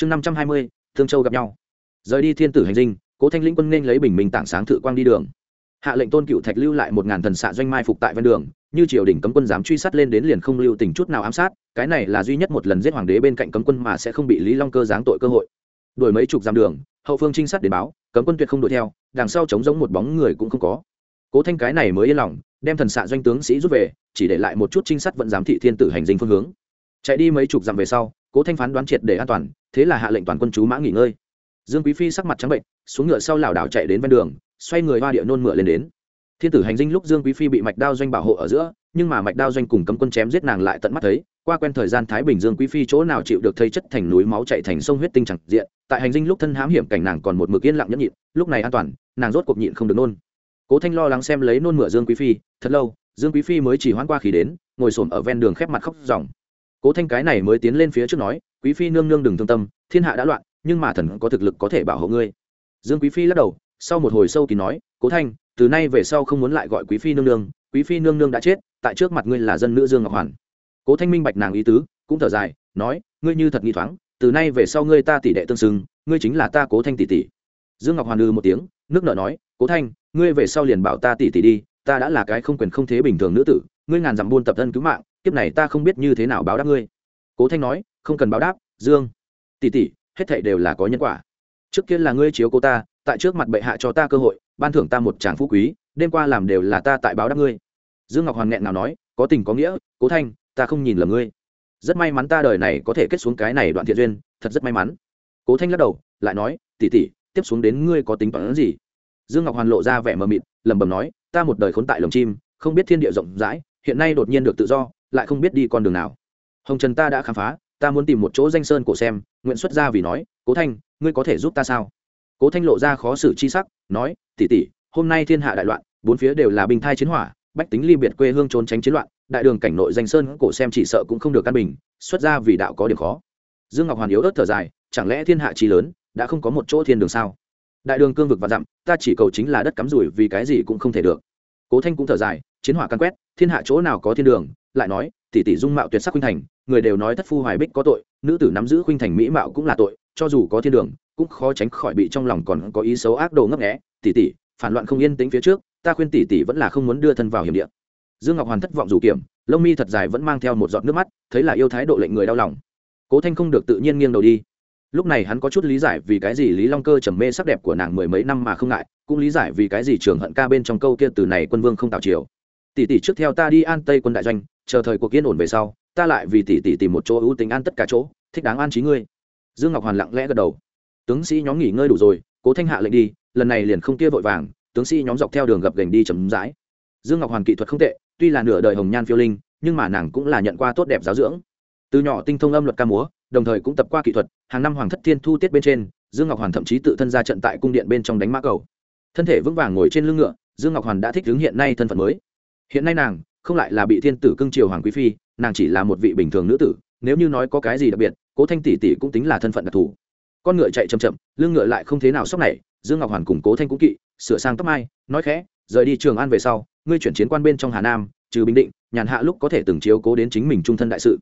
chương năm trăm hai mươi, thương châu gặp nhau. Rời đi thiên tử hành dinh, cố thanh lĩnh quân nên lấy bình minh tảng sáng thự quang đi đường. Hạ lệnh tôn cựu thạch lưu lại một ngàn thần xạ doanh mai phục tại ven đường, như triều đình cấm quân dám truy sát lên đến liền không lưu tình chút nào ám sát, cái này là duy nhất một lần giết hoàng đế bên cạnh cấm quân mà sẽ không bị lý long cơ giáng tội cơ hội. Đuổi mấy chục dặm đường, hậu phương trinh sát đến báo, cấm quân tuyệt không đuổi theo, đằng sau chống giống một bóng người cũng không có. Cố thanh cái này mới yên lòng, đem thần xạ doanh tướng sĩ rút về, chỉ để lại một chút trinh sát vẫn giám thị thiên tử hành dinh phương hướng. Chạy đi mấy chục dặm về sau, cố thanh phán đoán triệt để an toàn thế là hạ lệnh toàn quân chú mã nghỉ ngơi. Dương quý phi sắc mặt trắng bệnh, xuống ngựa sau lảo đảo chạy đến ven đường, xoay người hoa địa nôn mửa lên đến. Thiên tử hành dinh lúc dương quý phi bị mạch đao doanh bảo hộ ở giữa, nhưng mà mạch đao doanh cùng cấm quân chém giết nàng lại tận mắt thấy, qua quen thời gian thái bình dương quý phi chỗ nào chịu được thây chất thành núi máu chạy thành sông huyết tinh chẳng diện, tại hành dinh lúc thân hám hiểm cảnh nàng còn một mực yên lặng nhẫn nhịn, lúc này an toàn, nàng rốt cuộc nhịn không được nôn. Cố thanh lo lắng xem lấy nôn mửa dương quý phi, thật lâu, dương quý phi mới chỉ hoãn qua khi đến, ngồi xổm ở ven đường khép mặt khóc ròng. Cố thanh cái này mới tiến lên phía trước nói quý phi nương nương đừng thương tâm, thiên hạ đã loạn, nhưng mà thần có thực lực có thể bảo hộ ngươi. Dương quý phi lắc đầu, sau một hồi sâu thì nói, cố thanh, từ nay về sau không muốn lại gọi quý phi nương nương, quý phi nương nương đã chết, tại trước mặt ngươi là dân nữ dương ngọc hoàn. Cố thanh minh bạch nàng ý tứ, cũng thở dài, nói, ngươi như thật nghi thoáng, từ nay về sau ngươi ta tỷ đệ tương xưng ngươi chính là ta cố thanh tỷ tỷ. Dương ngọc hoàn ư một tiếng, nước nợ nói, cố thanh, ngươi về sau liền bảo ta tỷ tỷ đi, ta đã là cái không quyền không thế bình thường nữ tử, ngươi ngàn dặm buôn tập thân cứu mạng, kiếp này ta không biết như thế nào báo đáp ngươi. Cố thanh nói không cần báo đáp, dương. Tỷ tỷ, hết thảy đều là có nhân quả. Trước kia là ngươi chiếu cô ta, tại trước mặt bệ hạ cho ta cơ hội, ban thưởng ta một tràng phú quý, đêm qua làm đều là ta tại báo đáp ngươi. Dương ngọc hoàn nghẹn nào nói, có tình có nghĩa, cố thanh, ta không nhìn lầm ngươi. Rất may mắn ta đời này có thể kết xuống cái này đoạn thiện duyên, thật rất may mắn. Cố thanh lắc đầu, lại nói tỉ tỉ tiếp xuống đến ngươi có tính toán gì? Dương ngọc hoàn lộ ra vẻ mờ mịt, lẩm bẩm nói, ta một đời khốn tại lồng chim, không biết thiên địa rộng rãi, hiện nay đột nhiên được tự do, lại không biết đi con đường nào. Hồng trần ta đã khám phá ta muốn tìm một chỗ danh sơn cổ xem, nguyện xuất ra vì nói, cố thanh, ngươi có thể giúp ta sao? Cố thanh lộ ra khó xử chi sắc, nói tỉ tỉ hôm nay thiên hạ đại loạn, bốn phía đều là bình thai chiến hỏa, bách tính ly biệt quê hương trốn tránh chiến loạn, đại đường cảnh nội danh sơn cổ xem chỉ sợ cũng không được căn bình, xuất ra vì đạo có điểm khó. Dương ngọc hoàn yếu ớt thở dài, chẳng lẽ thiên hạ trí lớn, đã không có một chỗ thiên đường sao? Đại đường cương vực và dặm, ta chỉ cầu chính là đất cắm rủi vì cái gì cũng không thể được. Cố thanh cũng thở dài, chiến hỏa căn quét, thiên hạ chỗ nào có thiên đường lại nói, tỷ tỷ dung mạo tuyệt sắc khuynh thành, người đều nói thất phu hoài bích có tội, nữ tử nắm giữ khuynh thành mỹ mạo cũng là tội, cho dù có thiên đường, cũng khó tránh khỏi bị trong lòng còn có ý xấu ác đồ ngấp nghé. Tỷ tỷ, phản loạn không yên tĩnh phía trước, ta khuyên tỷ tỷ vẫn là không muốn đưa thân vào hiểm địa. Dương ngọc hoàn thất vọng dù kiểm lông mi thật dài vẫn mang theo một giọt nước mắt, thấy là yêu thái độ lệnh người đau lòng. Cố thanh không được tự nhiên nghiêng đầu đi. Lúc này hắn có chút lý giải vì cái gì lý long cơ trầm mê sắc đẹp của nàng mười mấy năm mà không ngại, cũng lý giải vì cái gì trường hận ca bên trong câu kia từ này quân vương không tạo chiều tỷ tỷ trước theo ta đi an tây quân đại doanh, chờ thời cuộc yên ổn về sau, ta lại vì tỷ tỷ tìm một chỗ ưu tính an tất cả chỗ, thích đáng an trí ngươi. Dương ngọc hoàn lặng lẽ gật đầu. Tướng sĩ nhóm nghỉ ngơi đủ rồi, cố thanh hạ lệnh đi, lần này liền không kia vội vàng, tướng sĩ nhóm dọc theo đường gập gành đi chấm dãi dương ngọc hoàn kỹ thuật không tệ, tuy là nửa đời hồng nhan phiêu linh, nhưng mà nàng cũng là nhận qua tốt đẹp giáo dưỡng. Từ nhỏ tinh thông âm luật ca múa, đồng thời cũng tập qua kỹ thuật, hàng năm hoàng thất thiên thu tiết bên trên, dương ngọc hoàn thậm chí tự thân ra trận tại cung điện bên trong đánh mã cầu. Thân thể vững vàng ngồi trên lưng ngựa, dương ngọc hoàn đã thích ứng hiện nay thân phận mới hiện nay nàng không lại là bị thiên tử cưng triều hoàng quý phi, nàng chỉ là một vị bình thường nữ tử, nếu như nói có cái gì đặc biệt, cố thanh tỷ tỷ cũng tính là thân phận đặc thù. Con ngựa chạy chậm chậm, lưng ngựa lại không thế nào sốc này dương ngọc hoàn cùng cố thanh cũng kỵ, sửa sang tóc mai, nói khẽ, rời đi trường an về sau, ngươi chuyển chiến quan bên trong hà nam, trừ bình định, nhàn hạ lúc có thể từng chiếu cố đến chính mình trung thân đại sự.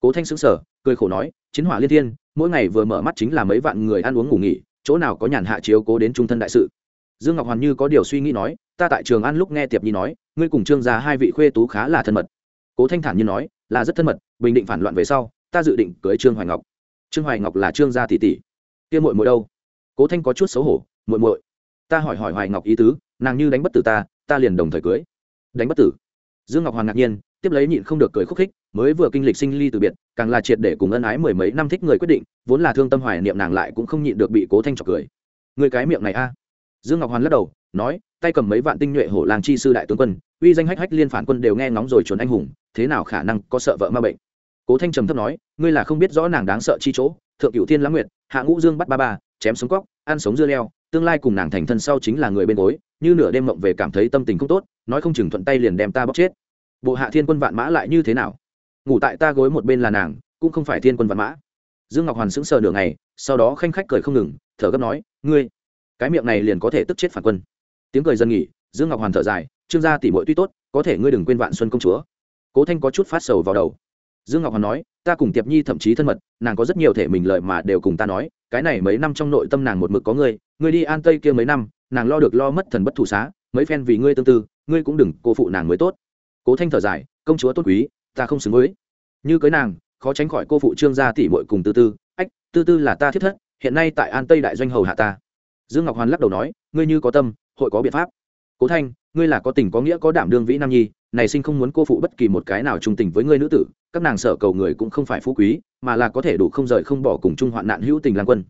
Cố thanh xứng sở cười khổ nói, chiến hỏa liên thiên, mỗi ngày vừa mở mắt chính là mấy vạn người ăn uống ngủ nghỉ, chỗ nào có nhàn hạ chiếu cố đến trung thân đại sự? Dương ngọc hoàn như có điều suy nghĩ nói ta tại trường ăn lúc nghe tiệp nhi nói, ngươi cùng trương gia hai vị khuê tú khá là thân mật. Cố thanh thản như nói, là rất thân mật, bình định phản loạn về sau, ta dự định cưới trương hoài ngọc. Trương hoài ngọc là trương gia tỷ tỷ. Kia muội muội đâu? Cố thanh có chút xấu hổ, muội muội, ta hỏi hỏi hoài ngọc ý tứ, nàng như đánh bất tử ta ta liền đồng thời cưới. Đánh bất tử? Dương ngọc hoàng ngạc nhiên, tiếp lấy nhịn không được cười khúc khích, mới vừa kinh lịch sinh ly từ biệt, càng là triệt để cùng ân ái mười mấy năm thích người quyết định, vốn là thương tâm hoài niệm nàng lại cũng không nhịn được bị cố thanh trọc cười. Người cái miệng này a. Dương ngọc hoàn lắc đầu nói, tay cầm mấy vạn tinh nhuệ hổ lang chi sư đại tướng quân, uy danh hách hách liên phản quân đều nghe ngóng rồi chuẩn anh hùng, thế nào khả năng có sợ vợ ma bệnh? Cố thanh trầm thấp nói, ngươi là không biết rõ nàng đáng sợ chi chỗ, thượng cựu thiên lãng nguyệt, hạ ngũ dương bắt ba ba, chém sống cóc, ăn sống dưa leo, tương lai cùng nàng thành thân sau chính là người bên gối, như nửa đêm mộng về cảm thấy tâm tình không tốt, nói không chừng thuận tay liền đem ta bóc chết. Bộ hạ thiên quân vạn mã lại như thế nào? Ngủ tại ta gối một bên là nàng, cũng không phải thiên quân vạn mã. Dương ngọc hoàn sững sờ nửa ngày, sau đó khanh khách cười không ngừng, thở gấp nói, ngươi, cái miệng này liền có thể tức chết phản quân tiếng cười dân nghỉ, dương ngọc hoàn thở dài, trương gia tỷ muội tuy tốt, có thể ngươi đừng quên vạn xuân công chúa. Cố thanh có chút phát sầu vào đầu. Dương ngọc hoàn nói, ta cùng tiệp nhi thậm chí thân mật, nàng có rất nhiều thể mình lợi mà đều cùng ta nói, cái này mấy năm trong nội tâm nàng một mực có ngươi ngươi đi an tây kia mấy năm, nàng lo được lo mất thần bất thủ xá, mấy phen vì ngươi tương tư, ngươi cũng đừng cô phụ nàng mới tốt. Cố thanh thở dài, công chúa tốt quý, ta không xứng với. Như cưới nàng, khó tránh khỏi cô phụ trương gia tỷ muội cùng tư tư, ách, tư tư là ta thiết thất, hiện nay tại an tây đại doanh hầu hạ ta. Dương ngọc hoàn lắc đầu nói, ngươi như có tâm hội có biện pháp. Cố thanh, ngươi là có tình có nghĩa có đảm đương vĩ nam nhi, này sinh không muốn cô phụ bất kỳ một cái nào trung tình với ngươi nữ tử, các nàng sở cầu người cũng không phải phú quý, mà là có thể đủ không rời không bỏ cùng chung hoạn nạn hữu tình lang quân.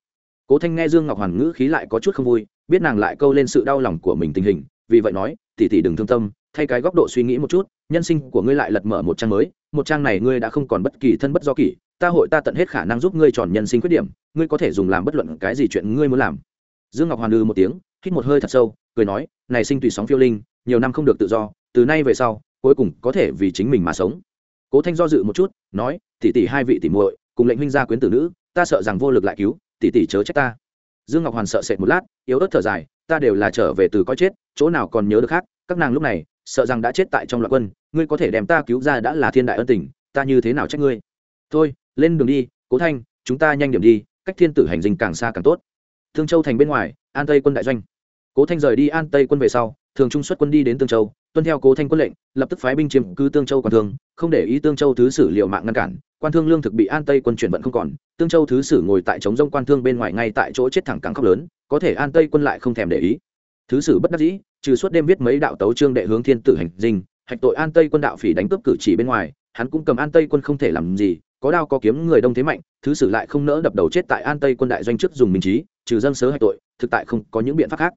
Cố thanh nghe dương ngọc hoàn ngữ khí lại có chút không vui, biết nàng lại câu lên sự đau lòng của mình tình hình, vì vậy nói tỉ tỉ đừng thương tâm, thay cái góc độ suy nghĩ một chút, nhân sinh của ngươi lại lật mở một trang mới, một trang này ngươi đã không còn bất kỳ thân bất do kỷ, ta hội ta tận hết khả năng giúp ngươi tròn nhân sinh khuyết điểm, ngươi có thể dùng làm bất luận cái gì chuyện ngươi muốn làm. Dương ngọc hoàn ư một tiếng, hít một hơi thật sâu cười nói, này sinh tùy sóng phiêu linh, nhiều năm không được tự do, từ nay về sau, cuối cùng có thể vì chính mình mà sống. Cố thanh do dự một chút, nói, tỷ tỷ hai vị tỷ muội, cùng lệnh huynh gia quyến tử nữ, ta sợ rằng vô lực lại cứu, tỷ tỷ chớ trách ta. Dương ngọc hoàn sợ sệt một lát, yếu ớt thở dài, ta đều là trở về từ coi chết, chỗ nào còn nhớ được khác, các nàng lúc này, sợ rằng đã chết tại trong loạn quân, ngươi có thể đem ta cứu ra đã là thiên đại ân tình, ta như thế nào trách ngươi? Thôi, lên đường đi, cố thanh, chúng ta nhanh điểm đi, cách thiên tử hành dinh càng xa càng tốt. Thương châu thành bên ngoài, an tây quân đại doanh cố thanh rời đi an tây quân về sau, thường trung xuất quân đi đến tương châu, tuân theo cố thanh quân lệnh, lập tức phái binh chiếm cứ tương châu quan thương, không để ý tương châu thứ sử liệu mạng ngăn cản, quan thương lương thực bị an tây quân chuyển vận không còn, tương châu thứ sử ngồi tại trống rông quan thương bên ngoài ngay tại chỗ chết thẳng cẳng khóc lớn, có thể an tây quân lại không thèm để ý. Thứ sử bất đắc dĩ, trừ suốt đêm viết mấy đạo tấu trương đệ hướng thiên tử hành dinh, hạch tội an tây quân đạo phỉ đánh cướp cử chỉ bên ngoài, hắn cũng cầm an tây quân không thể làm gì, có đao có kiếm người đông thế mạnh, thứ sử lại không nỡ đập đầu chết tại an tây quân đại doanh trước dùng minh trí, trừ dân sớ hạch tội, thực tại không có những biện pháp khác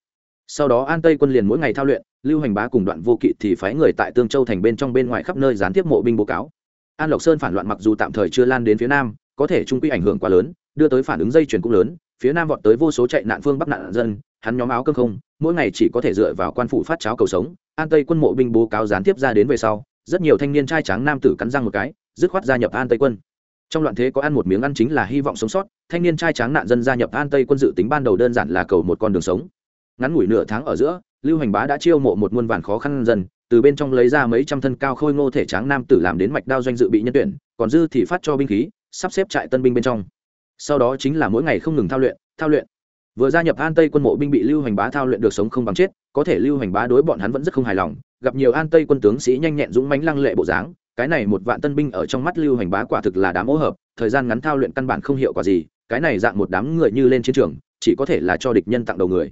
sau đó an tây quân liền mỗi ngày thao luyện lưu hành bá cùng đoạn vô kỵ thì phái người tại tương châu thành bên trong bên ngoài khắp nơi gián tiếp mộ binh bố cáo an lộc sơn phản loạn mặc dù tạm thời chưa lan đến phía nam có thể trung quy ảnh hưởng quá lớn đưa tới phản ứng dây chuyển cũng lớn phía nam vọt tới vô số chạy nạn phương bắc nạn dân hắn nhóm áo cơm không mỗi ngày chỉ có thể dựa vào quan phủ phát cháo cầu sống an tây quân mộ binh bố cáo gián tiếp ra đến về sau rất nhiều thanh niên trai tráng nam tử cắn răng một cái dứt khoát gia nhập an tây quân trong loạn thế có ăn một miếng ăn chính là hy vọng sống sót thanh niên trai tráng nạn dân gia nhập an tây quân dự tính ban đầu đơn giản là cầu một con đường sống ngắn ngủi nửa tháng ở giữa, lưu hành bá đã chiêu mộ một muôn vàn khó khăn dần từ bên trong lấy ra mấy trăm thân cao khôi ngô thể tráng nam tử làm đến mạch đao doanh dự bị nhân tuyển, còn dư thì phát cho binh khí, sắp xếp trại tân binh bên trong. Sau đó chính là mỗi ngày không ngừng thao luyện thao luyện. Vừa gia nhập an tây quân mộ binh bị lưu hành bá thao luyện được sống không bằng chết, có thể lưu hành bá đối bọn hắn vẫn rất không hài lòng, gặp nhiều an tây quân tướng sĩ nhanh nhẹn dũng mãnh lăng lệ bộ dáng, cái này một vạn tân binh ở trong mắt lưu hành bá quả thực là đám ô hợp, thời gian ngắn thao luyện căn bản không hiệu quả gì, cái này dạng một đám người như lên chiến trường, chỉ có thể là cho địch nhân tặng đầu người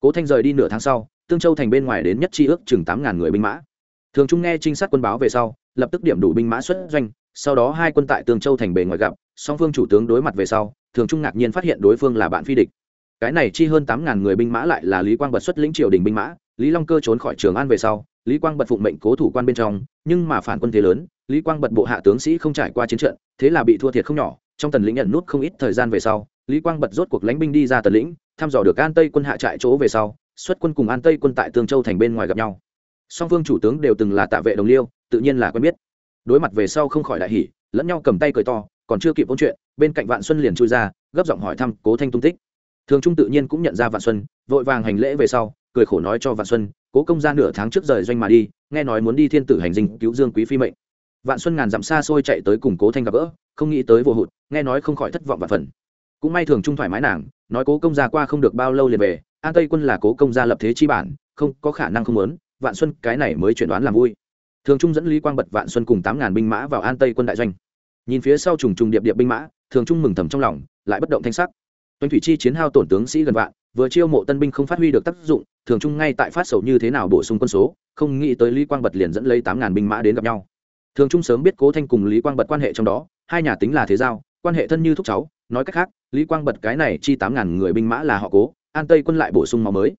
cố thanh rời đi nửa tháng sau, tương châu thành bên ngoài đến nhất chi ước chừng tám ngàn người binh mã. Thường trung nghe trinh sát quân báo về sau, lập tức điểm đủ binh mã xuất doanh, sau đó hai quân tại tương châu thành bề ngoài gặp, song phương chủ tướng đối mặt về sau, thường trung ngạc nhiên phát hiện đối phương là bạn phi địch. Cái này chi hơn tám ngàn người binh mã lại là lý quang bật xuất lĩnh triều đình binh mã, lý long cơ trốn khỏi trường an về sau, lý quang bật phụng mệnh cố thủ quan bên trong, nhưng mà phản quân thế lớn, lý quang bật bộ hạ tướng sĩ không trải qua chiến trận, thế là bị thua thiệt không nhỏ, trong tần lĩnh nhận nút không ít thời gian về sau lý quang bật rốt cuộc lãnh binh đi ra tần lĩnh, thăm dò được an tây quân hạ trại chỗ về sau, xuất quân cùng an tây quân tại tương châu thành bên ngoài gặp nhau. Song phương chủ tướng đều từng là tạ vệ đồng liêu, tự nhiên là quen biết. Đối mặt về sau không khỏi đại hỉ, lẫn nhau cầm tay cười to, còn chưa kịp ôn chuyện, bên cạnh vạn xuân liền chui ra, gấp giọng hỏi thăm cố thanh tung tích. Thường trung tự nhiên cũng nhận ra vạn xuân, vội vàng hành lễ về sau, cười khổ nói cho vạn xuân, cố công ra nửa tháng trước rời doanh mà đi, nghe nói muốn đi thiên tử hành dinh cứu dương quý phi mệnh. Vạn xuân ngàn dặm xa xôi chạy tới cùng cố thanh gặp gỡ, không nghĩ tới vô hụt, nghe nói không khỏi thất vọng và phần cũng may thường trung thoải mái nàng, nói cố công gia qua không được bao lâu liền về, an tây quân là cố công gia lập thế chi bản, không có khả năng không muốn, vạn xuân cái này mới chuyển đoán làm vui. Thường trung dẫn lý quang bật vạn xuân cùng tám ngàn binh mã vào an tây quân đại doanh. Nhìn phía sau trùng trùng điệp điệp binh mã, thường trung mừng thầm trong lòng, lại bất động thanh sắc. Tuấn thủy chi chiến hao tổn tướng sĩ gần vạn, vừa chiêu mộ tân binh không phát huy được tác dụng, thường trung ngay tại phát sầu như thế nào bổ sung quân số, không nghĩ tới lý quang bật liền dẫn lấy tám ngàn binh mã đến gặp nhau. Thường trung sớm biết cố thanh cùng lý quang bật quan hệ trong đó, hai nhà tính là thế giao, quan hệ thân như thúc cháu, nói cách khác lý quang bật cái này chi tám ngàn người binh mã là họ cố, an tây quân lại bổ sung máu mới.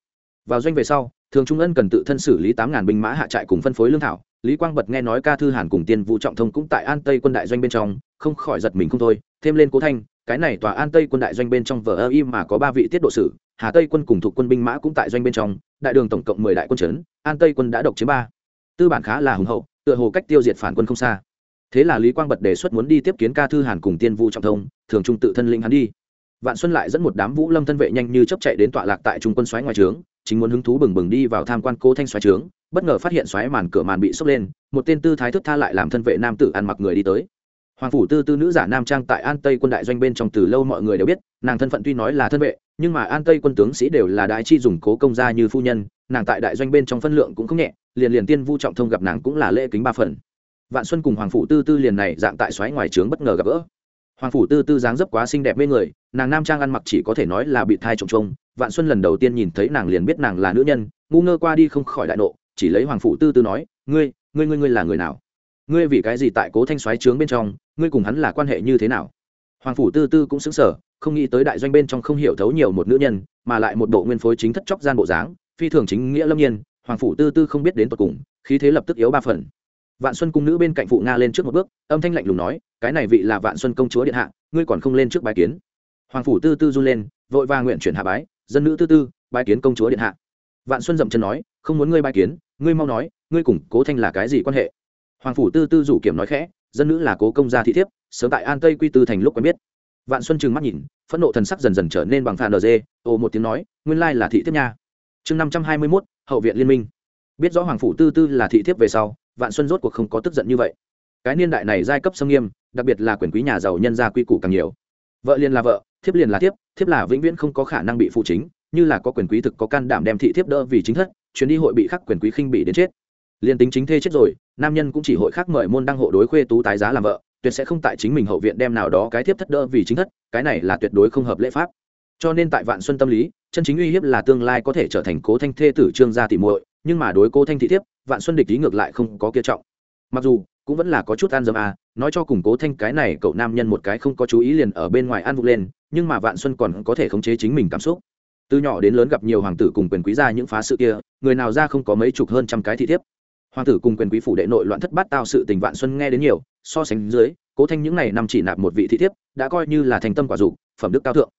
Vào doanh về sau, thường trung ân cần tự thân xử lý tám ngàn binh mã hạ trại cùng phân phối lương thảo. Lý quang bật nghe nói ca thư hàn cùng tiên vũ trọng thông cũng tại an tây quân đại doanh bên trong, không khỏi giật mình không thôi. Thêm lên cố thanh, cái này tòa an tây quân đại doanh bên trong vở ơ y mà có ba vị tiết độ sử, hà tây quân cùng thuộc quân binh mã cũng tại doanh bên trong, đại đường tổng cộng mười đại quân trấn, an tây quân đã độc chiếm ba. Tư bản khá là hùng hậu, tựa hồ cách tiêu diệt phản quân không xa. Thế là lý quang bật đề xuất muốn đi tiếp kiến ca thư hàn cùng tiên vũ trọng thông, thường trung tự thân lĩnh hắn đi vạn xuân lại dẫn một đám vũ lâm thân vệ nhanh như chấp chạy đến tọa lạc tại trung quân xoáy ngoài trướng, chính muốn hứng thú bừng bừng đi vào tham quan cố thanh xoáy trướng, bất ngờ phát hiện xoáy màn cửa màn bị sốc lên, một tên tư thái thức tha lại làm thân vệ nam tử ăn mặc người đi tới. Hoàng phủ tư tư nữ giả nam trang tại an tây quân đại doanh bên trong từ lâu mọi người đều biết, nàng thân phận tuy nói là thân vệ, nhưng mà an tây quân tướng sĩ đều là đại chi dùng cố công gia như phu nhân, nàng tại đại doanh bên trong phân lượng cũng không nhẹ, liền liền tiên vu trọng thông gặp nàng cũng là lễ kính ba phần. Vạn xuân cùng hoàng phủ tư tư liền này dạng tại xoáy ngoài trướng bất ngờ gặp gỡ hoàng phủ tư tư dáng dấp quá xinh đẹp với người, nàng nam trang ăn mặc chỉ có thể nói là bị thai trồng trông. Vạn xuân lần đầu tiên nhìn thấy nàng liền biết nàng là nữ nhân, ngu ngơ qua đi không khỏi đại nộ, chỉ lấy hoàng phủ tư tư nói, ngươi ngươi ngươi ngươi là người nào? Ngươi vì cái gì tại cố thanh xoáy trướng bên trong, ngươi cùng hắn là quan hệ như thế nào? Hoàng phủ tư tư cũng xứng sở không nghĩ tới đại doanh bên trong không hiểu thấu nhiều một nữ nhân, mà lại một bộ nguyên phối chính thất chóc gian bộ dáng, phi thường chính nghĩa lâm nhiên. Hoàng phủ tư tư không biết đến tột cùng, khí thế lập tức yếu ba phần vạn xuân cung nữ bên cạnh phụ nga lên trước một bước, âm thanh lạnh lùng nói, cái này vị là vạn xuân công chúa điện hạ, ngươi còn không lên trước bái kiến? Hoàng phủ tư tư run lên, vội và nguyện chuyển hạ bái, dân nữ tư tư, bái kiến công chúa điện hạ. Vạn xuân dậm chân nói, không muốn ngươi bái kiến, ngươi mau nói, ngươi cùng cố thanh là cái gì quan hệ? Hoàng phủ tư tư rủ kiểm nói khẽ, dân nữ là cố công gia thị thiếp, sớm tại an tây quy tư thành lúc quen biết. Vạn xuân trừng mắt nhìn, phẫn nộ thần sắc dần dần trở nên bằng phàn dê, ồ một tiếng nói, nguyên lai là thị thiếp nha. Chương năm trăm hai mươi mốt, hậu viện liên minh. Biết rõ hoàng phủ tư tư là thị thiếp về sau vạn xuân rốt cuộc không có tức giận như vậy. Cái niên đại này giai cấp xâm nghiêm, đặc biệt là quyền quý nhà giàu nhân gia quy củ càng nhiều. Vợ liền là vợ, thiếp liền là thiếp thiếp là vĩnh viễn không có khả năng bị phụ chính, như là có quyền quý thực có can đảm đem thị thiếp đỡ vì chính thất, chuyến đi hội bị khắc quyền quý khinh bị đến chết. Liền tính chính thê chết rồi, nam nhân cũng chỉ hội khác mời môn đăng hộ đối khuê tú tái giá làm vợ, tuyệt sẽ không tại chính mình hậu viện đem nào đó cái thiếp thất đỡ vì chính thất, cái này là tuyệt đối không hợp lễ pháp. Cho nên tại vạn xuân tâm lý, chân chính uy hiếp là tương lai có thể trở thành cố thanh thê tử trương gia tỷ muội nhưng mà đối cố thanh thị thiếp, vạn xuân địch ý ngược lại không có kia trọng. Mặc dù, cũng vẫn là có chút an dâm à nói cho cùng cố thanh cái này cậu nam nhân một cái không có chú ý liền ở bên ngoài an vụt lên, nhưng mà vạn xuân còn có thể khống chế chính mình cảm xúc. Từ nhỏ đến lớn gặp nhiều hoàng tử cùng quyền quý ra những phá sự kia, người nào ra không có mấy chục hơn trăm cái thị thiếp. Hoàng tử cùng quyền quý phủ đệ nội loạn thất bát tao sự tình vạn xuân nghe đến nhiều, so sánh dưới, cố thanh những ngày nằm chỉ nạp một vị thị thiếp, đã coi như là thành tâm quả dục, phẩm đức cao thượng.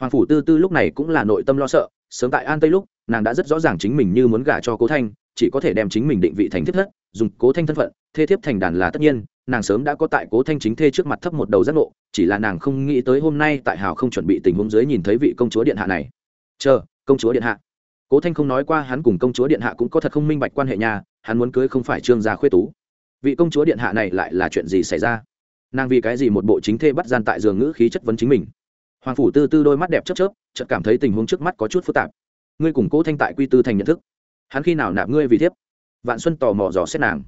Hoàng phủ tư tư lúc này cũng là nội tâm lo sợ, sớm tại an tây lúc nàng đã rất rõ ràng chính mình như muốn gả cho cố thanh, chỉ có thể đem chính mình định vị thành thiết thất, dùng cố thanh thân phận, thê thiếp thành đàn là tất nhiên, nàng sớm đã có tại cố thanh chính thê trước mặt thấp một đầu giác ngộ, chỉ là nàng không nghĩ tới hôm nay tại hào không chuẩn bị tình huống dưới nhìn thấy vị công chúa điện hạ này. Chờ, công chúa điện hạ. Cố thanh không nói qua hắn cùng công chúa điện hạ cũng có thật không minh bạch quan hệ nhà hắn muốn cưới không phải trương gia khuê tú. Vị công chúa điện hạ này lại là chuyện gì xảy ra? Nàng vì cái gì một bộ chính thê bắt gian tại giường ngữ khí chất vấn chính mình? Hoàng phủ tư tư đôi mắt đẹp chớp chớp, chợt cảm thấy tình huống trước mắt có chút phức tạp ngươi cùng cố thanh tại quy tư thành nhận thức. Hắn khi nào nạp ngươi vì thiếp? Vạn xuân tò mò dò xét nàng.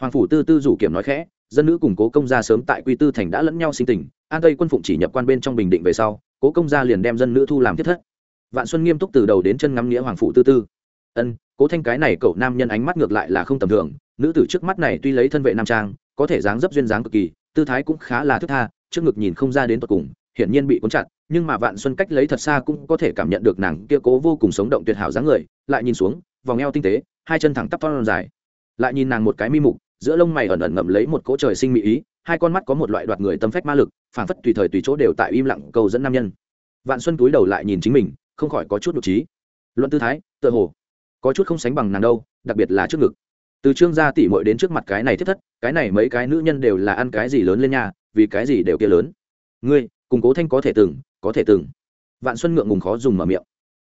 Hoàng phủ tư tư rủ kiểm nói khẽ, dân nữ cùng cố công gia sớm tại quy tư thành đã lẫn nhau sinh tình, an tây quân phụng chỉ nhập quan bên trong bình định về sau, cố công gia liền đem dân nữ thu làm thiết thất. Vạn xuân nghiêm túc từ đầu đến chân ngắm nghĩa hoàng phủ tư tư. Ân, cố thanh cái này cậu nam nhân ánh mắt ngược lại là không tầm thường, nữ tử trước mắt này tuy lấy thân vệ nam trang, có thể dáng dấp duyên dáng cực kỳ, tư thái cũng khá là thức tha, trước ngực nhìn không ra đến tột cùng, hiển nhiên bị cuốn chặt nhưng mà vạn xuân cách lấy thật xa cũng có thể cảm nhận được nàng kia cố vô cùng sống động tuyệt hảo dáng người, lại nhìn xuống, vòng eo tinh tế, hai chân thẳng tắp to dài. Lại nhìn nàng một cái mi mục, giữa lông mày ẩn ẩn ngậm lấy một cỗ trời sinh mỹ ý, hai con mắt có một loại đoạt người tâm phách ma lực, phảng phất tùy thời tùy chỗ đều tại im lặng cầu dẫn nam nhân. Vạn xuân túi đầu lại nhìn chính mình, không khỏi có chút nhục trí. Luận tư thái, tựa hồ có chút không sánh bằng nàng đâu, đặc biệt là trước ngực. Từ trương gia tỉ mội đến trước mặt cái này thiết thất, cái này mấy cái nữ nhân đều là ăn cái gì lớn lên nhà vì cái gì đều kia lớn. Ngươi, cùng cố thanh có thể từng có thể từng. Vạn xuân ngượng ngùng khó dùng mở miệng.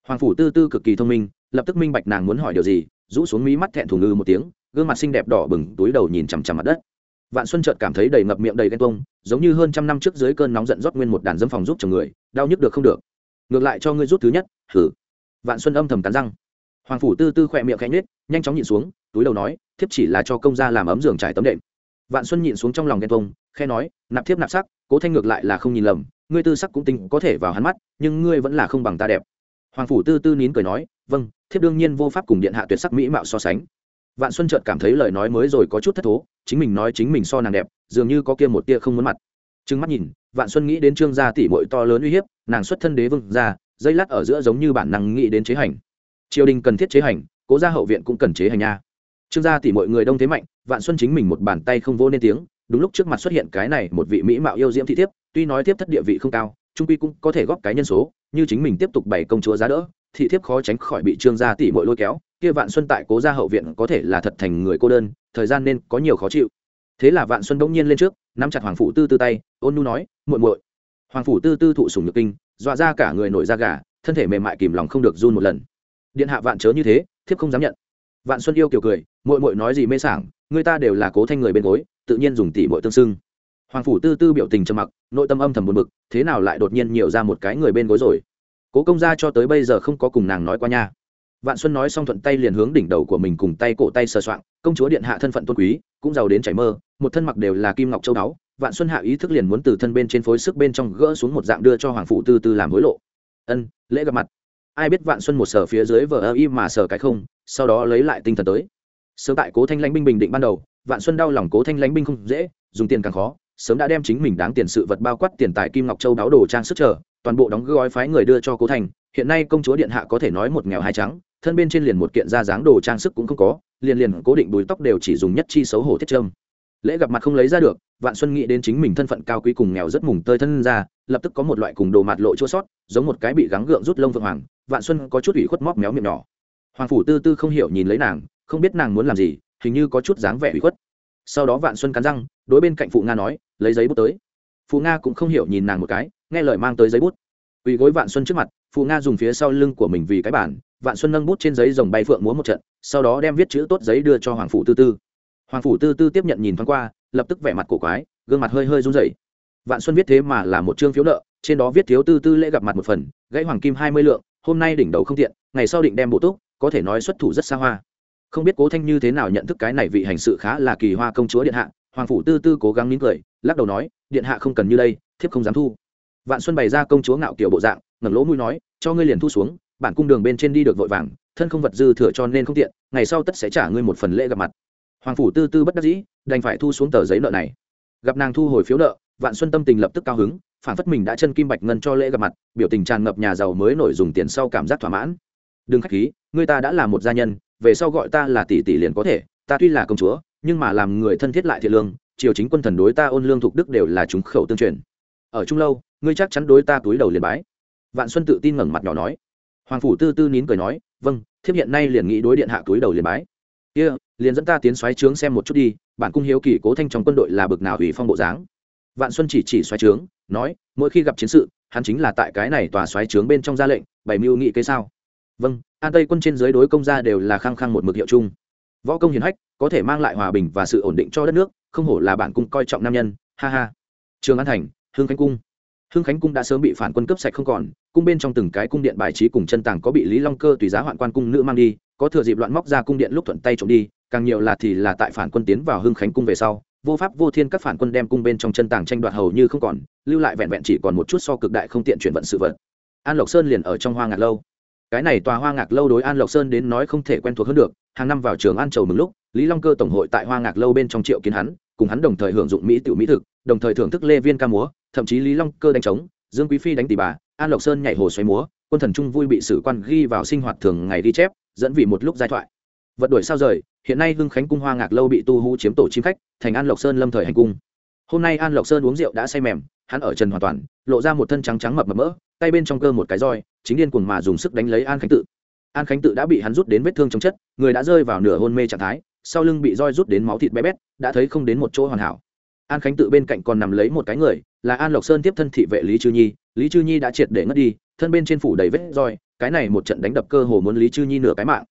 Hoàng phủ tư tư cực kỳ thông minh, lập tức minh bạch nàng muốn hỏi điều gì, rũ xuống mí mắt thẹn thùng ngư một tiếng, gương mặt xinh đẹp đỏ bừng, túi đầu nhìn chằm chằm mặt đất. Vạn xuân chợt cảm thấy đầy ngập miệng đầy ghen tuông, giống như hơn trăm năm trước dưới cơn nóng giận rót nguyên một đàn dâm phòng giúp chồng người, đau nhức được không được. Ngược lại cho ngươi rút thứ nhất, thử. Vạn xuân âm thầm cắn răng. Hoàng phủ tư tư khỏe miệng khẽ nhếch, nhanh chóng nhịn xuống, túi đầu nói, thiếp chỉ là cho công gia làm ấm giường trải tấm đệm. Vạn xuân nhịn xuống trong lòng ghen tuông khe nói, nạp thiếp nạp sắc, cố thanh ngược lại là không nhìn lầm ngươi tư sắc cũng tính có thể vào hắn mắt, nhưng ngươi vẫn là không bằng ta đẹp. Hoàng phủ tư tư nín cười nói vâng thiếp đương nhiên vô pháp cùng điện hạ tuyệt sắc mỹ mạo so sánh. Vạn xuân chợt cảm thấy lời nói mới rồi có chút thất thố, chính mình nói chính mình so nàng đẹp, dường như có kia một tia không muốn mặt. Trừng mắt nhìn, vạn xuân nghĩ đến trương gia tỷ muội to lớn uy hiếp, nàng xuất thân đế vương ra dây lát ở giữa giống như bản năng nghĩ đến chế hành. Triều đình cần thiết chế hành, cố gia hậu viện cũng cần chế hành nha. Trương gia tỷ mọi người đông thế mạnh, vạn xuân chính mình một bàn tay không vô nên tiếng đúng lúc trước mặt xuất hiện cái này một vị mỹ mạo yêu diễm thị thiếp, tuy nói thiếp thất địa vị không cao, trung quy cũng có thể góp cái nhân số, như chính mình tiếp tục bày công chúa giá đỡ, thị thiếp khó tránh khỏi bị trương gia tỷ mọi lôi kéo, kia vạn xuân tại cố gia hậu viện có thể là thật thành người cô đơn, thời gian nên có nhiều khó chịu. Thế là vạn xuân bỗng nhiên lên trước, nắm chặt hoàng phủ tư tư tay, ôn nu nói, muội muội. Hoàng phủ tư tư thụ sùng nhược kinh, dọa ra cả người nổi da gà, thân thể mềm mại kìm lòng không được run một lần. Điện hạ vạn chớ như thế, thiếp không dám nhận. Vạn xuân yêu kiều cười, muội muội nói gì mê sảng, người ta đều là cố thanh người bên gối tự nhiên dùng tỷ bội tương xưng. Hoàng phủ tư tư biểu tình trầm mặc, nội tâm âm thầm buồn bực, thế nào lại đột nhiên nhiều ra một cái người bên gối rồi? Cố công gia cho tới bây giờ không có cùng nàng nói qua nha. Vạn xuân nói xong thuận tay liền hướng đỉnh đầu của mình cùng tay cổ tay sờ soạng, công chúa điện hạ thân phận tôn quý, cũng giàu đến chảy mơ, một thân mặc đều là kim ngọc châu đáo vạn xuân hạ ý thức liền muốn từ thân bên trên phối sức bên trong gỡ xuống một dạng đưa cho hoàng phụ tư tư làm hối lộ. Ân, lễ gặp mặt. Ai biết vạn xuân một sở phía dưới vờ ơ y mà sở cái không, sau đó lấy lại tinh thần tới. Sớm tại cố thanh lãnh binh bình định ban đầu vạn xuân đau lòng cố thanh lãnh binh không dễ dùng tiền càng khó sớm đã đem chính mình đáng tiền sự vật bao quát tiền tài kim ngọc châu đáo đồ trang sức trở, toàn bộ đóng gói phái người đưa cho cố thành hiện nay công chúa điện hạ có thể nói một nghèo hai trắng thân bên trên liền một kiện da dáng đồ trang sức cũng không có liền liền cố định bùi tóc đều chỉ dùng nhất chi xấu hổ thiết trâm. Lễ gặp mặt không lấy ra được vạn xuân nghĩ đến chính mình thân phận cao quý cùng nghèo rất mùng tơi thân ra lập tức có một loại cùng đồ mặt lộ chua sót giống một cái bị gắng gượng rút lông vượng hoàng. Vạn xuân có chút ủy khuất móc méo miệng nhỏ. Hoàng phủ tư tư không hiểu nhìn lấy nàng không biết nàng muốn làm gì hình như có chút dáng vẻ ủy khuất. Sau đó vạn xuân cắn răng, đối bên cạnh phụ nga nói, lấy giấy bút tới. Phụ nga cũng không hiểu nhìn nàng một cái, nghe lời mang tới giấy bút. Ủy gối vạn xuân trước mặt, phụ nga dùng phía sau lưng của mình vì cái bản vạn xuân nâng bút trên giấy rồng bay phượng múa một trận, sau đó đem viết chữ tốt giấy đưa cho hoàng phủ tư tư. Hoàng phủ tư tư tiếp nhận nhìn thoáng qua, lập tức vẻ mặt cổ quái, gương mặt hơi hơi run rẩy. Vạn xuân viết thế mà là một chương phiếu nợ, trên đó viết thiếu tư tư lễ gặp mặt một phần, gãy hoàng kim hai mươi lượng, hôm nay đỉnh đầu không tiện, ngày sau định đem bộ túc, có thể nói xuất thủ rất xa hoa không biết cố thanh như thế nào nhận thức cái này vị hành sự khá là kỳ hoa công chúa điện hạ, hoàng phủ tư tư cố gắng nín cười, lắc đầu nói, điện hạ không cần như đây, thiếp không dám thu. Vạn xuân bày ra công chúa ngạo kiểu bộ dạng, ngẩng lỗ mũi nói, cho ngươi liền thu xuống, bản cung đường bên trên đi được vội vàng, thân không vật dư thừa cho nên không tiện, ngày sau tất sẽ trả ngươi một phần lễ gặp mặt. Hoàng phủ tư tư bất đắc dĩ, đành phải thu xuống tờ giấy nợ này. Gặp nàng thu hồi phiếu nợ, vạn xuân tâm tình lập tức cao hứng, phản phất mình đã chân kim bạch ngân cho lễ gặp mặt, biểu tình tràn ngập nhà giàu mới nổi dùng tiền sau cảm giác thỏa mãn. Đừng khách khí, ngươi ta đã là một gia nhân về sau gọi ta là tỷ tỷ liền có thể ta tuy là công chúa nhưng mà làm người thân thiết lại thiện lương triều chính quân thần đối ta ôn lương thục đức đều là chúng khẩu tương truyền. Ở trung lâu ngươi chắc chắn đối ta túi đầu liền bái. Vạn xuân tự tin ngẩng mặt nhỏ nói. Hoàng phủ tư tư nín cười nói vâng thiếp hiện nay liền nghĩ đối điện hạ túi đầu liền bái. Kia、yeah, liền dẫn ta tiến xoáy trướng xem một chút đi bản cung hiếu kỳ cố thanh trong quân đội là bực nào ủy phong bộ dáng. Vạn xuân chỉ chỉ xoáy trướng nói mỗi khi gặp chiến sự hắn chính là tại cái này tòa xoáy trướng bên trong ra lệnh bày mưu nghị kế sao? Vâng an tây quân trên dưới đối công gia đều là khăng khăng một mực hiệu chung. Võ công hiền hách, có thể mang lại hòa bình và sự ổn định cho đất nước, không hổ là bản cung coi trọng nam nhân, ha ha. Trường an thành hương khánh cung. Hương khánh cung đã sớm bị phản quân cướp sạch không còn, cung bên trong từng cái cung điện bài trí cùng chân tàng có bị lý long cơ tùy giá hoạn quan cung nữ mang đi, có thừa dịp loạn móc ra cung điện lúc thuận tay trộm đi, càng nhiều là thì là tại phản quân tiến vào hưng khánh cung về sau, vô pháp vô thiên các phản quân đem cung bên trong chân tàng tranh đoạt hầu như không còn, lưu lại vẹn vẹn chỉ còn một chút so cực đại không tiện chuyển vận sự vật. An lộc sơn liền ở trong hoa ngạt lâu cái này tòa hoa ngạc lâu đối an lộc sơn đến nói không thể quen thuộc hơn được. Hàng năm vào trường an chầu mừng lúc, lý long cơ tổng hội tại hoa ngạc lâu bên trong triệu kiến hắn, cùng hắn đồng thời hưởng dụng mỹ tiểu mỹ thực, đồng thời thưởng thức lê viên ca múa, thậm chí lý long cơ đánh trống, dương quý phi đánh tỷ bà, an lộc sơn nhảy hồ xoáy múa, quân thần trung vui bị sử quan ghi vào sinh hoạt thường ngày ghi chép, dẫn vì một lúc giai thoại. Vật đuổi sao rời, hiện nay hưng khánh cung hoa ngạc lâu bị tu hú chiếm tổ chim khách, thành an lộc sơn lâm thời hành cung. Hôm nay an lộc sơn uống rượu đã say mềm, hắn ở trần hoàn toàn, lộ ra một thân trắng trắng mập mập mỡ, tay bên trong cơ một cái roi chính điên cuồng mà dùng sức đánh lấy an khánh tự. An khánh tự đã bị hắn rút đến vết thương trong chất, người đã rơi vào nửa hôn mê trạng thái, sau lưng bị roi rút đến máu thịt bé bét, đã thấy không đến một chỗ hoàn hảo. An khánh tự bên cạnh còn nằm lấy một cái người, là an lộc sơn tiếp thân thị vệ lý chư nhi. Lý chư nhi đã triệt để ngất đi, thân bên trên phủ đầy vết roi, cái này một trận đánh đập cơ hồ muốn lý chư nhi nửa cái mạng.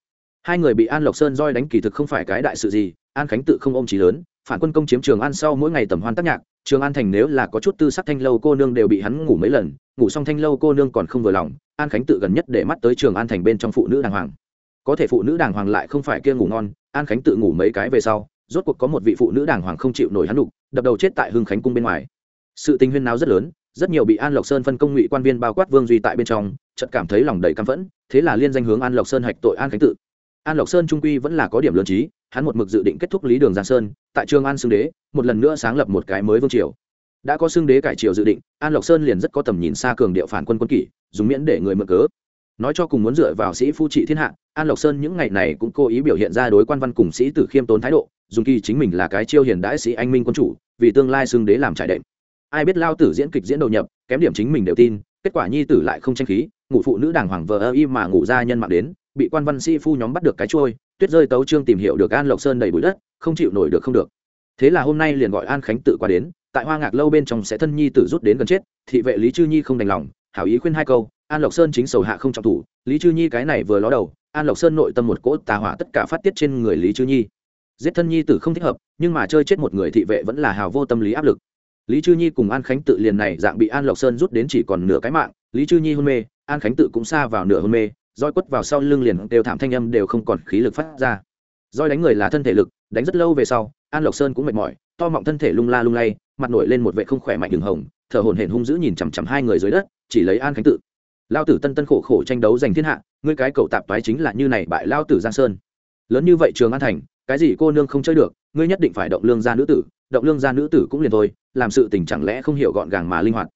Hai người bị an lộc sơn roi đánh kỳ thực không phải cái đại sự gì, an khánh tự không ôm trí lớn phản quân công chiếm trường an sau mỗi ngày tầm hoan tác nhạc, trường an thành nếu là có chút tư sắc thanh lâu cô nương đều bị hắn ngủ mấy lần, ngủ xong thanh lâu cô nương còn không vừa lòng, an khánh tự gần nhất để mắt tới trường an thành bên trong phụ nữ đàng hoàng. Có thể phụ nữ đàng hoàng lại không phải kia ngủ ngon, an khánh tự ngủ mấy cái về sau, rốt cuộc có một vị phụ nữ đàng hoàng không chịu nổi hắn đục, đập đầu chết tại hưng khánh cung bên ngoài. Sự tình huyên náo rất lớn, rất nhiều bị an lộc sơn phân công ngụy quan viên bao quát vương duy tại bên trong, chợt cảm thấy lòng đầy căm phẫn, thế là liên danh hướng an lộc sơn hạch tội an khánh tự an lộc sơn trung quy vẫn là có điểm lớn trí, hắn một mực dự định kết thúc lý đường giang sơn, tại trường an xưng đế, một lần nữa sáng lập một cái mới vương triều. Đã có xưng đế cải triều dự định, an lộc sơn liền rất có tầm nhìn xa cường điệu phản quân quân kỷ, dùng miễn để người mượn cớ. Nói cho cùng muốn dựa vào sĩ phu trị thiên hạ, an lộc sơn những ngày này cũng cố ý biểu hiện ra đối quan văn cùng sĩ tử khiêm tốn thái độ, dùng kỳ chính mình là cái chiêu hiền đãi sĩ anh minh quân chủ, vì tương lai xưng đế làm trải đệm. Ai biết lao tử diễn kịch diễn đầu nhập, kém điểm chính mình đều tin, kết quả nhi tử lại không tranh khí, ngủ phụ nữ đàng hoàng vờ ơ y mà ngủ ra nhân mạng đến bị quan văn sĩ phu nhóm bắt được cái trôi, tuyết rơi tấu trương tìm hiểu được an lộc sơn đầy bụi đất, không chịu nổi được không được. Thế là hôm nay liền gọi an khánh tự qua đến, tại hoa ngạc lâu bên trong sẽ thân nhi tử rút đến gần chết, thị vệ lý chư nhi không đành lòng, hảo ý khuyên hai câu, an lộc sơn chính sầu hạ không trọng thủ, lý chư nhi cái này vừa ló đầu, an lộc sơn nội tâm một cỗ tà hỏa tất cả phát tiết trên người lý chư nhi. Giết thân nhi tử không thích hợp, nhưng mà chơi chết một người thị vệ vẫn là hào vô tâm lý áp lực. Lý chư nhi cùng an khánh tự liền này dạng bị an lộc sơn rút đến chỉ còn nửa cái mạng, lý chư nhi hôn mê, an khánh tự cũng xa vào nửa hôn mê roi quất vào sau lưng liền đều thảm thanh âm đều không còn khí lực phát ra. Roi đánh người là thân thể lực, đánh rất lâu về sau, an lộc sơn cũng mệt mỏi, to mọng thân thể lung la lung lay, mặt nổi lên một vệ không khỏe mạnh đường hồng, thở hổn hển hung dữ nhìn chằm chằm hai người dưới đất, chỉ lấy an khánh tự. Lao tử tân tân khổ khổ tranh đấu giành thiên hạ, ngươi cái cậu tạp toái chính là như này bại lao tử giang sơn. Lớn như vậy trường an thành, cái gì cô nương không chơi được, ngươi nhất định phải động lương gia nữ tử, động lương gia nữ tử cũng liền thôi, làm sự tình chẳng lẽ không hiểu gọn gàng mà linh hoạt.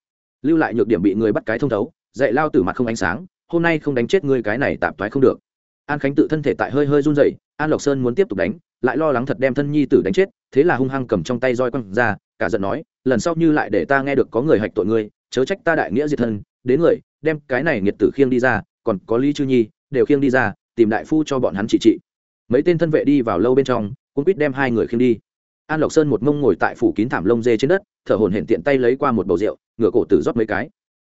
Lưu lại nhược điểm bị người bắt cái thông thấu, dạy lao tử mặt không ánh sáng hôm nay không đánh chết ngươi cái này tạp thoái không được. An khánh tự thân thể tại hơi hơi run rẩy, an lộc sơn muốn tiếp tục đánh, lại lo lắng thật đem thân nhi tử đánh chết, thế là hung hăng cầm trong tay roi quăng ra, cả giận nói, lần sau như lại để ta nghe được có người hạch tội ngươi, chớ trách ta đại nghĩa diệt thân, đến người, đem cái này nghiệt tử khiêng đi ra, còn có lý chư nhi, đều khiêng đi ra, tìm đại phu cho bọn hắn trị trị. Mấy tên thân vệ đi vào lâu bên trong, cũng quýt đem hai người khiêng đi. An lộc sơn một mông ngồi tại phủ kín thảm lông dê trên đất, thở hồn hển tiện tay lấy qua một bầu rượu, ngửa cổ tử rót mấy cái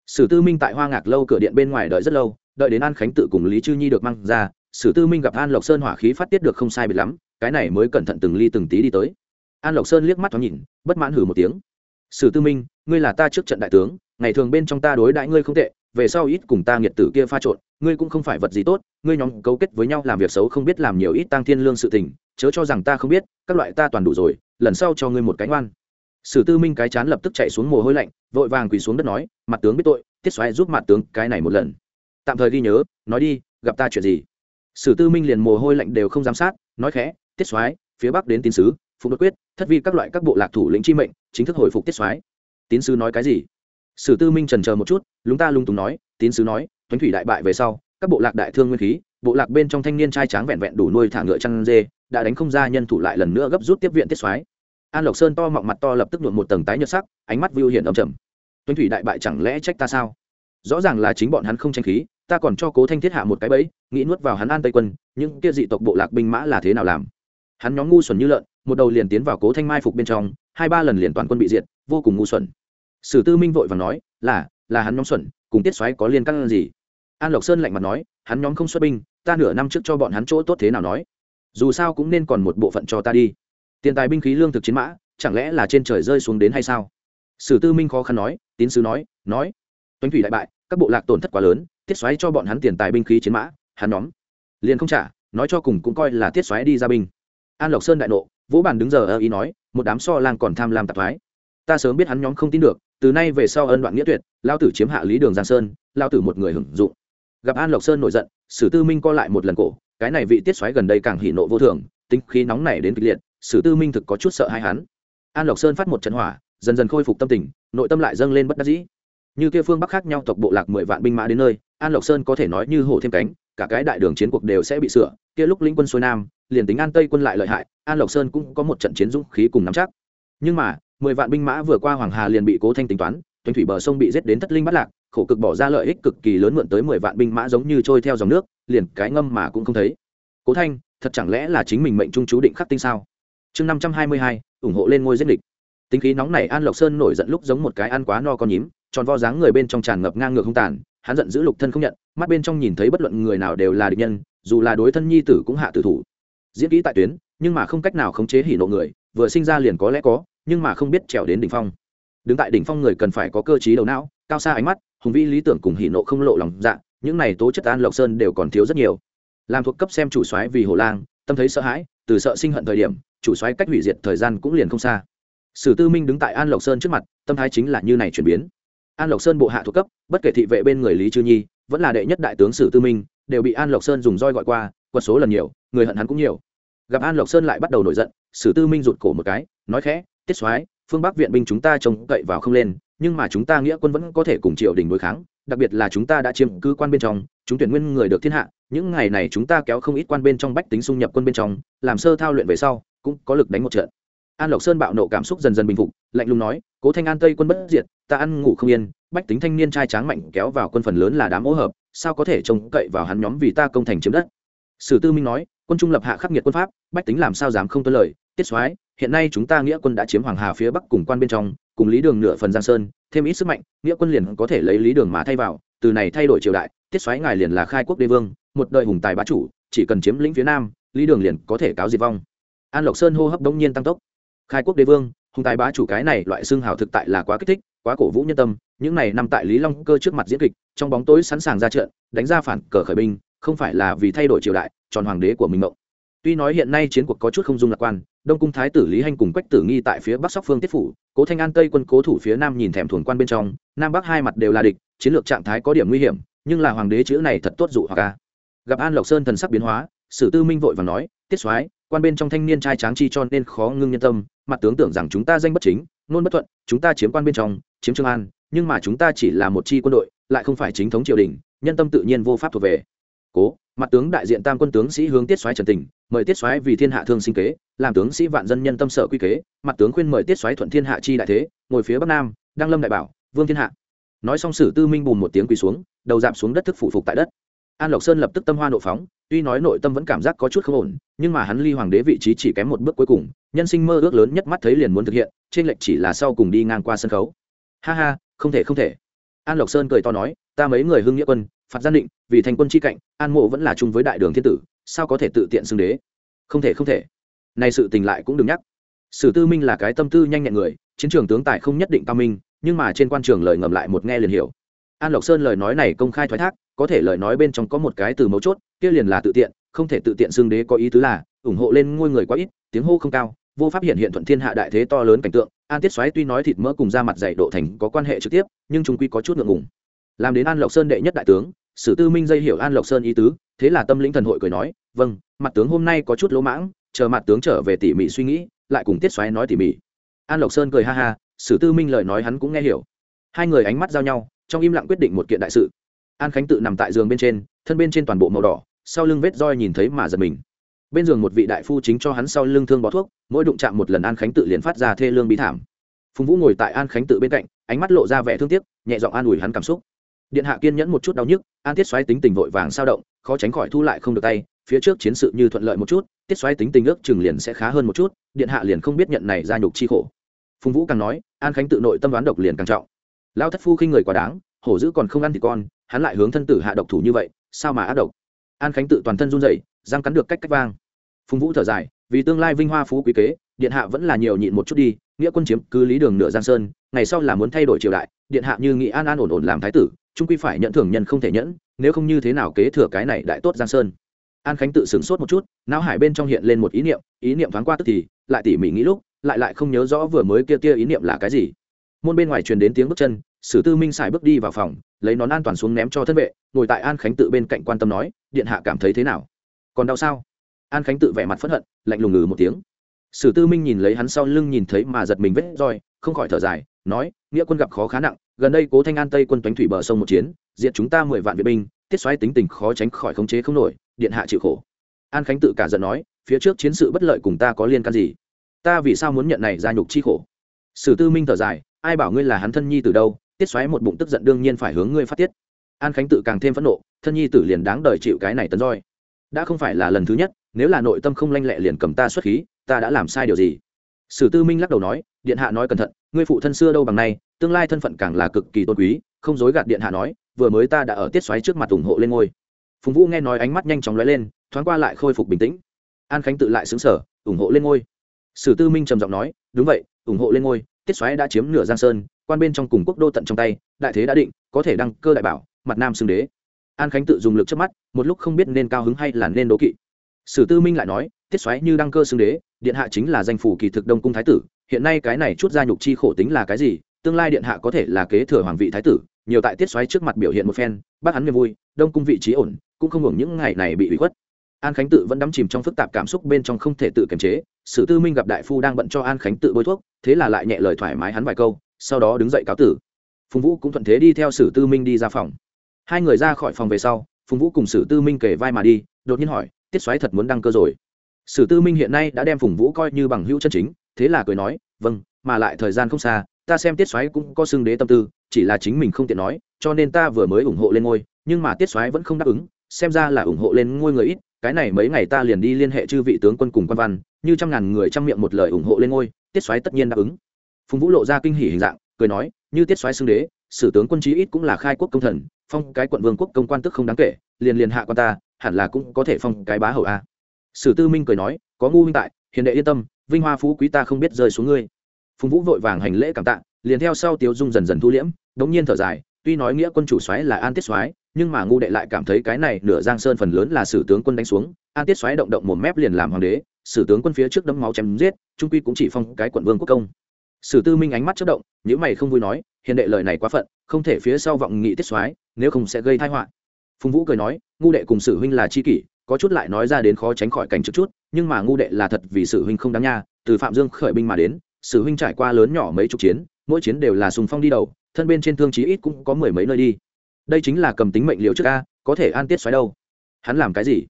sử tư minh tại hoa ngạc lâu cửa điện bên ngoài đợi rất lâu, đợi đến an khánh tự cùng lý chư nhi được mang ra, sử tư minh gặp an lộc sơn hỏa khí phát tiết được không sai biệt lắm, cái này mới cẩn thận từng ly từng tí đi tới an lộc sơn liếc mắt thoáng nhìn, bất mãn hử một tiếng sử tư minh, ngươi là ta trước trận đại tướng, ngày thường bên trong ta đối đãi ngươi không tệ, về sau ít cùng ta nghiệt tử kia pha trộn, ngươi cũng không phải vật gì tốt, ngươi nhóm cấu kết với nhau làm việc xấu không biết làm nhiều ít tăng thiên lương sự tình, chớ cho rằng ta không biết, các loại ta toàn đủ rồi, lần sau cho ngươi một cánh oan sử tư minh cái chán lập tức chạy xuống mồ hôi lạnh, vội vàng quỳ xuống đất nói, mặt tướng biết tội, tiết xoáy giúp mặt tướng cái này một lần. Tạm thời ghi nhớ, nói đi, gặp ta chuyện gì? Sử tư minh liền mồ hôi lạnh đều không giám sát, nói khẽ, tiết xoáy phía bắc đến tín sứ phụ đột quyết, thất vi các loại các bộ lạc thủ lĩnh chi mệnh, chính thức hồi phục tiết xoáy tín sứ nói cái gì? Sử tư minh trần chờ một chút, lúng ta lung túng nói, tín sứ nói thoánh thủy đại bại về sau, các bộ lạc đại thương nguyên khí, bộ lạc bên trong thanh niên trai tráng vẹn vẹn đủ nuôi thả ngựa chăn dê, đã đánh không ra nhân thủ lại lần nữa gấp rút tiếp viện tiết xoáy an lộc sơn to mọng mặt to lập tức nhuộm một tầng tái nhợt sắc, ánh mắt vưu hiện ầm trầm. Tuấn thủy đại bại chẳng lẽ trách ta sao? Rõ ràng là chính bọn hắn không tranh khí, ta còn cho cố thanh thiết hạ một cái bẫy, nghĩ nuốt vào hắn an tây quân, những kia dị tộc bộ lạc binh mã là thế nào làm? Hắn nhóm ngu xuẩn như lợn, một đầu liền tiến vào cố thanh mai phục bên trong, hai ba lần liền toàn quân bị diệt, vô cùng ngu xuẩn. Sử tư minh vội và nói, là là hắn nhóm xuẩn, cùng tiết xoáy có liên căn gì? An lộc sơn lạnh mặt nói, hắn nhóm không xuất binh, ta nửa năm trước cho bọn hắn chỗ tốt thế nào nói? Dù sao cũng nên còn một bộ phận cho ta đi tiền tài binh khí lương thực chiến mã, chẳng lẽ là trên trời rơi xuống đến hay sao? Sử tư minh khó khăn nói, tín sứ nói nói. Tuấn thủy đại bại, các bộ lạc tổn thất quá lớn, tiết xoáy cho bọn hắn tiền tài binh khí chiến mã, hắn nhóm. Liền không trả, nói cho cùng cũng coi là tiết xoáy đi ra binh. An lộc sơn đại nộ, vỗ bàn đứng giờ ơ ý nói, một đám so lang còn tham lam tạp thoái. Ta sớm biết hắn nhóm không tin được, từ nay về sau ân đoạn nghĩa tuyệt, lao tử chiếm hạ lý đường giang sơn, lao tử một người hưởng dụng. Gặp an lộc sơn nổi giận, sử tư minh co lại một lần cổ, cái này vị tiết xoáy gần đây càng hỉ nộ vô thường, tính khí nóng này đến kịch liệt sử tư minh thực có chút sợ hai hắn. An lộc sơn phát một trận hỏa, dần dần khôi phục tâm tình, nội tâm lại dâng lên bất đắc dĩ. Như kia phương bắc khác nhau tộc bộ lạc mười vạn binh mã đến nơi, an lộc sơn có thể nói như hổ thêm cánh, cả cái đại đường chiến cuộc đều sẽ bị sửa, kia lúc lĩnh quân xuôi nam, liền tính an tây quân lại lợi hại, an lộc sơn cũng có một trận chiến dũng khí cùng nắm chắc. Nhưng mà, mười vạn binh mã vừa qua hoàng hà liền bị cố thanh tính toán thuyền thủy bờ sông bị giết đến thất linh bắt lạc, khổ cực bỏ ra lợi ích cực kỳ lớn mượn tới mười vạn binh mã giống như trôi theo dòng nước, liền cái ngâm mà cũng không thấy. Cố thanh, thật chẳng lẽ là chính mình mệnh trung chú định khắc tinh sao? Chương năm trăm hai mươi hai, ủng hộ lên ngôi giết địch. Tính khí nóng này an lộc sơn nổi giận lúc giống một cái ăn quá no con nhím, tròn vo dáng người bên trong tràn ngập ngang ngược không tàn, hắn giận giữ lục thân không nhận, mắt bên trong nhìn thấy bất luận người nào đều là địch nhân, dù là đối thân nhi tử cũng hạ tử thủ. Diễn kỹ tại tuyến, nhưng mà không cách nào khống chế hỉ nộ người, vừa sinh ra liền có lẽ có, nhưng mà không biết trèo đến đỉnh phong. Đứng tại đỉnh phong người cần phải có cơ t đầu não, cao xa ánh mắt, hùng vĩ lý tưởng cùng hỉ nộ không lộ lòng dạ những này tố chất an lộc sơn đều còn thiếu rất nhiều. Làm thuộc cấp xem chủ soái vì hồ lang, tâm thấy sợ hãi, từ sợ sinh hận thời điểm chủ soái cách hủy diệt thời gian cũng liền không xa. Sử tư minh đứng tại an lộc sơn trước mặt, tâm thái chính là như này chuyển biến. An lộc sơn bộ hạ thuộc cấp, bất kể thị vệ bên người lý chư nhi, vẫn là đệ nhất đại tướng sử tư minh, đều bị an lộc sơn dùng roi gọi qua quật số lần nhiều, người hận hắn cũng nhiều. Gặp an lộc sơn lại bắt đầu nổi giận, sử tư minh rụt cổ một cái, nói khẽ, tiết soái, phương bắc viện binh chúng ta trông cậy vào không lên, nhưng mà chúng ta nghĩa quân vẫn có thể cùng triều đình đối kháng, đặc biệt là chúng ta đã chiếm cứ quan bên trong, chúng tuyển nguyên người được thiên hạ, những ngày này chúng ta kéo không ít quan bên trong bách tính xung nhập quân bên trong, làm sơ thao luyện về sau cũng có lực đánh một trận. An lộc sơn bạo nộ cảm xúc dần dần bình phục, lạnh lùng nói, cố thanh an tây quân bất diệt, ta ăn ngủ không yên, bách tính thanh niên trai tráng mạnh kéo vào quân phần lớn là đám hỗ hợp, sao có thể trông cậy vào hắn nhóm vì ta công thành chiếm đất? Sử tư minh nói, quân trung lập hạ khắc nghiệt quân pháp, bách tính làm sao dám không tuân lời, tiết soái, hiện nay chúng ta nghĩa quân đã chiếm hoàng hà phía bắc cùng quan bên trong, cùng lý đường nửa phần giang sơn, thêm ít sức mạnh, nghĩa quân liền có thể lấy lý đường mà thay vào, từ này thay đổi triều đại, tiết soái ngài liền là khai quốc đế vương, một đời hùng tài bá chủ, chỉ cần chiếm lĩnh phía nam, lý đường liền có thể cáo diệt vong an lộc sơn hô hấp đông nhiên tăng tốc. Khai quốc đế vương, hùng tài bá chủ cái này loại xương hào thực tại là quá kích thích, quá cổ vũ nhân tâm, những này nằm tại lý long cơ trước mặt diễn kịch, trong bóng tối sẵn sàng ra trận, đánh ra phản cờ khởi binh, không phải là vì thay đổi triều đại, tròn hoàng đế của mình mộng. Tuy nói hiện nay chiến cuộc có chút không dung lạc quan, đông cung thái tử lý hanh cùng quách tử nghi tại phía bắc sóc phương tiết phủ, cố thanh an tây quân cố thủ phía nam nhìn thèm thuồng quan bên trong, nam bắc hai mặt đều là địch, chiến lược trạng thái có điểm nguy hiểm, nhưng là hoàng đế chữ này thật tốt dụ hoặc ca gặp an lộc sơn thần sắc biến hóa, sử tư minh vội và nói, tiết soái quan bên trong thanh niên trai tráng chi cho nên khó ngưng nhân tâm mặt tướng tưởng rằng chúng ta danh bất chính nôn bất thuận, chúng ta chiếm quan bên trong, chiếm trương an, nhưng mà chúng ta chỉ là một chi quân đội, lại không phải chính thống triều đình, nhân tâm tự nhiên vô pháp thuộc về. Cố, mặt tướng đại diện tam quân tướng sĩ hướng tiết soái trần tình, mời tiết soái vì thiên hạ thương sinh kế, làm tướng sĩ vạn dân nhân tâm sợ quy kế, mặt tướng khuyên mời tiết soái thuận thiên hạ chi đại thế, ngồi phía bắc nam, đăng lâm đại bảo, vương thiên hạ. Nói xong sử tư minh bùn một tiếng quỳ xuống, đầu dạp xuống đất thức phụ phục tại đất an lộc sơn lập tức tâm hoa nộ phóng, tuy nói nội tâm vẫn cảm giác có chút không ổn, nhưng mà hắn ly hoàng đế vị trí chỉ kém một bước cuối cùng, nhân sinh mơ ước lớn nhất mắt thấy liền muốn thực hiện, trên lệch chỉ là sau cùng đi ngang qua sân khấu. Ha ha, không thể không thể. An lộc sơn cười to nói, ta mấy người hưng nghĩa quân, phạt gian định, vì thành quân chi cạnh, an mộ vẫn là chung với đại đường thiên tử, sao có thể tự tiện xưng đế? Không thể không thể. Này sự tình lại cũng đừng nhắc. Sử tư minh là cái tâm tư nhanh nhẹn người, chiến trường tướng tài không nhất định cao minh, nhưng mà trên quan trường lời ngầm lại một nghe liền hiểu an lộc sơn lời nói này công khai thoái thác, có thể lời nói bên trong có một cái từ mấu chốt, kia liền là tự tiện, không thể tự tiện xưng đế có ý tứ là, ủng hộ lên ngôi người quá ít, tiếng hô không cao, vô pháp hiện hiện thuận thiên hạ đại thế to lớn cảnh tượng. An tiết xoáy tuy nói thịt mỡ cùng da mặt dày độ thành có quan hệ trực tiếp, nhưng chúng quy có chút ngượng ngùng. Làm đến an lộc sơn đệ nhất đại tướng, sử tư minh dây hiểu an lộc sơn ý tứ, thế là tâm lĩnh thần hội cười nói vâng mặt tướng hôm nay có chút lỗ mãng, chờ mặt tướng trở về tỉ mỉ suy nghĩ, lại cùng tiết xoáy nói tỉ mỉ. An lộc sơn cười ha ha, sử tư minh lời nói hắn cũng nghe hiểu. Hai người ánh mắt giao nhau trong im lặng quyết định một kiện đại sự. An khánh tự nằm tại giường bên trên, thân bên trên toàn bộ màu đỏ, sau lưng vết roi nhìn thấy mà giật mình. Bên giường một vị đại phu chính cho hắn sau lưng thương bó thuốc, mỗi đụng chạm một lần an khánh tự liền phát ra thê lương bí thảm. Phùng vũ ngồi tại an khánh tự bên cạnh, ánh mắt lộ ra vẻ thương tiếc, nhẹ giọng an ủi hắn cảm xúc. Điện hạ kiên nhẫn một chút đau nhức, an tiết xoáy tính tình vội vàng sao động, khó tránh khỏi thu lại không được tay, phía trước chiến sự như thuận lợi một chút, tiết xoáy tính tình ước chừng liền sẽ khá hơn một chút, điện hạ liền không biết nhận này ra nhục chi khổ. Phùng vũ càng nói, an khánh tự nội tâm đoán độc liền càng trọng lao thất phu khinh người quá đáng, hổ dữ còn không ăn thì con, hắn lại hướng thân tử hạ độc thủ như vậy, sao mà ác độc? An khánh tự toàn thân run rẩy răng cắn được cách cách vang. Phùng vũ thở dài, vì tương lai vinh hoa phú quý kế, điện hạ vẫn là nhiều nhịn một chút đi, nghĩa quân chiếm cứ lý đường nửa giang sơn, ngày sau là muốn thay đổi triều đại, điện hạ như nghị an an ổn ổn làm thái tử, trung quy phải nhận thưởng nhân không thể nhẫn, nếu không như thế nào kế thừa cái này đại tốt giang sơn. An khánh tự sửng sốt một chút, não hải bên trong hiện lên một ý niệm ý niệm thoáng qua tức thì, lại tỉ mỉ nghĩ lúc, lại lại không nhớ rõ vừa mới kia kia ý niệm là cái gì môn bên ngoài truyền đến tiếng bước chân, sử tư minh xài bước đi vào phòng, lấy nón an toàn xuống ném cho thân vệ, ngồi tại an khánh tự bên cạnh quan tâm nói, điện hạ cảm thấy thế nào? Còn đau sao? An khánh tự vẻ mặt phẫn hận, lạnh lùng ngừ một tiếng. Sử tư minh nhìn lấy hắn sau lưng nhìn thấy mà giật mình vết roi, không khỏi thở dài, nói, nghĩa quân gặp khó khá nặng, gần đây cố thanh an tây quân toánh thủy bờ sông một chiến diện chúng ta mười vạn vệ binh, tiết xoáy tính tình khó tránh khỏi khống chế không nổi, điện hạ chịu khổ. An khánh tự cả giận nói, phía trước chiến sự bất lợi cùng ta có liên can gì? Ta vì sao muốn nhận này ra nhục chi khổ? Sử tư minh thở dài ai bảo ngươi là hắn thân nhi từ đâu, tiết xoáy một bụng tức giận đương nhiên phải hướng ngươi phát tiết. An khánh tự càng thêm phẫn nộ, thân nhi tử liền đáng đời chịu cái này tấn roi. Đã không phải là lần thứ nhất, nếu là nội tâm không lanh lẹ liền cầm ta xuất khí, ta đã làm sai điều gì? Sử tư minh lắc đầu nói, điện hạ nói cẩn thận, ngươi phụ thân xưa đâu bằng nay, tương lai thân phận càng là cực kỳ tôn quý, không dối gạt điện hạ nói, vừa mới ta đã ở tiết xoáy trước mặt ủng hộ lên ngôi. Phùng vũ nghe nói ánh mắt nhanh chóng lóe lên, thoáng qua lại khôi phục bình tĩnh. An khánh tự lại xứng sở ủng hộ lên ngôi. Sử tư minh trầm giọng nói, đúng vậy, ủng hộ lên ngôi tiết xoáy đã chiếm nửa giang sơn, quan bên trong cùng quốc đô tận trong tay, đại thế đã định, có thể đăng cơ đại bảo, mặt nam xưng đế. An khánh tự dùng lực trước mắt, một lúc không biết nên cao hứng hay là nên đố kỵ. Sử tư minh lại nói, tiết xoáy như đăng cơ xưng đế, điện hạ chính là danh phủ kỳ thực đông cung thái tử, hiện nay cái này chút gia nhục chi khổ tính là cái gì, tương lai điện hạ có thể là kế thừa hoàng vị thái tử, nhiều tại tiết xoáy trước mặt biểu hiện một phen, bác hắn niềm vui, đông cung vị trí ổn, cũng không hưởng những ngày này bị ủy khuất an khánh tự vẫn đắm chìm trong phức tạp cảm xúc bên trong không thể tự kiềm chế, sử tư minh gặp đại phu đang bận cho an khánh tự bôi thuốc, thế là lại nhẹ lời thoải mái hắn vài câu, sau đó đứng dậy cáo tử. Phùng vũ cũng thuận thế đi theo sử tư minh đi ra phòng. Hai người ra khỏi phòng về sau, phùng vũ cùng sử tư minh kể vai mà đi, đột nhiên hỏi, tiết xoáy thật muốn đăng cơ rồi? Sử tư minh hiện nay đã đem phùng vũ coi như bằng hữu chân chính, thế là cười nói vâng mà lại thời gian không xa, ta xem tiết xoáy cũng có xưng đế tâm tư, chỉ là chính mình không tiện nói, cho nên ta vừa mới ủng hộ lên ngôi, nhưng mà tiết xoáy vẫn không đáp ứng, xem ra là ủng hộ lên ngôi người ít cái này mấy ngày ta liền đi liên hệ chư vị tướng quân cùng quan văn, như trăm ngàn người trăm miệng một lời ủng hộ lên ngôi, tiết soái tất nhiên đáp ứng. Phùng vũ lộ ra kinh hỉ hình dạng, cười nói, như tiết soái xưng đế, sử tướng quân chí ít cũng là khai quốc công thần, phong cái quận vương quốc công quan tức không đáng kể, liền liền hạ quan ta, hẳn là cũng có thể phong cái bá hậu a. Sử tư minh cười nói, có ngu minh tại, hiền đệ yên tâm, vinh hoa phú quý ta không biết rơi xuống ngươi. Phùng vũ vội vàng hành lễ cảm tạ, liền theo sau tiếu dung dần dần thu liễm, đống nhiên thở dài tuy nói nghĩa quân chủ soái là an tiết soái, nhưng mà ngu đệ lại cảm thấy cái này nửa giang sơn phần lớn là sử tướng quân đánh xuống. An tiết soái động động một mép liền làm hoàng đế, sử tướng quân phía trước đấm máu chém giết, trung quy cũng chỉ phong cái quận vương quốc công. Sử tư minh ánh mắt chất động nếu mày không vui nói, hiền đệ lời này quá phận, không thể phía sau vọng nghị tiết soái, nếu không sẽ gây tai họa. Phùng vũ cười nói, ngu đệ cùng sử huynh là chi kỷ, có chút lại nói ra đến khó tránh khỏi cảnh trước chút, nhưng mà ngu đệ là thật vì sử huynh không đáng nha, từ phạm dương khởi binh mà đến, sử huynh trải qua lớn nhỏ mấy chục chiến, mỗi chiến đều là sùng phong đi đầu thân bên trên thương chí ít cũng có mười mấy nơi đi. Đây chính là cầm tính mệnh liều trước a, có thể an tiết xoáy đâu. Hắn làm cái gì?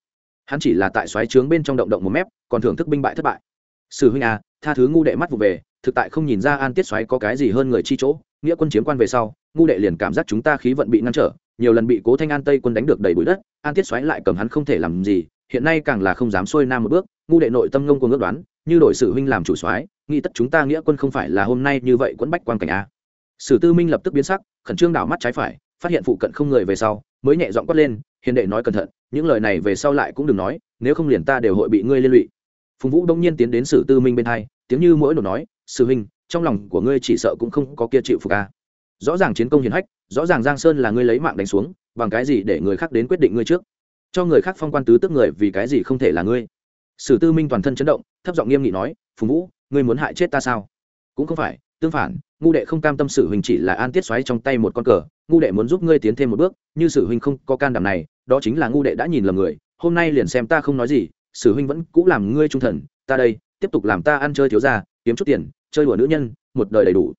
Hắn chỉ là tại xoáy trướng bên trong động động một mép, còn thưởng thức binh bại thất bại. Sử huynh a, tha thứ ngu đệ mắt vụ về, thực tại không nhìn ra an tiết xoáy có cái gì hơn người chi chỗ, nghĩa quân chiếm quan về sau, ngu đệ liền cảm giác chúng ta khí vận bị ngăn trở, nhiều lần bị cố thanh an tây quân đánh được đầy bụi đất, an tiết xoáy lại cầm hắn không thể làm gì, hiện nay càng là không dám xuôi nam một bước, ngu đệ nội tâm ngông cuồng ước đoán, như đổi sử huynh làm chủ soái nghĩ tất chúng ta nghĩa quân không phải là hôm nay như vậy quẫn bách quan cảnh a sử tư minh lập tức biến sắc, khẩn trương đảo mắt trái phải, phát hiện phụ cận không người về sau, mới nhẹ giọng quát lên, hiền đệ nói cẩn thận, những lời này về sau lại cũng đừng nói, nếu không liền ta đều hội bị ngươi liên lụy. Phùng vũ đông nhiên tiến đến sử tư minh bên hai, tiếng như mỗi nổ nói, sử huynh, trong lòng của ngươi chỉ sợ cũng không có kia chịu phục a. Rõ ràng chiến công hiển hách, rõ ràng giang sơn là ngươi lấy mạng đánh xuống, bằng cái gì để người khác đến quyết định ngươi trước? Cho người khác phong quan tứ tức người vì cái gì không thể là ngươi? Sử tư minh toàn thân chấn động, thấp giọng nghiêm nghị nói, phùng vũ, ngươi muốn hại chết ta sao? Cũng không phải tương phản, ngu đệ không cam tâm sử huynh chỉ là an tiết xoáy trong tay một con cờ, ngu đệ muốn giúp ngươi tiến thêm một bước, như sử huynh không có can đảm này, đó chính là ngu đệ đã nhìn lầm người, hôm nay liền xem ta không nói gì, sử huynh vẫn cũng làm ngươi trung thần, ta đây, tiếp tục làm ta ăn chơi thiếu ra kiếm chút tiền, chơi đùa nữ nhân, một đời đầy đủ.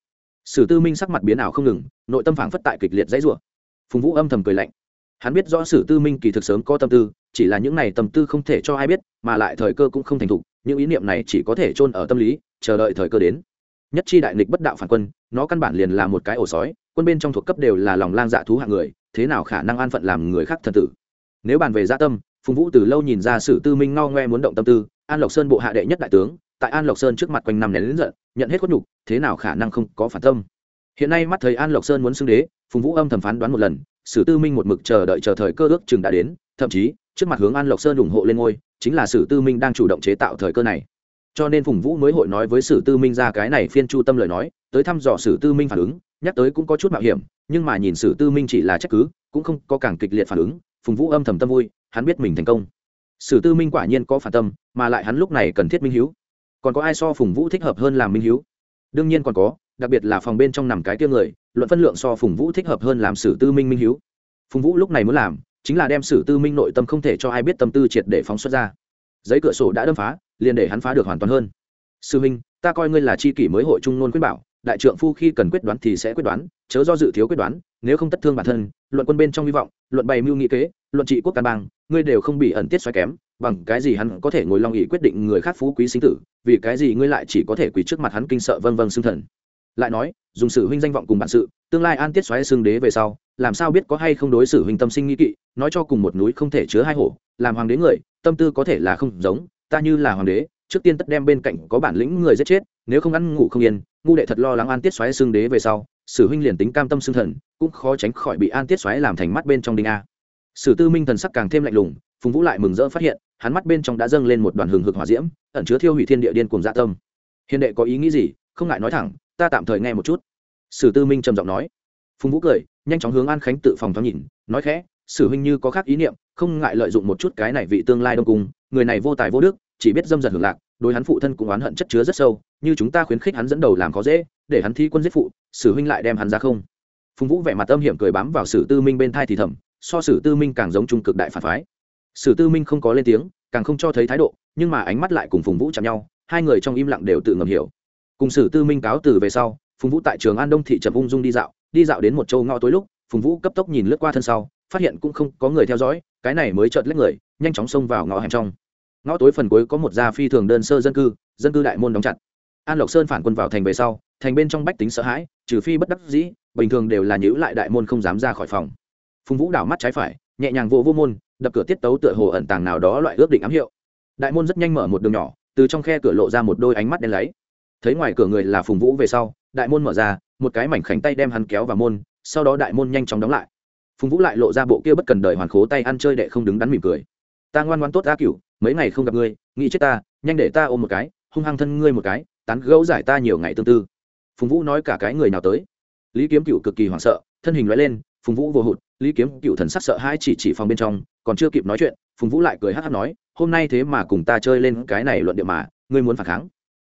Sử tư minh sắc mặt biến ảo không ngừng, nội tâm phảng phất tại kịch liệt dãy rủa. Phùng vũ âm thầm cười lạnh. Hắn biết rõ sử tư minh kỳ thực sớm có tâm tư, chỉ là những này tâm tư không thể cho ai biết, mà lại thời cơ cũng không thành thục, những ý niệm này chỉ có thể chôn ở tâm lý, chờ đợi thời cơ đến nhất chi đại nghịch bất đạo phản quân, nó căn bản liền là một cái ổ sói, quân bên trong thuộc cấp đều là lòng lang dạ thú hạng người, thế nào khả năng an phận làm người khác thần tử? Nếu bàn về gia tâm, phùng vũ từ lâu nhìn ra sử tư minh ngao ngoe muốn động tâm tư, an lộc sơn bộ hạ đệ nhất đại tướng, tại an lộc sơn trước mặt quanh năm nén lính giận, nhận hết khuất nhục, thế nào khả năng không có phản tâm? Hiện nay mắt thấy an lộc sơn muốn xưng đế, phùng vũ âm thầm phán đoán một lần, sử tư minh một mực chờ đợi chờ thời cơ ước chừng đã đến, thậm chí, trước mặt hướng an lộc sơn ủng hộ lên ngôi, chính là sử tư minh đang chủ động chế tạo thời cơ này cho nên phùng vũ mới hội nói với sử tư minh ra cái này phiên chu tâm lời nói, tới thăm dò sử tư minh phản ứng, nhắc tới cũng có chút mạo hiểm, nhưng mà nhìn sử tư minh chỉ là trách cứ, cũng không có càng kịch liệt phản ứng, phùng vũ âm thầm tâm vui, hắn biết mình thành công. Sử tư minh quả nhiên có phản tâm, mà lại hắn lúc này cần thiết minh hiếu. Còn có ai so phùng vũ thích hợp hơn làm minh hiếu? Đương nhiên còn có, đặc biệt là phòng bên trong nằm cái tiêu người, luận phân lượng so phùng vũ thích hợp hơn làm sử tư minh minh hiếu. Phùng vũ lúc này muốn làm, chính là đem sử tư minh nội tâm không thể cho ai biết tâm tư triệt để phóng xuất ra. Giấy cửa sổ đã đâm phá liền để hắn phá được hoàn toàn hơn. Sư minh, ta coi ngươi là c h i kỷ mới hội trung nôn quyết bảo, đại trượng phu khi cần quyết đoán thì sẽ quyết đoán, chớ do dự thiếu quyết đoán, nếu không tất thương bản thân, luận quân bên trong hy vọng, luận bày mưu nghị kế, luận trị quốc căn bang, ngươi đều không bị ẩn tiết xoáy kém, bằng cái gì hắn có thể ngồi long ỉ quyết định người khác phú quý sinh tử, vì cái gì ngươi lại chỉ có thể quỳ trước mặt hắn kinh sợ vân vân xưng thần? Lại nói, dùng sự huynh danh vọng cùng bản sự, tương lai an tiết xoáy xưng đế về sau, làm sao biết có hay không đối xử huynh tâm sinh nghi kỵ, nói cho cùng một núi không thể chứa hai hổ, làm hoàng đế người, tâm tư có thể là không giống ta như là hoàng đế, trước tiên tất đem bên cạnh có bản lĩnh người giết chết, nếu không ăn ngủ không yên, ngu đệ thật lo lắng an tiết xoáy xương đế về sau, sử huynh liền tính cam tâm xương thần, cũng khó tránh khỏi bị an tiết xoáy làm thành mắt bên trong đinh a. Sử tư minh thần sắc càng thêm lạnh lùng, phùng vũ lại mừng rỡ phát hiện, hắn mắt bên trong đã dâng lên một đoàn hừng hực hỏa diễm, ẩn chứa thiêu hủy thiên địa điên cùng dạ tâm. Hiền đệ có ý nghĩ gì? Không ngại nói thẳng, ta tạm thời nghe một chút. Sử tư minh trầm giọng nói. Phùng vũ cười, nhanh chóng hướng an khánh tự phòng thoáng nhìn, nói khẽ, sử huynh như có khác ý niệm, không ngại lợi dụng một chút cái này vị tương lai đông cung người này vô tài vô đức, chỉ biết dâm dật hưởng lạc, đối hắn phụ thân cũng oán hận chất chứa rất sâu, như chúng ta khuyến khích hắn dẫn đầu làm khó dễ, để hắn thi quân giết phụ, sử huynh lại đem hắn ra không. Phùng vũ vẻ mặt âm hiểm cười bám vào sử tư minh bên thai thì thầm, so sử tư minh càng giống trung cực đại phản phái. Sử tư minh không có lên tiếng, càng không cho thấy thái độ, nhưng mà ánh mắt lại cùng phùng vũ chạm nhau, hai người trong im lặng đều tự ngầm hiểu. Cùng sử tư minh cáo từ về sau, phùng vũ tại trường an đông thị trầm ung dung đi dạo đi dạo đến một châu ngõ tối lúc, phùng vũ cấp tốc nhìn lướt qua thân sau, phát hiện cũng không có người theo dõi, cái này mới chợt lách người nhanh chóng xông vào ngõ hẻm trong. Ngõ tối phần cuối có một gia phi thường đơn sơ dân cư dân cư đại môn đóng chặt. An lộc sơn phản quân vào thành về sau, thành bên trong bách tính sợ hãi, trừ phi bất đắc dĩ, bình thường đều là nhữ lại đại môn không dám ra khỏi phòng. Phùng vũ đảo mắt trái phải, nhẹ nhàng vô vô môn, đập cửa tiết tấu tựa hồ ẩn tàng nào đó loại ước định ám hiệu. Đại môn rất nhanh mở một đường nhỏ, từ trong khe cửa lộ ra một đôi ánh mắt đen láy. Thấy ngoài cửa người là phùng vũ về sau, đại môn mở ra, một cái mảnh khánh tay đem hắn kéo vào môn, sau đó đại môn nhanh chóng đóng lại. Phùng vũ lại lộ ra bộ kia bất cần đời hoàn khố tay ăn chơi đệ không đứng đắn mỉm cười ta ngoan ngoan tốt a cửu, mấy ngày không gặp ngươi, nghĩ chết ta, nhanh để ta ôm một cái, hung hăng thân ngươi một cái, tán gẫu giải ta nhiều ngày tương tư. Phùng vũ nói cả cái người nào tới. Lý kiếm cựu cực kỳ hoảng sợ, thân hình loại lên, phùng vũ vô hụt, lý kiếm cựu thần sắc sợ hai chỉ chỉ phòng bên trong, còn chưa kịp nói chuyện, phùng vũ lại cười hát hát nói, hôm nay thế mà cùng ta chơi lên cái này luận địa mà, ngươi muốn phản kháng?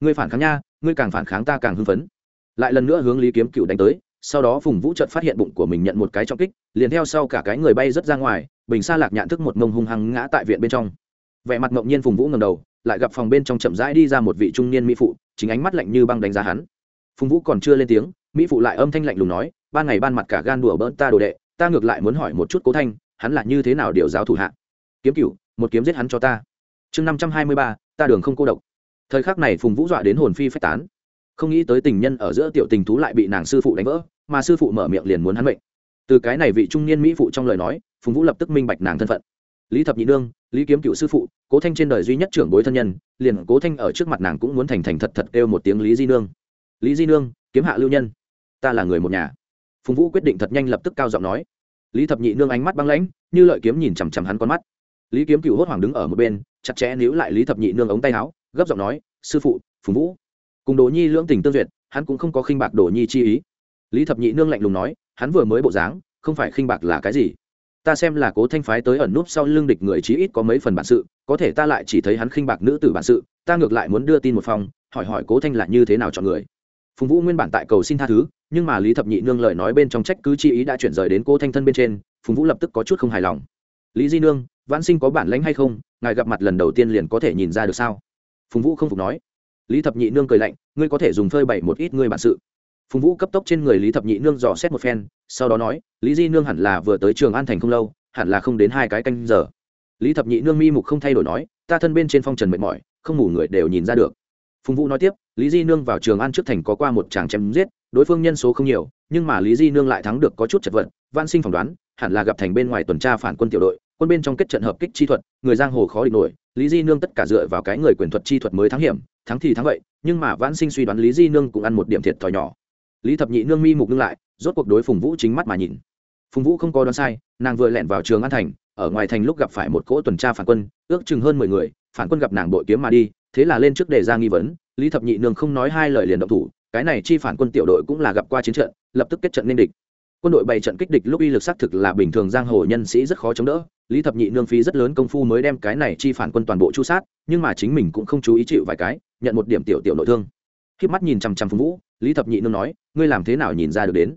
Ngươi phản kháng nha, ngươi càng phản kháng ta càng hưng phấn. Lại lần nữa hướng lý kiếm cựu đánh tới sau đó phùng vũ chợt phát hiện bụng của mình nhận một cái trọng kích, liền theo sau cả cái người bay rất ra ngoài, bình xa lạc nhạn thức một mông hung hăng ngã tại viện bên trong. Vẻ mặt ngẫu nhiên phùng vũ ngầm đầu, lại gặp phòng bên trong chậm rãi đi ra một vị trung niên mỹ phụ, chính ánh mắt lạnh như băng đánh giá hắn. Phùng vũ còn chưa lên tiếng, mỹ phụ lại âm thanh lạnh lùng nói, ban ngày ban mặt cả gan đùa bỡn ta đồ đệ, ta ngược lại muốn hỏi một chút cố thanh, hắn là như thế nào điều giáo thủ hạ? Kiếm cửu, một kiếm giết hắn cho ta. Chương năm trăm hai mươi ba, ta đường không cô độc. Thời khắc này phùng vũ dọa đến hồn phi phách tán không nghĩ tới tình nhân ở giữa tiểu tình thú lại bị nàng sư phụ đánh vỡ, mà sư phụ mở miệng liền muốn hắn mệnh. Từ cái này vị trung niên mỹ phụ trong lời nói, phùng vũ lập tức minh bạch nàng thân phận. Lý thập nhị nương, lý kiếm cựu sư phụ, cố thanh trên đời duy nhất trưởng bối thân nhân, liền cố thanh ở trước mặt nàng cũng muốn thành thành thật thật kêu một tiếng lý di nương. Lý di nương, kiếm hạ lưu nhân. Ta là người một nhà. Phùng vũ quyết định thật nhanh lập tức cao giọng nói. Lý thập nhị nương ánh mắt băng lãnh, như lợi kiếm nhìn chằm chằm hắn con mắt. Lý kiếm cựu hốt hoảng đứng ở một bên, chặt chẽ níu lại lý thập nhị nương ống tay áo, gấp giọng nói, sư phụ, phùng vũ cùng đồ nhi lưỡng tình tương duyệt, hắn cũng không có khinh bạc đồ nhi chi ý. Lý thập nhị nương lạnh lùng nói, hắn vừa mới bộ dáng, không phải khinh bạc là cái gì? Ta xem là cố thanh phái tới ẩn núp sau lưng địch người chí ít có mấy phần bản sự, có thể ta lại chỉ thấy hắn khinh bạc nữ tử bản sự, ta ngược lại muốn đưa tin một phòng, hỏi hỏi cố thanh là như thế nào chọn người. Phùng vũ nguyên bản tại cầu xin tha thứ, nhưng mà lý thập nhị nương lời nói bên trong trách cứ chi ý đã chuyển rời đến cô thanh thân bên trên, phùng vũ lập tức có chút không hài lòng. Lý di nương, vãn sinh có bản lãnh hay không? Ngài gặp mặt lần đầu tiên liền có thể nhìn ra được sao? Phùng vũ không phục nói lý thập nhị nương cười lạnh, ngươi có thể dùng phơi bày một ít ngươi bản sự. Phùng vũ cấp tốc trên người lý thập nhị nương dò xét một phen, sau đó nói, lý di nương hẳn là vừa tới trường an thành không lâu, hẳn là không đến hai cái canh giờ. Lý thập nhị nương mi mục không thay đổi nói, ta thân bên trên phong trần mệt mỏi, không ngủ người đều nhìn ra được. Phùng vũ nói tiếp, lý di nương vào trường an trước thành có qua một tràng chém giết, đối phương nhân số không nhiều, nhưng mà lý di nương lại thắng được có chút chật vật van sinh phỏng đoán, hẳn là gặp thành bên ngoài tuần tra phản quân tiểu đội, quân bên trong kết trận hợp kích chi thuật, người giang hồ khó địch nổi lý di nương tất cả dựa vào cái người quyền thuật chi thuật mới thắng hiểm, thắng thì thắng vậy, nhưng mà vãn sinh suy đoán lý di nương cũng ăn một điểm thiệt thòi nhỏ. Lý thập nhị nương mi mục ngưng lại, rốt cuộc đối phùng vũ chính mắt mà nhìn. Phùng vũ không có đoán sai, nàng vừa lẹn vào trường an thành, ở ngoài thành lúc gặp phải một cỗ tuần tra phản quân, ước chừng hơn mười người, phản quân gặp nàng bội kiếm mà đi, thế là lên trước đề ra nghi vấn, lý thập nhị nương không nói hai lời liền động thủ, cái này chi phản quân tiểu đội cũng là gặp qua chiến trận, lập tức kết trận nên địch. Quân đội bày trận kích địch lúc uy lực xác thực là bình thường giang hồ nhân sĩ rất khó chống đỡ lý thập nhị nương phí rất lớn công phu mới đem cái này chi phản quân toàn bộ chu sát, nhưng mà chính mình cũng không chú ý chịu vài cái, nhận một điểm tiểu tiểu nội thương. Khi mắt nhìn chằm chằm phùng vũ, lý thập nhị nương nói, ngươi làm thế nào nhìn ra được đến?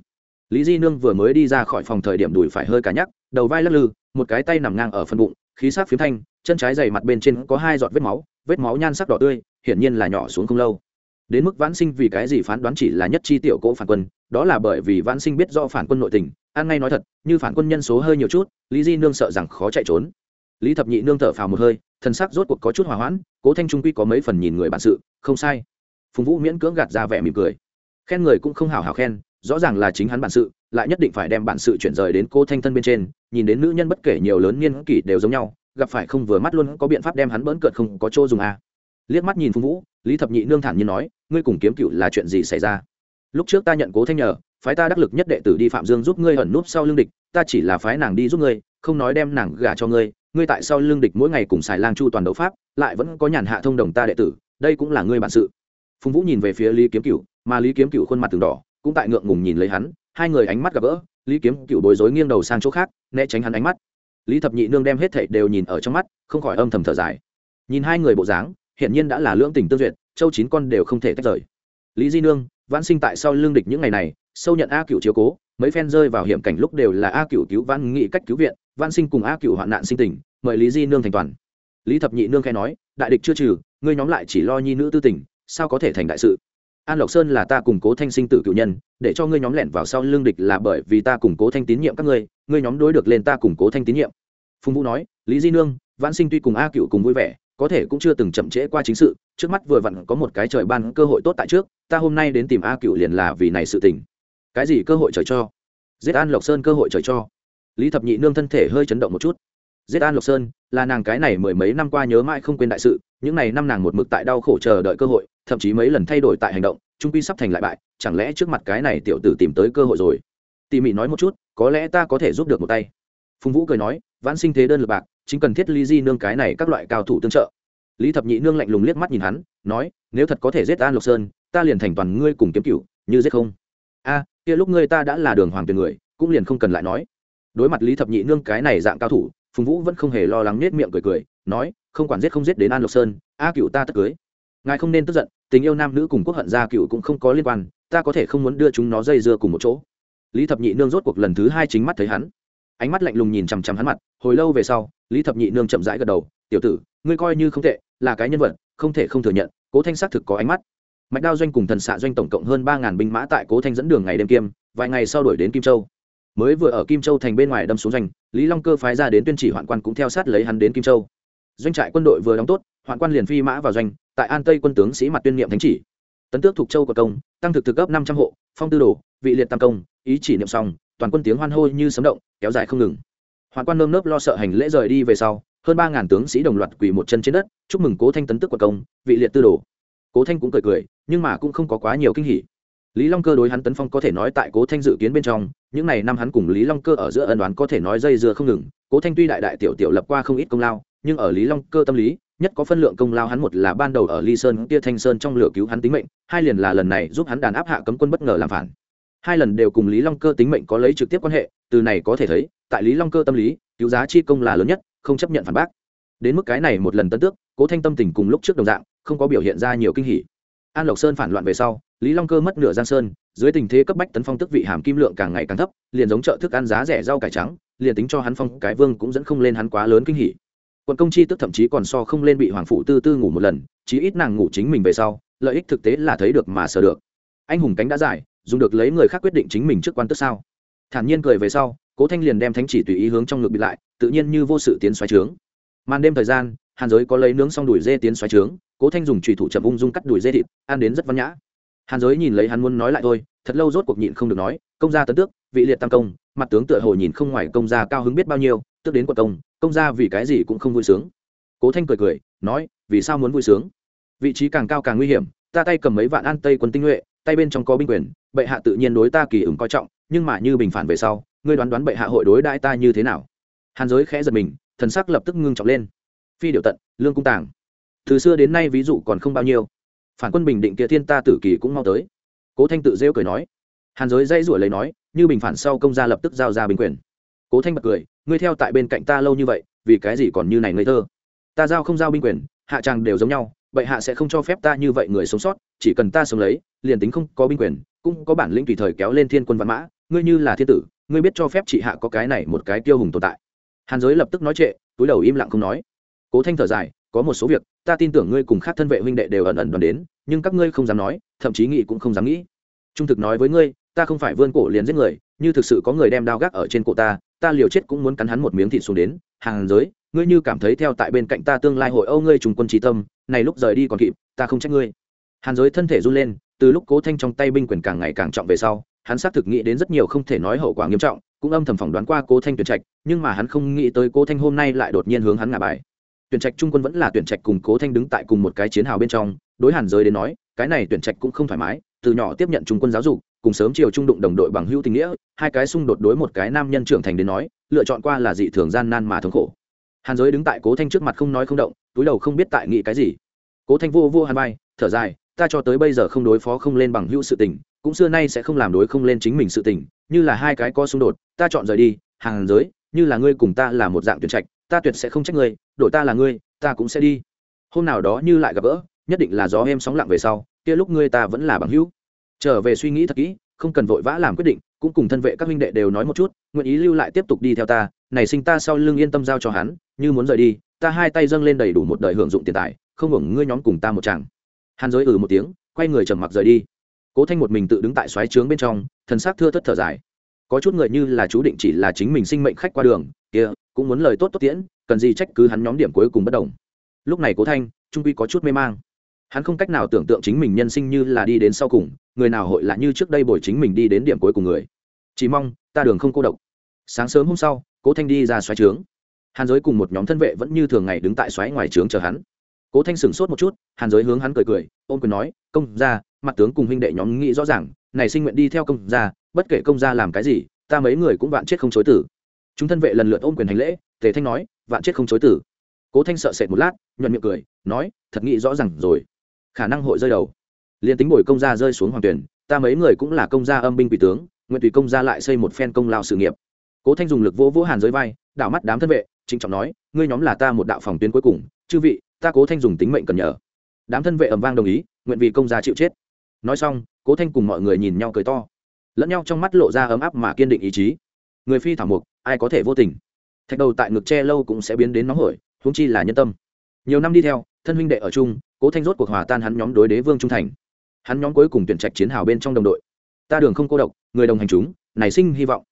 Lý di nương vừa mới đi ra khỏi phòng thời điểm đùi phải hơi cả nhắc, đầu vai lắc lư, một cái tay nằm ngang ở phần bụng, khí sát phiếm thanh, chân trái dày mặt bên trên có hai giọt vết máu vết máu nhan sắc đỏ tươi, hiển nhiên là nhỏ xuống không lâu đến mức vãn sinh vì cái gì phán đoán chỉ là nhất chi tiểu cỗ phản quân, đó là bởi vì vãn sinh biết do phản quân nội tình, an ngay nói thật, như phản quân nhân số hơi nhiều chút, lý di nương sợ rằng khó chạy trốn. Lý thập nhị nương thở phào một hơi, thần sắc rốt cuộc có chút hòa hoãn, cố thanh trung quy có mấy phần nhìn người bản sự, không sai. Phùng vũ miễn cưỡng gạt ra vẻ mỉm cười. Khen người cũng không hào hào khen, rõ ràng là chính hắn bản sự, lại nhất định phải đem bản sự chuyển rời đến cô thanh thân bên trên, nhìn đến nữ nhân bất kể nhiều lớn niên kỷ đều giống nhau, gặp phải không vừa mắt luôn có biện pháp đem hắn bỡn cợt không có chỗ dùng à liếc mắt nhìn phùng vũ, lý thập nhị nương thản nhiên nói, ngươi cùng kiếm cựu là chuyện gì xảy ra? Lúc trước ta nhận cố thanh nhờ, phái ta đắc lực nhất đệ tử đi phạm dương giúp ngươi ẩn núp sau lương địch, ta chỉ là phái nàng đi giúp ngươi, không nói đem nàng gả cho ngươi ngươi tại sau g địch mỗi ngày cùng xài lang chu toàn đấu pháp, lại vẫn có nhàn hạ thông đồng ta đệ tử, đây cũng là ngươi bản sự. Phùng vũ nhìn về phía lý kiếm cựu mà lý kiếm cựu khuôn mặt từng đỏ, cũng tại ngượng ngùng nhìn lấy hắn, hai người ánh mắt gặp gỡ, lý kiếm cựu bối rối nghiêng đầu sang chỗ khác, né tránh hắn ánh mắt. Lý thập nhị nương đem hết thảy đều nhìn ở trong mắt, không khỏi âm thầm thở dài. Nhìn hai người bộ dáng Hiện nhiên đã là lưỡng tình tương duyệt, châu chín con đều không thể tách rời. Lý di nương, vãn sinh tại sau lương địch những ngày này, sâu nhận a cựu chiếu cố, mấy phen rơi vào hiểm cảnh lúc đều là a cựu cứu vãn nghị cách cứu viện, vãn sinh cùng a cựu hoạn nạn sinh tình, mời lý di nương thành toàn. Lý thập nhị nương khai nói, đại địch chưa trừ, ngươi nhóm lại chỉ lo nhi nữ tư tình, sao có thể thành đại sự? An lộc sơn là ta củng cố thanh sinh tử cựu nhân, để cho ngươi nhóm lẻn vào sau lương địch là bởi vì ta củng cố thanh tín nhiệm các ngươi ngươi nhóm đối được lên ta củng cố thanh tín nhiệm. Phùng vũ nói, lý di nương, vãn sinh tuy cùng a cựu cùng vui vẻ có thể cũng chưa từng chậm trễ qua chính sự, trước mắt vừa vặn có một cái trời ban cơ hội tốt tại trước, ta hôm nay đến tìm a cựu liền là vì này sự tình. Cái gì cơ hội trời cho? Giết an lộc sơn cơ hội trời cho. Lý thập nhị nương thân thể hơi chấn động một chút. Giết an lộc sơn, là nàng cái này mười mấy năm qua nhớ mãi không quên đại sự, những này năm nàng một mực tại đau khổ chờ đợi cơ hội, thậm chí mấy lần thay đổi tại hành động, trung pi sắp thành lại bại, chẳng lẽ trước mặt cái này tiểu tử tìm tới cơ hội rồi? Tỉ mỉ nói một chút, có lẽ ta có thể giúp được một tay. Phùng vũ cười nói, vãn sinh thế đơn lực bạc chính cần thiết lý di nương cái này các loại cao thủ tương trợ. Lý thập nhị nương lạnh lùng liếc mắt nhìn hắn, nói, nếu thật có thể giết an lộc sơn, ta liền thành toàn ngươi cùng kiếm cựu như giết không. A, kia lúc ngươi ta đã là đường hoàng tuyển người, cũng liền không cần lại nói. Đối mặt lý thập nhị nương cái này dạng cao thủ, phùng vũ vẫn không hề lo lắng nết miệng cười cười, nói, không quản giết không giết đến an lộc sơn, a cựu ta tất cưới. Ngài không nên tức giận, tình yêu nam nữ cùng quốc hận gia cựu cũng không có liên quan, ta có thể không muốn đưa chúng nó dây dưa cùng một chỗ. Lý thập nhị nương rốt cuộc lần thứ hai chính mắt thấy hắn. Ánh mắt lạnh lùng nhìn chằm chằm hắn mặt hồi lâu về sau, lý thập nhị nương chậm rãi gật đầu, tiểu tử, ngươi coi như không tệ, là cái nhân vật, không thể không thừa nhận, cố thanh xác thực có ánh mắt. Mạch đao doanh cùng thần xạ doanh tổng cộng hơn ba ngàn binh mã tại cố thanh dẫn đường ngày đêm kiêm, vài ngày sau đổi đến kim châu. Mới vừa ở kim châu thành bên ngoài đâm xuống doanh, lý long cơ phái ra đến tuyên chỉ hoạn quan cũng theo sát lấy hắn đến kim châu. Doanh trại quân đội vừa đóng tốt, hoạn quan liền phi mã vào doanh, tại an tây quân tướng sĩ mặt tuyên niệm thánh chỉ. Tấn tước thuộc châu của công, tăng thực thực cấp năm trăm hộ, phong tư đồ, vị liệt tam công, ý chỉ niệm xong, toàn quân tiếng hoan hô như sấm động, kéo dài không ngừng. Hoàn quan nơm nớp lo sợ hành lễ rời đi về sau, hơn ba ngàn tướng sĩ đồng loạt quỳ một chân trên đất, chúc mừng cố thanh tấn tức quật công, vị liệt tư đồ. Cố thanh cũng cười cười, nhưng mà cũng không có quá nhiều kinh hỉ. Lý long cơ đối hắn tấn phong có thể nói tại cố thanh dự kiến bên trong, những n à y năm hắn cùng lý long cơ ở giữa ân đoán có thể nói dây dưa không ngừng. Cố thanh tuy đại đại tiểu tiểu lập qua không ít công lao, nhưng ở lý long cơ tâm lý, nhất có phân lượng công lao hắn một là ban đầu ở ly sơn, kia thanh sơn trong lửa cứu hắn tính mệnh, hai liền là lần này giúp hắn đàn áp hạ cấm quân bất ngờ làm phản hai lần đều cùng lý long cơ tính mệnh có lấy trực tiếp quan hệ, từ này có thể thấy, tại lý long cơ tâm lý, cứu giá chi công là lớn nhất, không chấp nhận phản bác. Đến mức cái này một lần tân tước, cố thanh tâm tình cùng lúc trước đồng dạng, không có biểu hiện ra nhiều kinh hỉ. An lộc sơn phản loạn về sau, lý long cơ mất nửa giang sơn, dưới tình thế cấp bách tấn phong tức vị hàm kim lượng càng ngày càng thấp, liền giống chợ thức ăn giá rẻ rau cải trắng, liền tính cho hắn phong, cái vương cũng dẫn không lên hắn quá lớn kinh hỉ. Quận công chi tức thậm chí còn so không lên bị hoàng phụ tư tư ngủ một lần, chí ít nàng ngủ chính mình về sau, lợi ích thực tế là thấy được mà sờ được. Anh hùng cánh đã dài dùng được lấy người khác quyết định chính mình trước quan tức sao? Thản nhiên cười về sau, cố thanh liền đem thánh chỉ tùy ý hướng trong ngực bị lại, tự nhiên như vô sự tiến xoáy trướng. Màn đêm thời gian, hàn giới có lấy nướng xong đùi dê tiến xoáy trướng, cố thanh dùng trùy thủ chậm ung dung cắt đùi dê thịt, ăn đến rất văn nhã. Hàn giới nhìn lấy hắn muốn nói lại thôi, thật lâu rốt cuộc nhịn không được nói, công gia tấn tước, vị liệt tam công, mặt tướng tựa hồ nhìn không ngoài công gia cao hứng biết bao nhiêu tức đến quận công công gia vì cái gì cũng không vui sướng. Cố thanh cười cười, nói, vì sao muốn vui sướng? Vị trí càng cao càng nguy hiểm, ta tay cầm mấy vạn an tây quân tinh nhuệ tay bên trong có binh quyền, bệ hạ tự nhiên đối ta kỳ ứng coi trọng, nhưng mà như bình phản về sau, ngươi đoán đoán bệ hạ hội đối đãi ta như thế nào? Hàn giới khẽ giật mình, thần sắc lập tức ngưng trọng lên. Phi điệu tận, lương cung tàng. Từ xưa đến nay ví dụ còn không bao nhiêu. Phản quân bình định kia thiên ta tử kỳ cũng mau tới. Cố thanh tự rêu cười nói. Hàn giới dây rủa lấy nói, như bình phản sau công gia lập tức giao ra bình quyền. Cố thanh bật cười, ngươi theo tại bên cạnh ta lâu như vậy, vì cái gì còn như này ngây thơ? Ta giao không giao binh quyền, hạ tràng đều giống nhau bệ hạ sẽ không cho phép ta như vậy người sống sót, chỉ cần ta sống lấy, liền tính không có binh quyền, cũng có bản lĩnh tùy thời kéo lên thiên quân văn mã, ngươi như là thiên tử, ngươi biết cho phép chị hạ có cái này một cái tiêu hùng tồn tại. Hàn giới lập tức nói trệ, túi đầu im lặng không nói. Cố thanh thở dài, có một số việc, ta tin tưởng ngươi cùng khác thân vệ huynh đệ đều ẩn ẩn đoán đến, nhưng các ngươi không dám nói, thậm chí nghĩ cũng không dám nghĩ. Trung thực nói với ngươi, ta không phải vươn cổ liền giết người, như thực sự có người đem đao gác ở trên cổ ta ta liều chết cũng muốn cắn hắn một miếng thịt xuống đến. Hàng giới, ngươi như cảm thấy theo tại bên cạnh ta tương lai hội âu ngươi trùng quân trí tâm này lúc rời đi còn kịp, ta không trách ngươi. Hàn giới thân thể run lên, từ lúc cố thanh trong tay binh quyền càng ngày càng trọng về sau, hắn xác thực nghĩ đến rất nhiều không thể nói hậu quả nghiêm trọng, cũng âm thầm phỏng đoán qua cố thanh tuyển trạch, nhưng mà hắn không nghĩ tới cố thanh hôm nay lại đột nhiên hướng hắn ngả bài. Tuyển trạch trung quân vẫn là tuyển trạch cùng cố thanh đứng tại cùng một cái chiến hào bên trong, đối hàn giới đến nói, cái này tuyển trạch cũng không thoải mái, từ nhỏ tiếp nhận trung quân giáo dục, cùng sớm chiều trung đụng đồng đội bằng hữu tình nghĩa, hai cái xung đột đối một cái nam nhân trưởng thành đến nói, lựa chọn qua là dị thường gian nan mà thống khổ. Hàn giới đứng tại cố thanh trước mặt không nói không động túi đầu không biết tại nghĩ cái gì. Cố thanh vô vô hàn bay thở dài, ta cho tới bây giờ không đối phó không lên bằng hữu sự tình, cũng xưa nay sẽ không làm đối không lên chính mình sự tình, như là hai cái có xung đột, ta chọn rời đi, hàng giới, như là ngươi cùng ta là một dạng tuyển trạch, ta tuyệt sẽ không trách ngươi, đổi ta là ngươi, ta cũng sẽ đi. Hôm nào đó như lại gặp gỡ, nhất định là gió em sóng lặng về sau, kia lúc ngươi ta vẫn là bằng hữu. Trở về suy nghĩ thật kỹ, không cần vội vã làm quyết định, cũng cùng thân vệ các huynh đệ đều nói một chút, nguyện ý lưu lại tiếp tục đi theo ta, này sinh ta sau lưng yên tâm giao cho hắn, như muốn rời đi ta hai tay dâng lên đầy đủ một đời hưởng dụng tiền tài, không hưởng ngươi nhóm cùng ta một chàng hàn giới ừ một tiếng, quay người trầm mặc rời đi. Cố thanh một mình tự đứng tại xoáy trướng bên trong, thần xác thưa thất thở dài. Có chút người như là chú định chỉ là chính mình sinh mệnh khách qua đường, kia, cũng muốn lời tốt tốt tiễn, cần gì trách cứ hắn nhóm điểm cuối cùng bất đồng. Lúc này cố thanh, trung quy có chút mê mang. Hắn không cách nào tưởng tượng chính mình nhân sinh như là đi đến sau cùng, người nào hội là như trước đây bồi chính mình đi đến điểm cuối cùng người. Chỉ mong, ta đường không cô độc. Sáng sớm hôm sau, cố thanh đi ra xoáy trướng hàn giới cùng một nhóm thân vệ vẫn như thường ngày đứng tại xoáy ngoài trướng chờ hắn. Cố thanh sửng sốt một chút, hàn giới hướng hắn cười cười ôm quyền nói, công ra mặt tướng cùng huynh đệ nhóm nghĩ rõ ràng, này sinh nguyện đi theo công gia, bất kể công gia làm cái gì, ta mấy người cũng vạn chết không chối tử. Chúng thân vệ lần lượt ôm quyền hành lễ, tề thanh nói, vạn chết không chối tử. Cố thanh sợ sệt một lát, nhuận miệng cười, nói, thật nghĩ rõ ràng rồi. Khả năng hội rơi đầu. Liền tính bồi công gia rơi xuống hoàng tuyển, ta mấy người cũng là công gia âm binh quỷ tướng, nguyện tùy công gia lại xây một phen công lao sự nghiệp. Cố thanh dùng lực vỗ vỗ hàn giới vai đảo mắt đám thân vệ, trịnh trọng nói, ngươi nhóm là ta một đạo phòng tuyến cuối cùng, chư vị, ta cố thanh dùng tính mệnh cần nhờ. Đám thân vệ ầm vang đồng ý, nguyện vì công gia chịu chết. Nói xong, cố thanh cùng mọi người nhìn nhau cười to. Lẫn nhau trong mắt lộ ra ấm áp mà kiên định ý chí. Người phi thảo mục, ai có thể vô tình? Thạch đầu tại ngực tre lâu cũng sẽ biến đến nóng hổi, huống chi là nhân tâm. Nhiều năm đi theo, thân huynh đệ ở chung, cố thanh rốt cuộc hòa tan hắn nhóm đối đế vương trung thành. Hắn nhóm cuối cùng tuyển trạch chiến hào bên trong đồng đội. Ta đường không cô độc, người đồng hành chúng, nảy sinh hy vọng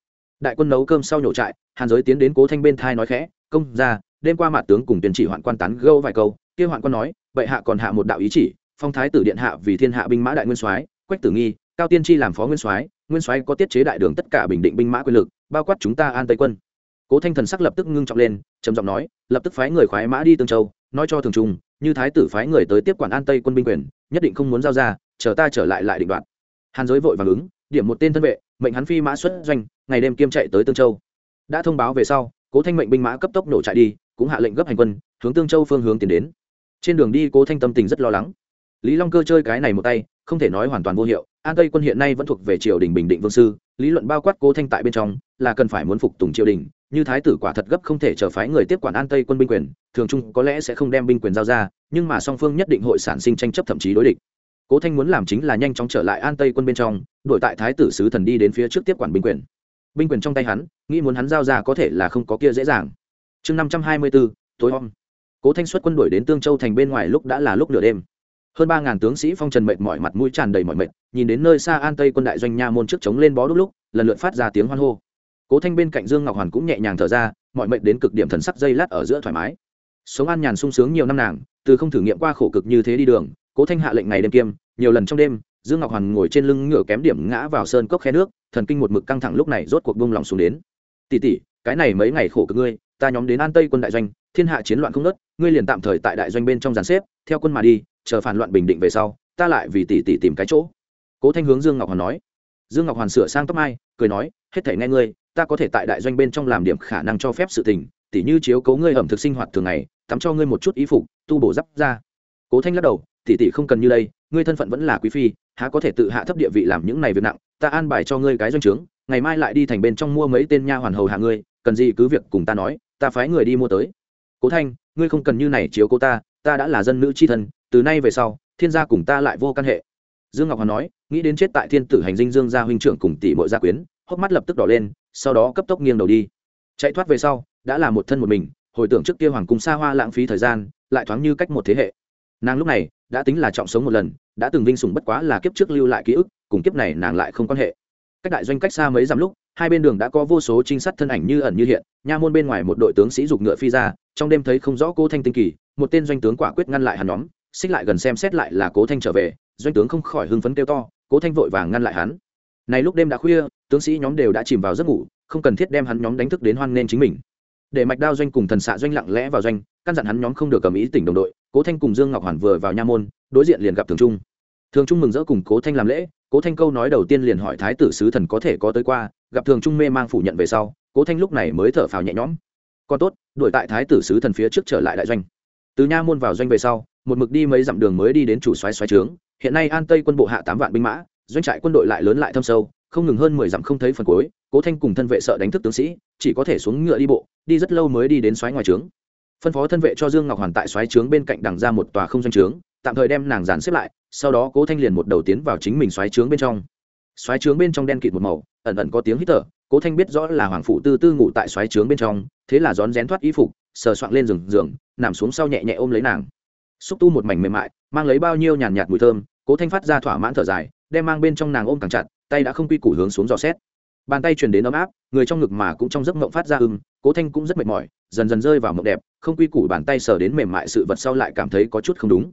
đại quân nấu cơm sau nhổ trại, hàn giới tiến đến cố thanh bên thai nói khẽ, công ra đêm qua mặt tướng cùng tuyển chỉ hoạn quan tán gâu vài câu, kia hoạn quan nói vậy hạ còn hạ một đạo ý chỉ, phong thái tử điện hạ vì thiên hạ binh mã đại nguyên soái, quách tử nghi, cao tiên tri làm phó nguyên soái nguyên soái có tiết chế đại đường tất cả bình định binh mã quyền lực, bao quát chúng ta an tây quân. Cố thanh thần sắc lập tức ngưng trọng lên, trầm giọng nói, lập tức phái người khoái mã đi tương châu, nói cho thường trung như thái tử phái người tới tiếp quản an tây quân binh quyền, nhất định không muốn giao ra, chờ ta trở lại lại định đoạt. Hàn giới vội vàng ứng, điểm một tên thân vệ, mệnh hắn phi mã xuất doanh ngày đêm kiêm chạy tới tương châu. Đã thông báo về sau, cố thanh mệnh binh mã cấp tốc nổ chạy đi, cũng hạ lệnh gấp hành quân, hướng tương châu phương hướng tiến đến. Trên đường đi, cố thanh tâm tình rất lo lắng. Lý long cơ chơi cái này một tay, không thể nói hoàn toàn vô hiệu, an tây quân hiện nay vẫn thuộc về triều đình bình định vương sư, lý luận bao quát cố thanh tại bên trong, là cần phải muốn phục tùng triều đình, như thái tử quả thật gấp không thể chờ phái người tiếp quản an tây quân binh quyền, thường trung có lẽ sẽ không đem binh quyền giao ra, nhưng mà song phương nhất định hội sản sinh tranh chấp thậm chí đối địch. Cố thanh muốn làm chính là nhanh chóng trở lại an tây quân bên trong đổi tại thái tử sứ thần đi đến phía trước tiếp quản binh quyền binh quyền trong tay hắn, nghĩ muốn hắn giao ra có thể là không có kia dễ dàng. Chương năm trăm hai mươi bốn tối om. Cố thanh xuất quân đuổi đến tương châu thành bên ngoài lúc đã là lúc nửa đêm. Hơn ba ngàn tướng sĩ phong trần mệt mỏi mặt mũi tràn đầy mọi mệt, nhìn đến nơi xa an tây quân đại doanh nha môn trước chống lên bó đúc lúc, lần lượt phát ra tiếng hoan hô. Cố thanh bên cạnh dương ngọc hoàn cũng nhẹ nhàng thở ra mọi mệt đến cực điểm thần sắc dây lát ở giữa thoải mái. Sống an nhàn sung sướng nhiều năm nàng, từ không thử nghiệm qua khổ cực như thế đi đường, cố thanh hạ lệnh ngày đêm kiêm, nhiều lần trong đêm dương ngọc hoàn ngồi trên lưng ngựa kém điểm ngã vào sơn cốc khe nước, thần kinh một mực căng thẳng lúc này rốt cuộc bông lòng xuống đến. Tỉ tỉ cái này mấy ngày khổ cực ngươi, ta nhóm đến an tây quân đại doanh, thiên hạ chiến loạn không nớt ngươi liền tạm thời tại đại doanh bên trong giàn xếp, theo quân mà đi, chờ phản loạn bình định về sau, ta lại vì tỷ tỷ tìm cái chỗ. Cố thanh hướng dương ngọc hoàn nói. Dương ngọc hoàn sửa sang tóc mai, cười nói, hết thể nghe ngươi, ta có thể tại đại doanh bên trong làm điểm khả năng cho phép sự tình tỷ như chiếu cố ngươi ẩm thực sinh hoạt thường ngày, tắm cho ngươi một chút ý phục, tu bổ giáp ra cố thanh lắc đầu, tỷ tỷ không cần như đây ngươi thân phận vẫn là quý phi, há có thể tự hạ thấp địa vị làm những này việc nặng, ta an bài cho ngươi cái doanh trướng, ngày mai lại đi thành bên trong mua mấy tên nha hoàn hầu hạ ngươi, cần gì cứ việc cùng ta nói, ta phái người đi mua tới. Cố thanh, ngươi không cần như này chiếu cô ta ta đã là dân nữ c h i thân, từ nay về sau, thiên gia cùng ta lại vô căn hệ. Dương ngọc hoàn nói, nghĩ đến chết tại thiên tử hành dinh dương gia huynh trưởng cùng tỷ mội gia quyến, hốc mắt lập tức đỏ lên, sau đó cấp tốc nghiêng đầu đi. Chạy thoát về sau, đã là một thân một mình, hồi tưởng trước kia hoàng cung xa hoa lãng phí thời gian, lại thoáng như cách một thế hệ. Nàng lúc này đã tính là trọng sống một lần, đã từng vinh sùng bất quá là kiếp trước lưu lại ký ức, cùng kiếp này nàng lại không quan hệ. Cách đại doanh cách xa mấy dặm lúc, hai bên đường đã có vô số trinh sát thân ảnh như ẩn như hiện, nha môn bên ngoài một đội tướng sĩ dục ngựa phi ra, trong đêm thấy không rõ Cố thanh tinh kỳ, một tên doanh tướng quả quyết ngăn lại hắn nhóm, xích lại gần xem xét lại là cố thanh trở về, doanh tướng không khỏi hưng phấn kêu to, cố thanh vội vàng ngăn lại hắn. Này lúc đêm đã khuya, tướng sĩ nhóm đều đã chìm vào giấc ngủ, không cần thiết đem hắn nhóm đánh thức đến hoan nên chính mình. Để mạch đao doanh cùng thần xạ doanh lặng lẽ vào doanh căn dặn hắn nhóm không được cầm ý tỉnh đồng đội, cố thanh cùng dương ngọc hoàn vừa vào nha môn, đối diện liền gặp thường trung. Thường trung mừng rỡ cùng cố thanh làm lễ, cố thanh câu nói đầu tiên liền hỏi thái tử sứ thần có thể có tới qua, gặp thường trung mê mang phủ nhận về sau, cố thanh lúc này mới thở phào nhẹ nhõm. Còn tốt, đuổi tại thái tử sứ thần phía trước trở lại đại doanh. Từ nha môn vào doanh về sau, một mực đi mấy dặm đường mới đi đến chủ xoáy xoáy trướng, hiện nay an tây quân bộ hạ tám vạn binh mã, doanh trại quân đội lại lớn lại thâm sâu, không ngừng hơn mười dặm không thấy phần cuối, cố thanh cùng thân vệ sợ đánh thức tướng sĩ, chỉ có thể xuống ngựa đi bộ, đi rất lâu mới đi đến xoáy ngoài trướng phân phó thân vệ cho dương ngọc hoàn tại xoáy trướng bên cạnh đằng ra một tòa không doanh trướng, tạm thời đem nàng dàn xếp lại, sau đó cố thanh liền một đầu tiến vào chính mình xoáy trướng bên trong. Xoáy trướng bên trong đen kịt một màu, ẩn ẩn có tiếng hít thở, cố thanh biết rõ là hoàng phụ tư tư ngủ tại xoáy trướng bên trong, thế là rón rén thoát y phục, sờ soạn lên giường giường, nằm xuống sau nhẹ nhẹ ôm lấy nàng. Xúc tu một mảnh mềm mại, mang lấy bao nhiêu nhàn nhạt mùi thơm, cố thanh phát ra thỏa mãn thở dài, đem mang bên trong nàng ôm càng chặt, tay đã không quy củ hướng xuống dò xét bàn tay truyền đến ấm áp, người trong ngực mà cũng trong giấc mộng phát ra ưng, cố thanh cũng rất mệt mỏi, dần dần rơi vào mộng đẹp, không quy củ bàn tay sờ đến mềm mại sự vật sau lại cảm thấy có chút không đúng.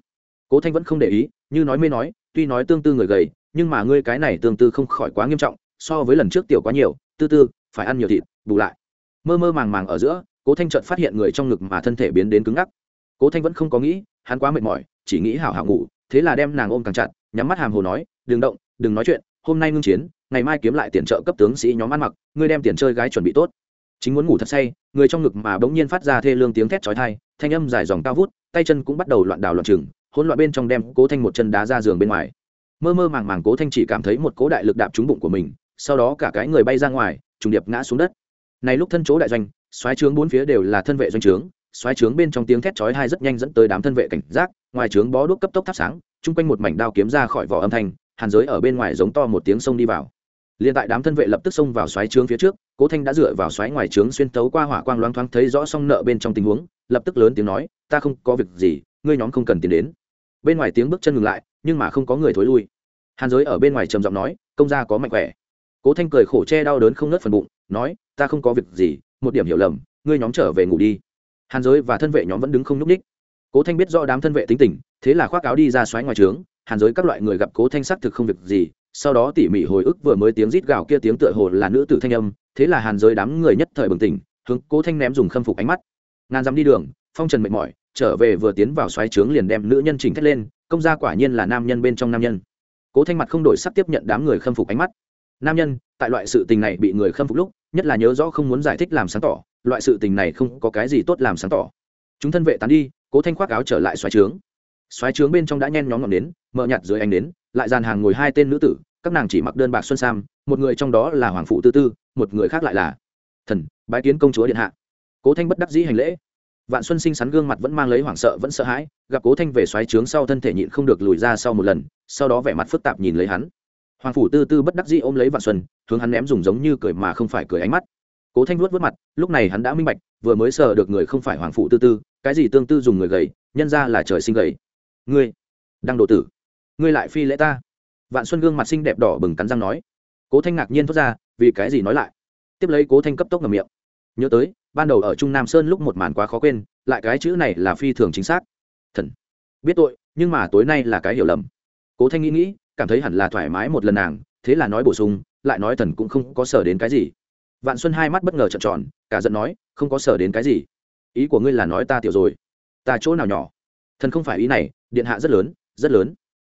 Cố thanh vẫn không để ý, như nói mê nói, tuy nói tương tư người gầy, nhưng mà ngươi cái này tương tư không khỏi quá nghiêm trọng, so với lần trước tiểu quá nhiều, tư tư, phải ăn nhiều thịt, bù lại. Mơ mơ màng màng ở giữa, cố thanh trợt phát hiện người trong ngực mà thân thể biến đến cứng ngắc. Cố thanh vẫn không có nghĩ, hắn quá mệt mỏi, chỉ nghĩ hảo hảo ngủ, thế là đem nàng ôm càng chặt, nhắm mắt hàm hồ nói, đừng động, đừng nói chuyện, hôm nay ngưng chiến ngày mai kiếm lại tiền trợ cấp tướng sĩ nhóm ăn mặc, ngươi đem tiền chơi gái chuẩn bị tốt. Chính muốn ngủ thật say, người trong ngực mà bỗng nhiên phát ra thê lương tiếng thét chói tai, thanh âm dài dòng cao vút, tay chân cũng bắt đầu loạn đảo loạn trừng hỗn loạn bên trong đem cố thanh một chân đá ra giường bên ngoài. Mơ mơ màng màng cố thanh chỉ cảm thấy một cố đại lực đạp trúng bụng của mình, sau đó cả cái người bay ra ngoài, trùng điệp ngã xuống đất. Này lúc thân chỗ đại doanh xoáy trướng bốn phía đều là thân vệ doanh trướng xoáy trướng bên trong tiếng thét chói hai rất nhanh dẫn tới đám thân vệ cảnh giác, ngoài trướng bó đuốc cấp tốc thắp sáng, chung quanh một mảnh đao kiếm ra khỏi vỏ âm thanh, hàn giới ở bên ngoài giống to một tiếng sông đi vào liền tại đám thân vệ lập tức xông vào xoáy trướng phía trước, cố thanh đã dựa vào xoáy ngoài trướng xuyên tấu qua hỏa quang loáng thoáng thấy rõ song nợ bên trong tình huống, lập tức lớn tiếng nói, ta không có việc gì, ngươi nhóm không cần tiến đến. Bên ngoài tiếng bước chân ngừng lại, nhưng mà không có người thối lui. Hàn giới ở bên ngoài trầm giọng nói, công gia có mạnh khỏe. Cố thanh cười khổ che đau đớn không nớt phần bụng, nói, ta không có việc gì, một điểm hiểu lầm, ngươi nhóm trở về ngủ đi. Hàn giới và thân vệ nhóm vẫn đứng không n ú c ních. Cố thanh biết rõ đám thân vệ tính tình, thế là khoác áo đi ra xoáy ngoài trướng, hàn giới các loại người gặp cố thanh xác thực không việc gì sau đó tỉ mỉ hồi ức vừa mới tiếng rít gào kia tiếng tựa hồ là nữ tử thanh âm, thế là hàn giới đám người nhất thời bừng tỉnh, hướng cố thanh ném dùng khâm phục ánh mắt. Ngàn dám đi đường, phong trần mệt mỏi, trở về vừa tiến vào xoáy trướng liền đem nữ nhân chỉnh thét lên, công gia quả nhiên là nam nhân bên trong nam nhân. Cố thanh mặt không đổi sắc tiếp nhận đám người khâm phục ánh mắt. Nam nhân, tại loại sự tình này bị người khâm phục lúc, nhất là nhớ rõ không muốn giải thích làm sáng tỏ, loại sự tình này không có cái gì tốt làm sáng tỏ. Chúng thân vệ tán đi, cố thanh khoác áo trở lại xoáy trướng. Xoáy trướng bên trong đã nhen nhóm ngọn nến mờ nhạt dưới ánh nến lại dàn hàng ngồi hai tên nữ tử, các nàng chỉ mặc đơn bạc xuân sam, một người trong đó là hoàng phụ tư tư, một người khác lại là thần, bái kiến công chúa điện hạ. Cố thanh bất đắc dĩ hành lễ. Vạn xuân sinh sắn gương mặt vẫn mang lấy hoảng sợ vẫn sợ hãi, gặp cố thanh về xoáy trướng sau thân thể nhịn không được lùi ra sau một lần, sau đó vẻ mặt phức tạp nhìn lấy hắn. Hoàng phủ tư tư bất đắc dĩ ôm lấy vạn xuân, hướng hắn ném dùng giống như cười mà không phải cười ánh mắt. Cố thanh vuốt vớt mặt, lúc này hắn đã minh bạch, vừa mới sờ được người không phải hoàng phủ tư tư, cái gì tương tư dùng người gầy, nhân ra là trời sinh gầy. Ngươi đang độ tử ngươi lại phi lễ ta. Vạn xuân gương mặt xinh đẹp đỏ bừng cắn răng nói. Cố thanh ngạc nhiên thốt ra, vì cái gì nói lại? Tiếp lấy cố thanh cấp tốc ngầm miệng. Nhớ tới, ban đầu ở trung nam sơn lúc một màn quá khó quên, lại cái chữ này là phi thường chính xác. Thần. Biết tội, nhưng mà tối nay là cái hiểu lầm. Cố thanh nghĩ nghĩ, cảm thấy hẳn là thoải mái một lần nàng, thế là nói bổ sung, lại nói thần cũng không có sở đến cái gì. Vạn xuân hai mắt bất ngờ trợn tròn, cả giận nói, không có sở đến cái gì. Ý của ngươi là nói ta tiểu rồi. Ta chỗ nào nhỏ? Thần không phải ý này, điện hạ rất lớn rất lớn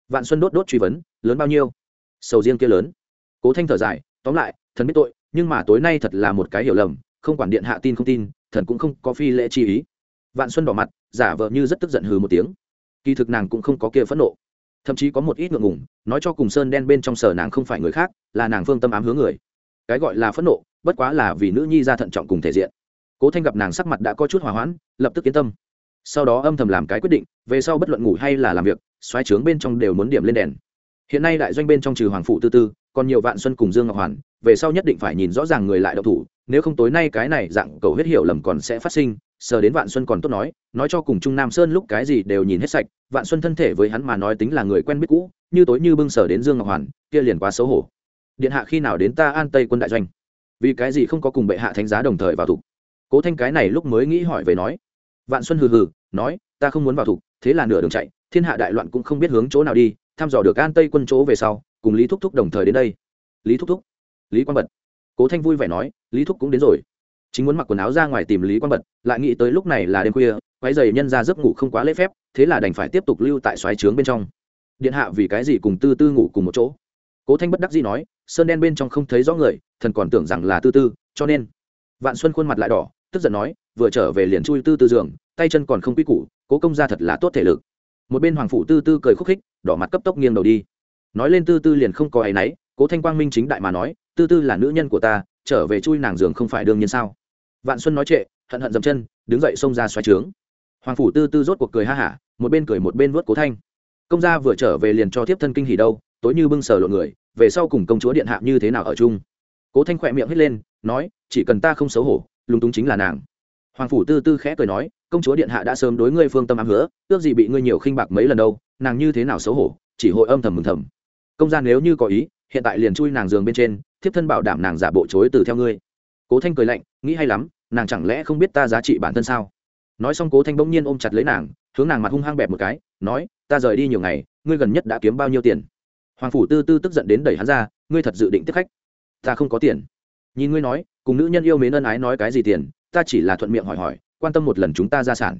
vạn xuân đốt đốt truy vấn, lớn bao nhiêu? Sầu riêng kia lớn. Cố thanh thở dài, tóm lại, thần biết tội, nhưng mà tối nay thật là một cái hiểu lầm, không quản điện hạ tin không tin, thần cũng không có phi lễ chi ý. Vạn xuân đỏ mặt, giả vờ như rất tức giận hừ một tiếng. Kỳ thực nàng cũng không có kia phẫn nộ. Thậm chí có một ít ngượng ngùng, nói cho cùng sơn đen bên trong sở nàng không phải người khác, là nàng phương tâm ám hướng người. Cái gọi là phẫn nộ, bất quá là vì nữ nhi ra thận trọng cùng thể diện. Cố thanh gặp nàng sắc mặt đã có chút hòa hoãn, lập tức yên tâm sau đó âm thầm làm cái quyết định, về sau bất luận ngủ hay là làm việc xoáy trướng bên trong đều muốn điểm lên đèn. Hiện nay đại doanh bên trong trừ hoàng phụ tư tư, còn nhiều vạn xuân cùng dương ngọc hoàn, về sau nhất định phải nhìn rõ ràng người lại độc thủ, nếu không tối nay cái này dạng cầu huyết hiểu lầm còn sẽ phát sinh, sờ đến vạn xuân còn tốt nói nói cho cùng trung nam sơn lúc cái gì đều nhìn hết sạch, vạn xuân thân thể với hắn mà nói tính là người quen biết cũ, như tối như bưng sờ đến dương ngọc hoàn, kia liền quá xấu hổ. Điện hạ khi nào đến ta an tây quân đại doanh? Vì cái gì không có cùng bệ hạ thánh giá đồng thời vào thủ cố thanh cái này lúc mới nghĩ hỏi về nói vạn xuân hừ hừ, nói, ta không muốn vào thủ, thế là nửa đường chạy, thiên hạ đại loạn cũng không biết hướng chỗ nào đi, thăm dò được an tây quân chỗ về sau, cùng lý thúc thúc đồng thời đến đây. Lý thúc thúc, lý quang bật. Cố thanh vui vẻ nói, lý thúc cũng đến rồi. Chính muốn mặc quần áo ra ngoài tìm lý quang bật, lại nghĩ tới lúc này là đêm khuya quái dày nhân ra giấc ngủ không quá lễ phép, thế là đành phải tiếp tục lưu tại xoáy trướng bên trong. Điện hạ vì cái gì cùng tư tư ngủ cùng một chỗ? Cố thanh bất đắc dĩ nói, sơn đen bên trong không thấy rõ người, thần còn tưởng rằng là tư tư, cho nên. Vạn xuân khuôn mặt lại đỏ tức giận nói, vừa trở về liền chui tư tư giường, tay chân còn không quy củ, cố công ra thật là tốt thể lực. Một bên hoàng phủ tư tư cười khúc khích, đỏ mặt cấp tốc nghiêng đầu đi. Nói lên tư tư liền không có áy náy, cố thanh quang minh chính đại mà nói, tư tư là nữ nhân của ta, trở về chui nàng giường không phải đương nhiên sao? Vạn xuân nói trệ, hận hận dầm chân, đứng dậy xông ra xoáy trướng. Hoàng phủ tư tư rốt cuộc cười ha hả, một bên cười một bên vớt cố thanh. Công gia vừa trở về liền cho thiếp thân kinh hỉ đâu, tối như bưng sờ lộn người, về sau cùng công chúa điện hạ như thế nào ở chung? Cố thanh khỏe miệng hết lên, nói, chỉ cần ta không xấu hổ lúng túng chính là nàng. Hoàng phủ tư tư khẽ cười nói, công chúa điện hạ đã sớm đối ngươi phương tâm ám hứa, ước gì bị ngươi nhiều khinh bạc mấy lần đâu, nàng như thế nào xấu hổ, chỉ hội âm thầm mừng thầm. Công gia nếu như có ý, hiện tại liền chui nàng giường bên trên, thiếp thân bảo đảm nàng giả bộ chối từ theo ngươi. Cố thanh cười lạnh, nghĩ hay lắm, nàng chẳng lẽ không biết ta giá trị bản thân sao? Nói xong cố thanh bỗng nhiên ôm chặt lấy nàng, hướng nàng mặt hung hăng bẹp một cái, nói, ta rời đi nhiều ngày, ngươi gần nhất đã kiếm bao nhiêu tiền? Hoàng phủ tư tư tức giận đến đẩy hắn ra, ngươi thật dự định tiếp khách. Ta không có tiền nhìn ngươi nói, cùng nữ nhân yêu mến ân ái nói cái gì tiền, ta chỉ là thuận miệng hỏi hỏi, quan tâm một lần chúng ta ra sản.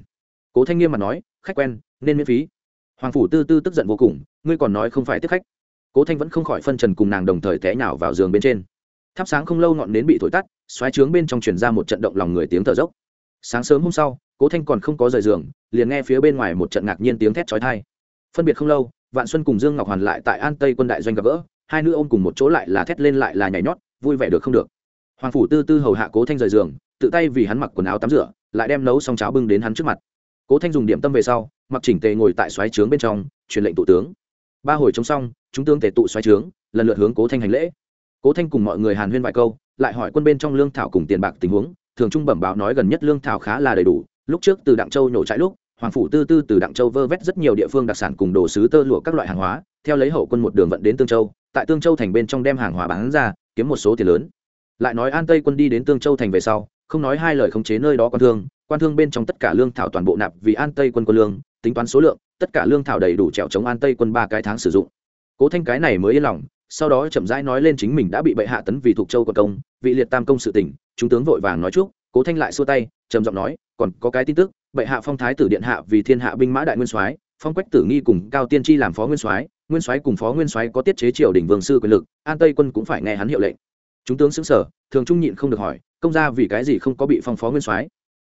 Cố thanh nghiêm mà nói, khách quen, nên miễn phí. Hoàng phủ tư tư tức giận vô cùng, ngươi còn nói không phải tiếp khách. Cố thanh vẫn không khỏi phân trần cùng nàng đồng thời té nhào vào giường bên trên. Thắp sáng không lâu ngọn nến bị thổi tắt, xoáy trướng bên trong truyền ra một trận động lòng người tiếng thở dốc. Sáng sớm hôm sau, cố thanh còn không có rời giường, liền nghe phía bên ngoài một trận ngạc nhiên tiếng thét trói thai phân biệt không lâu, vạn xuân cùng dương ngọc hoàn lại tại an tây quân đại doanh gặp gỡ, hai nữ ôm cùng một chỗ lại là thét lên lại là nhảy nhót, vui vẻ được không được hoàng phủ tư tư hầu hạ cố thanh rời giường, tự tay vì hắn mặc quần áo tắm rửa, lại đem nấu xong cháo bưng đến hắn trước mặt. Cố thanh dùng điểm tâm về sau, mặc chỉnh tề ngồi tại xoáy trướng bên trong, truyền lệnh tụ tướng. Ba hồi chống xong, chúng tướng tề tụ xoáy trướng, lần lượt hướng cố thanh hành lễ. Cố thanh cùng mọi người hàn huyên vài câu, lại hỏi quân bên trong lương thảo cùng tiền bạc tình huống, thường trung bẩm báo nói gần nhất lương thảo khá là đầy đủ, lúc trước từ đặng châu nhổ trại lúc, hoàng phủ tư tư từ đặng châu vơ vét rất nhiều địa phương đặc sản cùng đồ sứ tơ lụa các loại hàng hóa, theo lấy hậu quân một đường vận đến tương châu, tại tương châu thành bên trong đem hàng hóa bán ra, kiếm một số tiền lớn lại nói an tây quân đi đến tương châu thành về sau, không nói hai lời khống chế nơi đó quan thương quan thương bên trong tất cả lương thảo toàn bộ nạp vì an tây quân quân lương, tính toán số lượng, tất cả lương thảo đầy đủ trèo chống an tây quân ba cái tháng sử dụng. Cố thanh cái này mới yên lòng, sau đó chậm rãi nói lên chính mình đã bị bệ hạ tấn vì thuộc châu quận công, vị liệt tam công sự tỉnh, chúng tướng vội vàng nói trước cố thanh lại xua tay, trầm giọng nói, còn có cái tin tức, bệ hạ phong thái tử điện hạ vì thiên hạ binh mã đại nguyên soái, phong quách tử nghi cùng cao tiên tri làm phó nguyên soái nguyên soái cùng phó nguyên soái có tiết chế triều đình vương sư quyền lực, an tây quân cũng phải nghe hắn hiệu lệnh chúng tướng xứng sở thường trung nhịn không được hỏi, công gia vì cái gì không có bị phong phó nguyên soái?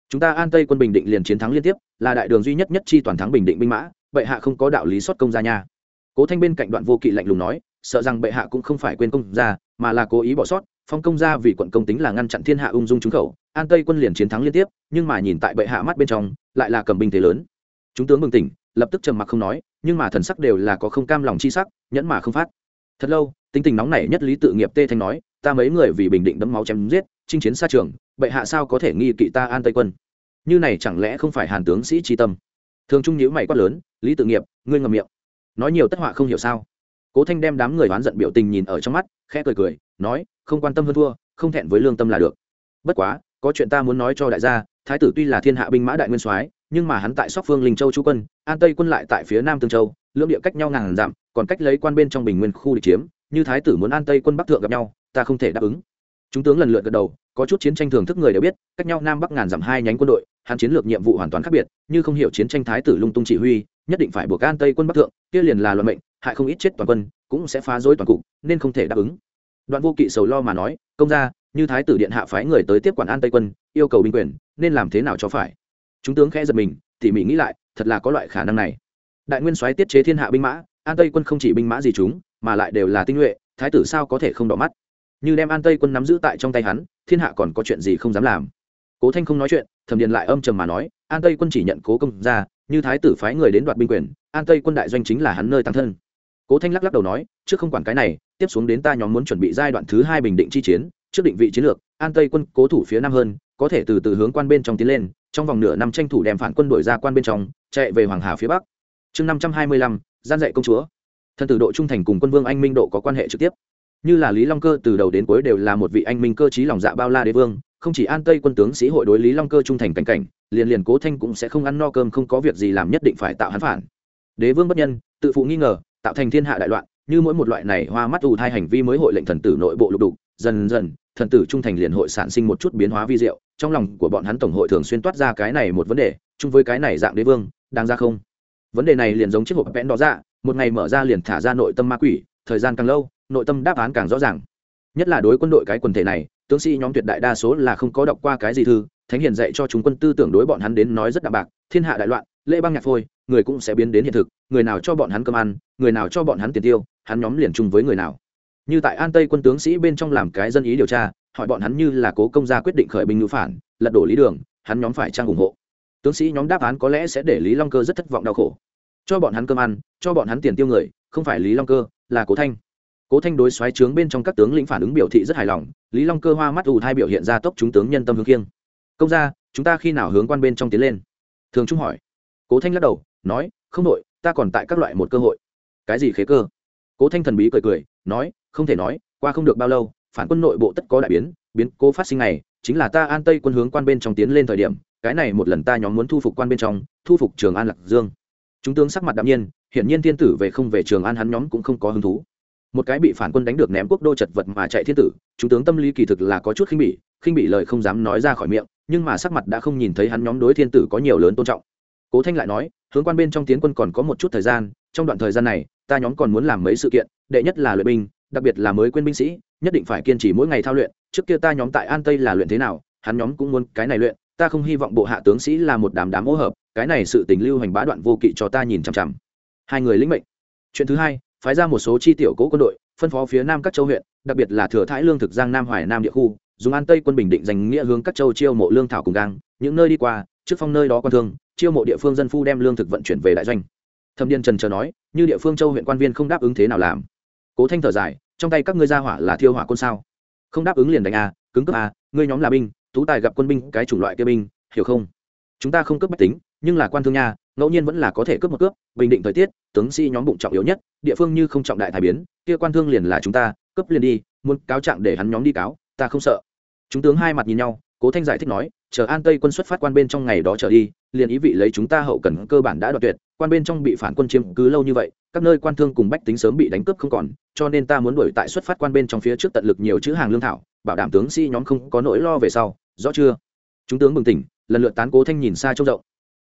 Chúng ta an tây quân bình định liền chiến thắng liên tiếp, là đại đường duy nhất nhất chi toàn thắng bình định binh mã, bệ hạ không có đạo lý xuất công gia nha. Cố thanh bên cạnh đoạn vô kỵ lạnh lùng nói, sợ rằng bệ hạ cũng không phải quên công gia, mà là cố ý bỏ sót, phong công gia vì quận công tính là ngăn chặn thiên hạ ung dung trúng khẩu, an tây quân liền chiến thắng liên tiếp, nhưng mà nhìn tại bệ hạ mắt bên trong, lại là cầm binh thế lớn. Chúng tướng bừng tỉnh, lập tức trầm mặc không nói, nhưng mà thần sắc đều là có không cam lòng chi sắc, nhẫn mà không phát. Thật lâu, tính tình nóng nảy nhất lý tự nghiệp tê thanh nói ta mấy người vì bình định đấm máu chém giết, chinh chiến xa trường, bệ hạ sao có thể nghi kỵ ta an tây quân? Như này chẳng lẽ không phải hàn tướng sĩ tri tâm? Thường trung nhữ mày quát lớn, lý tự nghiệp, ngươi ngầm miệng. Nói nhiều tất họa không hiểu sao? Cố thanh đem đám người oán giận biểu tình nhìn ở trong mắt, khẽ cười cười, nói, không quan tâm hơn thua, không thẹn với lương tâm là được. Bất quá, có chuyện ta muốn nói cho đại gia, thái tử tuy là thiên hạ binh mã đại nguyên soái, nhưng mà hắn tại sóc phương, linh châu, chú quân, an tây quân lại tại phía nam tương châu, lưỡng địa cách nhau ngàn dặm, còn cách lấy quan bên trong bình nguyên khu địch chiếm, như thái tử muốn an tây quân bắc thượng gặp nhau ta không thể đáp ứng. Chúng tướng lần lượt gật đầu, có chút chiến tranh thường thức người đều biết, cách nhau nam bắc ngàn dặm hai nhánh quân đội, hắn chiến lược nhiệm vụ hoàn toàn khác biệt, như không hiểu chiến tranh thái tử lung tung chỉ huy, nhất định phải buộc an tây quân bắc thượng, kia liền là luận mệnh, hại không ít chết toàn quân, cũng sẽ phá rối toàn cục, nên không thể đáp ứng. Đoạn vô kỵ sầu lo mà nói, công ra như thái tử điện hạ phái người tới tiếp quản an tây quân, yêu cầu binh quyền, nên làm thế nào cho phải? Chúng tướng khẽ giật mình, tỉ mỉ nghĩ lại, thật là có loại khả năng này. Đại nguyên soái tiết chế thiên hạ binh mã, an tây quân không chỉ binh mã gì chúng, mà lại đều là tinh nhuệ, thái tử sao có thể không đỏ mắt? Như đem an tây quân nắm giữ tại trong tay hắn, thiên hạ còn có chuyện gì không dám làm? Cố thanh không nói chuyện, thẩm điền lại âm trầm mà nói, an tây quân chỉ nhận cố công ra, như thái tử phái người đến đoạt binh quyền, an tây quân đại doanh chính là hắn nơi tăng thân. Cố thanh lắc lắc đầu nói, trước không quản cái này, tiếp xuống đến ta nhóm muốn chuẩn bị giai đoạn thứ hai bình định chi chiến, trước định vị chiến lược, an tây quân cố thủ phía nam hơn, có thể từ từ hướng quan bên trong tiến lên, trong vòng nửa năm tranh thủ đem phản quân đổi ra quan bên trong, chạy về hoàng hà phía bắc. Chương năm trăm hai mươi lăm, gian dạy công chúa. Thần tử độ trung thành cùng quân vương anh minh độ có quan hệ trực tiếp như là lý long cơ từ đầu đến cuối đều là một vị anh minh cơ chí lòng dạ bao la đế vương, không chỉ an tây quân tướng sĩ hội đối lý long cơ trung thành cảnh cảnh, liền liền cố thanh cũng sẽ không ăn no cơm không có việc gì làm nhất định phải tạo hắn phản. Đế vương bất nhân, tự phụ nghi ngờ, tạo thành thiên hạ đại loạn, như mỗi một loại này hoa mắt ù thai hành vi mới hội lệnh thần tử nội bộ lục đục, dần dần, thần tử trung thành liền hội sản sinh một chút biến hóa vi diệu, trong lòng của bọn hắn tổng hội thường xuyên toát ra cái này một vấn đề, chung với cái này dạng đế vương đang ra không? Vấn đề này liền giống chiếc hộp vẽn đó ra một ngày mở ra liền thả ra nội tâm ma quỷ, thời gian càng lâu nội tâm đáp án càng rõ ràng. Nhất là đối quân đội cái quần thể này, tướng sĩ nhóm tuyệt đại đa số là không có đọc qua cái gì thư, thánh hiền dạy cho chúng quân tư tưởng đối bọn hắn đến nói rất đạm bạc, thiên hạ đại loạn, lễ băng nhạc phôi, người cũng sẽ biến đến hiện thực, người nào cho bọn hắn cơm ăn, người nào cho bọn hắn tiền tiêu, hắn nhóm liền chung với người nào. Như tại an tây quân tướng sĩ bên trong làm cái dân ý điều tra, hỏi bọn hắn như là cố công gia quyết định khởi binh ngữ phản, lật đổ lý đường, hắn nhóm phải trang ủng hộ? Tướng sĩ nhóm đáp án có lẽ sẽ để lý long cơ rất thất vọng đau khổ. Cho bọn hắn cơm ăn, cho bọn hắn tiền tiêu người, không phải lý long cơ, là cố thanh cố thanh đối xoáy trướng bên trong các tướng lĩnh phản ứng biểu thị rất hài lòng, lý long cơ hoa mắt ù thai biểu hiện ra tốc chúng tướng nhân tâm hướng kiêng công ra chúng ta khi nào hướng quan bên trong tiến lên? Thường trung hỏi. Cố thanh lắc đầu, nói, không đội ta còn tại các loại một cơ hội. Cái gì khế cơ? Cố thanh thần bí cười cười, nói, không thể nói, qua không được bao lâu, phản quân nội bộ tất có đại biến biến cố phát sinh này, chính là ta an tây quân hướng quan bên trong tiến lên thời điểm, cái này một lần ta nhóm muốn thu phục quan bên trong, thu phục trường an lạc dương. Chúng tướng sắc mặt đạm nhiên, hiển nhiên thiên tử về không về trường an hắn nhóm cũng không có hứng thú một cái bị phản quân đánh được ném quốc đô chật vật mà chạy thiên tử, chúng tướng tâm lý kỳ thực là có chút khinh bỉ khinh bỉ lời không dám nói ra khỏi miệng, nhưng mà sắc mặt đã không nhìn thấy hắn nhóm đối thiên tử có nhiều lớn tôn trọng. Cố thanh lại nói, hướng quan bên trong tiến quân còn có một chút thời gian, trong đoạn thời gian này, ta nhóm còn muốn làm mấy sự kiện, đệ nhất là luyện binh, đặc biệt là mới quên binh sĩ, nhất định phải kiên trì mỗi ngày thao luyện, trước kia ta nhóm tại an tây là luyện thế nào, hắn nhóm cũng muốn cái này luyện, ta không hy vọng bộ hạ tướng sĩ là một đám đám ô hợp, cái này sự tình lưu hành bá đoạn vô kỵ cho ta nhìn chằm chằm. Hai người lĩnh mệnh. Chuyện thứ hai phái ra một số chi tiểu cố quân đội, phân phó phía nam các châu huyện, đặc biệt là thừa thái lương thực giang nam hoài nam địa khu, dùng an tây quân bình định dành nghĩa hướng các châu chiêu mộ lương thảo cùng gang, những nơi đi qua, trước phong nơi đó quan thương, chiêu mộ địa phương dân phu đem lương thực vận chuyển về đại doanh. Thâm điên trần chờ nói, như địa phương châu huyện quan viên không đáp ứng thế nào làm? Cố thanh thở dài, trong tay các ngươi ra hỏa là thiêu hỏa quân sao? Không đáp ứng liền đánh a, cứng cướp a, ngươi nhóm là binh, tú tài gặp quân binh, cái chủng loại kia binh, hiểu không? Chúng ta không cướp bách tính nhưng là quan thương nha, ngẫu nhiên vẫn là có thể cướp một cướp, bình định thời tiết, tướng sĩ、si、nhóm nhóm bụng trọng yếu nhất, địa phương như không trọng đại thái biến, kia quan thương liền là chúng ta, cướp liền đi, muốn cáo trạng để hắn nhóm đi cáo, ta không sợ. Chúng tướng hai mặt nhìn nhau, cố thanh giải thích nói, chờ an tây quân xuất phát quan bên trong ngày đó trở đi, liền ý vị lấy chúng ta hậu cần cơ bản đã đoạt tuyệt, quan bên trong bị phản quân chiếm cứ lâu như vậy, các nơi quan thương cùng bách tính sớm bị đánh cướp không còn, cho nên ta muốn đuổi tại xuất phát quan bên trong phía trước tận lực nhiều chữ hàng lương thảo, bảo đảm tướng sĩ、si、nhóm nhóm không có nỗi lo về sau, rõ chưa? Chúng tướng bừng tỉnh, lần lượt tán cố thanh nhìn xa trông rộng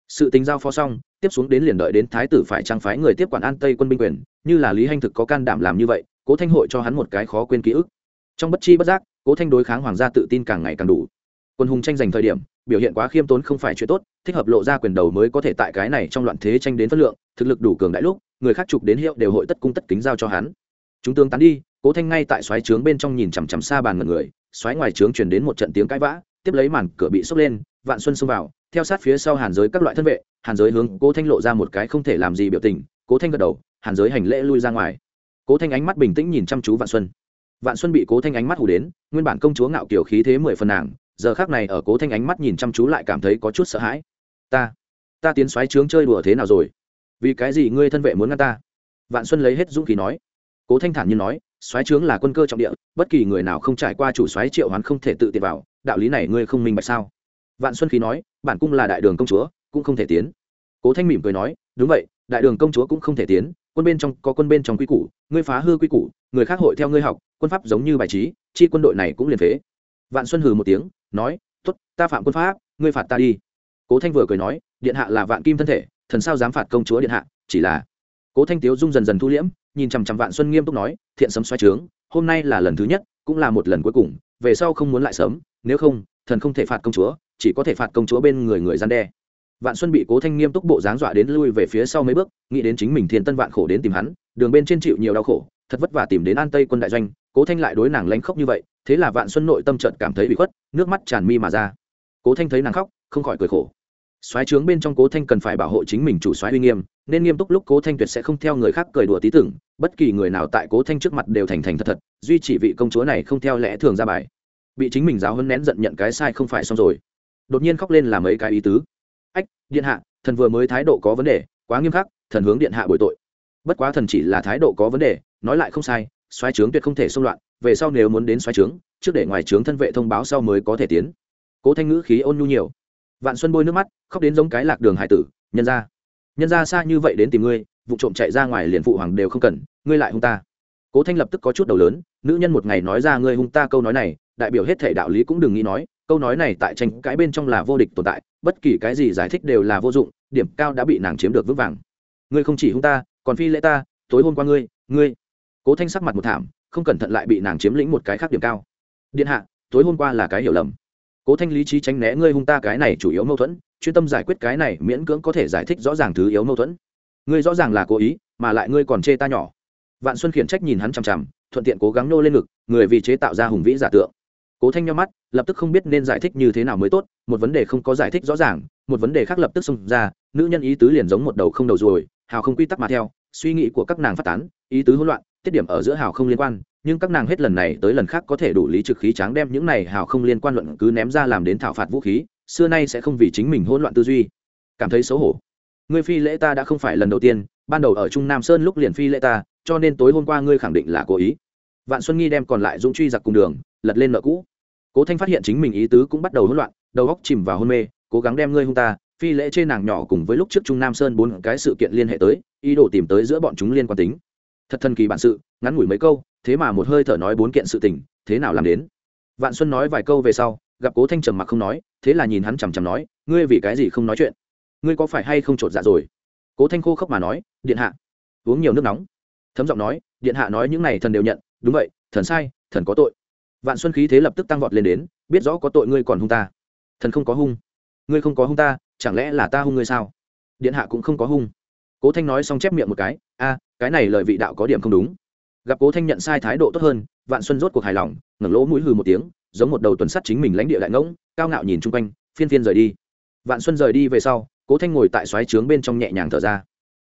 sự tính giao phó xong, tiếp xuống đến liền đợi đến thái tử phải trang phái người tiếp quản an tây quân binh quyền, như là lý hanh thực có can đảm làm như vậy, cố thanh hội cho hắn một cái khó quên ký ức. Trong bất chi bất giác, cố thanh đối kháng hoàng gia tự tin càng ngày càng đủ. Quân hùng tranh giành thời điểm, biểu hiện quá khiêm tốn không phải chuyện tốt, thích hợp lộ ra quyền đầu mới có thể tại cái này trong loạn thế tranh đến phất lượng, thực lực đủ cường đại lúc, người khác chụp đến hiệu đều hội tất cung tất kính giao cho hắn. Chúng tướng tán đi, cố thanh ngay tại xoáy trướng bên trong nhìn chằm chằm xa bàn ngần người, xoáy ngoài trướng truyền đến một trận tiếng cãi vã, tiếp lấy màn cửa bị sốc lên, vạn xuân xông vào theo sát phía sau hàn giới các loại thân vệ, hàn giới hướng cố thanh lộ ra một cái không thể làm gì biểu tình, cố thanh gật đầu, hàn giới hành lễ lui ra ngoài. Cố thanh ánh mắt bình tĩnh nhìn chăm chú vạn xuân. Vạn xuân bị cố thanh ánh mắt hù đến, nguyên bản công chúa ngạo kiểu khí thế mười phần nàng, giờ khác này ở cố thanh ánh mắt nhìn chăm chú lại cảm thấy có chút sợ hãi. Ta ta tiến xoáy trướng chơi đùa thế nào rồi? Vì cái gì ngươi thân vệ muốn ngăn ta? Vạn xuân lấy hết dũng khí nói. Cố thanh thản nhiên nói xoáy trướng là quân cơ trọng địa, bất kỳ người nào không trải qua chủ xoáy triệu hoán không thể tự tiện vào, đạo lý này ngươi không minh bạch sao? Vạn xuân khí nói, bản cung là đại đường công chúa, cũng không thể tiến. Cố thanh mỉm cười nói, đúng vậy, đại đường công chúa cũng không thể tiến, quân bên trong có quân bên trong quy củ, ngươi phá hư quy củ, người khác hội theo ngươi học, quân pháp giống như bài trí, chi quân đội này cũng liền phế. Vạn xuân hừ một tiếng, nói t ố t ta phạm quân pháp, ngươi phạt ta đi. Cố thanh vừa cười nói, điện hạ là vạn kim thân thể, thần sao dám phạt công chúa điện hạ, chỉ là cố thanh tiếu dung dần dần thu liễm, nhìn chằm chằm vạn xuân nghiêm túc nói, thiện sấm xoay trướng, hôm nay là lần thứ nhất, cũng là một lần cuối cùng, về sau không muốn lại sớm, nếu không, thần không thể phạt công chúa chỉ có thể phạt công chúa bên người người gian đe. Vạn xuân bị cố thanh nghiêm túc bộ dáng dọa đến lui về phía sau mấy bước, nghĩ đến chính mình thiên tân vạn khổ đến tìm hắn, đường bên trên chịu nhiều đau khổ, thật vất vả tìm đến an tây quân đại doanh, cố thanh lại đối nàng lánh khóc như vậy, thế là vạn xuân nội tâm trợt cảm thấy bị khuất, nước mắt tràn mi mà ra. Cố thanh thấy nàng khóc, không khỏi cười khổ. Soái trướng bên trong cố thanh cần phải bảo hộ chính mình chủ soái uy nghiêm, nên nghiêm túc lúc cố thanh tuyệt sẽ không theo người khác cười đùa tí tưởng, bất kỳ người nào tại cố thanh trước mặt đều thành thành thật thật, duy chỉ vị công chúa này không theo lẽ thường ra bài. Bị chính mình giáo hấn nén giận nhận cái sai không phải xong rồi đột nhiên khóc lên là mấy cái ý tứ. Ách, điện hạ, thần vừa mới thái độ có vấn đề, quá nghiêm khắc, thần hướng điện hạ bồi tội. Bất quá thần chỉ là thái độ có vấn đề, nói lại không sai xoáy trướng tuyệt không thể xung loạn, về sau nếu muốn đến xoáy trướng, trước để ngoài trướng thân vệ thông báo sau mới có thể tiến. Cố thanh ngữ khí ôn nhu nhiều. Vạn xuân bôi nước mắt, khóc đến giống cái lạc đường hải tử, nhân ra nhân ra xa như vậy đến tìm ngươi, vụ trộm chạy ra ngoài liền phụ hoàng đều không cần, ngươi lại hung ta. Cố thanh lập tức có chút đầu lớn, nữ nhân một ngày nói ra ngươi hung ta câu nói này đại biểu hết thể đạo lý cũng đừng nghĩ nói, câu nói này tại tranh cãi bên trong là vô địch tồn tại, bất kỳ cái gì giải thích đều là vô dụng, điểm cao đã bị nàng chiếm được vững vàng. Ngươi không chỉ hung ta, còn phi lễ ta, tối hôm qua ngươi ngươi. Cố thanh sắc mặt một thảm, không cẩn thận lại bị nàng chiếm lĩnh một cái khác điểm cao. Điện hạ, tối hôm qua là cái hiểu lầm. Cố thanh lý trí tránh né ngươi hung ta cái này chủ yếu mâu thuẫn, chuyên tâm giải quyết cái này miễn cưỡng có thể giải thích rõ ràng thứ yếu mâu thuẫn. Ngươi rõ ràng là cố ý, mà lại ngươi còn chê ta nhỏ. Vạn xuân khiển trách nhìn hắn chằm chằm, thuận tiện cố gắng nô lên ngực, người vì chế tạo ra hùng vĩ giả tượng cố thanh nhau mắt, lập tức không biết nên giải thích như thế nào mới tốt, một vấn đề không có giải thích rõ ràng, một vấn đề khác lập tức xông ra, nữ nhân ý tứ liền giống một đầu không đầu rồi hào không quy tắc mà theo, suy nghĩ của các nàng phát tán, ý tứ hỗn loạn, tiết điểm ở giữa hào không liên quan, nhưng các nàng hết lần này tới lần khác có thể đủ lý trực khí tráng đem những này hào không liên quan luận cứ ném ra làm đến thảo phạt vũ khí, xưa nay sẽ không vì chính mình hỗn loạn tư duy. Cảm thấy xấu hổ. Ngươi phi lễ ta đã không phải lần đầu tiên, ban đầu ở trung nam sơn lúc liền phi lễ ta, cho nên tối hôm qua ngươi khẳng định là cố ý. Vạn xuân nghi đem còn lại dũng truy giặc cùng đường, lật lên nợ cũ cố thanh phát hiện chính mình ý tứ cũng bắt đầu hỗn loạn, đầu góc chìm vào hôn mê, cố gắng đem ngươi hung ta, phi lễ trên nàng nhỏ cùng với lúc trước trung nam sơn bốn cái sự kiện liên hệ tới, ý đồ tìm tới giữa bọn chúng liên quan tính. Thật thần kỳ bản sự, ngắn ngủi mấy câu, thế mà một hơi thở nói bốn kiện sự tình, thế nào làm đến? Vạn xuân nói vài câu về sau, gặp cố thanh trầm mặc không nói, thế là nhìn hắn chằm chằm nói, ngươi vì cái gì không nói chuyện? Ngươi có phải hay không trột dạ rồi? Cố thanh khô khốc mà nói, điện hạ. Uống nhiều nước nóng. Thấm giọng nói, điện hạ nói những này thần đều nhận, đúng vậy, thần sai, thần có tội vạn xuân khí thế lập tức tăng vọt lên đến, biết rõ có tội ngươi còn hung ta. Thần không có hung. Ngươi không có hung ta, chẳng lẽ là ta hung ngươi sao? Điện hạ cũng không có hung. Cố thanh nói xong chép miệng một cái, a, cái này lời vị đạo có điểm không đúng. Gặp cố thanh nhận sai thái độ tốt hơn, vạn xuân rốt cuộc hài lòng, ngẩng lỗ mũi hừ một tiếng, giống một đầu tuần sắt chính mình lãnh địa đại ngỗng, cao ngạo nhìn chung quanh, phiên phiên rời đi. Vạn xuân rời đi về sau, cố thanh ngồi tại xoáy trướng bên trong nhẹ nhàng thở ra.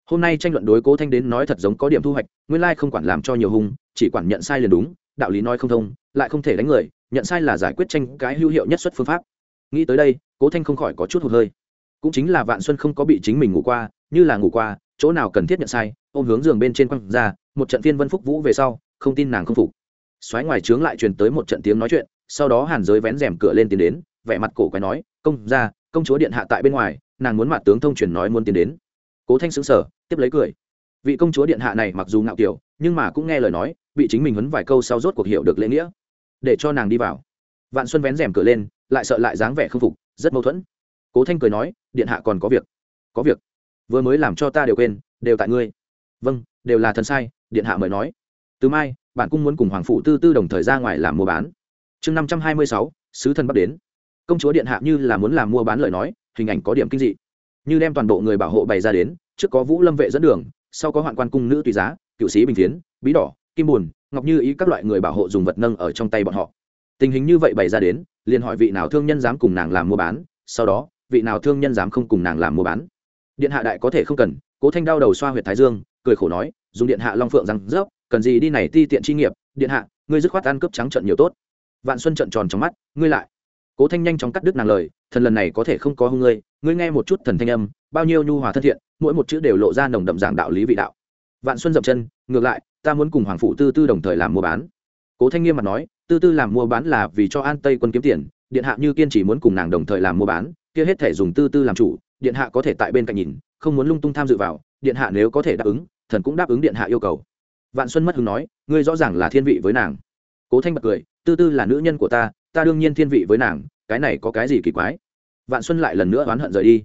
Hôm nay tranh luận đối cố thanh đến nói thật giống có điểm thu hoạch, nguyên lai không quản làm cho nhiều hung, chỉ quản nhận sai liền đúng đạo lý nói không thông, lại không thể đánh người, nhận sai là giải quyết tranh cái hữu hiệu nhất xuất phương pháp. Nghĩ tới đây, cố thanh không khỏi có chút hụt hơi. Cũng chính là vạn xuân không có bị chính mình ngủ qua, như là ngủ qua, chỗ nào cần thiết nhận sai, ôm hướng giường bên trên quăng ra, một trận phiên vân phúc vũ về sau, không tin nàng không phục. Xoáy ngoài trướng lại truyền tới một trận tiếng nói chuyện, sau đó hàn giới vén rèm cửa lên tiến đến, vẻ mặt cổ quái nói, công ra công chúa điện hạ tại bên ngoài, nàng muốn mặt tướng thông truyền nói muốn tiến đến. Cố thanh xứng sở tiếp lấy cười. Vị công chúa điện hạ này mặc dù ngạo kiểu, nhưng mà cũng nghe lời nói bị chính mình huấn vài câu sau rốt cuộc hiểu được lễ nghĩa. Để cho nàng đi vào. Vạn xuân vén rèm cửa lên, lại sợ lại dáng vẻ không phục, rất mâu thuẫn. Cố thanh cười nói, điện hạ còn có việc. Có việc? Vừa mới làm cho ta đều quên, đều tại ngươi. Vâng đều là thần sai, điện hạ mời nói. Từ mai, bạn cũng muốn cùng hoàng phụ tư tư đồng thời ra ngoài làm mua bán. Chương năm trăm hai mươi sáu, sứ thần bắc đến. Công chúa điện hạ như là muốn làm mua bán lời nói, hình ảnh có điểm kinh dị. Như đem toàn bộ người bảo hộ bày ra đến, trước có vũ lâm vệ dẫn đường, sau có hoạn quan cung nữ tùy giá, cựu sĩ bình tiến bí đỏ kim bùn ngọc như ý các loại người bảo hộ dùng vật nâng ở trong tay bọn họ. Tình hình như vậy bày ra đến, liền hỏi vị nào thương nhân dám cùng nàng làm mua bán, sau đó, vị nào thương nhân dám không cùng nàng làm mua bán. Điện hạ đại có thể không cần, cố thanh đau đầu xoa huyệt thái dương, cười khổ nói, dùng điện hạ long phượng rằng rớp, cần gì đi này ti tiện chi nghiệp, điện hạ, ngươi dứt khoát ăn cướp trắng trận nhiều tốt. Vạn xuân trận tròn trong mắt, ngươi lại. Cố thanh nhanh chóng cắt đứt nàng lời, thần lần này có thể không có hung ngươi ngươi nghe một chút thần thanh âm, bao nhiêu nhu hòa thân thiện, mỗi một chữ đều lộ ra nồng đậm giảng đạo lý vị đạo. Vạn xuân dậm chân, ngược lại ta muốn cùng hoàng phụ tư tư đồng thời làm mua bán. Cố thanh nghiêm mặt nói, tư tư làm mua bán là vì cho an tây quân kiếm tiền, điện hạ như kiên chỉ muốn cùng nàng đồng thời làm mua bán, kia hết thể dùng tư tư làm chủ, điện hạ có thể tại bên cạnh nhìn, không muốn lung tung tham dự vào, điện hạ nếu có thể đáp ứng, thần cũng đáp ứng điện hạ yêu cầu. Vạn xuân mất hứng nói, ngươi rõ ràng là thiên vị với nàng. Cố thanh bật cười, tư tư là nữ nhân của ta ta đương nhiên thiên vị với nàng, cái này có cái gì kỳ quái? Vạn xuân lại lần nữa oán hận rời đi.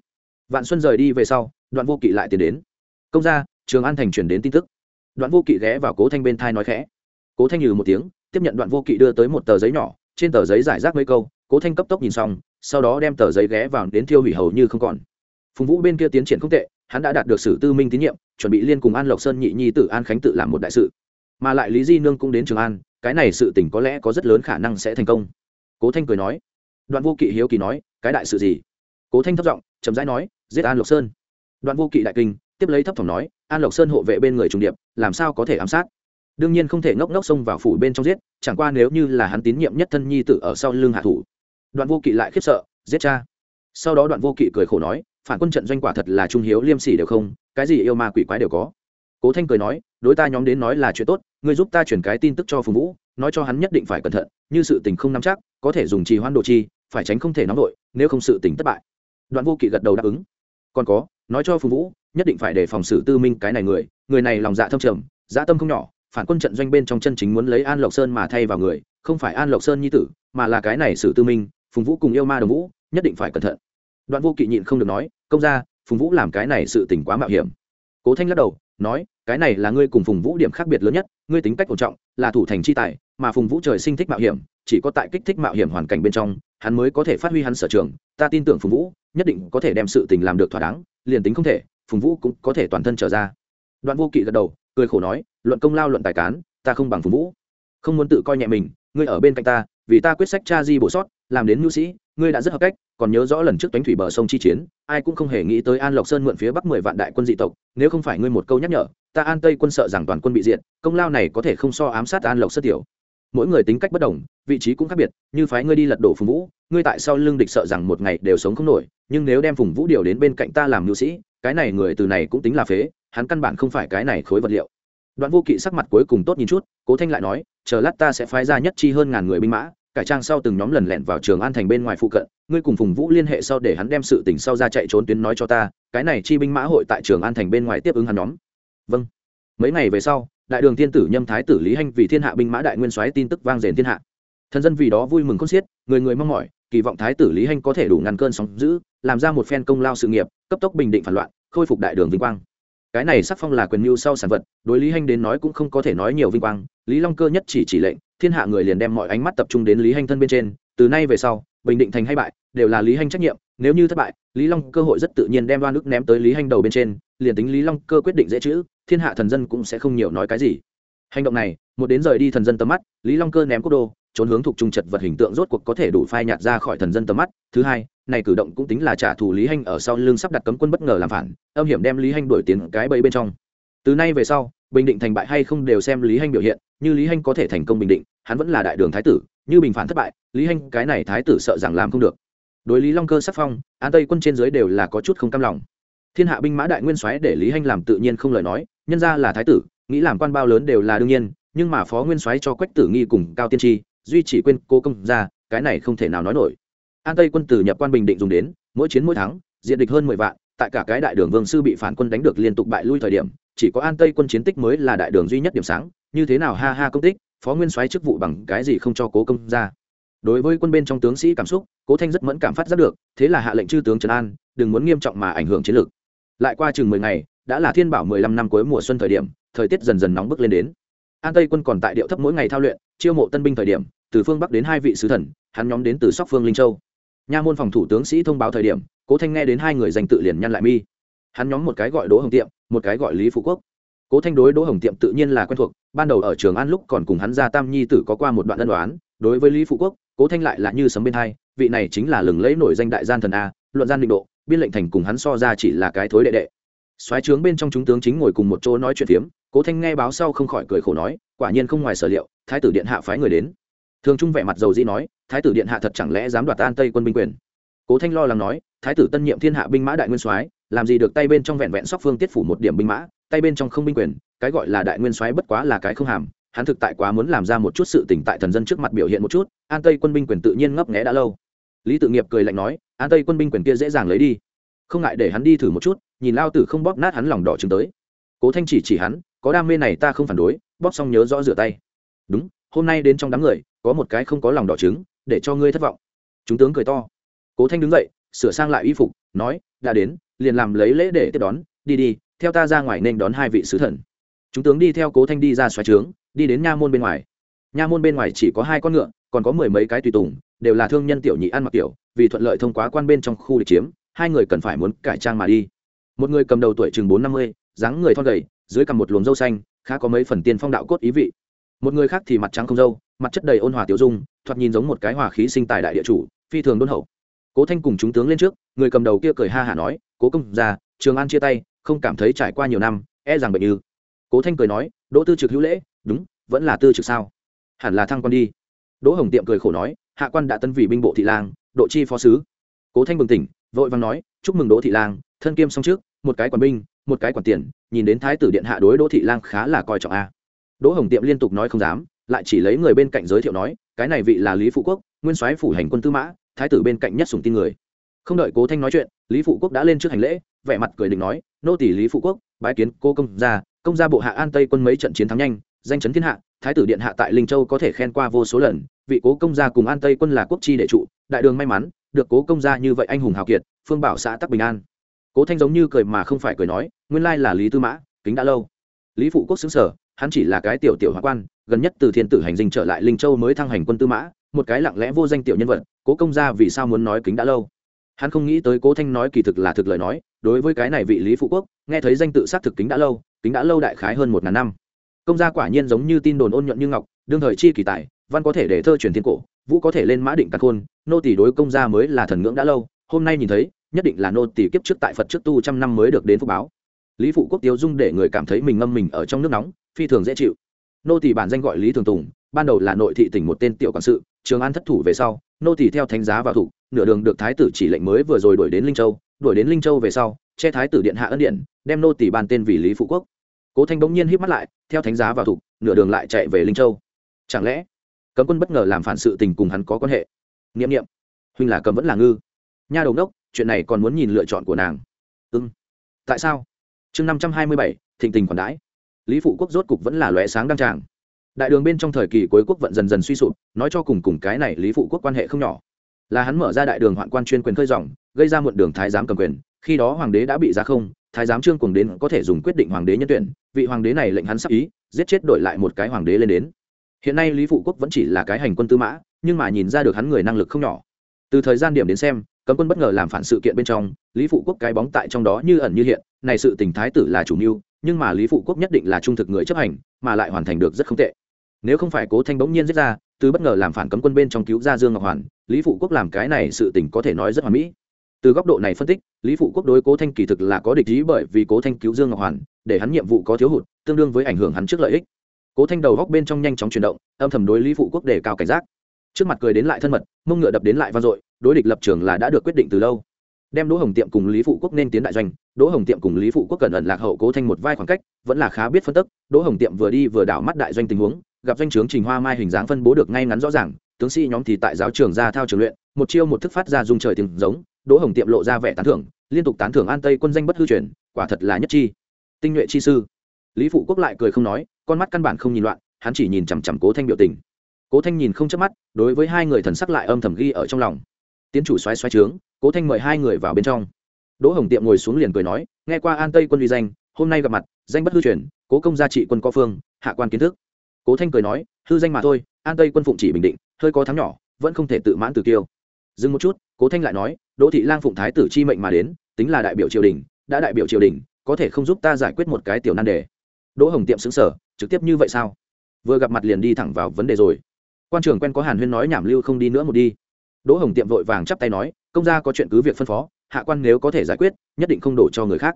Vạn xuân rời đi về sau, đoạn vô kỵ lại tiến đến. Công ra trường an thành chuyển đến tin tức đoạn vô kỵ ghé vào cố thanh bên thai nói khẽ. Cố thanh nhừ một tiếng, tiếp nhận đoạn vô kỵ đưa tới một tờ giấy nhỏ, trên tờ giấy giải rác mấy câu, cố thanh cấp tốc nhìn xong, sau đó đem tờ giấy ghé vào đến thiêu hủy hầu như không còn. Phùng vũ bên kia tiến triển không tệ, hắn đã đạt được sử tư minh tín nhiệm, chuẩn bị liên cùng an lộc sơn nhị nhi tử an khánh tự làm một đại sự. Mà lại lý di nương cũng đến trường an, cái này sự tỉnh có lẽ có rất lớn khả năng sẽ thành công. Cố thanh cười nói. Đoạn vô kỵ hiếu kỳ nói, cái đại sự gì? Cố thanh thất giọng chấm rãi nói, giết an lộc sơn. Đoạn vô kỵ đại kinh tiếp lấy thấp thỏm nói, an lộc sơn hộ vệ bên người trùng điệp, làm sao có thể ám sát? Đương nhiên không thể ngốc ngốc xông vào phủ bên trong giết, chẳng qua nếu như là hắn tín nhiệm nhất thân nhi tử ở sau lưng hạ thủ. Đoạn vô kỵ lại khiếp sợ, giết cha. Sau đó đoạn vô kỵ cười khổ nói, phản quân trận doanh quả thật là trung hiếu liêm sỉ đều không, cái gì yêu ma quỷ quái đều có. Cố thanh cười nói, đối ta nhóm đến nói là chuyện tốt, ngươi giúp ta chuyển cái tin tức cho phùng vũ, nói cho hắn nhất định phải cẩn thận, như sự tình không nắm chắc, có thể dùng trì hoãn độ chi, phải tránh không thể nóng đội nếu không sự tình thất bại. Đoạn vô kỵ gật đầu đáp ứng. Còn có nói cho phùng vũ, nhất định phải để phòng xử tư minh cái này người người này lòng dạ thâm trầm dạ tâm không nhỏ, phản quân trận doanh bên trong chân chính muốn lấy an lộc sơn mà thay vào người, không phải an lộc sơn nhi tử, mà là cái này xử tư minh, phùng vũ cùng yêu ma đồng vũ, nhất định phải cẩn thận. Đoạn vô kỵ nhịn không được nói, công ra phùng vũ làm cái này sự tỉnh quá mạo hiểm. Cố thanh lắc đầu, nói, cái này là ngươi cùng phùng vũ điểm khác biệt lớn nhất, ngươi tính cách ổn trọng, là thủ thành chi tài, mà phùng vũ trời sinh thích mạo hiểm, chỉ có tại kích thích mạo hiểm hoàn cảnh bên trong, hắn mới có thể phát huy hắn sở trường. Ta tin tưởng phùng vũ, nhất định có thể đem sự tình làm được thỏa đáng liền tính không thể phùng vũ cũng có thể toàn thân trở ra. Đoạn vô kỵ gật đầu cười khổ nói luận công lao luận tài cán ta không bằng phùng vũ. Không muốn tự coi nhẹ mình ngươi ở bên cạnh ta vì ta quyết sách cha di bổ sót làm đến mưu sĩ ngươi đã rất hợp cách còn nhớ rõ lần trước toánh thủy bờ sông chi chiến ai cũng không hề nghĩ tới an lộc sơn mượn phía bắc mười vạn đại quân dị tộc nếu không phải ngươi một câu nhắc nhở ta an tây quân sợ rằng toàn quân bị diện, công lao này có thể không so ám sát an lộc sơn tiểu mỗi người tính cách bất đồng, vị trí cũng khác biệt, như phái ngươi đi lật đổ phùng vũ, ngươi tại sao lương địch sợ rằng một ngày đều sống không nổi, nhưng nếu đem phùng vũ điều đến bên cạnh ta làm nữ sĩ, cái này người từ này cũng tính là phế, hắn căn bản không phải cái này khối vật liệu. Đoạn vô kỵ sắc mặt cuối cùng tốt nhìn chút, cố thanh lại nói, chờ lát ta sẽ phái ra nhất chi hơn ngàn người binh mã, cải trang sau từng nhóm lần lẹn vào trường an thành bên ngoài phụ cận, ngươi cùng phùng vũ liên hệ sau để hắn đem sự tình sau ra chạy trốn tuyến nói cho ta, cái này chi binh mã hội tại trường an thành bên ngoài tiếp ứng hắn nhóm. Vâng. Mấy ngày về sau đại đường thiên tử nhâm thái tử lý hanh vì thiên hạ binh mã đại nguyên soái tin tức vang dền thiên hạ. Thần dân vì đó vui mừng khôn xiết, người người mong mỏi, kỳ vọng thái tử lý hanh có thể đủ ngăn cơn sóng giữ, làm ra một phen công lao sự nghiệp, cấp tốc bình định phản loạn, khôi phục đại đường vinh quang. Cái này sắc phong là quyền mưu sau sản vật, đối lý hanh đến nói cũng không có thể nói nhiều vinh quang. Lý long cơ nhất chỉ chỉ lệnh, thiên hạ người liền đem mọi ánh mắt tập trung đến lý hanh thân bên trên, từ nay về sau, bình định thành hay bại, đều là lý hanh trách nhiệm, nếu như thất bại, lý long cơ hội rất tự nhiên đem đoan ức ném tới lý hanh đầu bên trên, liền tính lý long cơ quyết định dễ chữ thiên hạ thần dân cũng sẽ không nhiều nói cái gì. Hành động này, một đến rời đi thần dân tầm mắt, lý long cơ ném quốc đô, trốn hướng thuộc trung trật vật hình tượng rốt cuộc có thể đủ phai nhạt ra khỏi thần dân tầm mắt. Thứ hai, này cử động cũng tính là trả thù lý hanh ở sau lưng sắp đặt cấm quân bất ngờ làm phản, âm hiểm đem lý hanh đổi tiến cái bẫy bên trong. Từ nay về sau, bình định thành bại hay không đều xem lý hanh biểu hiện, như lý hanh có thể thành công bình định, hắn vẫn là đại đường thái tử, như bình phản thất bại, lý hanh cái này thái tử sợ rằng làm không được. Đối lý long cơ sắc phong an tây quân trên dưới đều là có chút không cam lòng. Thiên hạ binh mã đại nguyên soái để lý hanh làm tự nhiên không lời nói nhân ra là thái tử, nghĩ làm quan bao lớn đều là đương nhiên, nhưng mà phó nguyên soái cho quách tử nghi cùng cao tiên tri, duy chỉ quên cố công ra cái này không thể nào nói nổi. An tây quân tử nhập quan bình định dùng đến, mỗi chiến mỗi thắng, diện địch hơn mười vạn, tại cả cái đại đường vương sư bị phản quân đánh được liên tục bại lui thời điểm, chỉ có an tây quân chiến tích mới là đại đường duy nhất điểm sáng, như thế nào ha ha công tích, phó nguyên soái chức vụ bằng cái gì không cho cố công ra đối với quân bên trong tướng sĩ cảm xúc, cố thanh rất mẫn cảm phát giác được, thế là hạ lệnh chư tướng trần an, đừng muốn nghiêm trọng mà ảnh hưởng chiến lược. Lại qua chừng mười ngày đã là thiên bảo mười lăm năm cuối mùa xuân thời điểm, thời tiết dần dần nóng bức lên đến. An tây quân còn tại điệu thấp mỗi ngày thao luyện, chiêu mộ tân binh thời điểm, từ phương bắc đến hai vị sứ thần, hắn nhóm đến từ sóc phương, linh châu. Nha môn phòng thủ tướng sĩ thông báo thời điểm, cố thanh nghe đến hai người danh tự liền nhăn lại mi. Hắn nhóm một cái gọi đỗ hồng tiệm, một cái gọi lý phụ quốc. Cố thanh đối đỗ hồng tiệm tự nhiên là quen thuộc, ban đầu ở trường an lúc còn cùng hắn ra tam nhi tử có qua một đoạn ân đoán đối với lý phụ quốc, cố thanh lại là như sấm bên hai, vị này chính là lừng lẫy nổi danh đại gian thần a, luận gian định độ, biên lệnh thành cùng hắn so ra chỉ là cái thối đệ đệ soái trướng bên trong chúng tướng chính ngồi cùng một chỗ nói chuyện phiếm, cố thanh nghe báo sau không khỏi cười khổ nói, quả nhiên không ngoài sở liệu, thái tử điện hạ phái người đến. Thường trung vẻ mặt dầu dĩ nói, thái tử điện hạ thật chẳng lẽ dám đoạt an tây quân binh quyền? Cố thanh lo lắng nói, thái tử tân nhiệm thiên hạ binh mã đại nguyên soái, làm gì được tay bên trong vẹn vẹn sóc phương tiết phủ một điểm binh mã, tay bên trong không binh quyền, cái gọi là đại nguyên soái bất quá là cái không hàm, hắn thực tại quá muốn làm ra một chút sự tỉnh tại thần dân trước mặt biểu hiện một chút, an tây quân binh quyền tự nhiên ngấp nghẽ đã lâu. Lý tự nghiệp cười lạnh nói, an tây quân binh quyền kia dễ dàng lấy đi không ngại để hắn đi thử một chút, nhìn lao tử không bóp nát hắn lòng đỏ chứng tới. Cố thanh chỉ chỉ hắn, có đam mê này ta không phản đối, bóp xong nhớ rõ rửa tay. Đúng, hôm nay đến trong đám người, có một cái không có lòng đỏ trứng, để cho ngươi thất vọng. Chúng tướng cười to. Cố thanh đứng dậy, sửa sang lại y phục, nói, đã đến, liền làm lấy lễ để tiếp đón, đi đi, theo ta ra ngoài nên đón hai vị sứ thần. Chúng tướng đi theo cố thanh đi ra xoáy trướng, đi đến nha môn bên ngoài. Nha môn bên ngoài chỉ có hai con ngựa, còn có mười mấy cái tùy tùng, đều là thương nhân tiểu nhị ăn mặc kiểu vì thuận lợi thông qua quan bên trong khu địch chiếm hai người cần phải muốn cải trang mà đi. Một người cầm đầu tuổi chừng bốn năm mươi dáng người thon gầy dưới cầm một luồng râu xanh khá có mấy phần tiên phong đạo cốt ý vị. Một người khác thì mặt trắng không râu, mặt chất đầy ôn hòa tiểu dung thoạt nhìn giống một cái hòa khí sinh tài đại địa chủ phi thường đôn hậu. Cố thanh cùng chúng tướng lên trước người cầm đầu kia cười ha hả nói cố công già trường an chia tay không cảm thấy trải qua nhiều năm e rằng bệnh ư cố thanh cười nói đỗ tư trực hữu lễ đúng vẫn là tư trực sao? Hẳn là thăng quan đi. Đỗ hồng tiệm cười khổ nói hạ quan đã tân vị binh bộ thị lang độ chi phó sứ. Cố thanh bừng tỉnh vội vàng nói, chúc mừng đỗ thị lang, thân kiêm xong trước, một cái quản binh, một cái quản tiền, nhìn đến thái tử điện hạ đối đỗ thị lang khá là coi trọng a. Đỗ hồng tiệm liên tục nói không dám, lại chỉ lấy người bên cạnh giới thiệu nói, cái này vị là lý phụ quốc, nguyên soái phủ hành quân tư mã, thái tử bên cạnh nhất sùng tin người. Không đợi cố thanh nói chuyện, lý phụ quốc đã lên trước hành lễ, vẻ mặt cười định nói, nô tỷ lý phụ quốc, bái kiến cô công gia công gia bộ hạ an tây quân mấy trận chiến thắng nhanh, danh chấn thiên hạ, thái tử điện hạ tại linh châu có thể khen qua vô số lần vị cố công gia cùng an tây quân là quốc chi đệ trụ, đại đường may mắn, được cố công gia như vậy anh hùng hào kiệt, phương bảo xã tắc bình an. Cố thanh giống như cười mà không phải cười nói, nguyên lai là lý tư mã, kính đã lâu. Lý phụ quốc xứng sở, hắn chỉ là cái tiểu tiểu hóa quan, gần nhất từ thiên tử hành dinh trở lại linh châu mới thăng hành quân tư mã, một cái lặng lẽ vô danh tiểu nhân vật, cố công gia vì sao muốn nói kính đã lâu? Hắn không nghĩ tới cố thanh nói kỳ thực là thực lời nói, đối với cái này vị lý phụ quốc, nghe thấy danh tự xác thực kính đã lâu, kính đã lâu đại khái hơn một ngàn năm. Công gia quả nhiên giống như tin đồn ôn nhuận như ngọc, đương thời chi kỳ tài văn có thể để thơ truyền thiên cổ, vũ có thể lên mã định càn khôn, nô tỷ đối công gia mới là thần ngưỡng đã lâu, hôm nay nhìn thấy, nhất định là nô tỷ kiếp trước tại phật trước tu trăm năm mới được đến phúc báo. Lý phụ quốc tiêu dung để người cảm thấy mình ngâm mình ở trong nước nóng, phi thường dễ chịu. Nô tỷ bản danh gọi lý thường tùng, ban đầu là nội thị tỉnh một tên tiểu quản sự, trường an thất thủ về sau, nô tỷ theo thánh giá vào thủ, nửa đường được thái tử chỉ lệnh mới vừa rồi đuổi đến linh châu, đuổi đến linh châu về sau, che thái tử điện hạ ân điện, đem nô tỷ bàn tên vì lý phụ quốc. Cố thanh bỗng nhiên hít mắt lại, theo thánh giá vào thủ, nửa đường lại chạy về linh châu. Chẳng lẽ cấm quân bất ngờ làm phản sự tình cùng hắn có quan hệ. N i ệ m n i ệ m huynh là cầm vẫn là ngư. Nha đầu đốc chuyện này còn muốn nhìn lựa chọn của nàng. Ưng tại sao? Chương năm trăm hai mươi bảy, thịnh tình còn đãi. Lý phụ quốc rốt cục vẫn là lóe sáng đăng tràng. Đại đường bên trong thời kỳ cuối quốc vận dần dần suy sụp, nói cho cùng cùng cái này lý phụ quốc quan hệ không nhỏ. Là hắn mở ra đại đường hoạn quan chuyên quyền khơi dòng, gây ra muộn đường thái giám cầm quyền, khi đó hoàng đế đã bị giá không, thái giám trương cùng đến có thể dùng quyết định hoàng đế nhân tuyển, vị hoàng đế này lệnh hắn sắp ý, giết chết đổi lại một cái hoàng đế lên đến hiện nay lý phụ quốc vẫn chỉ là cái hành quân tư mã, nhưng mà nhìn ra được hắn người năng lực không nhỏ. Từ thời gian điểm đến xem, cấm quân bất ngờ làm phản sự kiện bên trong, lý phụ quốc cái bóng tại trong đó như ẩn như hiện, này sự tình thái tử là chủ mưu, nhưng mà lý phụ quốc nhất định là trung thực người chấp hành, mà lại hoàn thành được rất không tệ. Nếu không phải cố thanh bỗng nhiên giết ra, từ bất ngờ làm phản cấm quân bên trong cứu ra dương ngọc hoàn, lý phụ quốc làm cái này sự tình có thể nói rất hoàn mỹ. Từ góc độ này phân tích, lý phụ quốc đối cố thanh kỳ thực là có địch ý bởi vì cố thanh cứu dương ngọc hoàn, để hắn nhiệm vụ có thiếu hụt, tương đương với ảnh hưởng hắn trước lợi ích cố thanh đầu góc bên trong nhanh chóng chuyển động, âm thầm đối lý phụ quốc đề cao cảnh giác. Trước mặt cười đến lại thân mật, mông ngựa đập đến lại vang dội, đối địch lập trường là đã được quyết định từ lâu. Đem đỗ hồng tiệm cùng lý phụ quốc nên tiến đại doanh, đỗ hồng tiệm cùng lý phụ quốc cần ẩn lạc hậu cố thanh một vai khoảng cách, vẫn là khá biết phân tức, đỗ hồng tiệm vừa đi vừa đảo mắt đại doanh tình huống, gặp doanh trướng trình hoa mai hình dáng phân bố được ngay ngắn rõ ràng, tướng sĩ nhóm thì tại giáo trường ra thao trường luyện, một chiêu một thức phát ra dùng trời tiếng giống, đỗ hồng tiệm lộ ra vẻ tán thưởng, liên tục tán thưởng an tây quân danh bất hư truyền, quả thật là nhất chi. Tinh nhuệ chi sư lý phụ quốc lại cười không nói, con mắt căn bản không nhìn loạn, hắn chỉ nhìn chằm chằm cố thanh biểu tình. Cố thanh nhìn không chớp mắt, đối với hai người thần sắc lại âm thầm ghi ở trong lòng. Tiến chủ xoáy xoáy trướng, cố thanh mời hai người vào bên trong. Đỗ hồng tiệm ngồi xuống liền cười nói, nghe qua an tây quân uy danh, hôm nay gặp mặt, danh bất hư truyền, cố công gia trị quân co phương, hạ quan kiến thức. Cố thanh cười nói, hư danh mà thôi, an tây quân phụng chỉ bình định, hơi có thắng nhỏ, vẫn không thể tự mãn từ kiêu. Dừng một chút, cố thanh lại nói, đỗ thị lang phụng thái tử chi mệnh mà đến, tính là đại biểu triều đình, đã đại biểu triều đình, có thể không giúp ta giải quyết một cái tiểu nan đề đỗ hồng tiệm xứng sở trực tiếp như vậy sao? Vừa gặp mặt liền đi thẳng vào vấn đề rồi. Quan trưởng quen có hàn huyên nói nhảm lưu không đi nữa một đi. Đỗ hồng tiệm vội vàng chắp tay nói công gia có chuyện cứ việc phân phó hạ quan nếu có thể giải quyết nhất định không đổ cho người khác.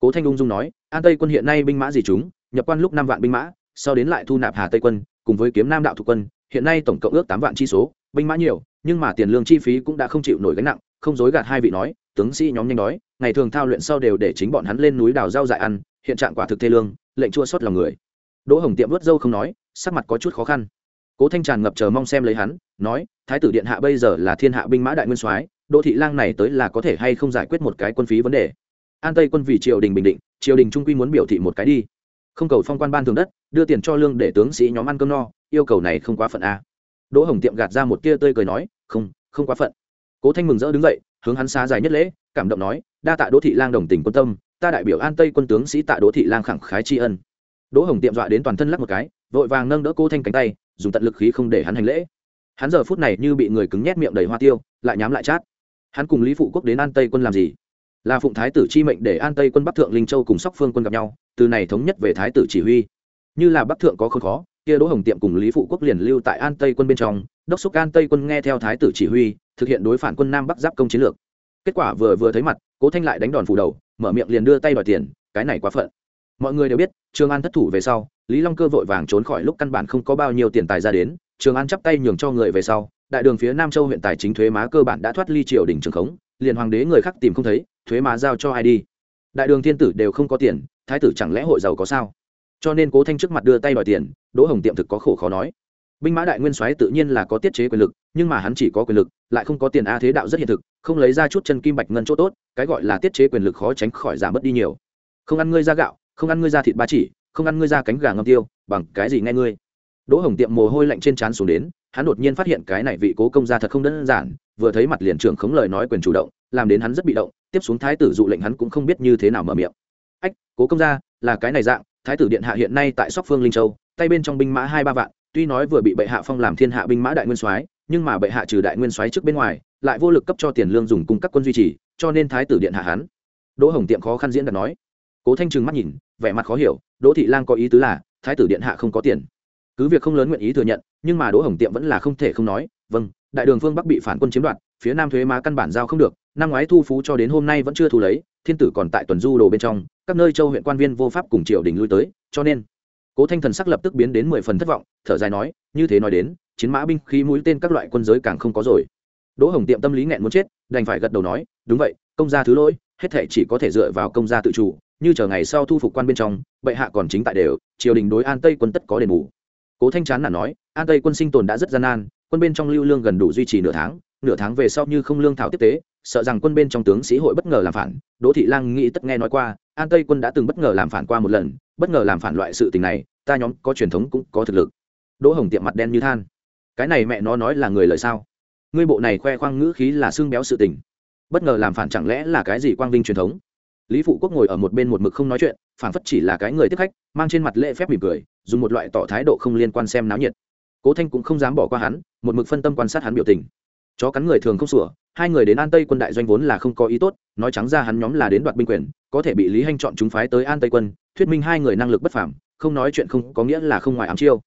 Cố thanh ung dung nói an tây quân hiện nay binh mã gì chúng? Nhập quan lúc năm vạn binh mã sau đến lại thu nạp hà tây quân cùng với kiếm nam đạo thuộc quân hiện nay tổng cộng ước tám vạn chi số binh mã nhiều nhưng mà tiền lương chi phí cũng đã không chịu nổi gánh nặng không dối gạt hai vị nói tướng sĩ nhóm nhanh nói, ngày thường thao luyện sau đều để chính bọn hắn lên núi đào rau dại ăn hiện trạng quả thực thê lương, lệnh chua xót lòng người. Đỗ hồng tiệm vớt dâu không nói, sắc mặt có chút khó khăn. Cố thanh tràn ngập chờ mong xem lấy hắn, nói, thái tử điện hạ bây giờ là thiên hạ binh mã đại nguyên soái, đỗ thị lang này tới là có thể hay không giải quyết một cái quân phí vấn đề? An tây quân vì triều đình bình định, triều đình trung quy muốn biểu thị một cái đi. Không cầu phong quan ban thường đất, đưa tiền cho lương để tướng sĩ nhóm ăn cơm no, yêu cầu này không quá phận a đỗ hồng tiệm gạt ra một tia tươi cười nói, không không quá phận. Cố thanh mừng rỡ đứng dậy, hướng hắn xa dài nhất lễ, cảm động nói, đa tạ đỗ thị lang đồng tình quân tâm ta đại biểu an tây quân tướng sĩ tạ đỗ thị lang khẳng khái tri ân. Đỗ hồng tiệm dọa đến toàn thân lắc một cái, vội vàng nâng đỡ cô thanh cánh tay, dùng tận lực khí không để hắn hành lễ. Hắn giờ phút này như bị người cứng nhét miệng đầy hoa tiêu, lại nhám lại chát. Hắn cùng lý phụ quốc đến an tây quân làm gì? Là phụng thái tử chi mệnh để an tây quân bắc thượng linh châu cùng sóc phương quân gặp nhau, từ này thống nhất về thái tử chỉ huy. Như là bắc thượng có khốn khó, kia đỗ hồng tiệm cùng lý phụ quốc liền lưu tại an tây quân bên trong, đốc xúc an tây quân nghe theo thái tử chỉ huy, thực hiện đối phản quân nam bắc giáp công chiến lược. Kết quả vừa vừa thấy mặt, cố thanh lại đánh đòn phủ đầu mở miệng liền đưa tay đòi tiền, cái này quá phận. Mọi người đều biết, trường an thất thủ về sau, lý long cơ vội vàng trốn khỏi lúc căn bản không có bao nhiêu tiền tài ra đến, trường an chắp tay nhường cho người về sau, đại đường phía nam châu huyện tài chính thuế má cơ bản đã thoát ly triều đình trường khống, liền hoàng đế người khác tìm không thấy, thuế má giao cho ai đi? Đại đường thiên tử đều không có tiền, thái tử chẳng lẽ hội giàu có sao? Cho nên cố thanh trước mặt đưa tay đòi tiền, đỗ hồng tiệm thực có khổ khó nói. Binh mã đại nguyên soái tự nhiên là có tiết chế quyền lực, nhưng mà hắn chỉ có quyền lực, lại không có tiền a thế đạo rất hiện thực không lấy ra chút chân kim bạch ngân chỗ tốt, cái gọi là tiết chế quyền lực khó tránh khỏi giảm mất đi nhiều. Không ăn ngươi ra gạo, không ăn ngươi ra thịt ba chỉ, không ăn ngươi ra cánh gà ngâm tiêu, bằng cái gì nghe ngươi? Đỗ hồng tiệm mồ hôi lạnh trên trán xuống đến, hắn đột nhiên phát hiện cái này vị cố công gia thật không đơn giản, vừa thấy mặt liền trưởng khống lời nói quyền chủ động, làm đến hắn rất bị động, tiếp xuống thái tử dụ lệnh hắn cũng không biết như thế nào mở miệng. Ách, cố công gia, là cái này dạng, thái tử điện hạ hiện nay tại sóc phương linh châu, tay bên trong binh mã hai ba vạn, tuy nói vừa bị bệ hạ phong làm thiên hạ binh mã đại nguyên soái nhưng mà bệ hạ trừ đại nguyên soái trước bên ngoài, lại vô lực cấp cho tiền lương dùng cung cấp quân duy trì, cho nên thái tử điện hạ hắn. Đỗ hồng tiệm khó khăn diễn đạt nói. Cố thanh trừng mắt nhìn, vẻ mặt khó hiểu, đỗ thị lang có ý tứ là, thái tử điện hạ không có tiền. Cứ việc không lớn nguyện ý thừa nhận, nhưng mà đỗ hồng tiệm vẫn là không thể không nói vâng đại đường phương bắc bị phản quân chiếm đoạt, phía nam thuế má căn bản giao không được, năm ngoái thu phú cho đến hôm nay vẫn chưa thu lấy, thiên tử còn tại tuần du đồ bên trong, các nơi châu huyện quan viên vô pháp cùng triều đình lui tới, cho nên cố thanh thần sắc lập tức biến đến mười phần thất vọng, thở dài nói, như thế nói đến chiến mã binh khí mũi tên các loại quân giới càng không có rồi. Đỗ hồng tiệm tâm lý nghẹn muốn chết, đành phải gật đầu nói, đúng vậy, công gia thứ lỗi, hết thể chỉ có thể dựa vào công gia tự chủ, như chờ ngày sau thu phục quan bên trong, bệ hạ còn chính tại đều, triều đình đối an tây quân tất có đền bù. Cố thanh chán là nói, an tây quân sinh tồn đã rất gian nan, quân bên trong lưu lương gần đủ duy trì nửa tháng nửa tháng về sau như không lương thảo tiếp tế, sợ rằng quân bên trong tướng sĩ hội bất ngờ làm phản. Đỗ thị lang nghĩ tất nghe nói qua, an tây quân đã từng bất ngờ làm phản qua một lần, bất ngờ làm phản loại sự tình này, ta nhóm có truyền thống cũng có thực lực. Đỗ hồng tiệm mặt đen như than cái này mẹ nó nói là người lời sao? Ngươi bộ này khoe khoang ngữ khí là xương béo sự tình. Bất ngờ làm phản chẳng lẽ là cái gì quang vinh truyền thống? Lý phụ quốc ngồi ở một bên một mực không nói chuyện, phản phất chỉ là cái người tiếp khách, mang trên mặt lễ phép mỉm cười, dùng một loại tỏ thái độ không liên quan xem náo nhiệt. Cố thanh cũng không dám bỏ qua hắn, một mực phân tâm quan sát hắn biểu tình. Chó cắn người thường không sủa, hai người đến an tây quân đại doanh vốn là không có ý tốt, nói trắng ra hắn nhóm là đến đoạt binh quyền, có thể bị lý hanh chọn chúng phái tới an tây quân, thuyết minh hai người năng lực bất phảm không nói chuyện không có nghĩa là không ngoài ám chiêu.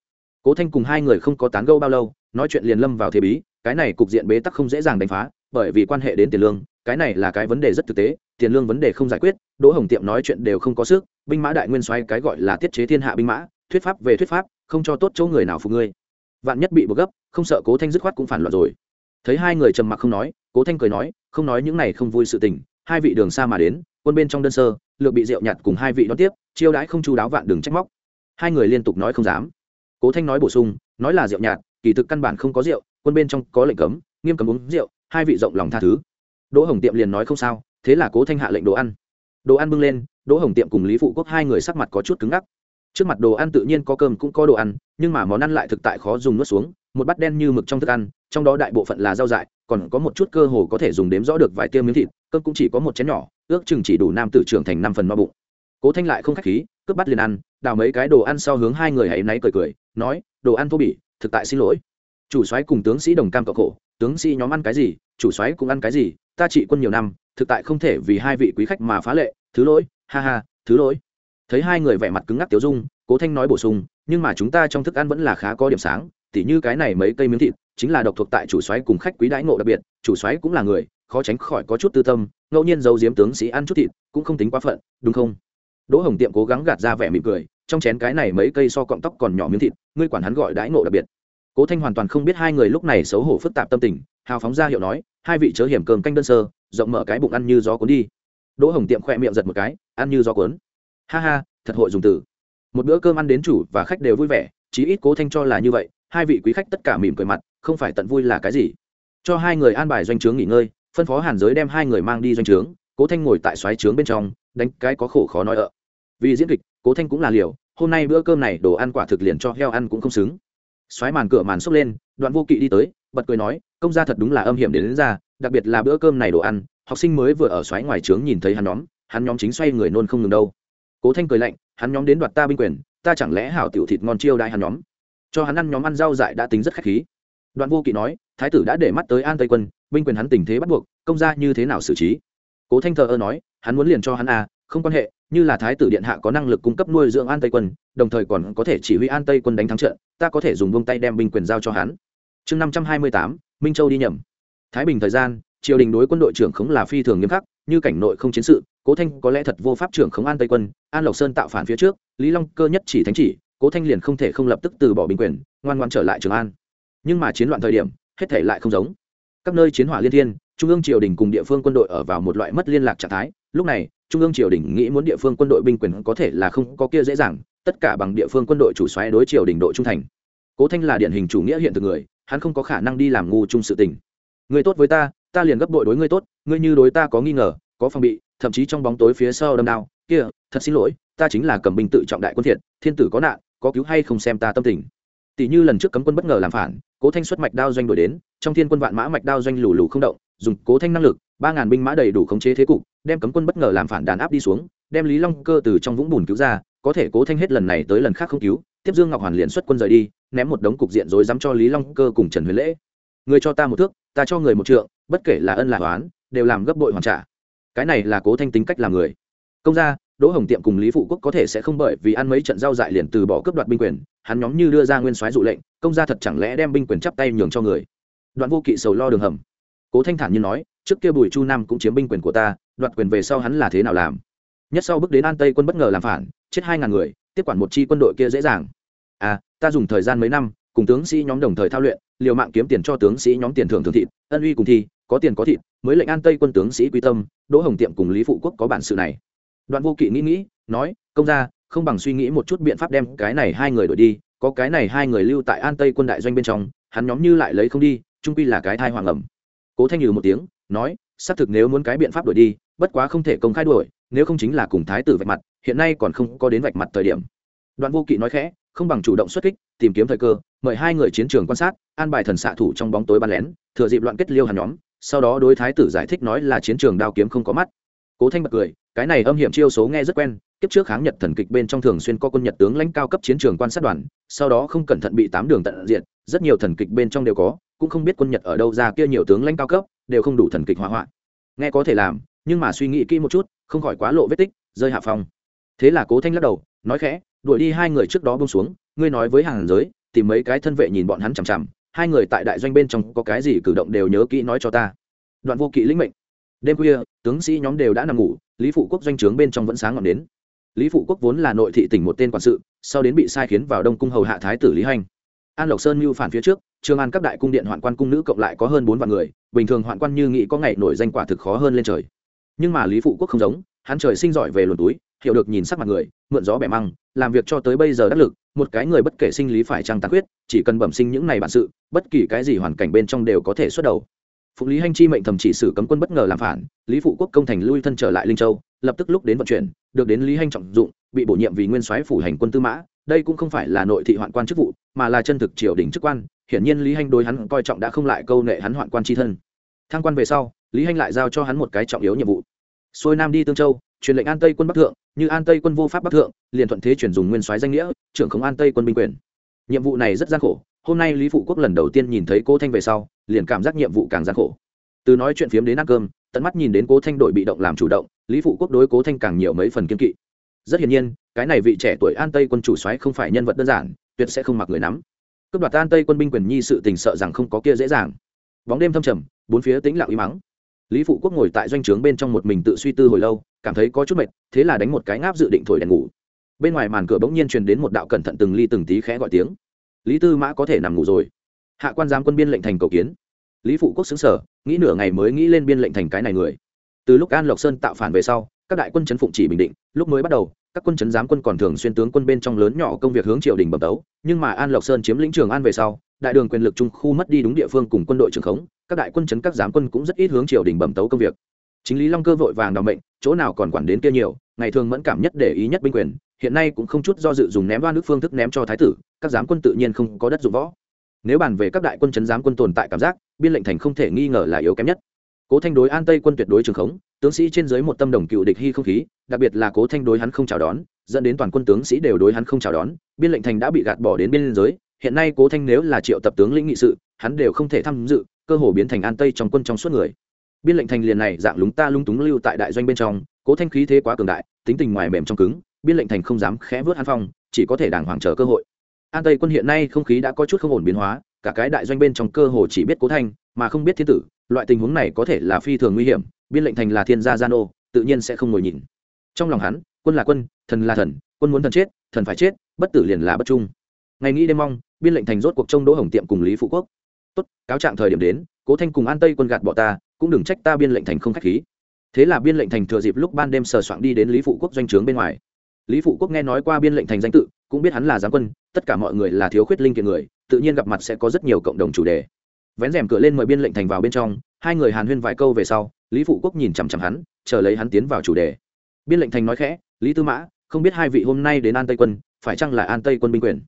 Cố thanh cùng hai người không có tán gâu bao lâu nói chuyện liền lâm vào thế bí, cái này cục diện bế tắc không dễ dàng đánh phá, bởi vì quan hệ đến tiền lương, cái này là cái vấn đề rất thực tế, tiền lương vấn đề không giải quyết, đỗ hồng tiệm nói chuyện đều không có sức, binh mã đại nguyên xoay cái gọi là tiết chế thiên hạ binh mã, thuyết pháp về thuyết pháp, không cho tốt chỗ người nào phục ngươi. Vạn nhất bị buộc gấp, không sợ cố thanh dứt khoát cũng phản loạn rồi. Thấy hai người trầm mặc không nói, cố thanh cười nói, không nói những này không vui sự tình, hai vị đường xa mà đến, quân bên trong đơn sơ, lược bị rượu nhặt cùng hai vị đón tiếp, chiêu đãi không chú đáo vạn đường trách móc. Hai người liên tục nói không dám. Cố thanh nói bổ sung, nói là rượu nhạt kỳ thực căn bản không có rượu, quân bên trong có lệnh cấm, nghiêm cấm uống rượu, hai vị rộng lòng tha thứ. Đỗ hồng tiệm liền nói không sao, thế là cố thanh hạ lệnh đồ ăn. Đồ ăn bưng lên, đỗ hồng tiệm cùng lý phụ quốc hai người sắc mặt có chút cứng ngắc. Trước mặt đồ ăn tự nhiên có cơm cũng có đồ ăn, nhưng mà món ăn lại thực tại khó dùng nuốt xuống, một bát đen như mực trong thức ăn, trong đó đại bộ phận là rau dại, còn có một chút cơ hồ có thể dùng đếm rõ được vài tiêu miếng thịt, cơm cũng chỉ có một chén nhỏ, ước chừng chỉ đủ nam tử trưởng thành năm phần no bụng. Cố thanh lại không khách khí, cướp bắt liền ăn, đào mấy cái đồ ăn sau hướng hai người hãy náy cười cười, nói, đồ ăn thô bỉ thực tại xin lỗi. Chủ soái cùng tướng sĩ đồng cam cộng khổ, tướng sĩ nhóm ăn cái gì, chủ soái cũng ăn cái gì, ta trị quân nhiều năm, thực tại không thể vì hai vị quý khách mà phá lệ, thứ lỗi, ha ha, thứ lỗi. Thấy hai người vẻ mặt cứng ngắc tiểu dung, cố thanh nói bổ sung, nhưng mà chúng ta trong thức ăn vẫn là khá có điểm sáng, tỉ như cái này mấy cây miếng thịt, chính là độc thuộc tại chủ soái cùng khách quý đãi ngộ đặc biệt, chủ soái cũng là người, khó tránh khỏi có chút tư tâm, ngẫu nhiên giấu diếm tướng sĩ ăn chút thịt, cũng không tính quá phận, đúng không? Đỗ hồng tiệm cố gắng gạt ra vẻ mỉm cười trong chén cái này mấy cây so cọng tóc còn nhỏ miếng thịt, ngươi quản hắn gọi đãi ngộ đặc biệt. Cố thanh hoàn toàn không biết hai người lúc này xấu hổ phức tạp tâm tình, hào phóng ra hiệu nói, hai vị chớ hiểm cơm canh đơn sơ, rộng mở cái bụng ăn như gió cuốn đi. Đỗ hồng tiệm khoe miệng giật một cái, ăn như gió cuốn. Ha ha, thật hội dùng từ. Một bữa cơm ăn đến chủ và khách đều vui vẻ, chí ít cố thanh cho là như vậy, hai vị quý khách tất cả mỉm cười mặt, không phải tận vui là cái gì. Cho hai người an bài doanh trướng nghỉ ngơi, phân phó hàn giới đem hai người mang đi doanh trướng, cố thanh ngồi tại xoáy trướng bên trong, đánh cái có khổ khó nói ợ. Vì diễn kịch cố thanh cũng là liều hôm nay bữa cơm này đồ ăn quả thực liền cho heo ăn cũng không xứng. Xoáy màn cửa màn xốc lên đoạn vô kỵ đi tới bật cười nói công gia thật đúng là âm hiểm đến, đến ra đặc biệt là bữa cơm này đồ ăn học sinh mới vừa ở xoáy ngoài trướng nhìn thấy hắn nhóm hắn nhóm chính xoay người nôn không ngừng đâu. Cố thanh cười lạnh hắn nhóm đến đoạt ta binh quyền ta chẳng lẽ hảo tiểu thịt ngon chiêu đại hắn nhóm? Cho hắn ăn nhóm ăn rau dại đã tính rất khách khí. Đoạn vô kỵ nói thái tử đã để mắt tới an tây quân binh quyền hắn tình thế bắt buộc công gia như thế nào xử trí? Cố thanh thờ ơ nói hắn muốn liền cho hắn à không quan hệ như là thái tử điện hạ có năng lực cung cấp nuôi dưỡng an tây quân, đồng thời còn có thể chỉ huy an tây quân đánh thắng trận, ta có thể dùng vông tay đem binh quyền giao cho hắn. Chương năm trăm hai mươi tám, minh châu đi nhầm. Thái bình thời gian, triều đình đối quân đội trưởng khống là phi thường nghiêm khắc, như cảnh nội không chiến sự, cố thanh có lẽ thật vô pháp trưởng khống an tây quân, an lộc sơn tạo phản phía trước, lý long cơ nhất chỉ thánh chỉ, cố thanh liền không thể không lập tức từ bỏ bình quyền, ngoan ngoan trở lại trường an. Nhưng mà chiến loạn thời điểm, hết thể lại không giống. Các nơi chiến hỏa liên thiên, trung ương triều đình cùng địa phương quân đội ở vào một loại mất liên lạc trạng thái, lúc này trung ương triều đình nghĩ muốn địa phương quân đội binh quyền có thể là không có kia dễ dàng, tất cả bằng địa phương quân đội chủ xoáy đối triều đình độ trung thành. Cố thanh là điển hình chủ nghĩa hiện thực người, hắn không có khả năng đi làm ngu chung sự tình. Người tốt với ta ta liền gấp đội đối ngươi tốt, ngươi như đối ta có nghi ngờ, có phòng bị, thậm chí trong bóng tối phía sau đâm đao, kia, thật xin lỗi, ta chính là cầm binh tự trọng đại quân thiệt, thiên tử có nạn, có cứu hay không xem ta tâm tình. Tỷ như lần trước cấm quân bất ngờ làm phản, cố thanh xuất mạch đao doanh đổi đến, trong thiên quân vạn mã mạch đao doanh lù lù không động, dùng cố thanh năng lực, ba ngàn binh mã đầy đủ khống chế thế cục đem cấm quân bất ngờ làm phản đàn áp đi xuống, đem lý long cơ từ trong vũng bùn cứu ra, có thể cố thanh hết lần này tới lần khác không cứu, tiếp dương ngọc hoàn liền xuất quân rời đi, ném một đống cục diện rồi dám cho lý long cơ cùng trần huyền lễ. Người cho ta một thước, ta cho người một trượng, bất kể là ân là oán, đều làm gấp bội hoàn trả. Cái này là cố thanh tính cách làm người. Công gia, đỗ hồng tiệm cùng lý phụ quốc có thể sẽ không bởi vì ăn mấy trận giao dại liền từ bỏ cướp đoạt binh quyền, hắn nhóm như đưa ra nguyên soái dụ lệnh, công gia thật chẳng lẽ đem binh quyền chắp tay nhường cho người? Đoạn vô kỵ sầu lo đường hầm. Cố thanh thản như nói trước kia bùi chu nam cũng chiếm binh quyền của ta, đoạt quyền về sau hắn là thế nào làm? Nhất sau bước đến an tây quân bất ngờ làm phản, chết hai ngàn người, tiếp quản một chi quân đội kia dễ dàng. À ta dùng thời gian mấy năm, cùng tướng sĩ nhóm đồng thời thao luyện, liều mạng kiếm tiền cho tướng sĩ nhóm tiền thưởng thường thịt, ân uy cùng thi, có tiền có thịt, mới lệnh an tây quân tướng sĩ quy tâm, đỗ hồng tiệm cùng lý phụ quốc có bản sự này. Đoạn vô kỵ nghĩ nghĩ, nói, công ra không bằng suy nghĩ một chút biện pháp đem cái này hai người đổi đi, có cái này hai người lưu tại an tây quân đại doanh bên trong, hắn nhóm như lại lấy không đi, trung quy là cái thai hoàng ẩm cố thanh nhừ một tiếng nói, xác thực nếu muốn cái biện pháp đổi đi, bất quá không thể công khai đuổi, nếu không chính là cùng thái tử vạch mặt, hiện nay còn không có đến vạch mặt thời điểm. Đoạn vô kỵ nói khẽ, không bằng chủ động xuất kích, tìm kiếm thời cơ, mời hai người chiến trường quan sát, an bài thần xạ thủ trong bóng tối bắn lén, thừa dịp loạn kết liêu hàn nhóm, sau đó đối thái tử giải thích nói là chiến trường đao kiếm không có mắt. Cố thanh bật cười, cái này âm hiểm chiêu số nghe rất quen, kiếp trước kháng nhật thần kịch bên trong thường xuyên có quân nhật tướng lãnh cao cấp chiến trường quan sát đoàn, sau đó không cẩn thận bị tám đường tận diện rất nhiều thần kịch bên trong đều có, cũng không biết quân nhật ở đâu ra kia nhiều tướng lãnh cao cấp đều không đủ thần kịch hóa hoạn. Nghe có thể làm, nhưng mà suy nghĩ kỹ một chút, không khỏi quá lộ vết tích, rơi hạ phong. Thế là cố thanh lắc đầu, nói khẽ, đuổi đi hai người trước đó bông xuống, ngươi nói với hàng giới, tìm mấy cái thân vệ nhìn bọn hắn chằm chằm, hai người tại đại doanh bên trong có cái gì cử động đều nhớ kỹ nói cho ta. Đoạn vô kỵ lĩnh mệnh. Đêm khuya, tướng sĩ nhóm đều đã nằm ngủ, lý phụ quốc doanh trướng bên trong vẫn sáng ngọn đến lý phụ quốc vốn là nội thị tỉnh một tên quản sự, sau đến bị sai khiến vào đông cung hầu hạ thái tử lý hành. An lộc sơn mưu phản phía trước Trường an các đại cung điện hoạn quan cung nữ cộng lại có hơn bốn vạn người, bình thường hoạn quan như nghĩ có ngày nổi danh quả thực khó hơn lên trời. Nhưng mà lý phụ quốc không giống, hắn trời sinh giỏi về luồn túi, hiểu được nhìn sắc mặt người, mượn gió bẻ măng, làm việc cho tới bây giờ đắc lực, một cái người bất kể sinh lý phải trăng tàn quyết chỉ cần bẩm sinh những này bản sự, bất kỳ cái gì hoàn cảnh bên trong đều có thể xuất đầu. Phụ lý hanh chi mệnh thầm chỉ sử cấm quân bất ngờ làm phản, lý phụ quốc công thành lui thân trở lại linh châu, lập tức lúc đến vận chuyển, được đến lý hanh trọng dụng, bị bổ nhiệm vì nguyên soái phủ hành quân tư mã, đây cũng không phải là nội thị hoạn quan chức vụ, mà là chân thực triều đình chức quan hiển nhiên lý hanh đối hắn coi trọng đã không lại câu nệ hắn hoạn quan tri thân. Thăng quan về sau, lý hanh lại giao cho hắn một cái trọng yếu nhiệm vụ. Xuôi nam đi tương châu, truyền lệnh an tây quân bắc thượng, như an tây quân vô pháp bắc thượng, liền thuận thế chuyển dùng nguyên soái danh nghĩa, trưởng không an tây quân binh quyền. Nhiệm vụ này rất gian khổ, hôm nay lý phụ quốc lần đầu tiên nhìn thấy cô thanh về sau, liền cảm giác nhiệm vụ càng gian khổ. Từ nói chuyện phiếm đến ăn cơm, tận mắt nhìn đến cố thanh đội bị động làm chủ động, lý phụ quốc đối cố thanh càng nhiều mấy phần kiên kỵ. Rất hiển nhiên, cái này vị trẻ tuổi an tây quân chủ soái không phải nhân vật đơn giản, tuyệt sẽ không mặc người nắm cướp đoạt an tây quân binh quyền nhi sự tình sợ rằng không có kia dễ dàng. Bóng đêm thâm trầm, bốn phía tĩnh lặng uy mắng. Lý phụ quốc ngồi tại doanh trướng bên trong một mình tự suy tư hồi lâu, cảm thấy có chút mệt, thế là đánh một cái ngáp dự định thổi đèn ngủ. Bên ngoài màn cửa bỗng nhiên truyền đến một đạo cẩn thận từng ly từng tí khẽ gọi tiếng. Lý tư mã có thể nằm ngủ rồi. Hạ quan giám quân biên lệnh thành cầu kiến. Lý phụ quốc xứng sở nghĩ nửa ngày mới nghĩ lên biên lệnh thành cái này người. Từ lúc an lộc sơn tạo phản về sau, các đại quân chấn phụng chỉ bình định, lúc mới bắt đầu các quân chấn giám quân còn thường xuyên tướng quân bên trong lớn nhỏ công việc hướng triều đình bẩm tấu, nhưng mà an lộc sơn chiếm lĩnh trường an về sau, đại đường quyền lực trung khu mất đi đúng địa phương cùng quân đội trường khống, các đại quân chấn các giám quân cũng rất ít hướng triều đình bẩm tấu công việc. Chính lý long cơ vội vàng đ mệnh, chỗ nào còn quản đến kia nhiều, ngày thường mẫn cảm nhất để ý nhất binh quyền, hiện nay cũng không chút do dự dùng ném đoan nước phương thức ném cho thái tử, các giám quân tự nhiên không có đất dụng võ. Nếu bàn về các đại quân chấn giám quân tồn tại cảm giác, biên lệnh thành không thể nghi ngờ là yếu kém nhất. Cố thanh đối an tây quân tuyệt đối trường khống tướng sĩ trên dưới một tâm đồng cựu địch hy không khí, đặc biệt là cố thanh đối hắn không chào đón, dẫn đến toàn quân tướng sĩ đều đối hắn không chào đón, biên lệnh thành đã bị gạt bỏ đến biên giới, hiện nay cố thanh nếu là triệu tập tướng lĩnh nghị sự, hắn đều không thể tham dự, cơ hồ biến thành an tây trong quân trong suốt người. Biên lệnh thành liền này dạng lúng ta lung túng lưu tại đại doanh bên trong, cố thanh khí thế quá cường đại, tính tình ngoài mềm trong cứng, biên lệnh thành không dám khẽ vớt an phong, chỉ có thể đàng hoàng chờ cơ hội. An tây quân hiện nay không khí đã có chút không ổn biến hóa, cả cái đại doanh bên trong cơ hồ chỉ biết cố thanh, mà không biết thiên tử, loại tình huống này có thể là phi thường nguy hiểm biên lệnh thành là thiên gia gian ô tự nhiên sẽ không ngồi nhìn. Trong lòng hắn, quân là quân, thần là thần, quân muốn thần chết, thần phải chết, bất tử liền là bất trung. Ngày nghĩ đêm mong, biên lệnh thành rốt cuộc trông đỗ hồng tiệm cùng lý phụ quốc. Tốt, cáo trạng thời điểm đến, cố thanh cùng an tây quân gạt bỏ ta, cũng đừng trách ta biên lệnh thành không khách khí. Thế là biên lệnh thành thừa dịp lúc ban đêm sờ soạn đi đến lý phụ quốc doanh trướng bên ngoài. Lý phụ quốc nghe nói qua biên lệnh thành danh tự, cũng biết hắn là giám quân, tất cả mọi người là thiếu khuyết linh kiện người, tự nhiên gặp mặt sẽ có rất nhiều cộng đồng chủ đề. Vén rèm cửa lên mời biên lệnh thành vào bên trong, hai người hàn huyên vài câu về sau lý phụ quốc nhìn chằm chằm hắn, chờ lấy hắn tiến vào chủ đề. Biên lệnh thành nói khẽ, lý tư mã, không biết hai vị hôm nay đến an tây quân, phải chăng là an tây quân binh quyền?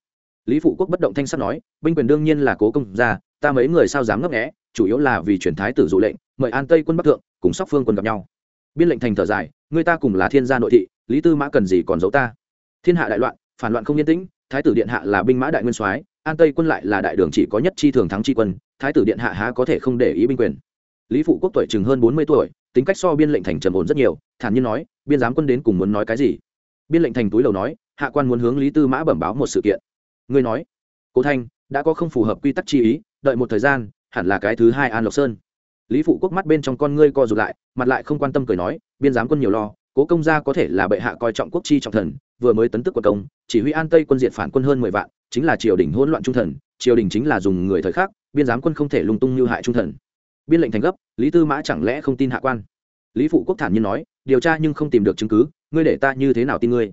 Lý phụ quốc bất động thanh sắt nói, binh quyền đương nhiên là cố công ra, ta mấy người sao dám ngấp nghẽ chủ yếu là vì truyền thái tử dụ lệnh, mời an tây quân bắc thượng, cùng sóc phương quân gặp nhau. Biên lệnh thành thở dài, người ta cùng là thiên gia nội thị, lý tư mã cần gì còn giấu ta? Thiên hạ đại loạn, phản loạn không yên tĩnh, thái tử điện hạ là binh mã đại nguyên soái, an tây quân lại là đại đường chỉ có nhất chi thường thắng chi quân, thái tử điện hạ há có thể không để ý binh quyền? Lý phụ quốc tuổi chừng hơn bốn mươi tuổi, tính cách so biên lệnh thành trầm ổn rất nhiều, thản nhiên nói, biên giám quân đến cùng muốn nói cái gì? Biên lệnh thành túi lầu nói, hạ quan muốn hướng lý tư mã bẩm báo một sự kiện. Ngươi nói, cố thanh, đã có không phù hợp quy tắc chi ý, đợi một thời gian, hẳn là cái thứ hai an lộc sơn. Lý phụ quốc mắt bên trong con ngươi co rụt lại, mặt lại không quan tâm cười nói, biên giám quân nhiều lo, cố công gia có thể là bệ hạ coi trọng quốc chi trọng thần, vừa mới tấn tức quân công, chỉ huy an tây quân diện phản quân hơn mười vạn, chính là triều đình hỗn loạn trung thần, triều đình chính là dùng người thời khắc, biên giám quân không thể lung tung như hại trung thần biên lệnh thành gấp, lý tư mã chẳng lẽ không tin hạ quan? Lý phụ quốc thản nhiên nói, điều tra nhưng không tìm được chứng cứ, ngươi để ta như thế nào tin ngươi?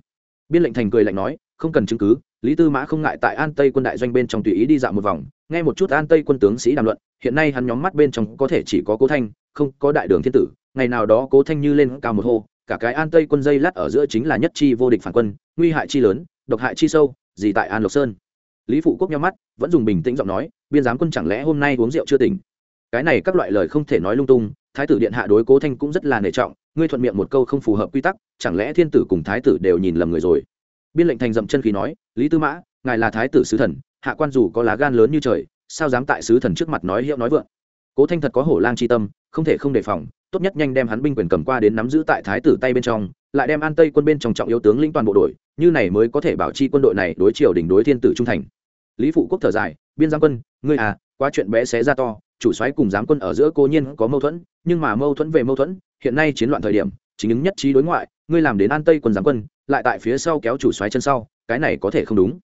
Biên lệnh thành cười lạnh nói, không cần chứng cứ, lý tư mã không ngại tại an tây quân đại doanh bên trong tùy ý đi dạo một vòng, nghe một chút an tây quân tướng sĩ đàm luận, hiện nay hắn nhóm mắt bên trong có thể chỉ có cố thanh, không có đại đường thiên tử, ngày nào đó cố thanh như lên cao một hô, cả cái an tây quân dây lát ở giữa chính là nhất chi vô địch phản quân, nguy hại chi lớn, độc hại chi sâu, gì tại an lộc sơn? Lý phụ quốc nhau mắt, vẫn dùng bình tĩnh giọng nói, biên giám quân chẳng lẽ hôm nay uống rượu chưa tỉnh? Cái này các loại lời không thể nói lung tung, thái tử điện hạ đối cố thanh cũng rất là nể trọng, ngươi thuận miệng một câu không phù hợp quy tắc, chẳng lẽ thiên tử cùng thái tử đều nhìn lầm người rồi? Biên lệnh thành dậm chân khí nói, lý tư mã, ngài là thái tử sứ thần, hạ quan dù có lá gan lớn như trời, sao dám tại sứ thần trước mặt nói hiệu nói vượng? Cố thanh thật có hổ lang chi tâm, không thể không đề phòng, tốt nhất nhanh đem hắn binh quyền cầm qua đến nắm giữ tại thái tử tay bên trong, lại đem an tây quân bên trong trọng yếu tướng lĩnh toàn bộ đội như này mới có thể bảo chi quân đội này đối triều đỉnh đối thiên tử trung thành. Lý phụ quốc thở dài, biên giang quân, ngươi à quá chuyện bé xé ra to chủ soái cùng giám quân ở giữa cố nhiên có mâu thuẫn, nhưng mà mâu thuẫn về mâu thuẫn, hiện nay chiến loạn thời điểm, chính ứng nhất trí đối ngoại, ngươi làm đến an tây quân giám quân, lại tại phía sau kéo chủ soái chân sau, cái này có thể không đúng.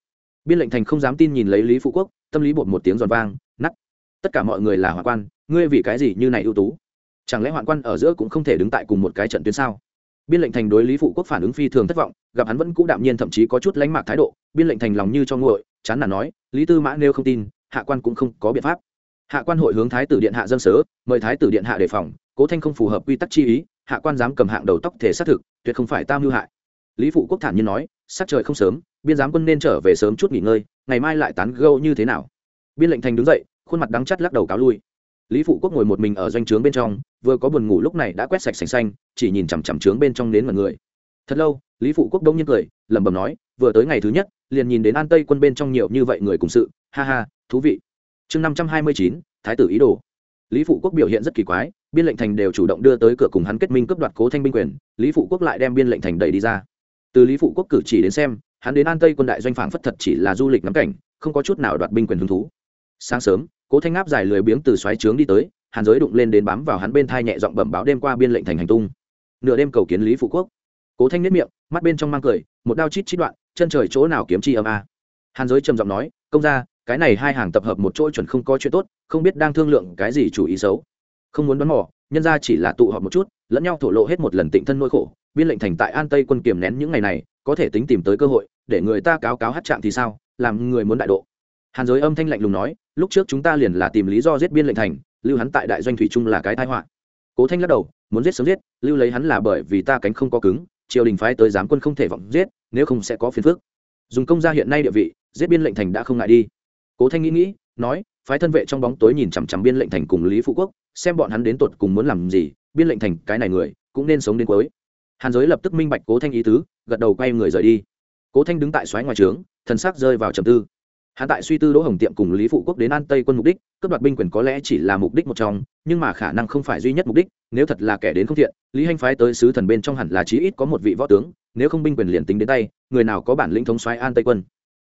Biên lệnh thành không dám tin nhìn lấy lý phụ quốc, tâm lý bột một tiếng giòn vang nắt tất cả mọi người là hoạn quan, ngươi vì cái gì như này ưu tú? Chẳng lẽ hoạn quan ở giữa cũng không thể đứng tại cùng một cái trận tuyến sao? Biên lệnh thành đối lý phụ quốc phản ứng phi thường thất vọng, gặp hắn vẫn cũ đạm nhiên thậm chí có chút lánh mạc thái độ, biên lệnh thành lòng như cho nguội, chán là nói, lý tư mã nêu không tin, hạ quan cũng không có biện pháp hạ quan hội hướng thái tử điện hạ dân sớ, mời thái tử điện hạ đề phòng, cố thanh không phù hợp quy tắc chi ý, hạ quan dám cầm hạng đầu tóc thể xác thực, tuyệt không phải tam hư hại. Lý phụ quốc thản nhiên nói, sắc trời không sớm, biên giám quân nên trở về sớm chút nghỉ ngơi, ngày mai lại tán gâu như thế nào? Biên lệnh thành đứng dậy, khuôn mặt đắng chắt lắc đầu cáo lui. Lý phụ quốc ngồi một mình ở doanh trướng bên trong, vừa có buồn ngủ lúc này đã quét sạch sành xanh, chỉ nhìn chằm chằm trướng bên trong đến mọi người. Thật lâu, lý phụ quốc đông nhiên cười, lẩm bẩm nói, vừa tới ngày thứ nhất, liền nhìn đến an tây quân bên trong nhiều như vậy người cùng sự, ha ha, thú vị chương năm trăm hai mươi chín, thái tử ý đồ. Lý phụ quốc biểu hiện rất kỳ quái, biên lệnh thành đều chủ động đưa tới cửa cùng hắn kết minh cấp đoạt cố thanh binh quyền, lý phụ quốc lại đem biên lệnh thành đẩy đi ra. Từ lý phụ quốc cử chỉ đến xem, hắn đến an tây quân đại doanh phảng phất thật chỉ là du lịch ngắm cảnh, không có chút nào đoạt binh quyền hứng thú. Sáng sớm, cố thanh áp dài lười biếng từ xoáy trướng đi tới, hàn giới đụng lên đến bám vào hắn bên thai nhẹ giọng bẩm báo đêm qua biên lệnh thành hành tung. Nửa đêm cầu kiến lý phụ quốc. Cố thanh nếp miệng, mắt bên trong mang cười, một đao chít chít đoạn, chân trời chỗ nào kiếm chi âm a. Hàn giới trầm giọng nói, công ra cái này hai hàng tập hợp một chỗ chuẩn không có chuyện tốt, không biết đang thương lượng cái gì chủ ý xấu. Không muốn đoán mò, nhân ra chỉ là tụ họp một chút, lẫn nhau thổ lộ hết một lần tịnh thân nỗi khổ, biên lệnh thành tại an tây quân kiềm nén những ngày này, có thể tính tìm tới cơ hội, để người ta cáo cáo hát trạng thì sao, làm người muốn đại độ. Hàn giới âm thanh lạnh lùng nói, lúc trước chúng ta liền là tìm lý do giết biên lệnh thành, lưu hắn tại đại doanh thủy trung là cái tai họa. Cố thanh lắc đầu, muốn giết sớm giết, lưu lấy hắn là bởi vì ta cánh không có cứng, triều đình phái tới giám quân không thể vọng giết, nếu không sẽ có phiền phức. Dùng công gia hiện nay địa vị, giết biên lệnh thành đã không ngại đi cố thanh nghĩ nghĩ, nói, phái thân vệ trong bóng tối nhìn chằm chằm biên lệnh thành cùng lý phụ quốc, xem bọn hắn đến tột cùng muốn làm gì, biên lệnh thành cái này người, cũng nên sống đến cuối. Hàn giới lập tức minh bạch cố thanh ý tứ, gật đầu quay người rời đi. Cố thanh đứng tại xoáy ngoài trướng, thần sắc rơi vào trầm tư. Hắn tại suy tư đỗ hồng tiệm cùng lý phụ quốc đến an tây quân mục đích, cướp đoạt binh quyền có lẽ chỉ là mục đích một trong, nhưng mà khả năng không phải duy nhất mục đích, nếu thật là kẻ đến không thiện, lý hanh phái tới sứ thần bên trong hẳn là chí ít có một vị võ tướng, nếu không binh quyền liền tính đến tay, người nào có bản lĩnh thống xoáy an tây quân?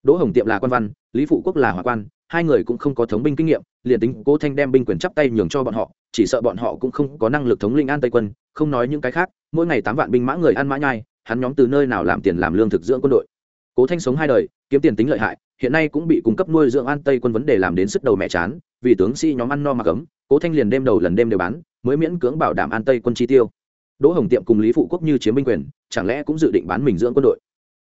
Đỗ hồng tiệm là quan văn, lý phụ quốc là hòa quan, hai người cũng không có thống binh kinh nghiệm, liền tính cố thanh đem binh quyền chắp tay nhường cho bọn họ, chỉ sợ bọn họ cũng không có năng lực thống lĩnh an tây quân, không nói những cái khác, mỗi ngày tám vạn binh mã người ăn mã nhai, hắn nhóm từ nơi nào làm tiền làm lương thực dưỡng quân đội. Cố thanh sống hai đời, kiếm tiền tính lợi hại, hiện nay cũng bị cung cấp nuôi dưỡng an tây quân vấn đề làm đến sức đầu mẹ chán, vì tướng sĩ nhóm ăn no mà cấm, cố thanh liền đêm đầu lần đêm đều bán, mới miễn cưỡng bảo đảm an tây quân chi tiêu. Đỗ hồng tiệm cùng lý phụ quốc như chiếm binh quyền, chẳng lẽ cũng dự định bán mình dưỡng quân đội?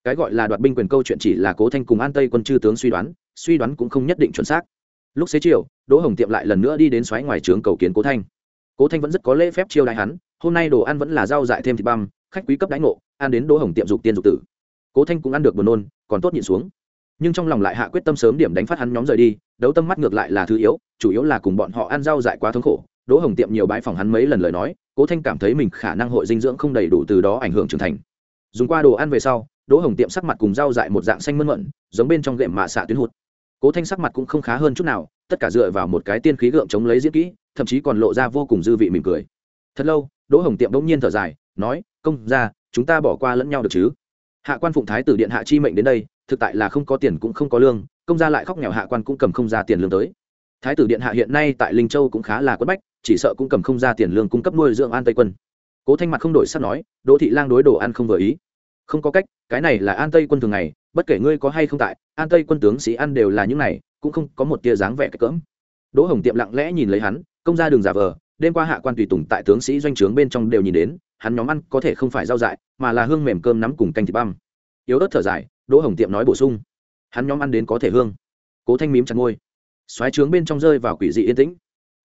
Cái gọi là đoạt binh quyền câu chuyện chỉ là cố thanh cùng an tây quân chư tướng suy đoán suy đoán cũng không nhất định chuẩn xác. Lúc xế chiều, đỗ hồng tiệm lại lần nữa đi đến xoáy ngoài trướng cầu kiến cố thanh. Cố thanh vẫn rất có lễ phép chiêu đại hắn, hôm nay đồ ăn vẫn là rau dại thêm thịt băm, khách quý cấp đánh ngộ, ăn đến đỗ hồng tiệm dục tiên dục tử. Cố thanh cũng ăn được buồn nôn, còn tốt nhịn xuống. Nhưng trong lòng lại hạ quyết tâm sớm điểm đánh phát hắn nhóm rời đi, đấu tâm mắt ngược lại là thứ yếu, chủ yếu là cùng bọn họ ăn rau dại quá thống khổ. Đỗ hồng tiệm nhiều bãi phòng hắn mấy lần lời nói, cố thanh cảm thấy mình khả năng hội dinh dưỡng không đầy đủ từ đó ảnh hưởng trưởng thành. Dùng qua đồ ăn về sau đỗ hồng tiệm sắc mặt cùng dao dại một dạng xanh mơn mận, giống bên trong gệm mạ xạ tuyến hụt. Cố thanh sắc mặt cũng không khá hơn chút nào, tất cả dựa vào một cái tiên khí gượng chống lấy diễn kỹ, thậm chí còn lộ ra vô cùng dư vị mỉm cười. Thật lâu, đỗ hồng tiệm bỗng nhiên thở dài, nói, công ra chúng ta bỏ qua lẫn nhau được chứ? Hạ quan phụng thái tử điện hạ chi mệnh đến đây, thực tại là không có tiền cũng không có lương, công gia lại khóc nghèo hạ quan cũng cầm không ra tiền lương tới. Thái tử điện hạ hiện nay tại linh châu cũng khá là quất bách, chỉ sợ cũng cầm không ra tiền lương cung cấp nuôi dưỡng an tây quân. Cố thanh mặt không đổi sắc nói, đỗ thị lang đối đồ ăn không vừa ý không có cách, cái này là an tây quân thường ngày, bất kể ngươi có hay không tại, an tây quân tướng sĩ ăn đều là những này, cũng không có một tia dáng vẻ cỡm. Đỗ hồng tiệm lặng lẽ nhìn lấy hắn, công ra đường giả vờ, đêm qua hạ quan tùy tùng tại tướng sĩ doanh trướng bên trong đều nhìn đến, hắn nhóm ăn có thể không phải rau dại, mà là hương mềm cơm nắm cùng canh thịt băm. Yếu ớt thở dài, đỗ hồng tiệm nói bổ sung. Hắn nhóm ăn đến có thể hương. Cố thanh mím chặt ngôi xoáy trướng bên trong rơi vào quỷ dị yên tĩnh.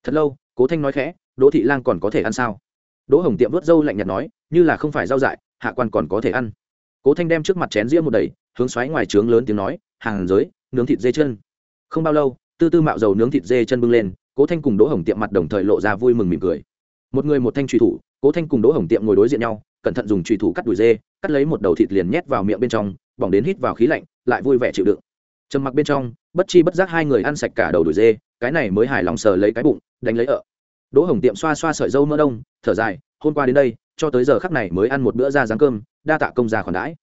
Thật lâu, cố thanh nói khẽ, đỗ thị lang còn có thể ăn sao? Đỗ hồng tiệm vớt râu lạnh nhạt nói, như là không phải rau dại, hạ quan còn có thể ăn cố thanh đem trước mặt chén rĩa một đầy hướng xoáy ngoài trướng lớn tiếng nói, hàng giới, nướng thịt dê chân. Không bao lâu, tư tư mạo dầu nướng thịt dê chân bưng lên, cố thanh cùng đỗ hồng tiệm mặt đồng thời lộ ra vui mừng mỉm cười. Một người một thanh truy thủ, cố thanh cùng đỗ hồng tiệm ngồi đối diện nhau, cẩn thận dùng truy thủ cắt đùi dê, cắt lấy một đầu thịt liền nhét vào miệng bên trong, bỏng đến hít vào khí lạnh, lại vui vẻ chịu đựng. Trầm mặc bên trong, bất chi bất giác hai người ăn sạch cả đầu đùi dê, cái này mới hài lòng sờ lấy cái bụng, đánh lấy ợ. Đỗ hồng tiệm xoa xoa sợi dâu mỡ đông, thở dài, hôm qua đến đây cho tới giờ khắc này mới ăn một bữa ra dáng cơm, đa tạ công gia khoản đãi.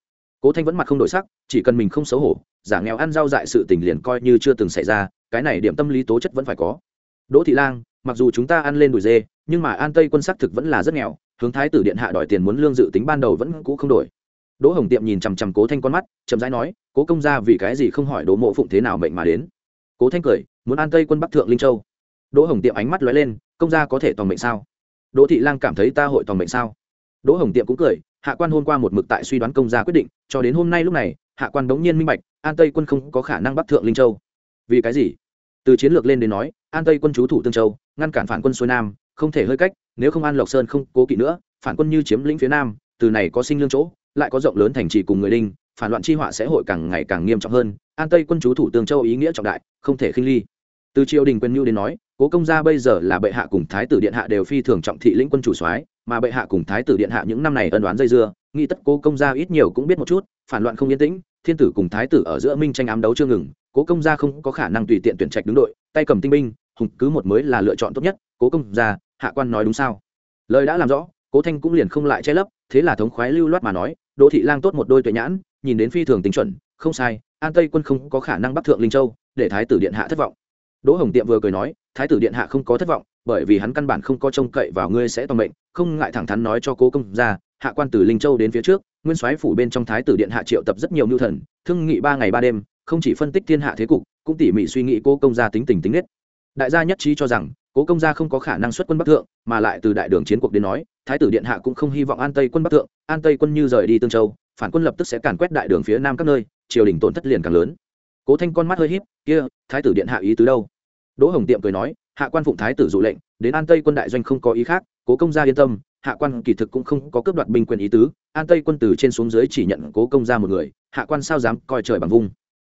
Cố thanh vẫn mặt không đổi sắc, chỉ cần mình không xấu hổ, giả nghèo ăn rau dại sự tình liền coi như chưa từng xảy ra, cái này điểm tâm lý tố chất vẫn phải có. Đỗ thị lang, mặc dù chúng ta ăn lên đùi dê, nhưng mà an tây quân sắc thực vẫn là rất nghèo, hướng thái tử điện hạ đòi tiền muốn lương dự tính ban đầu vẫn cũ không đổi. Đỗ hồng tiệm nhìn chằm chằm cố thanh con mắt, chậm rãi nói, cố công gia vì cái gì không hỏi đỗ mộ phụng thế nào mệnh mà đến? Cố thanh cười, muốn an tây quân bắc thượng linh châu. Đỗ hồng tiệm ánh mắt lóe lên, công gia có thể toàn mệnh sao? Đỗ thị lang cảm thấy ta hội toàn mệnh sao? Đỗ hồng tiệm cũng cười, hạ quan hôm qua một mực tại suy đoán công gia quyết định, cho đến hôm nay lúc này, hạ quan đống nhiên minh bạch, an tây quân không có khả năng bắt thượng linh châu. Vì cái gì? Từ chiến lược lên đến nói, an tây quân chú thủ tương châu, ngăn cản phản quân xuôi nam, không thể hơi cách, nếu không an lộc sơn không cố kỵ nữa, phản quân như chiếm lĩnh phía nam, từ này có sinh lương chỗ, lại có rộng lớn thành trì cùng người đinh, phản loạn chi họa sẽ hội càng ngày càng nghiêm trọng hơn, an tây quân chú thủ tương châu ý nghĩa trọng đại, không thể khinh ly. Từ triều đình quân nhu đến nói, cố công gia bây giờ là bệ hạ cùng thái tử điện hạ đều phi thường trọng thị lĩnh quân chủ soái mà bệ hạ cùng thái tử điện hạ những năm này ân đoán dây dưa nghĩ tất cố công gia ít nhiều cũng biết một chút, phản loạn không yên tĩnh, thiên tử cùng thái tử ở giữa minh tranh ám đấu chưa ngừng, cố công gia không có khả năng tùy tiện tuyển trạch đứng đội, tay cầm tinh binh, hùng cứ một mới là lựa chọn tốt nhất, cố công gia, hạ quan nói đúng sao? Lời đã làm rõ, cố thanh cũng liền không lại che lấp, thế là thống khoái lưu loát mà nói, đỗ thị lang tốt một đôi tuệ nhãn, nhìn đến phi thường tính chuẩn, không sai, an tây quân không có khả năng bắt thượng linh châu, để thái tử điện hạ thất vọng. Đỗ hồng tiệm vừa cười nói, thái tử điện hạ không có thất vọng bởi vì hắn căn bản không có trông cậy vào ngươi sẽ toàn mệnh, không ngại thẳng thắn nói cho cố công ra hạ quan từ linh châu đến phía trước, nguyên soái phủ bên trong thái tử điện hạ triệu tập rất nhiều mưu thần, thương nghị ba ngày ba đêm, không chỉ phân tích thiên hạ thế cục, cũng tỉ mỉ suy nghĩ cố công gia tính tình tính nết. Đại gia nhất trí cho rằng, cố công gia không có khả năng xuất quân bắc thượng, mà lại từ đại đường chiến cuộc đến nói, thái tử điện hạ cũng không hy vọng an tây quân bắc thượng, an tây quân như rời đi tương châu, phản quân lập tức sẽ càn quét đại đường phía nam các nơi, triều đình tổn thất liền càng lớn. Cố thanh con mắt hơi híp, kia, thái tử điện hạ ý tứ đâu? Đỗ hồng tiệm cười nói hạ quan phụng thái tử dụ lệnh, đến an tây quân đại doanh không có ý khác, cố công gia yên tâm, hạ quan kỳ thực cũng không có cướp đoạt binh quyền ý tứ, an tây quân từ trên xuống dưới chỉ nhận cố công gia một người, hạ quan sao dám coi trời bằng vung.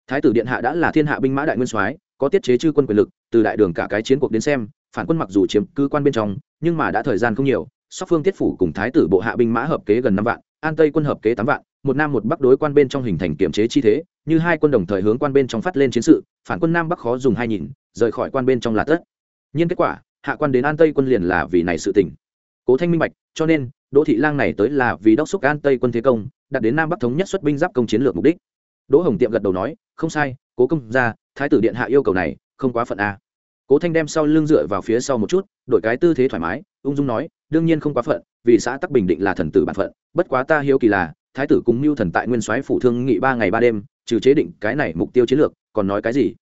Thái tử điện hạ đã là thiên hạ binh mã đại nguyên soái, có tiết chế chư quân quyền lực, từ đại đường cả cái chiến cuộc đến xem, phản quân mặc dù chiếm cư quan bên trong, nhưng mà đã thời gian không nhiều sóc phương tiết phủ cùng thái tử bộ hạ binh mã hợp kế gần năm vạn, an tây quân hợp kế tám vạn, một nam một bắc đối quan bên trong hình thành kiểm chế chi thế, như hai quân đồng thời hướng quan bên trong phát lên chiến sự, phản quân nam bắc khó dùng hai nhìn rời khỏi quan bên trong là tất nhiên kết quả, hạ quan đến an tây quân liền là vì này sự tỉnh cố thanh minh bạch, cho nên, đỗ thị lang này tới là vì đốc xúc an tây quân thế công đặt đến nam bắc thống nhất xuất binh giáp công chiến lược mục đích. Đỗ hồng tiệm gật đầu nói, không sai, cố công ra thái tử điện hạ yêu cầu này, không quá phận a. Cố thanh đem sau lưng dựa vào phía sau một chút, đổi cái tư thế thoải mái, ung dung nói, đương nhiên không quá phận, vì xã tắc bình định là thần tử bản phận, bất quá ta hiếu kỳ là, thái tử cùng mưu thần tại nguyên soái phủ thương nghị ba ngày ba đêm, trừ chế định cái này mục tiêu chiến lược, còn nói cái gì?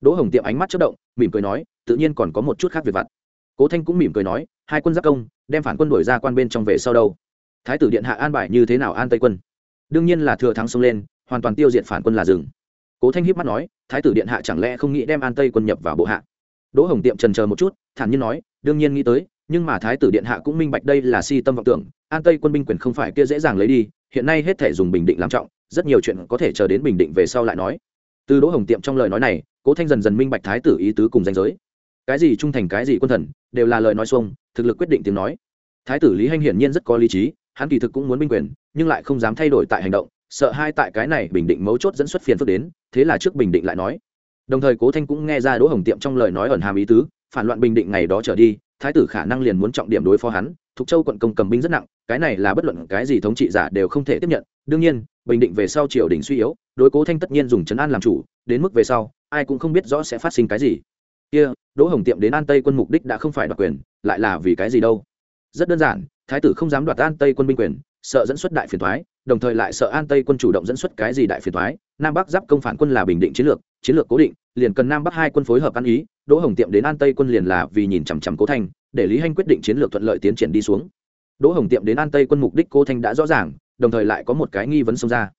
Đỗ hồng tiệm ánh mắt chất động, mỉm cười nói tự nhiên còn có một chút khác việc vặt. Cố thanh cũng mỉm cười nói, hai quân giáp công, đem phản quân đổi ra quan bên trong về sau đâu? Thái tử điện hạ an bài như thế nào an tây quân? Đương nhiên là thừa thắng xông lên, hoàn toàn tiêu diệt phản quân là rừng cố thanh hiếp mắt nói, thái tử điện hạ chẳng lẽ không nghĩ đem an tây quân nhập vào bộ hạ? Đỗ hồng tiệm trần chờ một chút, thản nhiên nói, đương nhiên nghĩ tới, nhưng mà thái tử điện hạ cũng minh bạch đây là si tâm vọng tưởng, an tây quân binh quyền không phải kia dễ dàng lấy đi, hiện nay hết thể dùng bình định làm trọng, rất nhiều chuyện có thể chờ đến bình định về sau lại nói. Từ đỗ hồng tiệm trong lời nói này, cố thanh dần dần minh bạch thái tử ý tứ cùng danh giới cái gì trung thành, cái gì quân thần, đều là lời nói xuông, thực lực quyết định tiếng nói. Thái tử lý hanh hiển nhiên rất có lý trí, hắn kỳ thực cũng muốn binh quyền, nhưng lại không dám thay đổi tại hành động, sợ hai tại cái này bình định mấu chốt dẫn xuất phiền phức đến, thế là trước bình định lại nói. Đồng thời cố thanh cũng nghe ra đỗ hồng tiệm trong lời nói ẩn hàm ý tứ, phản loạn bình định ngày đó trở đi, thái tử khả năng liền muốn trọng điểm đối phó hắn, thục châu quận công cầm binh rất nặng, cái này là bất luận cái gì thống trị giả đều không thể tiếp nhận. Đương nhiên, bình định về sau triều đình suy yếu, đối cố thanh tất nhiên dùng trấn an làm chủ, đến mức về sau, ai cũng không biết rõ sẽ phát sinh cái gì kia, đỗ hồng tiệm đến an tây quân mục đích đã không phải đoạt quyền lại là vì cái gì đâu? Rất đơn giản thái tử không dám đoạt an tây quân binh quyền sợ dẫn xuất đại phiền thoái đồng thời lại sợ an tây quân chủ động dẫn xuất cái gì đại phiền thoái nam bắc giáp công phản quân là bình định chiến lược chiến lược cố định liền cần nam bắc hai quân phối hợp ăn ý đỗ hồng tiệm đến an tây quân liền là vì nhìn chằm chằm cố thanh để lý hanh quyết định chiến lược thuận lợi tiến triển đi xuống. Đỗ hồng tiệm đến an tây quân mục đích cố thanh đã rõ ràng đồng thời lại có một cái nghi vấn xông ra.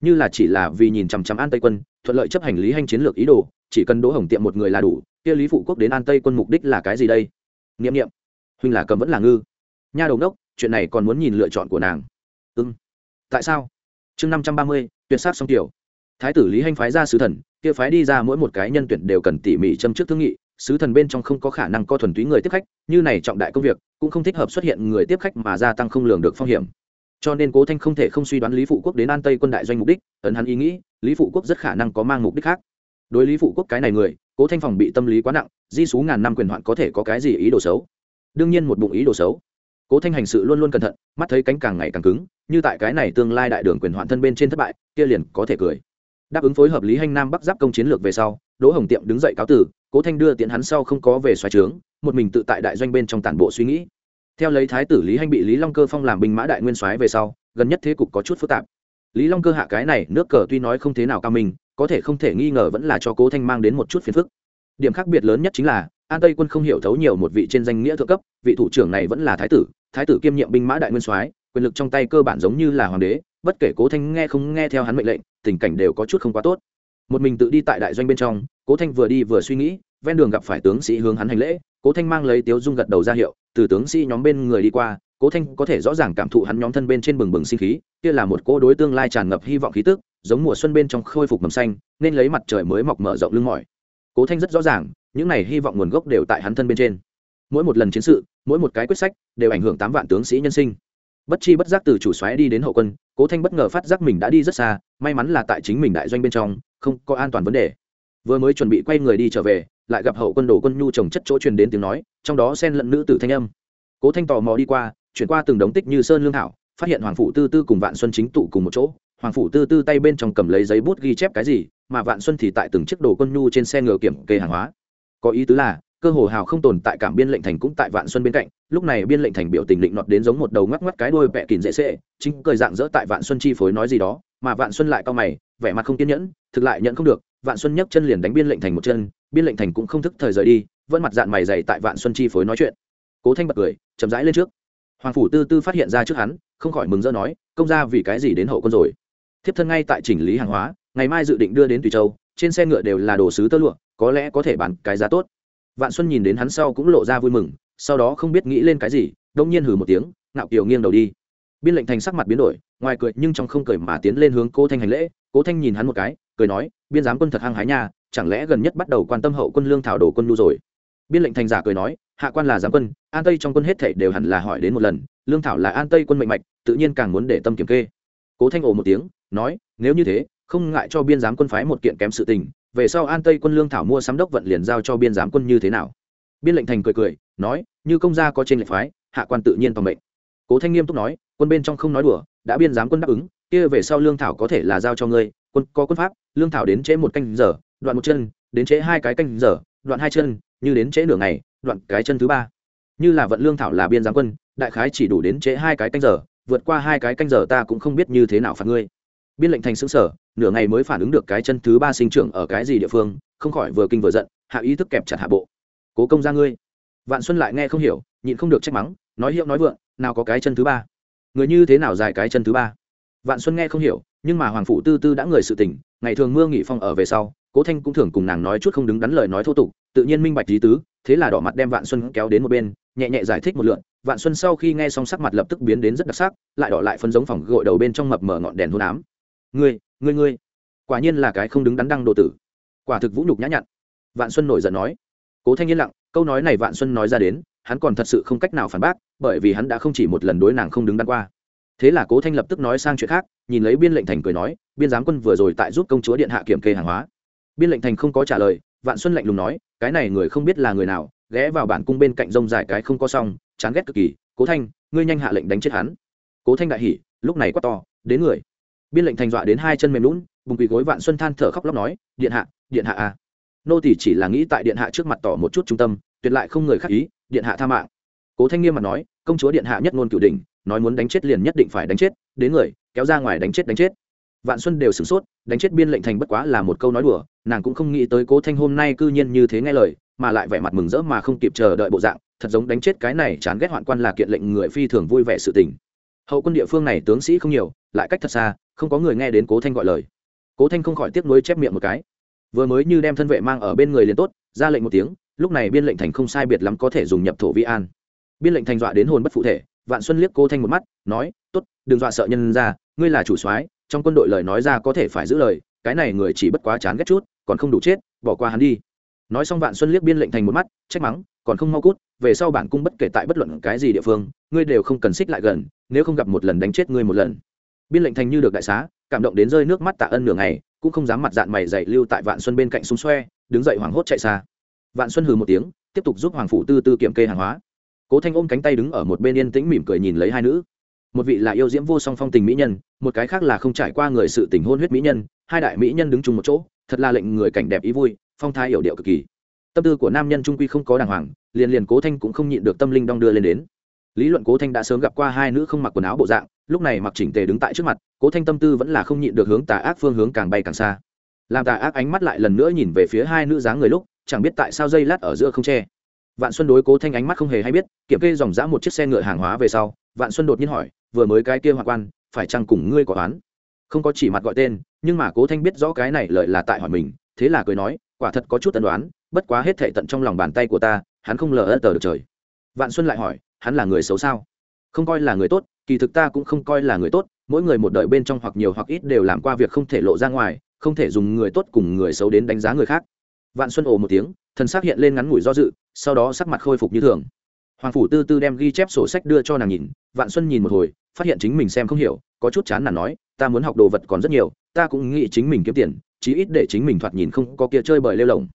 Như là chỉ là vì nhìn chằm chằm an tây quân thuận lợi chấp hành lý hanh chiến lược ý đồ chỉ cần đỗ hồng tiệm một người là đủ kia lý phụ quốc đến an tây quân mục đích là cái gì đây? N i ệ m n i ệ m huynh là cầm vẫn là ngư? Nha đầu đốc, chuyện này còn muốn nhìn lựa chọn của nàng. Ưng tại sao? Chương năm trăm ba mươi, tuyệt sát song tiểu. Thái tử lý hành phái ra sứ thần, kia phái đi ra mỗi một cái nhân tuyển đều cần tỉ mỉ châm trước thương nghị. Sứ thần bên trong không có khả năng có thuần túy người tiếp khách, như này trọng đại công việc, cũng không thích hợp xuất hiện người tiếp khách mà gia tăng không lường được phong hiểm. Cho nên cố thanh không thể không suy đoán lý phụ quốc đến an tây quân đại doanh mục đích, ấn hắn ý nghĩ, lý phụ quốc rất khả năng có mang mục đích khác. Đối lý phụ quốc cái này người cố thanh phòng bị tâm lý quá nặng, di xú ngàn năm quyền hoạn có thể có cái gì ý đồ xấu? Đương nhiên một bụng ý đồ xấu. Cố thanh hành sự luôn luôn cẩn thận, mắt thấy cánh càng ngày càng cứng, như tại cái này tương lai đại đường quyền hoạn thân bên trên thất bại, kia liền có thể cười. Đáp ứng phối hợp lý hanh nam bắc giáp công chiến lược về sau, đỗ hồng tiệm đứng dậy cáo tử cố thanh đưa tiện hắn sau không có về xoài trướng, một mình tự tại đại doanh bên trong tản bộ suy nghĩ. Theo lấy thái tử lý hanh bị lý long cơ phong làm binh mã đại nguyên soái về sau, gần nhất thế cục có chút phức tạp lý long cơ hạ cái này, nước cờ tuy nói không thế nào cao minh, có thể không thể nghi ngờ vẫn là cho cố thanh mang đến một chút phiền phức. Điểm khác biệt lớn nhất chính là, an tây quân không hiểu thấu nhiều một vị trên danh nghĩa thượng cấp, vị thủ trưởng này vẫn là thái tử thái tử kiêm nhiệm binh mã đại nguyên soái, quyền lực trong tay cơ bản giống như là hoàng đế, bất kể cố thanh nghe không nghe theo hắn mệnh lệnh, tình cảnh đều có chút không quá tốt. Một mình tự đi tại đại doanh bên trong, cố thanh vừa đi vừa suy nghĩ, ven đường gặp phải tướng sĩ hướng hắn hành lễ, cố thanh mang lấy tiếu dung gật đầu ra hiệu, từ tướng sĩ nhóm bên người đi qua cố thanh có thể rõ ràng cảm thụ hắn nhóm thân bên trên bừng bừng sinh khí, kia là một cô đối tương lai tràn ngập hy vọng khí tức, giống mùa xuân bên trong khôi phục mầm xanh, nên lấy mặt trời mới mọc mở rộng lưng mỏi. Cố thanh rất rõ ràng, những này hy vọng nguồn gốc đều tại hắn thân bên trên. Mỗi một lần chiến sự, mỗi một cái quyết sách, đều ảnh hưởng tám vạn tướng sĩ nhân sinh. Bất chi bất giác từ chủ xoáy đi đến hậu quân, cố thanh bất ngờ phát giác mình đã đi rất xa, may mắn là tại chính mình đại doanh bên trong, không có an toàn vấn đề. Vừa mới chuẩn bị quay người đi trở về, lại gặp hậu quân đồ quân nhu trồng chất chỗ truyền đến tiếng nói, trong đó xen lẫn nữ tử thanh âm. Cố thanh tò mò đi qua chuyển qua từng đống tích như sơn lương thảo, phát hiện hoàng phủ tư tư cùng vạn xuân chính tụ cùng một chỗ. Hoàng phủ tư tư tay bên trong cầm lấy giấy bút ghi chép cái gì, mà vạn xuân thì tại từng chiếc đồ quân nhu trên xe ngựa kiểm kê hàng hóa. Có ý tứ là, cơ hồ hào không tồn tại cảm biên lệnh thành cũng tại vạn xuân bên cạnh, lúc này biên lệnh thành biểu tình định nọt đến giống một đầu ngoắc ngoắc cái đuôi vẹ kìn dễ sệ, chính cười dạng dỡ tại vạn xuân chi phối nói gì đó, mà vạn xuân lại cao mày, vẻ mặt không kiên nhẫn, thực lại nhận không được, vạn xuân nhấc chân liền đánh biên lệnh thành một chân, biên lệnh thành cũng không thức thời rời đi, vẫn mặt dạng mày dày tại vạn xuân chi phối nói chuyện. Cố thanh bật cười, chậm rãi lên trước hoàng phủ tư tư phát hiện ra trước hắn, không khỏi mừng rỡ nói, công ra vì cái gì đến hậu quân rồi? Thiếp thân ngay tại chỉnh lý hàng hóa, ngày mai dự định đưa đến tùy châu, trên xe ngựa đều là đồ sứ tơ lụa, có lẽ có thể bán cái giá tốt. Vạn xuân nhìn đến hắn sau cũng lộ ra vui mừng, sau đó không biết nghĩ lên cái gì, đông nhiên hừ một tiếng, ngạo kiều nghiêng đầu đi. Biên lệnh thành sắc mặt biến đổi, ngoài cười nhưng trong không cười mà tiến lên hướng cố thanh hành lễ, cố thanh nhìn hắn một cái, cười nói, biên giám quân thật hăng hái nha, chẳng lẽ gần nhất bắt đầu quan tâm hậu quân lương thảo đồ quân lưu rồi? Biên lệnh thành giả cười nói hạ quan là giám quân, an tây trong quân hết thảy đều hẳn là hỏi đến một lần, lương thảo là an tây quân mệnh mạch, tự nhiên càng muốn để tâm kiểm kê. Cố thanh ồ một tiếng, nói, nếu như thế, không ngại cho biên giám quân phái một kiện kém sự tình, về sau an tây quân lương thảo mua sắm đốc vận liền giao cho biên giám quân như thế nào? Biên lệnh thành cười cười, nói, như công gia có trên lệnh phái, hạ quan tự nhiên toàn mệnh. Cố thanh nghiêm túc nói, quân bên trong không nói đùa, đã biên giám quân đáp ứng, kia về sau lương thảo có thể là giao cho ngươi, quân có quân pháp, lương thảo đến trễ một canh giờ, đoạn một chân, đến trễ hai cái canh giờ, đoạn hai chân, như đến trễ nửa ngày đoạn cái chân thứ ba. Như là vận lương thảo là biên giám quân, đại khái chỉ đủ đến trễ hai cái canh giờ, vượt qua hai cái canh giờ ta cũng không biết như thế nào phạt ngươi. Biên lệnh thành xứng sở nửa ngày mới phản ứng được cái chân thứ ba sinh trưởng ở cái gì địa phương, không khỏi vừa kinh vừa giận, hạ ý thức kẹp chặt hạ bộ. Cố công ra ngươi. Vạn xuân lại nghe không hiểu, nhịn không được trách mắng, nói hiệu nói vượng, nào có cái chân thứ ba. Người như thế nào dài cái chân thứ ba? Vạn xuân nghe không hiểu, nhưng mà hoàng phụ tư tư đã người sự tình, ngày thường mưa nghỉ phong ở về sau, cố thanh cũng thường cùng nàng nói chút không đứng đắn lời nói thô tục, tự nhiên minh bạch lý tứ thế là đỏ mặt đem vạn xuân kéo đến một bên, nhẹ nhẹ giải thích một lượn, vạn xuân sau khi nghe xong sắc mặt lập tức biến đến rất đặc sắc, lại đỏ lại phân giống phòng gội đầu bên trong mập mở ngọn đèn hôn ám. Ngươi ngươi ngươi, quả nhiên là cái không đứng đắn đăng đồ tử. Quả thực vũ nhục nhã nhặn. Vạn xuân nổi giận nói. Cố thanh yên lặng, câu nói này vạn xuân nói ra đến, hắn còn thật sự không cách nào phản bác, bởi vì hắn đã không chỉ một lần đối nàng không đứng đắn qua. Thế là cố thanh lập tức nói sang chuyện khác, nhìn lấy biên lệnh thành cười nói, biên giám quân vừa rồi tại giúp công chúa điện hạ kiểm kê hàng hóa. Biên lệnh thành không có trả lời vạn xuân lạnh lùng nói, cái này người không biết là người nào, ghé vào bản cung bên cạnh rông dài cái không có xong, chán ghét cực kỳ. Cố thanh, ngươi nhanh hạ lệnh đánh chết hắn. Cố thanh đại hỉ, lúc này quát to, đến người. Biên lệnh thành dọa đến hai chân mềm lún, bùng quỳ gối vạn xuân than thở khóc lóc nói, điện hạ điện hạ à. Nô tỷ chỉ là nghĩ tại điện hạ trước mặt tỏ một chút trung tâm, tuyệt lại không người khác ý, điện hạ tha mạng. Cố thanh nghiêm mặt nói, công chúa điện hạ nhất ngôn cửu đình nói muốn đánh chết liền nhất định phải đánh chết, đến người, kéo ra ngoài đánh chết đánh chết. Vạn xuân đều sửng sốt, đánh chết biên lệnh thành bất quá là một câu nói đùa nàng cũng không nghĩ tới cố thanh hôm nay cư nhiên như thế nghe lời, mà lại vẻ mặt mừng rỡ mà không kịp chờ đợi bộ dạng, thật giống đánh chết cái này chán ghét hoạn quan là kiện lệnh người phi thường vui vẻ sự tình. Hậu quân địa phương này tướng sĩ không nhiều, lại cách thật xa, không có người nghe đến cố thanh gọi lời. Cố thanh không khỏi tiếc nuối chép miệng một cái. Vừa mới như đem thân vệ mang ở bên người liền tốt, ra lệnh một tiếng, lúc này biên lệnh thành không sai biệt lắm có thể dùng nhập thổ vi an. Biên lệnh thành dọa đến hồn bất phụ thể, vạn xuân liếc cố thanh một mắt, nói t ố t đừng dọa sợ nhân ra, ngươi là chủ soái, trong quân đội lời nói ra có thể phải giữ lời, cái này người chỉ bất quá chán ghét chút còn không đủ chết, bỏ qua hắn đi. Nói xong vạn xuân liếc biên lệnh thành một mắt, trách mắng, còn không mau cút, về sau bản cung bất kể tại bất luận cái gì địa phương, ngươi đều không cần xích lại gần, nếu không gặp một lần đánh chết ngươi một lần. Biên lệnh thành như được đại xá, cảm động đến rơi nước mắt tạ ân nửa ngày, cũng không dám mặt dạng mày dậy lưu tại vạn xuân bên cạnh súng xoe, đứng dậy hoảng hốt chạy xa. Vạn xuân hừ một tiếng, tiếp tục giúp hoàng phủ tư tư kiểm kê hàng hóa. Cố thanh ôm cánh tay đứng ở một bên yên tĩnh mỉm cười nhìn lấy hai nữ. Một vị là yêu diễm vô song phong tình mỹ nhân, một cái khác là không trải qua người sự tình hôn huyết mỹ nhân, hai đại mỹ nhân đứng chung một chỗ thật là lệnh người cảnh đẹp ý vui, phong thái hiểu điệu cực kỳ. Tâm tư của nam nhân trung quy không có đàng hoàng, liền liền cố thanh cũng không nhịn được tâm linh đong đưa lên đến. Lý luận cố thanh đã sớm gặp qua hai nữ không mặc quần áo bộ dạng, lúc này mặc chỉnh tề đứng tại trước mặt, cố thanh tâm tư vẫn là không nhịn được hướng tà ác phương hướng càng bay càng xa. Làm tà ác ánh mắt lại lần nữa nhìn về phía hai nữ dáng người lúc, chẳng biết tại sao dây lát ở giữa không tre vạn xuân đối cố thanh ánh mắt không hề hay biết, kiểm kê dòng dã một chiếc xe ngựa hàng hóa về sau, vạn xuân đột nhiên hỏi, vừa mới cái kia hoạn quan, phải chăng cùng ngươi có oán? Không có chỉ mặt gọi tên, nhưng mà cố thanh biết rõ cái này lợi là tại hỏi mình, thế là cười nói, quả thật có chút tần đoán bất quá hết thệ tận trong lòng bàn tay của ta, hắn không lờ ơ tờ được trời. Vạn xuân lại hỏi, hắn là người xấu sao? Không coi là người tốt, kỳ thực ta cũng không coi là người tốt, mỗi người một đời bên trong hoặc nhiều hoặc ít đều làm qua việc không thể lộ ra ngoài, không thể dùng người tốt cùng người xấu đến đánh giá người khác. Vạn xuân ồ một tiếng, thần xác hiện lên ngắn ngủi do dự, sau đó sắc mặt khôi phục như thường. Hoàng phủ tư tư đem ghi chép sổ sách đưa cho nàng nhìn, vạn xuân nhìn một hồi, phát hiện chính mình xem không hiểu, có chút chán là nói ta muốn học đồ vật còn rất nhiều, ta cũng nghĩ chính mình kiếm tiền, chí ít để chính mình thoạt nhìn không có kia chơi bời lêu lồng.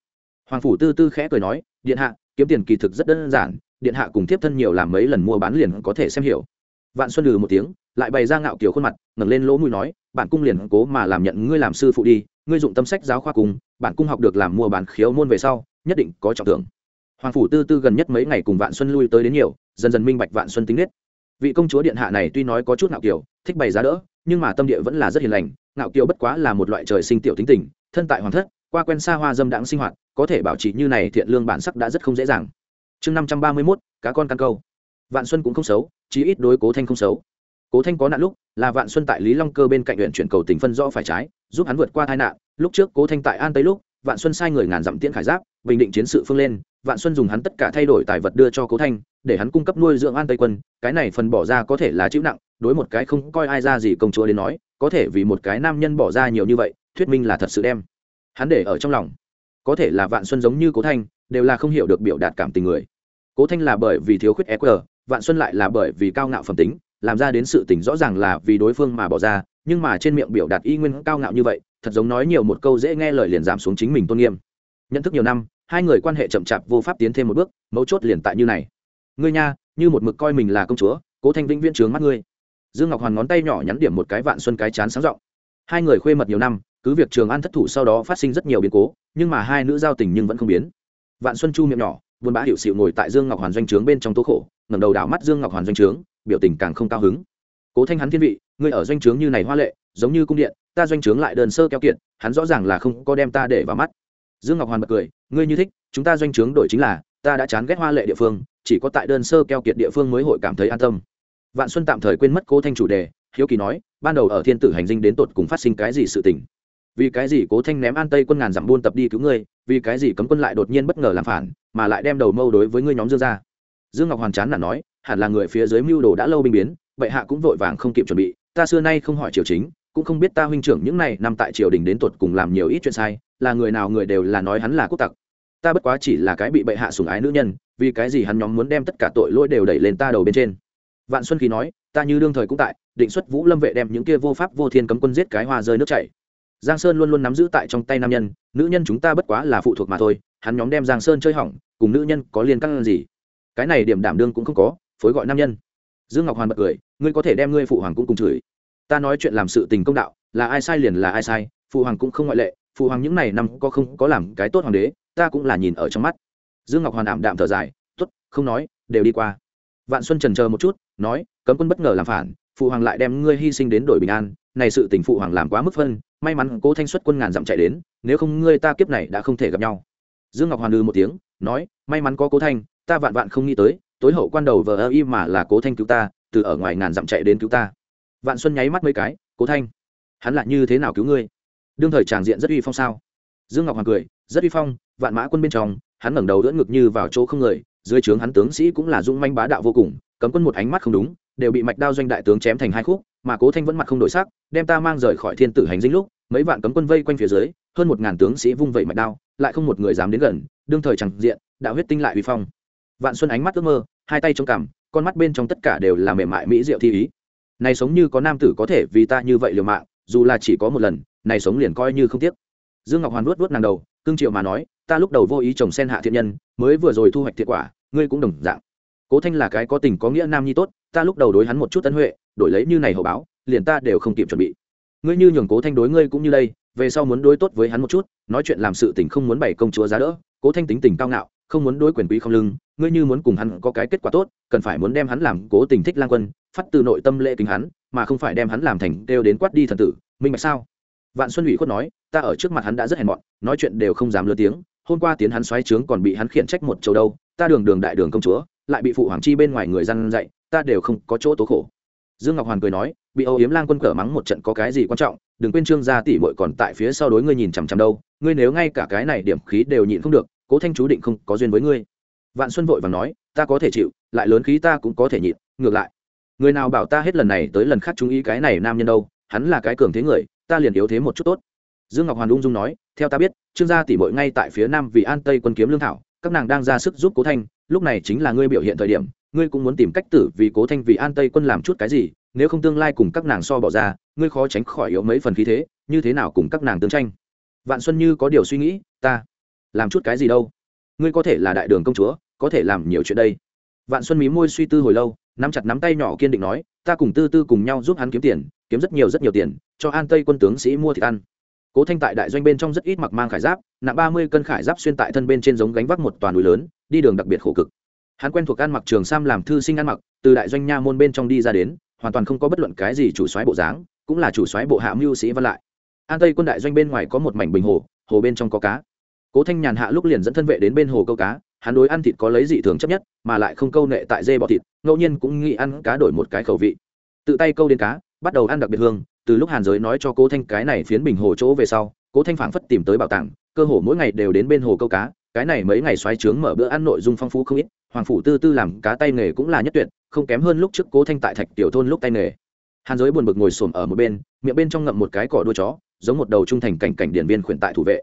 Hoàng phủ tư tư khẽ cười nói, điện hạ, kiếm tiền kỳ thực rất đơn giản, điện hạ cùng tiếp thân nhiều làm mấy lần mua bán liền có thể xem hiểu. Vạn xuân lừ một tiếng, lại bày ra ngạo kiểu khuôn mặt, ngẩng lên lỗ mũi nói, bản cung liền cố mà làm nhận ngươi làm sư phụ đi, ngươi dụng tâm sách giáo khoa cùng, bản cung học được làm mua bán khiếu môn về sau, nhất định có trọng thưởng. Hoàng phủ tư tư gần nhất mấy ngày cùng vạn xuân lui tới đến nhiều, dần dần minh bạch vạn xuân tính nết. Vị công chúa điện hạ này tuy nói có chút ngạo kiểu, thích bày giá đỡ nhưng mà tâm địa vẫn là rất hiền lành, ngạo kiều bất quá là một loại trời sinh tiểu tính tình, thân tại hoàng thất, qua quen xa hoa dâm đãng sinh hoạt, có thể bảo trì như này thiện lương bản sắc đã rất không dễ dàng. Chương năm trăm ba mươi mốt, cá con căn câu. Vạn xuân cũng không xấu, chí ít đối cố thanh không xấu. Cố thanh có nạn lúc, là vạn xuân tại lý long cơ bên cạnh huyện chuyển cầu tình phân rõ phải trái, giúp hắn vượt qua tai nạn. Lúc trước cố thanh tại an tây lúc, vạn xuân sai người ngàn dặm tiễn khải giáp, bình định chiến sự phương lên, vạn xuân dùng hắn tất cả thay đổi tài vật đưa cho cố thanh, để hắn cung cấp nuôi dưỡng an tây quân, cái này phần bỏ ra có thể là chịu nặng đối một cái không coi ai ra gì công chúa đến nói, có thể vì một cái nam nhân bỏ ra nhiều như vậy, thuyết minh là thật sự đem hắn để ở trong lòng. Có thể là vạn xuân giống như cố thanh, đều là không hiểu được biểu đạt cảm tình người. Cố thanh là bởi vì thiếu khuyết eq vạn xuân lại là bởi vì cao ngạo phẩm tính, làm ra đến sự tình rõ ràng là vì đối phương mà bỏ ra, nhưng mà trên miệng biểu đạt y nguyên cao ngạo như vậy, thật giống nói nhiều một câu dễ nghe lời liền giảm xuống chính mình tôn nghiêm. Nhận thức nhiều năm, hai người quan hệ chậm chạp vô pháp tiến thêm một bước, mấu chốt liền tại như này. Ngươi nha, như một mực coi mình là công chúa, cố thanh vĩnh viễn trướng mắt ngươi dương ngọc hoàn ngón tay nhỏ nhắn điểm một cái vạn xuân cái chán sáng r hai người khuê mật nhiều năm, cứ việc trường an thất thủ sau đó phát sinh rất nhiều biến cố, nhưng mà hai nữ giao tình nhưng vẫn không biến. Vạn xuân chu miệng nhỏ buôn bã hiệu xịu ngồi tại dương ngọc hoàn doanh trướng bên trong tố khổ, ngẩng đầu đảo mắt dương ngọc hoàn doanh trướng, biểu tình càng không cao hứng. Cố thanh hắn thiên vị, ngươi ở doanh trướng như này hoa lệ, giống như cung điện, ta doanh trướng lại đơn sơ keo kiện hắn rõ ràng là không có đem ta để vào mắt. Dương ngọc hoàn bật cười, ngươi như thích, chúng ta doanh trướng đổi chính là, ta đã chán ghét hoa lệ địa phương, chỉ có tại đơn sơ keo kiệt địa phương mới hội cảm thấy an tâm vạn xuân tạm thời quên mất cố thanh chủ đề, hiếu kỳ nói, ban đầu ở thiên tử hành dinh đến tột cùng phát sinh cái gì sự tình? Vì cái gì cố thanh ném an tây quân ngàn dặm buôn tập đi cứu ngươi, vì cái gì cấm quân lại đột nhiên bất ngờ làm phản, mà lại đem đầu mâu đối với ngươi nhóm dương ra? Dương ngọc hoàn chán là nói, hẳn là người phía dưới mưu đồ đã lâu binh biến, bệ hạ cũng vội vàng không kịp chuẩn bị, ta xưa nay không hỏi triều chính, cũng không biết ta huynh trưởng những này nằm tại triều đình đến tột cùng làm nhiều ít chuyện sai, là người nào người đều là nói hắn là quốc tặc. Ta bất quá chỉ là cái bị bệ hạ sủng ái nữ nhân, vì cái gì hắn nhóm muốn đem tất cả tội lỗi đều đẩy lên ta đầu bên trên? Vạn xuân khí nói, ta như đương thời cũng tại, định xuất vũ lâm vệ đem những kia vô pháp vô thiên cấm quân giết cái hoa rơi nước chảy. Giang sơn luôn luôn nắm giữ tại trong tay nam nhân, nữ nhân chúng ta bất quá là phụ thuộc mà thôi, hắn nhóm đem giang sơn chơi hỏng, cùng nữ nhân có liên căn gì? Cái này điểm đảm đương cũng không có, phối gọi nam nhân. Dương ngọc hoàn bật cười, ngươi có thể đem ngươi phụ hoàng cũng cùng chửi. Ta nói chuyện làm sự tình công đạo, là ai sai liền là ai sai, phụ hoàng cũng không ngoại lệ, phụ hoàng những này năm có không có làm cái tốt hoàng đế, ta cũng là nhìn ở trong mắt. Dương ngọc hoàn ảm đạm thở dài t ố t không nói, đều đi qua vạn xuân trần chờ một chút, nói, cấm quân bất ngờ làm phản, phụ hoàng lại đem ngươi hy sinh đến đổi bình an, này sự tình phụ hoàng làm quá mức phân, may mắn cố thanh xuất quân ngàn dặm chạy đến, nếu không ngươi ta kiếp này đã không thể gặp nhau. Dương ngọc hoàn lư một tiếng, nói, may mắn có cố thanh, ta vạn vạn không nghĩ tới, tối hậu quan đầu vờ ơ y mà là cố thanh cứu ta, từ ở ngoài ngàn dặm chạy đến cứu ta. Vạn xuân nháy mắt mấy cái, cố thanh, hắn lại như thế nào cứu ngươi? Đương thời tràng diện rất uy phong sao? Dương ngọc hoàng cười, rất uy phong, vạn mã quân bên trong, hắn ngẩng đầu đỡ ngực như vào chỗ không người dưới trướng hắn tướng sĩ cũng là dung manh bá đạo vô cùng, cấm quân một ánh mắt không đúng, đều bị mạch đao doanh đại tướng chém thành hai khúc, mà cố thanh vẫn mặt không đổi sắc, đem ta mang rời khỏi thiên tử hành dinh lúc, mấy vạn cấm quân vây quanh phía dưới, hơn một ngàn tướng sĩ vung vẩy mạch đao, lại không một người dám đến gần, đương thời chẳng diện, đạo huyết tinh lại uy phong. Vạn xuân ánh mắt ước mơ, hai tay chống cằm, con mắt bên trong tất cả đều là mềm mại mỹ diệu thi ý. Này sống như có nam tử có thể vì ta như vậy liều mạng, dù là chỉ có một lần, này sống liền coi như không tiếc. Dương ngọc hoàn vuốt vuốt nàng đầu, cương triệu mà nói, ta lúc đầu vô ý trồng sen hạ thiện nhân, mới vừa rồi thu hoạch thiệt quả ngươi cũng đồng dạng. Cố thanh là cái có tình có nghĩa nam nhi tốt, ta lúc đầu đối hắn một chút tân huệ, đổi lấy như này hậu báo, liền ta đều không kịp chuẩn bị. Ngươi như nhường cố thanh đối ngươi cũng như đây, về sau muốn đối tốt với hắn một chút, nói chuyện làm sự tình không muốn bày công chúa giá đỡ, cố thanh tính tình cao ngạo, không muốn đối quyền quý không lưng, ngươi như muốn cùng hắn có cái kết quả tốt, cần phải muốn đem hắn làm cố tình thích lang quân, phát từ nội tâm lễ kính hắn, mà không phải đem hắn làm thành đều đến quát đi thần tử, minh bạch sao? Vạn xuân ủy khuất nói, ta ở trước mặt hắn đã rất hèn mọn, nói chuyện đều không dám lơ tiếng, hôm qua tiến hắn xoáy trướng còn bị hắn khiển trách một châu đâu ta đường đường đại đường công chúa, lại bị phụ hoàng chi bên ngoài người dân dạy, ta đều không có chỗ tố khổ. Dương ngọc hoàn cười nói, bị âu yếm lang quân cờ mắng một trận có cái gì quan trọng, đừng quên trương gia tỷ bội còn tại phía sau đối ngươi nhìn chằm chằm đâu, ngươi nếu ngay cả cái này điểm khí đều nhịn không được, cố thanh chú định không có duyên với ngươi. Vạn xuân vội vàng nói, ta có thể chịu, lại lớn khí ta cũng có thể nhịn, ngược lại. Người nào bảo ta hết lần này tới lần khác chú ý cái này nam nhân đâu, hắn là cái cường thế người, ta liền yếu thế một chút tốt. Dương ngọc hoàn ung dung nói, theo ta biết, trương gia tỷ bội ngay tại phía nam vì an tây quân kiếm lương thảo các nàng đang ra sức giúp cố thanh, lúc này chính là ngươi biểu hiện thời điểm, ngươi cũng muốn tìm cách tử vì cố thanh vì an tây quân làm chút cái gì, nếu không tương lai cùng các nàng so bỏ ra, ngươi khó tránh khỏi yếu mấy phần khí thế, như thế nào cùng các nàng tương tranh? Vạn xuân như có điều suy nghĩ, ta làm chút cái gì đâu? Ngươi có thể là đại đường công chúa, có thể làm nhiều chuyện đây. Vạn xuân mí môi suy tư hồi lâu, nắm chặt nắm tay nhỏ kiên định nói, ta cùng tư tư cùng nhau giúp hắn kiếm tiền, kiếm rất nhiều rất nhiều tiền, cho an tây quân tướng sĩ mua thịt ăn. Cố thanh tại đại doanh bên trong rất ít mặc mang khải giáp nặng ba mươi cân khải giáp xuyên tại thân bên trên giống gánh vác một toàn núi lớn, đi đường đặc biệt khổ cực. Hắn quen thuộc ăn mặc trường sam làm thư sinh ăn mặc, từ đại doanh nha môn bên trong đi ra đến, hoàn toàn không có bất luận cái gì chủ soái bộ dáng, cũng là chủ soái bộ hạ mưu sĩ văn lại. An tây quân đại doanh bên ngoài có một mảnh bình hồ hồ bên trong có cá. Cố thanh nhàn hạ lúc liền dẫn thân vệ đến bên hồ câu cá, hắn đối ăn thịt có lấy dị thường chấp nhất, mà lại không câu nệ tại dê bọ thịt, ngẫu nhiên cũng nghĩ ăn cá đổi một cái khẩu vị. Tự tay câu đến cá, bắt đầu ăn đặc biệt hương, từ lúc hàn giới nói cho cố thanh cái này phiến bình hồ chỗ về sau, cố thanh phảng phất tìm tới bảo tàng cơ hồ mỗi ngày đều đến bên hồ câu cá, cái này mấy ngày xoáy trướng mở bữa ăn nội dung phong phú không ít, hoàng phủ tư tư làm cá tay nghề cũng là nhất tuyệt, không kém hơn lúc trước cố thanh tại thạch tiểu thôn lúc tay nghề. Hàn giới buồn bực ngồi xổm ở một bên, miệng bên trong ngậm một cái cỏ đuôi chó, giống một đầu trung thành cảnh cảnh điển viên khuyển tại thủ vệ.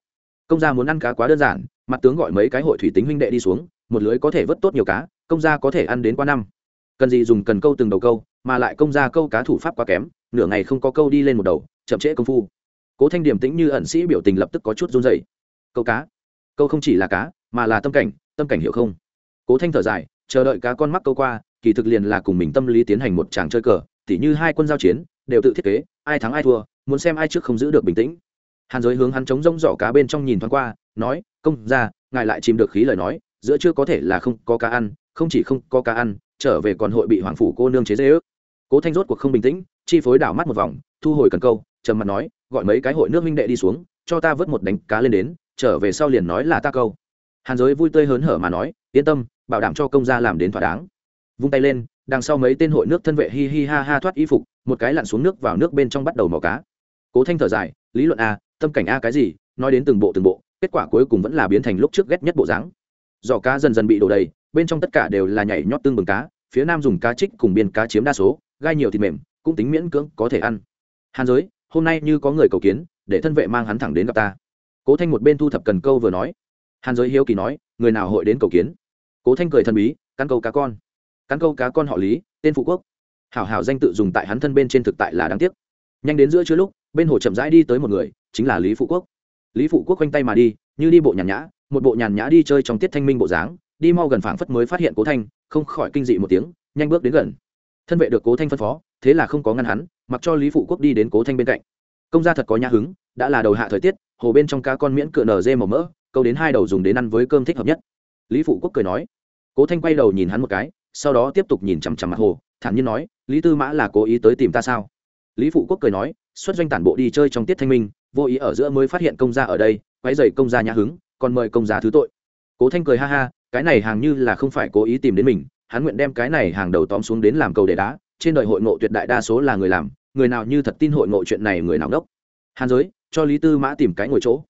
Công gia muốn ăn cá quá đơn giản, mặt tướng gọi mấy cái hội thủy tính huynh đệ đi xuống, một lưới có thể vớt tốt nhiều cá, công gia có thể ăn đến qua năm. Cần gì dùng cần câu từng đầu câu, mà lại công gia câu cá thủ pháp quá kém, nửa ngày không có câu đi lên một đầu, chậm trễ công phu. Cố thanh điểm tĩnh như ẩn sĩ biểu tình lập tức có chút run dày câu cá. Câu không chỉ là cá, mà là tâm cảnh tâm cảnh hiểu không? Cố thanh thở dài, chờ đợi cá con mắc câu qua, kỳ thực liền là cùng mình tâm lý tiến hành một tràng chơi cờ, tỉ như hai quân giao chiến, đều tự thiết kế, ai thắng ai thua, muốn xem ai trước không giữ được bình tĩnh. Hàn giới hướng hắn chống rông giỏ cá bên trong nhìn thoáng qua, nói, công ra ngài lại chìm được khí lời nói, giữa chưa có thể là không có cá ăn, không chỉ không có cá ăn, trở về còn hội bị hoàng phủ cô nương chế dễ ước. Cố thanh rốt cuộc không bình tĩnh, chi phối đảo mắt một vòng, thu hồi cần câu, trầm mặt nói, gọi mấy cái hội nước minh đệ đi xuống, cho ta vớt một đánh cá lên đến trở về sau liền nói là ta câu. Hàn giới vui tươi hớn hở mà nói, yên tâm, bảo đảm cho công gia làm đến thỏa đáng. Vung tay lên, đằng sau mấy tên hội nước thân vệ hi hi ha ha thoát y phục, một cái lặn xuống nước vào nước bên trong bắt đầu mò cá. Cố thanh thở dài, lý luận a, tâm cảnh a cái gì, nói đến từng bộ từng bộ, kết quả cuối cùng vẫn là biến thành lúc trước ghét nhất bộ dáng. Giỏ cá dần dần bị đổ đầy, bên trong tất cả đều là nhảy nhót tương bừng cá, phía nam dùng cá trích cùng biên cá chiếm đa số, gai nhiều thịt mềm, cũng tính miễn cưỡng có thể ăn. Hàn giới, hôm nay như có người cầu kiến, để thân vệ mang hắn thẳng đến gặp ta cố thanh một bên thu thập cần câu vừa nói. Hàn giới hiếu kỳ nói, người nào hội đến cầu kiến? Cố thanh cười thần bí căn câu cá con. Căn câu cá con họ lý, tên phụ quốc. Hảo hảo danh tự dùng tại hắn thân bên trên thực tại là đáng tiếc. Nhanh đến giữa chưa lúc, bên hồ chậm rãi đi tới một người, chính là lý phụ quốc. Lý phụ quốc quanh tay mà đi, như đi bộ nhàn nhã, một bộ nhàn nhã đi chơi trong tiết thanh minh bộ dáng, đi mau gần phảng phất mới phát hiện cố thanh, không khỏi kinh dị một tiếng, nhanh bước đến gần. Thân vệ được cố thanh phân phó, thế là không có ngăn hắn, mặc cho lý phụ quốc đi đến cố thanh bên cạnh. Công gia thật có nhã hứng, đã là đầu hạ thời tiết hồ bên trong cá con miễn cựa nở dê màu mỡ, câu đến hai đầu dùng đến ăn với cơm thích hợp nhất. Lý phụ quốc cười nói. Cố thanh quay đầu nhìn hắn một cái, sau đó tiếp tục nhìn chằm chằm mặt hồ, thản nhiên nói, lý tư mã là cố ý tới tìm ta sao? Lý phụ quốc cười nói, xuất doanh tản bộ đi chơi trong tiết thanh minh, vô ý ở giữa mới phát hiện công gia ở đây, quấy dày công gia nhã hứng, còn mời công gia thứ tội. Cố thanh cười ha ha, cái này hàng như là không phải cố ý tìm đến mình, hắn nguyện đem cái này hàng đầu tóm xuống đến làm cầu để đá, trên đời hội ngộ tuyệt đại đa số là người làm, người nào như thật tin hội ngộ chuyện này người nào đốc hàn giới, cho lý tư mã tìm cái ngồi chỗ.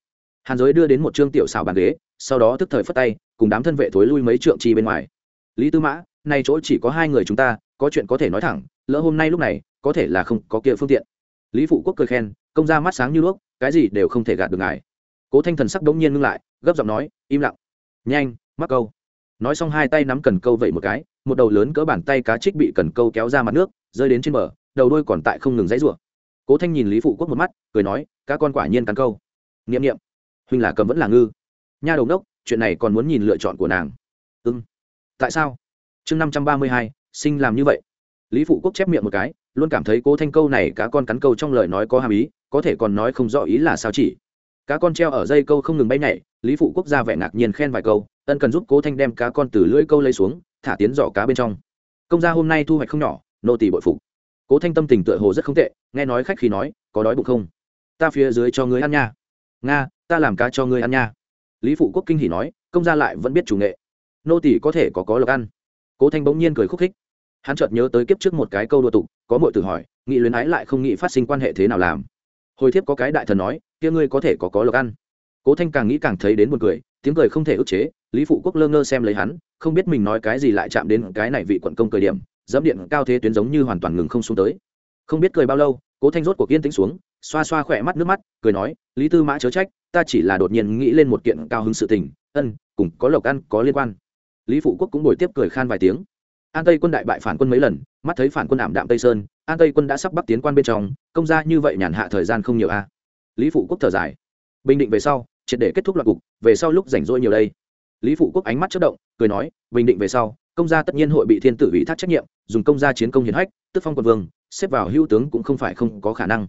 Hàn giới đưa đến một trương tiểu xảo bàn ghế, sau đó tức thời phất tay, cùng đám thân vệ thối lui mấy trượng chi bên ngoài. Lý tư mã nay chỗ chỉ có hai người chúng ta, có chuyện có thể nói thẳng, lỡ hôm nay lúc này, có thể là không có kia phương tiện. Lý phụ quốc cười khen, công ra mắt sáng như đuốc, cái gì đều không thể gạt được ngài. Cố thanh thần sắc đống nhiên ngưng lại, gấp giọng nói, im lặng. Nhanh, mắc câu. Nói xong hai tay nắm cần câu vậy một cái, một đầu lớn cỡ bàn tay cá trích bị cần câu kéo ra mặt nước, rơi đến trên bờ, đầu đôi còn tại không ngừng dãy rủa cố thanh nhìn lý phụ quốc một mắt cười nói các con quả nhiên cắn câu nghiệm nghiệm huynh là cầm vẫn là ngư nha đầu đốc chuyện này còn muốn nhìn lựa chọn của nàng ưng tại sao chương năm trăm ba mươi hai sinh làm như vậy lý phụ quốc chép miệng một cái luôn cảm thấy cố thanh câu này cá con cắn câu trong lời nói có hàm ý có thể còn nói không rõ ý là sao chỉ cá con treo ở dây câu không ngừng bay nhảy lý phụ quốc ra vẻ ngạc nhiên khen vài câu ân cần giúp cố thanh đem cá con từ lưỡi câu lấy xuống thả tiến giỏ cá bên trong công gia hôm nay thu hoạch không nhỏ nô tỷ bội phục cố thanh tâm tình tựa hồ rất không tệ, nghe nói khách khi nói, có đói bụng không? Ta phía dưới cho ngươi ăn nha. Nga, ta làm cá cho ngươi ăn nha. Lý phụ quốc kinh hỉ nói, công gia lại vẫn biết chủ nghệ. Nô tỷ có thể có có lộc ăn. Cố thanh bỗng nhiên cười khúc khích. Hắn chợt nhớ tới kiếp trước một cái câu đua tục, có mọi từ hỏi, nghị luyến ái lại không nghĩ phát sinh quan hệ thế nào làm? Hồi thiếp có cái đại thần nói, kia ngươi có thể có có lộc ăn. Cố thanh càng nghĩ càng thấy đến buồn cười, tiếng cười không thể ức chế, lý phụ quốc lơ ngơ xem lấy hắn, không biết mình nói cái gì lại chạm đến cái này vị quận công cười điểm dẫm điện cao thế tuyến giống như hoàn toàn ngừng không xuống tới. Không biết cười bao lâu, cố thanh rốt cuộc yên tĩnh xuống, xoa xoa khỏe mắt nước mắt, cười nói, lý tư mã chớ trách, ta chỉ là đột nhiên nghĩ lên một kiện cao hứng sự tình, ân, cùng có lộc ăn, có liên quan. Lý phụ quốc cũng ngồi tiếp cười khan vài tiếng. An tây quân đại bại phản quân mấy lần, mắt thấy phản quân ảm đạm tây sơn, an tây quân đã sắp bắc tiến quan bên trong, công ra như vậy nhàn hạ thời gian không nhiều a. Lý phụ quốc thở dài. Bình định về sau, triệt để kết thúc loạt cục, về sau lúc rảnh rỗi nhiều đây. Lý phụ quốc ánh mắt chất động, cười nói, bình định về sau công gia tất nhiên hội bị thiên tử ủy thác trách nhiệm, dùng công gia chiến công hiển hách, tức phong quân vương, xếp vào hữu tướng cũng không phải không có khả năng.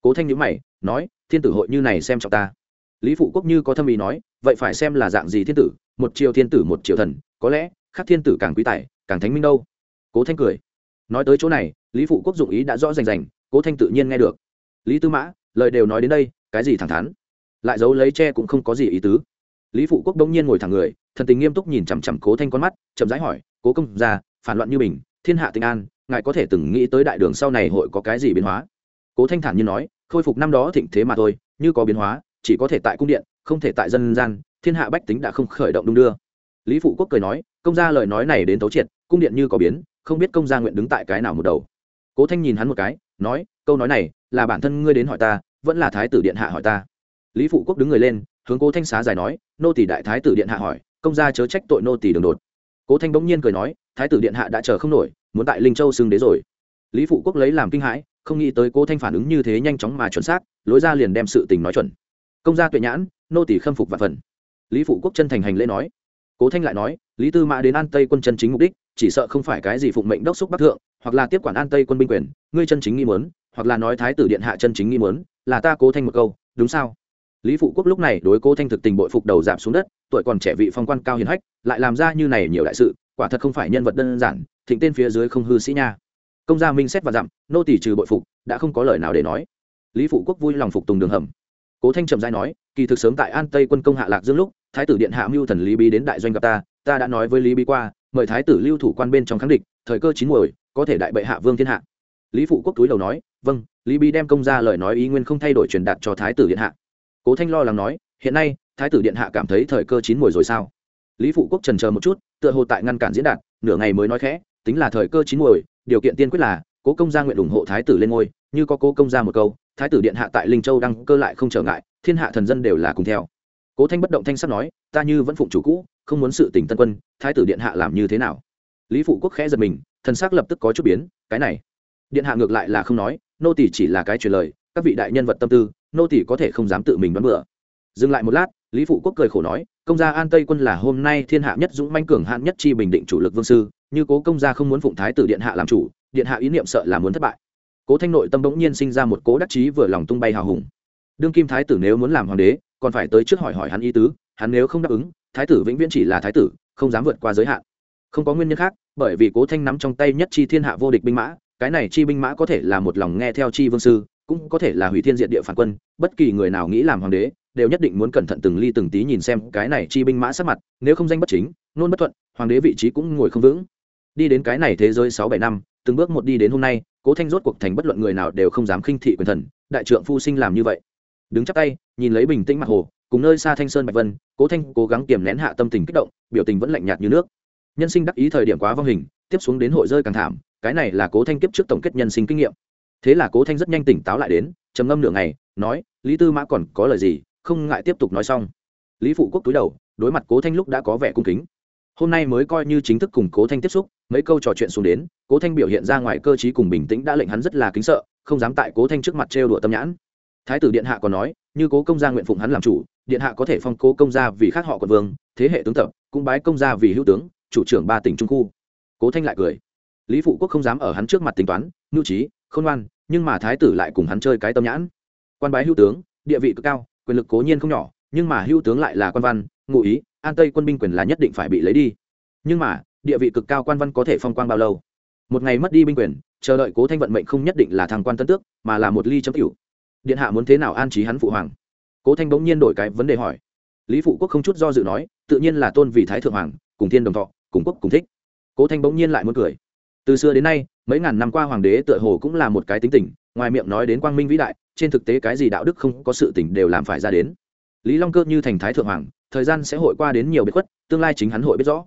Cố thanh nhữ mày, nói, thiên tử hội như này xem trọng ta. Lý phụ quốc như có thâm ý nói, vậy phải xem là dạng gì thiên tử, một triều thiên tử một triều thần, có lẽ, khác thiên tử càng quý tài, càng thánh minh đâu. Cố thanh cười. Nói tới chỗ này, lý phụ quốc dụng ý đã rõ rành rành, cố thanh tự nhiên nghe được. Lý tư mã, lời đều nói đến đây, cái gì thẳng thắn? Lại giấu lấy tre cũng không có gì ý tứ lý phụ quốc đông nhiên ngồi thẳng người, thần tình nghiêm túc nhìn chằm chằm cố thanh con mắt, chậm rãi hỏi, cố công ra phản loạn như mình thiên hạ tình an, ngài có thể từng nghĩ tới đại đường sau này hội có cái gì biến hóa? Cố thanh thản như nói, khôi phục năm đó thịnh thế mà thôi, như có biến hóa, chỉ có thể tại cung điện, không thể tại dân gian, thiên hạ bách tính đã không khởi động đung đưa. Lý phụ quốc cười nói, công gia lời nói này đến tấu triệt, cung điện như có biến, không biết công gia nguyện đứng tại cái nào một đầu. Cố thanh nhìn hắn một cái, nói, câu nói này là bản thân ngươi đến hỏi ta, vẫn là thái tử điện hạ hỏi ta. Lý phụ quốc đứng người lên hướng cố thanh xá giải nói, nô tỷ đại thái tử điện hạ hỏi, công gia chớ trách tội nô tỷ đường đột. Cố thanh bỗng nhiên cười nói, thái tử điện hạ đã chờ không nổi, muốn tại linh châu xưng đế rồi. Lý phụ quốc lấy làm kinh hãi, không nghĩ tới cố thanh phản ứng như thế nhanh chóng mà chuẩn xác, lối ra liền đem sự tình nói chuẩn. Công gia tuệ nhãn, nô tỷ khâm phục và phần. Lý phụ quốc chân thành hành lễ nói. Cố thanh lại nói, lý tư mã đến an tây quân chân chính mục đích, chỉ sợ không phải cái gì phụng mệnh đốc xúc bắc thượng, hoặc là tiếp quản an tây quân binh quyền, ngươi chân chính nghi mớn hoặc là nói thái tử điện hạ chân chính nghi mớn là ta cố thanh một câu, đúng sao? Lý phụ quốc lúc này đối cố thanh thực tình bội phục đầu giảm xuống đất, tuổi còn trẻ vị phong quan cao hiền hách, lại làm ra như này nhiều đại sự, quả thật không phải nhân vật đơn giản, thịnh tên phía dưới không hư sĩ nha. Công gia minh xét và dặm, nô tỷ trừ bội phục, đã không có lời nào để nói. Lý phụ quốc vui lòng phục tùng đường hầm. Cố thanh trầm giai nói, kỳ thực sớm tại an tây quân công hạ lạc dương lúc, thái tử điện hạ mưu thần lý bí đến đại doanh gặp ta ta đã nói với lý bí qua, mời thái tử lưu thủ quan bên trong kháng địch, thời cơ chín muồi, có thể đại bệ hạ vương thiên hạ. Lý phụ quốc túi đầu nói vâng lý bí đem công ra lời nói ý nguyên không thay đổi truyền đạt cho thái tử điện hạ cố thanh lo lắng nói, hiện nay, thái tử điện hạ cảm thấy thời cơ chín muồi rồi sao? Lý phụ quốc trần chờ một chút, tựa hồ tại ngăn cản diễn đạt, nửa ngày mới nói khẽ, tính là thời cơ chín muồi điều kiện tiên quyết là, cố công gia nguyện ủng hộ thái tử lên ngôi, như có cố công gia một câu, thái tử điện hạ tại linh châu đăng cơ lại không trở ngại, thiên hạ thần dân đều là cùng theo. Cố thanh bất động thanh sắp nói, ta như vẫn phụng chủ cũ, không muốn sự tỉnh tân quân, thái tử điện hạ làm như thế nào? Lý phụ quốc khẽ giật mình, thần sắc lập tức có chút biến, cái này, điện hạ ngược lại là không nói, nô tỷ chỉ là cái truyền lời, các vị đại nhân vật tâm tư nô tỷ có thể không dám tự mình đoán bừa. Dừng lại một lát, lý phụ quốc cười khổ nói, công gia an tây quân là hôm nay thiên hạ nhất dũng manh cường hạn nhất chi bình định chủ lực vương sư, như cố công gia không muốn phụng thái tử điện hạ làm chủ, điện hạ ý niệm sợ là muốn thất bại. Cố thanh nội tâm bỗng nhiên sinh ra một cố đắc chí vừa lòng tung bay hào hùng. Đương kim thái tử nếu muốn làm hoàng đế, còn phải tới trước hỏi hỏi hắn ý tứ, hắn nếu không đáp ứng, thái tử vĩnh viễn chỉ là thái tử, không dám vượt qua giới hạn. Không có nguyên nhân khác, bởi vì cố thanh nắm trong tay nhất chi thiên hạ vô địch binh mã, cái này chi binh mã có thể là một lòng nghe theo chi vương sư cũng có thể là hủy thiên diện địa phản quân, bất kỳ người nào nghĩ làm hoàng đế, đều nhất định muốn cẩn thận từng ly từng tí nhìn xem cái này chi binh mã sát mặt, nếu không danh bất chính, nôn bất thuận, hoàng đế vị trí cũng ngồi không vững. Đi đến cái này thế giới sáu bảy năm, từng bước một đi đến hôm nay, cố thanh rốt cuộc thành bất luận người nào đều không dám khinh thị quyền thần, đại trượng phu sinh làm như vậy. Đứng chắp tay, nhìn lấy bình tĩnh mặt hồ, cùng nơi xa thanh sơn bạch vân, cố thanh cố gắng kiềm nén hạ tâm tình kích động, biểu tình vẫn lạnh nhạt như nước. Nhân sinh đắc ý thời điểm quá vong hình, tiếp xuống đến hội rơi càng thảm, cái này là cố thanh kiếp trước tổng kết nhân sinh kinh nghiệm thế là cố thanh rất nhanh tỉnh táo lại đến, trầm ngâm nửa ngày, nói, lý tư mã còn có lời gì? Không ngại tiếp tục nói xong. Lý phụ quốc túi đầu, đối mặt cố thanh lúc đã có vẻ cung kính. Hôm nay mới coi như chính thức cùng cố thanh tiếp xúc, mấy câu trò chuyện xuống đến, cố thanh biểu hiện ra ngoài cơ t cùng bình tĩnh đã lệnh hắn rất là kính sợ, không dám tại cố thanh trước mặt trêu đùa tâm nhãn. Thái tử điện hạ còn nói, như cố công gia nguyện phụng hắn làm chủ, điện hạ có thể phong cố công gia vì khác họ còn vương, thế hệ tướng tập, cũng bái công gia vì hữu tướng, chủ trưởng ba tỉnh trung khu. Cố thanh lại cười. Lý phụ quốc không dám ở hắn trước mặt tính toán ngưu trí khôn ngoan, nhưng mà thái tử lại cùng hắn chơi cái tâm nhãn. Quan bái hữu tướng, địa vị cực cao, quyền lực cố nhiên không nhỏ, nhưng mà hữu tướng lại là quan văn, ngụ ý, an tây quân binh quyền là nhất định phải bị lấy đi. Nhưng mà, địa vị cực cao quan văn có thể phong quang bao lâu? Một ngày mất đi binh quyền, chờ đợi cố thanh vận mệnh không nhất định là thằng quan tân tước, mà là một ly chấm cửu điện hạ muốn thế nào an trí hắn phụ hoàng? Cố thanh bỗng nhiên đổi cái vấn đề hỏi. Lý phụ quốc không chút do dự nói, tự nhiên là tôn vị thái thượng hoàng, cùng thiên đồng thọ, cùng quốc cùng thích. Cố thanh bỗng nhiên lại muốn cười. Từ xưa đến nay mấy ngàn năm qua hoàng đế tựa hồ cũng là một cái tính tình, ngoài miệng nói đến quang minh vĩ đại, trên thực tế cái gì đạo đức không có sự tỉnh đều làm phải ra đến. Lý long cơ như thành thái thượng hoàng, thời gian sẽ hội qua đến nhiều biệt khuất, tương lai chính hắn hội biết rõ.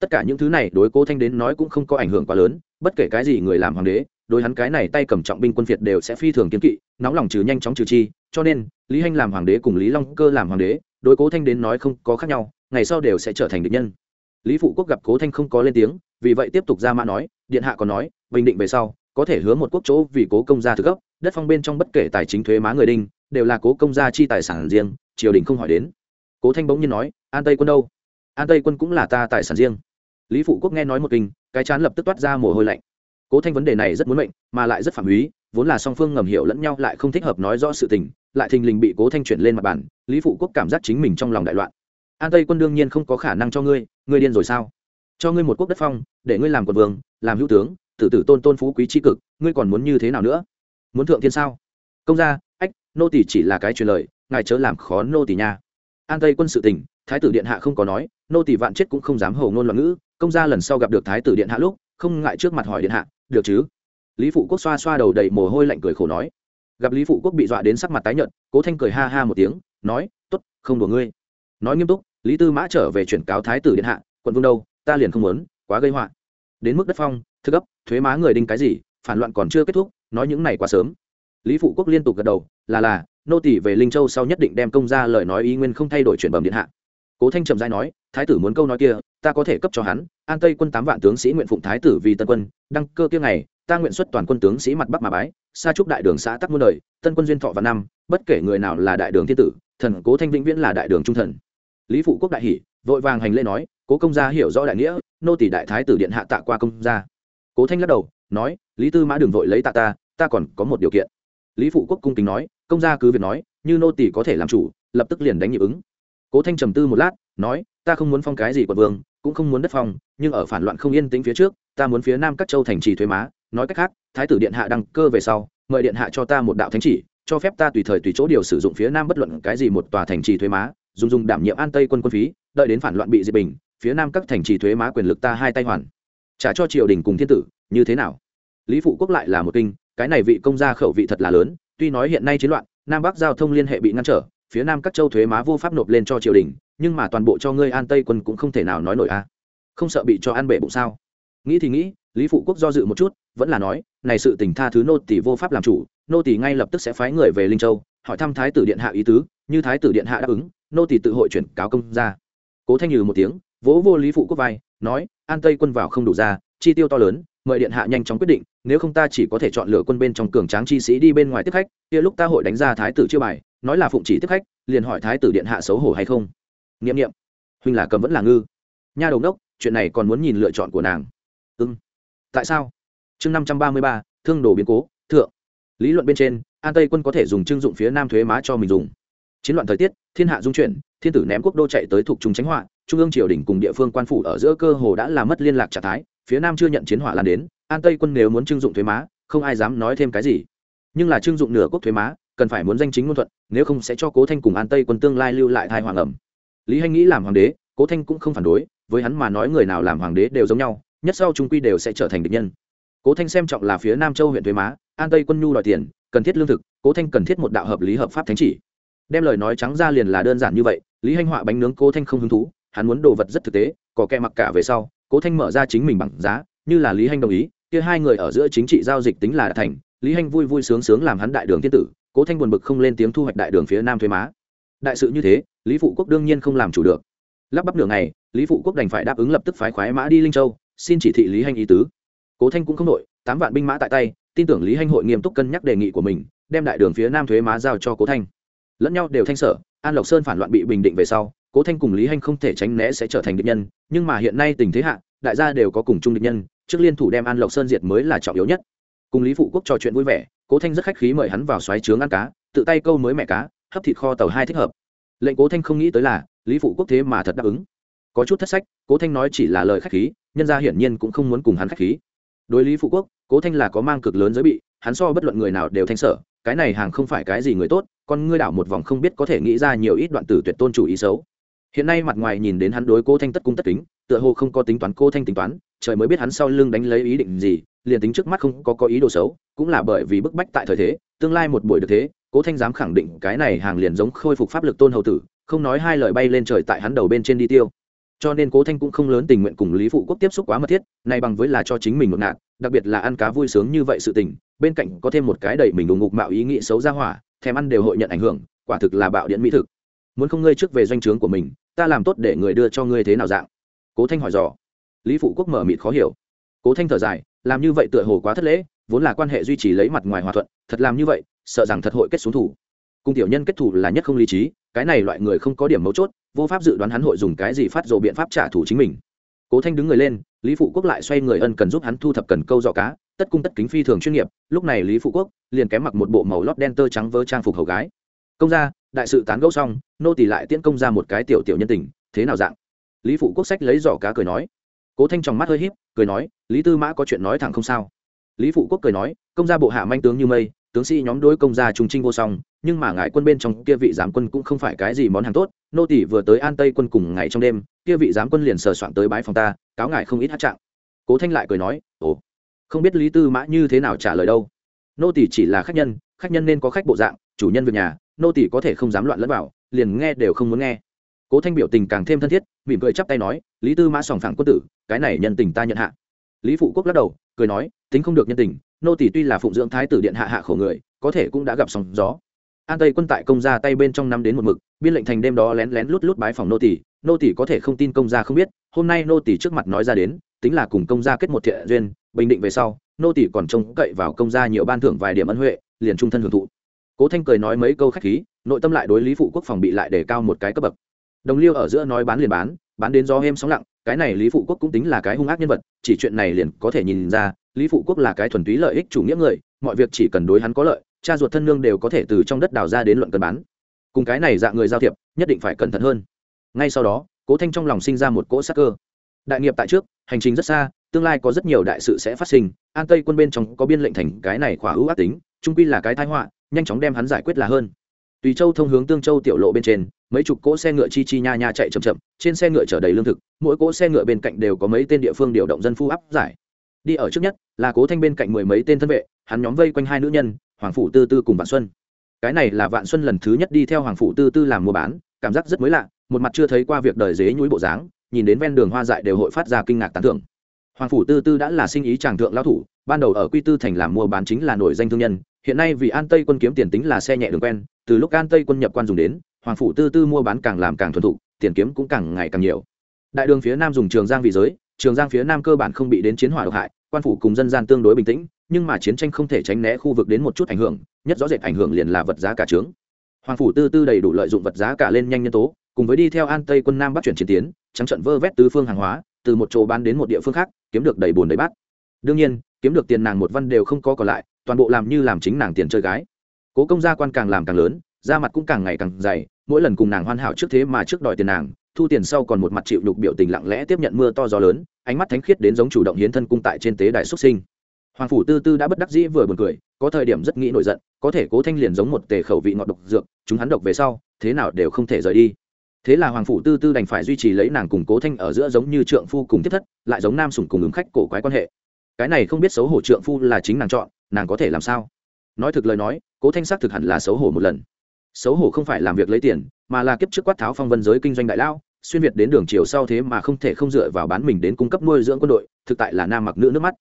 Tất cả những thứ này đối cố thanh đến nói cũng không có ảnh hưởng quá lớn, bất kể cái gì người làm hoàng đế, đối hắn cái này tay cầm trọng binh quân phiệt đều sẽ phi thường kiến kỵ, nóng lòng trừ nhanh chóng trừ chi, cho nên, lý hanh làm hoàng đế cùng lý long cơ làm hoàng đế, đối cố thanh đến nói không có khác nhau, ngày sau đều sẽ trở thành địch nhân. Lý phụ quốc gặp cố thanh không có lên tiếng, vì vậy tiếp tục ra mã nói điện hạ còn nói, bình định về sau, có thể hứa một quốc chỗ vì cố công gia thực gốc, đất phong bên trong bất kể tài chính thuế má người đinh, đều là cố công gia chi tài sản riêng, triều đình không hỏi đến. Cố thanh bỗng nhiên nói, an tây quân đâu? An tây quân cũng là ta tài sản riêng. Lý phụ quốc nghe nói một kinh, cái chán lập tức toát ra mồ hôi lạnh. Cố thanh vấn đề này rất muốn mệnh, mà lại rất phạm úy vốn là song phương ngầm hiểu lẫn nhau lại không thích hợp nói rõ sự tình, lại thình lình bị cố thanh chuyển lên mặt bàn, lý phụ quốc cảm giác chính mình trong lòng đại loạn. An tây quân đương nhiên không có khả năng cho ngươi ngươi điên rồi sao? Cho ngươi một quốc đất phong, để ngươi làm quận vương, làm hữu tướng, tử tử tôn tôn phú quý tri cực, ngươi còn muốn như thế nào nữa? Muốn thượng thiên sao? Công gia, ách, nô tỷ chỉ là cái truyền lời, ngài chớ làm khó nô tỷ nha. An tây quân sự tình thái tử điện hạ không có nói, nô tỷ vạn chết cũng không dám hầu ngôn loạn ngữ, công gia lần sau gặp được thái tử điện hạ lúc, không ngại trước mặt hỏi điện hạ, được chứ? Lý phụ quốc xoa xoa đầu đầy mồ hôi lạnh cười khổ nói. Gặp lý phụ quốc bị dọa đến sắc mặt tái nhợt, cố thanh cười ha ha một tiếng, nói t ố t không đùa ngươi. Nói nghiêm túc, lý tư mã trở về chuyển cáo thái tử điện hạ, quận vương đâu? Ta liền không muốn, quá gây họa. Đến mức đất phong, thức ấp thuế má người đinh cái gì, phản loạn còn chưa kết thúc, nói những này quá sớm. Lý phụ quốc liên tục gật đầu, là là, nô tỷ về linh châu sau nhất định đem công ra lời nói ý nguyên không thay đổi chuyển bẩm điện hạ. Cố thanh trầm dai nói, thái tử muốn câu nói kia, ta có thể cấp cho hắn, an tây quân tám vạn tướng sĩ nguyện phụng thái tử vì tân quân, đăng cơ kia ngày, ta nguyện xuất toàn quân tướng sĩ mặt bắc mà bái xa trúc đại đường xã tắc muôn đời, tân quân duyên thọ và năm, bất kể người nào là đại đường thiên tử, thần cố thanh vĩnh viễn là đại đường trung thần. Lý phụ quốc đại hỷ vội vàng hành lễ nói, cố công gia hiểu rõ đại nghĩa, nô tỷ đại thái tử điện hạ tạ qua công gia. Cố thanh lắc đầu, nói, lý tư mã đừng vội lấy tạ ta ta còn có một điều kiện. Lý phụ quốc cung kính nói, công gia cứ việc nói, như nô tỷ có thể làm chủ, lập tức liền đánh nhịp ứng. Cố thanh trầm tư một lát, nói, ta không muốn phong cái gì quận vương, cũng không muốn đất phong, nhưng ở phản loạn không yên tĩnh phía trước, ta muốn phía nam các châu thành trì thuế má, nói cách khác, thái tử điện hạ đăng cơ về sau, mời điện hạ cho ta một đạo thánh chỉ, cho phép ta tùy thời tùy chỗ điều sử dụng phía nam bất luận cái gì một tòa thành trì thuế má, dùng dùng đảm nhiệm an tây quân quân phí đợi đến phản loạn bị diệt bình, phía nam các thành trì thuế má quyền lực ta hai tay hoàn. Trả cho triều đình cùng thiên tử, như thế nào? Lý phụ quốc lại là một kinh, cái này vị công gia khẩu vị thật là lớn, tuy nói hiện nay chiến loạn, nam bắc giao thông liên hệ bị ngăn trở, phía nam các châu thuế má vô pháp nộp lên cho triều đình, nhưng mà toàn bộ cho ngươi an tây quân cũng không thể nào nói nổi a. Không sợ bị cho ăn bể bụng sao? Nghĩ thì nghĩ, lý phụ quốc do dự một chút, vẫn là nói, này sự tình tha thứ nô tỷ vô pháp làm chủ, nô tỷ ngay lập tức sẽ phái người về linh châu, hỏi thăm thái tử điện hạ ý tứ, như thái tử điện hạ đáp ứng, nô tỷ tự hội chuyển cáo công ra cố thanh nhừ một tiếng, vỗ vô lý phụ quốc vai, nói, an tây quân vào không đủ ra, chi tiêu to lớn, mời điện hạ nhanh chóng quyết định, nếu không ta chỉ có thể chọn lựa quân bên trong cường tráng chi sĩ đi bên ngoài tiếp khách, kia lúc ta hội đánh ra thái tử chiêu bài, nói là phụng chỉ tiếp khách, liền hỏi thái tử điện hạ xấu hổ hay không? Nghiệm nghiệm huynh là cầm vẫn là ngư. Nha đầu đốc, chuyện này còn muốn nhìn lựa chọn của nàng. Ưng tại sao? Chương năm trăm ba mươi ba, thương đồ biến cố, thượng. Lý luận bên trên, an tây quân có thể dùng trưng dụng phía nam thuế má cho mình dùng chiến loạn thời tiết, thiên hạ dung chuyển, thiên tử ném quốc đô chạy tới thuộc trung tránh họa, trung ương triều đình cùng địa phương quan phủ ở giữa cơ hồ đã làm mất liên lạc trạng thái, phía nam chưa nhận chiến hỏa lan đến, an tây quân nếu muốn trưng dụng thuế má, không ai dám nói thêm cái gì. Nhưng là trưng dụng nửa quốc thuế má, cần phải muốn danh chính ngôn thuận, nếu không sẽ cho cố thanh cùng an tây quân tương lai lưu lại thai hoàng ẩm. Lý hanh nghĩ làm hoàng đế, cố thanh cũng không phản đối, với hắn mà nói người nào làm hoàng đế đều giống nhau, nhất sau chúng quy đều sẽ trở thành địch nhân. Cố thanh xem trọng là phía nam châu huyện thuế má, an tây quân nhu đòi tiền, cần thiết lương thực, cố thanh cần thiết một đạo hợp lý hợp pháp thánh chỉ đem lời nói trắng ra liền là đơn giản như vậy, lý hanh họa bánh nướng cố thanh không hứng thú, hắn muốn đồ vật rất thực tế, có kẻ mặc cả về sau, cố thanh mở ra chính mình bằng giá, như là lý hanh đồng ý, kia hai người ở giữa chính trị giao dịch tính là đã thành, lý hanh vui vui sướng sướng làm hắn đại đường thiên tử, cố thanh buồn bực không lên tiếng thu hoạch đại đường phía nam thuế má. Đại sự như thế, lý phụ quốc đương nhiên không làm chủ được. Lắp bắp đường này lý phụ quốc đành phải đáp ứng lập tức phái khoái mã đi linh châu, xin chỉ thị lý hanh ý tứ. Cố thanh cũng không nội tám vạn binh mã tại tay, tin tưởng lý hanh hội nghiêm túc cân nhắc đề nghị của mình, đem đại đường phía nam thuế má giao cho cố thanh lẫn nhau đều thanh sở, an lộc sơn phản loạn bị bình định về sau, cố thanh cùng lý hanh không thể tránh né sẽ trở thành địch nhân, nhưng mà hiện nay tình thế hạ, đại gia đều có cùng chung địch nhân, trước liên thủ đem an lộc sơn diệt mới là trọng yếu nhất. Cùng lý phụ quốc trò chuyện vui vẻ, cố thanh rất khách khí mời hắn vào xoáy trướng ăn cá, tự tay câu mới mẹ cá, hấp thịt kho tàu hai thích hợp. Lệnh cố thanh không nghĩ tới là, lý phụ quốc thế mà thật đáp ứng. Có chút thất sách, cố thanh nói chỉ là lời khách khí, nhân gia hiển nhiên cũng không muốn cùng hắn khách khí. Đối lý phụ quốc, cố thanh là có mang cực lớn giới bị, hắn so bất luận người nào đều thanh sở, cái này hàng không phải cái gì người tốt con ngươi đảo một vòng không biết có thể nghĩ ra nhiều ít đoạn tử tuyệt tôn chủ ý xấu. Hiện nay mặt ngoài nhìn đến hắn đối cô thanh tất cung tất kính, tựa hồ không có tính toán cô thanh tính toán, trời mới biết hắn sau lưng đánh lấy ý định gì, liền tính trước mắt không có có ý đồ xấu, cũng là bởi vì bức bách tại thời thế, tương lai một buổi được thế, cố thanh dám khẳng định cái này hàng liền giống khôi phục pháp lực tôn hầu tử, không nói hai lời bay lên trời tại hắn đầu bên trên đi tiêu. Cho nên cố thanh cũng không lớn tình nguyện cùng lý phụ quốc tiếp xúc quá mật thiết nay bằng với là cho chính mình một nạn đặc biệt là ăn cá vui sướng như vậy sự tình, bên cạnh có thêm một cái đẩy mình đùng ngục mạo ý nghĩ xấu ra hỏa thèm ăn đều hội nhận ảnh hưởng, quả thực là bạo điện mỹ thực. Muốn không ngươi trước về doanh trướng của mình, ta làm tốt để người đưa cho ngươi thế nào dạng? Cố thanh hỏi dò. Lý phụ quốc mở mịt khó hiểu. Cố thanh thở dài, làm như vậy tựa hồ quá thất lễ, vốn là quan hệ duy trì lấy mặt ngoài hòa thuận, thật làm như vậy, sợ rằng thật hội kết xuống thủ. Cung tiểu nhân kết thủ là nhất không lý trí, cái này loại người không có điểm mấu chốt, vô pháp dự đoán hắn hội dùng cái gì phát dồ biện pháp trả thù chính mình. Cố thanh đứng người lên, lý phụ quốc lại xoay người ân cần giúp hắn thu thập cần câu dọ cá tất cung tất kính phi thường chuyên nghiệp, lúc này lý phụ quốc liền kém mặc một bộ màu lót đen tơ trắng vơ trang phục hầu gái. Công gia, đại sự tán gẫu xong, nô tỷ lại tiễn công ra một cái tiểu tiểu nhân tình, thế nào dạng? Lý phụ quốc sách lấy giỏ cá cười nói. Cố thanh trong mắt hơi híp, cười nói, lý tư mã có chuyện nói thẳng không sao. Lý phụ quốc cười nói, công gia bộ hạ manh tướng như mây, tướng sĩ nhóm đối công gia trùng trinh vô song, nhưng mà ngài quân bên trong kia vị giám quân cũng không phải cái gì món hàng tốt, nô tỷ vừa tới an tây quân cùng ngày trong đêm, kia vị giám quân liền sờ soạn tới bái phòng ta, cáo ngài không ít hát trạng. Cố thanh lại cười nói, ồ không biết lý tư mã như thế nào trả lời đâu. Nô tỷ chỉ là khách nhân khách nhân nên có khách bộ dạng, chủ nhân việc nhà, nô tỷ có thể không dám loạn lẫn vào, liền nghe đều không muốn nghe. Cố thanh biểu tình càng thêm thân thiết, mỉm cười chắp tay nói, lý tư mã sòng phẳng quân tử, cái này nhân tình ta nhận hạ. Lý phụ quốc lắc đầu, cười nói, tính không được nhân tình, nô tỷ tuy là phụng dưỡng thái tử điện hạ hạ khổ người, có thể cũng đã gặp sóng gió. An tây quân tại công gia tay bên trong năm đến một mực, biên lệnh thành đêm đó lén lén lút lút bái phòng nô tỷ nô tỷ có thể không tin công gia không biết, hôm nay nô tỷ trước mặt nói ra đến tính là cùng công gia kết một thiện duyên, bình định về sau, nô tỷ còn trông cậy vào công gia nhiều ban thưởng vài điểm ân huệ, liền trung thân hưởng thụ. Cố thanh cười nói mấy câu khách khí, nội tâm lại đối lý phụ quốc phòng bị lại để cao một cái cấp bậc. Đồng liêu ở giữa nói bán liền bán bán đến gió êm sóng lặng, cái này lý phụ quốc cũng tính là cái hung ác nhân vật, chỉ chuyện này liền có thể nhìn ra, lý phụ quốc là cái thuần túy lợi ích chủ nghĩa người, mọi việc chỉ cần đối hắn có lợi, cha ruột thân nương đều có thể từ trong đất đào ra đến luận cần bán. Cùng cái này dạng người giao thiệp, nhất định phải cẩn thận hơn. Ngay sau đó, cố thanh trong lòng sinh ra một cỗ sắc cơ đại nghiệp tại trước, hành trình rất xa, tương lai có rất nhiều đại sự sẽ phát sinh. An tây quân bên trong có biên lệnh thành cái này khỏa ưu ác tính trung quy là cái thái họa, nhanh chóng đem hắn giải quyết là hơn. Tùy châu thông hướng tương châu tiểu lộ bên trên, mấy chục cỗ xe ngựa chi chi nha nha chạy chậm chậm, trên xe ngựa chở đầy lương thực, mỗi cỗ xe ngựa bên cạnh đều có mấy tên địa phương điều động dân phu áp giải. Đi ở trước nhất, là cố thanh bên cạnh mười mấy tên thân vệ, hắn nhóm vây quanh hai nữ nhân, hoàng phủ tư tư cùng vạn xuân. Cái này là vạn xuân lần thứ nhất đi theo hoàng phủ tư tư làm mua bán, cảm giác rất mới lạ, một mặt chưa thấy qua việc đời dế nhúi bộ dáng nhìn đến ven đường hoa dại đều hội phát ra kinh ngạc tán thưởng. Hoàng phủ tư tư đã là sinh ý tràng thượng lao thủ, ban đầu ở quy tư thành làm mua bán chính là nổi danh thương nhân, hiện nay vì an tây quân kiếm tiền tính là xe nhẹ đường quen, từ lúc an tây quân nhập quan dùng đến, hoàng phủ tư tư mua bán càng làm càng thuần thục, tiền kiếm cũng càng ngày càng nhiều. Đại đường phía nam dùng trường giang vì giới, trường giang phía nam cơ bản không bị đến chiến hỏa độc hại, quan phủ cùng dân gian tương đối bình tĩnh, nhưng mà chiến tranh không thể tránh né khu vực đến một chút ảnh hưởng, nhất rõ rệt ảnh hưởng liền là vật giá cả trướng. Hoàng phủ tư tư đầy đủ lợi dụng vật giá cả lên nhanh nhân tố cùng với đi theo an tây quân nam bắc chuyển chiến tiến, trắng trận vơ vét tứ phương hàng hóa, từ một chỗ bán đến một địa phương khác, kiếm được đầy bùn đầy bát. Đương nhiên, kiếm được tiền nàng một văn đều không có còn lại, toàn bộ làm như làm chính nàng tiền chơi gái. Cố công gia quan càng làm càng lớn, da mặt cũng càng ngày càng dày, mỗi lần cùng nàng hoàn hảo trước thế mà trước đòi tiền nàng, thu tiền sau còn một mặt chịu đục biểu tình lặng lẽ tiếp nhận mưa to gió lớn, ánh mắt thánh khiết đến giống chủ động hiến thân cung tại trên tế đài xuất sinh. Hoàng phủ tư tư đã bất đắc dĩ vừa buồn cười, có thời điểm rất nghĩ nổi giận, có thể cố thanh liền giống một tề khẩu vị ngọt độc dược, chúng hắn độc về sau, thế nào đều không thể rời đi thế là hoàng phủ tư tư đành phải duy trì lấy nàng cùng cố thanh ở giữa giống như trượng phu cùng tiếp thất, lại giống nam sủng cùng ứng khách cổ quái quan hệ. Cái này không biết xấu hổ trượng phu là chính nàng chọn, nàng có thể làm sao? Nói thực lời nói, cố thanh xác thực hẳn là xấu hổ một lần. Xấu hổ không phải làm việc lấy tiền, mà là kiếp trước quát tháo phong vân giới kinh doanh đại lao, xuyên việt đến đường chiều sau thế mà không thể không dựa vào bán mình đến cung cấp nuôi dưỡng quân đội, thực tại là nam mặc nữ nước mắt.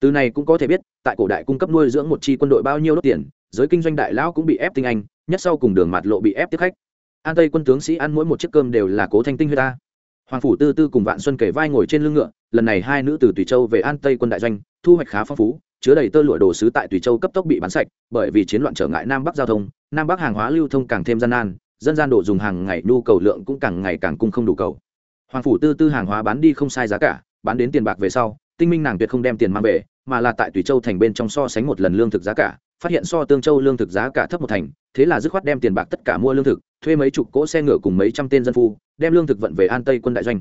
Từ này cũng có thể biết, tại cổ đại cung cấp nuôi dưỡng một chi quân đội bao nhiêu đốt tiền, giới kinh doanh đại lão cũng bị ép tinh anh, nhất sau cùng đường mặt lộ bị ép tiếp khách an tây quân tướng sĩ ăn mỗi một chiếc cơm đều là cố thanh tinh huyết ta. Hoàng phủ tư tư cùng vạn xuân kể vai ngồi trên lưng ngựa, lần này hai nữ từ tùy châu về an tây quân đại doanh, thu hoạch khá phong phú, chứa đầy tơ lụa đồ sứ tại tùy châu cấp tốc bị bán sạch, bởi vì chiến loạn trở ngại nam bắc giao thông, nam bắc hàng hóa lưu thông càng thêm gian nan, dân gian đồ dùng hàng ngày, nhu cầu lượng cũng càng ngày càng cung không đủ cầu. Hoàng phủ tư tư hàng hóa bán đi không sai giá cả, bán đến tiền bạc về sau, tinh minh nàng tuyệt không đem tiền mang về, mà là tại tùy châu thành bên trong so sánh một lần lương thực giá cả, phát hiện so tương châu lương thực giá cả thấp một thành, thế là dứt khoát đem tiền bạc tất cả mua lương thực thuê mấy chục cỗ xe ngựa cùng mấy trăm tên dân phu, đem lương thực vận về an tây quân đại doanh.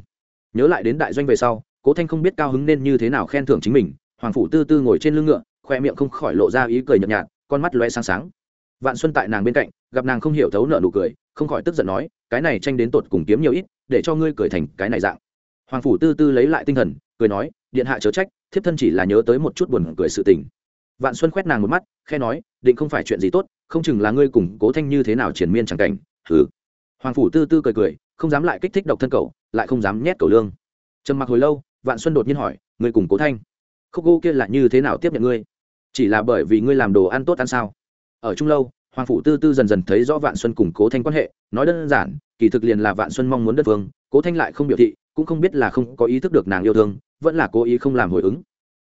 Nhớ lại đến đại doanh về sau, cố thanh không biết cao hứng nên như thế nào khen thưởng chính mình, hoàng phủ tư tư ngồi trên lưng ngựa, khoe miệng không khỏi lộ ra ý cười nhợt nhạt, con mắt loe sáng sáng. Vạn xuân tại nàng bên cạnh, gặp nàng không hiểu thấu nợ nụ cười, không khỏi tức giận nói, cái này tranh đến tột cùng kiếm nhiều ít, để cho ngươi cười thành cái này dạng. Hoàng phủ tư tư lấy lại tinh thần, cười nói, điện hạ chớ trách, thiếp thân chỉ là nhớ tới một chút buồn cười sự tình. Vạn xuân khoét nàng một mắt khe nói, định không phải chuyện gì tốt, không chừng là ngươi cùng cố thanh như thế nào triển miên chẳng cảnh hừ. Hoàng phủ tư tư cười cười, không dám lại kích thích độc thân cậu, lại không dám nhét cầu lương. Trầm mặc hồi lâu, vạn xuân đột nhiên hỏi, ngươi cùng cố thanh, khúc gô kia là như thế nào tiếp nhận ngươi? Chỉ là bởi vì ngươi làm đồ ăn tốt ăn sao? Ở trung lâu, hoàng phủ tư tư dần dần thấy rõ vạn xuân cùng cố thanh quan hệ, nói đơn giản, kỳ thực liền là vạn xuân mong muốn đất vương cố thanh lại không biểu thị, cũng không biết là không có ý thức được nàng yêu thương, vẫn là cố ý không làm hồi ứng.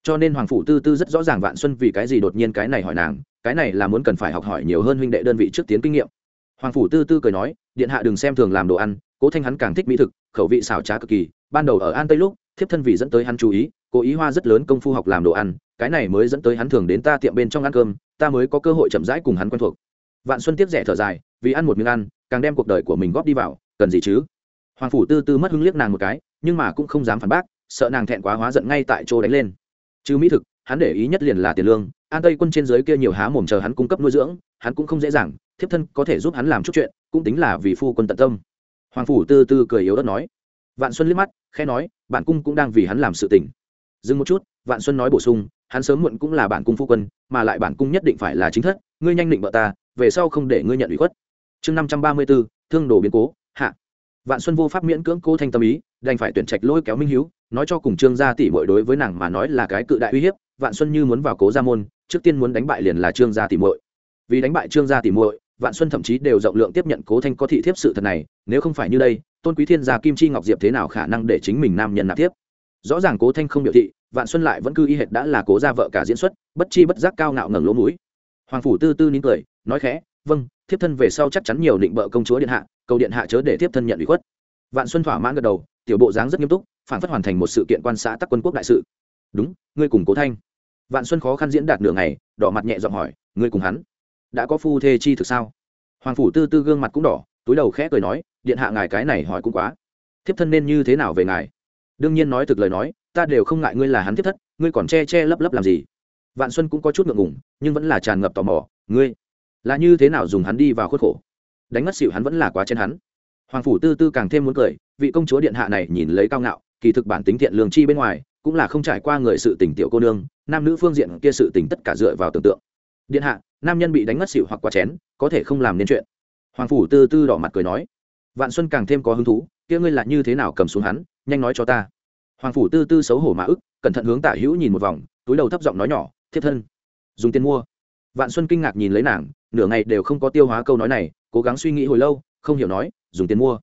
Cho nên hoàng phủ tư tư rất rõ ràng vạn xuân vì cái gì đột nhiên cái này hỏi nàng, cái này là muốn cần phải học hỏi nhiều hơn huynh đệ đơn vị trước tiến kinh nghiệm hoàng phủ tư tư cười nói, điện hạ đừng xem thường làm đồ ăn, cố thanh hắn càng thích mỹ thực, khẩu vị xảo trá cực kỳ, ban đầu ở an tây lúc, thiếp thân vì dẫn tới hắn chú ý, cố ý hoa rất lớn công phu học làm đồ ăn, cái này mới dẫn tới hắn thường đến ta tiệm bên trong ăn cơm, ta mới có cơ hội chậm rãi cùng hắn quen thuộc. Vạn xuân tiếp rẻ thở dài, vì ăn một miếng ăn, càng đem cuộc đời của mình góp đi vào, cần gì chứ? Hoàng phủ tư tư mất hứng liếc nàng một cái, nhưng mà cũng không dám phản bác, sợ nàng thẹn quá hóa giận ngay tại chỗ đánh lên. Chứ mỹ thực, hắn để ý nhất liền là tiền lương, an tây quân trên dưới kia nhiều há mồm chờ hắn cung cấp nuôi dưỡng, hắn cũng không dễ dàng thiếp thân có thể giúp hắn làm chút chuyện, cũng tính là vì phu quân tận tâm. Hoàng phủ tư tư cười yếu ớt nói. Vạn xuân liếc mắt khe nói, bản cung cũng đang vì hắn làm sự tình. Dừng một chút, vạn xuân nói bổ sung, hắn sớm muộn cũng là bản cung phu quân, mà lại bản cung nhất định phải là chính thất, ngươi nhanh định vợ ta, về sau không để ngươi nhận ủy khuất. Chương năm trăm ba mươi b ố thương đồ biến cố, hạ. Vạn xuân vô pháp miễn cưỡng cố thanh tâm ý, đành phải tuyển trạch lôi kéo minh hiếu, nói cho cùng trương gia tỷ muội đối với nàng mà nói là cái cự đại uy hiếp, vạn xuân như muốn vào cố gia môn, trước tiên muốn đánh bại liền là trương gia tỷ muội. Vì đánh bại trương gia tỷ muội vạn xuân thậm chí đều rộng lượng tiếp nhận cố thanh có thị thiếp sự thật này, nếu không phải như đây, tôn quý thiên gia kim chi ngọc diệp thế nào khả năng để chính mình nam nhân nạp tiếp rõ ràng cố thanh không biểu thị, vạn xuân lại vẫn cứ y hệt đã là cố gia vợ cả diễn xuất, bất chi bất giác cao ngạo ngẩng lỗ mũi. Hoàng phủ tư tư nín cười, nói khẽ vâng thiếp thân về sau chắc chắn nhiều định bợ công chúa điện hạ, cầu điện hạ chớ để thiếp thân nhận ủy khuất. Vạn xuân thỏa mãn gật đầu, tiểu bộ dáng rất nghiêm túc, phản phất hoàn thành một sự kiện quan xã tắc quân quốc đại sự. Đúng, ngươi cùng cố thanh. Vạn xuân khó khăn diễn đạt nửa ngày, đỏ mặt nhẹ giọng hỏi, ngươi cùng hắn? Đã có phu thê chi thực sao? Hoàng phủ tư tư gương mặt cũng đỏ, túi đầu khẽ cười nói, điện hạ ngài cái này hỏi cũng quá. Thiếp thân nên như thế nào về ngài? Đương nhiên nói thực lời nói, ta đều không ngại ngươi là hắn thiếp thất, ngươi còn che che lấp lấp làm gì? Vạn xuân cũng có chút ngượng ngùng, nhưng vẫn là tràn ngập tò mò, ngươi là như thế nào dùng hắn đi vào khuất khổ? Đánh ngất xỉu hắn vẫn là quá trên hắn. Hoàng phủ tư tư càng thêm muốn cười, vị công chúa điện hạ này nhìn lấy cao ngạo, kỳ thực bản tính thiện lương chi bên ngoài, cũng là không trải qua người sự tình tiểu cô nương, nam nữ phương diện kia sự tình tất cả dựa vào tưởng tượng. Điện hạ nam nhân bị đánh ngất xỉu hoặc quả chén, có thể không làm nên chuyện. Hoàng phủ tư tư đỏ mặt cười nói, vạn xuân càng thêm có hứng thú, kia ngươi là như thế nào cầm xuống hắn, nhanh nói cho ta. Hoàng phủ tư tư xấu hổ mà ức, cẩn thận hướng tả hữu nhìn một vòng, túi đầu thấp giọng nói nhỏ thiết thân, dùng tiền mua. Vạn xuân kinh ngạc nhìn lấy nàng, nửa ngày đều không có tiêu hóa câu nói này, cố gắng suy nghĩ hồi lâu, không hiểu nói, dùng tiền mua.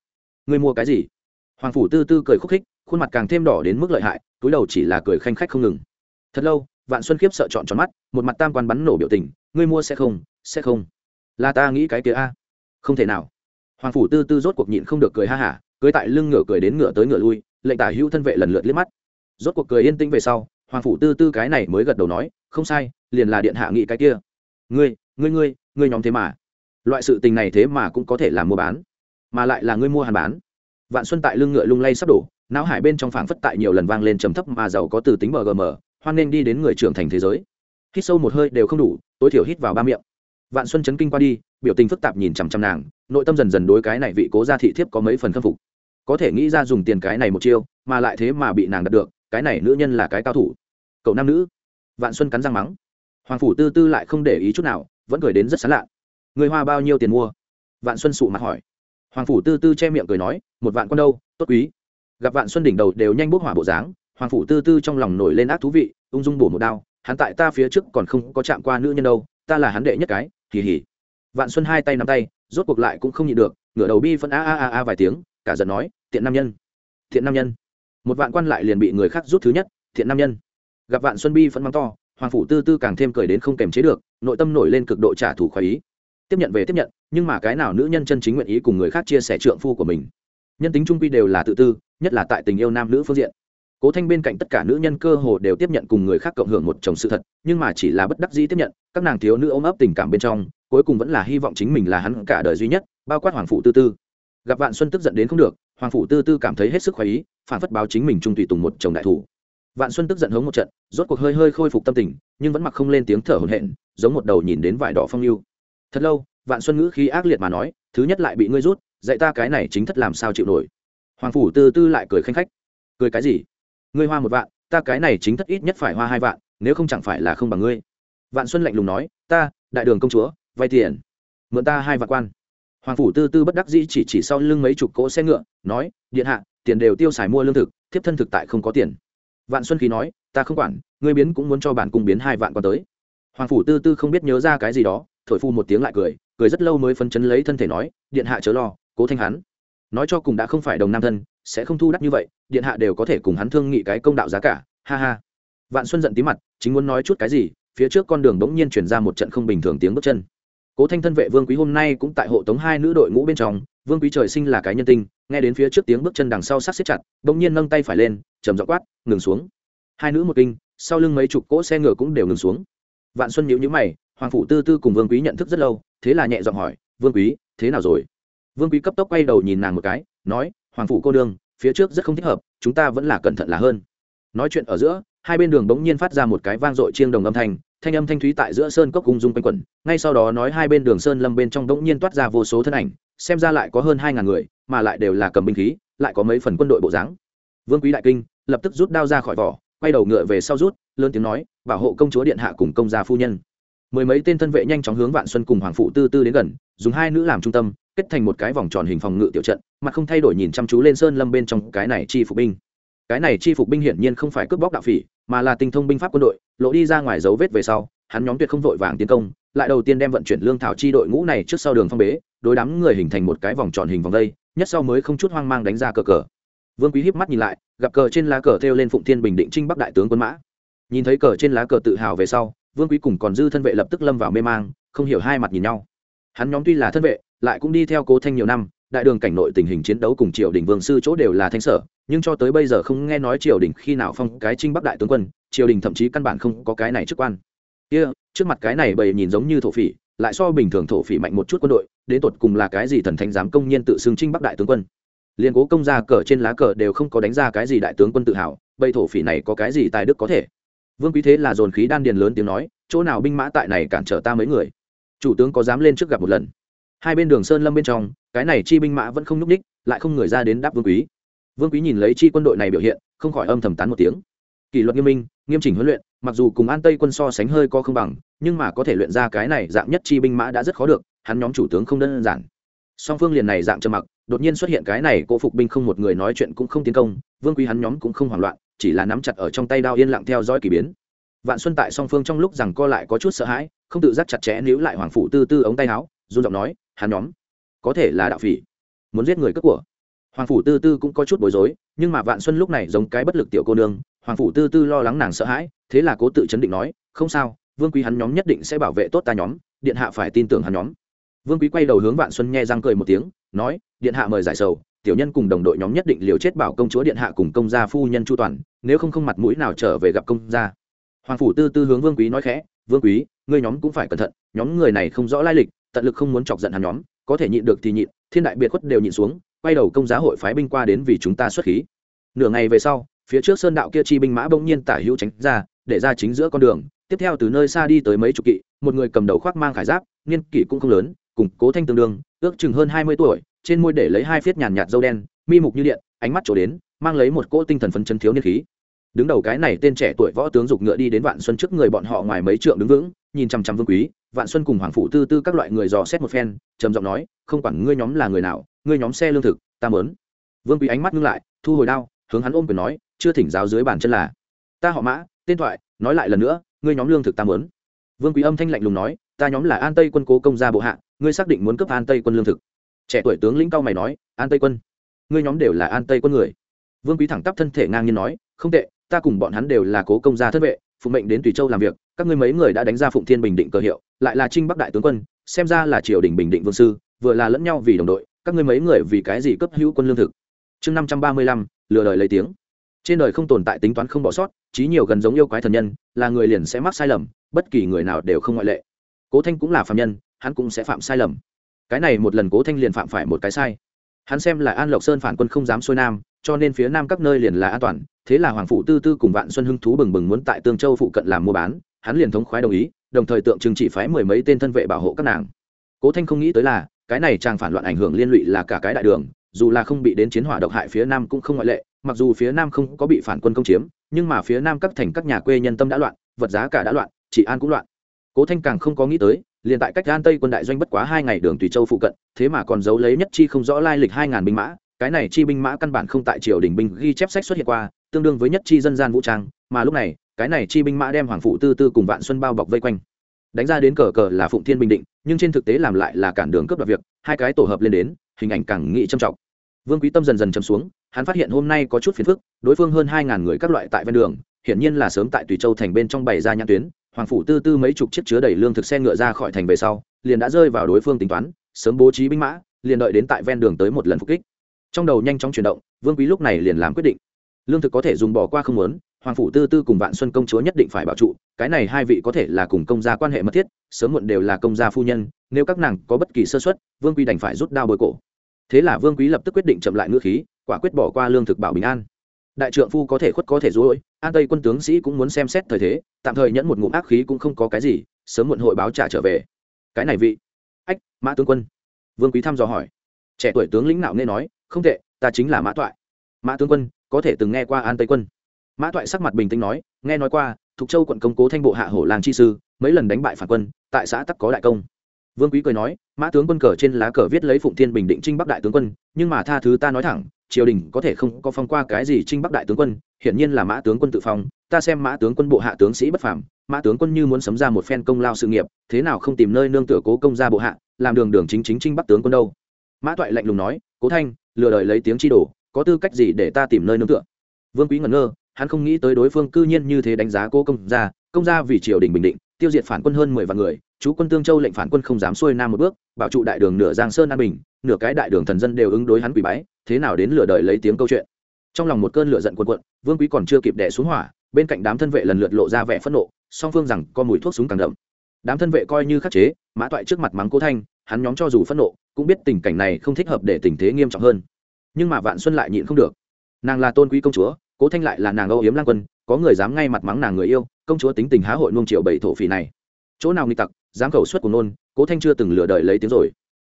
Ngươi mua cái gì? Hoàng phủ tư tư cười khúc khích, khuôn mặt càng thêm đỏ đến mức lợi hại, túi đầu chỉ là cười khanh khách không ngừng. Thật lâu, vạn xuân khiếp sợ trọn tròn mắt, một mặt tam quan bắn nổ biểu tình ngươi mua sẽ không sẽ không. Là ta nghĩ cái kia a. Không thể nào. Hoàng phủ tư tư rốt cuộc nhịn không được cười ha hả, cưới tại lưng ngửa cười đến ngửa tới ngửa lui, lệnh tả hữu thân vệ lần lượt liếc mắt. Rốt cuộc cười yên tĩnh về sau, hoàng phủ tư tư cái này mới gật đầu nói, không sai, liền là điện hạ nghị cái kia. Ngươi ngươi ngươi ngươi nhóm thế mà. Loại sự tình này thế mà cũng có thể làm mua bán, mà lại là ngươi mua hàn bán. Vạn xuân tại lưng ngựa lung lay sắp đổ, não hải bên trong phảng phất tại nhiều lần vang lên trầm thấp mà giàu có từ tính mgm hoan nên đi đến người trưởng thành thế giới hít sâu một hơi đều không đủ, tối thiểu hít vào ba miệng. Vạn xuân chấn kinh qua đi, biểu tình phức tạp nhìn chằm chằm nàng, nội tâm dần dần đối cái này vị cố gia thị thiếp có mấy phần khâm phục. Có thể nghĩ ra dùng tiền cái này một chiêu, mà lại thế mà bị nàng đặt được, cái này nữ nhân là cái cao thủ. Cậu nam nữ. Vạn xuân cắn răng mắng. Hoàng phủ tư tư lại không để ý chút nào, vẫn cười đến rất sán lạ. Người hoa bao nhiêu tiền mua? Vạn xuân sụ mặt hỏi. Hoàng phủ tư tư che miệng cười nói, một vạn con đâu, tốt quý. Gặp vạn xuân đỉnh đầu đều nhanh bốc hỏa bộ dáng, hoàng phủ tư tư trong lòng nổi lên ác thú vị, ung dung bổ một đao hắn tại ta phía trước còn không có chạm qua nữ nhân đâu, ta là hắn đệ nhất cái, hì hì. Vạn xuân hai tay nắm tay, rốt cuộc lại cũng không nhịn được, ngửa đầu bi phân a a a a vài tiếng, cả giận nói tiện nam nhân, thiện nam nhân. Một vạn quan lại liền bị người khác rút thứ nhất, thiện nam nhân. Gặp vạn xuân bi phân mắng to, hoàng phủ tư tư càng thêm cười đến không kềm chế được, nội tâm nổi lên cực độ trả thù khoái ý. Tiếp nhận về tiếp nhận, nhưng mà cái nào nữ nhân chân chính nguyện ý cùng người khác chia sẻ trượng phu của mình? Nhân tính trung quy đều là tự tư, nhất là tại tình yêu nam nữ phương diện cố thanh bên cạnh tất cả nữ nhân cơ hồ đều tiếp nhận cùng người khác cộng hưởng một chồng sự thật, nhưng mà chỉ là bất đắc dĩ tiếp nhận, các nàng thiếu nữ ôm ấp tình cảm bên trong, cuối cùng vẫn là hy vọng chính mình là hắn cả đời duy nhất, bao quát hoàng phụ tư tư. Gặp vạn xuân tức giận đến không được, hoàng phụ tư tư cảm thấy hết sức khoái ý, phản phất báo chính mình trung tùy tùng một chồng đại thủ. Vạn xuân tức giận hống một trận, rốt cuộc hơi hơi khôi phục tâm tình, nhưng vẫn mặc không lên tiếng thở hổn hển, giống một đầu nhìn đến vải đỏ phong lưu. Thật lâu, vạn xuân ngữ khí ác liệt mà nói, thứ nhất lại bị ngươi rút, dạy ta cái này chính thất làm sao chịu nổi. Hoàng phủ tư tư lại cười khanh khách. Cười cái gì? Ngươi hoa một vạn, ta cái này chính thất ít nhất phải hoa hai vạn, nếu không chẳng phải là không bằng ngươi. Vạn xuân lạnh lùng nói, ta, đại đường công chúa, vay tiền, mượn ta hai vạn quan. Hoàng phủ tư tư bất đắc dĩ chỉ chỉ sau lưng mấy chục cỗ xe ngựa, nói, điện hạ, tiền đều tiêu xài mua lương thực, thiếp thân thực tại không có tiền. Vạn xuân khí nói, ta không quản, ngươi biến cũng muốn cho bản cung biến hai vạn quan tới. Hoàng phủ tư tư không biết nhớ ra cái gì đó, thổi phu một tiếng lại cười cười rất lâu mới phấn chấn lấy thân thể nói, điện hạ chớ lo, cố thanh hắn. Nói cho cùng đã không phải đồng nam thân sẽ không thu đắt như vậy, điện hạ đều có thể cùng hắn thương nghị cái công đạo giá cả, ha ha. Vạn xuân giận tí mặt, chính muốn nói chút cái gì, phía trước con đường bỗng nhiên chuyển ra một trận không bình thường tiếng bước chân. Cố thanh thân vệ vương quý hôm nay cũng tại hộ tống hai nữ đội ngũ bên trong, vương quý trời sinh là cái nhân tinh, nghe đến phía trước tiếng bước chân đằng sau sát xếp chặt, bỗng nhiên nâng tay phải lên, trầm dọ quát, ngừng xuống. Hai nữ một kinh, sau lưng mấy chục cỗ xe ngựa cũng đều ngừng xuống. Vạn xuân nhíu nhíu mày, hoàng phụ tư tư cùng vương quý nhận thức rất lâu, thế là nhẹ giọng hỏi, vương quý, thế nào rồi? Vương quý cấp tốc quay đầu nhìn nàng một cái, nói hoàng phụ cô đương, phía trước rất không thích hợp, chúng ta vẫn là cẩn thận là hơn. Nói chuyện ở giữa, hai bên đường bỗng nhiên phát ra một cái vang dội chiêng đồng âm thanh thanh âm thanh thúy tại giữa sơn cốc cung dung quanh quẩn. Ngay sau đó nói hai bên đường sơn lâm bên trong bỗng nhiên toát ra vô số thân ảnh, xem ra lại có hơn hai ngàn người, mà lại đều là cầm binh khí, lại có mấy phần quân đội bộ dáng. Vương quý đại kinh lập tức rút đao ra khỏi vỏ, quay đầu ngựa về sau rút, lớn tiếng nói, bảo hộ công chúa điện hạ cùng công gia phu nhân. Mười mấy tên thân vệ nhanh chóng hướng vạn xuân cùng hoàng phụ tư tư đến gần, dùng hai nữ làm trung tâm kết thành một cái vòng tròn hình phòng ngự tiểu trận mặt không thay đổi nhìn chăm chú lên sơn lâm bên trong cái này chi phục binh. Cái này chi phục binh hiển nhiên không phải cướp bóc đạo phỉ, mà là tinh thông binh pháp quân đội, lộ đi ra ngoài dấu vết về sau, hắn nhóm tuyệt không vội vàng tiến công, lại đầu tiên đem vận chuyển lương thảo chi đội ngũ này trước sau đường phong bế, đối đám người hình thành một cái vòng tròn hình vòng đây, nhất sau mới không chút hoang mang đánh ra cờ cờ. Vương quý híp mắt nhìn lại, gặp cờ trên lá cờ theo lên phụng thiên bình định trinh bắc đại tướng quân mã. Nhìn thấy cờ trên lá cờ tự hào về sau, vương quý cùng còn dư thân vệ lập tức lâm vào mê mang, không hiểu hai mặt nhìn nhau. Hắn nhóm tuy là thân vệ lại cũng đi theo cố thanh nhiều năm đại đường cảnh nội tình hình chiến đấu cùng triều đình vương sư chỗ đều là thanh sở nhưng cho tới bây giờ không nghe nói triều đình khi nào phong cái trinh bắc đại tướng quân triều đình thậm chí căn bản không có cái này chức quan. Kia、yeah, trước mặt cái này bầy nhìn giống như thổ phỉ lại so bình thường thổ phỉ mạnh một chút quân đội đến tột cùng là cái gì thần thánh giám công nhiên tự xưng trinh bắc đại tướng quân? Liên cố công ra cờ trên lá cờ đều không có đánh ra cái gì đại tướng quân tự hào bầy thổ phỉ này có cái gì tài đức có thể? Vương quý thế là dồn khí đan điền lớn tiếng nói chỗ nào binh mã tại này cản trở ta mấy người? Chủ tướng có dám lên trước gặp một lần? Hai bên đường sơn lâm bên trong, cái này chi binh mã vẫn không nhúc ních lại không người ra đến đáp vương quý. Vương quý nhìn lấy chi quân đội này biểu hiện, không khỏi âm thầm tán một tiếng. Kỷ luật nghiêm minh, nghiêm chỉnh huấn luyện, mặc dù cùng an tây quân so sánh hơi có không bằng, nhưng mà có thể luyện ra cái này dạng nhất chi binh mã đã rất khó được, hắn nhóm chủ tướng không đơn giản. Song phương liền này dạng trầm mặc, đột nhiên xuất hiện cái này cô phục binh không một người nói chuyện cũng không tiến công, vương quý hắn nhóm cũng không hoảng loạn, chỉ là nắm chặt ở trong tay đao yên lặng theo dõi k ỳ biến. Vạn xuân tại song phương trong lúc rằng co lại có chút sợ hãi, không tự giác chặt chẽ níu lại hoàng phủ tư tư ống tay áo run giọng nói, hắn nhóm, có thể là đạo phỉ, muốn giết người cướp của. Hoàng phủ tư tư cũng có chút bối rối, nhưng mà vạn xuân lúc này giống cái bất lực tiểu cô nương, hoàng phủ tư tư lo lắng nàng sợ hãi, thế là cố tự chấn định nói, không sao, vương quý hắn nhóm nhất định sẽ bảo vệ tốt ta nhóm, điện hạ phải tin tưởng hắn nhóm. Vương quý quay đầu hướng vạn xuân nghe răng cười một tiếng, nói, điện hạ mời giải sầu, tiểu nhân cùng đồng đội nhóm nhất định liều chết bảo công chúa điện hạ cùng công gia phu nhân chu toàn, nếu không không mặt mũi nào trở về gặp công gia. Hoàng phủ tư tư hướng vương quý nói khẽ, vương quý, ngươi nhóm cũng phải cẩn thận, nhóm người này không rõ lai lịch tận lực không muốn chọc giận hắn nhóm, có thể nhịn được thì nhịn, thiên đại biệt khuất đều nhịn xuống, quay đầu công giá hội phái binh qua đến vì chúng ta xuất khí. Nửa ngày về sau, phía trước sơn đạo kia chi binh mã bỗng nhiên tả hữu tránh ra, để ra chính giữa con đường, tiếp theo từ nơi xa đi tới mấy chục kỵ, một người cầm đầu khoác mang khải giáp, niên kỷ cũng không lớn, cùng cố thanh tương đương, ước chừng hơn hai mươi tuổi, trên môi để lấy hai phiết nhàn nhạt dâu đen, mi mục như điện, ánh mắt trổ đến, mang lấy một cỗ tinh thần phấn chân thiếu niên khí. Đứng đầu cái này tên trẻ tuổi võ tướng dục ngựa đi đến vạn xuân trước người bọn họ ngoài mấy trượng đứng vững, nhìn chằm chằm vương quý vạn xuân cùng hoàng phụ tư tư các loại người dò xét một phen, trầm giọng nói, không quản ngươi nhóm là người nào, ngươi nhóm xe lương thực, ta mớn. Vương quý ánh mắt ngưng lại, thu hồi đao, hướng hắn ôm quyền nói, chưa thỉnh giáo dưới bàn chân là, ta họ mã, tên thoại, nói lại lần nữa, ngươi nhóm lương thực ta mớn. Vương quý âm thanh lạnh lùng nói, ta nhóm là an tây quân cố công gia bộ hạ, ngươi xác định muốn cấp an tây quân lương thực. Trẻ tuổi tướng lĩnh cao mày nói, an tây quân, ngươi nhóm đều là an tây quân người. Vương quý thẳng tắp thân thể ngang nhiên nói, không tệ, ta cùng bọn hắn đều là cố công gia thất vệ, phụ mệnh đến tùy châu làm việc các ngươi mấy người đã đánh ra phụng thiên bình định cơ hiệu, lại là trinh bắc đại tướng quân, xem ra là triều đình bình định vương sư, vừa là lẫn nhau vì đồng đội, các ngươi mấy người vì cái gì cấp hữu quân lương thực? Chương năm trăm ba mươi lăm, lừa đời lấy tiếng. Trên đời không tồn tại tính toán không bỏ sót trí nhiều gần giống yêu quái thần nhân, là người liền sẽ mắc sai lầm, bất kỳ người nào đều không ngoại lệ. Cố thanh cũng là phạm nhân, hắn cũng sẽ phạm sai lầm. Cái này một lần cố thanh liền phạm phải một cái sai. Hắn xem là an lộc sơn phản quân không dám xuôi nam, cho nên phía nam các nơi liền là an toàn, thế là hoàng phụ tư tư cùng vạn xuân hưng thú bừng bừng muốn tại tương châu phụ cận làm mua bán hắn liền thống khoái đồng ý, đồng thời tượng trưng chỉ phái mười mấy tên thân vệ bảo hộ các nàng. Cố thanh không nghĩ tới là, cái này chàng phản loạn ảnh hưởng liên lụy là cả cái đại đường, dù là không bị đến chiến hỏa độc hại phía nam cũng không ngoại lệ, mặc dù phía nam không có bị phản quân công chiếm, nhưng mà phía nam các thành các nhà quê nhân tâm đã loạn, vật giá cả đã loạn, trị an cũng loạn. Cố thanh càng không có nghĩ tới, liền tại cách an tây quân đại doanh bất quá hai ngày đường tùy châu phụ cận, thế mà còn giấu lấy nhất chi không rõ lai lịch hai ngàn binh mã, cái này chi binh mã căn bản không tại triều đình binh ghi chép sách xuất hiện qua, tương đương với nhất chi dân gian vũ trang, mà lúc này cái này chi binh mã đem hoàng phụ tư tư cùng vạn xuân bao bọc vây quanh. Đánh ra đến cờ cờ là phụng thiên bình định, nhưng trên thực tế làm lại là cản đường cướp đoạt việc, hai cái tổ hợp lên đến, hình ảnh càng nghị trầm trọng. Vương quý tâm dần dần trầm xuống, hắn phát hiện hôm nay có chút phiền phức, đối phương hơn hai ngàn người các loại tại ven đường, hiển nhiên là sớm tại tùy châu thành bên trong bày ra nhãn tuyến, hoàng phủ tư tư mấy chục chiếc chứa đầy lương thực xe ngựa ra khỏi thành về sau, liền đã rơi vào đối phương tính toán, sớm bố trí binh mã, liền đợi đến tại ven đường tới một lần phục kích. Trong đầu nhanh chóng chuyển động, vương quý lúc này liền làm quyết định. Lương thực có thể dùng bỏ qua không muốn hoàng phủ tư tư cùng vạn xuân công chúa nhất định phải bảo trụ, cái này hai vị có thể là cùng công gia quan hệ mật thiết, sớm muộn đều là công gia phu nhân, nếu các nàng có bất kỳ sơ xuất vương quý đành phải rút đao bồi cổ. Thế là vương quý lập tức quyết định chậm lại ngữ khí, quả quyết bỏ qua lương thực bảo bình an. Đại trượng phu có thể khuất có thể dối an tây quân tướng sĩ cũng muốn xem xét thời thế, tạm thời nhẫn một ngụm ác khí cũng không có cái gì, sớm muộn hội báo trả trở về. Cái này vị. Ách, mã tướng quân. Vương quý thăm dò hỏi. Trẻ tuổi tướng lĩnh nào nghe nói, không tệ, ta chính là mã toại. Mã tướng quân, có thể từng nghe qua an tây quân? Mã toại sắc mặt bình tĩnh nói, nghe nói qua, thục châu quận công cố thanh bộ hạ hổ làng chi sư, mấy lần đánh bại phản quân, tại xã tắc có đại công. Vương quý cười nói, mã tướng quân cờ trên lá cờ viết lấy phụng thiên bình định trinh bắc đại tướng quân, nhưng mà tha thứ ta nói thẳng, triều đình có thể không có phong qua cái gì trinh bắc đại tướng quân, hiển nhiên là mã tướng quân tự phong, ta xem mã tướng quân bộ hạ tướng sĩ bất phàm, mã tướng quân như muốn sấm ra một phen công lao sự nghiệp, thế nào không tìm nơi nương tựa cố công ra bộ hạ, làm đường đường chính chính trinh bắc tướng quân đâu? Mã toại lạnh lùng nói, cố thanh, lừa đời lấy tiếng chi đồ, có tư cách gì để ta tìm nơi nương tựa? Vương quý ngẩn ngơ hắn không nghĩ tới đối phương cư nhiên như thế đánh giá cô công gia công gia vì triều đình bình định, tiêu diệt phản quân hơn mười vạn người, chú quân tương châu lệnh phản quân không dám xuôi nam một bước, bảo trụ đại đường nửa giang sơn an bình, nửa cái đại đường thần dân đều ứng đối hắn quỷ bái, thế nào đến lửa đời lấy tiếng câu chuyện. Trong lòng một cơn lửa giận quần quận vương quý còn chưa kịp đẻ xuống hỏa, bên cạnh đám thân vệ lần lượt lộ ra vẻ phẫn nộ, song phương rằng có mùi thuốc súng càng đậm. Đám thân vệ coi như khắc chế, mã toại trước mặt mắng cố thanh, hắn nhóm cho dù phẫn nộ, cũng biết tình cảnh này không thích hợp để tình thế nghiêm trọng hơn. Nhưng mà vạn xuân lại nhịn không được. Nàng là tôn quý công chúa cố thanh lại là nàng âu yếm lang quân, có người dám ngay mặt mắng nàng người yêu, công chúa tính tình há hội nuông triệu bảy thổ phỉ này. Chỗ nào nghịch tặc, dám khẩu suất của nôn, cố thanh chưa từng lừa đời lấy tiếng rồi.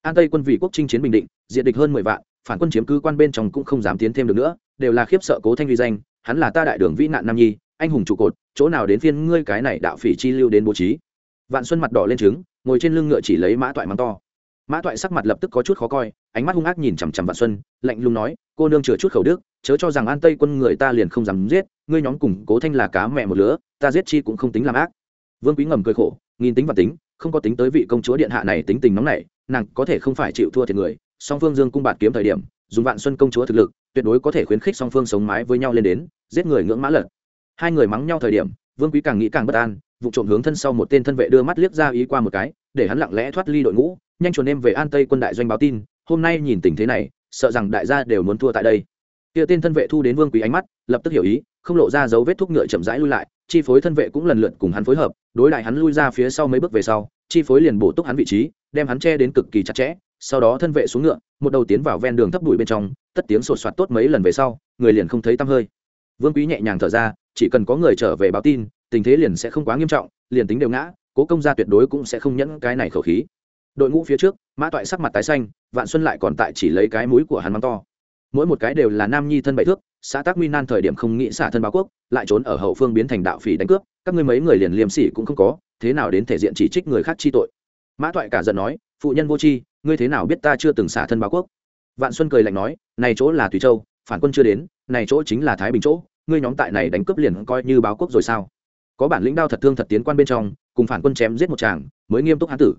An tây quân vì quốc chinh chiến bình định, diện địch hơn mười vạn, phản quân chiếm cứ quan bên trong cũng không dám tiến thêm được nữa, đều là khiếp sợ cố thanh vi danh, hắn là ta đại đường vĩ nạn nam nhi, anh hùng trụ cột, chỗ nào đến phiên ngươi cái này đạo phỉ chi lưu đến bố trí. Vạn xuân mặt đỏ lên trứng, ngồi trên lưng ngựa chỉ lấy mã toại mắng to mã toại sắc mặt lập tức có chút khó coi, ánh mắt hung ác nhìn chằm chằm vạn xuân, lạnh lùng nói, cô nương chừa chút khẩu đức, chớ cho rằng an tây quân người ta liền không dám giết, ngươi nhóm cùng cố thanh là cá mẹ một lứa, ta giết chi cũng không tính làm ác. Vương quý ngầm cười khổ, nghìn tính và tính, không có tính tới vị công chúa điện hạ này tính tình nóng nảy, nàng có thể không phải chịu thua thiệt người, song phương dương cung bạt kiếm thời điểm, dùng vạn xuân công chúa thực lực, tuyệt đối có thể khuyến khích song phương sống mái với nhau lên đến, giết người ngưỡng mã lật. Hai người mắng nhau thời điểm, vương quý càng nghĩ càng bất an, vụ trộm hướng thân sau một tên thân vệ đưa mắt liếc ra ý qua một cái, để hắn lặng lẽ thoát ly đội ngũ nhanh chuồn em về an tây quân đại doanh báo tin, hôm nay nhìn tình thế này, sợ rằng đại gia đều muốn thua tại đây. Kia tên thân vệ thu đến vương quý ánh mắt, lập tức hiểu ý, không lộ ra dấu vết thuốc ngựa chậm rãi lui lại, chi phối thân vệ cũng lần lượt cùng hắn phối hợp, đối lại hắn lui ra phía sau mấy bước về sau, chi phối liền bổ túc hắn vị trí, đem hắn che đến cực kỳ chặt chẽ, sau đó thân vệ xuống ngựa, một đầu tiến vào ven đường thấp bụi bên trong, tất tiếng sột soạt tốt mấy lần về sau, người liền không thấy tăm hơi. Vương quý nhẹ nhàng thở ra, chỉ cần có người trở về báo tin, tình thế liền sẽ không quá nghiêm trọng, liền tính đều ngã, cố công gia tuyệt đối cũng sẽ không nhẫn cái này khẩu khí đội ngũ phía trước, mã toại sắc mặt tái xanh, vạn xuân lại còn tại chỉ lấy cái mũi của hắn mắng to. Mỗi một cái đều là nam nhi thân bảy thước, xã tác nguy nan thời điểm không nghĩ xả thân báo quốc, lại trốn ở hậu phương biến thành đạo phỉ đánh cướp, các ngươi mấy người liền liêm sỉ cũng không có, thế nào đến thể diện chỉ trích người khác chi tội? Mã toại cả giận nói, phụ nhân vô tri, ngươi thế nào biết ta chưa từng xả thân báo quốc? Vạn xuân cười lạnh nói, này chỗ là tùy châu, phản quân chưa đến, này chỗ chính là thái bình chỗ, ngươi nhóm tại này đánh cướp liền coi như báo quốc rồi sao? Có bản lĩnh đao thật thương thật tiến quan bên trong, cùng phản quân chém giết một chàng, mới nghiêm túc hán tử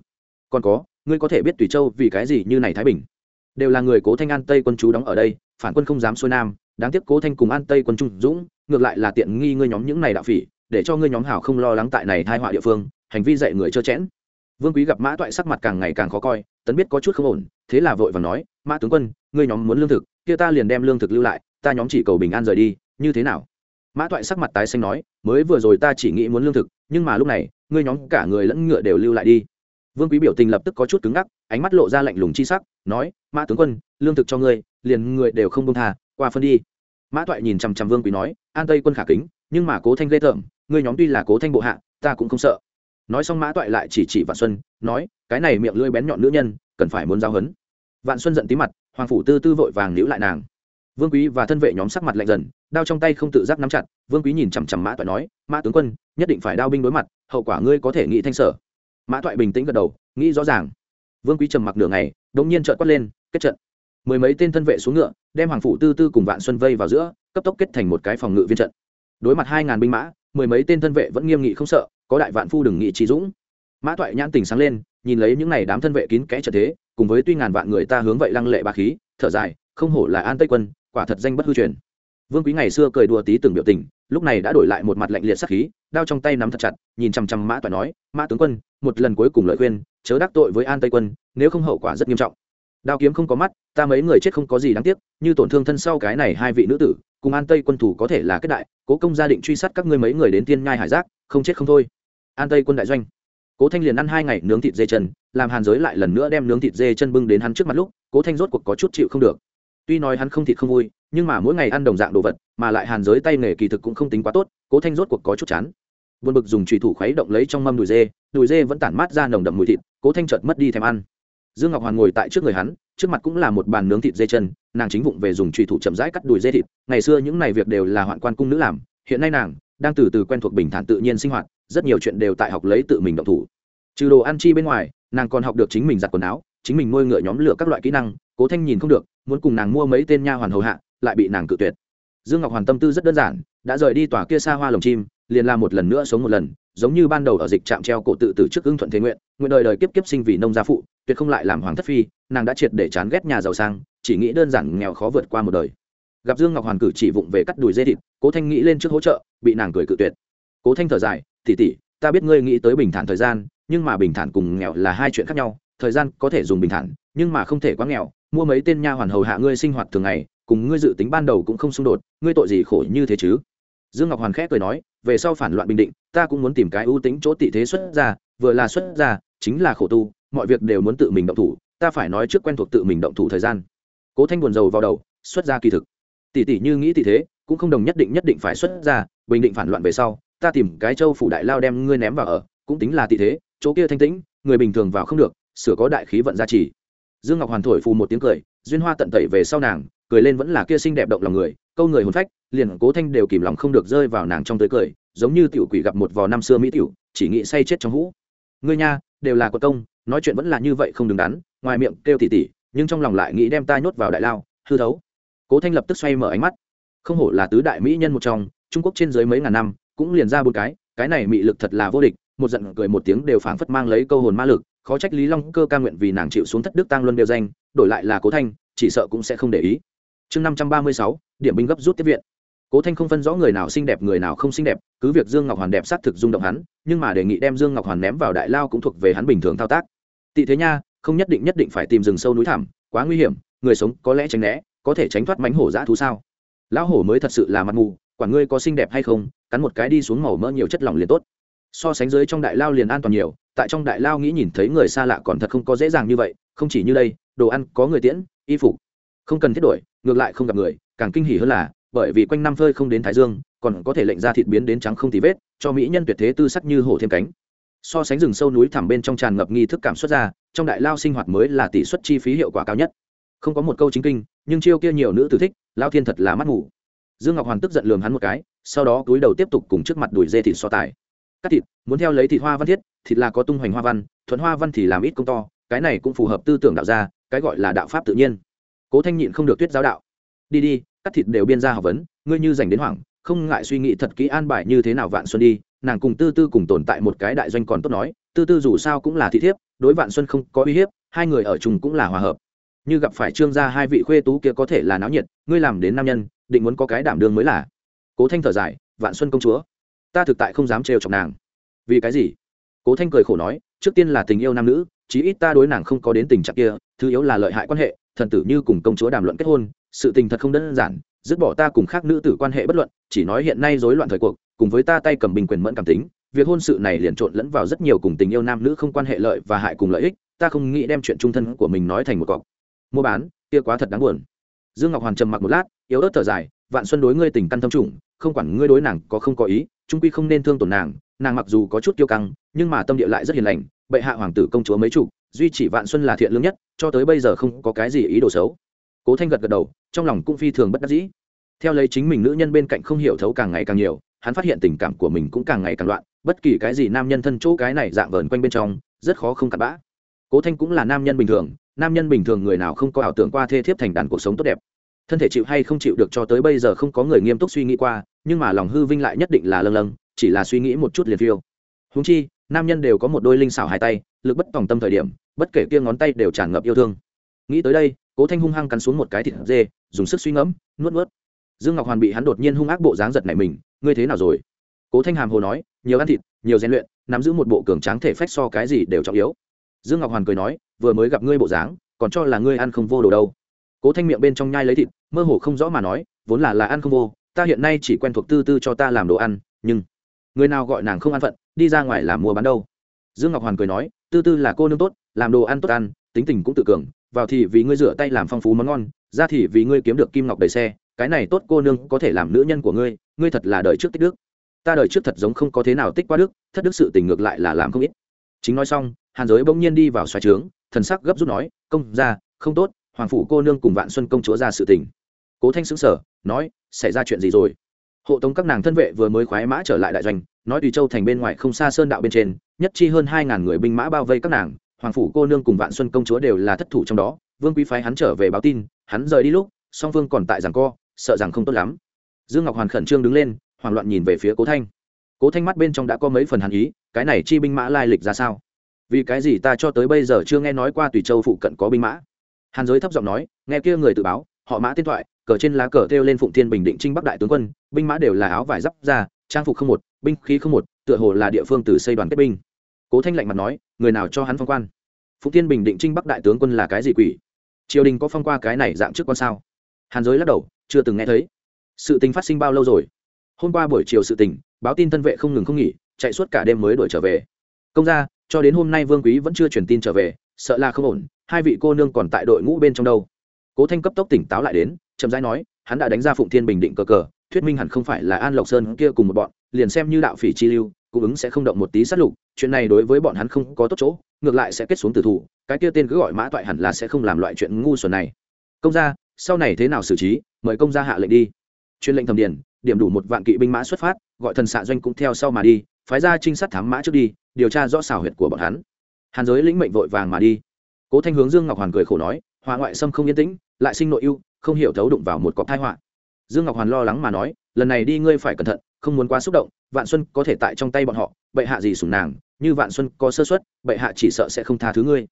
còn có, ngươi có thể biết tùy châu vì cái gì như này thái bình? Đều là người cố thanh an tây quân chú đóng ở đây, phản quân không dám xuôi nam, đáng tiếc cố thanh cùng an tây quân trung dũng, ngược lại là tiện nghi ngươi nhóm những này đạo phỉ, để cho ngươi nhóm hảo không lo lắng tại này hai họa địa phương, hành vi dạy người trơ chẽn. Vương quý gặp mã toại sắc mặt càng ngày càng khó coi, tấn biết có chút không ổn, thế là vội và nói, mã tướng quân, ngươi nhóm muốn lương thực, kia ta liền đem lương thực lưu lại, ta nhóm chỉ cầu bình an rời đi, như thế nào? Mã toại sắc mặt tái xanh nói, mới vừa rồi ta chỉ nghĩ muốn lương thực, nhưng mà lúc này, ngươi nhóm cả người lẫn ngựa đều lưu lại đi vương quý biểu tình lập tức có chút cứng ngắc, ánh mắt lộ ra lạnh lùng chi sắc, nói, mã tướng quân, lương thực cho ngươi, liền người đều không buông tha, qua phân đi. Mã toại nhìn chằm chằm vương quý nói, an tây quân khả kính, nhưng mà cố thanh ghê tởm, ngươi nhóm tuy là cố thanh bộ hạ, ta cũng không sợ. Nói xong mã toại lại chỉ chỉ vạn xuân, nói, cái này miệng lưỡi bén nhọn nữ nhân, cần phải muốn giao hấn vạn xuân giận tí mặt, hoàng phủ tư tư vội vàng níu lại nàng. Vương quý và thân vệ nhóm sắc mặt lạnh dần, đao trong tay không tự giác nắm chặt, vương quý nhìn chằm chằm mã toại nói, mã tướng quân, nhất định phải đao binh đối mặt, hậu quả ngươi có thể nghĩ thanh sở mã Thoại bình tĩnh gật đầu, nghĩ rõ ràng. Vương quý trầm mặc nửa ngày đống nhiên trợn quát lên, kết trận. Mười mấy tên thân vệ xuống ngựa, đem hoàng phủ tư tư cùng vạn xuân vây vào giữa, cấp tốc kết thành một cái phòng ngự viên trận. Đối mặt hai ngàn binh mã, mười mấy tên thân vệ vẫn nghiêm nghị không sợ, có đại vạn phu đừng nghị trí dũng. Mã Thoại nhãn tình sáng lên, nhìn lấy những n à y đám thân vệ kín kẽ trận thế, cùng với tuy ngàn vạn người ta hướng vậy lăng lệ ba khí, thở dài, không hổ là an tây quân, quả thật danh bất hư truyền. Vương quý ngày xưa cười đùa tí từng biểu tình lúc này đã đổi lại một mặt lạnh liệt sắc khí, đao trong tay nắm thật chặt, nhìn chằm chằm mã toại nói, mã tướng quân, một lần cuối cùng lời khuyên, chớ đắc tội với an tây quân, nếu không hậu quả rất nghiêm trọng. Đao kiếm không có mắt, ta mấy người chết không có gì đáng tiếc, như tổn thương thân sau cái này hai vị nữ tử, cùng an tây quân thủ có thể là kết đại, cố công gia định truy sát các ngươi mấy người đến tiên nhai hải giác, không chết không thôi. An tây quân đại doanh. Cố thanh liền ăn hai ngày nướng thịt dê chân, làm hàn giới lại lần nữa đem nướng thịt dê chân bưng đến hắn trước mặt lúc, cố thanh rốt cuộc có chút chịu không được. Tuy nói hắn không thịt không vui, nhưng mà mỗi ngày ăn đồng dạng đồ vật mà lại hàn giới tay nghề kỳ thực cũng không tính quá tốt, cố thanh rốt cuộc có chút chán. Buồn bực dùng trùy thủ khuấy động lấy trong mâm đùi dê đùi dê vẫn tản mát ra nồng đậm mùi thịt, cố thanh chợt mất đi thèm ăn. Dương ngọc hoàn ngồi tại trước người hắn, trước mặt cũng là một bàn nướng thịt dê chân, nàng chính vụng về dùng trùy thủ chậm rãi cắt đùi dê thịt. Ngày xưa những này việc đều là hoạn quan cung nữ làm, hiện nay nàng đang từ từ quen thuộc bình thản tự nhiên sinh hoạt, rất nhiều chuyện đều tại học lấy tự mình động thủ. Trừ đồ ăn chi bên ngoài, nàng còn học được chính mình giặt quần áo, chính mình nuôi ngựa nhóm lửa các loại kỹ năng, cố thanh nhìn không được, muốn cùng nàng mua mấy tên nha hoàn hầu hạ, lại bị nàng cự tuyệt dương ngọc hoàn tâm tư rất đơn giản, đã rời đi tòa kia xa hoa lồng chim, liền làm một lần nữa sống một lần, giống như ban đầu ở dịch trạm treo cổ tự tử trước ưng thuận thế nguyện nguyện đời đời kiếp kiếp sinh vì nông gia phụ, tuyệt không lại làm hoàng thất phi, nàng đã triệt để chán ghét nhà giàu sang, chỉ nghĩ đơn giản nghèo khó vượt qua một đời. Gặp dương ngọc hoàn cử chỉ vụng về cắt đùi dê thịt, cố thanh nghĩ lên trước hỗ trợ, bị nàng cười cự tuyệt. Cố thanh thở dài tỉ tỉ ta biết ngươi nghĩ tới bình thản thời gian, nhưng mà bình thản cùng nghèo là hai chuyện khác nhau, thời gian có thể dùng bình thản, nhưng mà không thể quá nghèo, mua mấy tên nha hoàn hầu hạ ngươi sinh hoạt thường ngày cùng ngươi dự tính ban đầu cũng không xung đột, ngươi tội gì khổ như thế chứ? Dương ngọc hoàn khẽ cười nói, về sau phản loạn bình định, ta cũng muốn tìm cái ưu tính chỗ tị thế xuất ra, vừa là xuất ra, chính là khổ tu, mọi việc đều muốn tự mình động thủ, ta phải nói trước quen thuộc tự mình động thủ thời gian. Cố thanh buồn rầu vào đầu, xuất ra kỳ thực. Tỷ tỷ như nghĩ tỷ thế, cũng không đồng nhất định nhất định phải xuất ra, bình định phản loạn về sau, ta tìm cái châu phủ đại lao đem ngươi ném vào ở, cũng tính là tỷ thế, chỗ kia thanh tĩnh, người bình thường vào không được, sửa có đại khí vận gia trì. Dương ngọc hoàn thổi phù một tiếng cười, duyên hoa tận tẩy về sau nàng cười lên vẫn là kia xinh đẹp động lòng người, câu người hồn phách, liền cố thanh đều kìm lòng không được rơi vào nàng trong tới cười, giống như tiểu quỷ gặp một vò năm xưa mỹ tiểu, chỉ nghĩ say chết trong hũ. Ngươi nha, đều là quật công, nói chuyện vẫn là như vậy không đứng đắn, ngoài miệng kêu tỉ tỉ, nhưng trong lòng lại nghĩ đem ta nhốt vào đại lao, hư thấu. Cố thanh lập tức xoay mở ánh mắt. Không hổ là tứ đại mỹ nhân một trong, trung quốc trên dưới mấy ngàn năm, cũng liền ra một cái cái này mị lực thật là vô địch, một giận cười một tiếng đều phảng phất mang lấy câu hồn ma lực, khó trách lý long cơ ca nguyện vì nàng chịu xuống thất đức tăng luân đều danh, đổi lại là cố thanh, chỉ sợ cũng sẽ không để ý chương năm trăm ba mươi sáu, điểm binh gấp rút tiếp viện. Cố thanh không phân rõ người nào xinh đẹp, người nào không xinh đẹp, cứ việc dương ngọc hoàn đẹp xác thực rung động hắn, nhưng mà đề nghị đem dương ngọc hoàn ném vào đại lao cũng thuộc về hắn bình thường thao tác. Tị thế nha, không nhất định nhất định phải tìm rừng sâu núi thẳm, quá nguy hiểm, người sống có lẽ tránh né, có thể tránh thoát mánh hổ dã thú sao? Lão hổ mới thật sự là mặt mù, quản ngươi có xinh đẹp hay không, cắn một cái đi xuống màu mỡ nhiều chất lỏng liền tốt. So sánh dưới trong đại lao liền an toàn nhiều, tại trong đại lao nghĩ nhìn thấy người xa lạ còn thật không có dễ dàng như vậy, không chỉ như đây, đồ ăn có người tiễn, y phục không cần thiết đổi ngược lại không gặp người, càng kinh hỉ hơn là, bởi vì quanh năm phơi không đến thái dương, còn có thể lệnh ra thịt biến đến trắng không tì vết, cho mỹ nhân tuyệt thế tư sắc như hổ thêm cánh. So sánh rừng sâu núi thẳm bên trong tràn ngập nghi thức cảm xuất ra, trong đại lao sinh hoạt mới là tỷ suất chi phí hiệu quả cao nhất. Không có một câu chính kinh, nhưng chiêu kia nhiều nữ tử thích lao thiên thật là mắt ngủ dương ngọc hoàn tức giận lường hắn một cái, sau đó túi đầu tiếp tục cùng trước mặt đuổi dê thịt so tài. Cắt thịt, muốn theo lấy thịt hoa văn thiết, thịt là có tung hoành hoa văn thuận hoa văn thì làm ít công to, cái này cũng phù hợp tư tưởng đạo gia, cái gọi là đạo pháp tự nhiên cố thanh nhịn không được tuyết giáo đạo. Đi đi, cắt thịt đều biên ra học vấn, ngươi như dành đến hoảng, không ngại suy nghĩ thật kỹ an bài như thế nào vạn xuân đi, nàng cùng tư tư cùng tồn tại một cái đại doanh còn tốt nói, tư tư dù sao cũng là thị thiếp, đối vạn xuân không có uy hiếp, hai người ở chung cũng là hòa hợp. Như gặp phải trương gia hai vị khuê tú kia có thể là náo nhiệt, ngươi làm đến nam nhân, định muốn có cái đảm đương mới là. Cố thanh thở dài, vạn xuân công chúa, ta thực tại không dám trêu chọc nàng. Vì cái gì? Cố thanh cười khổ nói, trước tiên là tình yêu nam nữ, chí ít ta đối nàng không có đến tình trạng kia, thứ yếu là lợi hại quan hệ thần tử như cùng công chúa đàm luận kết hôn, sự tình thật không đơn giản, dứt bỏ ta cùng khác nữ tử quan hệ bất luận, chỉ nói hiện nay rối loạn thời cuộc, cùng với ta tay cầm bình quyền mẫn cảm tính, việc hôn sự này liền trộn lẫn vào rất nhiều cùng tình yêu nam nữ không quan hệ lợi và hại cùng lợi ích, ta không nghĩ đem chuyện trung thân của mình nói thành một cọc. Mua bán, kia quá thật đáng buồn. Dương ngọc hoàn trầm mặc một lát, yếu ớt thở dài, vạn xuân đối ngươi tình căn thâm trùng, không quản ngươi đối nàng có không có ý, trung quy không nên thương tổn nàng nàng mặc dù có chút kiêu căng, nhưng mà tâm địa lại rất hiền lành, bệ hạ hoàng tử công chúa mấy chủ duy chỉ vạn xuân là thiện lương nhất, cho tới bây giờ không có cái gì ý đồ xấu. Cố thanh gật gật đầu, trong lòng cũng phi thường bất đắc dĩ. Theo lấy chính mình nữ nhân bên cạnh không hiểu thấu càng ngày càng nhiều, hắn phát hiện tình cảm của mình cũng càng ngày càng loạn, bất kỳ cái gì nam nhân thân chỗ cái này dạng vờn quanh bên trong, rất khó không cặn bã. Cố thanh cũng là nam nhân bình thường, nam nhân bình thường người nào không có ảo tưởng qua thê thiếp thành đàn cuộc sống tốt đẹp. Thân thể chịu hay không chịu được cho tới bây giờ không có người nghiêm túc suy nghĩ qua, nhưng mà lòng hư vinh lại nhất định là lâng lâng, chỉ là suy nghĩ một chút liền phiêu. Húng chi nam nhân đều có một đôi linh xảo hai tay, lực bất tòng tâm thời điểm, bất kể kia ngón tay đều tràn ngập yêu thương. Nghĩ tới đây, cố thanh hung hăng cắn xuống một cái thịt dê, dùng sức suy ngẫm, nuốt nuốt. Dương ngọc hoàn bị hắn đột nhiên hung ác bộ dáng giật này mình, ngươi thế nào rồi? Cố thanh hàm hồ nói, nhiều ăn thịt, nhiều rèn luyện, nắm giữ một bộ cường tráng thể phách so cái gì đều trọng yếu. Dương ngọc hoàn cười nói, vừa mới gặp ngươi bộ dáng, còn cho là ngươi ăn không vô đồ đâu. Cố thanh miệng bên trong nhai lấy thịt, mơ hồ không rõ mà nói, vốn là là ăn không vô, ta hiện nay chỉ quen thuộc tư tư cho ta làm đồ ăn, nhưng người nào gọi nàng không ăn phận, đi ra ngoài làm mua bán đâu. Dương ngọc hoàn cười nói, tư tư là cô nương tốt, làm đồ ăn tốt ăn, tính tình cũng tự cường, vào thì vì ngươi rửa tay làm phong phú món ngon, ra thì vì ngươi kiếm được kim ngọc đầy xe, cái này tốt cô nương có thể làm nữ nhân của ngươi ngươi thật là đời trước tích đức. Ta đời trước thật giống không có thế nào tích qua đức, thất đức sự tình ngược lại là làm không ít. Chính nói xong, hàn giới bỗng nhiên đi vào xoài trướng, thần sắc gấp rút nói, công ra không tốt, hoàng phủ cô nương cùng vạn xuân công chúa ra sự tình. Cố thanh xứng sở nói, xảy ra chuyện gì rồi? Hộ tống các nàng thân vệ vừa mới khoái mã trở lại đại doanh, nói tùy châu thành bên ngoài không xa sơn đạo bên trên, nhất chi hơn hai ngàn người binh mã bao vây các nàng, hoàng phủ cô nương cùng vạn xuân công chúa đều là thất thủ trong đó, vương quý phái hắn trở về báo tin, hắn rời đi lúc, song vương còn tại rằng co, sợ rằng không tốt lắm. Dương ngọc hoàn khẩn trương đứng lên, hoảng loạn nhìn về phía cố thanh. Cố thanh mắt bên trong đã có mấy phần hàn ý, cái này chi binh mã lai lịch ra sao? Vì cái gì ta cho tới bây giờ chưa nghe nói qua tùy châu phụ cận có binh mã? Hàn giới thấp giọng nói, nghe kia người tự báo, họ mã tên thoại cờ trên lá cờ thêu lên phụng thiên bình định trinh bắc đại tướng quân, binh mã đều là áo vải giáp ra trang phục không một, binh khí không một, tựa hồ là địa phương từ xây đoàn kết binh. Cố thanh lạnh mặt nói, người nào cho hắn phong quan? Phụng thiên bình định trinh bắc đại tướng quân là cái gì quỷ? Triều đình có phong qua cái này dạng trước con sao? Hàn giới lắc đầu, chưa từng nghe thấy. Sự tình phát sinh bao lâu rồi? Hôm qua buổi chiều sự tình, báo tin thân vệ không ngừng không nghỉ, chạy suốt cả đêm mới đuổi trở về. Công ra cho đến hôm nay vương quý vẫn chưa truyền tin trở về, sợ là không ổn, hai vị cô nương còn tại đội ngũ bên trong đâu. Cố thanh cấp tốc tỉnh táo lại đến chậm rãi nói, hắn đã đánh ra phụng thiên bình định cờ cờ, thuyết minh hẳn không phải là an lộc sơn kia cùng một bọn, liền xem như đạo phỉ chi lưu cung ứng sẽ không động một tí sát lục, chuyện này đối với bọn hắn không có tốt chỗ, ngược lại sẽ kết xuống tử thủ, cái kia tên cứ gọi mã toại hẳn là sẽ không làm loại chuyện ngu xuẩn này. Công gia, sau này thế nào xử trí, mời công gia hạ lệnh đi. Chuyên lệnh thẩm điển điểm đủ một vạn kỵ binh mã xuất phát, gọi thần xạ doanh cũng theo sau mà đi, phái ra trinh sát thám mã trước đi, điều tra rõ xảo huyệt của bọn hắn. Hàn giới lĩnh mệnh vội vàng mà đi. Cố thanh hướng dương ngọc hoàn cười khổ nói hòa ngoại xâm không yên tĩnh, lại sinh nội ưu không hiểu thấu đụng vào một cọc thai họa. Dương ngọc hoàn lo lắng mà nói lần này đi ngươi phải cẩn thận không muốn quá xúc động vạn xuân có thể tại trong tay bọn họ bệ hạ gì sủng nàng như vạn xuân có sơ xuất bệ hạ chỉ sợ sẽ không tha thứ ngươi.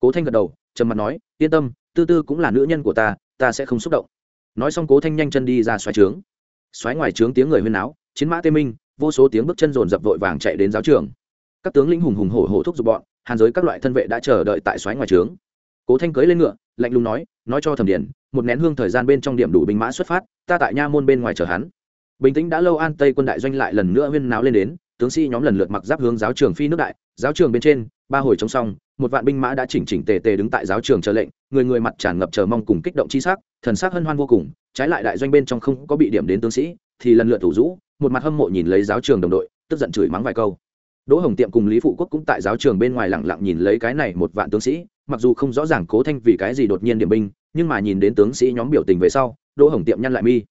Cố thanh gật đầu trầm mặt nói yên tâm tư tư cũng là nữ nhân của ta ta sẽ không xúc động. Nói xong cố thanh nhanh chân đi ra xoáy trướng. Xoáy ngoài trướng tiếng người huyên náo, chiến mã tê minh vô số tiếng bước chân rồn rập vội vàng chạy đến giáo trường. Các tướng lĩnh hùng hùng hổ hổ thúc giục bọn hàn giới các loại thân vệ đã chờ đợi tại xoáy ngoài trướng. Cố thanh cưới lên ngựa lạnh lùng nói nói cho thẩm điền, một nén hương thời gian bên trong điểm đủ binh mã xuất phát, ta tại nha môn bên ngoài chờ hắn. Bình tĩnh đã lâu an tây quân đại doanh lại lần nữa huyên náo lên đến, tướng sĩ nhóm lần lượt mặc giáp hướng giáo trường phi nước đại, giáo trường bên trên, ba hồi chống xong, một vạn binh mã đã chỉnh chỉnh tề tề đứng tại giáo trường chờ lệnh, người người mặt tràn ngập chờ mong cùng kích động chi sắc, thần sắc hân hoan vô cùng, trái lại đại doanh bên trong không có bị điểm đến tướng sĩ, thì lần lượt thủ rũ, một mặt hâm mộ nhìn lấy giáo trường đồng đội, tức giận chửi mắng vài câu. Đỗ hồng tiệm cùng lý phụ quốc cũng tại giáo trường bên ngoài lặng lặng nhìn lấy cái này một vạn tướng sĩ mặc dù không rõ ràng cố thanh vì cái gì đột nhiên điểm binh, nhưng mà nhìn đến tướng sĩ nhóm biểu tình về sau, đỗ hồng tiệm nhăn lại mi.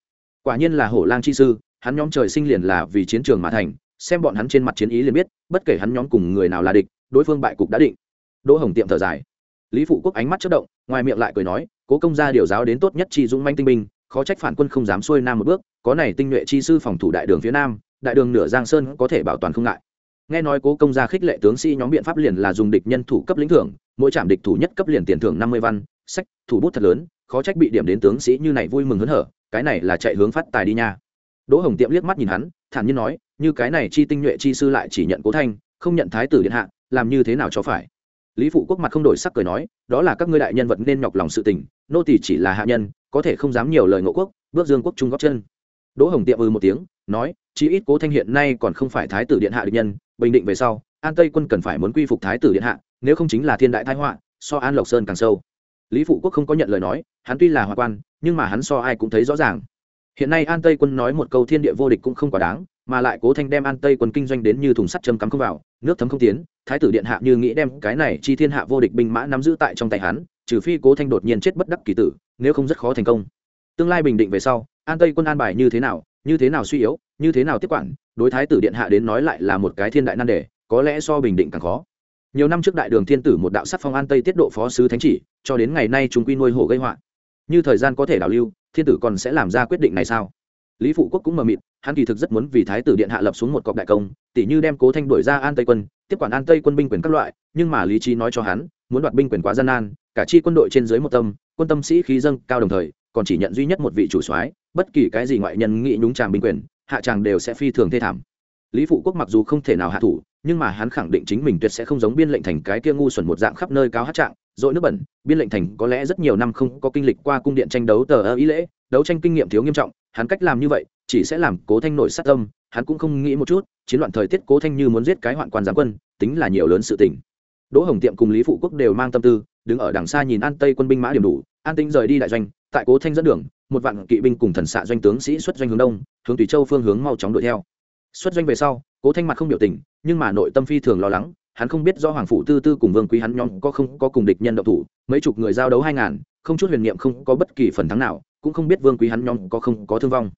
Quả nhiên là hổ lang chi sư, hắn nhóm trời sinh liền là vì chiến trường mà thành, xem bọn hắn trên mặt chiến ý liền biết, bất kể hắn nhóm cùng người nào là địch, đối phương bại cục đã định. Đỗ hồng tiệm thở dài. Lý phụ quốc ánh mắt chất động, ngoài miệng lại cười nói, cố công gia điều giáo đến tốt nhất chi dũng manh tinh binh, khó trách phản quân không dám xuôi nam một bước, có này tinh nhuệ chi sư phòng thủ đại đường phía nam, đại đường nửa giang sơn có thể bảo toàn không ngại nghe nói cố công gia khích lệ tướng sĩ nhóm biện pháp liền là dùng địch nhân thủ cấp lĩnh thưởng, mỗi trạm địch thủ nhất cấp liền tiền thưởng năm mươi văn, sách, thủ bút thật lớn, khó trách bị điểm đến tướng sĩ như này vui mừng hớn hở, cái này là chạy hướng phát tài đi nha. Đỗ hồng tiệm liếc mắt nhìn hắn, thản nhiên nói, như cái này chi tinh nhuệ chi sư lại chỉ nhận cố thanh, không nhận thái tử điện hạ, làm như thế nào cho phải? Lý phụ quốc mặt không đổi sắc cười nói, đó là các ngươi đại nhân vật nên nhọc lòng sự tình, nô tỳ chỉ là hạ nhân, có thể không dám nhiều lời ngộ quốc, bước dương quốc trung góp chân. Đỗ hồng tiệm ư ừ một tiếng, nói chí ít cố thanh hiện nay còn không phải thái tử điện hạ địch nhân, bình định về sau, an tây quân cần phải muốn quy phục thái tử điện hạ, nếu không chính là thiên đại thái họa, so an lộc sơn càng sâu. Lý phụ quốc không có nhận lời nói, hắn tuy là hòa quan, nhưng mà hắn so ai cũng thấy rõ ràng. Hiện nay an tây quân nói một câu thiên địa vô địch cũng không quá đáng, mà lại cố thanh đem an tây quân kinh doanh đến như thùng sắt châm cắm không vào, nước thấm không tiến, thái tử điện hạ như nghĩ đem cái này chi thiên hạ vô địch binh mã nắm giữ tại trong tay hắn, trừ phi cố thanh đột nhiên chết bất đắc kỳ tử, nếu không rất khó thành công. Tương lai bình định về sau, an tây quân an bài như thế nào, như thế nào suy yếu như thế nào tiếp quản, đối thái tử điện hạ đến nói lại là một cái thiên đại nan đề, có lẽ so bình định càng khó. Nhiều năm trước đại đường thiên tử một đạo sắc phong an tây tiết độ phó sứ thánh chỉ, cho đến ngày nay chúng quy nuôi hổ gây họa. Như thời gian có thể đảo lưu, thiên tử còn sẽ làm ra quyết định này sao? Lý phụ quốc cũng mờ mịt, hắn kỳ thực rất muốn vì thái tử điện hạ lập xuống một cọc đại công tỷ như đem cố thanh đổi ra an tây quân, tiếp quản an tây quân binh quyền các loại, nhưng mà lý trí nói cho hắn, muốn đoạt binh quyền quá gian nan, cả chi quân đội trên dưới một tâm, quân tâm sĩ khí dâng cao đồng thời, còn chỉ nhận duy nhất một vị chủ soái, bất kỳ cái gì ngoại nhân nghĩ nhúng tràng binh quyền hạ tràng đều sẽ phi thường thê thảm. Lý phụ quốc mặc dù không thể nào hạ thủ, nhưng mà hắn khẳng định chính mình tuyệt sẽ không giống biên lệnh thành cái kia ngu xuẩn một dạng khắp nơi cáo hát trạng, dội nước bẩn. Biên lệnh thành có lẽ rất nhiều năm không có kinh lịch qua cung điện tranh đấu tờ ơ ý lễ, đấu tranh kinh nghiệm thiếu nghiêm trọng, hắn cách làm như vậy chỉ sẽ làm cố thanh nổi sát tâm, hắn cũng không nghĩ một chút, chiến loạn thời tiết cố thanh như muốn giết cái hoạn quan giáng quân, tính là nhiều lớn sự tình. Đỗ hồng tiệm cùng lý phụ quốc đều mang tâm tư, đứng ở đằng xa nhìn an tây quân binh mã điểm đủ, an tinh rời đi đại doanh, tại cố thanh dẫn đường một vạn kỵ binh cùng thần xạ doanh tướng sĩ xuất doanh hướng đông, hướng tùy châu phương hướng mau chóng đuổi theo. Xuất doanh về sau, cố thanh mặt không biểu tình, nhưng mà nội tâm phi thường lo lắng, hắn không biết do hoàng phụ tư tư cùng vương quý hắn nhóm có không có cùng địch nhân độc thủ, mấy chục người giao đấu hai ngàn, không chút huyền niệm không có bất kỳ phần thắng nào, cũng không biết vương quý hắn nhóm có không có thương vong.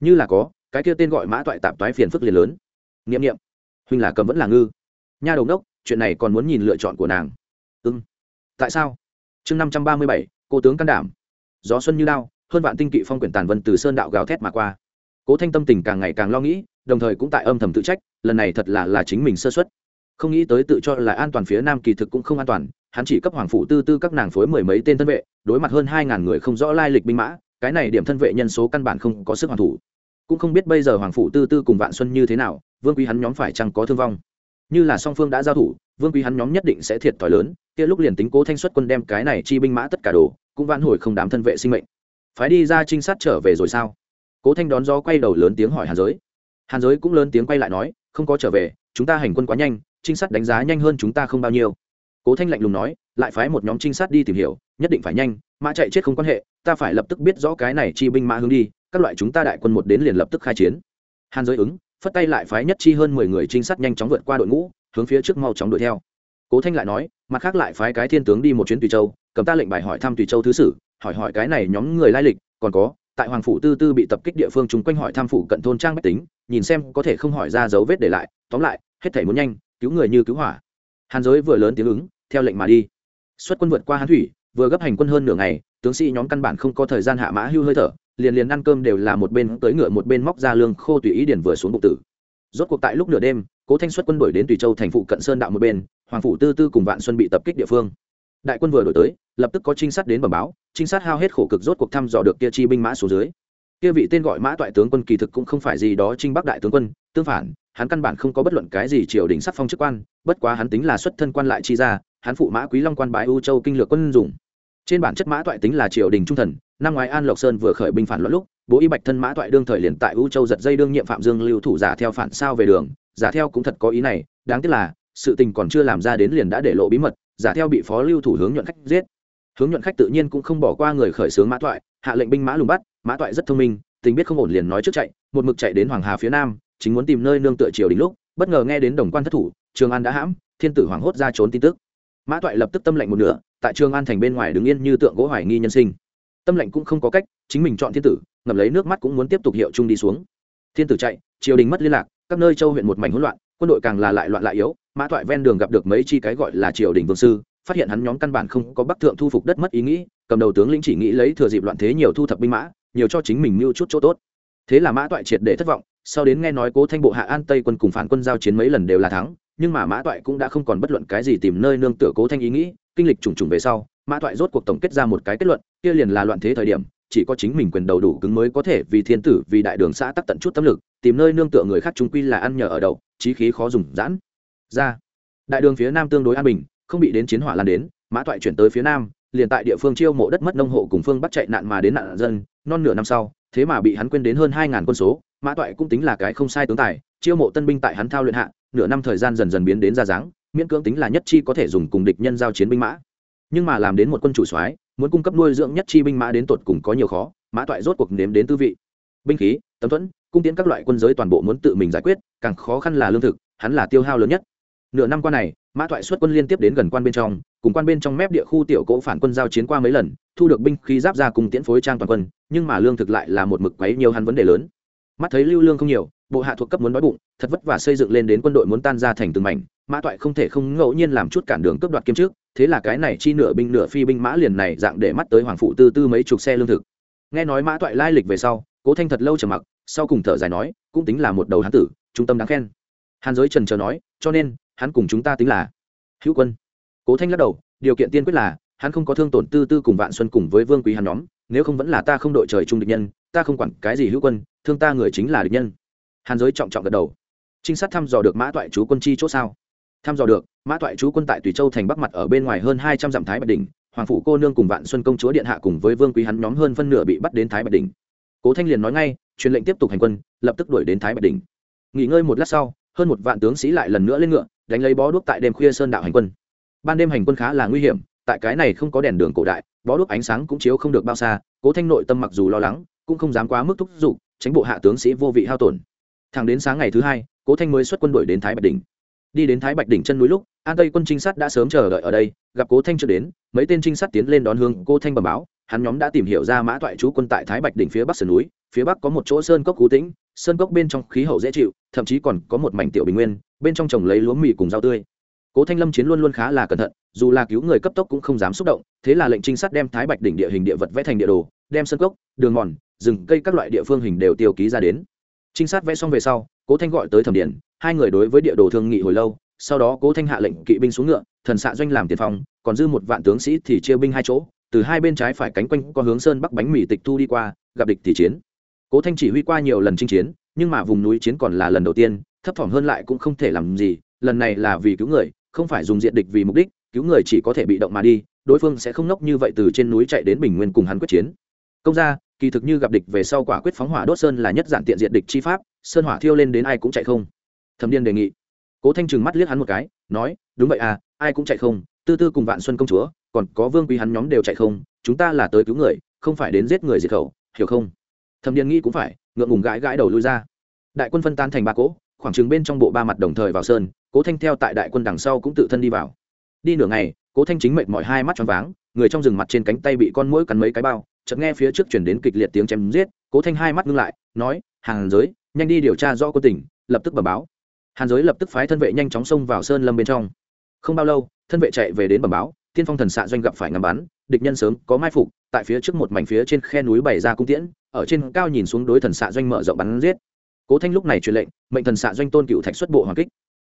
Như là có, cái kia tên gọi mã toại tạp toái phiền phức liền lớn. Niệm niệm. Huynh là cầm vẫn là ngư. Nha đầu đốc chuyện này còn muốn nhìn lựa chọn của nàng. Ưng ừ. tại sao? Chương năm trăm ba mươi bảy, cô tướng can đảm. Gió xuân như đao hơn vạn tinh kỵ phong quyển tàn vân từ sơn đạo gào thét mà qua. Cố thanh tâm tình càng ngày càng lo nghĩ, đồng thời cũng tại âm thầm tự trách, lần này thật là là chính mình sơ xuất không nghĩ tới tự cho là an toàn phía nam kỳ thực cũng không an toàn, hắn chỉ cấp hoàng phụ tư tư các nàng phối mười mấy tên thân vệ, đối mặt hơn hai ngàn người không rõ lai lịch binh mã, cái này điểm thân vệ nhân số căn bản không có sức hoàn thủ. Cũng không biết bây giờ hoàng phụ tư tư cùng vạn xuân như thế nào, vương quý hắn nhóm phải chăng có thương vong. Như là song phương đã giao thủ, vương quý hắn nhóm nhất định sẽ thiệt thòi lớn, kia lúc liền tính cố thanh xuất quân đem cái này chi binh mã tất cả đồ, cũng vãn hồi không đám thân vệ sinh mệnh phái đi ra trinh sát trở về rồi sao? Cố thanh đón gió quay đầu lớn tiếng hỏi hàn giới. Hàn giới cũng lớn tiếng quay lại nói, không có trở về, chúng ta hành quân quá nhanh, trinh sát đánh giá nhanh hơn chúng ta không bao nhiêu. Cố thanh lạnh lùng nói, lại phái một nhóm trinh sát đi tìm hiểu, nhất định phải nhanh, mã chạy chết không quan hệ, ta phải lập tức biết rõ cái này chi binh mã hướng đi, các loại chúng ta đại quân một đến liền lập tức khai chiến. Hàn giới ứng, phất tay lại phái nhất chi hơn mười người trinh sát nhanh chóng vượt qua đội ngũ, hướng phía trước mau chóng đuổi theo. Cố thanh lại nói, mặt khác lại phái cái thiên tướng đi một chuyến tùy châu, cầm ta lệnh bài hỏi thăm tùy châu thứ sử hỏi hỏi cái này nhóm người lai lịch, còn có, tại hoàng phủ tư tư bị tập kích địa phương chúng quanh hỏi tham phủ cận thôn trang bách tính, nhìn xem có thể không hỏi ra dấu vết để lại, tóm lại, hết thể muốn nhanh, cứu người như cứu hỏa. Hàn giới vừa lớn tiếng ứng, theo lệnh mà đi. Xuất quân vượt qua hán thủy, vừa gấp hành quân hơn nửa ngày, tướng sĩ nhóm căn bản không có thời gian hạ mã hưu hơi thở, liền liền ăn cơm đều là một bên tới ngựa một bên móc ra lương khô tùy ý điển vừa xuống bụng tử. Rốt cuộc tại lúc nửa đêm, cố thanh xuất quân đuổi đến tùy châu thành phụ cận sơn đạo một bên, hoàng phủ tư tư cùng vạn xuân bị tập kích địa phương. Đại quân vừa đổi tới, lập tức có trinh sát đến bẩm báo trinh sát hao hết khổ cực rốt cuộc thăm dò được kia chi binh mã xuống dưới. Kia vị tên gọi mã toại tướng quân kỳ thực cũng không phải gì đó trinh bắc đại tướng quân, tương phản, hắn căn bản không có bất luận cái gì triều đình sắc phong chức quan, bất quá hắn tính là xuất thân quan lại chi ra hắn phụ mã quý long quan bái u châu kinh lược quân dùng. Trên bản chất mã toại tính là triều đình trung thần, năm ngoái an lộc sơn vừa khởi binh phản loạn lúc, bố y bạch thân mã toại đương thời liền tại u châu giật dây đương nhiệm phạm dương lưu thủ giả theo phản sao về đường, giả theo cũng thật có ý này, đáng tiếc là, sự tình còn chưa làm ra đến liền đã để lộ bí mật, giả theo bị phó lưu thủ hướng nhuận khách giết hướng nhuận khách tự nhiên cũng không bỏ qua người khởi xướng mã toại hạ lệnh binh mã lùng bắt, mã toại rất thông minh, tình biết không ổn liền nói trước chạy, một mực chạy đến hoàng hà phía nam, chính muốn tìm nơi nương tựa triều đình lúc, bất ngờ nghe đến đồng quan thất thủ, trường an đã hãm, thiên tử hoàng hốt ra trốn tin tức. Mã toại lập tức tâm lệnh một nửa, tại trường an thành bên ngoài đứng yên như tượng gỗ hoài nghi nhân sinh. Tâm lệnh cũng không có cách, chính mình chọn thiên tử ngập lấy nước mắt cũng muốn tiếp tục hiệu chung đi xuống. Thiên tử chạy, triều đình mất liên lạc, các nơi châu huyện một mảnh hỗn loạn, quân đội càng là lại loạn lại yếu, mã toại ven đường gặp được mấy chi cái gọi là triều đình vương sư phát hiện hắn nhóm căn bản không có bắc thượng thu phục đất mất ý nghĩ, cầm đầu tướng lĩnh chỉ nghĩ lấy thừa dịp loạn thế nhiều thu thập binh mã, nhiều cho chính mình mưu chút chỗ tốt. Thế là mã toại triệt để thất vọng, sau đến nghe nói cố thanh bộ hạ an tây quân cùng phản quân giao chiến mấy lần đều là thắng, nhưng mà mã toại cũng đã không còn bất luận cái gì tìm nơi nương tựa cố thanh ý nghĩ, kinh lịch trùng trùng về sau, mã toại rốt cuộc tổng kết ra một cái kết luận, kia liền là loạn thế thời điểm, chỉ có chính mình quyền đầu đủ cứng mới có thể vì thiên tử, vì đại đường xã tắc tận chút tâm lực, tìm nơi nương tựa người khác chúng quy là ăn nhờ ở đậu trí khí khó dùng giãn. Ra, đại đường phía nam tương đối an bình không bị đến chiến hỏa lan đến, mã toại chuyển tới phía nam, liền tại địa phương chiêu mộ đất mất nông hộ cùng phương bắt chạy nạn mà đến nạn dân, non nửa năm sau, thế mà bị hắn quên đến hơn hai ngàn quân số, mã toại cũng tính là cái không sai tướng tài, chiêu mộ tân binh tại hắn thao luyện hạ, nửa năm thời gian dần dần biến đến ra dáng, miễn cưỡng tính là nhất chi có thể dùng cùng địch nhân giao chiến binh mã. Nhưng mà làm đến một quân chủ soái, muốn cung cấp nuôi dưỡng nhất chi binh mã đến tột cùng có nhiều khó, mã toại rốt cuộc nếm đến tư vị. Binh khí, tấm thuẫn, cung tiến các loại quân giới toàn bộ muốn tự mình giải quyết, càng khó khăn là lương thực, hắn là tiêu hao lớn nhất nửa năm qua này, mã Thoại xuất quân liên tiếp đến gần quan bên trong, cùng quan bên trong mép địa khu tiểu cỗ phản quân giao chiến qua mấy lần, thu được binh khí giáp ra cùng tiễn phối trang toàn quân, nhưng mà lương thực lại là một mực quấy nhiều hắn vấn đề lớn. Mắt thấy lưu lương không nhiều, bộ hạ thuộc cấp muốn đói bụng, thật vất vả xây dựng lên đến quân đội muốn tan ra thành từng mảnh, mã toại không thể không ngẫu nhiên làm chút cản đường cướp đoạt kiếm trước thế là cái này chi nửa binh nửa phi binh mã liền này dạng để mắt tới hoàng phụ tư tư mấy chục xe lương thực. Nghe nói mã toại lai lịch về sau, cố thanh thật lâu trầm mặc, sau cùng thở dài nói, cũng tính là một đầu hán tử, trung tâm đáng khen. Hàn giới trần chờ nói, cho nên hắn cùng chúng ta tính là hữu quân cố thanh lắc đầu điều kiện tiên quyết là hắn không có thương tổn tư tư cùng vạn xuân cùng với vương quý hắn nhóm nếu không vẫn là ta không đội trời chung địch nhân ta không quản cái gì hữu quân thương ta người chính là địch nhân hàn giới trọng trọng gật đầu trinh sát thăm dò được mã toại chú quân chi c h ỗ sao thăm dò được mã toại chú quân tại tùy châu thành bắc mặt ở bên ngoài hơn hai trăm dặm thái bạch đình hoàng phủ cô nương cùng vạn xuân công chúa điện hạ cùng với vương quý hắn nhóm hơn phân nửa bị bắt đến thái bạch đình cố thanh liền nói ngay truyền lệnh tiếp tục hành quân lập tức đuổi đến thái bạch đình nghỉ ngơi một lát sau hơn một vạn tướng sĩ lại lần nữa lên ngựa đánh lấy bó đuốc tại đêm khuya sơn đạo hành quân. Ban đêm hành quân khá là nguy hiểm, tại cái này không có đèn đường cổ đại, bó đuốc ánh sáng cũng chiếu không được bao xa, cố thanh nội tâm mặc dù lo lắng, cũng không dám quá mức thúc giục, tránh bộ hạ tướng sĩ vô vị hao tổn. Thẳng đến sáng ngày thứ hai, cố thanh mới xuất quân đội đến thái bạch đỉnh. Đi đến thái bạch đỉnh chân núi lúc, an tây quân trinh sát đã sớm chờ đợi ở đây, gặp cố thanh chưa đến, mấy tên trinh sát tiến lên đón hương cô thanh bẩm báo, hắn nhóm đã tìm hiểu ra mã toại chú quân tại thái bạch đỉnh phía bắc sườn núi, phía bắc có một chỗ sơn cốc cú tĩnh sơn cốc bên trong khí hậu dễ chịu, thậm chí còn có một mảnh tiểu bình nguyên, bên trong trồng lấy lúa mì cùng rau tươi. Cố thanh lâm chiến luôn luôn khá là cẩn thận, dù là cứu người cấp tốc cũng không dám xúc động, thế là lệnh trinh sát đem thái bạch đỉnh địa hình địa vật vẽ thành địa đồ, đem sân cốc, đường mòn, rừng, cây các loại địa phương hình đều tiêu ký ra đến. Trinh sát vẽ xong về sau, cố thanh gọi tới thẩm điển hai người đối với địa đồ thương nghị hồi lâu, sau đó cố thanh hạ lệnh kỵ binh xuống ngựa, thần xạ doanh làm tiền phòng còn dư một vạn tướng sĩ thì chia binh hai chỗ, từ hai bên trái phải cánh quanh có hướng sơn bắc bánh mì tịch thu đi qua, gặp địch thì chiến cố thanh chỉ huy qua nhiều lần chinh chiến, nhưng mà vùng núi chiến còn là lần đầu tiên, thấp thỏm hơn lại cũng không thể làm gì, lần này là vì cứu người, không phải dùng diện địch vì mục đích, cứu người chỉ có thể bị động mà đi, đối phương sẽ không nốc như vậy từ trên núi chạy đến bình nguyên cùng hắn quyết chiến. Công ra kỳ thực như gặp địch về sau quả quyết phóng hỏa đốt sơn là nhất giản tiện diện địch chi pháp, sơn hỏa thiêu lên đến ai cũng chạy không. Thẩm điên đề nghị. Cố thanh trừng mắt liếc hắn một cái, nói, đúng vậy à ai cũng chạy không, tư tư cùng vạn xuân công chúa, còn có vương quý hắn nhóm đều chạy không, chúng ta là tới cứu người, không phải đến giết người diệt khẩu, hiểu không? Thẩm điền nghĩ cũng phải, ngượng ngùng gãi gãi đầu lui ra. Đại quân phân tan thành ba cỗ, khoảng chừng bên trong bộ ba mặt đồng thời vào sơn, cố thanh theo tại đại quân đằng sau cũng tự thân đi vào. Đi nửa ngày, cố thanh chính mệt mỏi hai mắt choáng váng, người trong rừng mặt trên cánh tay bị con mũi cắn mấy cái bao, chợt nghe phía trước chuyển đến kịch liệt tiếng chém giết, cố thanh hai mắt ngưng lại, nói hàng giới, nhanh đi điều tra rõ quân tình, lập tức bẩm báo. Hàn giới lập tức phái thân vệ nhanh chóng xông vào sơn lâm bên trong. Không bao lâu, thân vệ chạy về đến bẩm báo tiên phong thần xạ doanh gặp phải ngắm bắn, địch nhân sớm có mai phục, tại phía trước một mảnh phía trên khe núi bày ra cung tiễn, ở trên cao nhìn xuống đối thần xạ doanh mở rộng bắn giết. Cố thanh lúc này truyền lệnh, mệnh thần xạ doanh tôn cựu thạch xuất bộ hoàng kích.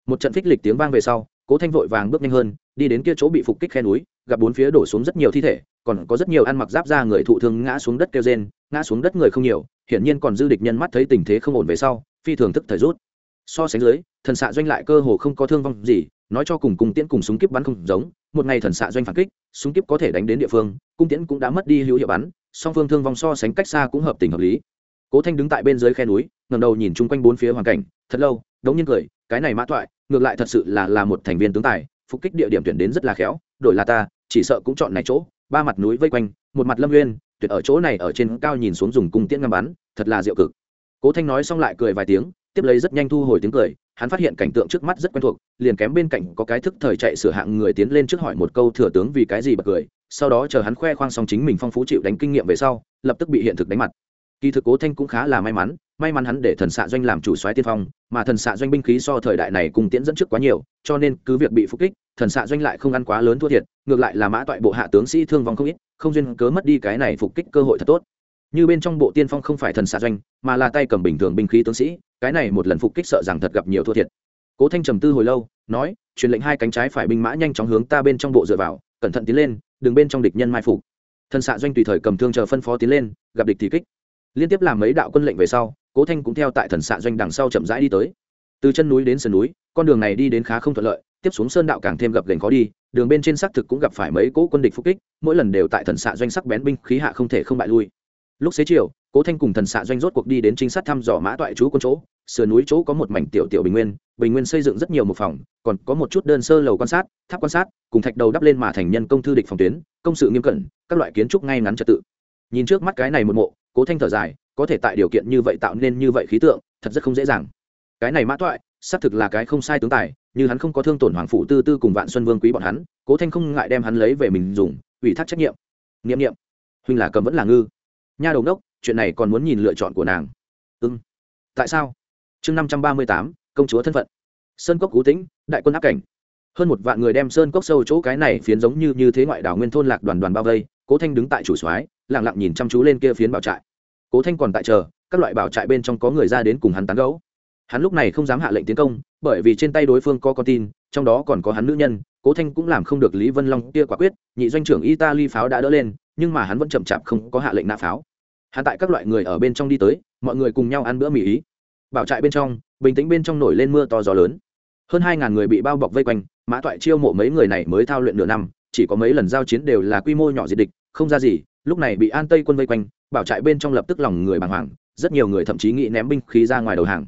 Một trận phích lịch tiếng vang về sau, cố thanh vội vàng bước nhanh hơn, đi đến kia chỗ bị phục kích khe núi, gặp bốn phía đổ xuống rất nhiều thi thể, còn có rất nhiều ăn mặc giáp ra người thụ thương ngã xuống đất kêu rên, ngã xuống đất người không nhiều, hiển nhiên còn dư địch nhân mắt thấy tình thế không ổn về sau, phi thường thức thời rút. So sánh dưới, thần xạ doanh lại cơ hồ không có thương vong gì nói cho cùng cung tiễn cùng súng kíp bắn không giống, một ngày thần xạ doanh phản kích, súng kíp có thể đánh đến địa phương, cung tiễn cũng đã mất đi hữu hiệu bắn, song phương thương vong so sánh cách xa cũng hợp tình hợp lý. Cố thanh đứng tại bên dưới khe núi ngầm đầu nhìn chung quanh bốn phía hoàn cảnh, thật lâu, đống nhiên cười, cái này mã thoại, ngược lại thật sự là là một thành viên tướng tài, phục kích địa điểm tuyển đến rất là khéo, đổi là ta, chỉ sợ cũng chọn này chỗ, ba mặt núi vây quanh, một mặt lâm nguyên tuyệt ở chỗ này ở trên cao nhìn xuống dùng cung tiễn ngắm bắn, thật là diệu cực. Cố thanh nói xong lại cười vài tiếng, tiếp lấy rất nhanh thu hồi tiếng cười hắn phát hiện cảnh tượng trước mắt rất quen thuộc, liền kém bên cạnh có cái thức thời chạy sửa hạng người tiến lên trước hỏi một câu thừa tướng vì cái gì bật cười, sau đó chờ hắn khoe khoang xong chính mình phong phú chịu đánh kinh nghiệm về sau, lập tức bị hiện thực đánh mặt. Kỳ thực cố thanh cũng khá là may mắn may mắn hắn để thần xạ doanh làm chủ soái tiên phong, mà thần xạ doanh binh khí so thời đại này cùng tiễn dẫn trước quá nhiều, cho nên cứ việc bị phục kích, thần xạ doanh lại không ăn quá lớn thua thiệt, ngược lại là mã toại bộ hạ tướng sĩ thương vong không ít, không duyên cớ mất đi cái này phục kích cơ hội thật tốt như bên trong bộ tiên phong không phải thần xạ doanh, mà là tay cầm bình thường binh khí tướng sĩ, cái này một lần phục kích sợ rằng thật gặp nhiều thua thiệt. Cố thanh trầm tư hồi lâu, nói, truyền lệnh hai cánh trái phải binh mã nhanh chóng hướng ta bên trong bộ dựa vào, cẩn thận tiến lên, đừng bên trong địch nhân mai phục. Thần xạ doanh tùy thời cầm thương chờ phân phó tiến lên, gặp địch thì kích. Liên tiếp làm mấy đạo quân lệnh về sau, cố thanh cũng theo tại thần xạ doanh đằng sau chậm rãi đi tới. Từ chân núi đến sườn núi, con đường này đi đến khá không thuận lợi, tiếp xuống sơn đạo càng thêm gập gành khó đi, đường bên trên xác thực cũng gặp phải mấy cỗ quân địch phục kích, mỗi lần đều tại thần xạ doanh sắc bén binh khí hạ không thể không bại lui lúc xế chiều, cố thanh cùng thần xạ doanh rốt cuộc đi đến trinh sát thăm dò mã toại chú quân chỗ. Sườn núi chỗ có một mảnh tiểu tiểu bình nguyên bình nguyên xây dựng rất nhiều một phòng, còn có một chút đơn sơ lầu quan sát, tháp quan sát, cùng thạch đầu đắp lên mà thành nhân công thư địch phòng tuyến, công sự nghiêm cẩn, các loại kiến trúc ngay ngắn trật tự. Nhìn trước mắt cái này một mộ, cố thanh thở dài, có thể tại điều kiện như vậy tạo nên như vậy khí tượng, thật rất không dễ dàng. Cái này mã toại, xác thực là cái không sai tướng tài, như hắn không có thương tổn hoàng phủ tư tư cùng vạn xuân vương quý bọn hắn, cố thanh không ngại đem hắn lấy về mình dùng, ủy thác trách nhiệm. Nghiệm nghiệm huynh là cầm vẫn là ngư nha đầu đốc chuyện này còn muốn nhìn lựa chọn của nàng. Ư ừ. tại sao? Chương năm trăm ba mươi tám, công chúa thân phận. Sơn cốc cú tĩnh, đại quân áp cảnh. Hơn một vạn người đem sơn cốc sâu chỗ cái này phiến giống như như thế ngoại đảo nguyên thôn lạc đoàn đoàn bao vây, cố thanh đứng tại chủ soái lẳng lặng nhìn chăm chú lên kia phiến bảo trại. Cố thanh còn tại chờ, các loại bảo trại bên trong có người ra đến cùng hắn tán gấu hắn lúc này không dám hạ lệnh tiến công, bởi vì trên tay đối phương có con tin, trong đó còn có hắn nữ nhân, cố thanh cũng làm không được lý vân long kia quả quyết, nhị doanh trưởng italy pháo đã đỡ lên nhưng mà hắn vẫn chậm chạp không có hạ lệnh nã pháo. Hắn tại các loại người ở bên trong đi tới, mọi người cùng nhau ăn bữa mì ý. Bảo trại bên trong, bình tĩnh bên trong nổi lên mưa to gió lớn. Hơn hai ngàn người bị bao bọc vây quanh, mã toại chiêu mộ mấy người này mới thao luyện nửa năm, chỉ có mấy lần giao chiến đều là quy mô nhỏ diệt địch, không ra gì, lúc này bị an tây quân vây quanh, bảo trại bên trong lập tức lòng người bàng hoàng, rất nhiều người thậm chí nghĩ ném binh khí ra ngoài đầu hàng.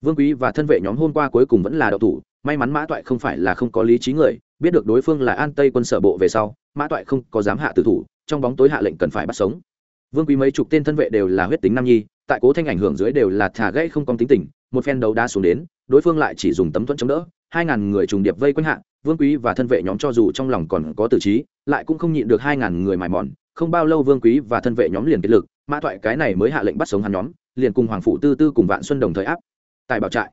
Vương quý và thân vệ nhóm hôm qua cuối cùng vẫn là đậu thủ, may mắn mã toại không phải là không có lý trí người, biết được đối phương là an tây quân sở bộ về sau, mã toại không có dám hạ tử thủ trong bóng tối hạ lệnh cần phải bắt sống. Vương quý mấy chục tên thân vệ đều là huyết tính nam nhi, tại cố thanh ảnh hưởng dưới đều là thả gãy không có tính tình, một phen đấu đá xuống đến, đối phương lại chỉ dùng tấm thuẫn chống đỡ, hai ngàn người trùng điệp vây quanh hạ, vương quý và thân vệ nhóm cho dù trong lòng còn có tử trí, lại cũng không nhịn được hai ngàn người mài mòn, không bao lâu vương quý và thân vệ nhóm liền kết lực, mã thoại cái này mới hạ lệnh bắt sống hắn nhóm, liền cùng hoàng phụ tư tư cùng vạn xuân đồng thời áp tại bảo trại.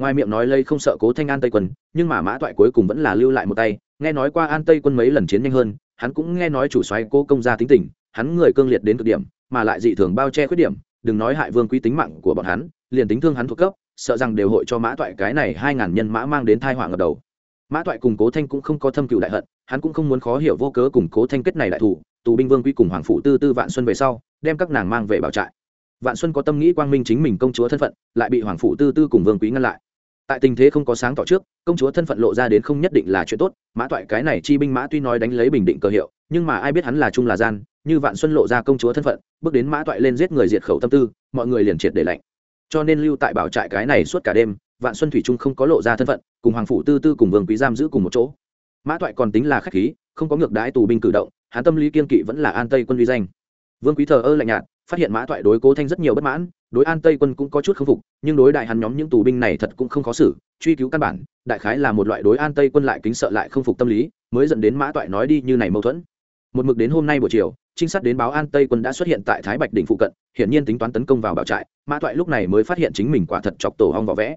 Ngoài miệng nói lây không sợ cố thanh an tây quân, nhưng mà mã thoại cuối cùng vẫn là lưu lại một tay, nghe nói qua an tây quân mấy lần chiến nhanh hơn hắn cũng nghe nói chủ xoáy cố công gia tính tình, hắn người cương liệt đến cực điểm, mà lại dị thường bao che khuyết điểm, đừng nói hại vương quý tính mạng của bọn hắn, liền tính thương hắn thuộc cấp, sợ rằng đều hội cho mã toại cái này hai ngàn nhân mã mang đến thai họa ngập đầu. Mã toại cùng cố thanh cũng không có thâm cựu đại hận, hắn cũng không muốn khó hiểu vô cớ cùng cố thanh kết này đại thủ, tù binh vương quý cùng hoàng phụ tư tư vạn xuân về sau, đem các nàng mang về bảo trại. Vạn xuân có tâm nghĩ quang minh chính mình công chúa thân phận, lại bị hoàng phụ tư tư cùng vương quý ngăn lại tại tình thế không có sáng tỏ trước, công chúa thân phận lộ ra đến không nhất định là chuyện tốt, mã toại cái này chi binh mã tuy nói đánh lấy bình định cơ hiệu, nhưng mà ai biết hắn là trung là gian, như vạn xuân lộ ra công chúa thân phận, bước đến mã toại lên giết người diệt khẩu tâm tư, mọi người liền triệt để lạnh. Cho nên lưu tại bảo trại cái này suốt cả đêm, vạn xuân thủy trung không có lộ ra thân phận, cùng hoàng phủ tư tư cùng vương quý giam giữ cùng một chỗ. Mã toại còn tính là khách khí, không có ngược đãi tù binh cử động, hắn tâm lý kiên kỵ vẫn là an tây quân uy danh. Vương quý thờ ơ lạnh nhạt, phát hiện mã toại đối cố thanh rất nhiều bất mãn đối an tây quân cũng có chút k phục, nhưng đối đại hắn nhóm những tù binh này thật cũng không khó xử, truy cứu căn bản, đại khái là một loại đối an tây quân lại kính sợ lại không phục tâm lý, mới dẫn đến mã toại nói đi như này mâu thuẫn. Một mực đến hôm nay buổi chiều, trinh sát đến báo an tây quân đã xuất hiện tại thái bạch đỉnh phụ cận, hiển nhiên tính toán tấn công vào bảo trại, mã toại lúc này mới phát hiện chính mình quả thật chọc tổ hong vỏ vẽ.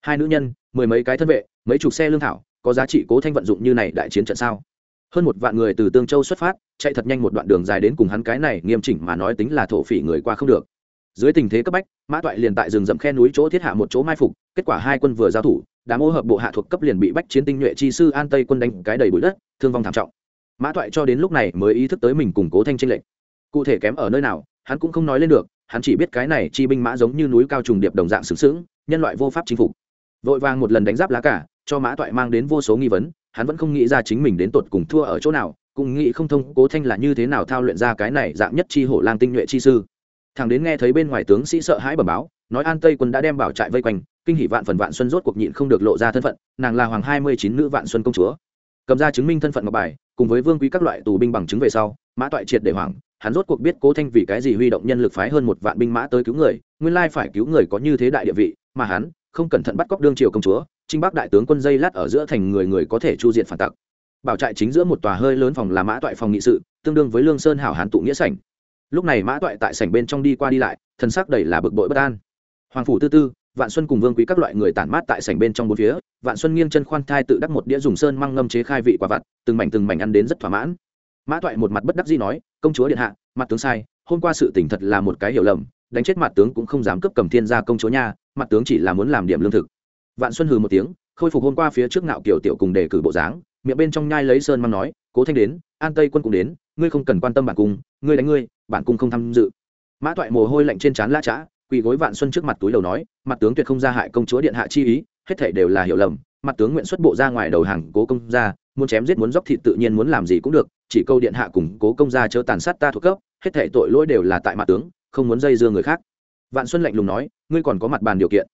Hai nữ nhân, mười mấy cái thân vệ, mấy chục xe lương thảo, có giá trị cố thanh vận dụng như này đại chiến trận sao? Hơn một vạn người từ tương châu xuất phát, chạy thật nhanh một đoạn đường dài đến cùng hắn cái này, nghiêm chỉnh mà nói tính là thổ phỉ người qua không được dưới tình thế cấp bách, mã toại liền tại rừng rậm khe núi chỗ thiết hạ một chỗ mai phục, kết quả hai quân vừa giao thủ, đám ô hợp bộ hạ thuộc cấp liền bị bách chiến tinh nhuệ chi sư an tây quân đánh cái đầy bụi đất, thương vong thảm trọng. Mã toại cho đến lúc này mới ý thức tới mình củng cố thanh tranh lệch. Cụ thể kém ở nơi nào, hắn cũng không nói lên được, hắn chỉ biết cái này chi binh mã giống như núi cao trùng điệp đồng dạng sướng sướng nhân loại vô pháp chinh phục. Vội vàng một lần đánh giáp lá cả, cho mã toại mang đến vô số nghi vấn, hắn vẫn không nghĩ ra chính mình đến tột cùng thua ở chỗ nào, cũng nghĩ không thông cố thanh là như thế nào thao luyện ra cái này dạng nhất chi hổ lang tinh nhuệ chi sư thằng đến nghe thấy bên ngoài tướng sĩ sợ hãi bẩm báo, nói an tây quân đã đem bảo trại vây quanh, kinh hỷ vạn phần vạn xuân rốt cuộc nhịn không được lộ ra thân phận, nàng là hoàng hai mươi chín nữ vạn xuân công chúa. Cầm ra chứng minh thân phận ngọc bài, cùng với vương quý các loại tù binh bằng chứng về sau, mã toại triệt để hoảng, hắn rốt cuộc biết cố thanh vì cái gì huy động nhân lực phái hơn một vạn binh mã tới cứu người, nguyên lai phải cứu người có như thế đại địa vị, mà hắn không cẩn thận bắt cóc đương triều công chúa trinh bắc đại tướng quân dây lát ở giữa thành người người có thể chu diện phản tặc. Bảo trại chính giữa một tòa hơi lớn phòng là mã toại phòng nghị sự, tương đương với lương sơn hảo hán tụ nghĩa sảnh lúc này mã toại tại sảnh bên trong đi qua đi lại, thân xác đầy là bực bội bất an. Hoàng phủ tư tư, vạn xuân cùng vương quý các loại người tản mát tại sảnh bên trong bốn phía, vạn xuân nghiêng chân khoan thai tự đắc một đĩa dùng sơn măng ngâm chế khai vị quả vặt, từng mảnh từng mảnh ăn đến rất thỏa mãn. Mã toại một mặt bất đắc dĩ nói, công chúa điện hạ, mặt tướng sai, hôm qua sự tỉnh thật là một cái hiểu lầm, đánh chết mặt tướng cũng không dám cấp cầm thiên gia công chúa nha, mặt tướng chỉ là muốn làm điểm lương thực. Vạn xuân hừ một tiếng, khôi phục hôm qua phía trước ngạo kiểu tiểu cùng đề cử bộ dáng, miệng bên trong nhai lấy sơn măng nói, cố thanh đến, an tây quân cũng đến ngươi không cần quan tâm bản cung, ngươi đánh ngươi, bản cung không tham dự. Mã toại mồ hôi lạnh trên trán la trã, quỳ gối vạn xuân trước mặt túi đầu nói, mặt tướng tuyệt không ra hại công chúa điện hạ chi ý, hết thể đều là hiểu lầm. Mặt tướng nguyện xuất bộ ra ngoài đầu hàng cố công gia, muốn chém giết muốn dốc thịt tự nhiên muốn làm gì cũng được, chỉ câu điện hạ cùng cố công gia chớ tàn sát ta thuộc cấp, hết thể tội lỗi đều là tại mặt tướng, không muốn dây dưa người khác. Vạn xuân lạnh lùng nói, ngươi còn có mặt bàn điều kiện.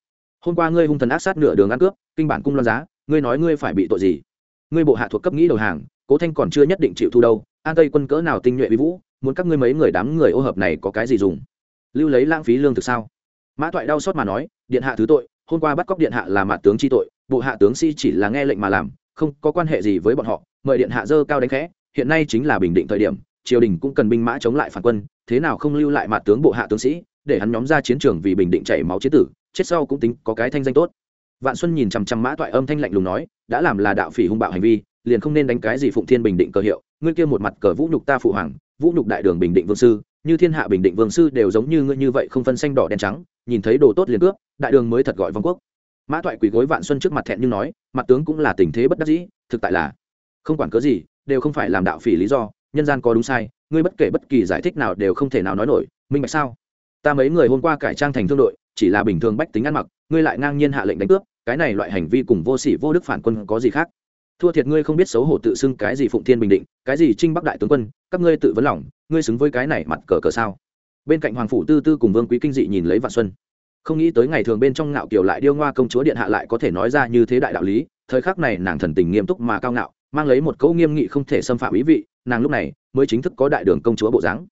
Hôm qua ngươi hung thần ác sát nửa đường ăn cướp, kinh bản cung loan giá, ngươi nói ngươi phải bị tội gì? Ngươi bộ hạ thuộc cấp nghĩ đầu hàng, cố thanh còn chưa nhất định chịu thu đâu an tây quân cỡ nào tinh nhuệ vi vũ, muốn các ngươi mấy người đám người ô hợp này có cái gì dùng? Lưu lấy lãng phí lương thực sao? Mã toại đau xót mà nói, điện hạ thứ tội, hôm qua bắt cóc điện hạ là mạ tướng chi tội, bộ hạ tướng si chỉ là nghe lệnh mà làm, không có quan hệ gì với bọn họ, mời điện hạ dơ cao đánh khẽ, hiện nay chính là bình định thời điểm, triều đình cũng cần binh mã chống lại phản quân, thế nào không lưu lại mạ tướng bộ hạ tướng sĩ, để hắn nhóm ra chiến trường vì bình định chảy máu chế tử, chết sau cũng tính có cái thanh danh tốt. Vạn xuân nhìn chằm chằm mã toại âm thanh lạnh lùng nói, đã làm là đạo phỉ hung bạo hành vi liền không nên đánh cái gì phụng thiên bình định cờ hiệu. Ngươi kia một mặt cờ vũ nhục ta phụ hoàng, vũ nhục đại đường bình định vương sư, như thiên hạ bình định vương sư đều giống như ngươi như vậy không phân xanh đỏ đen trắng, nhìn thấy đồ tốt liền cướp, đại đường mới thật gọi vong quốc. Mã toại quỳ gối vạn xuân trước mặt thẹn nhưng nói, mặt tướng cũng là tình thế bất đắc dĩ, thực tại là không quản cớ gì, đều không phải làm đạo phỉ lý do, nhân gian có đúng sai, ngươi bất kể bất kỳ giải thích nào đều không thể nào nói nổi, minh bạch sao? Ta mấy người hôm qua cải trang thành thương đội, chỉ là bình thường bách tính ăn mặc, ngươi lại ngang nhiên hạ lệnh đánh cướp, cái này loại hành vi cùng vô sỉ vô đức phản quân có gì khác? Thua thiệt ngươi không biết xấu hổ tự xưng cái gì phụng thiên bình định, cái gì trinh bắc đại tướng quân, các ngươi tự vấn lòng, ngươi xứng với cái này mặt cờ cờ sao? Bên cạnh hoàng phủ tư tư cùng vương quý kinh dị nhìn lấy vạn xuân. Không nghĩ tới ngày thường bên trong ngạo kiều lại điêu ngoa công chúa điện hạ lại có thể nói ra như thế đại đạo lý, thời khắc này nàng thần tình nghiêm túc mà cao ngạo, mang lấy một câu nghiêm nghị không thể xâm phạm ý vị, nàng lúc này mới chính thức có đại đường công chúa bộ dáng.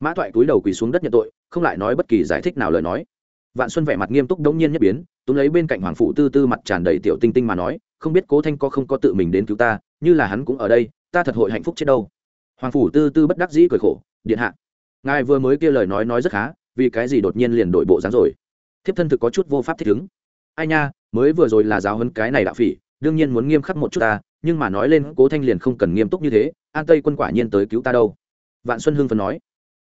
Mã thoại cúi đầu quỳ xuống đất nhận tội, không lại nói bất kỳ giải thích nào lời nói vạn xuân vẻ mặt nghiêm túc đống nhiên nhất biến, túm lấy bên cạnh hoàng phụ tư tư mặt tràn đầy tiểu tinh tinh mà nói, không biết cố thanh có không có tự mình đến cứu ta, như là hắn cũng ở đây, ta thật hội hạnh phúc chết đâu. Hoàng phủ tư tư bất đắc dĩ cười khổ, điện hạ, ngài vừa mới kia lời nói nói rất khá, vì cái gì đột nhiên liền đổi bộ dáng rồi? Thiếp thân thực có chút vô pháp thích ứng. Ai nha, mới vừa rồi là giáo hấn cái này đạo phỉ, đương nhiên muốn nghiêm khắc một chút ta, nhưng mà nói lên cố thanh liền không cần nghiêm túc như thế, an tây quân quả nhiên tới cứu ta đâu. Vạn xuân hưng phần nói.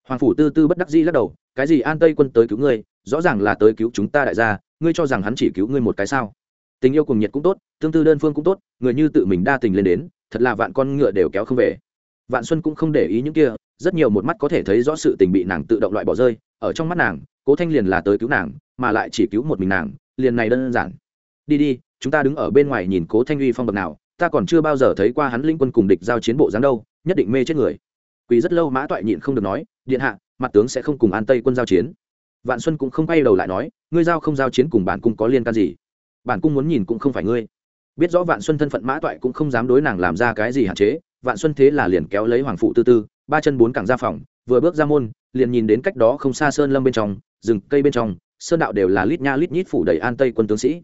Hoàng phủ tư tư bất đắc dĩ lắc đầu, cái gì an tây quân tới cứu ngươi rõ ràng là tới cứu chúng ta đại gia, ngươi cho rằng hắn chỉ cứu ngươi một cái sao? Tình yêu cùng nhiệt cũng tốt, tương tư đơn phương cũng tốt, người như tự mình đa tình lên đến, thật là vạn con ngựa đều kéo không về. Vạn xuân cũng không để ý những kia, rất nhiều một mắt có thể thấy rõ sự tình bị nàng tự động loại bỏ rơi, ở trong mắt nàng, cố thanh liền là tới cứu nàng, mà lại chỉ cứu một mình nàng, liền này đơn giản. Đi đi, chúng ta đứng ở bên ngoài nhìn cố thanh uy phong bậc nào, ta còn chưa bao giờ thấy qua hắn linh quân cùng địch giao chiến bộ dáng đâu, nhất định mê chết người. Quỳ rất lâu mã toại nhịn không được nói, điện hạ, mặt tướng sẽ không cùng an tây quân giao chiến vạn xuân cũng không quay đầu lại nói, ngươi giao không giao chiến cùng bản cung có liên can gì? Bản cung muốn nhìn cũng không phải ngươi. Biết rõ vạn xuân thân phận mã toại cũng không dám đối nàng làm ra cái gì hạn chế, vạn xuân thế là liền kéo lấy hoàng phụ tư tư, ba chân bốn cẳng ra phòng, vừa bước ra môn, liền nhìn đến cách đó không xa sơn lâm bên trong, rừng cây bên trong, sơn đạo đều là lít nha lít nhít phủ đầy an tây quân tướng sĩ.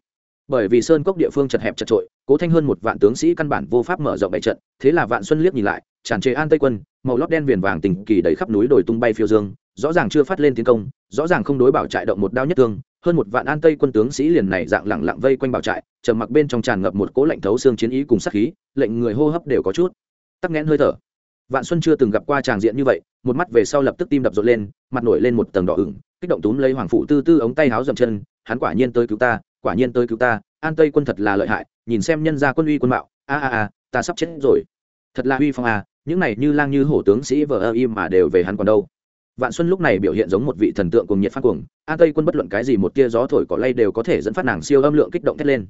Bởi vì sơn cốc địa phương chật hẹp chật trội, cố thanh hơn một vạn tướng sĩ căn bản vô pháp mở rộng bệ trận, thế là vạn xuân liếc nhìn lại tràn trề an tây quân, màu lót đen viền vàng tình kỳ đầy khắp núi đồi tung bay phiêu dương, rõ ràng chưa phát lên tiến công, rõ ràng không đối bảo trại động một đao nhất thương, hơn một vạn an tây quân tướng sĩ liền này dạng lẳng lặng vây quanh bảo trại, trầm mặc bên trong tràn ngập một cỗ lạnh thấu xương chiến ý cùng sát khí, lệnh người hô hấp đều có chút. Tắc nghẽn hơi thở. Vạn xuân chưa từng gặp qua tràng diện như vậy, một mắt về sau lập tức tim đập rộn lên, mặt nổi lên một tầng đỏ ửng, kích động túm lấy hoàng phụ tư tư ống tay háo dậm chân, hắn quả nhiên tới cứu ta, quả nhiên tới cứu ta, an tây quân thật là lợi hại, nhìn xem nhân gia quân uy quân mạo, a a a, ta sắp chết rồi. Thật là uy phong a những này như lang như hổ tướng sĩ vờ ơ im mà đều về hắn còn đâu. Vạn xuân lúc này biểu hiện giống một vị thần tượng cùng nhiệt phát cuồng an tây quân bất luận cái gì một tia gió thổi cỏ lay đều có thể dẫn phát nàng siêu âm lượng kích động thét lên.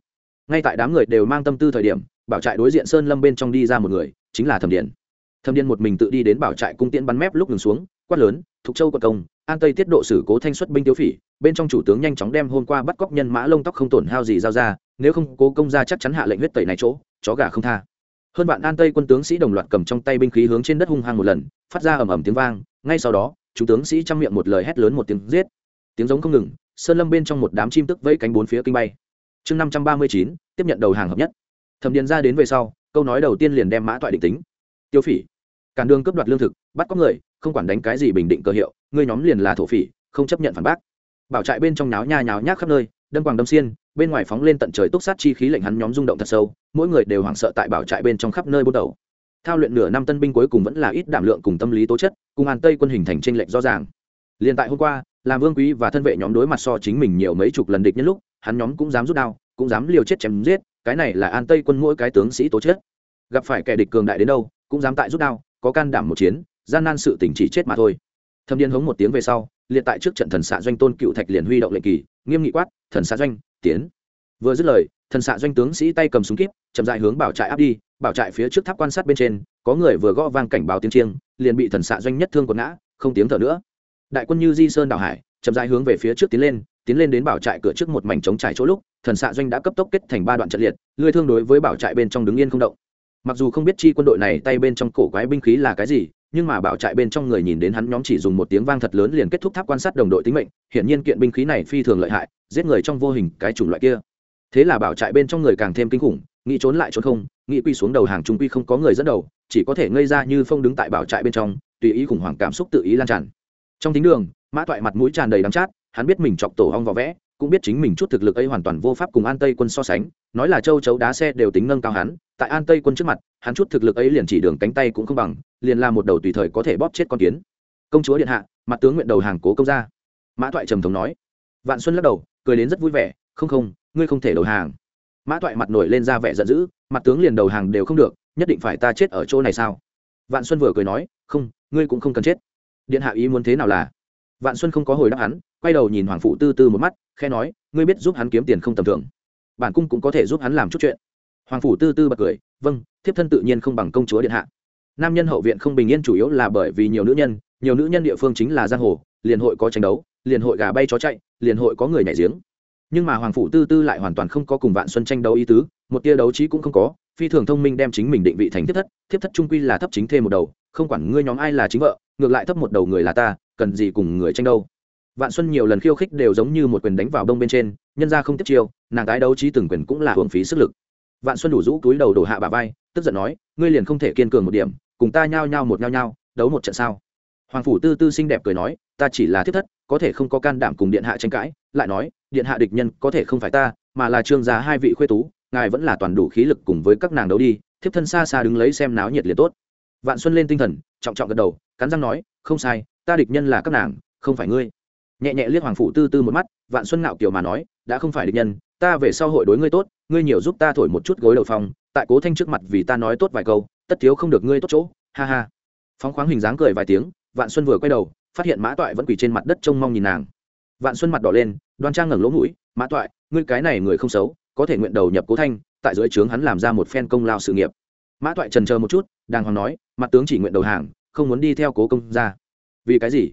Ngay tại đám người đều mang tâm tư thời điểm, bảo trại đối diện sơn lâm bên trong đi ra một người, chính là thẩm điện. Thẩm điện một mình tự đi đến bảo trại cung tiễn bắn mép lúc ngừng xuống, quát lớn, thục châu quận công an tây tiết độ xử cố thanh xuất binh tiêu phỉ, bên trong chủ tướng nhanh chóng đem hôm qua bắt cóc nhân mã lông tóc không tổn hao gì giao ra, nếu không cố công ra chắc chắn hạ lệnh huyết tẩy này chỗ, chó gà không tha hơn bạn an tây quân tướng sĩ đồng loạt cầm trong tay binh khí hướng trên đất hung hăng một lần, phát ra ầm ầm tiếng vang, ngay sau đó, chúng tướng sĩ chăm miệng một lời hét lớn một tiếng giết. Tiếng giống không ngừng, sơn lâm bên trong một đám chim tức vẫy cánh bốn phía kinh bay. Chương năm trăm ba mươi chín, tiếp nhận đầu hàng hợp nhất. Thẩm điền ra đến về sau, câu nói đầu tiên liền đem mã toại định tính. Tiêu phỉ. Cản đường cướp đoạt lương thực, bắt có người, không quản đánh cái gì bình định cơ hiệu ngươi nhóm liền là thổ phỉ, không chấp nhận phản bác. Bảo trại bên trong nháo nha nháo nhác khắp nơi đâm quàng đâm xiên, bên ngoài phóng lên tận trời túc sát chi khí lệnh hắn nhóm rung động thật sâu, mỗi người đều hoảng sợ tại bảo trại bên trong khắp nơi bôn đầu thao luyện nửa năm tân binh cuối cùng vẫn là ít đảm lượng cùng tâm lý tố chất, cùng an tây quân hình thành tranh lệch rõ ràng. Liền tại hôm qua, làm vương quý và thân vệ nhóm đối mặt so chính mình nhiều mấy chục lần địch nhân lúc, hắn nhóm cũng dám rút đao, cũng dám liều chết chém giết, cái này là an tây quân mỗi cái tướng sĩ tố chất. Gặp phải kẻ địch cường đại đến đâu, cũng dám tại rút đao, có can đảm một chiến, gian nan sự tỉnh chỉ chết mà thôi. Thâm điên hống một tiếng về sau liệt tại trước trận thần xạ doanh tôn cựu thạch liền huy động lệnh kỳ, nghiêm nghị quát, thần xạ doanh, tiến. Vừa dứt lời, thần xạ doanh tướng sĩ tay cầm súng kíp, chậm dại hướng bảo trại áp đi, bảo trại phía trước tháp quan sát bên trên, có người vừa gõ vang cảnh báo tiếng chiêng, liền bị thần xạ doanh nhất thương quật ngã, không tiếng thở nữa. Đại quân như di sơn đảo hải, chậm dại hướng về phía trước tiến lên tiến lên đến bảo trại cửa trước một mảnh trống trải chỗ lúc, thần xạ doanh đã cấp tốc kết thành ba đoạn trận liệt lươi thương đối với bảo trại bên trong đứng yên không động. Mặc dù không biết chi quân đội này tay bên trong cổ quái binh khí là cái gì nhưng mà bảo trại bên trong người nhìn đến hắn nhóm chỉ dùng một tiếng vang thật lớn liền kết thúc tháp quan sát đồng đội tính mệnh, hiển nhiên kiện binh khí này phi thường lợi hại, giết người trong vô hình cái chủng loại kia. Thế là bảo trại bên trong người càng thêm kinh khủng, nghĩ trốn lại trốn không, nghĩ quy xuống đầu hàng trung quy không có người dẫn đầu, chỉ có thể ngây ra như phong đứng tại bảo trại bên trong, tùy ý khủng hoảng cảm xúc tự ý lan tràn. Trong thính đường, mã toại mặt mũi tràn đầy đắng chát, hắn biết mình chọc tổ hong vỏ vẽ, cũng biết chính mình chút thực lực ấy hoàn toàn vô pháp cùng an tây quân so sánh, nói là châu chấu đá xe đều tính nâng cao hắn tại an tây quân trước mặt hắn chút thực lực ấy liền chỉ đường cánh tay cũng không bằng liền là một đầu tùy thời có thể bóp chết con kiến công chúa điện hạ mặt tướng nguyện đầu hàng cố công gia mã thoại trầm thống nói vạn xuân lắc đầu cười đến rất vui vẻ không không ngươi không thể đầu hàng mã thoại mặt nổi lên ra vẻ giận dữ mặt tướng liền đầu hàng đều không được nhất định phải ta chết ở chỗ này sao vạn xuân vừa cười nói không ngươi cũng không cần chết điện hạ ý muốn thế nào là vạn xuân không có hồi đáp hắn quay đầu nhìn hoàng phụ tư tư một mắt khe nói ngươi biết giúp hắn kiếm tiền không tầm thường bản cung cũng có thể giúp hắn làm chút chuyện hoàng phủ tư tư bật cười vâng thiếp thân tự nhiên không bằng công chúa điện hạ. Nam nhân hậu viện không bình yên chủ yếu là bởi vì nhiều nữ nhân, nhiều nữ nhân địa phương chính là giang hồ, liền hội có tranh đấu, liền hội gà bay chó chạy, liền hội có người nhảy giếng. Nhưng mà hoàng phủ tư tư lại hoàn toàn không có cùng vạn xuân tranh đấu ý tứ, một tia đấu trí cũng không có, phi thường thông minh đem chính mình định vị thành thiếp thất thiếp thất trung quy là thấp chính thêm một đầu, không quản ngươi nhóm ai là chính vợ, ngược lại thấp một đầu người là ta, cần gì cùng người tranh đâu vạn xuân nhiều lần khiêu khích đều giống như một quyền đánh vào đông bên trên, nhân ra không tiếp chiêu, nàng tái đấu trí từng quyền cũng là hưởng phí sức lực vạn xuân đủ rũ túi đầu đổ hạ bà vai, tức giận nói, ngươi liền không thể kiên cường một điểm, cùng ta nhao nhao một nhao nhao, đấu một trận sao? Hoàng phủ tư tư xinh đẹp cười nói, ta chỉ là thiết thất, có thể không có can đảm cùng điện hạ tranh cãi, lại nói, điện hạ địch nhân có thể không phải ta, mà là trương gia hai vị khuê tú, ngài vẫn là toàn đủ khí lực cùng với các nàng đấu đi, thiếp thân xa xa đứng lấy xem náo nhiệt liền tốt. Vạn xuân lên tinh thần, trọng trọng gật đầu, cắn răng nói, không sai, ta địch nhân là các nàng, không phải ngươi. Nhẹ nhẹ liếc hoàng phụ tư tư một mắt vạn xuân ngạo kiều mà nói, đã không phải địch nhân, ta về sau hội đối ngươi tốt, ngươi nhiều giúp ta thổi một chút gối đầu phòng tại cố thanh trước mặt vì ta nói tốt vài câu, tất thiếu không được ngươi tốt chỗ, ha ha. Phóng khoáng hình dáng cười vài tiếng, vạn xuân vừa quay đầu, phát hiện mã toại vẫn quỳ trên mặt đất trông mong nhìn nàng. Vạn xuân mặt đỏ lên, đoan trang ngẩng lỗ mũi, mã toại, ngươi cái này người không xấu, có thể nguyện đầu nhập cố thanh, tại dưới trướng hắn làm ra một phen công lao sự nghiệp. Mã toại trần chờ một chút, đàng hoàng nói, mặt tướng chỉ nguyện đầu hàng, không muốn đi theo cố công ra vì cái gì?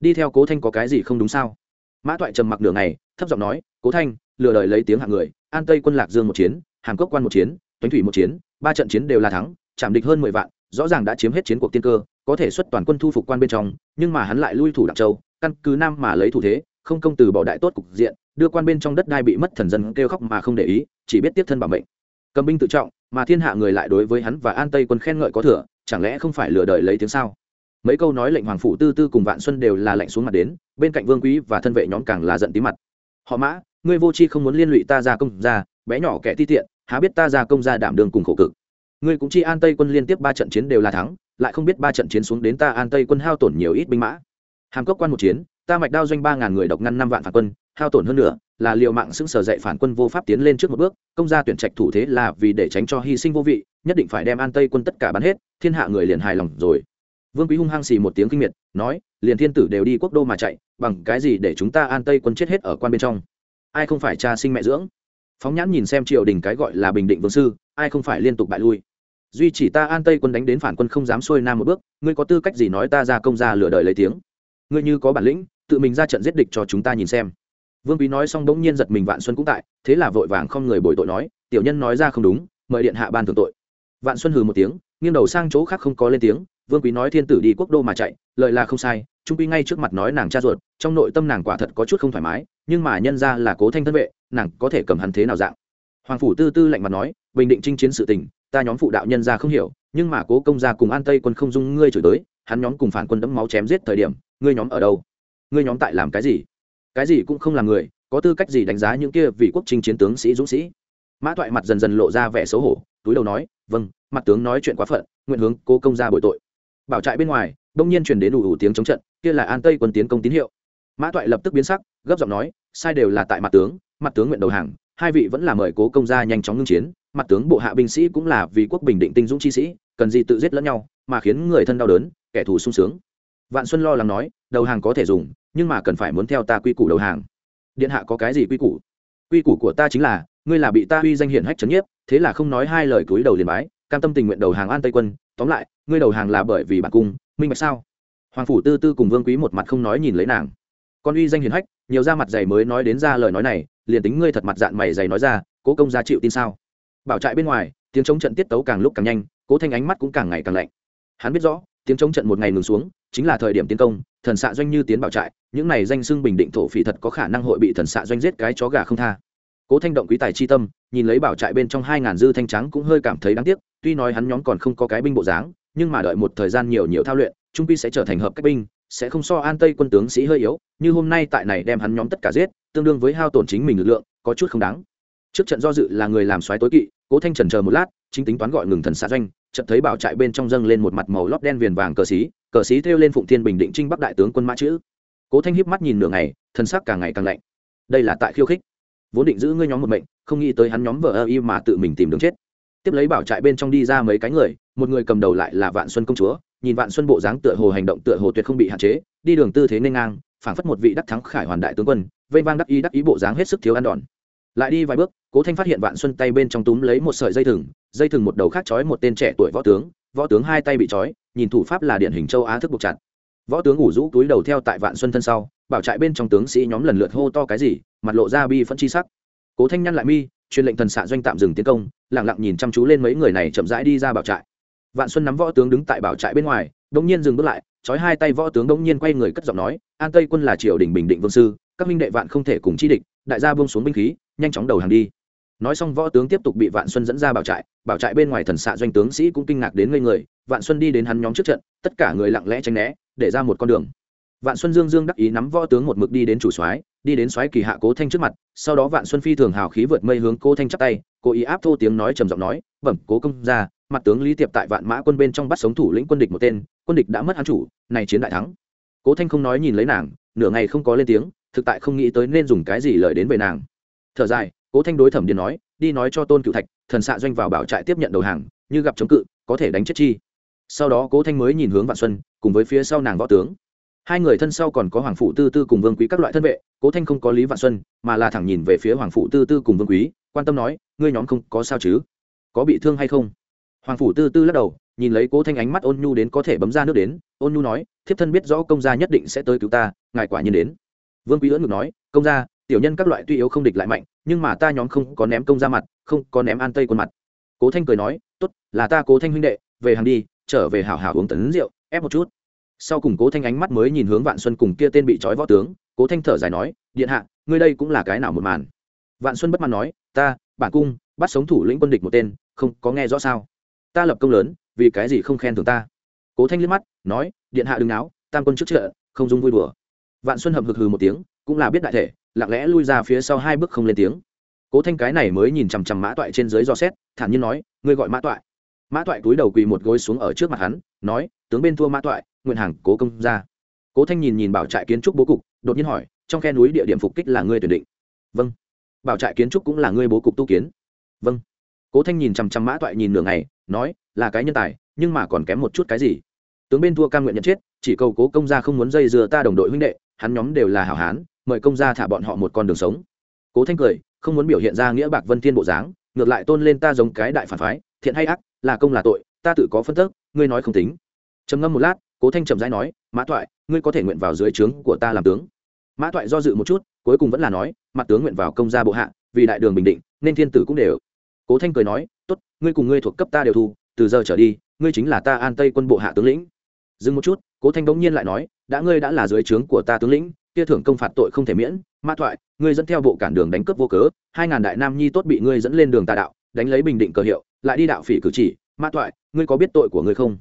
Đi theo cố thanh có cái gì không đúng sao? Mã toại trầm mặc nửa ngày, thấp giọng nói, cố thanh, lừa đời lấy tiếng hạng người, an tây quân lạc dương một chiến hàn quốc quan một chiến toánh thủy một chiến, ba trận chiến đều là thắng, chạm địch hơn mười vạn, rõ ràng đã chiếm hết chiến cuộc tiên cơ, có thể xuất toàn quân thu phục quan bên trong, nhưng mà hắn lại lui thủ đặc châu, căn cứ nam mà lấy thủ thế, không công từ bỏ đại tốt cục diện, đưa quan bên trong đất đai bị mất thần dân kêu khóc mà không để ý, chỉ biết tiếp thân bảo mệnh. Cầm binh tự trọng, mà thiên hạ người lại đối với hắn và an tây quân khen ngợi có thừa, chẳng lẽ không phải lừa đời lấy tiếng sao? Mấy câu nói lệnh hoàng phủ tư tư cùng vạn xuân đều là lệnh xuống mặt đến, bên cạnh vương quý và thân vệ nhóm càng là giận tí mặt. Họ mã, ngươi vô c h i không muốn liên lụy ta ra công ra bé nhỏ kẻ ti tiện, há biết ta ra công ra đảm đường cùng khổ cực. Ngươi cũng chi an tây quân liên tiếp ba trận chiến đều là thắng, lại không biết ba trận chiến xuống đến ta an tây quân hao tổn nhiều ít binh mã. Hàm cốc quan một chiến, ta mạch đao doanh ba ngàn người độc ngăn năm vạn phản quân, hao tổn hơn nữa, là liệu mạng xứng sở dạy phản quân vô pháp tiến lên trước một bước, công gia tuyển trạch thủ thế là vì để tránh cho hy sinh vô vị, nhất định phải đem an tây quân tất cả bắn hết, thiên hạ người liền hài lòng rồi vương quý hung hăng xì một tiếng kinh miệt, nói, liền thiên tử đều đi quốc đô mà chạy, bằng cái gì để chúng ta an tây quân chết hết ở quan bên trong? Ai không phải cha sinh mẹ dưỡng? Phóng nhãn nhìn xem triều đình cái gọi là bình định vương sư, ai không phải liên tục bại lui? Duy chỉ ta an tây quân đánh đến phản quân không dám xuôi nam một bước, ngươi có tư cách gì nói ta ra công ra lừa đời lấy tiếng? Ngươi như có bản lĩnh, tự mình ra trận giết địch cho chúng ta nhìn xem. Vương quý nói xong đống nhiên giật mình vạn xuân cũng tại, thế là vội vàng không người bồi tội nói, tiểu nhân nói ra không đúng, mời điện hạ ban thưởng tội. Vạn xuân hừ một tiếng, nghiêng đầu sang chỗ khác không có lên tiếng vương quý nói thiên tử đi quốc đô mà chạy lợi là không sai, trung quy ngay trước mặt nói nàng cha ruột, trong nội tâm nàng quả thật có chút không thoải mái, nhưng mà nhân ra là cố thanh thân vệ, nàng có thể cầm hắn thế nào dạng? Hoàng phủ tư tư lạnh mặt nói, bình định chinh chiến sự tình, ta nhóm phụ đạo nhân ra không hiểu, nhưng mà cố công gia cùng an tây quân không dung ngươi chửi tới hắn nhóm cùng phản quân đẫm máu chém giết thời điểm, ngươi nhóm ở đâu? Ngươi nhóm tại làm cái gì? Cái gì cũng không làm người, có tư cách gì đánh giá những kia vị quốc chinh chiến tướng sĩ dũng sĩ? Mã toại mặt dần dần lộ ra vẻ xấu hổ, túi đầu nói vâng mặt tướng nói chuyện quá phận, nguyện hướng cố công gia bội tội bảo trại bên ngoài, đông nhiên truyền đến đủ đủ tiếng chống trận, kia là an tây quân tiến công tín hiệu. Mã toại lập tức biến sắc, gấp giọng nói, sai đều là tại mặt tướng mặt tướng nguyện đầu hàng, hai vị vẫn là mời cố công gia nhanh chóng ngưng chiến, mặt tướng bộ hạ binh sĩ cũng là vì quốc bình định tinh dũng chi sĩ, cần gì tự giết lẫn nhau, mà khiến người thân đau đớn, kẻ thù sung sướng. Vạn xuân lo lắng nói, đầu hàng có thể dùng, nhưng mà cần phải muốn theo ta quy củ đầu hàng. Điện hạ có cái gì quy củ? Quy củ của ta chính là, ngươi là bị ta uy danh hiển hách trấn nhiếp, thế là không nói hai lời cúi đầu liền bái, cam tâm tình nguyện đầu hàng an tây quân, tóm lại ngươi đầu hàng là bởi vì bản cung, minh bạch sao? Hoàng phủ tư tư cùng vương quý một mặt không nói nhìn lấy nàng. Con uy danh hiển hách, nhiều da mặt dày mới nói đến ra lời nói này, liền tính ngươi thật mặt dạng mày dày nói ra, cố công gia chịu tin sao? Bảo trại bên ngoài, tiếng chống trận tiết tấu càng lúc càng nhanh, cố thanh ánh mắt cũng càng ngày càng lạnh. Hắn biết rõ, tiếng chống trận một ngày ngừng xuống, chính là thời điểm tiến công, thần xạ doanh như tiến bảo trại, những này danh xưng bình định thổ phỉ thật có khả năng hội bị thần xạ doanh giết cái chó gà không tha. Cố thanh động quý tài chi tâm, nhìn lấy bảo trại bên trong hai ngàn dư thanh trắng cũng hơi cảm thấy đáng tiếc, tuy nói hắn nhóm còn không có cái binh bộ dáng nhưng mà đợi một thời gian nhiều nhiều thao luyện, trung pi sẽ trở thành hợp cách binh, sẽ không so an tây quân tướng sĩ hơi yếu, như hôm nay tại này đem hắn nhóm tất cả giết, tương đương với hao tổn chính mình lực lượng, có chút không đáng. Trước trận do dự là người làm soái tối kỵ, cố thanh trần chờ một lát, chính tính toán gọi ngừng thần xạ doanh, chợt thấy bảo trại bên trong dâng lên một mặt màu lót đen viền vàng cờ xí cờ xí thêu lên phụng thiên bình định trinh bắc đại tướng quân mã chữ. Cố thanh híp mắt nhìn nửa ngày thân sắc càng ngày càng lạnh. Đây là tại khiêu khích. Vốn định giữ ngươi nhóm một mệnh, không nghĩ tới hắn nhóm vợ ơ y mà tự mình tìm đường chết tiếp lấy bảo trại bên trong đi ra mấy cái người, một người cầm đầu lại là vạn xuân công chúa, nhìn vạn xuân bộ dáng tựa hồ hành động tựa hồ tuyệt không bị hạn chế, đi đường tư thế nên ngang, phảng phất một vị đắc thắng khải hoàn đại tướng quân vây vang đắc ý đắc ý bộ dáng hết sức thiếu ăn đòn. Lại đi vài bước, cố thanh phát hiện vạn xuân tay bên trong túm lấy một sợi dây thừng dây thừng một đầu khác trói một tên trẻ tuổi võ tướng võ tướng hai tay bị trói, nhìn thủ pháp là điển hình châu á thức buộc chặt. Võ tướng ủ rũ túi đầu theo tại vạn xuân thân sau, bảo trại bên trong tướng sĩ nhóm lần lượt hô to cái gì, mặt lộ ra bi phẫn chi sắc. Cố thanh nhăn lại mi, truyền lệnh thần xạ doanh tạm dừng tiến công lẳng lặng nhìn chăm chú lên mấy người này chậm rãi đi ra bảo trại. Vạn xuân nắm võ tướng đứng tại bảo trại bên ngoài đông nhiên dừng bước lại trói hai tay võ tướng đông nhiên quay người cất giọng nói, an tây quân là triều đình bình định vương sư, các minh đệ vạn không thể cùng chi địch, đại gia buông xuống binh khí, nhanh chóng đầu hàng đi. Nói xong võ tướng tiếp tục bị vạn xuân dẫn ra bảo trại bảo trại bên ngoài thần xạ doanh tướng sĩ cũng kinh ngạc đến ngây người, vạn xuân đi đến hắn nhóm trước trận, tất cả người lặng lẽ tránh né, để ra một con đường. Vạn xuân dương dương đắc ý nắm võ tướng một mực đi đến chủ soái, đi đến soái kỳ hạ cố thanh trước mặt, sau đó vạn xuân phi thường hào khí vượt mây hướng cố thanh chắp tay cố ý áp thô tiếng nói trầm giọng nói, bẩm, cố công ra mặt tướng lý tiệp tại vạn mã quân bên trong bắt sống thủ lĩnh quân địch một tên, quân địch đã mất an chủ, này chiến đại thắng. Cố thanh không nói nhìn lấy nàng, nửa ngày không có lên tiếng, thực tại không nghĩ tới nên dùng cái gì lời đến về nàng. Thở dài, cố thanh đối thẩm điền nói, đi nói cho tôn cựu thạch, thần xạ doanh vào bảo trại tiếp nhận đầu hàng, như gặp chống cự, có thể đánh chết chi. Sau đó cố thanh mới nhìn hướng vạn xuân, cùng với phía sau nàng võ tướng. Hai người thân sau còn có hoàng phụ tư tư cùng vương quý các loại thân vệ, cố thanh không có lý vạn xuân, mà là thẳng nhìn về phía hoàng phụ tư tư cùng vương quý quan tâm nói, ngươi nhóm không có sao chứ? Có bị thương hay không? Hoàng phủ tư tư lắc đầu, nhìn lấy cố thanh ánh mắt ôn nhu đến có thể bấm ra nước đến, ôn nhu nói, thiếp thân biết rõ công gia nhất định sẽ tới cứu ta, ngài quả nhiên đến. Vương quý ưỡn ngực nói, công gia, tiểu nhân các loại tuy yếu không địch lại mạnh, nhưng mà ta nhóm không có ném công ra mặt, không có ném an tây quân mặt. Cố thanh cười nói, tốt, là ta cố thanh huynh đệ, về hàng đi, trở về hảo hảo uống tấn rượu, ép một chút. Sau cùng cố thanh ánh mắt mới nhìn hướng vạn xuân cùng kia tên bị trói võ tướng, cố thanh thở dài nói, điện hạ, ngươi đây cũng là cái nào một màn? Vạn xuân bất mãn nói ta bản cung bắt sống thủ lĩnh quân địch một tên không có nghe rõ sao? Ta lập công lớn vì cái gì không khen thưởng ta? Cố thanh liếc mắt nói điện hạ đừng náo tam quân trước trợ, không dung vui đùa. Vạn xuân hậm hực hừ một tiếng cũng là biết đại thể lặng lẽ lui ra phía sau hai bước không lên tiếng. Cố thanh cái này mới nhìn chằm chằm mã toại trên dưới do xét thản nhiên nói ngươi gọi mã toại. Mã toại cúi đầu quỳ một gối xuống ở trước mặt hắn nói tướng bên thua mã toại nguyện hàng cố công ra. Cố thanh nhìn nhìn bảo trại kiến trúc bố cục đột nhiên hỏi trong khe núi địa điểm phục kích là ngươi tuyển định? Vâng bảo trại kiến trúc cũng là ngươi bố cục tu kiến. Vâng. Cố thanh nhìn chằm chằm mã toại nhìn nửa ngày, nói, là cái nhân tài, nhưng mà còn kém một chút cái gì? Tướng bên thua cam nguyện nhận chết, chỉ cầu cố công gia không muốn dây dừa ta đồng đội huynh đệ, hắn nhóm đều là hảo hán, mời công gia thả bọn họ một con đường sống. Cố thanh cười, không muốn biểu hiện ra nghĩa bạc vân thiên bộ dáng, ngược lại tôn lên ta giống cái đại phản phái, thiện hay ác, là công là tội, ta tự có phân tức, ngươi nói không tính. Trầm ngâm một lát, cố thanh trầm rãi nói, mã toại, ngươi có thể nguyện vào dưới trướng của ta làm tướng mã toại do dự một chút, cuối cùng vẫn là nói, mặt tướng nguyện vào công gia bộ hạ, vì đại đường bình định, nên thiên tử cũng đều. Cố thanh cười nói, tốt, ngươi cùng ngươi thuộc cấp ta đều thu, từ giờ trở đi, ngươi chính là ta an tây quân bộ hạ tướng lĩnh. Dừng một chút, cố thanh bỗng nhiên lại nói, đã ngươi đã là dưới trướng của ta tướng lĩnh, kia thưởng công phạt tội không thể miễn, mã thoại, ngươi dẫn theo bộ cản đường đánh cướp vô cớ, hai ngàn đại nam nhi tốt bị ngươi dẫn lên đường tà đạo, đánh lấy bình định cờ hiệu, lại đi đạo phỉ cử chỉ, mã thoại, ngươi có biết tội của ngươi không?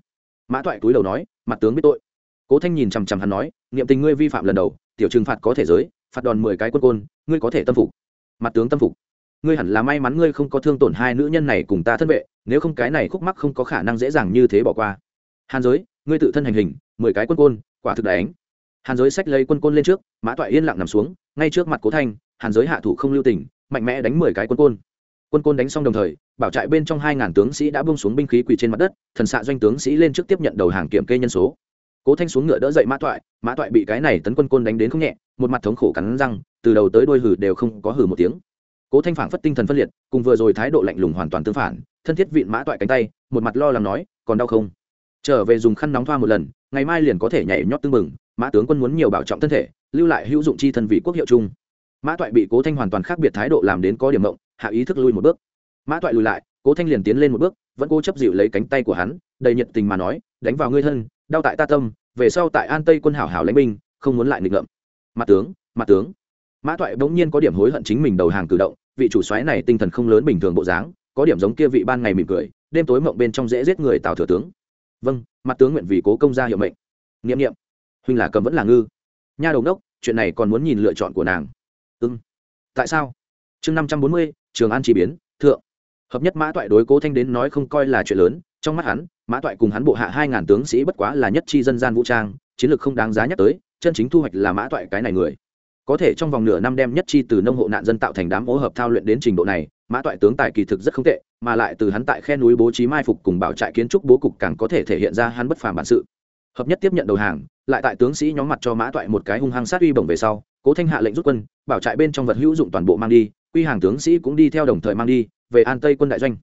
Mã thoại túi đầu nói, mặt tướng biết tội. Cố thanh nhìn chằm chằm hắn nói, niệm tình ngươi vi phạm lần đầu tiểu trừng phạt có thể giới, phạt đòn mười cái quân côn, ngươi có thể tâm phục. Mặt tướng tâm phục. Ngươi hẳn là may mắn ngươi không có thương tổn hai nữ nhân này cùng ta thân vệ, nếu không cái này khúc mắc không có khả năng dễ dàng như thế bỏ qua. Hàn giới, ngươi tự thân hành hình, mười cái quân côn, quả thực đánh hàn giới sách lấy quân côn lên trước, mã toại yên lặng nằm xuống, ngay trước mặt cố thanh, hàn giới hạ thủ không lưu tình, mạnh mẽ đánh mười cái quân côn. Quân côn đánh xong đồng thời, bảo trại bên trong hai ngàn tướng sĩ đã bông xuống binh khí quỳ trên mặt đất, thần xạ doanh tướng sĩ lên trước tiếp nhận đầu hàng kiểm kê nhân số cố thanh xuống ngựa đỡ dậy mã toại mã toại bị cái này tấn quân côn đánh đến không nhẹ, một mặt thống khổ cắn răng, từ đầu tới đôi hử đều không có hử một tiếng. Cố thanh phản phất tinh thần phân liệt, cùng vừa rồi thái độ lạnh lùng hoàn toàn tương phản, thân thiết vịn mã toại cánh tay, một mặt lo lắng nói, còn đau không? Trở về dùng khăn nóng thoa một lần, ngày mai liền có thể nhảy nhót tưng mừng. mã tướng quân muốn nhiều bảo trọng thân thể, lưu lại hữu dụng chi thân vị quốc hiệu chung mã toại bị cố thanh hoàn toàn khác biệt thái độ làm đến có điểm mộng hạ ý thức lui một bước. Mã toại lùi lại, cố thanh liền tiến lên một bước, vẫn cố chấp dịu lấy cánh tay của hắn, đầy nhiệt tình mà nói, đánh vào ngươi thân đau tại ta tâm, về sau tại an tây quân hảo hảo lãnh binh, không muốn lại nghịch ngợm. Mặt tướng mặt tướng. Mã Thoại bỗng nhiên có điểm hối hận chính mình đầu hàng cử động, vị chủ soái này tinh thần không lớn bình thường bộ dáng, có điểm giống kia vị ban ngày mỉm cười, đêm tối mộng bên trong dễ giết người tào thừa tướng. Vâng mặt tướng nguyện vì cố công gia hiệu mệnh. Nghiệm nghiệm huynh là cầm vẫn là ngư. Nha đầu đốc, chuyện này còn muốn nhìn lựa chọn của nàng. Ưng tại sao? Chương năm trăm bốn mươi, trường an chỉ biến, thượng. Hợp nhất mã toại đối cố thanh đến nói không coi là chuyện lớn trong mắt hắn, mã toại cùng hắn bộ hạ hai ngàn tướng sĩ bất quá là nhất chi dân gian vũ trang, chiến lược không đáng giá nhắc tới, chân chính thu hoạch là mã toại cái này người. Có thể trong vòng nửa năm đem nhất chi từ nông hộ nạn dân tạo thành đám ố hợp thao luyện đến trình độ này, mã toại tướng tài kỳ thực rất không tệ, mà lại từ hắn tại khe núi bố trí mai phục cùng bảo trại kiến trúc bố cục càng có thể thể hiện ra hắn bất phàm bản sự. Hợp nhất tiếp nhận đầu hàng, lại tại tướng sĩ nhóm mặt cho mã toại một cái hung hăng sát uy bổng về sau, cố thanh hạ lệnh rút quân, bảo trại bên trong vật hữu dụng toàn bộ mang đi, quy hàng tướng sĩ cũng đi theo đồng thời mang đi, về an tây quân đại doanh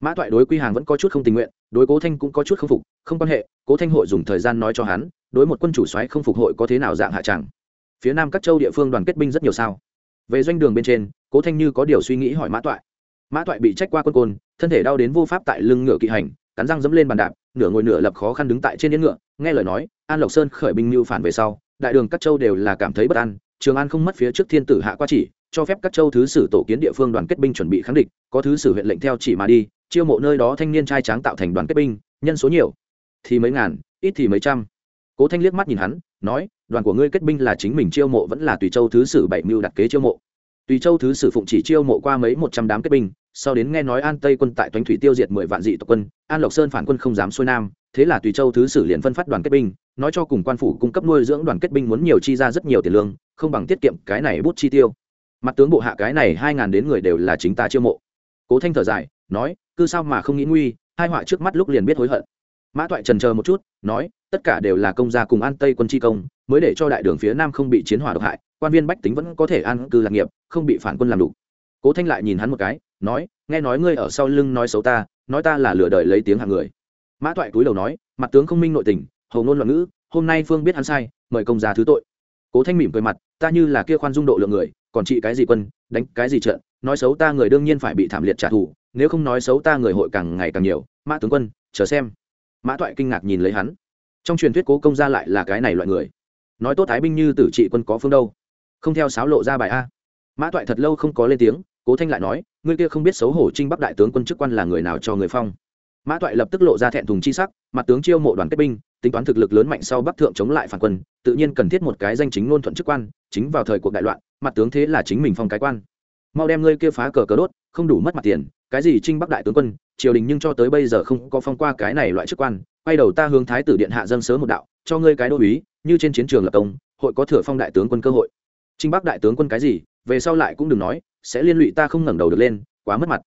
mã toại đối quy hàng vẫn có chút không tình nguyện, đối cố thanh cũng có chút không phục, không quan hệ, cố thanh hội dùng thời gian nói cho hắn, đối một quân chủ xoáy không phục hội có thế nào dạng hạ tràng phía nam các châu địa phương đoàn kết binh rất nhiều sao. Về doanh đường bên trên, cố thanh như có điều suy nghĩ hỏi mã toại. Mã toại bị trách qua quân côn, thân thể đau đến vô pháp tại lưng ngựa kỵ hành, cắn răng dẫm lên bàn đạp, nửa ngồi nửa lập khó khăn đứng tại trên yên ngựa, nghe lời nói, an lộc sơn khởi binh mưu phản về sau, đại đường các châu đều là cảm thấy bất an, trường an không mất phía trước thiên tử hạ qua chỉ, cho phép các châu thứ sử tổ kiến địa phương đoàn kết binh chuẩn bị kháng địch, có thứ sử huyện lệnh theo chỉ mà đi chiêu mộ nơi đó thanh niên trai tráng tạo thành đoàn kết binh, nhân số nhiều, thì mấy ngàn, ít thì mấy trăm. Cố thanh liếc mắt nhìn hắn, nói, đoàn của ngươi kết binh là chính mình chiêu mộ vẫn là tùy châu thứ sử bảy mưu đặt kế chiêu mộ. Tùy châu thứ sử phụng chỉ chiêu mộ qua mấy một trăm đám kết binh, sau đến nghe nói an tây quân tại toánh thủy tiêu diệt mười vạn dị tộc quân, an lộc sơn phản quân không dám xuôi nam, thế là tùy châu thứ sử liền phân phát đoàn kết binh, nói cho cùng quan phủ cung cấp nuôi dưỡng đoàn kết binh muốn nhiều chi ra rất nhiều tiền lương, không bằng tiết kiệm cái này bút chi tiêu. Mặt tướng bộ hạ cái này hai ngàn đến người đều là chính ta chiêu mộ. Cố thanh thở dài nói cứ sao mà không nghĩ nguy, hai họa trước mắt lúc liền biết hối hận. Mã toại trần chờ một chút, nói, tất cả đều là công gia cùng an tây quân chi công, mới để cho đại đường phía nam không bị chiến hỏa độc hại, quan viên bách tính vẫn có thể an cư lạc nghiệp, không bị phản quân làm đủ cố thanh lại nhìn hắn một cái, nói, nghe nói ngươi ở sau lưng nói xấu ta, nói ta là lừa đời lấy tiếng hàng người. Mã toại cúi đầu nói, mặt tướng không minh nội tình, hầu ngôn loạn ngữ, hôm nay phương biết hắn sai, mời công gia thứ tội. Cố thanh mỉm cười mặt, ta như là kia khoan dung độ lượng người, còn trị cái gì quân, đánh cái gì trận, nói xấu ta người đương nhiên phải bị thảm liệt trả thù nếu không nói xấu ta người hội càng ngày càng nhiều, mã tướng quân, chờ xem. Mã thoại kinh ngạc nhìn lấy hắn. Trong truyền thuyết cố công gia lại là cái này loại người. Nói tốt thái binh như tử trị quân có phương đâu. Không theo sáo lộ ra bài a. Mã thoại thật lâu không có lên tiếng, cố thanh lại nói, ngươi kia không biết xấu hổ trinh bắc đại tướng quân chức quan là người nào cho người phong? Mã toại lập tức lộ ra thẹn thùng chi sắc, mặt tướng chiêu mộ đoàn kết binh, tính toán thực lực lớn mạnh sau bắc thượng chống lại phản quân, tự nhiên cần thiết một cái danh chính ngôn thuận chức quan, chính vào thời cuộc đại loạn, mặt tướng thế là chính mình phong cái quan. Mau đem ngươi kia phá cờ cờ đốt, không đủ mất mặt tiền cái gì trinh bắc đại tướng quân, triều đình nhưng cho tới bây giờ không có phong qua cái này loại chức quan, quay đầu ta hướng thái tử điện hạ dâng sớ một đạo, cho ngươi cái đô úy như trên chiến trường lập công, hội có thừa phong đại tướng quân cơ hội. Trinh bắc đại tướng quân cái gì, về sau lại cũng đừng nói, sẽ liên lụy ta không ngẩng đầu được lên, quá mất mặt.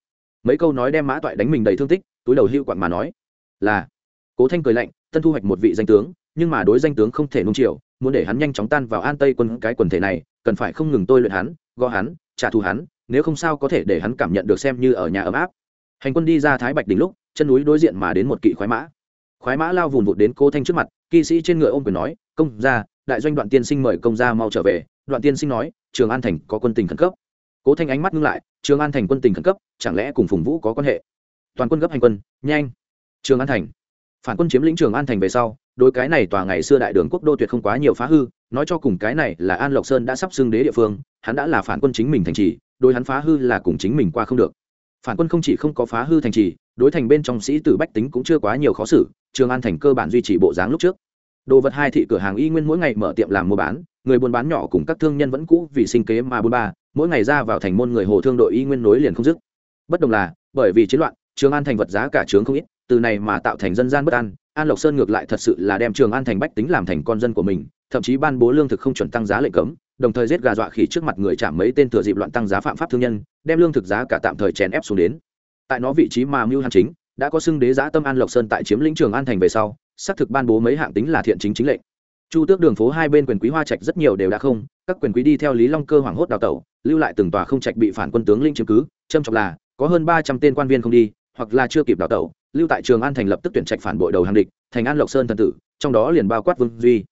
Mấy câu nói đem mã toại đánh mình đầy thương tích, túi đầu hưu quặn mà nói, là. Cố thanh cười lạnh, tân thu hoạch một vị danh tướng, nhưng mà đối danh tướng không thể nung chiều, muốn để hắn nhanh chóng tan vào an tây quân cái quần thể này, cần phải không ngừng tôi luyện hắn, gõ hắn trả thù hắn, nếu không sao có thể để hắn cảm nhận được xem như ở nhà ấm áp. Hành quân đi ra thái bạch đỉnh lúc, chân núi đối diện mà đến một kỵ khoái mã. Khoái mã lao vùn vụt đến cố thanh trước mặt, kỵ sĩ trên người ôm quyền nói, công ra đại doanh đoạn tiên sinh mời công gia mau trở về. Đoạn tiên sinh nói, trường an thành có quân tình khẩn cấp. Cố thanh ánh mắt ngưng lại, trường an thành quân tình khẩn cấp, chẳng lẽ cùng phùng vũ có quan hệ? Toàn quân gấp hành quân, nhanh. Trường an thành. Phản quân chiếm lĩnh trường an thành về sau, đối cái này tòa ngày xưa đại đường quốc đô tuyệt không quá nhiều phá hư nói cho cùng cái này là an lộc sơn đã sắp xưng đế địa phương, hắn đã là phản quân chính mình thành trì, đối hắn phá hư là cùng chính mình qua không được. Phản quân không chỉ không có phá hư thành trì, đối thành bên trong sĩ tử bách tính cũng chưa quá nhiều khó xử, trường an thành cơ bản duy trì bộ dáng lúc trước. Đồ vật hai thị cửa hàng y nguyên mỗi ngày mở tiệm làm mua bán, người buôn bán nhỏ cùng các thương nhân vẫn cũ vì sinh kế mà buôn ba, mỗi ngày ra vào thành môn người hồ thương đội y nguyên nối liền không dứt. Bất đồng là, bởi vì chiến loạn, trường an thành vật giá cả trướng không ít, từ này mà tạo thành dân gian bất an an lộc sơn ngược lại thật sự là đem trường an thành bách tính làm thành con dân của mình thậm chí ban bố lương thực không chuẩn tăng giá lệnh cấm, đồng thời giết gà dọa khỉ trước mặt người chạm mấy tên thừa dịp loạn tăng giá phạm pháp thương nhân, đem lương thực giá cả tạm thời chèn ép xuống đến. Tại nó vị trí mà mưu hàn chính, đã có xưng đế giá tâm an lộc sơn tại chiếm lĩnh trường an thành về sau, xác thực ban bố mấy hạng tính là thiện chính chính lệnh. Chu tước đường phố hai bên quyền quý hoa trạch rất nhiều đều đã không, các quyền quý đi theo lý long cơ hoảng hốt đào tẩu, lưu lại từng tòa không trạch bị phản quân tướng linh chứng cứ trâm trọng là, có hơn ba trăm tên quan viên không đi, hoặc là chưa kịp đào tẩu, lưu tại trường an thành lập tức tuyển trạch phản bội đầu hàng địch, thành an lộc sơn thần tử, trong đó liền bao quát vương duy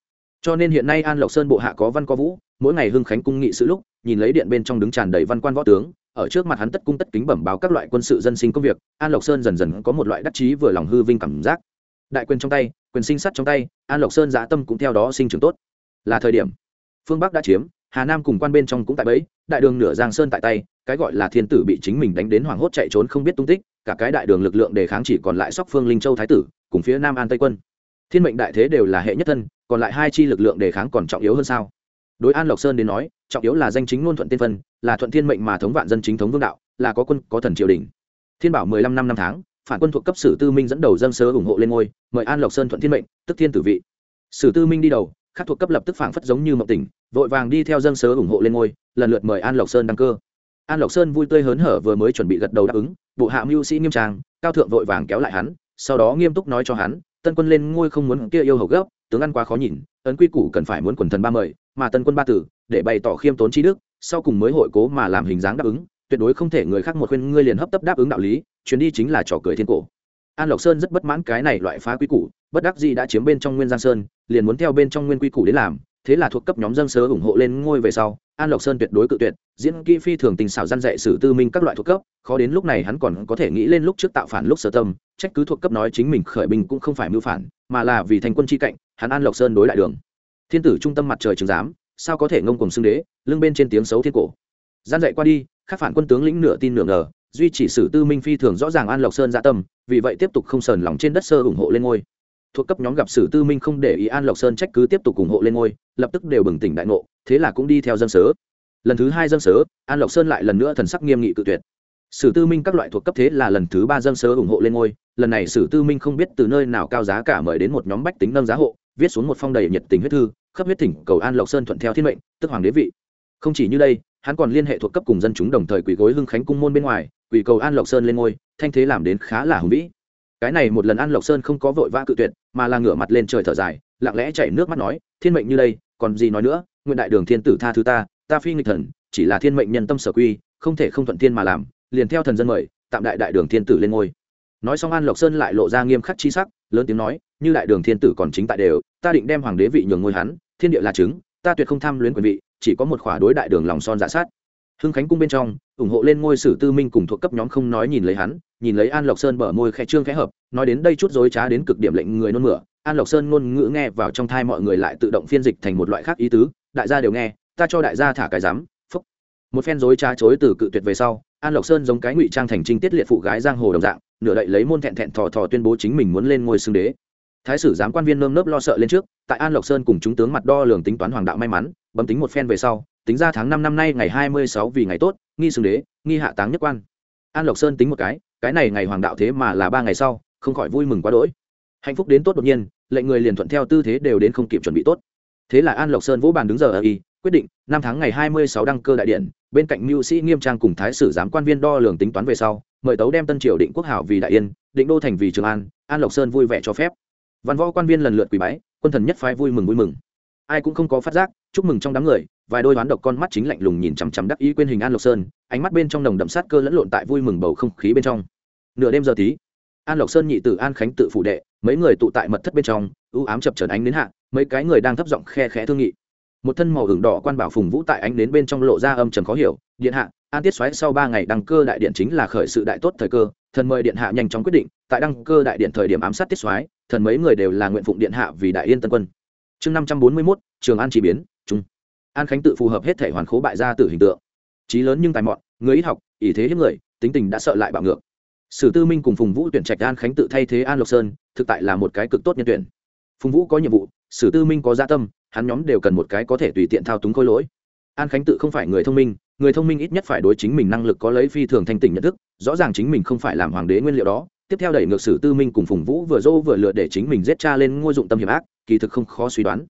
cho nên hiện nay an lộc sơn bộ hạ có văn có vũ, mỗi ngày hưng khánh cung nghị sự lúc, nhìn lấy điện bên trong đứng tràn đầy văn quan võ tướng, ở trước mặt hắn tất cung tất kính bẩm báo các loại quân sự dân sinh công việc, an lộc sơn dần dần có một loại đắc chí vừa lòng hư vinh cảm giác. Đại quyền trong tay, quyền sinh sắt trong tay, an lộc sơn dã tâm cũng theo đó sinh trưởng tốt. Là thời điểm, phương bắc đã chiếm, hà nam cùng quan bên trong cũng tại bẫy, đại đường nửa giang sơn tại tay, cái gọi là thiên tử bị chính mình đánh đến hoảng hốt chạy trốn không biết tung tích, cả cái đại đường lực lượng đề kháng chỉ còn lại sóc phương, linh châu, thái tử, cùng phía nam an tây quân thiên mệnh đại thế đều là hệ nhất thân, còn lại hai chi lực lượng đề kháng còn trọng yếu hơn sao? Đối an lộc sơn đến nói, trọng yếu là danh chính ngôn thuận tiên phân, là thuận thiên mệnh mà thống vạn dân chính thống vương đạo, là có quân, có thần triều đình. Thiên bảo mười lăm năm năm tháng, phản quân thuộc cấp sử tư minh dẫn đầu dân sớ ủng hộ lên ngôi, mời an lộc sơn thuận thiên mệnh, tức thiên tử vị. Sử tư minh đi đầu các thuộc cấp lập tức phản phất giống như mộng tỉnh, vội vàng đi theo dân sớ ủng hộ lên ngôi, lần lượt mời an lộc sơn đăng cơ. An lộc sơn vui tươi hớn hở vừa mới chuẩn bị gật đầu đáp ứng, bộ hạ mưu sĩ nghiêm trang, cao thượng vội vàng kéo lại hắn, sau đó nghiêm túc nói cho hắn tân quân lên ngôi không muốn kia yêu hầu gấp tướng ăn quá khó nhìn, ấn quy củ cần phải muốn quần thần ba mời, mà tân quân ba tử, để bày tỏ khiêm tốn trí đức, sau cùng mới hội cố mà làm hình dáng đáp ứng, tuyệt đối không thể người khác một khuyên ngươi liền hấp tấp đáp ứng đạo lý, chuyến đi chính là trò cười thiên cổ. An lộc sơn rất bất mãn cái này loại phá quy củ, bất đắc dĩ đã chiếm bên trong nguyên giang sơn, liền muốn theo bên trong nguyên quy củ đến làm thế là thuộc cấp nhóm dân sớ ủng hộ lên ngôi về sau, an lộc sơn tuyệt đối cự tuyệt, diễn kỹ phi thường tình xảo gian dạy sử tư minh các loại thuộc cấp, khó đến lúc này hắn còn có thể nghĩ lên lúc trước tạo phản lúc sơ tâm, trách cứ thuộc cấp nói chính mình khởi binh cũng không phải mưu phản, mà là vì thành quân chi cạnh, hắn an lộc sơn đối lại đường. Thiên tử trung tâm mặt trời trường giám, sao có thể ngông cùng xưng đế, lưng bên trên tiếng xấu thiên cổ. Gian dạy qua đi các phản quân tướng lĩnh nửa tin nửa ngờ, duy chỉ sử tư minh phi thường rõ ràng an lộc sơn dạ tâm, vì vậy tiếp tục không sờn lòng trên đất sơ ủng hộ lên ngôi thuộc cấp nhóm gặp sử tư minh không để ý an lộc sơn trách cứ tiếp tục ủng hộ lên ngôi, lập tức đều bừng tỉnh đại ngộ, thế là cũng đi theo dân sớ. Lần thứ hai dân sớ, an lộc sơn lại lần nữa thần sắc nghiêm nghị cự tuyệt. Sử tư minh các loại thuộc cấp thế là lần thứ ba dân sớ ủng hộ lên ngôi, lần này sử tư minh không biết từ nơi nào cao giá cả mời đến một nhóm bách tính nâng giá hộ, viết xuống một phong đầy nhiệt tình huyết thư, khắp huyết thỉnh cầu an lộc sơn thuận theo thiên mệnh, tức hoàng đế vị. Không chỉ như đây, hắn còn liên hệ thuộc cấp cùng dân chúng đồng thời quỳ gối hưng khánh cung môn bên ngoài, quỳ cầu an lộc sơn lên ngôi, thanh thế làm đến khá là hùng vĩ cái này một lần an lộc sơn không có vội vã cự tuyệt mà là ngửa mặt lên trời thở dài lặng lẽ chảy nước mắt nói thiên mệnh như đây còn gì nói nữa nguyện đại đường thiên tử tha thứ ta ta phi nghịch thần chỉ là thiên mệnh nhân tâm sở quy không thể không thuận thiên mà làm liền theo thần dân mời tạm đại đại đường thiên tử lên ngôi nói xong an lộc sơn lại lộ ra nghiêm khắc chi sắc lớn tiếng nói như đại đường thiên tử còn chính tại đều ta định đem hoàng đế vị nhường ngôi hắn thiên địa là chứng ta tuyệt không tham luyến quyền vị chỉ có một khỏa đối đại đường lòng son giả sát hưng khánh cung bên trong ủng hộ lên ngôi sử tư minh cùng thuộc cấp nhóm không nói nhìn lấy hắn, nhìn lấy an lộc sơn bở môi khẽ trương khẽ hợp, nói đến đây chút dối trá đến cực điểm lệnh người nôn mửa. An lộc sơn ngôn ngữ nghe vào trong thai mọi người lại tự động phiên dịch thành một loại khác ý tứ, đại gia đều nghe, ta cho đại gia thả cái rắm phúc. Một phen dối trá chối từ cự tuyệt về sau, an lộc sơn giống cái ngụy trang thành trinh tiết liệt phụ gái giang hồ đồng dạng, nửa đậy lấy môn thẹn thẹn thò thò tuyên bố chính mình muốn lên ngôi xương đế. Thái sử giám quan viên nơm nớp lo sợ lên trước, tại an lộc sơn cùng chúng tướng mặt đo lường tính toán hoàng đạo may mắn, bấm tính một phen về sau tính ra tháng năm năm nay ngày hai mươi sáu vì ngày tốt, nghi xương đế, nghi hạ táng nhất quan. An lộc sơn tính một cái cái này ngày hoàng đạo thế mà là ba ngày sau, không khỏi vui mừng quá đỗi. Hạnh phúc đến tốt đột nhiên, lệnh người liền thuận theo tư thế đều đến không kịp chuẩn bị tốt. Thế là an lộc sơn vỗ bàn đứng giờ ở y, quyết định, năm tháng ngày hai mươi sáu đăng cơ đại điện, bên cạnh mưu sĩ nghiêm trang cùng thái sử giám quan viên đo lường tính toán về sau, mời tấu đem tân triều định quốc hảo vì đại yên, định đô thành vì trường an an lộc sơn vui vẻ cho phép. Văn võ quan viên lần lượt quỳ bái, quân thần nhất phái vui mừng vui mừng. Ai cũng không có phát giác, chúc mừng trong đám người vài đôi đoán độc con mắt chính lạnh lùng nhìn chằm chằm đắc ý quên hình an lộc sơn, ánh mắt bên trong nồng đậm sát cơ lẫn lộn tại vui mừng bầu không khí bên trong. Nửa đêm giờ tí, an lộc sơn nhị tử an khánh tự phủ đệ, mấy người tụ tại mật thất bên trong ưu ám chập trần ánh đến hạ, mấy cái người đang thấp giọng khe khẽ thương nghị. Một thân màu hưởng đỏ quan bảo phùng vũ tại ánh đến bên trong lộ ra âm trầm khó hiểu, điện hạ, an tiết xoáy sau ba ngày đăng cơ đại điện chính là khởi sự đại tốt thời cơ, thần mời điện hạ nhanh chóng quyết định, tại đăng cơ đại điện thời điểm ám sát tiết xoáy thần mấy người đều là nguyện phụng điện hạ vì đại yên tân quân. Chương năm trăm bốn mươi mốt, trường an chỉ biến, trung an khánh tự phù hợp hết thể hoàn khố bại gia tử hình tượng. Trí lớn nhưng tài mọn, người ít học ý thế hiếp người, tính tình đã sợ lại bạo ngược. Sử tư minh cùng phùng vũ tuyển trạch an khánh tự thay thế an lộc sơn, thực tại là một cái cực tốt nhân tuyển. Phùng vũ có nhiệm vụ, sử tư minh có gia tâm, hắn nhóm đều cần một cái có thể tùy tiện thao túng khôi lỗi. An khánh tự không phải người thông minh, người thông minh ít nhất phải đối chính mình năng lực có lấy phi thường thanh tỉnh nhận thức, rõ ràng chính mình không phải làm hoàng đế nguyên liệu đó. Tiếp theo đẩy ngược sử tư minh cùng phùng vũ vừa dô vừa lựa để chính mình giết cha lên ngôi dụng tâm hiểm ác, kỳ thực không khó suy đoán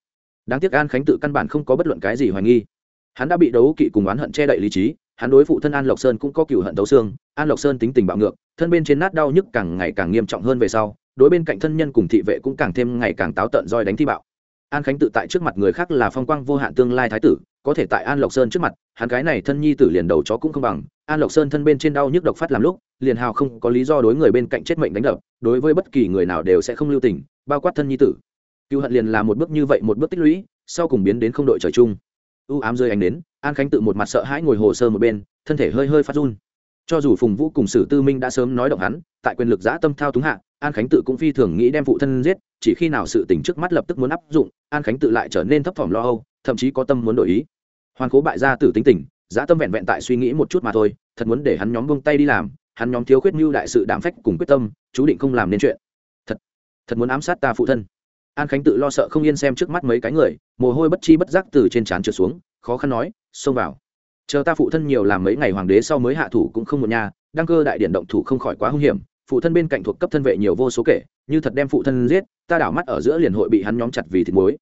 đáng tiếc an khánh tự căn bản không có bất luận cái gì hoài nghi. Hắn đã bị đấu kỵ cùng oán hận che đậy lý trí, hắn đối phụ thân an lộc sơn cũng có cựu hận đấu xương, an lộc sơn tính tình bạo ngược, thân bên trên nát đau nhức càng ngày càng nghiêm trọng hơn về sau, đối bên cạnh thân nhân cùng thị vệ cũng càng thêm ngày càng táo tợn roi đánh thi bạo. An khánh tự tại trước mặt người khác là phong quang vô hạn tương lai thái tử, có thể tại an lộc sơn trước mặt, hắn cái này thân nhi tử liền đầu chó cũng không bằng, an lộc sơn thân bên trên đau nhức độc phát làm lúc, liền hào không có lý do đối người bên cạnh chết mệnh đánh đập, đối với bất kỳ người nào đều sẽ không lưu tình, bao quát thân nhi tử cựu hận liền là một bước như vậy một bước tích lũy, sau cùng biến đến không đội trời chung. U ám rơi ánh đến, an khánh tự một mặt sợ hãi ngồi hồ sơ một bên, thân thể hơi hơi phát run. Cho dù phùng vũ cùng sử tư minh đã sớm nói động hắn, tại quyền lực giã tâm thao túng hạ, an khánh tự cũng phi thường nghĩ đem phụ thân giết, chỉ khi nào sự tỉnh trước mắt lập tức muốn áp dụng, an khánh tự lại trở nên thấp thỏm lo âu, thậm chí có tâm muốn đổi ý. Hoàn cố bại gia tử tính tình, giã tâm vẹn vẹn tại suy nghĩ một chút mà thôi, thật muốn để hắn nhóm bông tay đi làm, hắn nhóm thiếu khuyết mưu đại sự đảm phách cùng quyết tâm, chú định không làm nên chuyện. Thật thật muốn ám sát ta phụ thân an khánh tự lo sợ không yên xem trước mắt mấy cái người, mồ hôi bất chi bất giác từ trên trán trượt xuống, khó khăn nói, xông vào. Chờ ta phụ thân nhiều làm mấy ngày hoàng đế sau mới hạ thủ cũng không một nhà đăng cơ đại điện động thủ không khỏi quá hung hiểm, phụ thân bên cạnh thuộc cấp thân vệ nhiều vô số kể, như thật đem phụ thân giết, ta đảo mắt ở giữa liền hội bị hắn nhóm chặt vì thịt muối.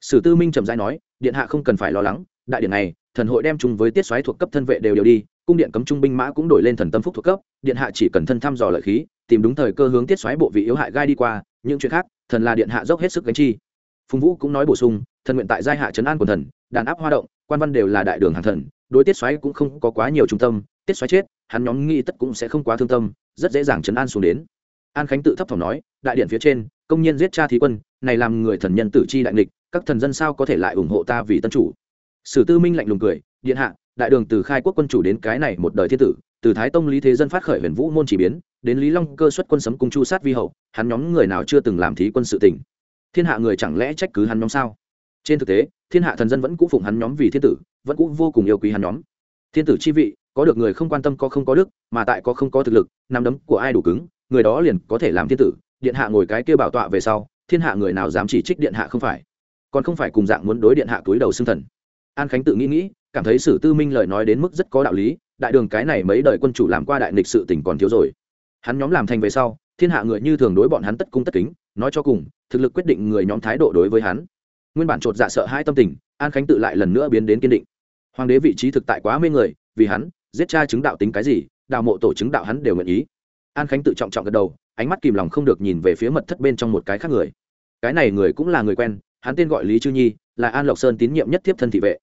Sử tư minh trầm dai nói, điện hạ không cần phải lo lắng, đại điện này, thần hội đem chung với tiết xoáy thuộc cấp thân vệ đều đều đi, cung điện cấm trung binh mã cũng đổi lên thần tâm phúc thuộc cấp, điện hạ chỉ cần thân thăm dò lợi khí, tìm đúng thời cơ hướng tiết xoáy bộ vị yếu hại gai đi qua, những chuyện khác thần là điện hạ dốc hết sức gánh chi. Phùng vũ cũng nói bổ sung, thần nguyện tại giai hạ trấn an của thần, đàn áp hoa động, quan văn đều là đại đường hàng thần, đối tiết xoáy cũng không có quá nhiều trung tâm, tiết xoáy chết, hắn nhóm nghĩ tất cũng sẽ không quá thương tâm, rất dễ dàng trấn an xuống đến. An khánh tự thấp thỏm nói, đại điện phía trên, công nhân giết cha thí quân, này làm người thần nhân tử chi đại nghịch, các thần dân sao có thể lại ủng hộ ta vì tân chủ? Sử tư minh lạnh lùng cười, điện hạ, đại đường từ khai quốc quân chủ đến cái này một đời thiên tử, từ thái tông lý thế dân phát khởi huyền vũ môn chỉ biến đến lý long cơ xuất quân sấm cung chu sát vi hậu, hắn nhóm người nào chưa từng làm thí quân sự tỉnh thiên hạ người chẳng lẽ trách cứ hắn nhóm sao? Trên thực tế, thiên hạ thần dân vẫn cũ phụng hắn nhóm vì thiên tử, vẫn cũ vô cùng yêu quý hắn nhóm. Thiên tử chi vị, có được người không quan tâm có không có đức, mà tại có không có thực lực, nắm đấm của ai đủ cứng, người đó liền có thể làm thiên tử, điện hạ ngồi cái kia bảo tọa về sau, thiên hạ người nào dám chỉ trích điện hạ không phải. Còn không phải cùng dạng muốn đối điện hạ túi đầu xưng thần. An khánh tự nghĩ nghĩ, cảm thấy sử tư minh lời nói đến mức rất có đạo lý, đại đường cái này mấy đời quân chủ làm qua đại nghịch sự tỉnh còn thiếu rồi hắn nhóm làm thành về sau, thiên hạ người như thường đối bọn hắn tất cung tất kính, nói cho cùng, thực lực quyết định người nhóm thái độ đối với hắn. Nguyên bản chột dạ sợ hai tâm tình, an khánh tự lại lần nữa biến đến kiên định. Hoàng đế vị trí thực tại quá mê người, vì hắn, giết cha chứng đạo tính cái gì, đạo mộ tổ chứng đạo hắn đều nguyện ý. An khánh tự trọng trọng gật đầu, ánh mắt kìm lòng không được nhìn về phía mật thất bên trong một cái khác người. Cái này người cũng là người quen, hắn tên gọi lý chư nhi, là an lộc sơn tín nhiệm nhất tiếp thân thị vệ.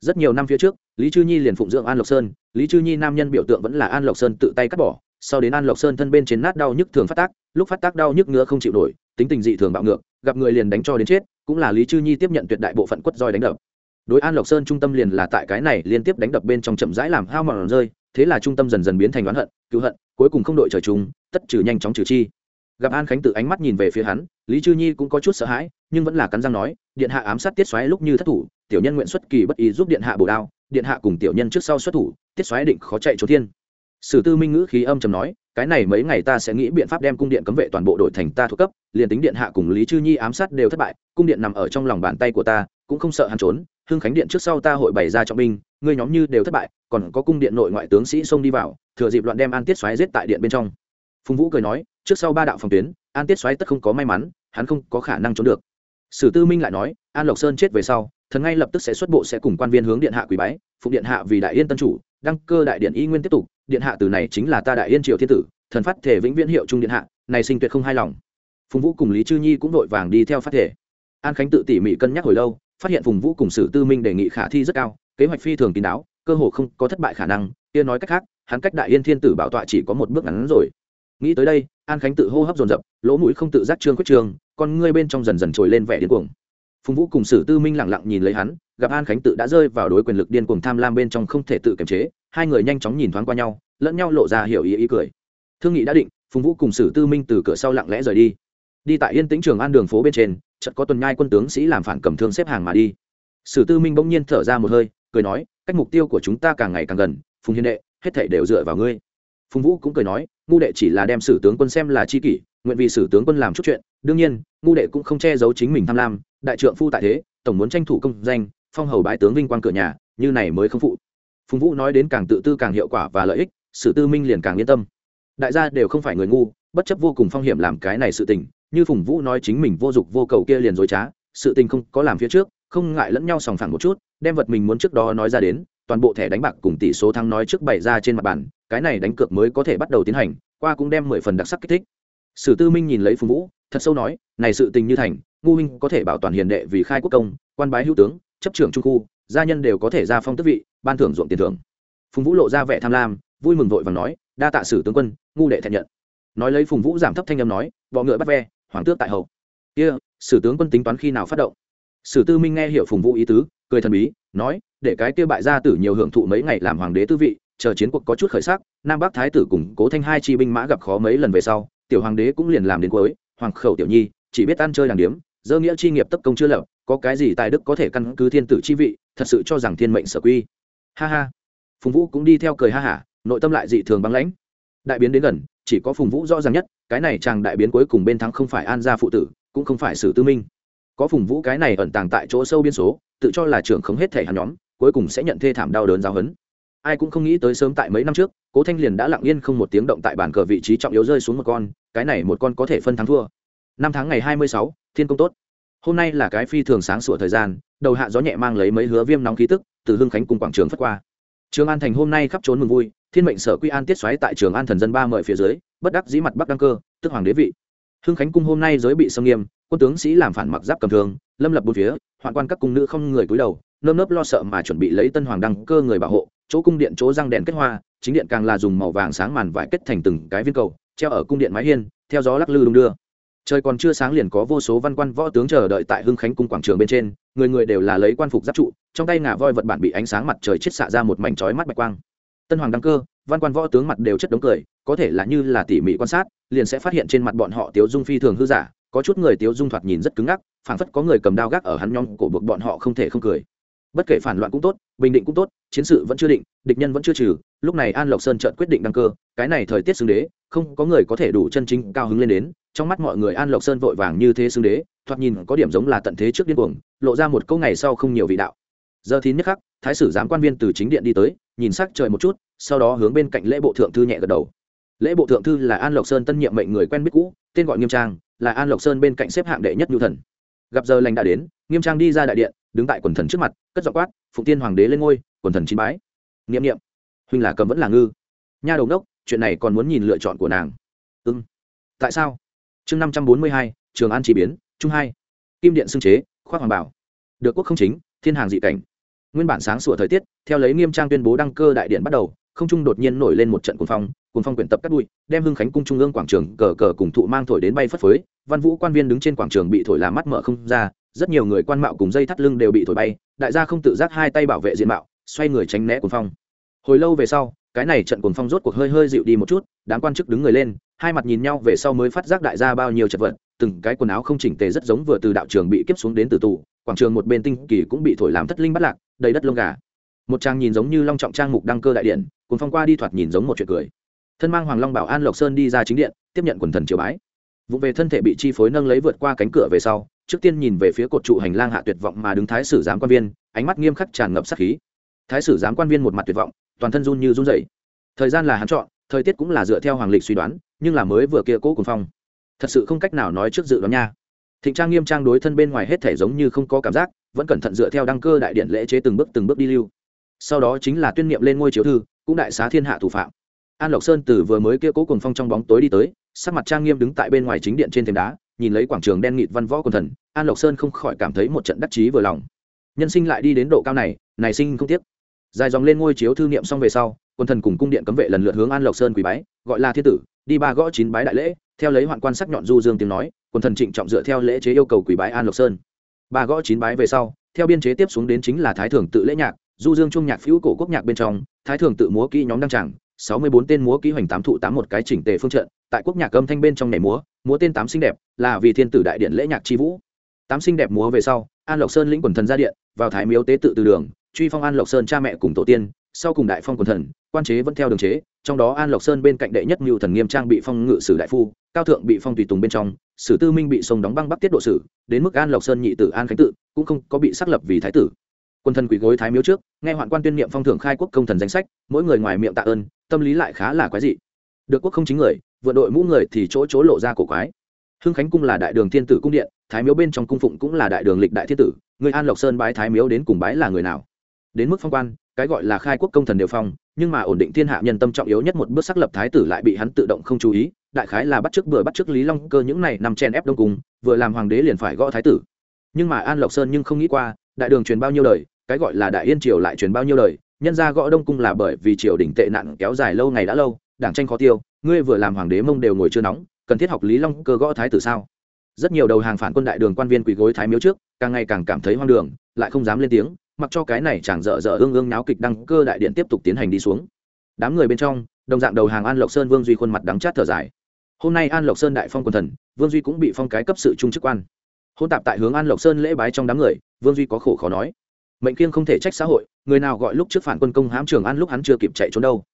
Rất nhiều năm phía trước, lý chư nhi liền phụng dưỡng an lộc sơn, lý chư nhi nam nhân biểu tượng vẫn là an lộc sơn tự tay cắt bỏ sau đến an lộc sơn thân bên trên nát đau nhức thường phát tác, lúc phát tác đau nhức ngứa không chịu nổi, tính tình dị thường bạo ngược, gặp người liền đánh cho đến chết, cũng là lý chư nhi tiếp nhận tuyệt đại bộ phận quất roi đánh đập. Đối an lộc sơn trung tâm liền là tại cái này liên tiếp đánh đập bên trong chậm rãi làm hao mòn rơi, thế là trung tâm dần dần biến thành oán hận, cứu hận, cuối cùng không đội trời chung, tất trừ nhanh chóng trừ chi. Gặp an khánh tự ánh mắt nhìn về phía hắn, lý chư nhi cũng có chút sợ hãi, nhưng vẫn là cắn răng nói, điện hạ ám sát tiết xoáy lúc như thất thủ, tiểu nhân nguyện xuất kỳ bất ý giúp điện hạ bổ đao, điện hạ cùng tiểu nhân trước sau xuất thủ, tiết xoáy định khó chạy trốn thiên sử tư minh ngữ khí âm trầm nói, cái này mấy ngày ta sẽ nghĩ biện pháp đem cung điện cấm vệ toàn bộ đội thành ta thuộc cấp, liền tính điện hạ cùng lý chư nhi ám sát đều thất bại, cung điện nằm ở trong lòng bàn tay của ta, cũng không sợ hắn trốn. Hưng khánh điện trước sau ta hội bày ra trọng binh, ngươi nhóm như đều thất bại, còn có cung điện nội ngoại tướng sĩ xông đi vào, thừa dịp loạn đem an tiết xoáy giết tại điện bên trong. Phùng vũ cười nói, trước sau ba đạo phòng tuyến, an tiết xoáy tất không có may mắn, hắn không có khả năng trốn được. Sử tư minh lại nói, an lộc sơn chết về sau, thần ngay lập tức sẽ xuất bộ sẽ cùng quan viên hướng điện hạ quỳ bái, phụng điện hạ vì đại yên tân chủ, đăng cơ đại điện y nguyên tiếp tục điện hạ từ này chính là ta đại yên triều thiên tử, thần phát thể vĩnh viễn hiệu trung điện hạ, này sinh tuyệt không hài lòng. Phùng vũ cùng lý chư nhi cũng vội vàng đi theo phát thể. An khánh tự tỉ mỉ cân nhắc hồi lâu, phát hiện phùng vũ cùng sử tư minh đề nghị khả thi rất cao, kế hoạch phi thường kín đáo, cơ hồ không có thất bại khả năng, kia nói cách khác, hắn cách đại yên thiên tử bảo tọa chỉ có một bước ngắn rồi. Nghĩ tới đây, an khánh tự hô hấp dồn dập, lỗ mũi không tự giác trương quyết trường, con ngươi bên trong dần dần trồi lên vẻ điên cuồng. Phùng vũ cùng sử tư minh lẳng lặng nhìn lấy hắn, gặp an khánh tự đã rơi vào đối quyền lực điên cuồng tham lam bên trong không thể tự kiềm chế hai người nhanh chóng nhìn thoáng qua nhau, lẫn nhau lộ ra hiểu ý ý cười. Thương nghị đã định, phùng vũ cùng sử tư minh từ cửa sau lặng lẽ rời đi. Đi tại yên tĩnh trường an đường phố bên trên, chợt có tuần nhai quân tướng sĩ làm phản cầm thương xếp hàng mà đi. Sử tư minh bỗng nhiên thở ra một hơi, cười nói, cách mục tiêu của chúng ta càng ngày càng gần, phùng hiền đệ, hết thảy đều dựa vào ngươi. Phùng vũ cũng cười nói, ngu đệ chỉ là đem sử tướng quân xem là chi kỷ, nguyện vì sử tướng quân làm chút chuyện. Đương nhiên, ngu đệ cũng không che giấu chính mình tham lam, đại trượng phu tại thế, tổng muốn tranh thủ công danh, phong hầu bái tướng vinh quang cửa nhà, như này mới không phụ phùng vũ nói đến càng tự tư càng hiệu quả và lợi ích, sử tư minh liền càng yên tâm. Đại gia đều không phải người ngu, bất chấp vô cùng phong hiểm làm cái này sự tình, như phùng vũ nói chính mình vô dụng vô cầu kia liền dối trá, sự tình không có làm phía trước, không ngại lẫn nhau sòng phẳng một chút, đem vật mình muốn trước đó nói ra đến, toàn bộ thẻ đánh bạc cùng tỷ số thắng nói trước bày ra trên mặt bàn, cái này đánh cược mới có thể bắt đầu tiến hành, qua cũng đem mười phần đặc sắc kích thích. Sử tư minh nhìn lấy phùng vũ, thật sâu nói, này sự tình như thành, ngu huynh có thể bảo toàn hiền đệ vì khai quốc công, quan bái hữu tướng, chấp trưởng trung khu gia nhân đều có thể ra phong tước vị ban thưởng ruộng tiền thưởng. Phùng vũ lộ ra vẻ tham lam vui mừng vội và nói đa tạ sử tướng quân ngu đệ thẹn nhận. Nói lấy phùng vũ giảm thấp thanh âm nói bọ ngựa bắt ve hoàng tước tại hậu kia、yeah, sử tướng quân tính toán khi nào phát động? Sử tư minh nghe hiểu phùng vũ ý tứ cười thần bí nói để cái kia bại gia tử nhiều hưởng thụ mấy ngày làm hoàng đế tư vị chờ chiến cuộc có chút khởi sắc nam bắc thái tử cùng cố thanh hai chi binh mã gặp khó mấy lần về sau tiểu hoàng đế cũng liền làm đến cuối hoàng khẩu tiểu nhi chỉ biết ăn chơi đàng điếm dơ nghĩa chi nghiệp tất công chưa lập có cái gì tài đức có thể căn cứ thiên tử chi vị, thật sự cho rằng thiên mệnh sở quy. Ha ha. Phùng vũ cũng đi theo cười ha hả, nội tâm lại dị thường băng lãnh. Đại biến đến gần, chỉ có phùng vũ rõ ràng nhất, cái này chàng đại biến cuối cùng bên thắng không phải an gia phụ tử, cũng không phải sử tư minh. Có phùng vũ cái này ẩn tàng tại chỗ sâu biên số, tự cho là trưởng không hết thể hắn nhóm, cuối cùng sẽ nhận thê thảm đau đớn giáo hấn. Ai cũng không nghĩ tới sớm tại mấy năm trước, cố thanh liền đã lặng yên không một tiếng động tại bàn cờ vị trí trọng yếu rơi xuống một con, cái này một con có thể phân thắng thua. Năm tháng ngày hai mươi sáu, thiên công tốt hôm nay là cái phi thường sáng sủa thời gian, đầu hạ gió nhẹ mang lấy mấy hứa viêm nóng khí tức, từ hưng khánh cùng quảng trường phất qua. Trường an thành hôm nay khắp trốn mừng vui, thiên mệnh sở quy an tiết xoáy tại trường an thần dân ba mời phía dưới, bất đắc dĩ mặt bắc đăng cơ, tức hoàng đế vị. Hưng khánh cung hôm nay giới bị xâm nghiêm, quân tướng sĩ làm phản mặc giáp cầm thường, lâm lập bốn phía, hoạn quan các cung nữ không người cúi đầu, nơm nớp lo sợ mà chuẩn bị lấy tân hoàng đăng cơ người bảo hộ, chỗ cung điện chỗ răng đèn kết hoa, chính điện càng là dùng màu vàng sáng màn vải kết thành từng cái viên cầu, treo ở cung điện mái hiên, theo gió lắc lư đung đưa trời còn chưa sáng liền có vô số văn quan võ tướng chờ đợi tại hưng khánh cung quảng trường bên trên, người người đều là lấy quan phục giáp trụ, trong tay ngà voi vật bản bị ánh sáng mặt trời chết xạ ra một mảnh chói mắt bạch quang. Tân hoàng đăng cơ, văn quan võ tướng mặt đều chất đống cười, có thể là như là tỉ mỉ quan sát, liền sẽ phát hiện trên mặt bọn họ tiếu dung phi thường hư giả, có chút người tiếu dung thoạt nhìn rất cứng ngắc, phảng phất có người cầm đao gác ở hắn nhong cổ buộc bọn họ không thể không cười bất kể phản loạn cũng tốt, bình định cũng tốt, chiến sự vẫn chưa định, địch nhân vẫn chưa trừ. Lúc này an lộc sơn trận quyết định đăng cơ, cái này thời tiết xưng đế, không có người có thể đủ chân chính cao hứng lên đến. Trong mắt mọi người an lộc sơn vội vàng như thế xưng đế, thoạt nhìn có điểm giống là tận thế trước điên cuồng, lộ ra một câu ngày sau không nhiều vị đạo. Giờ thì nhất khắc, thái sử giám quan viên từ chính điện đi tới, nhìn sắc trời một chút, sau đó hướng bên cạnh lễ bộ thượng thư nhẹ gật đầu. Lễ bộ thượng thư là an lộc sơn tân nhiệm mệnh người quen biết cũ, tên gọi nghiêm trang, là an lộc sơn bên cạnh xếp hạng đệ nhất nhu thần. Gặp giờ lành đã đến, nghiêm trang đi ra đại điện đứng tại quần thần trước mặt, cất giọng quát phụ tiên hoàng đế lên ngôi, quần thần chín bái. N i ệ m n i ệ m huynh là cầm vẫn là ngư. Nha đầu đốc chuyện này còn muốn nhìn lựa chọn của nàng. Ưng tại sao? Chương năm trăm bốn mươi hai, trường an chỉ biến, trung hai. Kim điện xưng chế, khoác hoàng bảo. Được quốc không chính, thiên hàng dị cảnh. Nguyên bản sáng sủa thời tiết, theo lấy nghiêm trang tuyên bố đăng cơ đại điện bắt đầu, không trung đột nhiên nổi lên một trận cuồng phong cuồng phong quyển tập cắt bụi, đem hưng khánh cung trung ương quảng trường cờ cờ cùng thụ mang thổi đến bay phất phới, văn vũ quan viên đứng trên quảng trường bị thổi làm mắt mở không ra rất nhiều người quan mạo cùng dây thắt lưng đều bị thổi bay, đại gia không tự giác hai tay bảo vệ diện mạo, xoay người tránh né cuồng phong. Hồi lâu về sau, cái này trận cuồng phong rốt cuộc hơi hơi dịu đi một chút, đám quan chức đứng người lên, hai mặt nhìn nhau về sau mới phát giác đại gia bao nhiêu chật vật, từng cái quần áo không chỉnh tề rất giống vừa từ đạo trường bị kiếp xuống đến từ tù, quảng trường một bên tinh kỳ cũng bị thổi làm thất linh bắt lạc, đầy đất lông gà. Một trang nhìn giống như long trọng trang mục đăng cơ đại điện cùng phong qua đi thoạt nhìn giống một chuyện cười. Thân mang hoàng long bảo an lộc sơn đi ra chính điện, tiếp nhận quần thần triều bái. Vụ về thân thể bị chi phối nâng lấy vượt qua cánh cửa về sau trước tiên nhìn về phía cột trụ hành lang hạ tuyệt vọng mà đứng thái sử giám quan viên, ánh mắt nghiêm khắc tràn ngập sát khí. Thái sử giám quan viên một mặt tuyệt vọng, toàn thân run như run rẩy. Thời gian là hắn chọn, thời tiết cũng là dựa theo hoàng lịch suy đoán, nhưng là mới vừa kia cố cùng phong. Thật sự không cách nào nói trước dự đoán nha. Thịnh trang nghiêm trang đối thân bên ngoài hết thể giống như không có cảm giác, vẫn cẩn thận dựa theo đăng cơ đại điện lễ chế từng bước từng bước đi lưu. Sau đó chính là tuyên niệm lên ngôi chiếu thư, cũng đại xá thiên hạ thủ phạm. An lộc sơn từ vừa mới kia cố cùng phong trong bóng tối đi tới, sắc mặt trang nghiêm đứng tại bên ngoài chính điện trên thềm đá nhìn lấy quảng trường đen nghịt văn võ quần thần, an lộc sơn không khỏi cảm thấy một trận đắc chí vừa lòng. Nhân sinh lại đi đến độ cao này này sinh không tiếc. Dài dòng lên ngôi chiếu thư niệm xong về sau, quần thần cùng cung điện cấm vệ lần lượt hướng an lộc sơn quỳ bái, gọi là thiên tử, đi ba gõ chín bái đại lễ, theo lấy hoạn quan sắc nhọn du dương tiếng nói, quần thần trịnh trọng dựa theo lễ chế yêu cầu quỳ bái an lộc sơn. Ba gõ chín bái về sau, theo biên chế tiếp xuống đến chính là thái thường tự lễ nhạc, du dương trung nhạc phiếu cổ quốc nhạc bên trong, thái thường tự múa kỹ nhóm đăng tràng, sáu mươi bốn tên múa kỹ hoành tám thụ tám một cái chỉnh tề phương trận, tại quốc nhạc âm thanh bên trong nhảy múa múa tên tám xinh đẹp, là vì thiên tử đại điện lễ nhạc chi vũ. Tám xinh đẹp múa về sau, an lộc sơn lĩnh quần thần ra điện, vào thái miếu tế tự từ đường, truy phong an lộc sơn cha mẹ cùng tổ tiên, sau cùng đại phong quần thần, quan chế vẫn theo đường chế, trong đó an lộc sơn bên cạnh đệ nhất mưu thần nghiêm trang bị phong ngự sử đại phu, cao thượng bị phong tùy tùng bên trong, sử tư minh bị sông đóng băng bắc tiết độ sử, đến mức an lộc sơn nhị tử an khánh tự, cũng không có bị xác lập vì thái tử. Quân thần quỷ gối thái miếu trước, nghe hoạn quan tuyên niệm phong thưởng khai quốc công thần danh sách, mỗi người ngoài miệng tạ ơn, tâm lý lại khá là quái dị. Được quốc không chính người vượt đội mũ người thì chỗ chỗ lộ ra cổ quái. Hưng khánh cung là đại đường thiên tử cung điện, thái miếu bên trong cung phụng cũng là đại đường lịch đại thiên tử, người an lộc sơn bái thái miếu đến cùng bái là người nào? Đến mức phong quan, cái gọi là khai quốc công thần đều phong, nhưng mà ổn định thiên hạ nhân tâm trọng yếu nhất một bước xác lập thái tử lại bị hắn tự động không chú ý, đại khái là bắt chước vừa bắt chước lý long cơ những này nằm chen ép đông cùng, vừa làm hoàng đế liền phải gõ thái tử. Nhưng mà an lộc sơn nhưng không nghĩ qua, đại đường truyền bao nhiêu đời, cái gọi là đại yên triều lại truyền bao nhiêu lời nhân ra gõ đông cung là bởi vì triều đình tệ nạn kéo dài lâu ngày đã lâu, đảng tranh khó tiêu ngươi vừa làm hoàng đế mông đều ngồi chưa nóng, cần thiết học lý long cơ gõ thái tử sao? Rất nhiều đầu hàng phản quân đại đường quan viên quỳ gối thái miếu trước, càng ngày càng cảm thấy hoang đường, lại không dám lên tiếng, mặc cho cái này chẳng dở dở ương ương náo kịch đăng cơ đại điện tiếp tục tiến hành đi xuống. Đám người bên trong, đồng dạng đầu hàng an lộc sơn vương duy khuôn mặt đắng chát thở dài. Hôm nay an lộc sơn đại phong quần thần, vương duy cũng bị phong cái cấp sự trung chức quan. Hôn tạp tại hướng an lộc sơn lễ bái trong đám người, vương duy có khổ khó nói. Mệnh kiêng không thể trách xã hội, người nào gọi lúc trước phản quân công hãm trường an lúc hắn chưa kịp chạy trốn đâu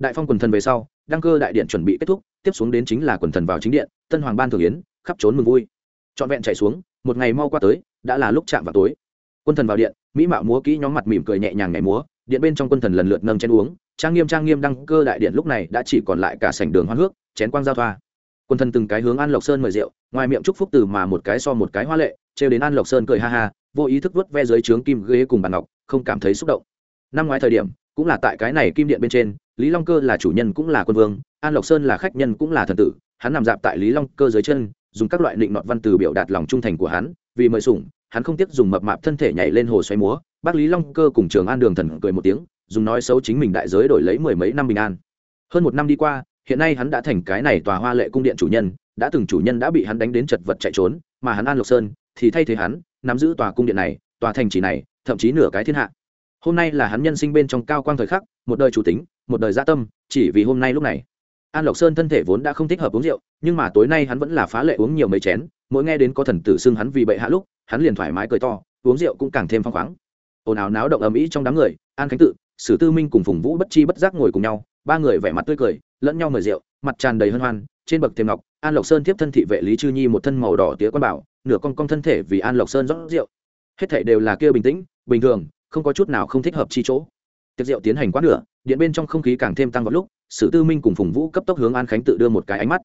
đại phong quần thần về sau, đăng cơ đại điện chuẩn bị kết thúc, tiếp xuống đến chính là quần thần vào chính điện, tân hoàng ban thường yến, khắp trốn mừng vui. Trọn vẹn chạy xuống, một ngày mau qua tới, đã là lúc chạm vào tối. Quân thần vào điện, mỹ mạo múa kỹ nhóm mặt mỉm cười nhẹ nhàng nhảy múa, điện bên trong quân thần lần lượt nâng chén uống. Trang nghiêm trang nghiêm đăng cơ đại điện lúc này đã chỉ còn lại cả sảnh đường hoan hước chén quang giao thoa. Quân thần từng cái hướng an lộc sơn mời rượu, ngoài miệng chúc phúc từ mà một cái so một cái hoa lệ, trêu đến an lộc sơn cười ha ha, vô ý thức vớt ve dưới trướng kim ghế cùng bàn ngọc, không cảm thấy xúc động. Năm ngoái thời điểm, cũng là tại cái này kim điện bên trên lý long cơ là chủ nhân cũng là quân vương, an lộc sơn là khách nhân cũng là thần tử, hắn nằm dạp tại lý long cơ dưới chân, dùng các loại định nọt văn từ biểu đạt lòng trung thành của hắn, vì mời sủng, hắn không tiếc dùng mập mạp thân thể nhảy lên hồ xoay múa, bác lý long cơ cùng trường an đường thần cười một tiếng, dùng nói xấu chính mình đại giới đổi lấy mười mấy năm bình an. Hơn một năm đi qua, hiện nay hắn đã thành cái này tòa hoa lệ cung điện chủ nhân, đã từng chủ nhân đã bị hắn đánh đến chật vật chạy trốn, mà hắn an lộc sơn thì thay thế hắn, nắm giữ tòa cung điện này, tòa thành trì này, thậm chí nửa cái thiên hạ. Hôm nay là hắn nhân sinh bên trong cao quang thời khắc, một đời chủ tính một đời gia tâm, chỉ vì hôm nay lúc này. An lộc sơn thân thể vốn đã không thích hợp uống rượu, nhưng mà tối nay hắn vẫn là phá lệ uống nhiều mấy chén, mỗi nghe đến có thần tử xưng hắn vì bệ hạ lúc, hắn liền thoải mái cười to, uống rượu cũng càng thêm phăng khoáng. Ồn ào náo động ầm ĩ trong đám người, an khánh tự, sử tư minh cùng phùng vũ bất chi bất giác ngồi cùng nhau, ba người vẻ mặt tươi cười, lẫn nhau mời rượu, mặt tràn đầy hân hoan, trên bậc thềm ngọc, an lộc sơn tiếp thân thị vệ lý chư nhi một thân màu đỏ tía quan bảo, nửa con con thân thể vì an lộc sơn rót rượu. Hết thể đều là kia bình tĩnh, bình thường, không có chút nào không thích hợp chi chỗ. Tiệc rượu tiến hành quá nửa điện bên trong không khí càng thêm tăng vào lúc, sử tư minh cùng phùng vũ cấp tốc hướng an khánh tự đưa một cái ánh mắt.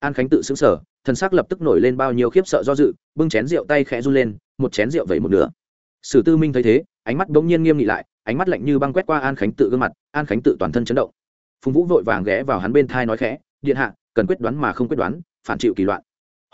An khánh tự xứng sở thân xác lập tức nổi lên bao nhiêu khiếp sợ do dự, bưng chén rượu tay khẽ run lên, một chén rượu vẩy một nửa. Sử tư minh thấy thế, ánh mắt bỗng nhiên nghiêm nghị lại, ánh mắt lạnh như băng quét qua an khánh tự gương mặt, an khánh tự toàn thân chấn động. Phùng vũ vội vàng ghé vào hắn bên thai nói khẽ, điện hạ, cần quyết đoán mà không quyết đoán, phản chịu kỳ loạn.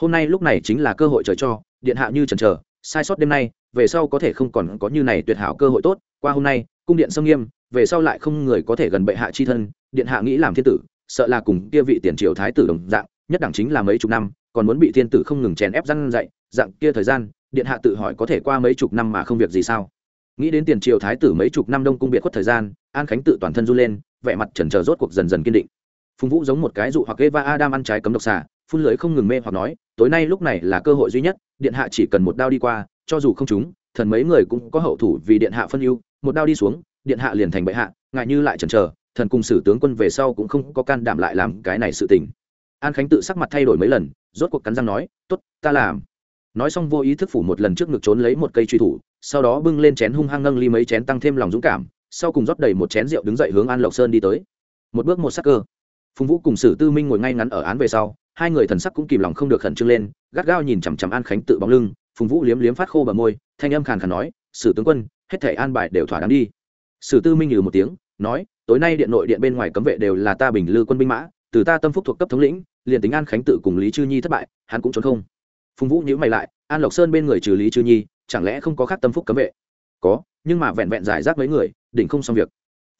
Hôm nay lúc này chính là cơ hội trời cho, điện hạ như chần chờ, sai sót đêm nay, về sau có thể không còn có như này tuyệt hảo cơ hội tốt, qua hôm nay, cung điện sông nghiêm về sau lại không người có thể gần bệ hạ chi thân điện hạ nghĩ làm thiên tử sợ là cùng kia vị tiền triều thái tử đồng dạng nhất đẳng chính là mấy chục năm còn muốn bị thiên tử không ngừng chèn ép răn dạy dạng kia thời gian điện hạ tự hỏi có thể qua mấy chục năm mà không việc gì sao? Nghĩ đến tiền triều thái tử mấy chục năm đông cung biệt khuất thời gian an khánh tự toàn thân run lên vẻ mặt trần trờ rốt cuộc dần dần kiên định. Phùng vũ giống một cái dụ hoặc eva adam ăn trái cấm độc xả, phun lưới không ngừng mê hoặc nói tối nay lúc này là cơ hội duy nhất điện hạ chỉ cần một đao đi qua cho dù không chúng thần mấy người cũng có hậu thủ vì điện hạ phân ưu một đao đi xuống điện hạ liền thành bệ hạ ngại như lại chần chờ, thần cùng sử tướng quân về sau cũng không có can đảm lại làm cái này sự tình. An khánh tự sắc mặt thay đổi mấy lần, rốt cuộc cắn răng nói t ố t ta làm. Nói xong vô ý thức phủ một lần trước ngực trốn lấy một cây truy thủ, sau đó bưng lên chén hung hăng nâng ly mấy chén tăng thêm lòng dũng cảm, sau cùng rót đầy một chén rượu đứng dậy hướng an lộc sơn đi tới. Một bước một sắc cơ. Phùng vũ cùng sử tư minh ngồi ngay ngắn ở án về sau, hai người thần sắc cũng kìm lòng không được khẩn trương lên, gắt gao nhìn chằm chằm an khánh tự bóng lưng, phùng vũ liếm liếm phát khô bờ môi, thanh âm khàn khàn nói, sử tướng quân, hết thể an bài đều thỏa đáng đi sử tư minh nhừ một tiếng, nói, tối nay điện nội điện bên ngoài cấm vệ đều là ta bình lư quân binh mã, từ ta tâm phúc thuộc cấp thống lĩnh, liền tính an khánh tự cùng lý chư nhi thất bại, hắn cũng trốn không. Phùng vũ nhữ mày lại, an lộc sơn bên người trừ lý chư nhi, chẳng lẽ không có khác tâm phúc cấm vệ? Có, nhưng mà vẹn vẹn giải rác mấy người, đỉnh không xong việc.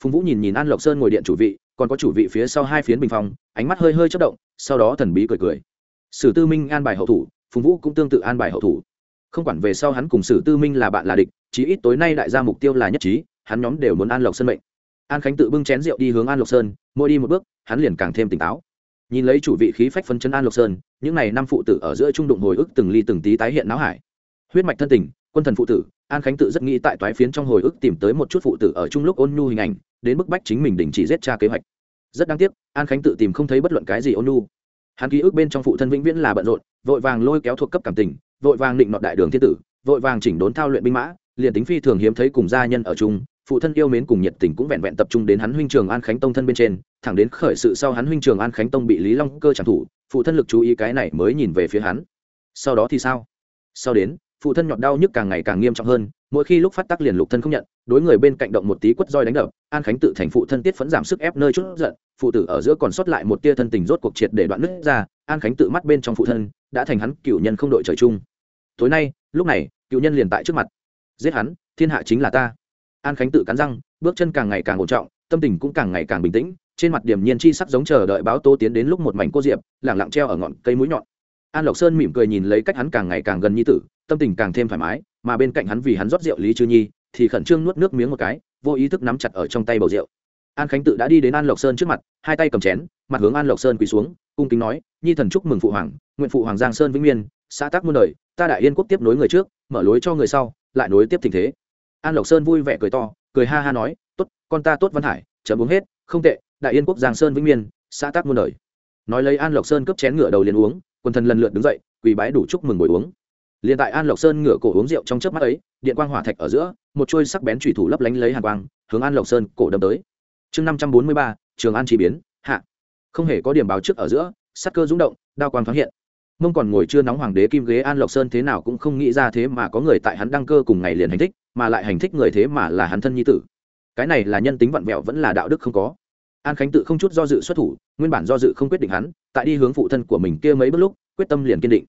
Phùng vũ nhìn nhìn an lộc sơn ngồi điện chủ vị, còn có chủ vị phía sau hai phiến bình phong, ánh mắt hơi hơi chất động, sau đó thần bí cười cười. Sử tư minh an bài hậu thủ, phùng vũ cũng tương tự an bài hậu thủ. Không quản về sau hắn cùng sử tư minh là bạn là địch, chí ít tối nay đại gia mục tiêu là nhất trí hắn nhóm đều muốn an lộc sơn mệnh. An khánh tự bưng chén rượu đi hướng an lộc sơn, mỗi đi một bước, hắn liền càng thêm tỉnh táo. Nhìn lấy chủ vị khí phách phân chân an lộc sơn, những n à y năm phụ tử ở giữa trung đụng hồi ức từng ly từng tí tái hiện náo hải. Huyết mạch thân tình, quân thần phụ tử, an khánh tự rất nghĩ tại toái phiến trong hồi ức tìm tới một chút phụ tử ở chung lúc ôn nhu hình ảnh, đến bức bách chính mình đình chỉ giết cha kế hoạch. Rất đáng tiếc, an khánh tự tìm không thấy bất luận cái gì ôn nhu. Hắn ký ức bên trong phụ thân vĩnh viễn là bận rộn, vội vàng lôi kéo thuộc cấp cảm tình, vội vàng định nọt đại đường thiên tử, vội vàng chỉnh đốn thao luyện binh mã, liền tính phi thường hiếm thấy cùng gia nhân ở chung phụ thân yêu mến cùng nhiệt tình cũng vẹn vẹn tập trung đến hắn huynh trường an khánh tông thân bên trên, thẳng đến khởi sự sau hắn huynh trường an khánh tông bị lý long cơ trảm thủ phụ thân lực chú ý cái này mới nhìn về phía hắn. Sau đó thì sao? Sau đến, phụ thân nhọt đau nhức càng ngày càng nghiêm trọng hơn, mỗi khi lúc phát tác liền lục thân không nhận, đối người bên cạnh động một tí quất roi đánh đập, an khánh tự thành phụ thân tiết phẫn giảm sức ép nơi chút giận, phụ tử ở giữa còn sót lại một tia thân tình rốt cuộc triệt để đoạn nứt ra, an khánh tự mắt bên trong phụ thân, đã thành hắn cựu nhân không đội trời chung. Tối nay, lúc này, cựu nhân liền tại trước mặt. Giết hắn, thiên hạ chính là ta an khánh tự cắn răng, bước chân càng ngày càng ổn trọng, tâm tình cũng càng ngày càng bình tĩnh, trên mặt điểm nhiên chi sắc giống chờ đợi báo tô tiến đến lúc một mảnh cô diệp, lẳng lặng treo ở ngọn cây mũi nhọn. An lộc sơn mỉm cười nhìn lấy cách hắn càng ngày càng gần nhi tử, tâm tình càng thêm thoải mái, mà bên cạnh hắn vì hắn rót rượu lý chư nhi, thì khẩn trương nuốt nước miếng một cái, vô ý thức nắm chặt ở trong tay bầu rượu. An khánh tự đã đi đến an lộc sơn trước mặt, hai tay cầm chén, mặt hướng an lộc sơn quỳ xuống, cung kính nói, nhi thần chúc mừng phụ hoàng, nguyện phụ hoàng giang sơn vĩnh miên, xã tác muôn đời, ta đại yên quốc tiếp nối người trước, mở lối cho người sau, lại nối tiếp tình thế an lộc sơn vui vẻ cười to, cười ha ha nói, tốt, con ta tốt văn hải, chấm uống hết, không tệ, đại yên quốc giang sơn vĩnh miên, xã tác muôn đời. Nói lấy an lộc sơn cướp chén ngựa đầu liền uống, quần thần lần lượt đứng dậy, quỳ bái đủ chúc mừng buổi uống. Liền tại an lộc sơn ngửa cổ uống rượu trong chớp mắt ấy, điện quang hỏa thạch ở giữa, một chuôi sắc bén thủy thủ lấp lánh lấy hàn quang, hướng an lộc sơn cổ đâm tới. Chương năm trăm bốn mươi ba, trường an chỉ biến, hạ. Không hề có điểm báo trước ở giữa, sắc cơ rúng động, đao quang thoáng hiện. Mông còn ngồi chưa nóng hoàng đế kim ghế an lộc sơn thế nào cũng không nghĩ ra thế mà có người tại hắn đăng cơ cùng ngày liền hành thích mà lại hành thích người thế mà là hắn thân nhi tử. Cái này là nhân tính vặn vẹo vẫn là đạo đức không có. An khánh tự không chút do dự xuất thủ, nguyên bản do dự không quyết định hắn, tại đi hướng phụ thân của mình kia mấy bước lúc, quyết tâm liền kiên định.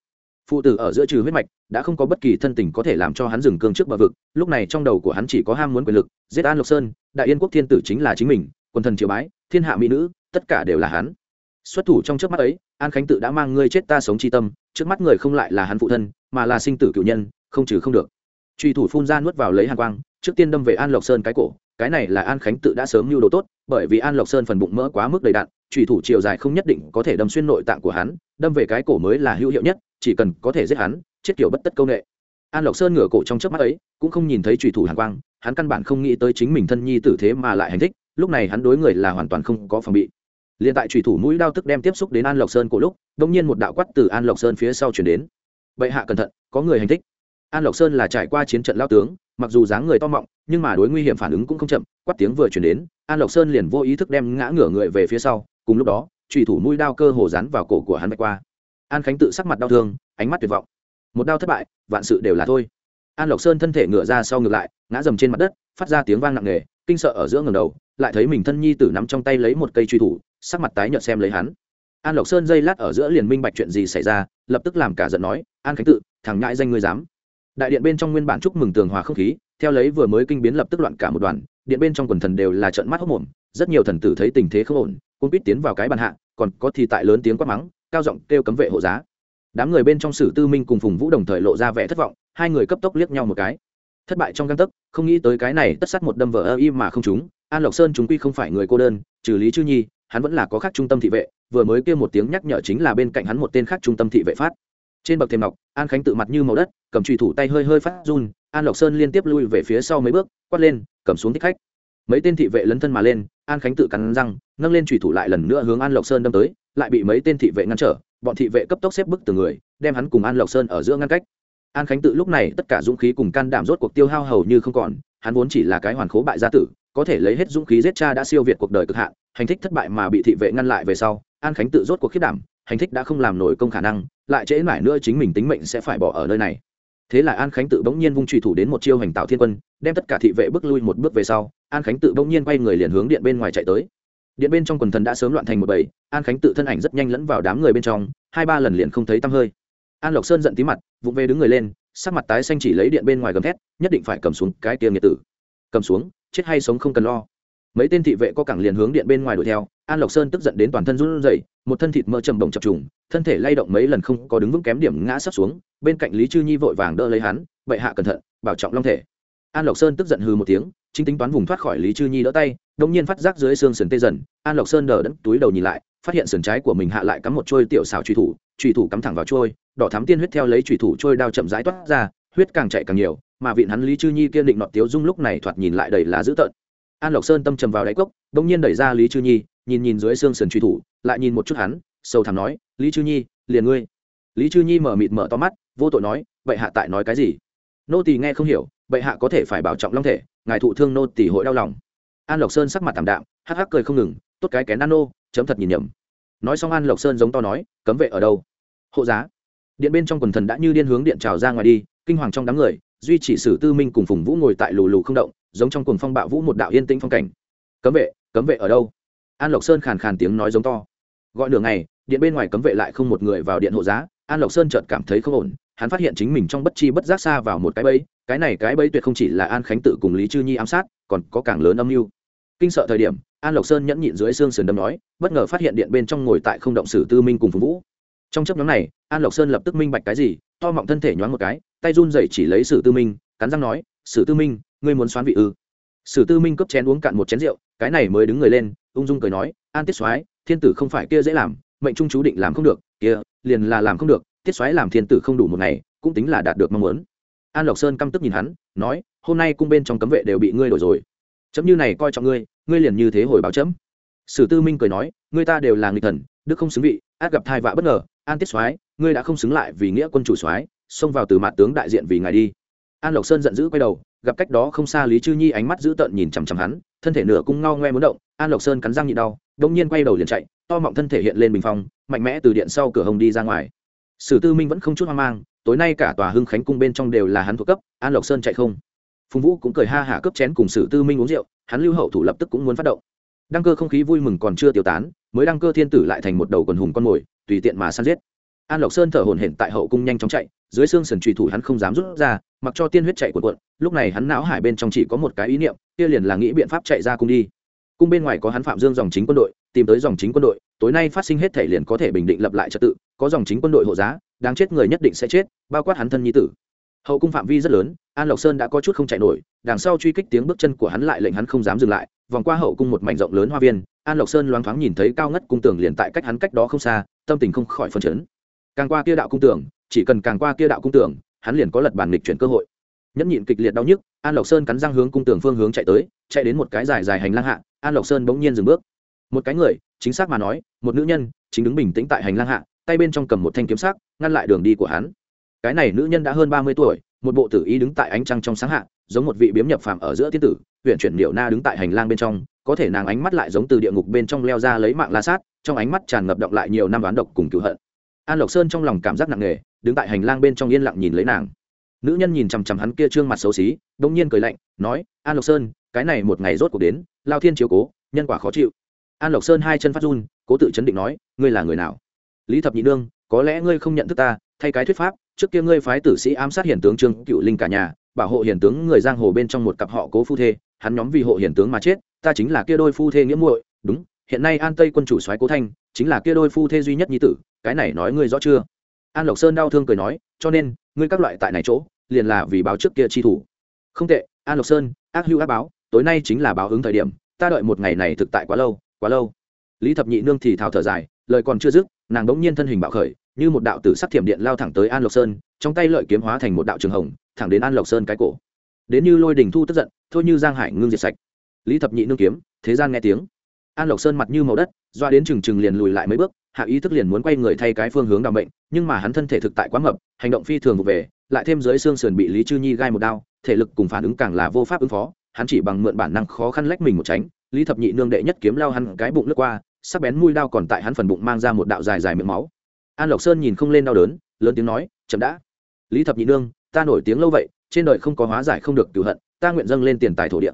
Phụ tử ở giữa trừ huyết mạch, đã không có bất kỳ thân tình có thể làm cho hắn dừng cương trước bờ vực, lúc này trong đầu của hắn chỉ có ham muốn quyền lực, giết an lộc sơn, đại yên quốc thiên tử chính là chính mình, quần thần triều bái, thiên hạ mỹ nữ, tất cả đều là hắn. Xuất thủ trong trước mắt ấy, an khánh tự đã mang ngươi chết ta sống chi tâm, trước mắt người không lại là hắn phụ thân, mà là sinh tử cựu nhân, không trừ không được truy thủ phun ra nuốt vào lấy hàn quang, trước tiên đâm về an lộc sơn cái cổ, cái này là an khánh tự đã sớm mưu đồ tốt, bởi vì an lộc sơn phần bụng mỡ quá mức đầy đạn truy thủ chiều dài không nhất định có thể đâm xuyên nội tạng của hắn, đâm về cái cổ mới là hữu hiệu nhất, chỉ cần có thể giết hắn, chết kiểu bất tất công nghệ an lộc sơn ngửa cổ trong chớp mắt ấy, cũng không nhìn thấy truy thủ hàn quang, hắn căn bản không nghĩ tới chính mình thân nhi tử thế mà lại hành thích, lúc này hắn đối người là hoàn toàn không có phòng bị. Liền tại trùy thủ mũi đao tức đem tiếp xúc đến an lộc sơn cổ lúc đông nhiên một đạo quát từ an lộc sơn phía sau chuyển đến. Bệ hạ cẩn thận, có người hành thích an lộc sơn là trải qua chiến trận lao tướng, mặc dù dáng người to mọng, nhưng mà đối nguy hiểm phản ứng cũng không chậm, quát tiếng vừa chuyển đến, an lộc sơn liền vô ý thức đem ngã ngửa người về phía sau, cùng lúc đó trùy thủ mũi đao cơ hồ rán vào cổ của hắn bạch qua. An khánh tự sắc mặt đau thương, ánh mắt tuyệt vọng. Một đao thất bại, vạn sự đều là thôi. An lộc sơn thân thể ngựa ra sau ngược lại, ngã dầm trên mặt đất, phát ra tiếng vang nặng nề, kinh sợ ở giữa ngầm đầu, lại thấy mình thân nhi tử nắm trong tay lấy một cây truy thủ, sắc mặt tái nhợt xem lấy hắn. An lộc sơn dây lát ở giữa liền minh bạch chuyện gì xảy ra, lập tức làm cả giận nói, an khánh tự, thằng nhãi danh ngươi dám đại điện bên trong nguyên bản chúc mừng tường hòa không khí, theo lấy vừa mới kinh biến lập tức loạn cả một đoàn, điện bên trong quần thần đều là trận mắt hốc mồm, rất nhiều thần tử thấy tình thế không ổn cũng biết tiến vào cái bàn hạ, còn có thì tại lớn tiếng quát mắng, cao giọng kêu cấm vệ hộ giá. Đám người bên trong sử tư minh cùng phùng vũ đồng thời lộ ra vẻ thất vọng, hai người cấp tốc liếc nhau một cái. Thất bại trong găng tấc, không nghĩ tới cái này tất sát một đâm vỡ ơ y mà không chúng an lộc sơn chúng quy không phải người cô đơn, trừ lý chư nhi, hắn vẫn là có khác trung tâm thị vệ, vừa mới kêu một tiếng nhắc nhở chính là bên cạnh hắn một tên khác trung tâm thị vệ phát trên bậc thềm ngọc, an khánh tự mặt như màu đất, cầm trùy thủ tay hơi hơi phát run, an lộc sơn liên tiếp lui về phía sau mấy bước, quát lên, cầm xuống thích khách. Mấy tên thị vệ lấn thân mà lên, an khánh tự cắn răng, nâng lên trùy thủ lại lần nữa hướng an lộc sơn đâm tới, lại bị mấy tên thị vệ ngăn trở, bọn thị vệ cấp tốc xếp bức từ người, đem hắn cùng an lộc sơn ở giữa ngăn cách. An khánh tự lúc này tất cả dũng khí cùng can đảm rốt cuộc tiêu hao hầu như không còn, hắn vốn chỉ là cái hoàn khố bại gia tử, có thể lấy hết dũng khí giết cha đã siêu việt cuộc đời cực hạn, hành thích thất bại mà bị thị vệ ngăn lại về sau, an khánh tự rốt cuộc khiết đảm hành thích đã không làm nổi công khả năng, lại trễ mãi nữa chính mình tính mệnh sẽ phải bỏ ở nơi này. Thế là an khánh tự bỗng nhiên vung trùy thủ đến một chiêu hành tạo thiên quân, đem tất cả thị vệ bước lui một bước về sau, an khánh tự bỗng nhiên quay người liền hướng điện bên ngoài chạy tới. Điện bên trong quần thần đã sớm loạn thành một bầy, an khánh tự thân ảnh rất nhanh lẫn vào đám người bên trong, hai ba lần liền không thấy tăm hơi. An lộc sơn giận tí mặt, vụng về đứng người lên, sắc mặt tái xanh chỉ lấy điện bên ngoài gầm thét, nhất định phải cầm xuống cái tiêm nhiệt tử. Cầm xuống, chết hay sống không cần lo. Mấy tên thị vệ có cẳng liền hướng điện bên ngoài đuổi theo an lộc sơn tức giận đến toàn thân run rẩy, một thân thịt mỡ trầm bồng chập trùng, thân thể lay động mấy lần không có đứng vững kém điểm ngã sắp xuống, bên cạnh lý chư nhi vội vàng đỡ lấy hắn, bệ hạ cẩn thận, bảo trọng long thể. An lộc sơn tức giận hừ một tiếng, chính tính toán vùng thoát khỏi lý chư nhi đỡ tay đông nhiên phát giác dưới xương sườn tê dần, an lộc sơn đờ đẫn túi đầu nhìn lại, phát hiện sườn trái của mình hạ lại cắm một trôi tiểu xào truy thủ truy thủ cắm thẳng vào trôi đỏ thắm tiên huyết theo lấy truy thủ trôi đao chậm rãi toát ra, huyết càng chạy càng nhiều, mà vịn hắn lý chư nhi kiên định nọt tiếu dung lúc này thoạt nhìn lại đầy lá dữ tợn. An lộc sơn tâm trầm vào đáy cốc đông nhiên đẩy ra lý chư nhi nhìn nhìn dưới xương sườn truy thủ, lại nhìn một chút hắn, sâu thẳm nói, lý chư nhi, liền ngươi. Lý chư nhi mở mịt mở to mắt, vô tội nói vậy hạ tại nói cái gì? Nô tỳ nghe không hiểu vậy hạ có thể phải bảo trọng long thể, ngài thụ thương nô tỳ hội đau lòng. An lộc sơn sắc mặt tạm đạm, hắc hắc cười không ngừng, tốt cái kén nano chấm thật nhìn nhầm. Nói xong an lộc sơn giống to nói, cấm vệ ở đâu? Hộ giá. Điện bên trong quần thần đã như điên hướng điện trào ra ngoài đi, kinh hoàng trong đám người, duy chỉ sử tư minh cùng phùng vũ ngồi tại lù lù không động, giống trong cuồng phong bạo vũ một đạo yên tĩnh phong cảnh. Cấm vệ cấm vệ ở đâu? An lộc sơn khàn khàn tiếng nói giống to. Gọi đường ngày, điện bên ngoài cấm vệ lại không một người vào điện hộ giá. An lộc sơn chợt cảm thấy không ổn, hắn phát hiện chính mình trong bất chi bất giác xa vào một cái bẫy. Cái này cái bẫy tuyệt không chỉ là an khánh tự cùng lý chư nhi ám sát, còn có càng lớn âm mưu. Kinh sợ thời điểm, an lộc sơn nhẫn nhịn dưới xương sườn đâm nói, bất ngờ phát hiện điện bên trong ngồi tại không động sử tư minh cùng phùng vũ. Trong chấp nhóm này, an lộc sơn lập tức minh bạch cái gì, to mọng thân thể nhoáng một cái, tay run dậy chỉ lấy sử tư minh, cắn răng nói, sử tư minh, ngươi muốn xoán vị ư? Sử tư minh cướp chén uống cạn một chén rượu, cái này mới đứng người lên, ung dung cười nói, an tiết soái, thiên tử không phải kia dễ làm, mệnh trung chú định làm không được, kia, liền là làm không được, tiết soái làm thiên tử không đủ một ngày, cũng tính là đạt được mong muốn. An lộc sơn căm tức nhìn hắn, nói, hôm nay cung bên trong cấm vệ đều bị ngươi đổi rồi. Chấm như này coi trọng ngươi ngươi liền như thế hồi báo chấm. Sử tư minh cười nói, ngươi ta đều là người thần, đức không xứng vị, át gặp thai vạ bất ngờ, an tiết soái, ngươi đã không xứng lại vì nghĩa quân chủ soái, xông vào từ mặt tướng đại diện vì ngài đi an lộc sơn giận dữ quay đầu, gặp cách đó không xa lý chư nhi ánh mắt dữ tợn nhìn chằm chằm hắn, thân thể nửa cung ngao ngoe muốn động, an lộc sơn cắn răng nhịn đau đông nhiên quay đầu liền chạy, to mọng thân thể hiện lên bình phong, mạnh mẽ từ điện sau cửa hồng đi ra ngoài. Sử tư minh vẫn không chút hoang mang, tối nay cả tòa hưng khánh cung bên trong đều là hắn thuộc cấp, an lộc sơn chạy không. Phùng vũ cũng cười ha hả cướp chén cùng sử tư minh uống rượu, hắn lưu hậu thủ lập tức cũng muốn phát động. Đăng cơ không khí vui mừng còn chưa tiêu tán, mới đăng cơ thiên tử lại thành một đầu quần hùng con mồi, tùy tiện mà săn giết an lộc sơn thở hổn hển tại hậu cung nhanh chóng chạy, dưới xương sườn trùy thủ hắn không dám rút ra, mặc cho tiên huyết chạy cuộn cuộn, lúc này hắn não hải bên trong chỉ có một cái ý niệm, kia liền là nghĩ biện pháp chạy ra cung đi. Cung bên ngoài có hắn phạm dương dòng chính quân đội, tìm tới dòng chính quân đội, tối nay phát sinh hết thể liền có thể bình định lập lại trật tự, có dòng chính quân đội hộ giá, đáng chết người nhất định sẽ chết, bao quát hắn thân nhi tử. Hậu cung phạm vi rất lớn, an lộc sơn đã có chút không chạy nổi, đằng sau truy kích tiếng bước chân của hắn lại lệnh hắn không dám dừng lại, vòng qua hậu cung một mảnh rộng lớn hoa viên, an lộc sơn loáng thoáng nhìn thấy cao ngất cung tường liền tại cách hắn cách đó không xa, tâm tình không khỏi phân chấn càng qua kia đạo cung tường, chỉ cần càng qua kia đạo cung tường, hắn liền có lật bàn lịch chuyển cơ hội. Nhẫn nhịn kịch liệt đau nhức, an lộc sơn cắn răng hướng cung tường phương hướng chạy tới, chạy đến một cái dài dài hành lang hạ, an lộc sơn bỗng nhiên dừng bước. Một cái người, chính xác mà nói, một nữ nhân, chính đứng bình tĩnh tại hành lang hạ, tay bên trong cầm một thanh kiếm sắc, ngăn lại đường đi của hắn. Cái này nữ nhân đã hơn ba mươi tuổi, một bộ tử y đứng tại ánh trăng trong sáng hạ, giống một vị biếm nhập phàm ở giữa thiên tử huyện chuyển điệu na đứng tại hành lang bên trong, có thể nàng ánh mắt lại giống từ địa ngục bên trong leo ra lấy mạng la sát, trong ánh mắt tràn ngập động lại nhiều năm đoán độc cùng cựu hận an lộc sơn trong lòng cảm giác nặng nề, đứng tại hành lang bên trong yên lặng nhìn lấy nàng. Nữ nhân nhìn chằm chằm hắn kia trương mặt xấu xí đông nhiên cười lạnh, nói, an lộc sơn, cái này một ngày rốt cuộc đến, lao thiên chiếu cố, nhân quả khó chịu. An lộc sơn hai chân phát run, cố tự chấn định nói, ngươi là người nào? Lý thập nhị nương, có lẽ ngươi không nhận thức ta, thay cái thuyết pháp, trước kia ngươi phái tử sĩ ám sát hiển tướng trương cựu linh cả nhà, bảo hộ hiển tướng người giang hồ bên trong một cặp họ cố phu thê, hắn nhóm vì hộ hiển tướng mà chết, ta chính là kia đôi phu thê nghĩa muội, đúng, hiện nay an tây quân chủ soái cố thanh chính là kia đôi phu thê duy nhất nhi tử, cái này nói ngươi rõ chưa? An lộc sơn đau thương cười nói, cho nên, ngươi các loại tại này chỗ, liền là vì báo trước kia chi thủ. Không tệ, an lộc sơn, ác hữu ác báo, tối nay chính là báo ứng thời điểm, ta đợi một ngày này thực tại quá lâu quá lâu. Lý thập nhị nương thì thào thở dài, lời còn chưa dứt, nàng đ ỗ n g nhiên thân hình bạo khởi, như một đạo tử sắc thiểm điện lao thẳng tới an lộc sơn, trong tay lợi kiếm hóa thành một đạo trường hồng, thẳng đến an lộc sơn cái cổ. Đến như lôi đình thu tức giận, thôi như giang hải ngưng diệt sạch. Lý thập nhị nương kiếm, thế gian nghe tiếng an lộc sơn mặt như màu đất, doa đến trừng trừng liền lùi lại mấy bước, hạ ý thức liền muốn quay người thay cái phương hướng đ bệnh nhưng mà hắn thân thể thực tại quá mập, hành động phi thường vụ về, lại thêm dưới xương sườn bị lý chư nhi gai một đao, thể lực cùng phản ứng càng là vô pháp ứng phó, hắn chỉ bằng mượn bản năng khó khăn lách mình một tránh, lý thập nhị nương đệ nhất kiếm lao hắn cái bụng lướt qua, sắc bén mũi đao còn tại hắn phần bụng mang ra một đạo dài dài miệng máu. An lộc sơn nhìn không lên đau đớn, lớn tiếng nói, chậm đã. Lý thập nhị nương, ta nổi tiếng lâu vậy, trên đời không có hóa giải không được cửu hận, ta nguyện dâng lên tiền tài thổ địa.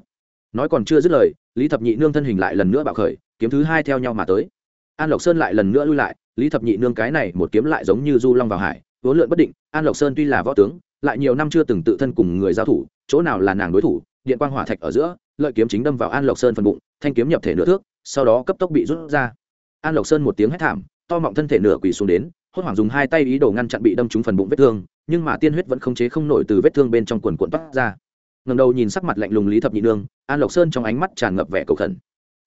Nói còn chưa dứt lời lý thập nhị nương thân hình lại lần nữa bạo khởi, kiếm thứ hai theo nhau mà tới. An lộc sơn lại lần nữa lui lại, lý thập nhị nương cái này một kiếm lại giống như du long vào hải vốn lượn bất định, an lộc sơn tuy là võ tướng, lại nhiều năm chưa từng tự thân cùng người giao thủ, chỗ nào là nàng đối thủ, điện quang hỏa thạch ở giữa, lợi kiếm chính đâm vào an lộc sơn phần bụng, thanh kiếm nhập thể nửa thước, sau đó cấp tốc bị rút ra. An lộc sơn một tiếng hét thảm, to mọng thân thể nửa quỳ xuống đến, hốt hoảng dùng hai tay ý đồ ngăn chặn bị đâm trúng phần bụng vết thương, nhưng mà tiên huyết vẫn không chế không nổi từ vết thương bên trong quần cuộn toát ra ngầm đầu nhìn sắc mặt lạnh lùng lý thập nhị nương, an lộc sơn trong ánh mắt tràn ngập vẻ cầu khẩn.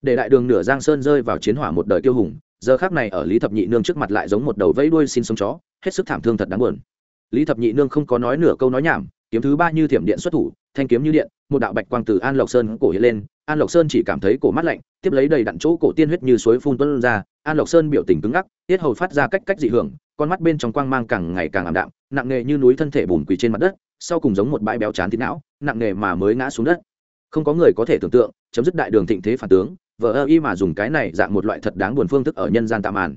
Để đại đường nửa giang sơn rơi vào chiến hỏa một đời kiêu hùng, giờ khác này ở lý thập nhị nương trước mặt lại giống một đầu vẫy đuôi xin sống chó, hết sức thảm thương thật đáng buồn. Lý thập nhị nương không có nói nửa câu nói nhảm, kiếm thứ ba như thiểm điện xuất thủ, thanh kiếm như điện, một đạo bạch quang từ an lộc sơn cổ hiện lên, an lộc sơn chỉ cảm thấy cổ mắt lạnh, tiếp lấy đầy đặn chỗ cổ tiên huyết như suối phun tuân ra, an lộc sơn biểu tình cứng ngắc, tiết hầu phát ra cách cách dị hưởng, con mắt bên trong quang mang càng ngày càng ảm đạm, nặng nề như núi thân thể bùn quỳ trên mặt đất sau cùng giống một bãi béo chán thịt não, nặng nề mà mới ngã xuống đất. Không có người có thể tưởng tượng, chấm dứt đại đường thịnh thế phản tướng vợ ơ y mà dùng cái này dạng một loại thật đáng buồn phương thức ở nhân gian tạm màn.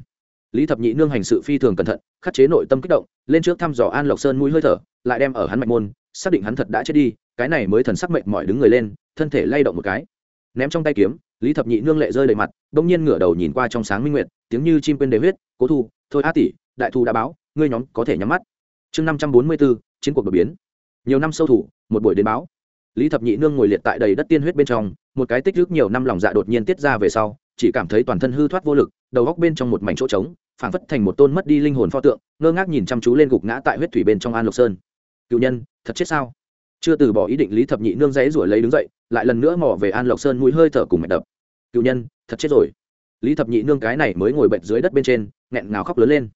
Lý thập nhị nương hành sự phi thường cẩn thận, khắc chế nội tâm kích động, lên trước thăm dò an lộc sơn mũi hơi thở, lại đem ở hắn mạch môn, xác định hắn thật đã chết đi, cái này mới thần sắc mệnh mọi đứng người lên, thân thể lay động một cái. Ném trong tay kiếm, lý thập nhị nương lệ rơi đầy mặt, bỗng nhiên ngửa đầu nhìn qua trong sáng minh nguyệt, tiếng như chim quên đề huyết, cố thu, thôi a tỷ, đại thu đã báo, ngươi nhóm có thể nhắm mắt. Chương năm trăm bốn mươi bốn chiến cuộc đột biến nhiều năm sâu thủ, một buổi đến báo. Lý thập nhị nương ngồi liệt tại đầy đất tiên huyết bên trong, một cái tích rước nhiều năm lòng dạ đột nhiên tiết ra về sau, chỉ cảm thấy toàn thân hư thoát vô lực, đầu góc bên trong một mảnh chỗ trống, phảng phất thành một tôn mất đi linh hồn pho tượng, ngơ ngác nhìn chăm chú lên gục ngã tại huyết thủy bên trong an lộc sơn. Cựu nhân, thật chết sao? Chưa từ bỏ ý định, lý thập nhị nương dãy ruổi lấy đứng dậy, lại lần nữa mò về an lộc sơn mũi hơi thở cùng mạch đập. Cựu nhân, thật chết rồi. Lý thập nhị nương cái này mới ngồi bệnh dưới đất bên trên, nghẹn ngào khóc lớn lên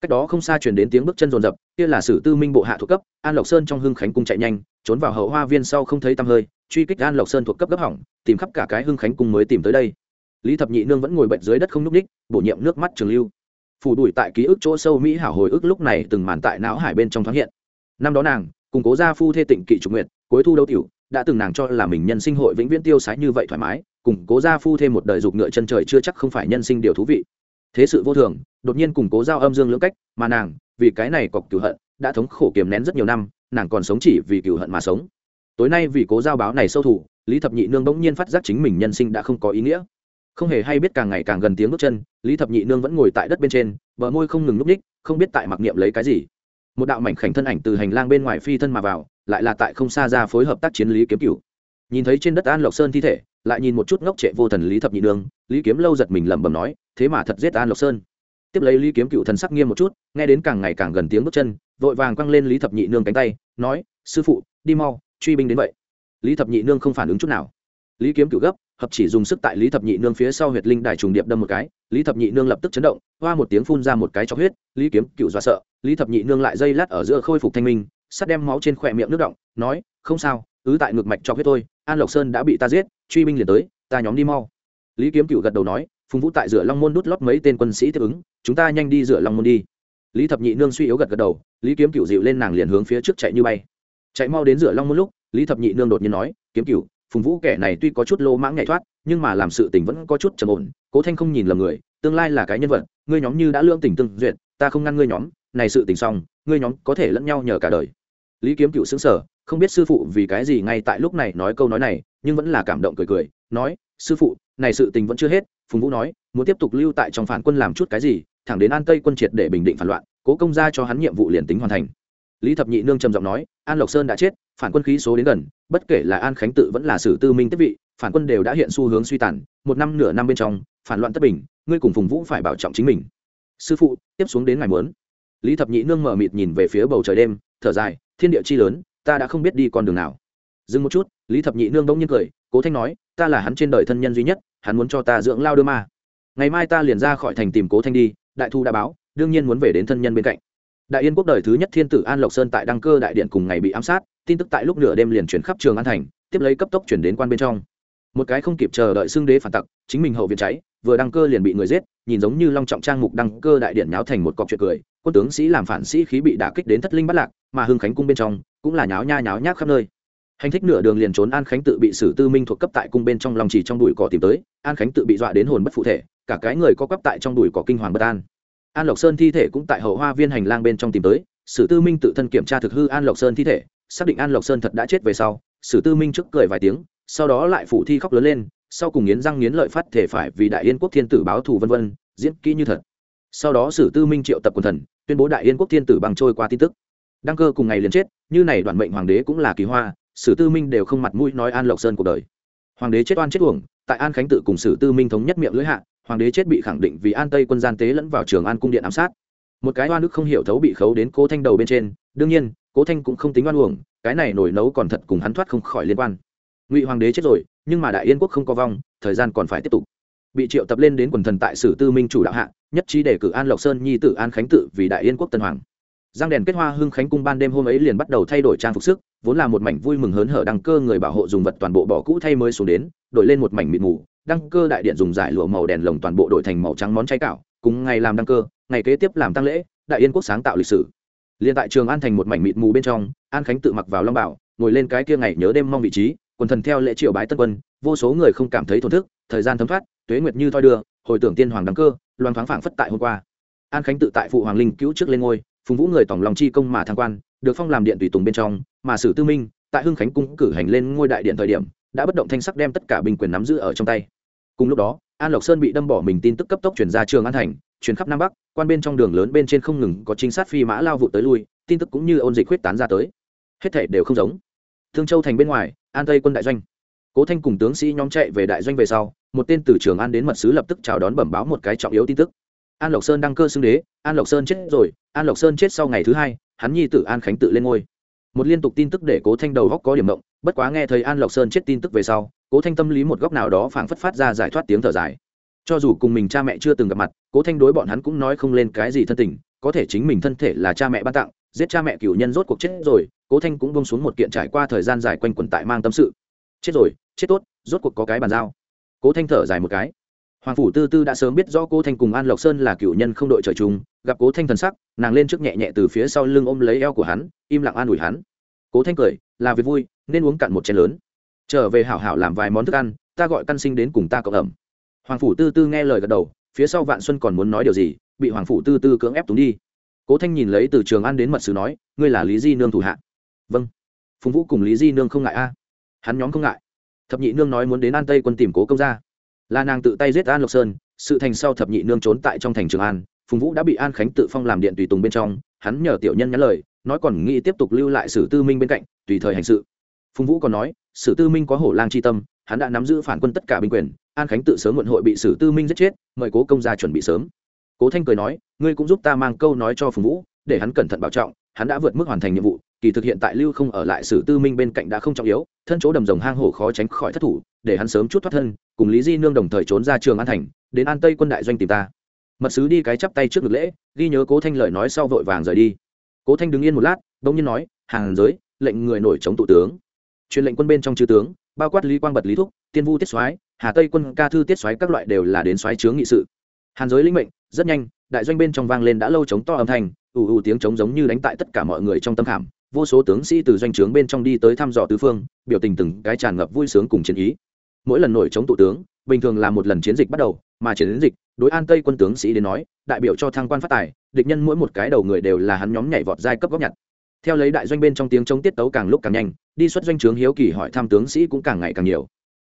cách đó không xa truyền đến tiếng bước chân rồn rập kia là sử tư minh bộ hạ thuộc cấp, an lộc sơn trong hưng khánh cung chạy nhanh, trốn vào hậu hoa viên sau không thấy tăm hơi, truy kích an lộc sơn thuộc cấp gấp hỏng, tìm khắp cả cái hưng khánh cung mới tìm tới đây. Lý thập nhị nương vẫn ngồi bệnh dưới đất không n ú c ních bổ nhiệm nước mắt trường lưu. Phủ đuổi tại ký ức chỗ sâu mỹ hảo hồi ức lúc này từng màn tại não hải bên trong thoáng hiện. Năm đó nàng, cùng cố gia phu thê tịnh kỵ trục nguyện cuối thu đấu tiểu, đã từng nàng cho là mình nhân sinh hội vĩnh viễn tiêu sái như vậy thoải mái, cùng cố gia phu thêm một đời dục ngựa chân trời chưa chắc không phải nhân sinh điều thú vị thế sự vô thường, đột nhiên củng cố giao âm dương lưỡng cách, mà nàng, vì cái này cọc cửu hận, đã thống khổ kiềm nén rất nhiều năm, nàng còn sống chỉ vì cửu hận mà sống. Tối nay vì cố giao báo này sâu thủ lý thập nhị nương bỗng nhiên phát giác chính mình nhân sinh đã không có ý nghĩa. Không hề hay biết càng ngày càng gần tiếng bước chân, lý thập nhị nương vẫn ngồi tại đất bên trên, bờ môi không ngừng núp ních, không biết tại mặc niệm lấy cái gì. Một đạo mảnh khảnh thân ảnh từ hành lang bên ngoài phi thân mà vào, lại là tại không xa ra phối hợp tác chiến lý kiếm cửu. Nhìn thấy trên đất an lộc sơn thi thể, lại nhìn một chút ngốc trệ vô thần lý thập nhị nương, lý kiếm lâu giật mình lẩm bẩm nói thế mà thật giết an lộc sơn. Tiếp lấy lý kiếm cựu thần sắc nghiêm một chút, nghe đến càng ngày càng gần tiếng bước chân, vội vàng quăng lên lý thập nhị nương cánh tay, nói, sư phụ, đi mau, truy binh đến vậy. Lý thập nhị nương không phản ứng chút nào. Lý kiếm cựu gấp, hợp chỉ dùng sức tại lý thập nhị nương phía sau huyệt linh đài trùng điệp đâm một cái, lý thập nhị nương lập tức chấn động, hoa một tiếng phun ra một cái cho huyết, lý kiếm cựu dọa sợ, lý thập nhị nương lại dây lát ở giữa khôi phục thanh minh, sắt đem máu trên khỏe miệng nước động, nói, không sao, ứ tại ngực mạch cho huyết thôi, an lộc sơn đã bị ta giết, truy binh liền tới, ta nhóm đi mau. Lý kiếm cựu gật đầu nói phùng vũ tại rửa long môn đút lót mấy tên quân sĩ tiếp ứng, chúng ta nhanh đi rửa long môn đi. Lý thập nhị nương suy yếu gật gật đầu, lý kiếm cựu dịu lên nàng liền hướng phía trước chạy như bay. Chạy mau đến rửa long môn lúc, lý thập nhị nương đột nhiên nói, kiếm cựu phùng vũ kẻ này tuy có chút lô mãng nhảy thoát, nhưng mà làm sự tình vẫn có chút trầm ổn, cố thanh không nhìn lầm người, tương lai là cái nhân vật, ngươi nhóm như đã lương tình tương duyệt, ta không ngăn ngươi nhóm, này sự tình xong, ngươi nhóm có thể lẫn nhau nhờ cả đời. Lý kiếm cựu xứng sở không biết sư phụ vì cái gì ngay tại lúc này nói câu nói này, nhưng vẫn là cảm động cười cười, nói, sư phụ này sự tình vẫn chưa hết, phùng vũ nói, muốn tiếp tục lưu tại trong phản quân làm chút cái gì, thẳng đến an tây quân triệt để bình định phản loạn, cố công ra cho hắn nhiệm vụ liền tính hoàn thành. Lý thập nhị nương trầm giọng nói, an lộc sơn đã chết, phản quân khí số đến gần, bất kể là an khánh tự vẫn là sử tư minh tiếp vị, phản quân đều đã hiện xu hướng suy tàn, một năm nửa năm bên trong, phản loạn tất bình, ngươi cùng phùng vũ phải bảo trọng chính mình. Sư phụ, tiếp xuống đến ngày muốn. Lý thập nhị nương mở mịt nhìn về phía bầu trời đêm, thở dài, thiên địa chi lớn, ta đã không biết đi con đường nào. Dừng một chút, lý thập nhị nương bỗng nhiên cười cố thanh nói, ta là hắn trên đời thân nhân duy nhất, hắn muốn cho ta dưỡng lao đưa ma. Ngày mai ta liền ra khỏi thành tìm cố thanh đi, đại thu đã báo, đương nhiên muốn về đến thân nhân bên cạnh. Đại yên quốc đời thứ nhất thiên tử an lộc sơn tại đăng cơ đại điện cùng ngày bị ám sát, tin tức tại lúc nửa đêm liền chuyển khắp trường an thành, tiếp lấy cấp tốc chuyển đến quan bên trong. Một cái không kịp chờ đợi xưng đế phản tặc, chính mình hậu viện cháy, vừa đăng cơ liền bị người giết, nhìn giống như long trọng trang mục đăng cơ đại điện nháo thành một cọc chuyện cười, quân tướng sĩ làm phản sĩ khí bị đả kích đến thất linh bắt lạc, mà hưng khánh cung bên trong cũng là nháo nha nháo nhác khắp nơi hành thích nửa đường liền trốn an khánh tự bị sử tư minh thuộc cấp tại cung bên trong lòng chỉ trong đùi cỏ tìm tới, an khánh tự bị dọa đến hồn bất phụ thể, cả cái người có cấp tại trong đùi cỏ kinh hoàng bất an. An lộc sơn thi thể cũng tại hậu hoa viên hành lang bên trong tìm tới, sử tư minh tự thân kiểm tra thực hư an lộc sơn thi thể, xác định an lộc sơn thật đã chết về sau, sử tư minh trước cười vài tiếng, sau đó lại phủ thi khóc lớn lên, sau cùng nghiến răng nghiến lợi phát thể phải vì đại yên quốc thiên tử báo thù vân vân, diễn kỹ như thật. Sau đó sử tư minh triệu tập quần thần, tuyên bố đại yên quốc thiên tử bằng trôi qua tin tức. Đăng cơ cùng ngày liền chết, như này đoàn mệnh hoàng đế cũng là kỳ hoa sử tư minh đều không mặt mũi nói an lộc sơn cuộc đời. Hoàng đế chết oan chết uổng, tại an khánh tự cùng sử tư minh thống nhất miệng lưỡi hạ, hoàng đế chết bị khẳng định vì an tây quân gian tế lẫn vào trường an cung điện ám sát. Một cái oan ức không hiểu thấu bị khấu đến cố thanh đầu bên trên, đương nhiên, cố thanh cũng không tính oan uổng, cái này nổi nấu còn thật cùng hắn thoát không khỏi liên quan. Ngụy hoàng đế chết rồi, nhưng mà đại yên quốc không có vong, thời gian còn phải tiếp tục. Bị triệu tập lên đến quần thần tại sử tư minh chủ đạo hạ, nhất trí đề cử an lộc sơn nhi tử an khánh tự vì đại yên quốc tân hoàng giang đèn kết hoa hưng khánh cung ban đêm hôm ấy liền bắt đầu thay đổi trang phục sức, vốn là một mảnh vui mừng hớn hở đăng cơ người bảo hộ dùng vật toàn bộ bỏ cũ thay mới xuống đến, đổi lên một mảnh mịt mù, đăng cơ đại điện dùng giải lụa màu đèn lồng toàn bộ đổi thành màu trắng món chay cạo, cùng ngày làm đăng cơ, ngày kế tiếp làm tăng lễ, đại yên quốc sáng tạo lịch sử. Liền tại trường an thành một mảnh mịt mù bên trong, an khánh tự mặc vào long bảo, ngồi lên cái kia ngày nhớ đêm mong vị trí, quần thần theo lễ triều bái tân quân, vô số người không cảm thấy thổn thức, thời gian thấm thoát, tuế nguyệt như thoi đưa, hồi tưởng tiên hoàng đăng cơ loan thoáng phảng phất tại hôm qua. An khánh tự tại phụ hoàng linh cứu trước lên ngôi phùng vũ người tổng lòng chi công mà thăng quan, được phong làm điện tùy tùng bên trong, mà sử tư minh, tại hưng khánh cung cử hành lên ngôi đại điện thời điểm, đã bất động thanh sắc đem tất cả binh quyền nắm giữ ở trong tay. Cùng lúc đó, an lộc sơn bị đâm bỏ mình tin tức cấp tốc chuyển ra trường an thành chuyển khắp nam bắc, quan bên trong đường lớn bên trên không ngừng có trinh sát phi mã lao vụ tới lui, tin tức cũng như ôn dịch huyết tán ra tới. Hết thể đều không giống. Thương châu thành bên ngoài, an tây quân đại doanh. Cố thanh cùng tướng sĩ nhóm chạy về đại doanh về sau, một tên từ trường an đến mật sứ lập tức chào đón bẩm báo một cái trọng yếu tin tức. An lộc sơn đăng cơ xưng đế, an lộc sơn chết rồi an lộc sơn chết sau ngày thứ hai, hắn nhi tử an khánh tự lên ngôi. Một liên tục tin tức để cố thanh đầu góc có điểm động, bất quá nghe thấy an lộc sơn chết tin tức về sau, cố thanh tâm lý một góc nào đó phảng phất phát ra giải thoát tiếng thở dài. Cho dù cùng mình cha mẹ chưa từng gặp mặt, cố thanh đối bọn hắn cũng nói không lên cái gì thân tình, có thể chính mình thân thể là cha mẹ ban tặng, giết cha mẹ cửu nhân rốt cuộc chết rồi, cố thanh cũng bông xuống một kiện trải qua thời gian dài quanh quẩn tại mang tâm sự. Chết rồi, chết tốt, rốt cuộc có cái bàn giao. Cố thanh thở dài một cái hoàng phủ tư tư đã sớm biết rõ cố thanh cùng an lộc sơn là cựu nhân không đội trời chung, gặp cố thanh thần sắc, nàng lên trước nhẹ nhẹ từ phía sau lưng ôm lấy eo của hắn, im lặng an ủi hắn. Cố thanh cười, là việc vui, nên uống cạn một chén lớn. Trở về hảo hảo làm vài món thức ăn, ta gọi căn sinh đến cùng ta cộng ẩm. Hoàng phủ tư tư nghe lời gật đầu, phía sau vạn xuân còn muốn nói điều gì, bị hoàng phủ tư tư cưỡng ép túng đi. Cố thanh nhìn lấy từ trường an đến mật sứ nói, ngươi là lý di nương thủ hạ. Vâng. Phùng vũ cùng lý di nương không ngại a. Hắn nhóm không ngại. Thập nhị nương nói muốn đến an tây quân tìm cố công gia là nàng tự tay giết an lộc sơn, sự thành sau thập nhị nương trốn tại trong thành trường an, phùng vũ đã bị an khánh tự phong làm điện tùy tùng bên trong, hắn nhờ tiểu nhân nhắn lời, nói còn nghĩ tiếp tục lưu lại sử tư minh bên cạnh, tùy thời hành sự. Phùng vũ còn nói, sử tư minh có hổ lang chi tâm, hắn đã nắm giữ phản quân tất cả binh quyền, an khánh tự sớm muộn hội bị sử tư minh giết chết, mời cố công gia chuẩn bị sớm. Cố thanh cười nói, ngươi cũng giúp ta mang câu nói cho phùng vũ, để hắn cẩn thận bảo trọng, hắn đã vượt mức hoàn thành nhiệm vụ, kỳ thực hiện tại lưu không ở lại sử tư minh bên cạnh đã không trọng yếu, thân chỗ đầm rồng hang hổ khó tránh khỏi thất thủ để hắn sớm chút thoát thân, cùng lý di nương đồng thời trốn ra trường an thành, đến an tây quân đại doanh tìm ta. Mật sứ đi cái chắp tay trước ngực lễ, ghi nhớ cố thanh lời nói sau vội vàng rời đi. Cố thanh đứng yên một lát, bỗng nhiên nói, hàng giới, lệnh người nổi chống tụ tướng. Truyền lệnh quân bên trong chư tướng, bao quát lý quang bật lý thúc, tiên vu tiết soái, hà tây quân ca thư tiết soái các loại đều là đến soái chướng nghị sự. Hàn giới linh mệnh, rất nhanh, đại doanh bên trong vang lên đã lâu chống to âm thanh, ù ù tiếng chống giống như đánh tại tất cả mọi người trong tâm khảm. Vô số tướng sĩ từ doanh trướng bên trong đi tới thăm dò tứ phương, biểu tình từng cái tràn ngập vui sướng cùng chiến ý mỗi lần nổi chống tụ tướng, bình thường là một lần chiến dịch bắt đầu, mà chiến dịch, đối an tây quân tướng sĩ đến nói, đại biểu cho thăng quan phát tài, địch nhân mỗi một cái đầu người đều là hắn nhóm nhảy vọt giai cấp góc nhặt. Theo lấy đại doanh bên trong tiếng chống tiết tấu càng lúc càng nhanh, đi xuất doanh trướng hiếu kỳ hỏi thăm tướng sĩ cũng càng ngày càng nhiều.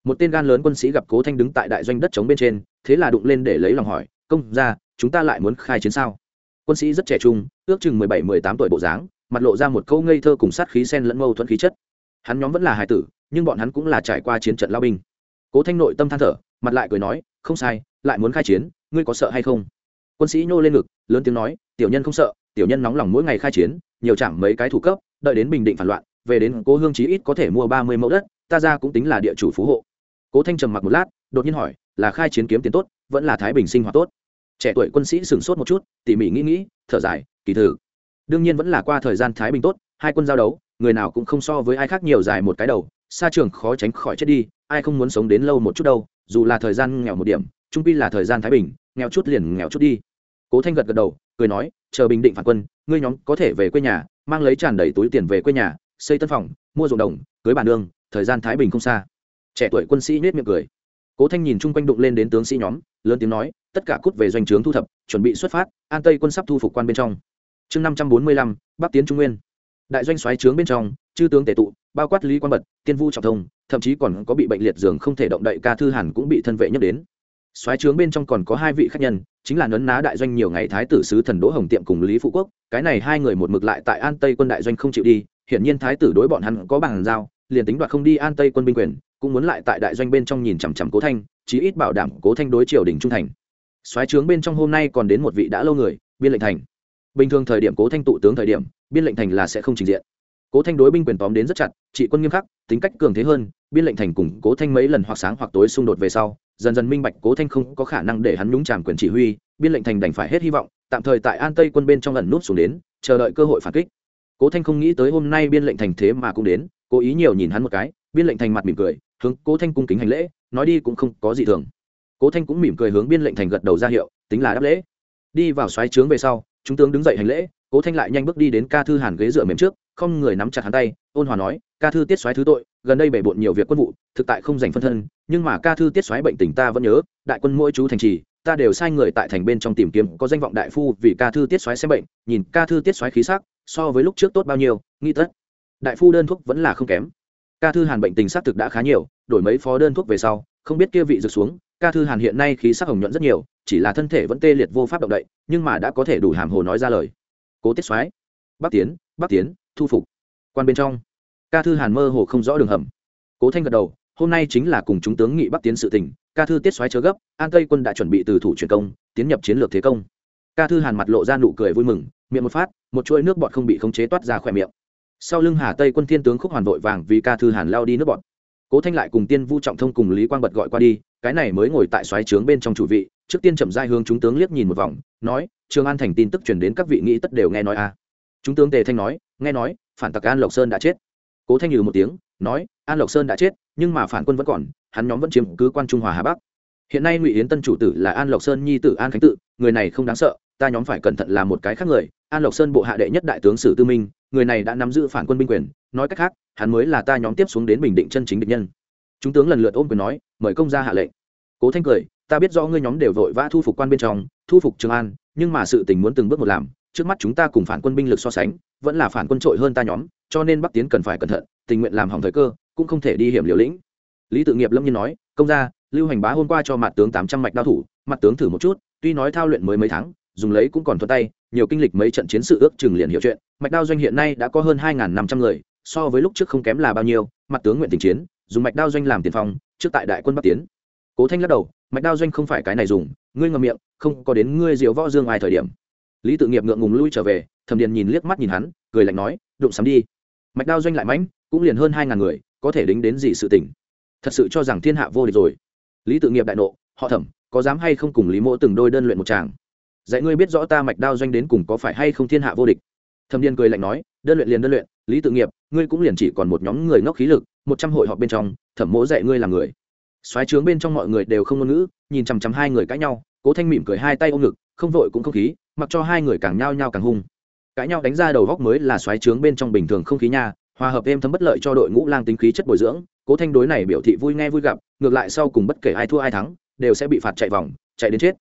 Một tên gan lớn quân sĩ gặp cố thanh đứng tại đại doanh đất chống bên trên, thế là đụng lên để lấy lòng hỏi, công ra chúng ta lại muốn khai chiến sao? Quân sĩ rất trẻ trung, ước chừng mười bảy, mười tám tuổi bộ dáng, mặt lộ ra một câu ngây thơ cùng sát khí sen lẫn mâu thuẫn khí chất. Hắn nhóm vẫn là hài tử, nhưng bọn hắn cũng là trải qua chiến trận lao binh cố thanh nội tâm than thở, mặt lại cười nói, không sai, lại muốn khai chiến, ngươi có sợ hay không? Quân sĩ nhô lên ngực, lớn tiếng nói, tiểu nhân không sợ, tiểu nhân nóng lòng mỗi ngày khai chiến, nhiều chẳng mấy cái thủ cấp, đợi đến bình định phản loạn, về đến cố hương chí ít có thể mua ba mươi mẫu đất, ta ra cũng tính là địa chủ phú hộ. Cố thanh trầm mặc một lát, đột nhiên hỏi, là khai chiến kiếm tiền tốt, vẫn là thái bình sinh hoạt tốt? Trẻ tuổi quân sĩ sửng sốt một chút, tỉ mỉ nghĩ nghĩ, thở dài, kỳ thử đương nhiên vẫn là qua thời gian thái bình tốt, hai quân giao đấu, người nào cũng không so với ai khác nhiều dài một cái đầu xa trường khó tránh khỏi chết đi, ai không muốn sống đến lâu một chút đâu, dù là thời gian nghèo một điểm, trung pi là thời gian thái bình, nghèo chút liền nghèo chút đi. Cố thanh gật gật đầu, cười nói, chờ bình định phản quân, ngươi nhóm có thể về quê nhà, mang lấy tràn đầy túi tiền về quê nhà, xây tân phòng, mua ruộng đồng, cưới bản đường thời gian thái bình không xa. Trẻ tuổi quân sĩ nết miệng cười. Cố thanh nhìn chung quanh đụng lên đến tướng sĩ nhóm, lớn tiếng nói, tất cả cút về doanh trướng thu thập, chuẩn bị xuất phát, an tây quân sắp thu phục quan bên trong. Chương năm trăm bốn mươi lăm, bắc tiến trung nguyên đại doanh xoáy trướng bên trong, chư tướng tể tụ, bao quát lý quan bật, tiên vu trọng thông, thậm chí còn có bị bệnh liệt giường không thể động đậy ca thư hàn cũng bị thân vệ nhắc đến. Xoáy trướng bên trong còn có hai vị khách nhân, chính là nấn ná đại doanh nhiều ngày thái tử sứ thần đỗ hồng tiệm cùng lý phụ quốc, cái này hai người một mực lại tại an tây quân đại doanh không chịu đi, hiển nhiên thái tử đối bọn hắn có bằng giao, liền tính đoạt không đi an tây quân binh quyền, cũng muốn lại tại đại doanh bên trong nhìn chằm chằm cố thanh, chí ít bảo đảm cố thanh đối triều đình trung thành. Xoáy trướng bên trong hôm nay còn đến một vị đã lâu người, biên lệnh thành bình thường thời điểm cố thanh tụ tướng thời điểm, biên lệnh thành là sẽ không trình diện. Cố thanh đối binh quyền tóm đến rất chặt, trị quân nghiêm khắc, tính cách cường thế hơn, biên lệnh thành cùng cố thanh mấy lần hoặc sáng hoặc tối xung đột về sau, dần dần minh bạch cố thanh không có khả năng để hắn nhúng tràm quyền chỉ huy, biên lệnh thành đành phải hết hy vọng, tạm thời tại an tây quân bên trong lần nút xuống đến, chờ đợi cơ hội phản kích. Cố thanh không nghĩ tới hôm nay biên lệnh thành thế mà cũng đến, cố ý nhiều nhìn hắn một cái, biên lệnh thành mặt mỉm cười, hướng cố thanh cung kính hành lễ, nói đi cũng không có gì thường. Cố thanh cũng mỉm cười hướng biên lệnh thành gật đầu ra hiệu, tính là đáp lễ. Đi vào xoáy trướng về sau chúng tướng đứng dậy hành lễ, cố thanh lại nhanh bước đi đến ca thư hàn ghế dựa mềm trước, không người nắm chặt hắn tay, ôn hòa nói, ca thư tiết xoáy thứ tội, gần đây bể bộn nhiều việc quân vụ, thực tại không dành phân thân, nhưng mà ca thư tiết xoáy bệnh tình ta vẫn nhớ, đại quân mỗi chú thành trì, ta đều sai người tại thành bên trong tìm kiếm, có danh vọng đại phu vì ca thư tiết xoáy xem bệnh, nhìn ca thư tiết xoáy khí sắc, so với lúc trước tốt bao nhiêu, nghĩ tất, đại phu đơn thuốc vẫn là không kém. Ca thư hàn bệnh tình xác thực đã khá nhiều, đổi mấy phó đơn thuốc về sau, không biết kia vị rực xuống ca thư hàn hiện nay khí sắc hồng nhuận rất nhiều, chỉ là thân thể vẫn tê liệt vô pháp động đậy, nhưng mà đã có thể đủ hàm hồ nói ra lời. Cố tiết soái, bắc tiến bắc tiến, thu phục. Quan bên trong, ca thư hàn mơ hồ không rõ đường hầm. Cố thanh gật đầu, hôm nay chính là cùng chúng tướng nghị bắc tiến sự tình, ca thư tiết xoáy chớ gấp, an tây quân đã chuẩn bị từ thủ truyền công, tiến nhập chiến lược thế công. Ca thư hàn mặt lộ ra nụ cười vui mừng, miệng một phát, một chuỗi nước bọt không bị khống chế toát ra khỏe miệng. Sau lưng hà tây quân thiên tướng khúc hoàn vội vàng vì ca thư hàn lao đi nước bọt cố thanh lại cùng tiên vu trọng thông cùng lý quang bật gọi qua đi, cái này mới ngồi tại xoáy trướng bên trong chủ vị, trước tiên chậm dai hướng chúng tướng liếc nhìn một vòng, nói, trường an thành tin tức truyền đến các vị nghĩ tất đều nghe nói a à. chúng tướng tề thanh nói, nghe nói, phản tặc an lộc sơn đã chết cố thanh nhừ một tiếng, nói, an lộc sơn đã chết, nhưng mà phản quân vẫn còn, hắn nhóm vẫn chiếm cứ quan trung hòa hà bắc hiện nay ngụy yến tân chủ tử là an lộc sơn nhi tử an khánh tự, người này không đáng sợ, ta nhóm phải cẩn thận là một cái khác người, an lộc sơn bộ hạ đệ nhất đại tướng sử tư minh, người này đã nắm giữ phản quân binh quyền nói cách khác, hắn mới là ta nhóm tiếp xuống đến bình định chân chính địch nhân. Chúng tướng lần lượt ôm quyền nói, mời công ra hạ lệnh. Cố thanh cười, ta biết do ngươi nhóm đều vội vã thu phục quan bên trong, thu phục trường an, nhưng mà sự tình muốn từng bước một làm, trước mắt chúng ta cùng phản quân binh lực so sánh, vẫn là phản quân trội hơn ta nhóm, cho nên bắc tiến cần phải cẩn thận, tình nguyện làm hỏng thời cơ, cũng không thể đi hiểm liều lĩnh. Lý tự nghiệp lâm nhiên nói, công gia, lưu hành bá hôm qua cho mặt tướng tám trăm mạch đao thủ, mặt tướng thử một chút, tuy nói thao luyện mới mấy tháng, dùng lấy cũng còn thuận tay, nhiều kinh lịch mấy trận chiến sự ước chừng liền hiểu chuyện, mạch đao doanh hiện nay đã có hơn hai năm trăm người so với lúc trước không kém là bao nhiêu, mặt tướng nguyện tình chiến, dùng mạch đao doanh làm tiền phong, trước tại đại quân bắc tiến. Cố thanh lắc đầu, mạch đao doanh không phải cái này dùng, ngươi ngậm miệng, không có đến ngươi diệu võ dương ai thời điểm. Lý tự nghiệp ngượng ngùng lui trở về thẩm điền nhìn liếc mắt nhìn hắn, cười lạnh nói, đụng sắm đi. Mạch đao doanh lại mãnh, cũng liền hơn hai ngàn người, có thể đính đến gì sự tỉnh thật sự cho rằng thiên hạ vô địch rồi. Lý tự nghiệp đại nộ, họ thẩm, có dám hay không cùng lý mỗ từng đôi đơn luyện một chàng dạy ngươi biết rõ ta mạch đao doanh đến cùng có phải hay không thiên hạ vô địch? Thẩm điền cười lạnh nói, đơn luyện liền đơn luyện, lý tự nghiệp ngươi cũng liền chỉ còn một nhóm người ngốc khí lực, một trăm hội họp bên trong, thẩm mỗ dạy ngươi làm người. Xoáy trướng bên trong mọi người đều không ngôn ngữ, nhìn chằm chằm hai người cãi nhau, cố thanh mỉm cười hai tay ôm ngực, không vội cũng không khí, mặc cho hai người càng nhao nhao càng hung. Cãi nhau đánh ra đầu góc mới là xoáy trướng bên trong bình thường không khí nha, hòa hợp êm thấm bất lợi cho đội ngũ lang tính khí chất bồi dưỡng. Cố thanh đối này biểu thị vui nghe vui gặp, ngược lại sau cùng bất kể ai thua ai thắng, đều sẽ bị phạt chạy vòng, chạy đến chết.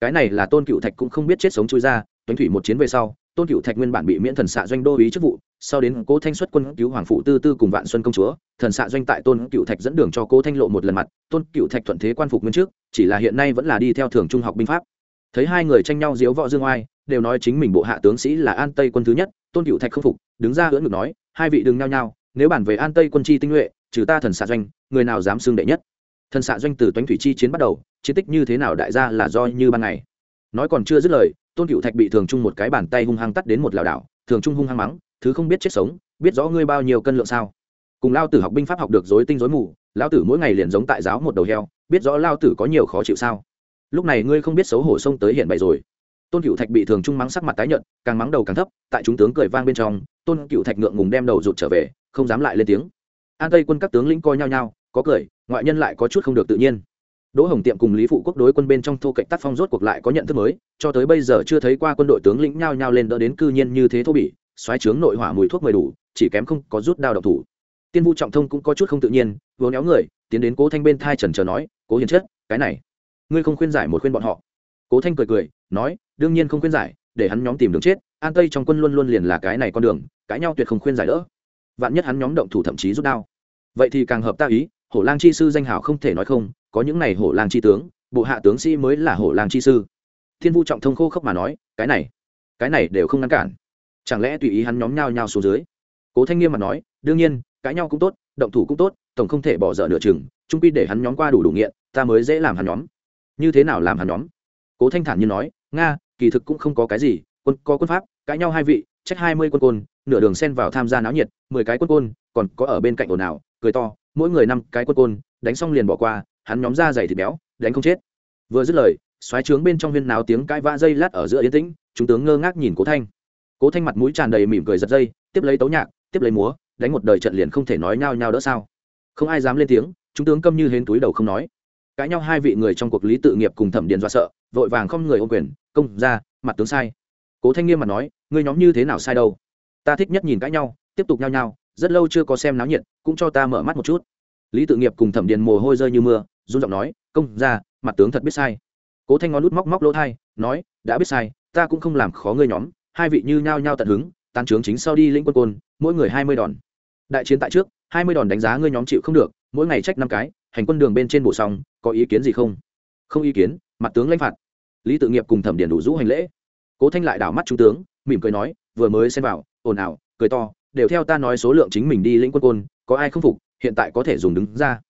Cái này là tôn cựu thạch cũng không biết chết sống chui ra, tuấn thủy một chiến về sau, tôn cựu thạch nguyên bản bị miễn thần xạ doanh đô ý chức vụ sau đến cố thanh xuất quân cứu hoàng phụ tư tư cùng vạn xuân công chúa, thần xạ doanh tại tôn cựu thạch dẫn đường cho cố thanh lộ một lần mặt. Tôn cựu thạch thuận thế quan phục nguyên trước, chỉ là hiện nay vẫn là đi theo thường trung học binh pháp. Thấy hai người tranh nhau diếu võ dương oai, đều nói chính mình bộ hạ tướng sĩ là an tây quân thứ nhất, tôn cựu thạch không phục, đứng ra hưỡng ngực nói, hai vị đừng nhao nhao, nếu bản về an tây quân chi tinh nhuệ, trừ ta thần xạ doanh, người nào dám xưng đệ nhất? Thần xạ doanh từ toánh thủy chi chiến bắt đầu, chiến tích như thế nào đại gia là do như ban ngày. Nói còn chưa dứt lời, tôn cựu thạch bị thường trung một cái bàn tay hung hăng tắt đến một lảo đảo, thường trung hung hăng mắng thứ không biết chết sống, biết rõ ngươi bao nhiêu cân lượng sao? Cùng lao tử học binh pháp học được dối tinh dối mù, lao tử mỗi ngày liền giống tại giáo một đầu heo, biết rõ lao tử có nhiều khó chịu sao? Lúc này ngươi không biết xấu hổ xông tới hiện bày rồi. Tôn cựu thạch bị thường trung mắng sắc mặt tái nhợt, càng mắng đầu càng thấp, tại chúng tướng cười vang bên trong, tôn cựu thạch ngượng ngùng đem đầu rụt trở về, không dám lại lên tiếng. An tây quân các tướng lĩnh coi nhau nhau, có cười, ngoại nhân lại có chút không được tự nhiên. Đỗ hồng tiệm cùng lý phụ quốc đối quân bên trong thô cạnh tác phong rốt cuộc lại có nhận thức mới, cho tới bây giờ chưa thấy qua quân đội tướng lĩnh nhao nhao lên đỡ đến cư nhiên như thế thô bỉ xoáy trướng nội hỏa mùi thuốc mười đủ, chỉ kém không có rút đao độc thủ. Tiên vu trọng thông cũng có chút không tự nhiên vừa néo người, tiến đến cố thanh bên thai trần chờ nói, cố hiền chết cái này, ngươi không khuyên giải một khuyên bọn họ. Cố thanh cười cười, nói, đương nhiên không khuyên giải, để hắn nhóm tìm đường chết, an tây trong quân luôn luôn liền là cái này con đường, cãi nhau tuyệt không khuyên giải đỡ. Vạn nhất hắn nhóm động thủ thậm chí rút đao. Vậy thì càng hợp ta ý, hổ lang chi sư danh hào không thể nói không, có những này hổ lang chi tướng, bộ hạ tướng sĩ mới là hổ lang chi sư. Thiên vu trọng thông khô khốc mà nói, cái này cái này đều không ngăn cản chẳng lẽ tùy ý hắn nhóm nhau nhau xuống dưới? Cố thanh nghiêm mà nói, đương nhiên, cãi nhau cũng tốt, động thủ cũng tốt, tổng không thể bỏ dở nửa chừng, trung pi để hắn nhóm qua đủ đủ nghiện, ta mới dễ làm hắn nhóm. Như thế nào làm hắn nhóm? Cố thanh thản như nói, nga, kỳ thực cũng không có cái gì, quân, có quân pháp, cãi nhau hai vị, trách hai mươi quân côn, nửa đường xen vào tham gia náo nhiệt, mười cái quân côn, còn có ở bên cạnh ồn ào, cười to, mỗi người năm cái quân côn, đánh xong liền bỏ qua, hắn nhóm ra dày thịt béo, đánh không chết. Vừa dứt lời xoáy trướng bên trong huyên náo tiếng cãi vã dây lát ở giữa yên tĩnh, chúng tướng ngơ ngác nhìn cố thanh cố thanh mặt mũi tràn đầy mỉm cười giật dây, tiếp lấy tấu nhạc, tiếp lấy múa, đánh một đời trận liền không thể nói nhao nhao đỡ sao. Không ai dám lên tiếng, chúng tướng câm như hến túi đầu không nói. Cãi nhau hai vị người trong cuộc lý tự nghiệp cùng thẩm điền do sợ, vội vàng không người ô quyền, công ra, mặt tướng sai. Cố thanh nghiêm mặt nói, ngươi nhóm như thế nào sai đâu? Ta thích nhất nhìn cãi nhau, tiếp tục nhao nhao, rất lâu chưa có xem náo nhiệt, cũng cho ta mở mắt một chút. Lý tự nghiệp cùng thẩm điền mồ hôi rơi như mưa, run giọng nói, công ra, mặt tướng thật biết sai. Cố thanh ngón lút móc móc lỗ thai nói, đã biết sai, ta cũng không làm khó ngươi nhóm hai vị như nhao nhao tận hứng, tán trướng chính sau đi lĩnh quân côn, mỗi người hai mươi đòn. Đại chiến tại trước, hai mươi đòn đánh giá ngươi nhóm chịu không được, mỗi ngày trách năm cái, hành quân đường bên trên bổ xong có ý kiến gì không? Không ý kiến, mặt tướng lãnh phạt. Lý tự nghiệp cùng thẩm điển đủ rũ hành lễ. Cố thanh lại đảo mắt trung tướng, mỉm cười nói, vừa mới xem vào, ồn ào, cười to, đều theo ta nói số lượng chính mình đi lĩnh quân côn, có ai không phục, hiện tại có thể dùng đứng ra.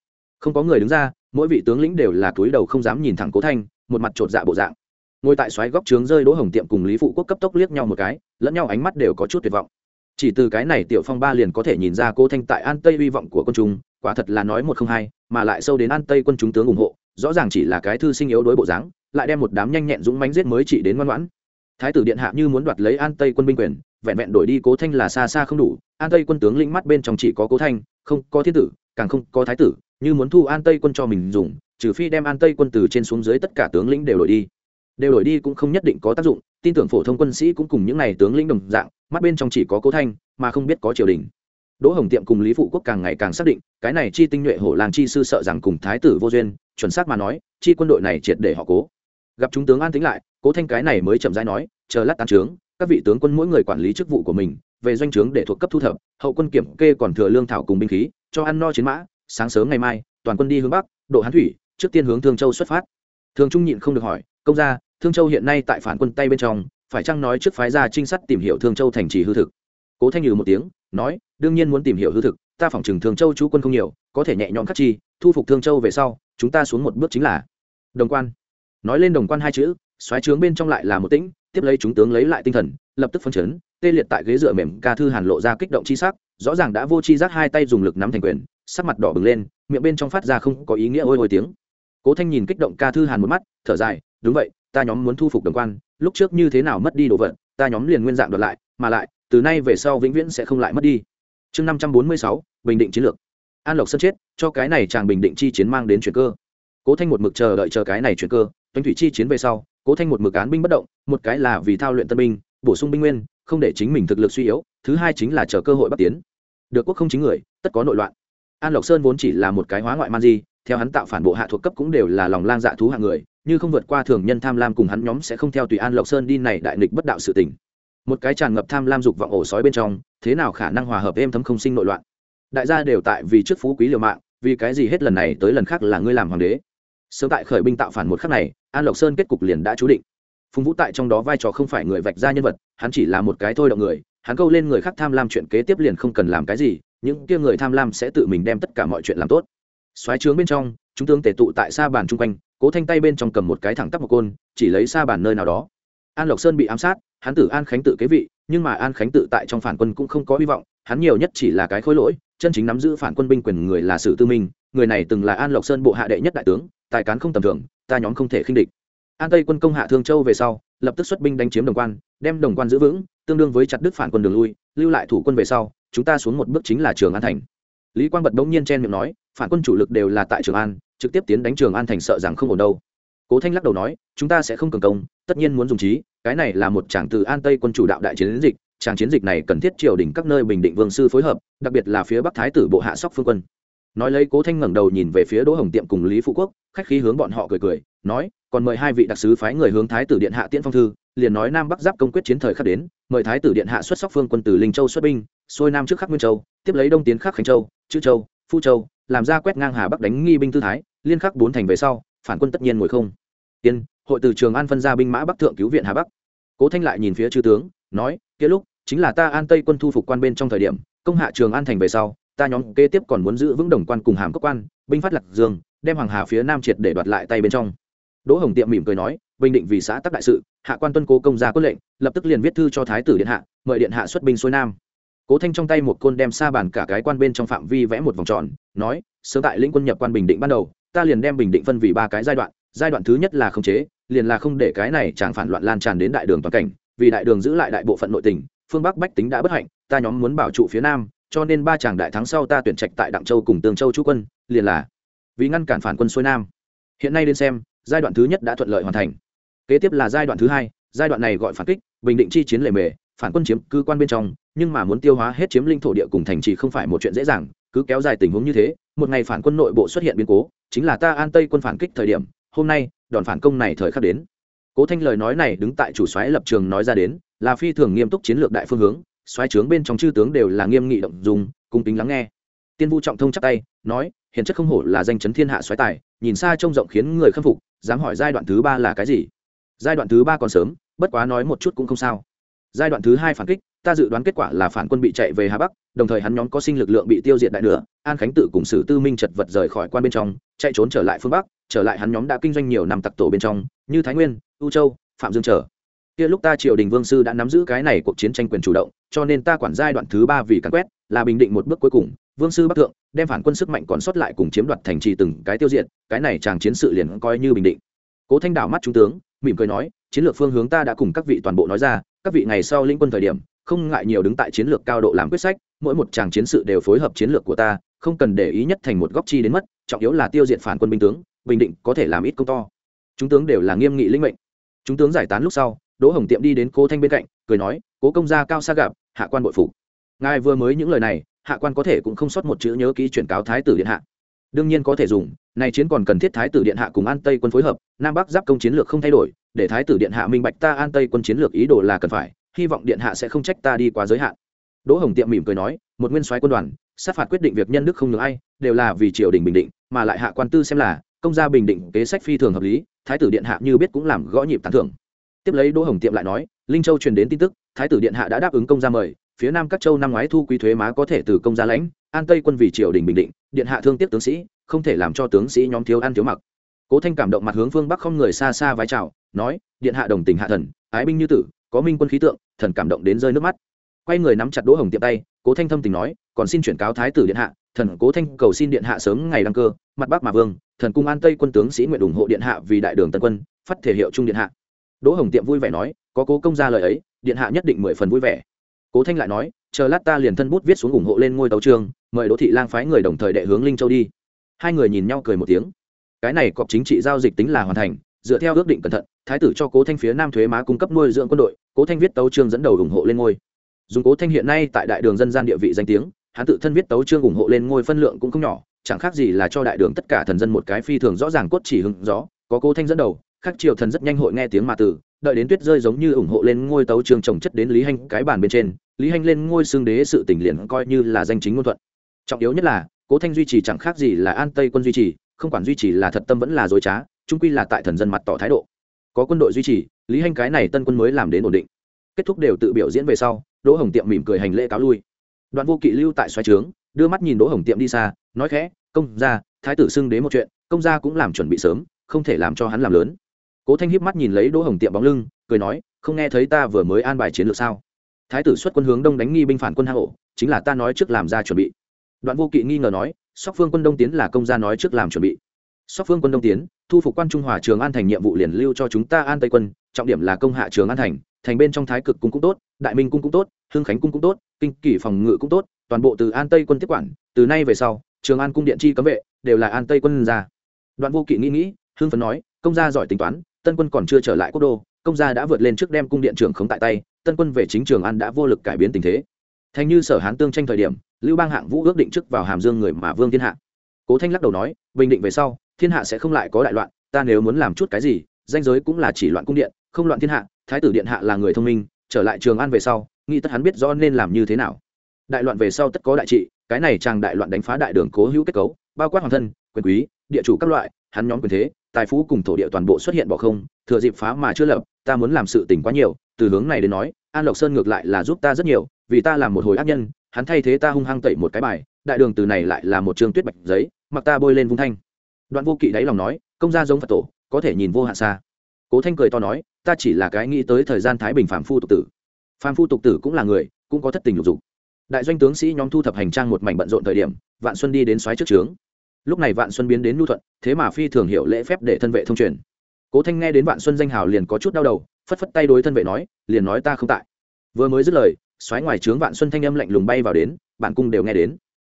Không có người đứng ra, mỗi vị tướng lĩnh đều là túi đầu không dám nhìn thẳng cố thanh, một mặt chột dạ bộ dạng ngồi tại xoáy góc trướng rơi đỗ hồng tiệm cùng lý phụ quốc cấp tốc liếc nhau một cái, lẫn nhau ánh mắt đều có chút tuyệt vọng. Chỉ từ cái này tiểu phong ba liền có thể nhìn ra cố thanh tại an tây hy vọng của quân chúng, quả thật là nói một không hai, mà lại sâu đến an tây quân chúng tướng ủng hộ, rõ ràng chỉ là cái thư sinh yếu đối bộ dáng, lại đem một đám nhanh nhẹn dũng mánh giết mới chỉ đến ngoan ngoãn. Thái tử điện hạ như muốn đoạt lấy an tây quân binh quyền, vẹn vẹn đổi đi cố thanh là xa xa không đủ, an tây quân tướng lĩnh mắt bên trong chỉ có cố thanh, không có thiên tử, càng không có thái tử, như muốn thu an tây quân cho mình dùng, trừ phi đem an tây quân từ trên xuống dưới tất cả tướng lĩnh đều đổi đi đều đổi đi cũng không nhất định có tác dụng, tin tưởng phổ thông quân sĩ cũng cùng những n à y tướng lĩnh đồng dạng, mắt bên trong chỉ có cố thanh, mà không biết có triều đình. Đỗ hồng tiệm cùng lý phụ quốc càng ngày càng xác định, cái này chi tinh nhuệ hổ làng chi sư sợ rằng cùng thái tử vô duyên, chuẩn xác mà nói, chi quân đội này triệt để họ cố. Gặp chúng tướng an tính lại, cố thanh cái này mới chậm rãi nói, chờ lát tán trướng, các vị tướng quân mỗi người quản lý chức vụ của mình, về doanh trướng để thuộc cấp thu thập, hậu quân kiểm kê còn thừa lương thảo cùng binh khí, cho ăn no chiến mã, sáng sớm ngày mai, toàn quân đi hướng bắc, độ hán thủy, trước tiên hướng thương châu xuất phát thường trung nhịn không được hỏi, công gia, thương châu hiện nay tại phản quân tay bên trong, phải chăng nói trước phái ra trinh sát tìm hiểu thương châu thành trì hư thực? Cố thanh nhừ một tiếng, nói, đương nhiên muốn tìm hiểu hư thực, ta phỏng chừng thương châu chú quân không nhiều, có thể nhẹ nhõm khắc chi, thu phục thương châu về sau, chúng ta xuống một bước chính là đồng quan, nói lên đồng quan hai chữ xoáy trướng bên trong lại là một tĩnh, tiếp lấy chúng tướng lấy lại tinh thần, lập tức phân chấn, tê liệt tại ghế dựa mềm ca thư hàn lộ ra kích động chi sắc, rõ ràng đã vô chi giác hai tay dùng lực nắm thành quyền, sắc mặt đỏ bừng lên, miệng bên trong phát ra không có ý nghĩa ôi ôi tiếng cố thanh nhìn kích động ca thư hàn một mắt, thở dài, đúng vậy, ta nhóm muốn thu phục đồng quan, lúc trước như thế nào mất đi đồ vật, ta nhóm liền nguyên dạng đoạt lại, mà lại, từ nay về sau vĩnh viễn sẽ không lại mất đi. Chương năm trăm bốn mươi sáu, bình định chiến lược. An lộc sơn chết, cho cái này chàng bình định chi chiến mang đến chuyện cơ. Cố thanh một mực chờ đợi chờ cái này chuyện cơ toanh thủy chi chiến về sau, cố thanh một mực án binh bất động, một cái là vì thao luyện tân binh, bổ sung binh nguyên, không để chính mình thực lực suy yếu, thứ hai chính là chờ cơ hội bắt tiến. Được quốc không chính người, tất có nội loạn. An lộc sơn vốn chỉ là một cái hóa ngoại man di theo hắn tạo phản bộ hạ thuộc cấp cũng đều là lòng lang dạ thú hạng người, như không vượt qua thường nhân tham lam cùng hắn nhóm sẽ không theo tùy an lộc sơn đi này đại nghịch bất đạo sự tình. Một cái tràn ngập tham lam dục vọng ổ sói bên trong, thế nào khả năng hòa hợp êm thấm không sinh nội loạn? Đại gia đều tại vì trước phú quý liều mạng, vì cái gì hết lần này tới lần khác là ngươi làm hoàng đế? Sớm tại khởi binh tạo phản một khắc này, an lộc sơn kết cục liền đã chú định. Phùng vũ tại trong đó vai trò không phải người vạch ra nhân vật, hắn chỉ là một cái thôi động người, hắn câu lên người khác tham lam chuyện kế tiếp liền không cần làm cái gì, những kia người tham lam sẽ tự mình đem tất cả mọi chuyện làm tốt xoáy trướng bên trong, chúng tướng tề tụ tại xa bàn chung quanh, cố thanh tay bên trong cầm một cái thẳng tắp một côn, chỉ lấy xa bàn nơi nào đó. An lộc sơn bị ám sát, hắn tử an khánh tự kế vị, nhưng mà an khánh tự tại trong phản quân cũng không có hy vọng, hắn nhiều nhất chỉ là cái khối lỗi, chân chính nắm giữ phản quân binh quyền người là sử tư minh, người này từng là an lộc sơn bộ hạ đệ nhất đại tướng, tài cán không tầm thường, ta nhóm không thể khinh địch. An tây quân công hạ thương châu về sau, lập tức xuất binh đánh chiếm đồng quan, đem đồng quan giữ vững, tương đương với chặt đức phản quân đường lui, lưu lại thủ quân về sau, chúng ta xuống một bước chính là trường an thành. Lý quang bật bỗng nhiên chen miệng nói phản quân chủ lực đều là tại trường an, trực tiếp tiến đánh trường an thành sợ rằng không ổn đâu. Cố thanh lắc đầu nói, chúng ta sẽ không cường công, tất nhiên muốn dùng trí, cái này là một tràng từ an tây quân chủ đạo đại chiến dịch tràng chiến dịch này cần thiết triều đình các nơi bình định vương sư phối hợp, đặc biệt là phía bắc thái tử bộ hạ sóc phương quân. Nói lấy cố thanh ngẩng đầu nhìn về phía đỗ hồng tiệm cùng lý phụ quốc, khách khí hướng bọn họ cười cười, nói, còn mời hai vị đặc sứ phái người hướng thái tử điện hạ tiễn phong thư, liền nói nam bắc giáp công quyết chiến thời khắc đến, mời thái tử điện hạ xuất sóc phương quân từ linh châu xuất binh, xuôi nam trước khắc nguyên châu, tiếp lấy đông tiến khắc khánh châu, chữ châu, phu châu làm ra quét ngang hà bắc đánh nghi binh tư thái, liên khắc bốn thành về sau, phản quân tất nhiên ngồi không. Tiên hội từ trường an phân ra binh mã bắc thượng cứu viện hà bắc. Cố thanh lại nhìn phía chư tướng, nói, kia lúc, chính là ta an tây quân thu phục quan bên trong thời điểm, công hạ trường an thành về sau, ta nhóm kế tiếp còn muốn giữ vững đồng quan cùng hàm cấp quan, binh phát lạc dương, đem hoàng hà phía nam triệt để đoạt lại tay bên trong. Đỗ hồng tiệm mỉm cười nói, bình định vì xã tắc đại sự, hạ quan tuân cố công ra quyết lệnh, lập tức liền viết thư cho thái tử điện hạ, mời điện hạ xuất binh xuôi nam. Cố thanh trong tay một côn đem xa bàn cả cái quan bên trong phạm vi vẽ một vòng tròn nói, sớm tại lĩnh quân nhập quan bình định ban đầu, ta liền đem bình định phân vì ba cái giai đoạn giai đoạn thứ nhất là khống chế, liền là không để cái này chẳng phản loạn lan tràn đến đại đường toàn cảnh, vì đại đường giữ lại đại bộ phận nội tình, phương bắc bách tính đã bất hạnh, ta nhóm muốn bảo trụ phía nam, cho nên ba chàng đại thắng sau ta tuyển trạch tại đặng châu cùng tương châu chú quân, liền là vì ngăn cản phản quân xuôi nam. Hiện nay đến xem, giai đoạn thứ nhất đã thuận lợi hoàn thành. Kế tiếp là giai đoạn thứ hai, giai đoạn này gọi phản kích, bình định chi chiến lệ mề, phản quân chiếm cư quan bên trong, nhưng mà muốn tiêu hóa hết chiếm linh thổ địa cùng thành trì không phải một chuyện dễ dàng cứ kéo dài tình huống như thế, một ngày phản quân nội bộ xuất hiện biến cố, chính là ta an tây quân phản kích thời điểm, hôm nay, đòn phản công này thời khắc đến. Cố thanh lời nói này đứng tại chủ xoáy lập trường nói ra đến, là phi thường nghiêm túc chiến lược đại phương hướng xoáy trướng bên trong chư tướng đều là nghiêm nghị động dùng cung kính lắng nghe. Tiên vu trọng thông chắc tay, nói hiện chất không hổ là danh chấn thiên hạ xoáy tài, nhìn xa trông rộng khiến người khâm phục, dám hỏi giai đoạn thứ ba là cái gì? Giai đoạn thứ ba còn sớm, bất quá nói một chút cũng không sao. Giai đoạn thứ hai phản kích ta dự đoán kết quả là phản quân bị chạy về hà bắc, đồng thời hắn nhóm có sinh lực lượng bị tiêu diệt đại nửa, an khánh tự cùng sử tư minh chật vật rời khỏi quan bên trong, chạy trốn trở lại phương bắc, trở lại hắn nhóm đã kinh doanh nhiều năm tặc tổ bên trong, như thái nguyên, u châu, phạm dương trở. Kia lúc ta triều đình vương sư đã nắm giữ cái này cuộc chiến tranh quyền chủ động, cho nên ta quản giai đoạn thứ ba vì cắn quét, là bình định một bước cuối cùng, vương sư bắc thượng, đem phản quân sức mạnh còn sót lại cùng chiếm đoạt thành trì từng cái tiêu diệt, cái này chàng chiến sự liền coi như bình định. Cố thanh đảo mắt trung tướng, mỉm cười nói, chiến lược phương hướng ta đã cùng các vị toàn bộ nói ra, các vị ngày sau linh quân thời điểm không ngại nhiều đứng tại chiến lược cao độ làm quyết sách, mỗi một chàng chiến sự đều phối hợp chiến lược của ta, không cần để ý nhất thành một góc chi đến mất, trọng yếu là tiêu diệt phản quân binh tướng, bình định có thể làm ít công to. Chúng tướng đều là nghiêm nghị linh mệnh. Chúng tướng giải tán lúc sau, đỗ hồng tiệm đi đến cố thanh bên cạnh, cười nói, cố công gia cao xa gặp, hạ quan bội phục. Ngài vừa mới những lời này, hạ quan có thể cũng không sót một chữ nhớ ký chuyển cáo thái tử điện hạ. Đương nhiên có thể dùng này chiến còn cần thiết thái tử điện hạ cùng an tây quân phối hợp, nam bắc giáp công chiến lược không thay đổi, để thái tử điện hạ minh bạch ta an tây quân chiến lược ý đồ là cần phải hy vọng điện hạ sẽ không trách ta đi quá giới hạn. Đỗ hồng tiệm mỉm cười nói, một nguyên soái quân đoàn, sát phạt quyết định việc nhân đức không ngừng ai, đều là vì triều đình bình định, mà lại hạ quan tư xem là, công gia bình định kế sách phi thường hợp lý, thái tử điện hạ như biết cũng làm gõ nhịp tán thưởng. Tiếp lấy đỗ hồng tiệm lại nói, linh châu truyền đến tin tức, thái tử điện hạ đã đáp ứng công gia mời, phía nam các châu năm ngoái thu quý thuế má có thể từ công gia lãnh, an tây quân vì triều đình bình định, điện hạ thương tiếc tướng sĩ, không thể làm cho tướng sĩ nhóm thiếu ăn thiếu mặc. Cố thanh cảm động mặt hướng phương bắc không người xa xa vái chào, nói, điện hạ đồng tình hạ thần, ái binh như tử có minh quân khí tượng, thần cảm động đến rơi nước mắt. Quay người nắm chặt đỗ hồng tiệm tay, cố thanh thâm tình nói, còn xin chuyển cáo thái tử điện hạ, thần cố thanh cầu xin điện hạ sớm ngày đăng cơ, mặt bắc mà vương, thần cung an tây quân tướng sĩ nguyện ủng hộ điện hạ vì đại đường tân quân, phát thể hiệu trung điện hạ. Đỗ hồng tiệm vui vẻ nói, có cố công ra lời ấy, điện hạ nhất định mười phần vui vẻ. Cố thanh lại nói, chờ lát ta liền thân bút viết xuống ủng hộ lên ngôi tấu trường, mời đỗ thị lang phái người đồng thời đệ hướng linh châu đi. Hai người nhìn nhau cười một tiếng. Cái này cọc chính trị giao dịch tính là hoàn thành dựa theo ước định cẩn thận, thái tử cho cố thanh phía nam thuế má cung cấp nuôi dưỡng quân đội, cố thanh viết tấu trương dẫn đầu ủng hộ lên ngôi. Dùng cố thanh hiện nay tại đại đường dân gian địa vị danh tiếng, hắn tự thân viết tấu trương ủng hộ lên ngôi phân lượng cũng không nhỏ, chẳng khác gì là cho đại đường tất cả thần dân một cái phi thường rõ ràng cốt chỉ hứng rõ có cố thanh dẫn đầu, khắc triều thần rất nhanh hội nghe tiếng mà từ, đợi đến tuyết rơi giống như ủng hộ lên ngôi tấu trương trồng chất đến lý hanh cái bàn bên trên, lý hanh lên ngôi xương đế sự tỉnh liền coi như là danh chính ngôn thuận. Trọng yếu nhất là, cố thanh duy trì chẳng khác gì là an tây quân duy trì, không quản duy trì là thật tâm vẫn là dối trá trung quy là tại thần dân mặt tỏ thái độ. Có quân đội duy trì, lý hanh cái này tân quân mới làm đến ổn định. Kết thúc đều tự biểu diễn về sau, đỗ hồng tiệm mỉm cười hành lễ cáo lui. Đoạn vô kỵ lưu tại xoay trướng, đưa mắt nhìn đỗ hồng tiệm đi xa, nói khẽ, công gia, thái tử xưng đế một chuyện, công gia cũng làm chuẩn bị sớm, không thể làm cho hắn làm lớn. Cố thanh hiếp mắt nhìn lấy đỗ hồng tiệm bóng lưng, cười nói, không nghe thấy ta vừa mới an bài chiến lược sao? Thái tử xuất quân hướng đông đánh nghi binh phản quân hạ hộ chính là ta nói trước làm ra chuẩn bị. Đoạn vô kỵ nghi ngờ nói, sóc phương quân đông tiến là công gia nói trước làm chuẩn bị sóc phương quân đông tiến, thu phục quan trung hòa trường an thành nhiệm vụ liền lưu cho chúng ta an tây quân, trọng điểm là công hạ trường an thành thành bên trong thái cực cung cũng tốt, đại minh cung cũng tốt hương khánh cung cũng tốt, kinh kỷ phòng ngự cũng tốt, toàn bộ từ an tây quân tiếp quản, từ nay về sau, trường an cung điện chi cấm vệ đều là an tây quân ra. Đoạn vô kỵ nghĩ nghĩ hương phấn nói, công gia giỏi tính toán, tân quân còn chưa trở lại quốc đô, công gia đã vượt lên trước đem cung điện Trường khống tại tay, tân quân về chính trường an đã vô lực cải biến tình thế. Thành như sở hán tương tranh thời điểm, lưu bang hạng vũ ước định trước vào hàm dương người mà vương thiên hạ. Cố thanh lắc đầu nói, bình định về sau thiên hạ sẽ không lại có đại loạn, ta nếu muốn làm chút cái gì, danh giới cũng là chỉ loạn cung điện, không loạn thiên hạ, thái tử điện hạ là người thông minh, trở lại trường an về sau, nghĩ tất hắn biết rõ nên làm như thế nào. Đại loạn về sau tất có đại trị, cái này chàng đại loạn đánh phá đại đường cố hữu kết cấu, bao quát hoàng thân, quyền quý, địa chủ các loại, hắn nhóm quyền thế, tài phú cùng thổ địa toàn bộ xuất hiện bỏ không, thừa dịp phá mà chưa lập, ta muốn làm sự tình quá nhiều, từ hướng này đến nói, an lộc sơn ngược lại là giúp ta rất nhiều, vì ta làm một hồi ác nhân, hắn thay thế ta hung hăng tẩy một cái bài, đại đường từ này lại là một trường tuyết bạch giấy, mặc ta bôi lên vung thanh đoạn vô kỵ đáy lòng nói, công gia giống phật tổ, có thể nhìn vô hạn xa. Cố thanh cười to nói, ta chỉ là cái nghĩ tới thời gian thái bình phạm phu tục tử. Phạm phu tục tử cũng là người, cũng có thất tình lục dục. Đại doanh tướng sĩ nhóm thu thập hành trang một mảnh bận rộn thời điểm, vạn xuân đi đến xoáy trước trướng. Lúc này vạn xuân biến đến nhu thuận, thế mà phi thường hiểu lễ phép để thân vệ thông truyền. Cố thanh nghe đến vạn xuân danh hào liền có chút đau đầu, phất phất tay đối thân vệ nói, liền nói ta không tại. Vừa mới dứt lời xoáy ngoài trướng vạn xuân thanh âm lạnh lùng bay vào đến bản cung đều nghe đến.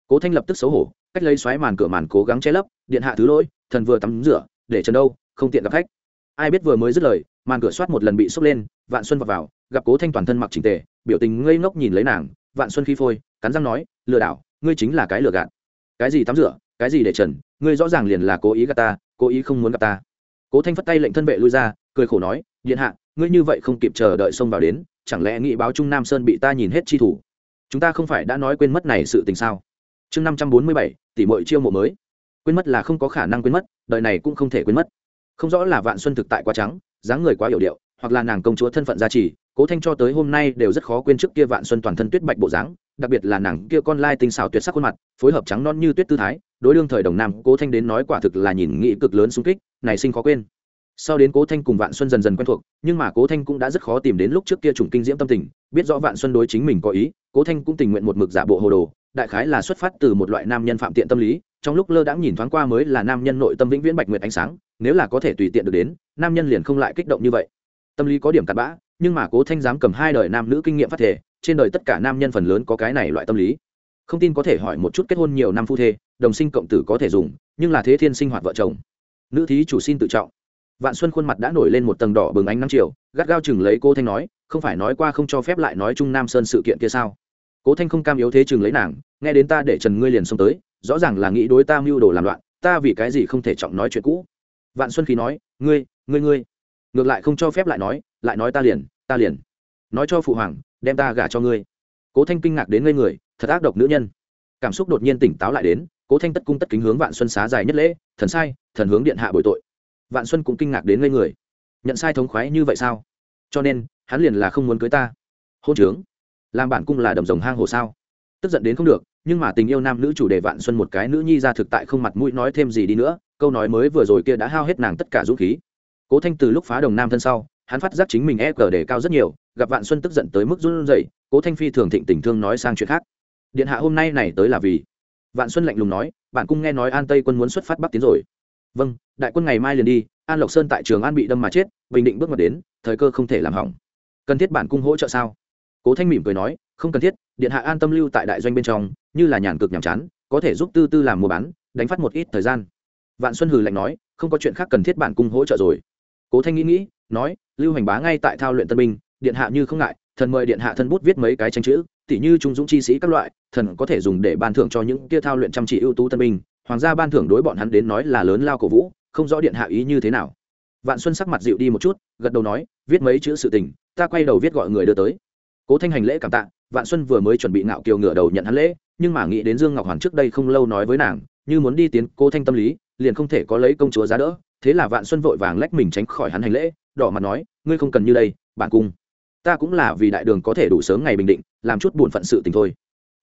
Cố thanh lập tức xấu hổ, cách lấy xoáy màn cửa màn cố gắng che lấp điện hạ thứ lỗi thần vừa tắm rửa để trần đâu không tiện gặp khách. Ai biết vừa mới dứt lời màn cửa soát một lần bị sốc lên vạn xuân vào, vào gặp cố thanh toàn thân mặc trình tề biểu tình ngây ngốc nhìn lấy nàng vạn xuân khi phôi cắn răng nói lừa đảo ngươi chính là cái lừa gạt. Cái gì tắm rửa cái gì để trần ngươi rõ ràng liền là cố ý gặp ta cố ý không muốn gặp ta. Cố thanh phất tay lệnh thân vệ lui ra cười khổ nói điện hạ ngươi như vậy không kịp chờ đợi xông vào đến chẳng lẽ nghị báo trung nam sơn bị ta nhìn hết chi thủ? Chúng ta không phải đã nói quên mất này sự tình sao? Chương năm trăm bốn mươi bảy tỷ mội chiêu mộ mới quên mất là không có khả năng quên mất, đời này cũng không thể quên mất. Không rõ là vạn xuân thực tại quá trắng, dáng người quá hiểu điệu, hoặc là nàng công chúa thân phận gia trì, cố thanh cho tới hôm nay đều rất khó quên trước kia vạn xuân toàn thân tuyết bạch bộ dáng, đặc biệt là nàng kia con lai tinh xào tuyệt sắc khuôn mặt, phối hợp trắng non như tuyết tư thái, đối đương thời đồng nam, cố thanh đến nói quả thực là nhìn nghĩ cực lớn xung kích, này sinh khó quên. Sau đến cố thanh cùng vạn xuân dần dần quen thuộc, nhưng mà cố thanh cũng đã rất khó tìm đến lúc trước kia chủng kinh diễm tâm tình, biết rõ vạn xuân đối chính mình có ý, cố thanh cũng tình nguyện một mực giả bộ hồ đồ đại khái là xuất phát từ một loại nam nhân phạm tiện tâm lý, trong lúc lơ đãng nhìn thoáng qua mới là nam nhân nội tâm vĩnh viễn bạch nguyệt ánh sáng, nếu là có thể tùy tiện được đến, nam nhân liền không lại kích động như vậy. Tâm lý có điểm cặn bã, nhưng mà cố thanh dám cầm hai đời nam nữ kinh nghiệm phát thể, trên đời tất cả nam nhân phần lớn có cái này loại tâm lý. Không tin có thể hỏi một chút kết hôn nhiều năm phu thê, đồng sinh cộng tử có thể dùng, nhưng là thế thiên sinh hoạt vợ chồng. Nữ thí chủ xin tự trọng. Vạn xuân khuôn mặt đã nổi lên một tầng đỏ bừng ánh năm chiều, gắt gao chừng lấy cô thanh nói, không phải nói qua không cho phép lại nói trung nam sơn sự kiện kia sao? Cố thanh không cam yếu thế chừng lấy nàng, nghe đến ta để trần ngươi liền xông tới, rõ ràng là nghĩ đối ta mưu đồ làm loạn, ta vì cái gì không thể trọng nói chuyện cũ? Vạn xuân khí nói, ngươi ngươi ngươi. Ngược lại không cho phép lại nói lại nói ta liền ta liền. Nói cho phụ hoàng, đem ta gả cho ngươi. Cố thanh kinh ngạc đến ngây người, thật ác độc nữ nhân. Cảm xúc đột nhiên tỉnh táo lại đến, cố thanh tất cung tất kính hướng vạn xuân xá dài nhất lễ, thần sai, thần hướng điện hạ bội tội. Vạn xuân cũng kinh ngạc đến ngây người. Nhận sai thống khoái như vậy sao? Cho nên, hắn liền là không muốn cưới ta. Hôn trướng làm bản cung là đầm rồng hang hồ sao? Tức giận đến không được, nhưng mà tình yêu nam nữ chủ đề vạn xuân một cái nữ nhi ra thực tại không mặt mũi nói thêm gì đi nữa, câu nói mới vừa rồi kia đã hao hết nàng tất cả dũng khí. Cố thanh từ lúc phá đồng nam thân sau, hắn phát giác chính mình e cờ đề cao rất nhiều, gặp vạn xuân tức giận tới mức run rẩy, cố thanh phi thường thịnh tình thương nói sang chuyện khác. Điện hạ hôm nay này tới là vì? Vạn xuân lạnh lùng nói, bạn cung nghe nói an tây quân muốn xuất phát bắc tiến rồi. Vâng đại quân ngày mai liền đi, an lộc sơn tại trường an bị đâm mà chết, bình định bước mặt đến, thời cơ không thể làm hỏng. Cần thiết bản cung hỗ trợ sao? Cố thanh mỉm cười nói, không cần thiết, điện hạ an tâm lưu tại đại doanh bên trong, như là nhàn cực nhàm chán, có thể giúp tư tư làm mua bán, đánh phát một ít thời gian. Vạn xuân hừ lạnh nói, không có chuyện khác cần thiết bản cung hỗ trợ rồi. Cố thanh nghĩ nghĩ, nói, lưu hành bá ngay tại thao luyện tân binh, điện hạ như không ngại, thần mời điện hạ thân bút viết mấy cái tranh chữ, tỉ như trung dũng chi sĩ các loại, thần có thể dùng để ban thưởng cho những kia thao luyện chăm chỉ ưu tú tân binh, hoàng gia ban thưởng đối bọn hắn đến nói là lớn lao cổ vũ, không rõ điện hạ ý như thế nào. Vạn xuân sắc mặt dịu đi một chút, gật đầu nói, viết mấy chữ sự tình, ta quay đầu viết gọi người đưa tới cố thanh hành lễ cảm tạ, vạn xuân vừa mới chuẩn bị ngạo kiều ngửa đầu nhận hắn lễ, nhưng mà nghĩ đến dương ngọc hoàn trước đây không lâu nói với nàng, như muốn đi tiến cố thanh tâm lý, liền không thể có lấy công chúa giá đỡ, thế là vạn xuân vội vàng lách mình tránh khỏi hắn hành lễ, đỏ mặt nói, ngươi không cần như đây, bản cung. Ta cũng là vì đại đường có thể đủ sớm ngày bình định, làm chút buồn phận sự tình thôi.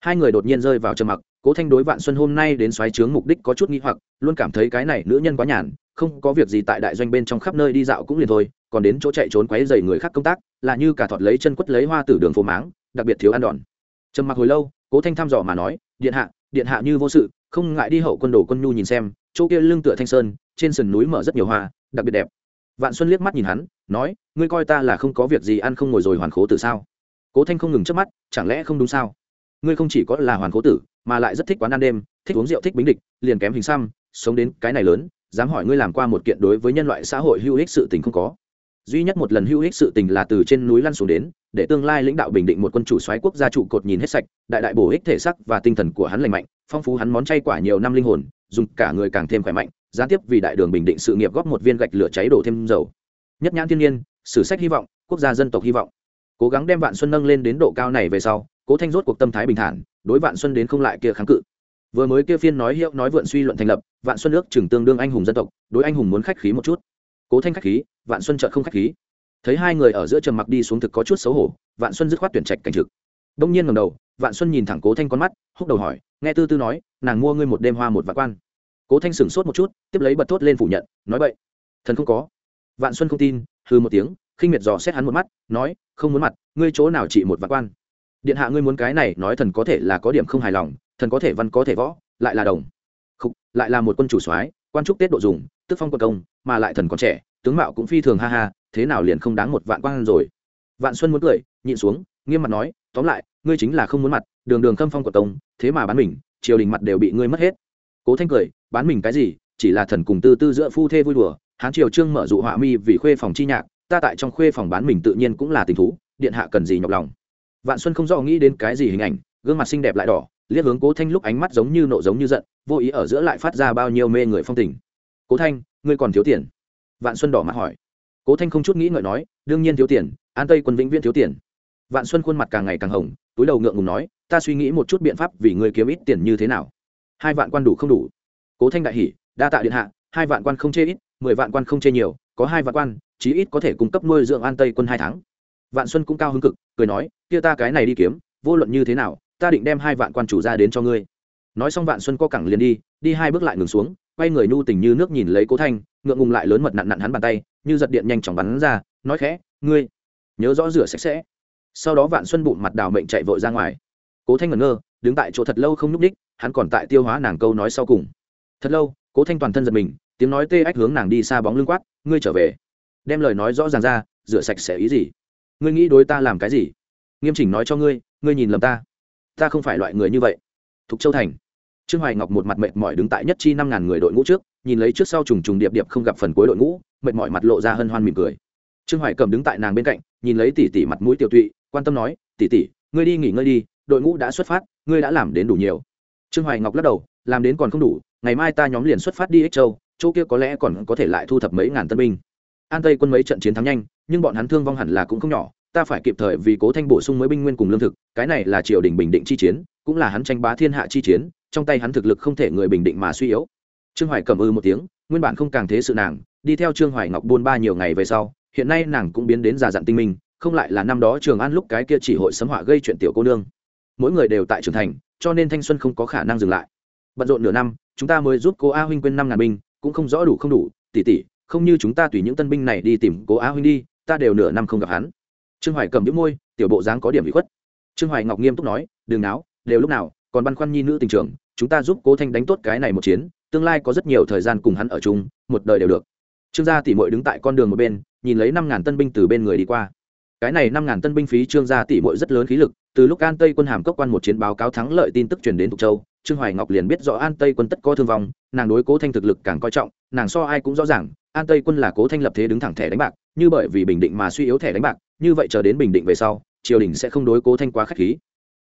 Hai người đột nhiên rơi vào trầm mặc, cố thanh đối vạn xuân hôm nay đến xoáy trướng mục đích có chút nghi hoặc, luôn cảm thấy cái này nữ nhân quá nhàn không có việc gì tại đại doanh bên trong khắp nơi đi dạo cũng liền thôi, còn đến chỗ chạy trốn quấy dày người khác công tác, là như cả thọt lấy chân quất lấy hoa từ đường phố máng, đặc biệt thiếu ăn đòn. Trầm mặc hồi lâu, cố thanh thăm dò mà nói, điện hạ điện hạ như vô sự, không ngại đi hậu quân đồ quân nhu nhìn xem, chỗ kia lưng tựa thanh sơn, trên sườn núi mở rất nhiều hoa, đặc biệt đẹp. Vạn xuân liếc mắt nhìn hắn, nói, ngươi coi ta là không có việc gì ăn không ngồi rồi hoàn khố tử sao? Cố thanh không ngừng chớp mắt, chẳng lẽ không đúng sao? Ngươi không chỉ có là hoàn khố tử, mà lại rất thích quán ăn đêm, thích uống rượu, thích bính địch, liền kém hình xăm, sống đến cái này lớn dám hỏi ngươi làm qua một kiện đối với nhân loại xã hội hữu ích sự tình không có. Duy nhất một lần hữu ích sự tình là từ trên núi lăn xuống đến, để tương lai lãnh đạo bình định một quân chủ soái quốc gia trụ cột nhìn hết sạch, đại đại bổ ích thể sắc và tinh thần của hắn lành mạnh, phong phú hắn món chay quả nhiều năm linh hồn, dùng cả người càng thêm khỏe mạnh, gián tiếp vì đại đường bình định sự nghiệp góp một viên gạch lửa cháy đổ thêm dầu. Nhất nhãn thiên nhiên, sử sách hy vọng, quốc gia dân tộc hy vọng. Cố gắng đem vạn xuân nâng lên đến độ cao này về sau, cố thanh rốt cuộc tâm thái bình thản, đối vạn xuân đến không lại kia kháng cự vừa mới kia phiên nói hiệu nói vượn suy luận thành lập, vạn xuân nước chừng tương đương anh hùng dân tộc, đối anh hùng muốn khách khí một chút. Cố thanh khách khí, vạn xuân chợt không khách khí. Thấy hai người ở giữa trầm mặc đi xuống thực có chút xấu hổ, vạn xuân dứt khoát tuyển trạch cảnh trực. Đông nhiên ngầm đầu, vạn xuân nhìn thẳng cố thanh con mắt, húc đầu hỏi, nghe tư tư nói, nàng mua ngươi một đêm hoa một vạn quan. Cố thanh sửng sốt một chút, tiếp lấy bật thốt lên phủ nhận, nói vậy thần không có. Vạn xuân không tin hư một tiếng, khinh miệt dò xét hắn một mắt, nói, không muốn mặt, ngươi chỗ nào chỉ một vạn quan? Điện hạ ngươi muốn cái này nói thần có thể là có điểm không hài lòng, thần có thể văn có thể võ, lại là đồng. Không lại là một quân chủ soái, quan trúc tết độ dùng, tức phong quân công, mà lại thần còn trẻ, tướng mạo cũng phi thường ha ha, thế nào liền không đáng một vạn quan rồi. Vạn xuân muốn cười, nhịn xuống, nghiêm mặt nói, tóm lại, ngươi chính là không muốn mặt, đường đường khâm phong của tông, thế mà bán mình, triều đình mặt đều bị ngươi mất hết. Cố thanh cười, bán mình cái gì, chỉ là thần cùng tư tư giữa phu thê vui đùa, hán triều trương mở dụ họa mi vì khuê phòng chi nhạc, ta tại trong khuê phòng bán mình tự nhiên cũng là tình thú, điện hạ cần gì nhọc lòng vạn xuân không rõ nghĩ đến cái gì hình ảnh, gương mặt xinh đẹp lại đỏ, liếc hướng cố thanh lúc ánh mắt giống như nộ giống như giận, vô ý ở giữa lại phát ra bao nhiêu mê người phong tình. Cố thanh, ngươi còn thiếu tiền? Vạn xuân đỏ mặt hỏi. Cố thanh không chút nghĩ ngợi nói, đương nhiên thiếu tiền, an tây quân vĩnh viễn thiếu tiền. Vạn xuân khuôn mặt càng ngày càng hồng, túi đầu ngượng ngùng nói, ta suy nghĩ một chút biện pháp vì ngươi kiếm ít tiền như thế nào. Hai vạn quan đủ không đủ? Cố thanh đại hỉ, đa tạ điện hạ, hai vạn quan không chê ít, mười vạn quan không chê nhiều, có hai vạn quan, chí ít có thể cung cấp nuôi dưỡng an tây quân hai tháng vạn xuân cũng cao hứng cực, cười nói, kia ta cái này đi kiếm, vô luận như thế nào, ta định đem hai vạn quan chủ ra đến cho ngươi. Nói xong vạn xuân co cẳng liền đi đi hai bước lại ngừng xuống, quay người nhu tình như nước nhìn lấy cố thanh, ngượng ngùng lại lớn mật nặn nặn hắn bàn tay, như giật điện nhanh chóng bắn ra, nói khẽ, ngươi nhớ rõ rửa sạch sẽ. Sau đó vạn xuân bụng mặt đào mệnh chạy vội ra ngoài. Cố thanh ngẩn ngơ, đứng tại chỗ thật lâu không nhúc ních hắn còn tại tiêu hóa nàng câu nói sau cùng. Thật lâu, cố thanh toàn thân giật mình, tiếng nói tê ách hướng nàng đi xa bóng lưng quát, ngươi trở về. Đem lời nói rõ ràng ra, rửa sạch sẽ ý gì? Ngươi nghĩ đối ta làm cái gì? Nghiêm chỉnh nói cho ngươi ngươi nhìn lầm ta. Ta không phải loại người như vậy. Thục châu thành. Trương hoài ngọc một mặt mệt mỏi đứng tại nhất chi năm ngàn người đội ngũ trước, nhìn lấy trước sau trùng trùng điệp điệp không gặp phần cuối đội ngũ, mệt mỏi mặt lộ ra hân hoan mỉm cười. Trương hoài cầm đứng tại nàng bên cạnh, nhìn lấy tỷ tỷ mặt mũi tiểu tụy, quan tâm nói, tỷ tỷ, ngươi đi nghỉ ngơi đi, đội ngũ đã xuất phát, ngươi đã làm đến đủ nhiều. Trương hoài ngọc lắc đầu, làm đến còn không đủ, ngày mai ta nhóm liền xuất phát đi ích châu, chỗ kia có lẽ còn có thể lại thu thập mấy ngàn tân binh an tây quân mấy trận chiến thắng nhanh, nhưng bọn hắn thương vong hẳn là cũng không nhỏ, ta phải kịp thời vì cố thanh bổ sung mới binh nguyên cùng lương thực, cái này là triều đình bình định chi chiến, cũng là hắn tranh bá thiên hạ chi chiến, trong tay hắn thực lực không thể người bình định mà suy yếu. Trương hoài cầm ư một tiếng, nguyên bản không càng thế sự nàng, đi theo trương hoài ngọc buôn ba nhiều ngày về sau, hiện nay nàng cũng biến đến già dặn tinh minh, không lại là năm đó trường an lúc cái kia chỉ hội sấm họa gây chuyện tiểu cô nương. Mỗi người đều tại trưởng thành, cho nên thanh xuân không có khả năng dừng lại. Bận rộn nửa năm, chúng ta mới giúp cô a huynh quên năm ngàn binh, cũng không rõ đủ không đủ, tỷ tỷ không như chúng ta tùy những tân binh này đi tìm cố Á huynh đi, ta đều nửa năm không gặp hắn. Trương hoài cầm đĩu môi, tiểu bộ dáng có điểm bị khuất. Trương hoài ngọc nghiêm túc nói, đừng náo, đều lúc nào, còn băn khoăn nhi nữ tình trường chúng ta giúp cố thanh đánh tốt cái này một chiến, tương lai có rất nhiều thời gian cùng hắn ở chung, một đời đều được. Trương gia tỷ mội đứng tại con đường một bên, nhìn lấy năm ngàn tân binh từ bên người đi qua. Cái này năm ngàn tân binh phí trương gia tỷ mội rất lớn khí lực, từ lúc an tây quân hàm cốc quan một chiến báo cáo thắng lợi tin tức truyền đến thục châu, trương hoài ngọc liền biết rõ an tây quân tất có thương vong, nàng đối cố thanh thực lực càng coi trọng, nàng so ai cũng rõ ràng an tây quân là cố thanh lập thế đứng thẳng thẻ đánh bạc, như bởi vì bình định mà suy yếu thẻ đánh bạc, như vậy chờ đến bình định về sau, triều đình sẽ không đối cố thanh quá k h á c h khí.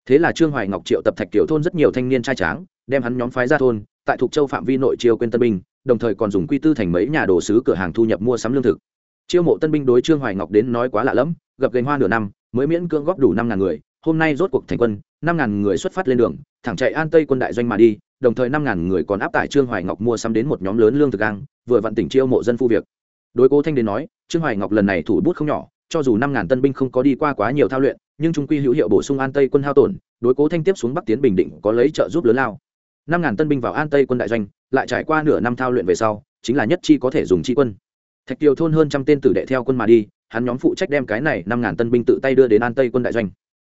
Thế là trương hoài ngọc triệu tập thạch kiểu thôn rất nhiều thanh niên trai tráng, đem hắn nhóm phái ra thôn, tại thục châu phạm vi nội triều quên tân binh, đồng thời còn dùng quy tư thành mấy nhà đồ sứ cửa hàng thu nhập mua sắm lương thực. Chiêu mộ tân binh đối trương hoài ngọc đến nói quá lạ lẫm, gặp gành hoa nửa năm, mới miễn cưỡng góp đủ năm ngàn người, hôm nay rốt cuộc thành quân, năm ngàn người xuất phát lên đường, thẳng chạy an tây quân đại doanh mà đi đồng thời năm ngàn người còn áp tải trương hoài ngọc mua sắm đến một nhóm lớn lương thực ăn, vừa vặn tỉnh chiêu mộ dân phu việc. Đối cố thanh đến nói trương hoài ngọc lần này thủ bút không nhỏ cho dù năm ngàn tân binh không có đi qua quá nhiều thao luyện nhưng trung quy hữu hiệu bổ sung an tây quân hao tổn đối cố thanh tiếp xuống bắc tiến bình định có lấy trợ giúp lớn lao. Năm ngàn tân binh vào an tây quân đại doanh lại trải qua nửa năm thao luyện về sau chính là nhất chi có thể dùng chi quân. Thạch kiều thôn hơn trăm tên tử đệ theo quân mà đi hắn nhóm phụ trách đem cái này năm ngàn tân binh tự tay đưa đến an tây quân đại doanh.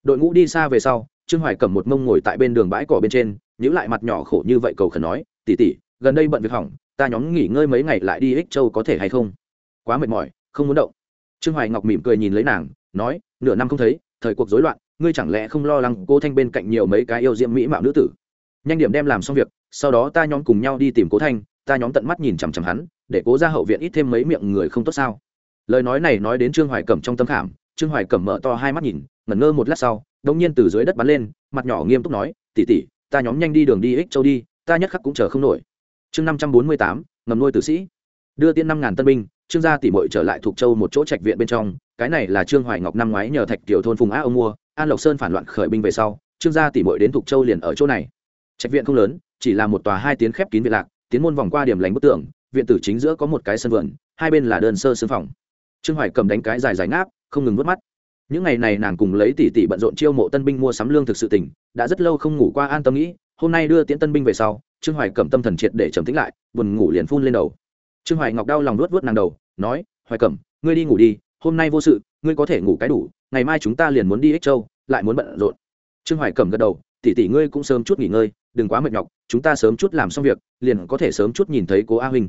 Đội ngũ đi xa về sau trương hoài cầm một mông ngồi tại bên đường bãi cỏ bên trên nhữ lại mặt nhỏ khổ như vậy cầu khẩn nói tỉ tỉ gần đây bận việc hỏng, ta nhóm nghỉ ngơi mấy ngày lại đi ích châu có thể hay không? Quá mệt mỏi, không muốn động. Trương hoài ngọc mỉm cười nhìn lấy nàng, nói, nửa năm không thấy, thời cuộc rối loạn, ngươi chẳng lẽ không lo lắng cô thanh bên cạnh nhiều mấy cái yêu diễm mỹ mạo nữ tử? Nhanh điểm đem làm xong việc, sau đó ta nhóm cùng nhau đi tìm cố thanh, ta nhóm tận mắt nhìn chằm chằm hắn, để cố ra hậu viện ít thêm mấy miệng người không tốt sao? Lời nói này nói đến trương hoài cẩm trong tâm khảm, trương hoài cẩm mở to hai mắt nhìn, ngẩn ngơ một lát sau đông nhiên từ dưới đất bắn lên, mặt nhỏ nghiêm túc nói tỉ tỉ ta nhóm nhanh đi đường đi ích châu đi, ta nhất khắc cũng chờ không nổi. Chương năm trăm bốn mươi tám, ngầm nuôi tử sĩ. Đưa tiên năm ngàn tân binh, trương gia tỷ mội trở lại thuộc châu một chỗ trạch viện bên trong, cái này là trương hoài ngọc năm ngoái nhờ thạch tiểu thôn phùng á ông mua, an lộc sơn phản loạn khởi binh về sau, trương gia tỷ mội đến thuộc châu liền ở chỗ này. Trạch viện không lớn, chỉ là một tòa hai tiến khép kín viện lạc, tiến môn vòng qua điểm lành bức tường, viện tử chính giữa có một cái sân vườn, hai bên là đơn sơ xương phòng. Trương hoài cầm đánh cái dài dài ngáp, không ngừng vớt mắt những ngày này nàng cùng lấy tỷ tỷ bận rộn chiêu mộ tân binh mua sắm lương thực sự tỉnh đã rất lâu không ngủ qua an tâm nghĩ, hôm nay đưa tiễn tân binh về sau, trương hoài cầm tâm thần triệt để trầm tĩnh lại, buồn ngủ liền phun lên đầu. Trương hoài ngọc đau lòng nuốt vớt nàng đầu, nói, hoài cẩm, ngươi đi ngủ đi, hôm nay vô sự, ngươi có thể ngủ cái đủ, ngày mai chúng ta liền muốn đi ích châu, lại muốn bận rộn. Trương hoài cẩm gật đầu, tỷ tỷ ngươi cũng sớm chút nghỉ ngơi, đừng quá mệt nhọc, chúng ta sớm chút làm xong việc, liền có thể sớm chút nhìn thấy cố a huynh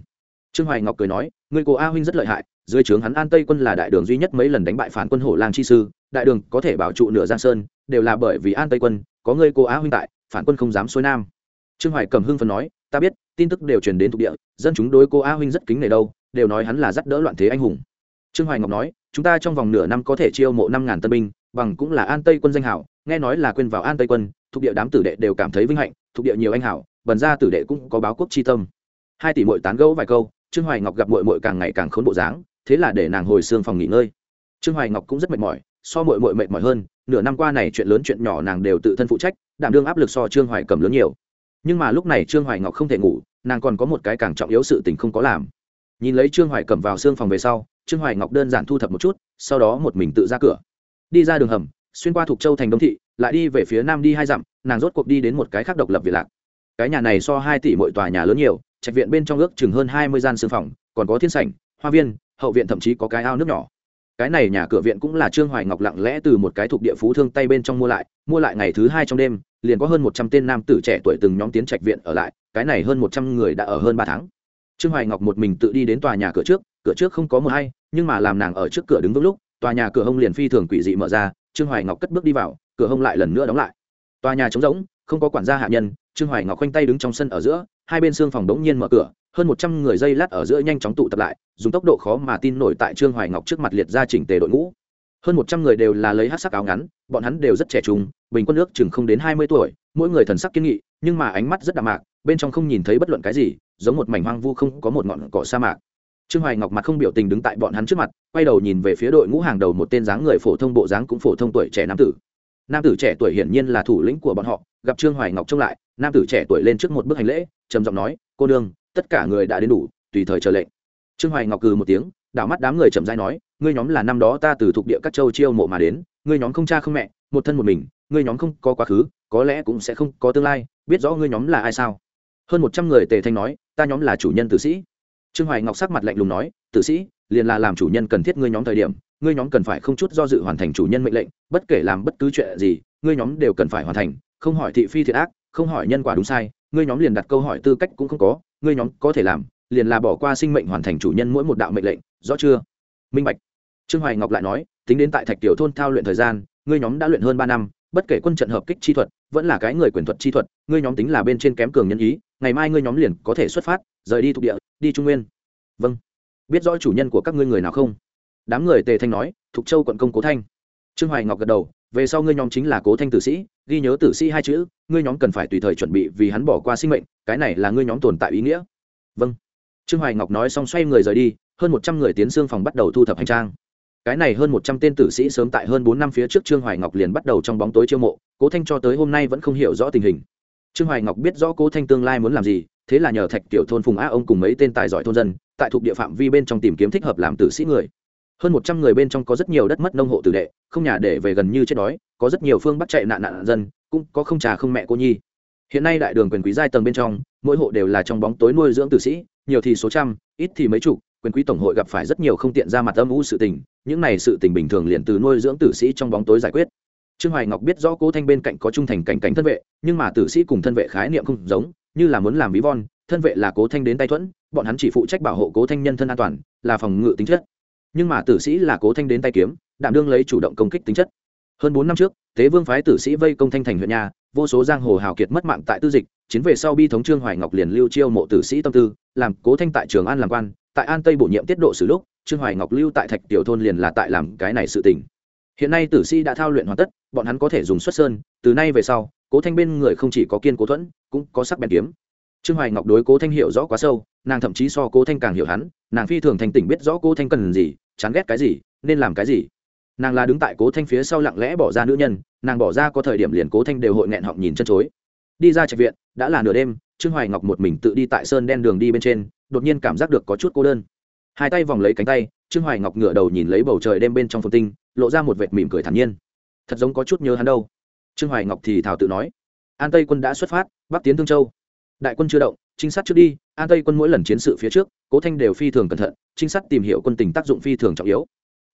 trương hoài ngọc cười nói người cô a huynh rất lợi hại, dưới trướng hắn an tây quân là đại đường duy nhất mấy lần đánh bại phản quân hổ lang chi sư, đại đường có thể bảo trụ nửa giang sơn, đều là bởi vì an tây quân, có người cô a huynh tại, phản quân không dám xuôi nam. Trương hoài cầm hưng phần nói, ta biết, tin tức đều truyền đến thuộc địa, dân chúng đối cô a huynh rất kính nể đâu, đều nói hắn là dắt đỡ loạn thế anh hùng. Trương hoài ngọc nói, chúng ta trong vòng nửa năm có thể chiêu mộ năm ngàn tân binh, bằng cũng là an tây quân danh hảo, nghe nói là quên vào an tây quân, thuộc địa đám tử đệ đều cảm thấy vinh hạnh, thuộc địa nhiều anh hảo, bần ra tử đệ cũng có báo quốc chi tâm. Hai tỷ mội tán gẫu vài câu trương hoài ngọc gặp mội mội càng ngày càng khốn bộ dáng, thế là để nàng hồi xương phòng nghỉ ngơi. Trương hoài ngọc cũng rất mệt mỏi, so mội mội mệt mỏi hơn, nửa năm qua này chuyện lớn chuyện nhỏ nàng đều tự thân phụ trách, đảm đương áp lực so trương hoài cầm lớn nhiều. Nhưng mà lúc này trương hoài ngọc không thể ngủ, nàng còn có một cái càng trọng yếu sự tình không có làm. Nhìn lấy trương hoài cầm vào xương phòng về sau, trương hoài ngọc đơn giản thu thập một chút, sau đó một mình tự ra cửa. Đi ra đường hầm, xuyên qua thuộc châu thành đông thị, lại đi về phía nam đi hai dặm, nàng rốt cuộc đi đến một cái khác độc lập việt lạc. Cái nhà này so hai tỷ mỗi tòa nhà lớn nhiều trạch viện bên trong ước chừng hơn hai mươi gian sương phòng, còn có thiên sảnh, hoa viên, hậu viện thậm chí có cái ao nước nhỏ. Cái này nhà cửa viện cũng là trương hoài ngọc lặng lẽ từ một cái thuộc địa phú thương tay bên trong mua lại mua lại ngày thứ hai trong đêm, liền có hơn một trăm tên nam tử trẻ tuổi từng nhóm tiến trạch viện ở lại, cái này hơn một trăm người đã ở hơn ba tháng. Trương hoài ngọc một mình tự đi đến tòa nhà cửa trước cửa trước không có mờ hay, nhưng mà làm nàng ở trước cửa đứng vững lúc, tòa nhà cửa hông liền phi thường quỷ dị mở ra, trương hoài ngọc cất bước đi vào, cửa hông lại lần nữa đóng lại. Tòa nhà trống rỗng, không có quản gia hạ nhân, trương hoài ngọc khoanh tay đứng trong sân ở giữa hai bên xương phòng đống nhiên mở cửa, hơn một trăm người dây lát ở giữa nhanh chóng tụ tập lại, dùng tốc độ khó mà tin nổi tại trương hoài ngọc trước mặt liệt ra chỉnh tề đội ngũ. Hơn một trăm người đều là lấy hát sắc áo ngắn, bọn hắn đều rất trẻ trung, bình quân nước chừng không đến hai mươi tuổi, mỗi người thần sắc kiên nghị, nhưng mà ánh mắt rất đạm mạc, bên trong không nhìn thấy bất luận cái gì, giống một mảnh hoang vu không có một ngọn cỏ sa mạc. Trương hoài ngọc mặt không biểu tình đứng tại bọn hắn trước mặt, quay đầu nhìn về phía đội ngũ hàng đầu một tên dáng người phổ thông bộ dáng cũng phổ thông tuổi trẻ nam tử nam tử trẻ tuổi hiển nhiên là thủ lĩnh của bọn họ, gặp trương hoài ngọc trông lại, nam tử trẻ tuổi lên trước một bước hành lễ, trầm giọng nói, cô đương tất cả người đã đến đủ, tùy thời chờ lệnh. Trương hoài ngọc cừ một tiếng, đảo mắt đám người chậm rãi nói, ngươi nhóm là năm đó ta từ thuộc địa các châu chiêu mộ mà đến, ngươi nhóm không cha không mẹ, một thân một mình, ngươi nhóm không có quá khứ, có lẽ cũng sẽ không có tương lai, biết rõ ngươi nhóm là ai sao? Hơn một trăm người tề thanh nói, ta nhóm là chủ nhân tử sĩ. Trương hoài ngọc sắc mặt lạnh lùng nói, tử sĩ, liền là làm chủ nhân cần thiết ngươi nhóm thời điểm ngươi nhóm cần phải không chút do dự hoàn thành chủ nhân mệnh lệnh, bất kể làm bất cứ chuyện gì, ngươi nhóm đều cần phải hoàn thành. Không hỏi thị phi thiệt ác, không hỏi nhân quả đúng sai, ngươi nhóm liền đặt câu hỏi tư cách cũng không có, ngươi nhóm có thể làm, liền là bỏ qua sinh mệnh hoàn thành chủ nhân mỗi một đạo mệnh lệnh, rõ chưa? Minh bạch. Trương hoài ngọc lại nói, tính đến tại thạch tiểu thôn thao luyện thời gian, ngươi nhóm đã luyện hơn ba năm, bất kể quân trận hợp kích chi thuật, vẫn là cái người quyền thuật chi thuật, ngươi nhóm tính là bên trên kém cường nhân ý, ngày mai ngươi nhóm liền có thể xuất phát, rời đi thuộc địa, đi trung nguyên. Vâng. Biết rõ chủ nhân của các ngươi người nào không? Đám người tề thanh nói, thục châu quận công cố thanh. Trương hoài ngọc gật đầu, về sau ngươi nhóm chính là cố thanh tử sĩ, ghi nhớ tử sĩ hai chữ, ngươi nhóm cần phải tùy thời chuẩn bị vì hắn bỏ qua sinh mệnh, cái này là ngươi nhóm tồn tại ý nghĩa. Vâng. Trương hoài ngọc nói xong xoay người rời đi, hơn một trăm người tiến xương phòng bắt đầu thu thập hành trang. Cái này hơn một trăm tên tử sĩ sớm tại hơn bốn năm phía trước trương hoài ngọc liền bắt đầu trong bóng tối chiêu mộ, cố thanh cho tới hôm nay vẫn không hiểu rõ tình hình. Trương hoài ngọc biết rõ cố thanh tương lai muốn làm gì, thế là nhờ thạch tiểu thôn phùng a ông cùng mấy tên tài giỏi thôn dân, tại thuộc địa phạm vi bên trong tìm kiếm thích hợp làm tử sĩ người hơn một trăm người bên trong có rất nhiều đất mất nông hộ tử đệ, không nhà để về gần như chết đói, có rất nhiều phương bắt chạy nạn nạn dân, cũng có không trà không mẹ cô nhi. Hiện nay đại đường quyền quý giai tầng bên trong, mỗi hộ đều là trong bóng tối nuôi dưỡng tử sĩ, nhiều thì số trăm, ít thì mấy chục, quyền quý tổng hội gặp phải rất nhiều không tiện ra mặt âm u sự tình, những này sự tình bình thường liền từ nuôi dưỡng tử sĩ trong bóng tối giải quyết. Trương hoài ngọc biết rõ cố thanh bên cạnh có trung thành cảnh cảnh thân vệ, nhưng mà tử sĩ cùng thân vệ khái niệm không giống, như là muốn làm ví von, thân vệ là cố thanh đến tay thuẫn, bọn hắn chỉ phụ trách bảo hộ cố thanh nhân thân an toàn, là phòng ngự tính chất nhưng mà tử sĩ là cố thanh đến tay kiếm, đảm đương lấy chủ động công kích tính chất. Hơn bốn năm trước, tế vương phái tử sĩ vây công thanh thành huyện nhà, vô số giang hồ hào kiệt mất mạng tại tư dịch, chiến về sau bi thống trương hoài ngọc liền lưu chiêu mộ tử sĩ tâm tư, làm cố thanh tại trường an làm quan, tại an tây bổ nhiệm tiết độ xử lúc, trương hoài ngọc lưu tại thạch tiểu thôn liền là tại làm cái này sự tình. Hiện nay tử sĩ đã thao luyện hoàn tất, bọn hắn có thể dùng xuất sơn, từ nay về sau, cố thanh bên người không chỉ có kiên cố thuẫn, cũng có sắc bèn kiếm. Trương hoài ngọc đối cố thanh hiểu rõ quá sâu nàng thậm chí so cố thanh càng hiểu hắn, nàng phi thường thành tỉnh biết rõ cố thanh cần gì, chán ghét cái gì, nên làm cái gì. Nàng là đứng tại cố thanh phía sau lặng lẽ bỏ ra nữ nhân, nàng bỏ ra có thời điểm liền cố thanh đều hội nghẹn họng nhìn chân chối. Đi ra trạch viện, đã là nửa đêm, trương hoài ngọc một mình tự đi tại sơn đen đường đi bên trên, đột nhiên cảm giác được có chút cô đơn. Hai tay vòng lấy cánh tay, trương hoài ngọc ngửa đầu nhìn lấy bầu trời đêm bên trong phồn tinh, lộ ra một vệt mỉm cười thản nhiên. Thật giống có chút nhớ hắn đâu. Trương hoài ngọc thì thảo tự nói. An tây quân đã xuất phát, bắc tiến thương châu. Đại quân chưa động trinh sát trước đi, an tây quân mỗi lần chiến sự phía trước, cố thanh đều phi thường cẩn thận, trinh sát tìm hiểu quân tình tác dụng phi thường trọng yếu.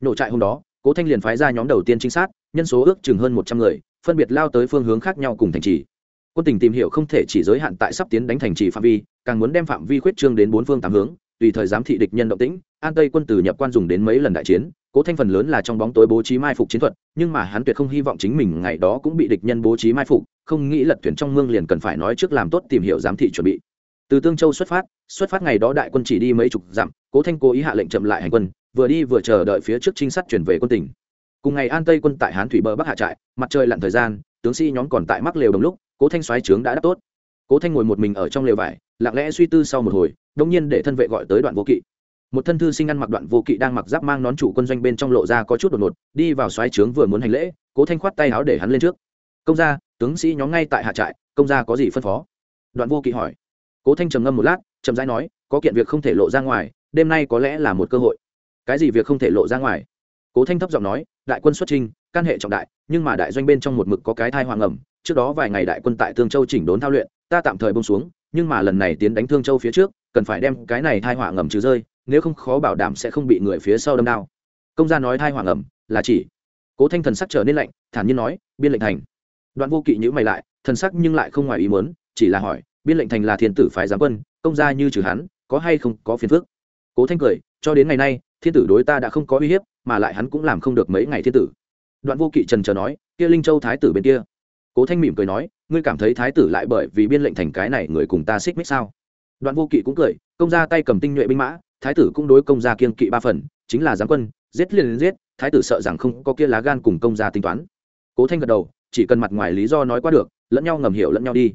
Nổ trại hôm đó, cố thanh liền phái ra nhóm đầu tiên trinh sát, nhân số ước chừng hơn một trăm người, phân biệt lao tới phương hướng khác nhau cùng thành trì. Quân tình tìm hiểu không thể chỉ giới hạn tại sắp tiến đánh thành trì phạm vi, càng muốn đem phạm vi khuyết trương đến bốn phương tám hướng, tùy thời giám thị địch nhân động tĩnh, an tây quân từ nhập quan dùng đến mấy lần đại chiến, cố thanh phần lớn là trong bóng tối bố trí mai phục chiến thuật, nhưng mà hắn tuyệt không hy vọng chính mình ngày đó cũng bị địch nhân bố trí mai phục, không nghĩ lật thuyền trong mương liền cần phải nói trước làm tốt tìm hiểu giám thị chuẩn bị từ tương châu xuất phát xuất phát ngày đó đại quân chỉ đi mấy chục dặm, cố thanh cố ý hạ lệnh chậm lại hành quân, vừa đi vừa chờ đợi phía trước trinh sát chuyển về quân tỉnh. Cùng ngày an tây quân tại hán thủy bờ bắc hạ trại, mặt trời lặn thời gian, tướng sĩ nhóm còn tại mắc lều đồng lúc, cố thanh xoáy trướng đã đáp tốt. Cố thanh ngồi một mình ở trong lều vải, lặng lẽ suy tư sau một hồi đông nhiên để thân vệ gọi tới đoạn vô kỵ. Một thân thư sinh ăn mặc đoạn vô kỵ đang mặc giáp mang nón chủ quân doanh bên trong lộ ra có chút đột ngột, đi vào xoáy trướng vừa muốn hành lễ, cố thanh khoát tay áo để hắn lên trước. Công gia, tướng sĩ nhóm ngay tại hạ trại, công gia có gì phân phó? Đoạn vô kỵ hỏi cố thanh trầm ngâm một lát, chậm rãi nói, có kiện việc không thể lộ ra ngoài, đêm nay có lẽ là một cơ hội. Cái gì việc không thể lộ ra ngoài? Cố thanh thấp giọng nói, đại quân xuất trinh căn hệ trọng đại, nhưng mà đại doanh bên trong một mực có cái thai hoàng ẩm, trước đó vài ngày đại quân tại tương châu chỉnh đốn thao luyện, ta tạm thời bông xuống, nhưng mà lần này tiến đánh thương châu phía trước, cần phải đem cái này thai hỏa ngầm trừ rơi, nếu không khó bảo đảm sẽ không bị người phía sau đâm đao công gia nói thai hỏa ngầm là chỉ. Cố thanh thần sắc trở nên lạnh, thản nhiên nói, biên lệnh thành. Đoạn vô kỵ nhữ mày lại, thần sắc nhưng lại không ngoài ý muốn, chỉ là hỏi biên lệnh thành là thiên tử phái giám quân, công gia như trừ hắn, có hay không có phiền phức? Cố thanh cười, cho đến ngày nay, thiên tử đối ta đã không có uy hiếp, mà lại hắn cũng làm không được mấy ngày thiên tử. Đoạn vô kỵ trần trờ nói, kia linh châu thái tử bên kia. Cố thanh mỉm cười nói, ngươi cảm thấy thái tử lại bởi vì biên lệnh thành cái này người cùng ta xích mích sao? Đoạn vô kỵ cũng cười, công gia tay cầm tinh nhuệ binh mã, thái tử cũng đối công gia kiên kỵ ba phần, chính là giám quân, giết liền giết, thái tử sợ rằng không có kia lá gan cùng công gia tính toán. Cố thanh gật đầu, chỉ cần mặt ngoài lý do nói qua được, lẫn nhau ngầm hiểu lẫn nhau đi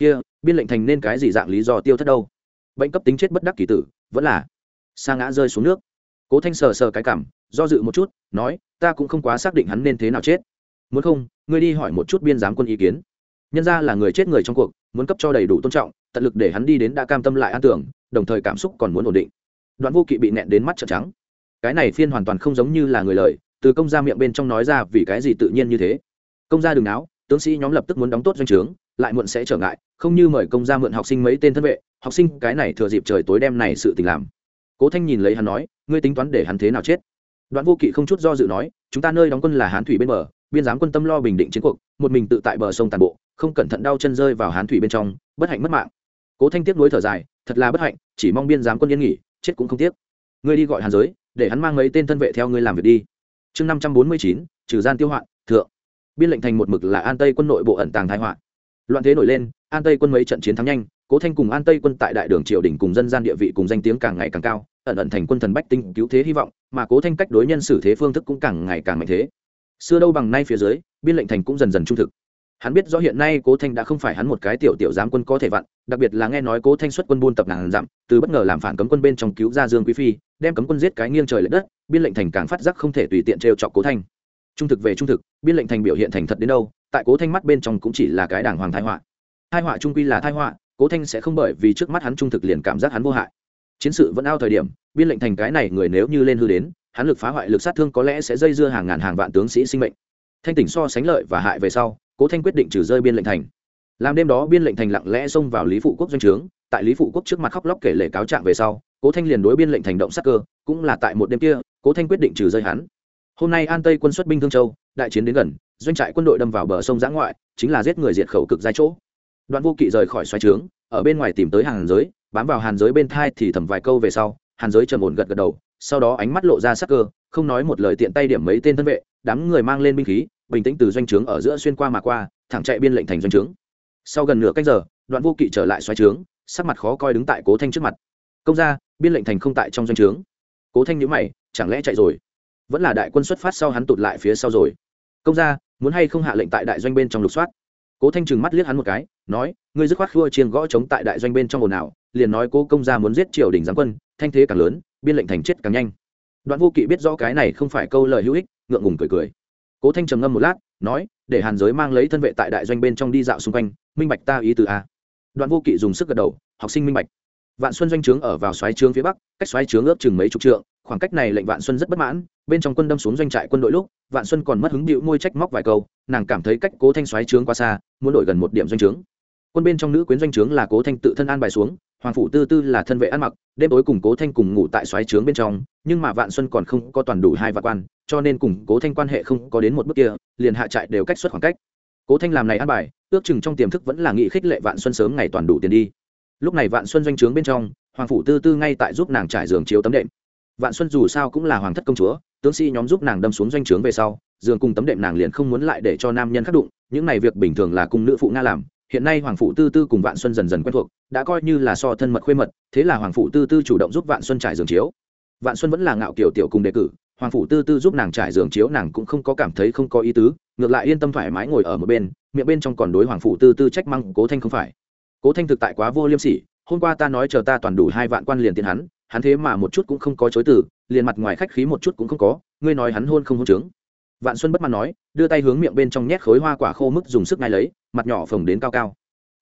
kia, biên lệnh thành nên cái gì dạng lý do tiêu thất đâu? Bệnh cấp tính chết bất đắc kỳ tử, vẫn là sa ngã rơi xuống nước. Cố thanh sờ sờ cái cảm, do dự một chút, nói, ta cũng không quá xác định hắn nên thế nào chết. Muốn không, ngươi đi hỏi một chút biên giám quân ý kiến. Nhân ra là người chết người trong cuộc, muốn cấp cho đầy đủ tôn trọng, tận lực để hắn đi đến đã cam tâm lại an tưởng, đồng thời cảm xúc còn muốn ổn định. Đoạn vô kỵ bị nẹn đến mắt trợn trắng. Cái này phiên hoàn toàn không giống như là người lời, từ công gia miệng bên trong nói ra vì cái gì tự nhiên như thế. Công gia đừng náo, tướng sĩ nhóm lập tức muốn đóng tốt doanh trướng lại muộn sẽ trở ngại, không như mời công gia mượn học sinh mấy tên thân vệ, học sinh cái này thừa dịp trời tối đêm này sự tình làm. Cố thanh nhìn lấy hắn nói, ngươi tính toán để hắn thế nào chết? Đoạn vô kỵ không chút do dự nói, chúng ta nơi đóng quân là hán thủy bên bờ, biên giám quân tâm lo bình định chiến cuộc, một mình tự tại bờ sông tàn bộ, không cẩn thận đau chân rơi vào hán thủy bên trong, bất hạnh mất mạng. Cố thanh tiếp nối thở dài, thật là bất hạnh, chỉ mong biên giám quân yên nghỉ, chết cũng không tiếc. Ngươi đi gọi hàn giới, để hắn mang mấy tên thân vệ theo ngươi làm việc đi. Chương năm trăm bốn mươi chín, trừ gian tiêu hoạn, thượng. Biên lệnh thành một mực là an tây quân nội bộ ẩn tàng thái họa loạn thế nổi lên, an tây quân mấy trận chiến thắng nhanh, cố thanh cùng an tây quân tại đại đường triều đình cùng dân gian địa vị cùng danh tiếng càng ngày càng cao, ẩn ẩn thành quân thần bách tinh cứu thế hy vọng, mà cố thanh cách đối nhân xử thế phương thức cũng càng ngày càng mạnh thế. Xưa đâu bằng nay phía dưới, biên lệnh thành cũng dần dần trung thực. Hắn biết rõ hiện nay cố thanh đã không phải hắn một cái tiểu tiểu giám quân có thể vặn đặc biệt là nghe nói cố thanh xuất quân buôn tập ngàn dặm, từ bất ngờ làm phản cấm quân bên trong cứu ra dương quý phi, đem cấm quân giết cái nghiêng trời l ệ đất, biên lệnh thành càng phát giác không thể tùy tiện trêu chọc cố thanh. Trung thực về trung thực, biên lệnh thành biểu hiện thành thật đến đâu tại cố thanh mắt bên trong cũng chỉ là cái đảng hoàng thái họa. Thái họa trung quy là thái họa, cố thanh sẽ không bởi vì trước mắt hắn trung thực liền cảm giác hắn vô hại. Chiến sự vẫn ao thời điểm, biên lệnh thành cái này người nếu như lên hư đến, hắn lực phá hoại lực sát thương có lẽ sẽ dây dưa hàng ngàn hàng vạn tướng sĩ sinh mệnh. Thanh tỉnh so sánh lợi và hại về sau, cố thanh quyết định trừ rơi biên lệnh thành. Làm đêm đó biên lệnh thành lặng lẽ xông vào lý phụ quốc doanh trướng, tại lý phụ quốc trước mặt khóc lóc kể lể cáo trạng về sau, cố thanh liền đối biên lệnh thành động sắc cơ, cũng là tại một đêm kia, cố thanh quyết định trừ rơi hắn. Hôm nay an tây quân xuất binh thương châu, đại chiến đến gần doanh trại quân đội đâm vào bờ sông giã ngoại, chính là giết người diệt khẩu cực giai chỗ. Đoạn vô kỵ rời khỏi xoáy trướng, ở bên ngoài tìm tới hàn giới, bám vào hàn giới bên thai thì thầm vài câu về sau, hàn giới trầm ổn gật gật đầu, sau đó ánh mắt lộ ra sắc cơ, không nói một lời tiện tay điểm mấy tên thân vệ, đám người mang lên binh khí, bình tĩnh từ doanh trướng ở giữa xuyên qua mà qua, thẳng chạy biên lệnh thành doanh trướng. Sau gần nửa canh giờ, đoạn vô kỵ trở lại xoáy trướng, sắc mặt khó coi đứng tại cố thanh trước mặt. Công ra biên lệnh thành không tại trong doanh trướng. Cố thanh nhữ mày, chẳng lẽ chạy rồi? Vẫn là đại quân xuất phát sau hắn tụt lại phía sau rồi. Công ra muốn hay không hạ lệnh tại đại doanh bên trong lục soát. Cố thanh trừng mắt liếc hắn một cái, nói, ngươi dứt khoát khua chiên gõ chống tại đại doanh bên trong ồn ào, liền nói cố công gia muốn giết triều đình giáng quân, thanh thế càng lớn, biên lệnh thành chết càng nhanh. Đoạn vô kỵ biết rõ cái này không phải câu lời hữu ích, ngượng ngùng cười cười. Cố thanh trầm ngâm một lát, nói, để hàn giới mang lấy thân vệ tại đại doanh bên trong đi dạo xung quanh, minh bạch ta ý từ a. Đoạn vô kỵ dùng sức gật đầu, học sinh minh bạch vạn xuân doanh trướng ở vào xoáy trướng phía bắc, cách xoáy trướng ước chừng mấy chục trượng, khoảng cách này lệnh vạn xuân rất bất mãn, bên trong quân đâm xuống doanh trại quân đội lúc, vạn xuân còn mất hứng bịu môi trách móc vài câu, nàng cảm thấy cách cố thanh xoáy trướng quá xa, muốn đổi gần một điểm doanh trướng. Quân bên trong nữ quyến doanh trướng là cố thanh tự thân an bài xuống, hoàng phủ tư tư là thân vệ ăn mặc, đêm tối cùng cố thanh cùng ngủ tại xoáy trướng bên trong, nhưng mà vạn xuân còn không có toàn đủ hai vạn quan, cho nên cùng cố thanh quan hệ không có đến một bước kia, liền hạ trại đều cách xuất khoảng cách. Cố thanh làm này ăn bài, ước chừng trong tiềm thức vẫn là nghị khích lệ vạn xuân sớm ngày toàn đủ tiền đi lúc này vạn xuân doanh trướng bên trong, hoàng phủ tư tư ngay tại giúp nàng trải giường chiếu tấm đệm. Vạn xuân dù sao cũng là hoàng thất công chúa, tướng sĩ nhóm giúp nàng đâm xuống doanh trướng về sau, giường cùng tấm đệm nàng liền không muốn lại để cho nam nhân khắc đụng, những này việc bình thường là cung nữ phụ nga làm. Hiện nay hoàng phụ tư tư cùng vạn xuân dần dần quen thuộc, đã coi như là so thân mật khuê mật, thế là hoàng phụ tư tư chủ động giúp vạn xuân trải giường chiếu. Vạn xuân vẫn là ngạo kiểu tiểu cùng đề cử, hoàng phụ tư tư giúp nàng trải giường chiếu nàng cũng không có cảm thấy không có ý tứ, ngược lại yên tâm thoải mái ngồi ở một bên, miệng bên trong còn đối hoàng phụ tư tư trách măng cố thanh không phải cố thanh thực tại quá vô liêm sỉ, hôm qua ta nói chờ ta toàn đủ hai vạn quan liền tiền hắn hắn thế mà một chút cũng không có chối từ, liền mặt ngoài khách khí một chút cũng không có, ngươi nói hắn hôn không hôn trướng vạn xuân bất mãn nói, đưa tay hướng miệng bên trong nhét khối hoa quả khô mức dùng sức ngay lấy, mặt nhỏ phồng đến cao cao.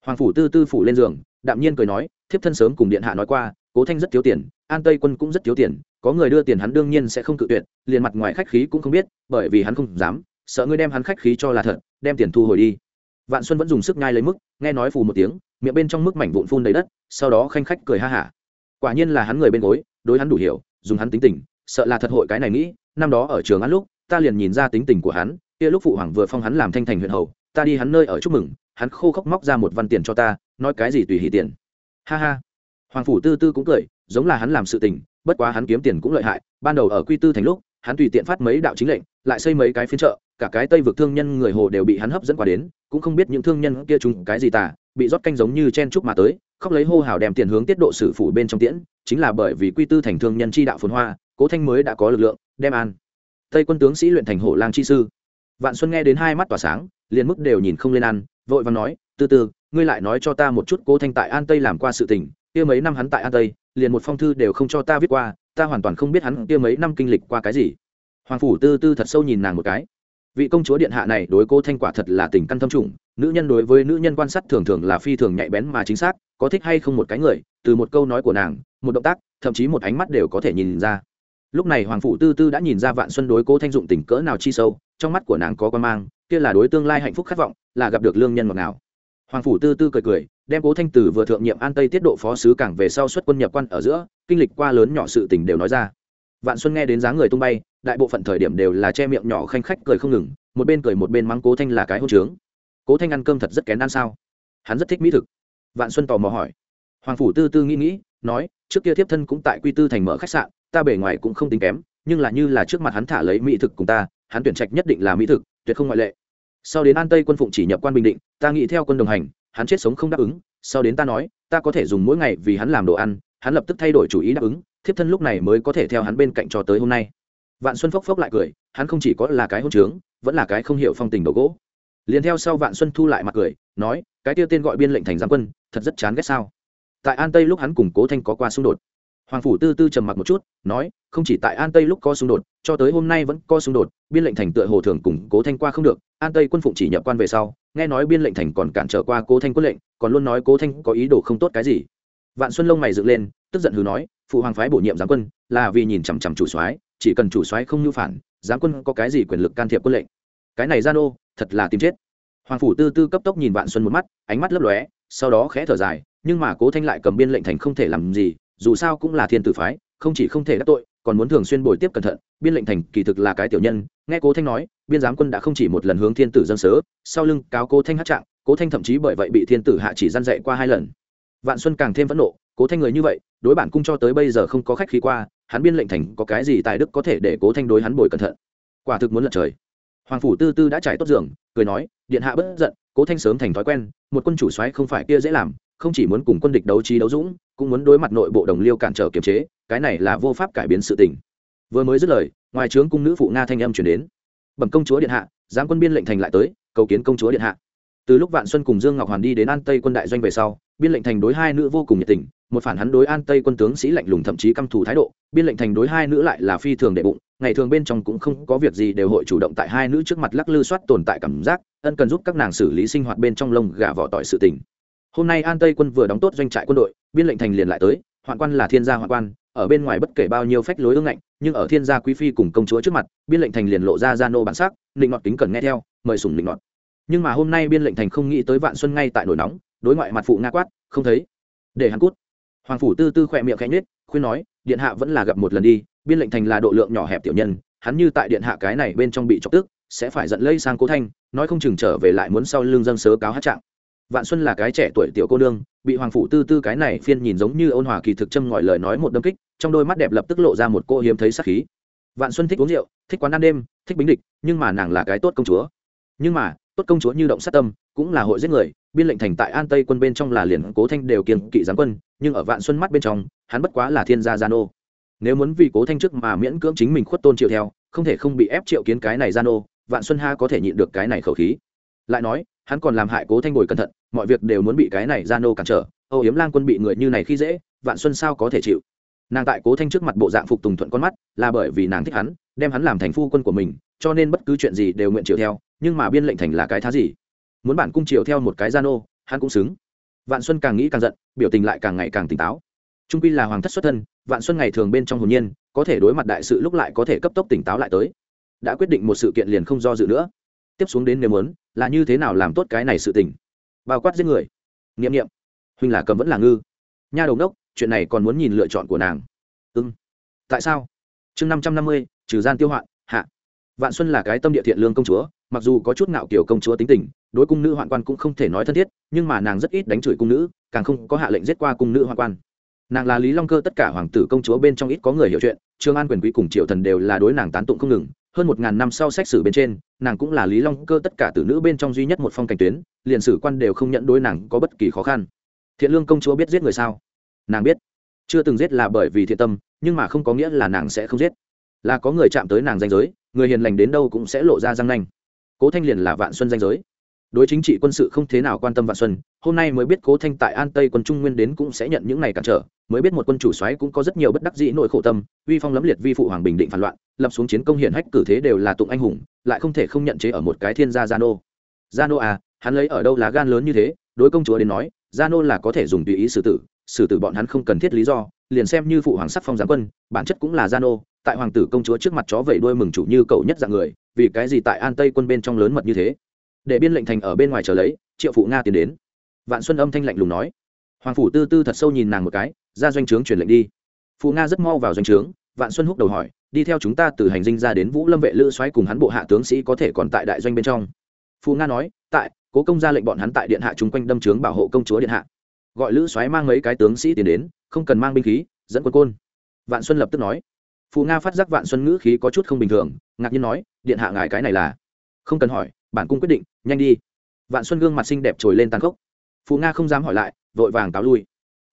Hoàng phủ tư tư phủ lên giường, đạm nhiên cười nói, thiếp thân sớm cùng điện hạ nói qua, cố thanh rất thiếu tiền, an tây quân cũng rất thiếu tiền, có người đưa tiền hắn đương nhiên sẽ không cự tuyệt, liền mặt ngoài khách khí cũng không biết, bởi vì hắn không dám, sợ ngươi đem hắn khách khí cho là thật, đem tiền thu hồi đi vạn xuân vẫn dùng sức nhai lấy mức, nghe nói phù một tiếng, miệng bên trong mức mảnh vụn phun đầy đất, sau đó khanh khách cười ha hả. Quả nhiên là hắn người bên gối, đối hắn đủ hiểu, dùng hắn tính tình, sợ là thật hội cái này nghĩ, năm đó ở trường ăn lúc, ta liền nhìn ra tính tình của hắn, kia lúc phụ hoàng vừa phong hắn làm thanh thành huyện hầu, ta đi hắn nơi ở chúc mừng, hắn khô khốc móc ra một văn tiền cho ta, nói cái gì tùy hỷ tiền. Ha ha. Hoàng phủ tư tư cũng cười, giống là hắn làm sự tình, bất quá hắn kiếm tiền cũng lợi hại, ban đầu ở quy tư thành lúc, hắn tùy tiện phát mấy đạo chính lệnh lại xây mấy cái phiên chợ, cả cái tây vực thương nhân người hồ đều bị hắn hấp dẫn qua đến, cũng không biết những thương nhân kia chúng cái gì tả bị rót canh giống như chen chúc mà tới, khóc lấy hô hào đem tiền hướng tiết độ sử phủ bên trong tiễn, chính là bởi vì quy tư thành thương nhân chi đạo phồn hoa, cố thanh mới đã có lực lượng, đem an. Tây quân tướng sĩ luyện thành hổ lang chi sư. Vạn xuân nghe đến hai mắt tỏa sáng, liền mức đều nhìn không lên ăn vội và nói, từ từ, ngươi lại nói cho ta một chút cố thanh tại an tây làm qua sự tình, kia mấy năm hắn tại an tây, liền một phong thư đều không cho ta viết qua, ta hoàn toàn không biết hắn kia mấy năm kinh lịch qua cái gì hoàng phủ tư tư thật sâu nhìn nàng một cái. Vị công chúa điện hạ này đối cô thanh quả thật là tình căn thâm trùng, nữ nhân đối với nữ nhân quan sát thường thường là phi thường nhạy bén mà chính xác, có thích hay không một cái người, từ một câu nói của nàng, một động tác, thậm chí một ánh mắt đều có thể nhìn ra. Lúc này hoàng phụ tư tư đã nhìn ra vạn xuân đối cố thanh dụng tình cỡ nào chi sâu, trong mắt của nàng có quan mang, kia là đối tương lai hạnh phúc khát vọng, là gặp được lương nhân ngọt nào hoàng phủ tư tư cười cười, đem cố thanh tử vừa thượng nhiệm an tây tiết độ phó sứ cảng về sau xuất quân nhập quan ở giữa, kinh lịch qua lớn nhỏ sự tình đều nói ra. Vạn xuân nghe đến dáng người tung bay đại bộ phận thời điểm đều là che miệng nhỏ khanh khách cười không ngừng, một bên cười một bên mắng cố thanh là cái hôn trướng. Cố thanh ăn cơm thật rất kén ăn sao? Hắn rất thích mỹ thực. Vạn xuân tò mò hỏi. Hoàng phủ tư tư nghĩ nghĩ, nói, trước kia tiếp thân cũng tại quy tư thành mở khách sạn, ta bề ngoài cũng không tính kém, nhưng là như là trước mặt hắn thả lấy mỹ thực cùng ta, hắn tuyển trạch nhất định là mỹ thực, tuyệt không ngoại lệ. Sau đến an tây quân phụng chỉ nhập quan bình định, ta nghĩ theo quân đồng hành, hắn chết sống không đáp ứng, sau đến ta nói, ta có thể dùng mỗi ngày vì hắn làm đồ ăn, hắn lập tức thay đổi chủ ý đáp ứng, thiếp thân lúc này mới có thể theo hắn bên cạnh cho tới hôm nay vạn xuân phốc phốc lại cười, hắn không chỉ có là cái hôn trướng, vẫn là cái không hiểu phong tình đầu gỗ. Liền theo sau vạn xuân thu lại mặt cười, nói, cái tiêu tên gọi biên lệnh thành giám quân, thật rất chán ghét sao? Tại an tây lúc hắn cùng cố thanh có qua xung đột. Hoàng phủ tư tư trầm mặc một chút, nói, không chỉ tại an tây lúc có xung đột, cho tới hôm nay vẫn có xung đột, biên lệnh thành tựa hồ thường cùng cố thanh qua không được, an tây quân phụng chỉ nhập quan về sau, nghe nói biên lệnh thành còn cản trở qua cố thanh quân lệnh, còn luôn nói cố thanh có ý đồ không tốt cái gì. Vạn xuân lông mày dựng lên, tức giận hừ nói, phụ hoàng phái bổ nhiệm giám quân, là vì nhìn chằm chằm chủ soái chỉ cần chủ soái không nhu phản, giám quân có cái gì quyền lực can thiệp quân lệnh. Cái này gian ô thật là tìm chết. Hoàng phủ tư tư cấp tốc nhìn vạn xuân một mắt, ánh mắt lấp lóe, sau đó khẽ thở dài, nhưng mà cố thanh lại cầm biên lệnh thành không thể làm gì, dù sao cũng là thiên tử phái, không chỉ không thể đắc tội, còn muốn thường xuyên bồi tiếp cẩn thận. Biên lệnh thành kỳ thực là cái tiểu nhân, nghe cố thanh nói, biên giám quân đã không chỉ một lần hướng thiên tử dân sớ, sau lưng cáo cố thanh hát trạng, cố thanh thậm chí bởi vậy bị thiên tử hạ chỉ gian dạy qua hai lần. Vạn xuân càng thêm phẫn nộ, cố thanh người như vậy, đối bản cung cho tới bây giờ không có khách khí qua hắn biên lệnh thành có cái gì tài đức có thể để cố thanh đối hắn bồi cẩn thận. Quả thực muốn lật trời. Hoàng phủ tư tư đã trải tốt giường, cười nói, điện hạ bất giận, cố thanh sớm thành thói quen, một quân chủ soái không phải kia dễ làm, không chỉ muốn cùng quân địch đấu trí đấu dũng, cũng muốn đối mặt nội bộ đồng liêu cản trở kiềm chế, cái này là vô pháp cải biến sự tình. Vừa mới dứt lời, ngoài trướng cung nữ phụ nga thanh âm chuyển đến. Bẩm công chúa điện hạ, giám quân biên lệnh thành lại tới, cầu kiến công chúa điện hạ. Từ lúc vạn xuân cùng dương ngọc hoàn đi đến an tây quân đại doanh về sau, biên lệnh thành đối hai nữ vô cùng nhiệt tình một phản hắn đối an tây quân tướng sĩ lạnh lùng thậm chí căm thù thái độ, biên lệnh thành đối hai nữ lại là phi thường đệ bụng, ngày thường bên trong cũng không có việc gì đều hội chủ động tại hai nữ trước mặt lắc lư soát tồn tại cảm giác, ân cần giúp các nàng xử lý sinh hoạt bên trong lông gà vỏ tỏi sự tình. Hôm nay an tây quân vừa đóng tốt doanh trại quân đội, biên lệnh thành liền lại tới, hoạn quan là thiên gia hoạn quan, ở bên ngoài bất kể bao nhiêu phách lối ương ngạnh, nhưng ở thiên gia quý phi cùng công chúa trước mặt, biên lệnh thành liền lộ ra gia nô bản sắc định ngọt tính cần nghe theo, mời sùng định ngọt nhưng mà hôm nay biên lệnh thành không nghĩ tới vạn xuân ngay tại nổi nóng, đối ngoại mặt phụ nga quát, không thấy, để hắn cút hoàng phủ tư tư khỏe miệng khẽ nhếch, khuyên nói, điện hạ vẫn là gặp một lần đi, biên lệnh thành là độ lượng nhỏ hẹp tiểu nhân, hắn như tại điện hạ cái này bên trong bị chọc tức, sẽ phải giận lây sang cố thanh, nói không chừng trở về lại muốn sau lưng dâng sớ cáo hát trạng. Vạn xuân là cái trẻ tuổi tiểu cô nương, bị hoàng phủ tư tư cái này phiên nhìn giống như ôn hòa kỳ thực châm ngọi lời nói một đâm kích, trong đôi mắt đẹp lập tức lộ ra một cô hiếm thấy sắc khí. Vạn xuân thích uống rượu, thích quán ăn đêm, thích bính địch, nhưng mà nàng là cái tốt công chúa. Nhưng mà tốt công chúa như động sát tâm, cũng là hội giết người, biên lệnh thành tại an tây quân bên trong là liền cố thanh đều kiềng kỵ giáng quân, nhưng ở vạn xuân mắt bên trong, hắn bất quá là thiên gia gia nô. Nếu muốn vì cố thanh trước mà miễn cưỡng chính mình khuất tôn triệu theo, không thể không bị ép triệu kiến cái này gia nô, vạn xuân ha có thể nhịn được cái này khẩu khí. Lại nói, hắn còn làm hại cố thanh bồi cẩn thận, mọi việc đều muốn bị cái này gia nô cản trở, âu yếm lang quân bị người như này khi dễ, vạn xuân sao có thể chịu? Nàng tại cố thanh trước mặt bộ dạng phục tùng thuận con mắt, là bởi vì nàng thích hắn, đem hắn làm thành phu quân của mình, cho nên bất cứ chuyện gì đều nguyện chịu theo nhưng mà biên lệnh thành là cái thá gì? Muốn bản cung chiều theo một cái gia nô, hắn cũng xứng. Vạn xuân càng nghĩ càng giận, biểu tình lại càng ngày càng tỉnh táo. Trung pi là hoàng thất xuất thân, vạn xuân ngày thường bên trong hồn nhiên, có thể đối mặt đại sự lúc lại có thể cấp tốc tỉnh táo lại tới. Đã quyết định một sự kiện liền không do dự nữa. Tiếp xuống đến nếu muốn, là như thế nào làm tốt cái này sự tình? Bao quát giết người. Nghiệm nghiệm huynh là cầm vẫn là ngư. Nha đầu đốc, chuyện này còn muốn nhìn lựa chọn của nàng. Ưng ừ. tại sao? Chương năm trăm năm mươi, trừ gian tiêu hoạn, hạ. Vạn xuân là cái tâm địa thiện lương công chúa mặc dù có chút ngạo kiểu công chúa tính tình, đối cung nữ hoạn quan cũng không thể nói thân thiết, nhưng mà nàng rất ít đánh chửi cung nữ, càng không có hạ lệnh giết qua cung nữ hoạn quan. Nàng là lý long cơ, tất cả hoàng tử công chúa bên trong ít có người hiểu chuyện, trương an quyền quý cùng triệu thần đều là đối nàng tán tụng không ngừng. Hơn một ngàn năm sau xét xử bên trên, nàng cũng là lý long cơ, tất cả tử nữ bên trong duy nhất một phong cảnh tuyến, liền sử quan đều không nhận đối nàng có bất kỳ khó khăn. Thiện lương công chúa biết giết người sao? Nàng biết. Chưa từng giết là bởi vì thiện tâm, nhưng mà không có nghĩa là nàng sẽ không giết. Là có người chạm tới nàng danh giới, người hiền lành đến đâu cũng sẽ lộ ra răng nanh cố thanh liền là vạn xuân danh giới. Đối chính trị quân sự không thế nào quan tâm vạn xuân, hôm nay mới biết cố thanh tại an tây quân trung nguyên đến cũng sẽ nhận những này cản trở, mới biết một quân chủ soái cũng có rất nhiều bất đắc dĩ nội khổ tâm, uy phong lẫm liệt vi phụ hoàng bình định phản loạn, lập xuống chiến công hiển hách cử thế đều là tụng anh hùng, lại không thể không nhận chế ở một cái thiên gia gia nô. Gia nô à hắn lấy ở đâu lá gan lớn như thế, đối công chúa đến nói, gia nô là có thể dùng tùy ý xử tử xử tử bọn hắn không cần thiết lý do, liền xem như phụ hoàng sắc phong giáng quân, bản chất cũng là gia nô tại hoàng tử công chúa trước mặt chó vẩy đuôi mừng chủ như cậu nhất dạng người, vì cái gì tại an tây quân bên trong lớn mật như thế? Để biên lệnh thành ở bên ngoài chờ lấy, triệu phụ nga tiến đến. Vạn xuân âm thanh lạnh lùng nói. Hoàng phủ tư tư thật sâu nhìn nàng một cái, ra doanh trướng truyền lệnh đi. Phụ nga rất mau vào doanh trướng, vạn xuân húc đầu hỏi, đi theo chúng ta từ hành dinh ra đến vũ lâm vệ lữ xoáy cùng hắn bộ hạ tướng sĩ có thể còn tại đại doanh bên trong. Phụ nga nói, tại, cố công ra lệnh bọn hắn tại điện hạ chung quanh đâm trướng bảo hộ công chúa điện hạ. Gọi lữ xoáy mang mấy cái tướng sĩ tiến đến, không cần mang binh khí, dẫn quân côn. Vạn xuân lập tức nói phụ nga phát giác vạn xuân ngữ khí có chút không bình thường, ngạc nhiên nói, điện hạ ngài cái này là? Không cần hỏi, bản cung quyết định, nhanh đi. Vạn xuân gương mặt xinh đẹp trồi lên tàn khốc. Phụ nga không dám hỏi lại, vội vàng cáo lui.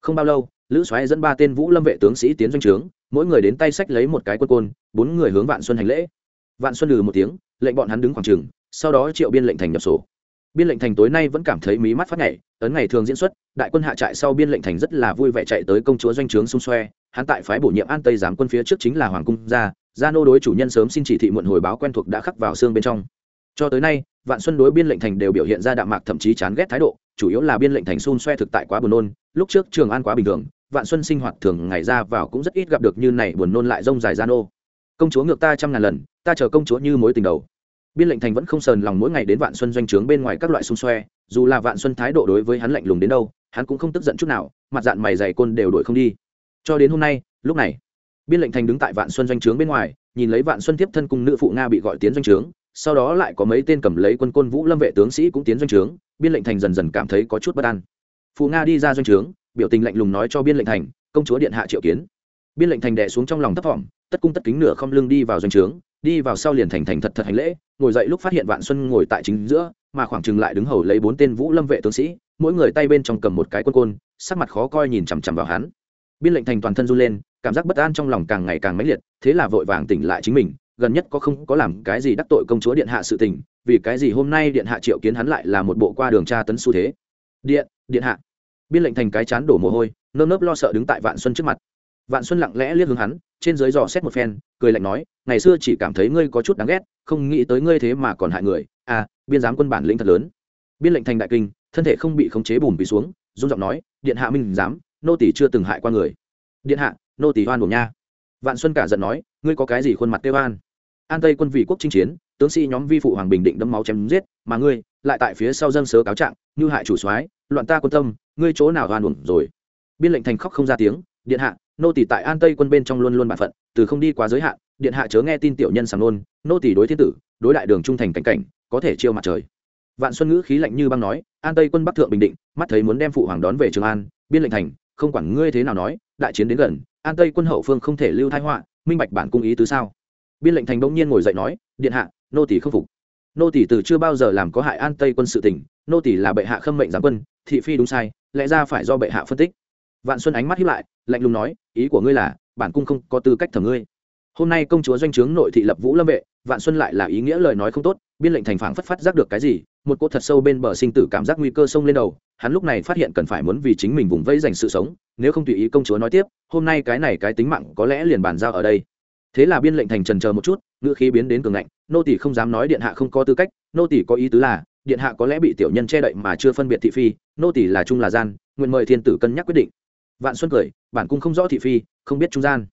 Không bao lâu, lữ xoáy dẫn ba tên vũ lâm vệ tướng sĩ tiến doanh trướng, mỗi người đến tay sách lấy một cái quân côn, bốn người hướng vạn xuân hành lễ. Vạn xuân lừ một tiếng, lệnh bọn hắn đứng khoảng trừng sau đó triệu biên lệnh thành nhập sổ biên lệnh thành tối nay vẫn cảm thấy mí mắt phát nhảy, ấn ngày thường diễn xuất, đại quân hạ trại sau biên lệnh thành rất là vui vẻ chạy tới công chúa doanh trướng xung xoe, hắn tại phái bổ nhiệm an tây giám quân phía trước chính là hoàng cung gia gia nô đối chủ nhân sớm xin chỉ thị muộn hồi báo quen thuộc đã khắc vào xương bên trong. Cho tới nay, vạn xuân đối biên lệnh thành đều biểu hiện ra đạm mạc thậm chí chán ghét thái độ, chủ yếu là biên lệnh thành xun xoe thực tại quá buồn nôn, lúc trước trường an quá bình thường, vạn xuân sinh hoạt thường ngày ra vào cũng rất ít gặp được như này buồn nôn lại rông dài gian ô công chúa ngược ta trăm ngàn lần, ta chờ công chúa như mối tình đầu biên lệnh thành vẫn không sờn lòng mỗi ngày đến vạn xuân doanh trướng bên ngoài các loại xung xoe, dù là vạn xuân thái độ đối với hắn lạnh lùng đến đâu, hắn cũng không tức giận chút nào, mặt dạng mày dày côn đều đổi không đi. Cho đến hôm nay, lúc này, biên lệnh thành đứng tại vạn xuân doanh trướng bên ngoài, nhìn lấy vạn xuân tiếp thân cung nữ phụ nga bị gọi tiến doanh trướng, sau đó lại có mấy tên cầm lấy quân côn vũ lâm vệ tướng sĩ cũng tiến doanh trướng, biên lệnh thành dần dần cảm thấy có chút bất an. Phụ nga đi ra doanh trướng, biểu tình lạnh lùng nói cho biên lệnh thành, công chúa điện hạ triệu kiến. Biên lệnh thành đè xuống trong lòng thấp thỏm, tất cung tất kính nửa không lưng đi vào doanh trướng đi vào sau liền thành thành thật thật hành lễ, ngồi dậy lúc phát hiện vạn xuân ngồi tại chính giữa, mà khoảng chừng lại đứng hầu lấy bốn tên vũ lâm vệ tướng sĩ, mỗi người tay bên trong cầm một cái quân côn, sắc mặt khó coi nhìn chằm chằm vào hắn. Biên lệnh thành toàn thân run lên, cảm giác bất an trong lòng càng ngày càng mãnh liệt, thế là vội vàng tỉnh lại chính mình, gần nhất có không có làm cái gì đắc tội công chúa điện hạ sự tình, vì cái gì hôm nay điện hạ triệu kiến hắn lại là một bộ qua đường tra tấn xu thế. Điện điện hạ. Biên lệnh thành cái chán đổ mồ hôi, nơm nớp lo sợ đứng tại vạn xuân trước mặt vạn xuân lặng lẽ liếc hướng hắn, trên dưới dò xét một phen, cười lạnh nói, ngày xưa chỉ cảm thấy ngươi có chút đáng ghét, không nghĩ tới ngươi thế mà còn hại người. À biên giám quân bản lĩnh thật lớn. Biên lệnh thành đại kinh, thân thể không bị khống chế bùn bị xuống dung giọng nói, điện hạ minh giám, nô tỷ chưa từng hại qua người. Điện hạ, nô tỷ hoan uổng nha. Vạn xuân cả giận nói, ngươi có cái gì khuôn mặt tê oan? An tây quân vị quốc chinh chiến, tướng sĩ nhóm vi phụ hoàng bình định đấm máu chém giết, mà ngươi lại tại phía sau dân sớ cáo trạng, như hại chủ soái, loạn ta quân tâm, ngươi chỗ nào oan uổng rồi? Biên lệnh thành khóc không ra tiếng, điện hạ nô tỷ tại an tây quân bên trong luôn luôn bản phận, từ không đi quá giới hạn, điện hạ chớ nghe tin tiểu nhân sàng nôn, nô tỷ đối thiên tử, đối đại đường trung thành cảnh cảnh, có thể chiêu mặt trời. Vạn xuân ngữ khí lạnh như băng nói, an tây quân bắc thượng bình định, mắt thấy muốn đem phụ hoàng đón về trường an, biên lệnh thành, không quản ngươi thế nào nói, đại chiến đến gần, an tây quân hậu phương không thể lưu thái họa, minh bạch bản cung ý tứ sao? Biên lệnh thành bỗng nhiên ngồi dậy nói, điện hạ, nô tỷ không phục. Nô tỷ từ chưa bao giờ làm có hại an tây quân sự tỉnh nô tỷ là bệ hạ khâm mệnh giám quân, thị phi đúng sai, lẽ ra phải do bệ hạ phân tích vạn xuân ánh mắt hiếp lại, lạnh lùng nói, ý của ngươi là, bản cung không có tư cách thẩm ngươi. Hôm nay công chúa doanh trướng nội thị lập vũ lâm vệ, vạn xuân lại là ý nghĩa lời nói không tốt, biên lệnh thành phảng phất phát giác được cái gì, một cô thật sâu bên bờ sinh tử cảm giác nguy cơ sông lên đầu, hắn lúc này phát hiện cần phải muốn vì chính mình vùng vẫy dành sự sống, nếu không tùy ý công chúa nói tiếp, hôm nay cái này cái tính mạng có lẽ liền bàn giao ở đây. Thế là biên lệnh thành trần chờ một chút, ngữ khí biến đến cường ngạnh, nô tỷ không dám nói điện hạ không có tư cách, nô tỷ có ý tứ là, điện hạ có lẽ bị tiểu nhân che đậy mà chưa phân biệt thị phi, nô tỷ là trung là gian, nguyện mời thiên tử cân nhắc quyết định vạn xuân cười, bản cung không rõ thị phi, không biết trung gian.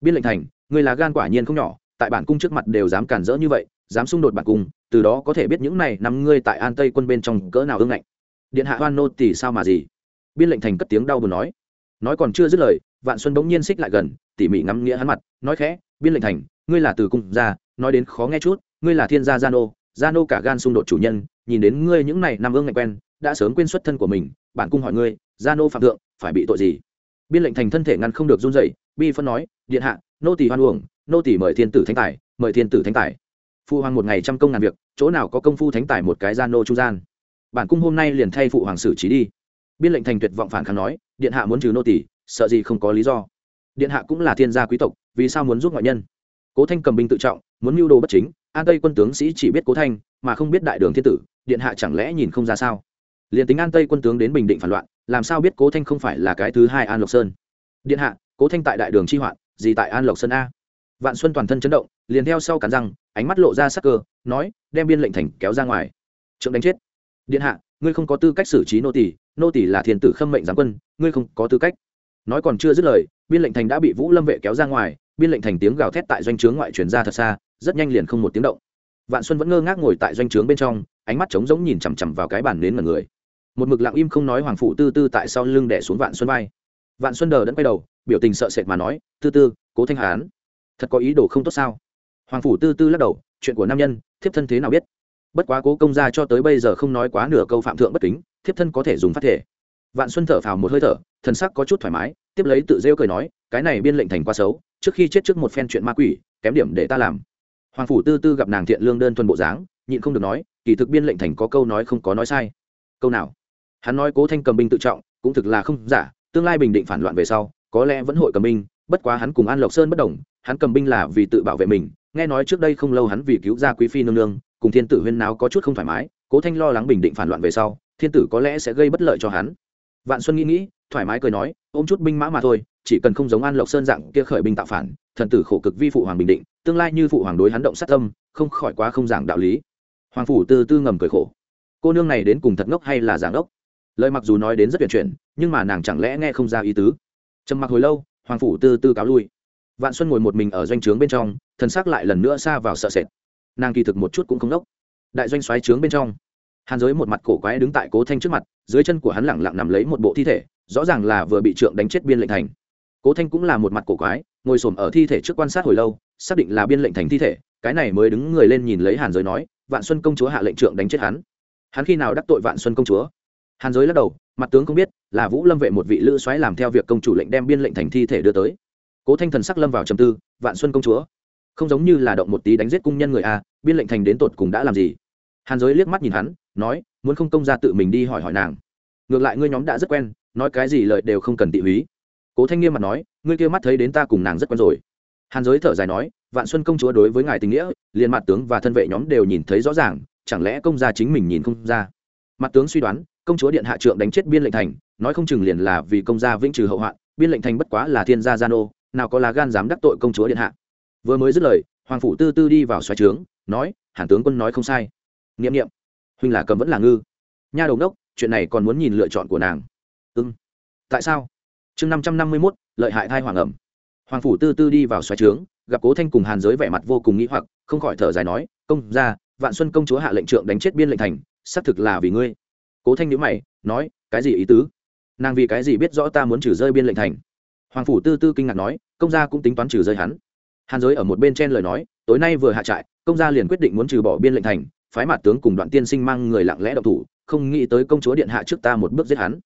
Biên lệnh thành, người là gan quả nhiên không nhỏ, tại bản cung trước mặt đều dám cản rỡ như vậy, dám xung đột bản cung, từ đó có thể biết những này nằm ngươi tại an tây quân bên trong cỡ nào ương ngạnh. Điện hạ hoan nô tỷ sao mà gì? Biên lệnh thành cất tiếng đau buồn nói. Nói còn chưa dứt lời, vạn xuân bỗng nhiên xích lại gần, tỉ mỉ ngắm nghĩa hắn mặt, nói khẽ, biên lệnh thành, ngươi là từ cung ra, nói đến khó nghe chút, ngươi là thiên gia gia nô gia nô cả gan xung đột chủ nhân, nhìn đến ngươi những này nằm ương ngạnh quen, đã sớm quên xuất thân của mình, bản cung hỏi ngươi, gia nô phạm thượng, phải bị tội gì? Biên lệnh thành thân thể ngăn không được run dậy bi phân nói, điện hạ, nô tỷ hoan uổng, nô tỷ mời thiên tử thánh tài, mời thiên tử thánh tài. Phụ hoàng một ngày trăm công ngàn việc, chỗ nào có công phu thánh tài một cái gian nô chu gian. Bản cung hôm nay liền thay phụ hoàng xử trí đi. Biên lệnh thành tuyệt vọng phản kháng nói, điện hạ muốn trừ nô tỷ sợ gì không có lý do. Điện hạ cũng là thiên gia quý tộc, vì sao muốn giúp ngoại nhân? Cố thanh cầm binh tự trọng, muốn mưu đồ bất chính, an tây quân tướng sĩ chỉ biết cố thanh, mà không biết đại đường thiên tử, điện hạ chẳng lẽ nhìn không ra sao? Liền tính an tây quân tướng đến bình định phản loạn, làm sao biết cố thanh không phải là cái thứ hai an lộc sơn? Điện hạ, cố thanh tại đại đường chi hoạn, gì tại an lộc sơn a? Vạn xuân toàn thân chấn động, liền theo sau cắn răng, ánh mắt lộ ra sắc cơ, nói, đem biên lệnh thành kéo ra ngoài. Trượng đánh chết. Điện hạ, ngươi không có tư cách xử trí nô tỷ nô tỷ là thiên tử khâm mệnh giáng quân, ngươi không có tư cách. Nói còn chưa dứt lời, biên lệnh thành đã bị vũ lâm vệ kéo ra ngoài, biên lệnh thành tiếng gào thét tại doanh trướng ngoại truyền ra thật xa, rất nhanh liền không một tiếng động. Vạn xuân vẫn ngơ ngác ngồi tại doanh trướng bên trong, ánh mắt trống rỗng nhìn chằm chằm vào cái bàn nến mà người một mực lặng im không nói hoàng phụ tư tư tại sau lưng đẻ xuống vạn xuân vai. Vạn xuân đờ đẫn quay đầu, biểu tình sợ sệt mà nói, tư tư, cố thanh hán, thật có ý đồ không tốt sao? Hoàng phủ tư tư lắc đầu, chuyện của nam nhân, thiếp thân thế nào biết? Bất quá cố công gia cho tới bây giờ không nói quá nửa câu phạm thượng bất kính, thiếp thân có thể dùng phát thể. Vạn xuân thở phào một hơi thở, thần sắc có chút thoải mái, tiếp lấy tự rêu cười nói, cái này biên lệnh thành quá xấu, trước khi chết trước một phen chuyện ma quỷ, kém điểm để ta làm. Hoàng phủ tư tư gặp nàng thiện lương đơn thuần bộ dáng, nhịn không được nói, kỳ thực biên lệnh thành có câu nói không có nói sai. Câu nào? Hắn nói cố thanh cầm binh tự trọng, cũng thực là không giả, tương lai bình định phản loạn về sau, có lẽ vẫn hội cầm binh, bất quá hắn cùng an lộc sơn bất đồng, hắn cầm binh là vì tự bảo vệ mình, nghe nói trước đây không lâu hắn vì cứu ra quý phi nương nương, cùng thiên tử huyên náo có chút không thoải mái, cố thanh lo lắng bình định phản loạn về sau, thiên tử có lẽ sẽ gây bất lợi cho hắn. Vạn xuân nghĩ nghĩ, thoải mái cười nói, ôm chút binh mã mà thôi, chỉ cần không giống an lộc sơn dạng kia khởi binh tạo phản, thần tử khổ cực vi phụ hoàng bình định, tương lai như phụ hoàng đối hắn động sát tâm, không khỏi quá không giảng đạo lý. Hoàng phủ tư tư ngầm cười khổ. Cô nương này đến cùng thật ngốc hay là giảng ngốc? Lời mặc dù nói đến rất tuyệt chuyển, nhưng mà nàng chẳng lẽ nghe không ra ý tứ. Trầm mặc hồi lâu, hoàng phủ tư tư cáo lui. Vạn xuân ngồi một mình ở doanh trướng bên trong thân xác lại lần nữa xa vào sợ sệt. Nàng kỳ thực một chút cũng không đốc. Đại doanh xoáy trướng bên trong, hàn giới một mặt cổ quái đứng tại cố thanh trước mặt, dưới chân của hắn lẳng lặng nằm lấy một bộ thi thể, rõ ràng là vừa bị trượng đánh chết biên lệnh thành. Cố thanh cũng là một mặt cổ quái, ngồi xổm ở thi thể trước quan sát hồi lâu, xác định là biên lệnh thành thi thể, cái này mới đứng người lên nhìn lấy hàn giới nói, vạn xuân công chúa hạ lệnh trượng đánh chết hắn. Hắn khi nào đắc tội vạn xuân công chúa? Hàn giới lắc đầu, mặt tướng không biết là vũ lâm vệ một vị lữ soái làm theo việc công chủ lệnh đem biên lệnh thành thi thể đưa tới. Cố thanh thần sắc lâm vào trầm tư, vạn xuân công chúa, không giống như là động một tí đánh giết cung nhân người a, biên lệnh thành đến tột cùng đã làm gì? Hàn giới liếc mắt nhìn hắn, nói, muốn không công ra tự mình đi hỏi hỏi nàng. Ngược lại ngươi nhóm đã rất quen, nói cái gì lợi đều không cần tị húy. Cố thanh nghiêm mặt nói, ngươi kia mắt thấy đến ta cùng nàng rất quen rồi. Hàn giới thở dài nói, vạn xuân công chúa đối với ngài tình nghĩa, liền mặt tướng và thân vệ nhóm đều nhìn thấy rõ ràng, chẳng lẽ công gia chính mình nhìn không ra? Mặt tướng suy đoán, công chúa điện hạ trượng đánh chết biên lệnh thành, nói không chừng liền là vì công gia vĩnh trừ hậu hoạn, biên lệnh thành bất quá là thiên gia gia nô, nào có lá gan dám đắc tội công chúa điện hạ. Vừa mới dứt lời, hoàng phủ tư tư đi vào xoáy trướng, nói, hàn tướng quân nói không sai. N i ệ m n i ệ m huynh là cầm vẫn là ngư. Nha đầu đốc, chuyện này còn muốn nhìn lựa chọn của nàng. Ưng ừ. tại sao? Chương năm trăm năm mươi mốt, lợi hại thai hoàng ẩm. Hoàng phủ tư tư đi vào xoáy trướng, gặp cố thanh cùng hàn giới vẻ mặt vô cùng nghĩ hoặc, không khỏi thở dài nói, công ra vạn xuân công chúa hạ lệnh trượng đánh chết biên lệnh thành xác thực là vì ngươi. Cố thanh nhữ mày, nói, cái gì ý tứ? Nàng vì cái gì biết rõ ta muốn trừ rơi biên lệnh thành? Hoàng phủ tư tư kinh ngạc nói, công gia cũng tính toán trừ rơi hắn. Hàn giới ở một bên trên lời nói, tối nay vừa hạ trại, công gia liền quyết định muốn trừ bỏ biên lệnh thành, phái mặt tướng cùng đoạn tiên sinh mang người lặng lẽ độc thủ, không nghĩ tới công chúa điện hạ trước ta một bước giết hắn.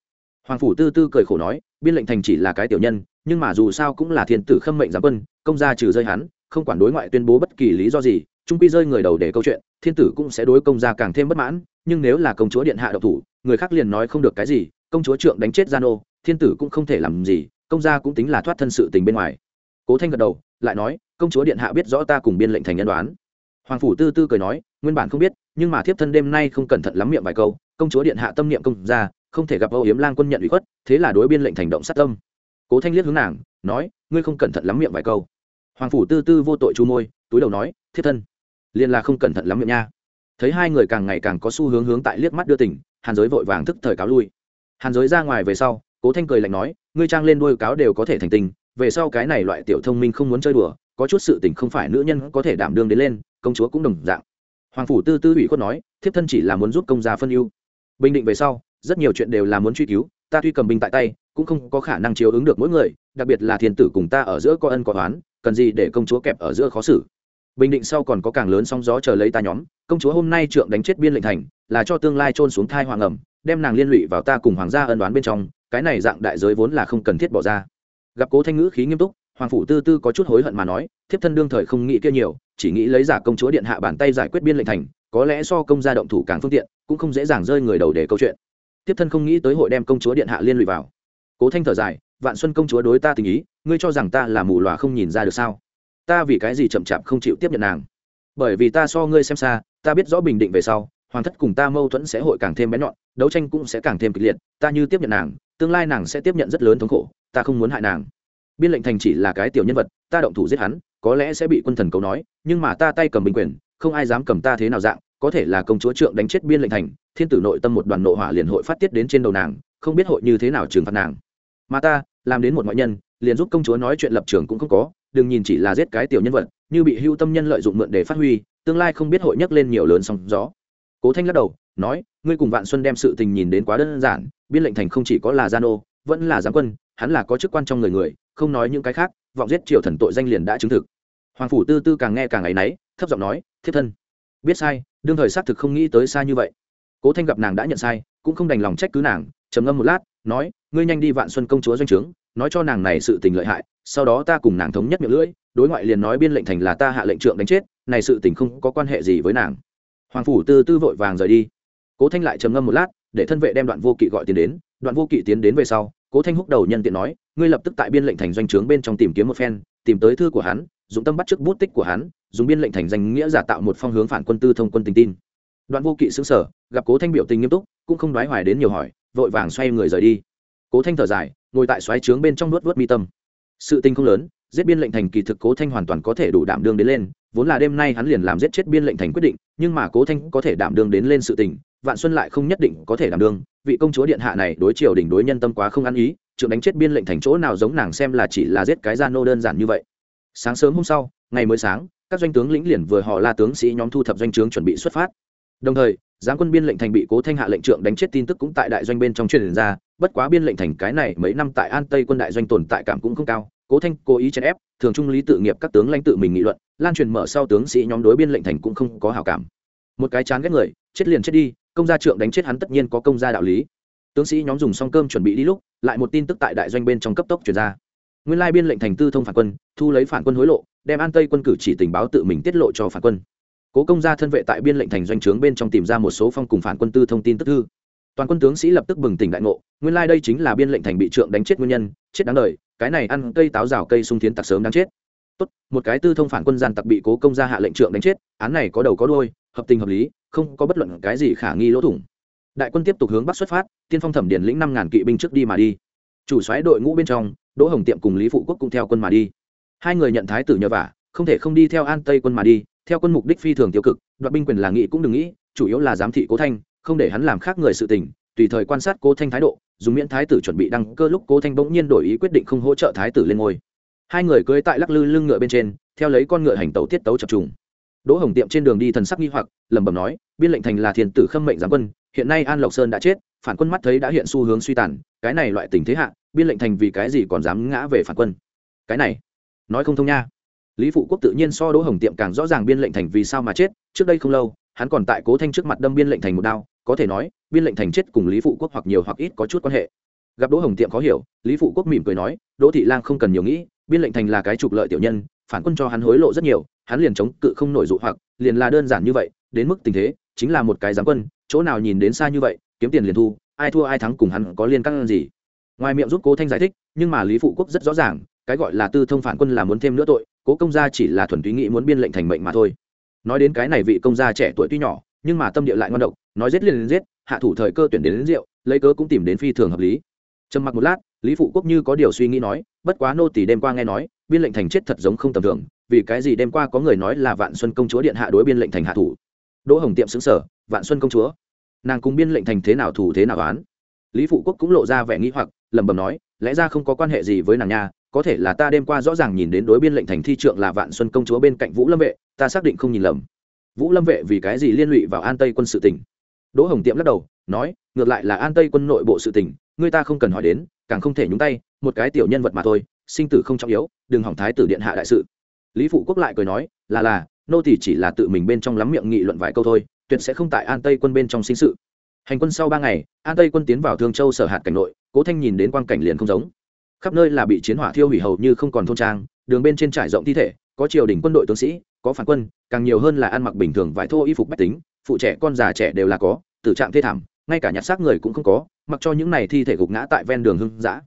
Hoàng phủ tư tư cười khổ nói, biên lệnh thành chỉ là cái tiểu nhân, nhưng mà dù sao cũng là thiên tử khâm mệnh giám quân, công gia trừ rơi hắn, không quản đối ngoại tuyên bố bất kỳ lý do gì trung quy rơi người đầu để câu chuyện, thiên tử cũng sẽ đối công gia càng thêm bất mãn, nhưng nếu là công chúa điện hạ độc thủ, người khác liền nói không được cái gì, công chúa trượng đánh chết gian ô thiên tử cũng không thể làm gì, công gia cũng tính là thoát thân sự tình bên ngoài. Cố thanh gật đầu, lại nói, công chúa điện hạ biết rõ ta cùng biên lệnh thành nhân đoán. Hoàng phủ tư tư cười nói, nguyên bản không biết, nhưng mà thiếp thân đêm nay không cẩn thận lắm miệng vài câu, công chúa điện hạ tâm niệm công gia, không thể gặp âu yếm lang quân nhận ủy khuất, thế là đối biên lệnh thành động sát tâm. Cố thanh liếc hướng nàng, nói, ngươi không cẩn thận lắm miệng vài câu. Hoàng phủ tư tư vô tội chu môi, túi đầu nói, thiếp thân liền là không cẩn thận lắm miệng nha. Thấy hai người càng ngày càng có xu hướng hướng tại liếc mắt đưa tỉnh hàn giới vội vàng thức thời cáo lui. Hàn giới ra ngoài về sau, cố thanh cười lạnh nói, ngươi trang lên đôi cáo đều có thể thành tình, về sau cái này loại tiểu thông minh không muốn chơi đùa, có chút sự tình không phải nữ nhân có thể đảm đương đến lên, công chúa cũng đồng dạng. Hoàng phủ tư tư ủy khuất nói, thiếp thân chỉ là muốn giúp công gia phân ưu. Bình định về sau, rất nhiều chuyện đều là muốn truy cứu, ta tuy cầm binh tại tay, cũng không có khả năng chiếu ứng được mỗi người, đặc biệt là thiên tử cùng ta ở giữa có ân có oán, cần gì để công chúa kẹp ở giữa khó xử? Bình định sau còn có càng lớn sóng gió chờ lấy ta nhóm, công chúa hôm nay trượng đánh chết biên lệnh thành, là cho tương lai trôn xuống thai hoàng ẩm, đem nàng liên lụy vào ta cùng hoàng gia ân đoán bên trong, cái này dạng đại giới vốn là không cần thiết bỏ ra. Gặp cố thanh ngữ khí nghiêm túc, hoàng phủ tư tư có chút hối hận mà nói, thiếp thân đương thời không nghĩ kia nhiều, chỉ nghĩ lấy giả công chúa điện hạ bàn tay giải quyết biên lệnh thành, có lẽ so công gia động thủ càng phương tiện, cũng không dễ dàng rơi người đầu để câu chuyện. Tiếp thân không nghĩ tới hội đem công chúa điện hạ liên lụy vào. Cố thanh thở dài, vạn xuân công chúa đối ta tình ý, ngươi cho rằng ta là mù lòa không nhìn ra được sao? Ta vì cái gì chậm chạp không chịu tiếp nhận nàng? Bởi vì ta so ngươi xem xa, ta biết rõ bình định về sau, hoàng thất cùng ta mâu thuẫn sẽ hội càng thêm bén nhọn, đấu tranh cũng sẽ càng thêm kịch liệt, ta như tiếp nhận nàng, tương lai nàng sẽ tiếp nhận rất lớn thống khổ, ta không muốn hại nàng. Biên lệnh thành chỉ là cái tiểu nhân vật, ta động thủ giết hắn, có lẽ sẽ bị quân thần cấu nói, nhưng mà ta tay cầm bình quyền, không ai dám cầm ta thế nào dạng, có thể là công chúa trượng đánh chết biên lệnh thành, thiên tử nội tâm một đoàn nộ hỏa liền hội phát tiết đến trên đầu nàng, không biết hội như thế nào trừng phạt nàng. Mà ta, làm đến một ngoại nhân, liền giúp công chúa nói chuyện lập trường cũng không có đừng nhìn chỉ là giết cái tiểu nhân vật, như bị hưu tâm nhân lợi dụng mượn để phát huy, tương lai không biết hội nhấc lên nhiều lớn sóng gió. Cố thanh lắc đầu, nói, ngươi cùng vạn xuân đem sự tình nhìn đến quá đơn giản, biên lệnh thành không chỉ có là gian ô vẫn là giám quân, hắn là có chức quan trong người người, không nói những cái khác, vọng giết triều thần tội danh liền đã chứng thực. Hoàng phủ tư tư càng nghe càng áy náy, thấp giọng nói thiết thân, biết sai, đương thời xác thực không nghĩ tới sai như vậy. Cố thanh gặp nàng đã nhận sai, cũng không đành lòng trách cứ nàng, trầm ngâm một lát, nói, ngươi nhanh đi vạn xuân công chúa doanh trướng nói cho nàng này sự tình lợi hại, sau đó ta cùng nàng thống nhất miệng lưỡi, đối ngoại liền nói biên lệnh thành là ta hạ lệnh trượng đánh chết, này sự tình không có quan hệ gì với nàng. Hoàng phủ tư tư vội vàng rời đi. Cố thanh lại trầm ngâm một lát, để thân vệ đem đoạn vô kỵ gọi tiền đến, đoạn vô kỵ tiến đến về sau, cố thanh húc đầu nhân tiện nói, ngươi lập tức tại biên lệnh thành doanh trướng bên trong tìm kiếm một phen, tìm tới thư của hắn, dùng tâm bắt trước bút tích của hắn, dùng biên lệnh thành danh nghĩa giả tạo một phong hướng phản quân tư thông quân tình tin. Đoạn vô kỵ xứng sở gặp cố thanh biểu tình nghiêm túc, cũng không đoái hoài đến nhiều hỏi, vội vàng xoay người rời đi. Cố thanh thở dài ngồi tại xoáy trướng bên trong nuốt vớt mi tâm. Sự tình không lớn, giết biên lệnh thành kỳ thực cố thanh hoàn toàn có thể đủ đảm đương đến lên, vốn là đêm nay hắn liền làm giết chết biên lệnh thành quyết định, nhưng mà cố thanh có thể đảm đương đến lên sự tình, vạn xuân lại không nhất định có thể đảm đương, vị công chúa điện hạ này đối triều đình đối nhân tâm quá không ăn ý, trượng đánh chết biên lệnh thành chỗ nào giống nàng xem là chỉ là giết cái gia nô đơn giản như vậy. Sáng sớm hôm sau, ngày mới sáng, các doanh tướng lĩnh liền vừa họ la tướng sĩ nhóm thu thập doanh trướng chuẩn bị xuất phát. Đồng thời giáng quân biên lệnh thành bị cố thanh hạ lệnh trượng đánh chết tin tức cũng tại đại doanh bên trong truyền ra, bất quá biên lệnh thành cái này mấy năm tại an tây quân đại doanh tồn tại cảm cũng không cao. Cố thanh cố ý chèn ép, thường trung lý tự nghiệp các tướng lãnh tự mình nghị luận, lan truyền mở sau tướng sĩ nhóm đối biên lệnh thành cũng không có hảo cảm. Một cái chán ghét người, chết liền chết đi, công gia trượng đánh chết hắn tất nhiên có công gia đạo lý. Tướng sĩ nhóm dùng xong cơm chuẩn bị đi lúc, lại một tin tức tại đại doanh bên trong cấp tốc truyền ra. Nguyên lai biên lệnh thành tư thông phản quân, thu lấy phản quân hối lộ, đem an tây quân cử chỉ tình báo tự mình tiết lộ cho phản quân cố công gia thân vệ tại biên lệnh thành doanh trướng bên trong tìm ra một số phong cùng phản quân tư thông tin tức thư. Toàn quân tướng sĩ lập tức bừng tỉnh đại ngộ, nguyên lai đây chính là biên lệnh thành bị trượng đánh chết nguyên nhân, chết đáng đời, cái này ăn cây táo rào cây sung tiến tặc sớm đáng chết. Tốt, một cái tư thông phản quân gian tặc bị cố công gia hạ lệnh trượng đánh chết, án này có đầu có đôi hợp tình hợp lý, không có bất luận cái gì khả nghi lỗ thủng. Đại quân tiếp tục hướng bắc xuất phát, tiên phong thẩm điển lĩnh năm ngàn kỵ binh trước đi mà đi. Chủ xoáy đội ngũ bên trong, đỗ hồng tiệm cùng lý phụ quốc cũng theo quân mà đi. Hai người nhận thái tử nhờ vả, không thể không đi theo an tây quân mà đi theo quân mục đích phi thường tiêu cực, đoạt binh quyền là nghị cũng đừng nghĩ, chủ yếu là giám thị cố thanh, không để hắn làm khác người sự tình, tùy thời quan sát cố thanh thái độ, dùng miễn thái tử chuẩn bị đăng cơ lúc cố thanh bỗng nhiên đổi ý quyết định không hỗ trợ thái tử lên ngôi. Hai người cưới tại lắc lư lưng ngựa bên trên, theo lấy con ngựa hành tàu tiết tấu chập trùng. Đỗ hồng tiệm trên đường đi thần sắc nghi hoặc, lẩm bẩm nói, biên lệnh thành là thiền tử khâm mệnh giám quân, hiện nay an lộc sơn đã chết, phản quân mắt thấy đã hiện xu hướng suy tàn, cái này loại tình thế hạ, biên lệnh thành vì cái gì còn dám ngã về phản quân? Cái này, nói không thông nha lý phụ quốc tự nhiên so đỗ hồng tiệm càng rõ ràng biên lệnh thành vì sao mà chết, trước đây không lâu, hắn còn tại cố thanh trước mặt đâm biên lệnh thành một đao, có thể nói, biên lệnh thành chết cùng lý phụ quốc hoặc nhiều hoặc ít có chút quan hệ. Gặp đỗ hồng tiệm khó hiểu, lý phụ quốc mỉm cười nói, đỗ thị lang không cần nhiều nghĩ, biên lệnh thành là cái trục lợi tiểu nhân, phản quân cho hắn hối lộ rất nhiều, hắn liền chống cự không nổi dụ hoặc, liền là đơn giản như vậy, đến mức tình thế, chính là một cái giám quân, chỗ nào nhìn đến xa như vậy, kiếm tiền liền thu, ai thua ai thắng cùng hắn có liên căng gì? Ngoài miệng giúp cố thanh giải thích, nhưng mà lý phụ quốc rất rõ ràng cái gọi là tư thông phản quân là muốn thêm nữa tội cố công gia chỉ là thuần túy nghĩ muốn biên lệnh thành mệnh mà thôi. Nói đến cái này vị công gia trẻ tuổi tuy nhỏ nhưng mà tâm địa lại ngon độc nói giết liền giết hạ thủ thời cơ tuyển đến, đến rượu lấy cớ cũng tìm đến phi thường hợp lý. Trầm mặc một lát lý phụ quốc như có điều suy nghĩ nói bất quá nô tỷ đêm qua nghe nói biên lệnh thành chết thật giống không tầm thường vì cái gì đêm qua có người nói là vạn xuân công chúa điện hạ đối biên lệnh thành hạ thủ. Đỗ hồng tiệm xứng sở vạn xuân công chúa nàng cùng biên lệnh thành thế nào thủ thế nào oán. Lý phụ quốc cũng lộ ra vẻ nghĩ hoặc lẩm bẩm nói lẽ ra không có quan hệ gì với nàng nha có thể là ta đêm qua rõ ràng nhìn đến đối biên lệnh thành thi trượng là vạn xuân công chúa bên cạnh vũ lâm vệ, ta xác định không nhìn lầm. Vũ lâm vệ vì cái gì liên lụy vào an tây quân sự tỉnh đỗ hồng tiệm lắc đầu, nói, ngược lại là an tây quân nội bộ sự tỉnh người ta không cần hỏi đến, càng không thể nhúng tay, một cái tiểu nhân vật mà thôi, sinh tử không trọng yếu, đừng hỏng thái tử điện hạ đại sự. Lý phụ quốc lại cười nói, là là, nô tỷ chỉ là tự mình bên trong lắm miệng nghị luận vài câu thôi, tuyệt sẽ không tại an tây quân bên trong sinh sự. Hành quân sau ba ngày, an tây quân tiến vào thương châu sở hạt cảnh nội, cố thanh nhìn đến quang cảnh liền không giống khắp nơi là bị chiến hỏa thiêu hủy hầu như không còn thôn trang, đường bên trên trải rộng thi thể, có triều đình quân đội tướng sĩ, có phản quân, càng nhiều hơn là ăn mặc bình thường vải thô y phục bách tính, phụ trẻ con già trẻ đều là có, tử trạng thê thảm, ngay cả nhặt xác người cũng không có, mặc cho những này thi thể gục ngã tại ven đường hưng dã.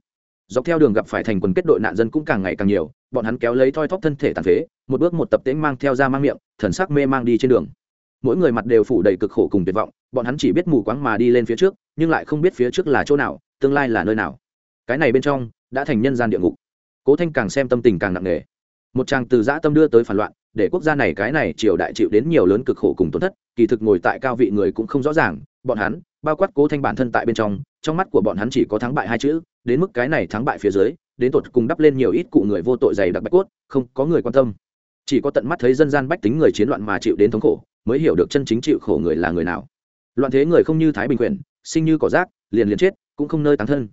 Dọc theo đường gặp phải thành quần kết đội nạn dân cũng càng ngày càng nhiều, bọn hắn kéo lấy thoi thóp thân thể tàn phế, một bước một tập tễnh mang theo ra mang miệng, thần sắc mê mang đi trên đường. Mỗi người mặt đều phủ đầy cực khổ cùng tuyệt vọng, bọn hắn chỉ biết mù quáng mà đi lên phía trước, nhưng lại không biết phía trước là chỗ nào, tương lai là nơi nào. Cái này bên trong đã thành nhân gian địa ngục. Cố thanh càng xem tâm tình càng nặng nề. Một chàng từ giã tâm đưa tới phản loạn, để quốc gia này cái này triều đại chịu đến nhiều lớn cực khổ cùng tổn thất, kỳ thực ngồi tại cao vị người cũng không rõ ràng, bọn hắn, bao quát cố thanh bản thân tại bên trong trong mắt của bọn hắn chỉ có thắng bại hai chữ, đến mức cái này thắng bại phía dưới, đến tột cùng đắp lên nhiều ít cụ người vô tội dày đặc bạch cốt, không có người quan tâm. Chỉ có tận mắt thấy dân gian bách tính người chiến loạn mà chịu đến thống khổ, mới hiểu được chân chính chịu khổ người là người nào. Loạn thế người không như thái bình quyền, sinh như cỏ rác, liền liền chết, cũng không nơi tán thân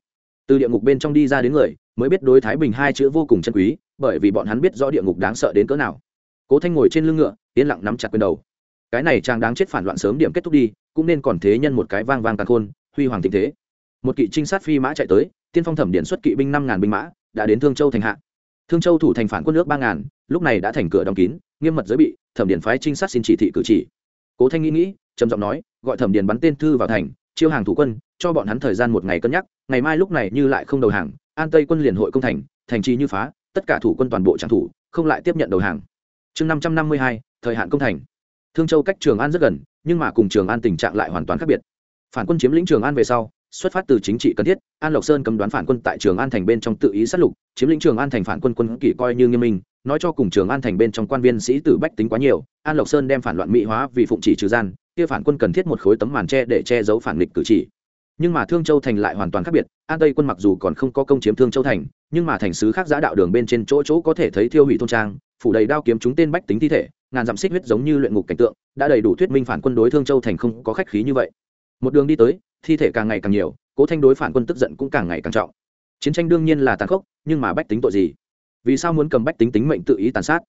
từ địa ngục bên trong đi ra đến người, mới biết đối thái bình hai chữ vô cùng chân quý, bởi vì bọn hắn biết rõ địa ngục đáng sợ đến cỡ nào. Cố thanh ngồi trên lưng ngựa, yên lặng nắm chặt quyền đầu. Cái này chàng đáng chết phản loạn sớm điểm kết thúc đi, cũng nên còn thế nhân một cái vang vang tàn khôn, huy hoàng tình thế. Một kỵ trinh sát phi mã chạy tới, tiên phong thẩm điển xuất kỵ binh năm ngàn binh mã, đã đến thương châu thành hạ. Thương châu thủ thành phản quân nước ba ngàn, lúc này đã thành cửa đóng kín, nghiêm mật giới bị, thẩm điển phái trinh sát xin chỉ thị cử chỉ. Cố thanh nghĩ nghĩ, trầm giọng nói, gọi thẩm điển bắn tên thư vào thành, chiêu hàng thủ quân cho bọn hắn thời gian một ngày cân nhắc, ngày mai lúc này như lại không đầu hàng, an tây quân liền hội công thành thành trì như phá, tất cả thủ quân toàn bộ trang thủ, không lại tiếp nhận đầu hàng. Chương năm trăm năm mươi hai, thời hạn công thành. Thương châu cách trường an rất gần, nhưng mà cùng trường an tình trạng lại hoàn toàn khác biệt. Phản quân chiếm lĩnh trường an về sau, xuất phát từ chính trị cần thiết, an lộc sơn cấm đoán phản quân tại trường an thành bên trong tự ý sát lục, chiếm lĩnh trường an thành phản quân quân kỷ coi như nghiêm minh, nói cho cùng trường an thành bên trong quan viên sĩ tử bách tính quá nhiều, an lộc sơn đem phản loạn mỹ hóa vì phụng chỉ trừ gian, kia phản quân cần thiết một khối tấm màn tre để che giấu phản nghịch cử chỉ nhưng mà thương châu thành lại hoàn toàn khác biệt an tây quân mặc dù còn không có công chiếm thương châu thành nhưng mà thành sứ khác giã đạo đường bên trên chỗ chỗ có thể thấy thiêu hủy thôn trang phủ đầy đao kiếm chúng tên bách tính thi thể ngàn dặm xích huyết giống như luyện ngục cảnh tượng đã đầy đủ thuyết minh phản quân đối thương châu thành không có khách khí như vậy một đường đi tới thi thể càng ngày càng nhiều cố thanh đối phản quân tức giận cũng càng ngày càng trọng chiến tranh đương nhiên là tàn khốc nhưng mà bách tính tội gì vì sao muốn cầm bách tính tính mệnh tự ý tàn sát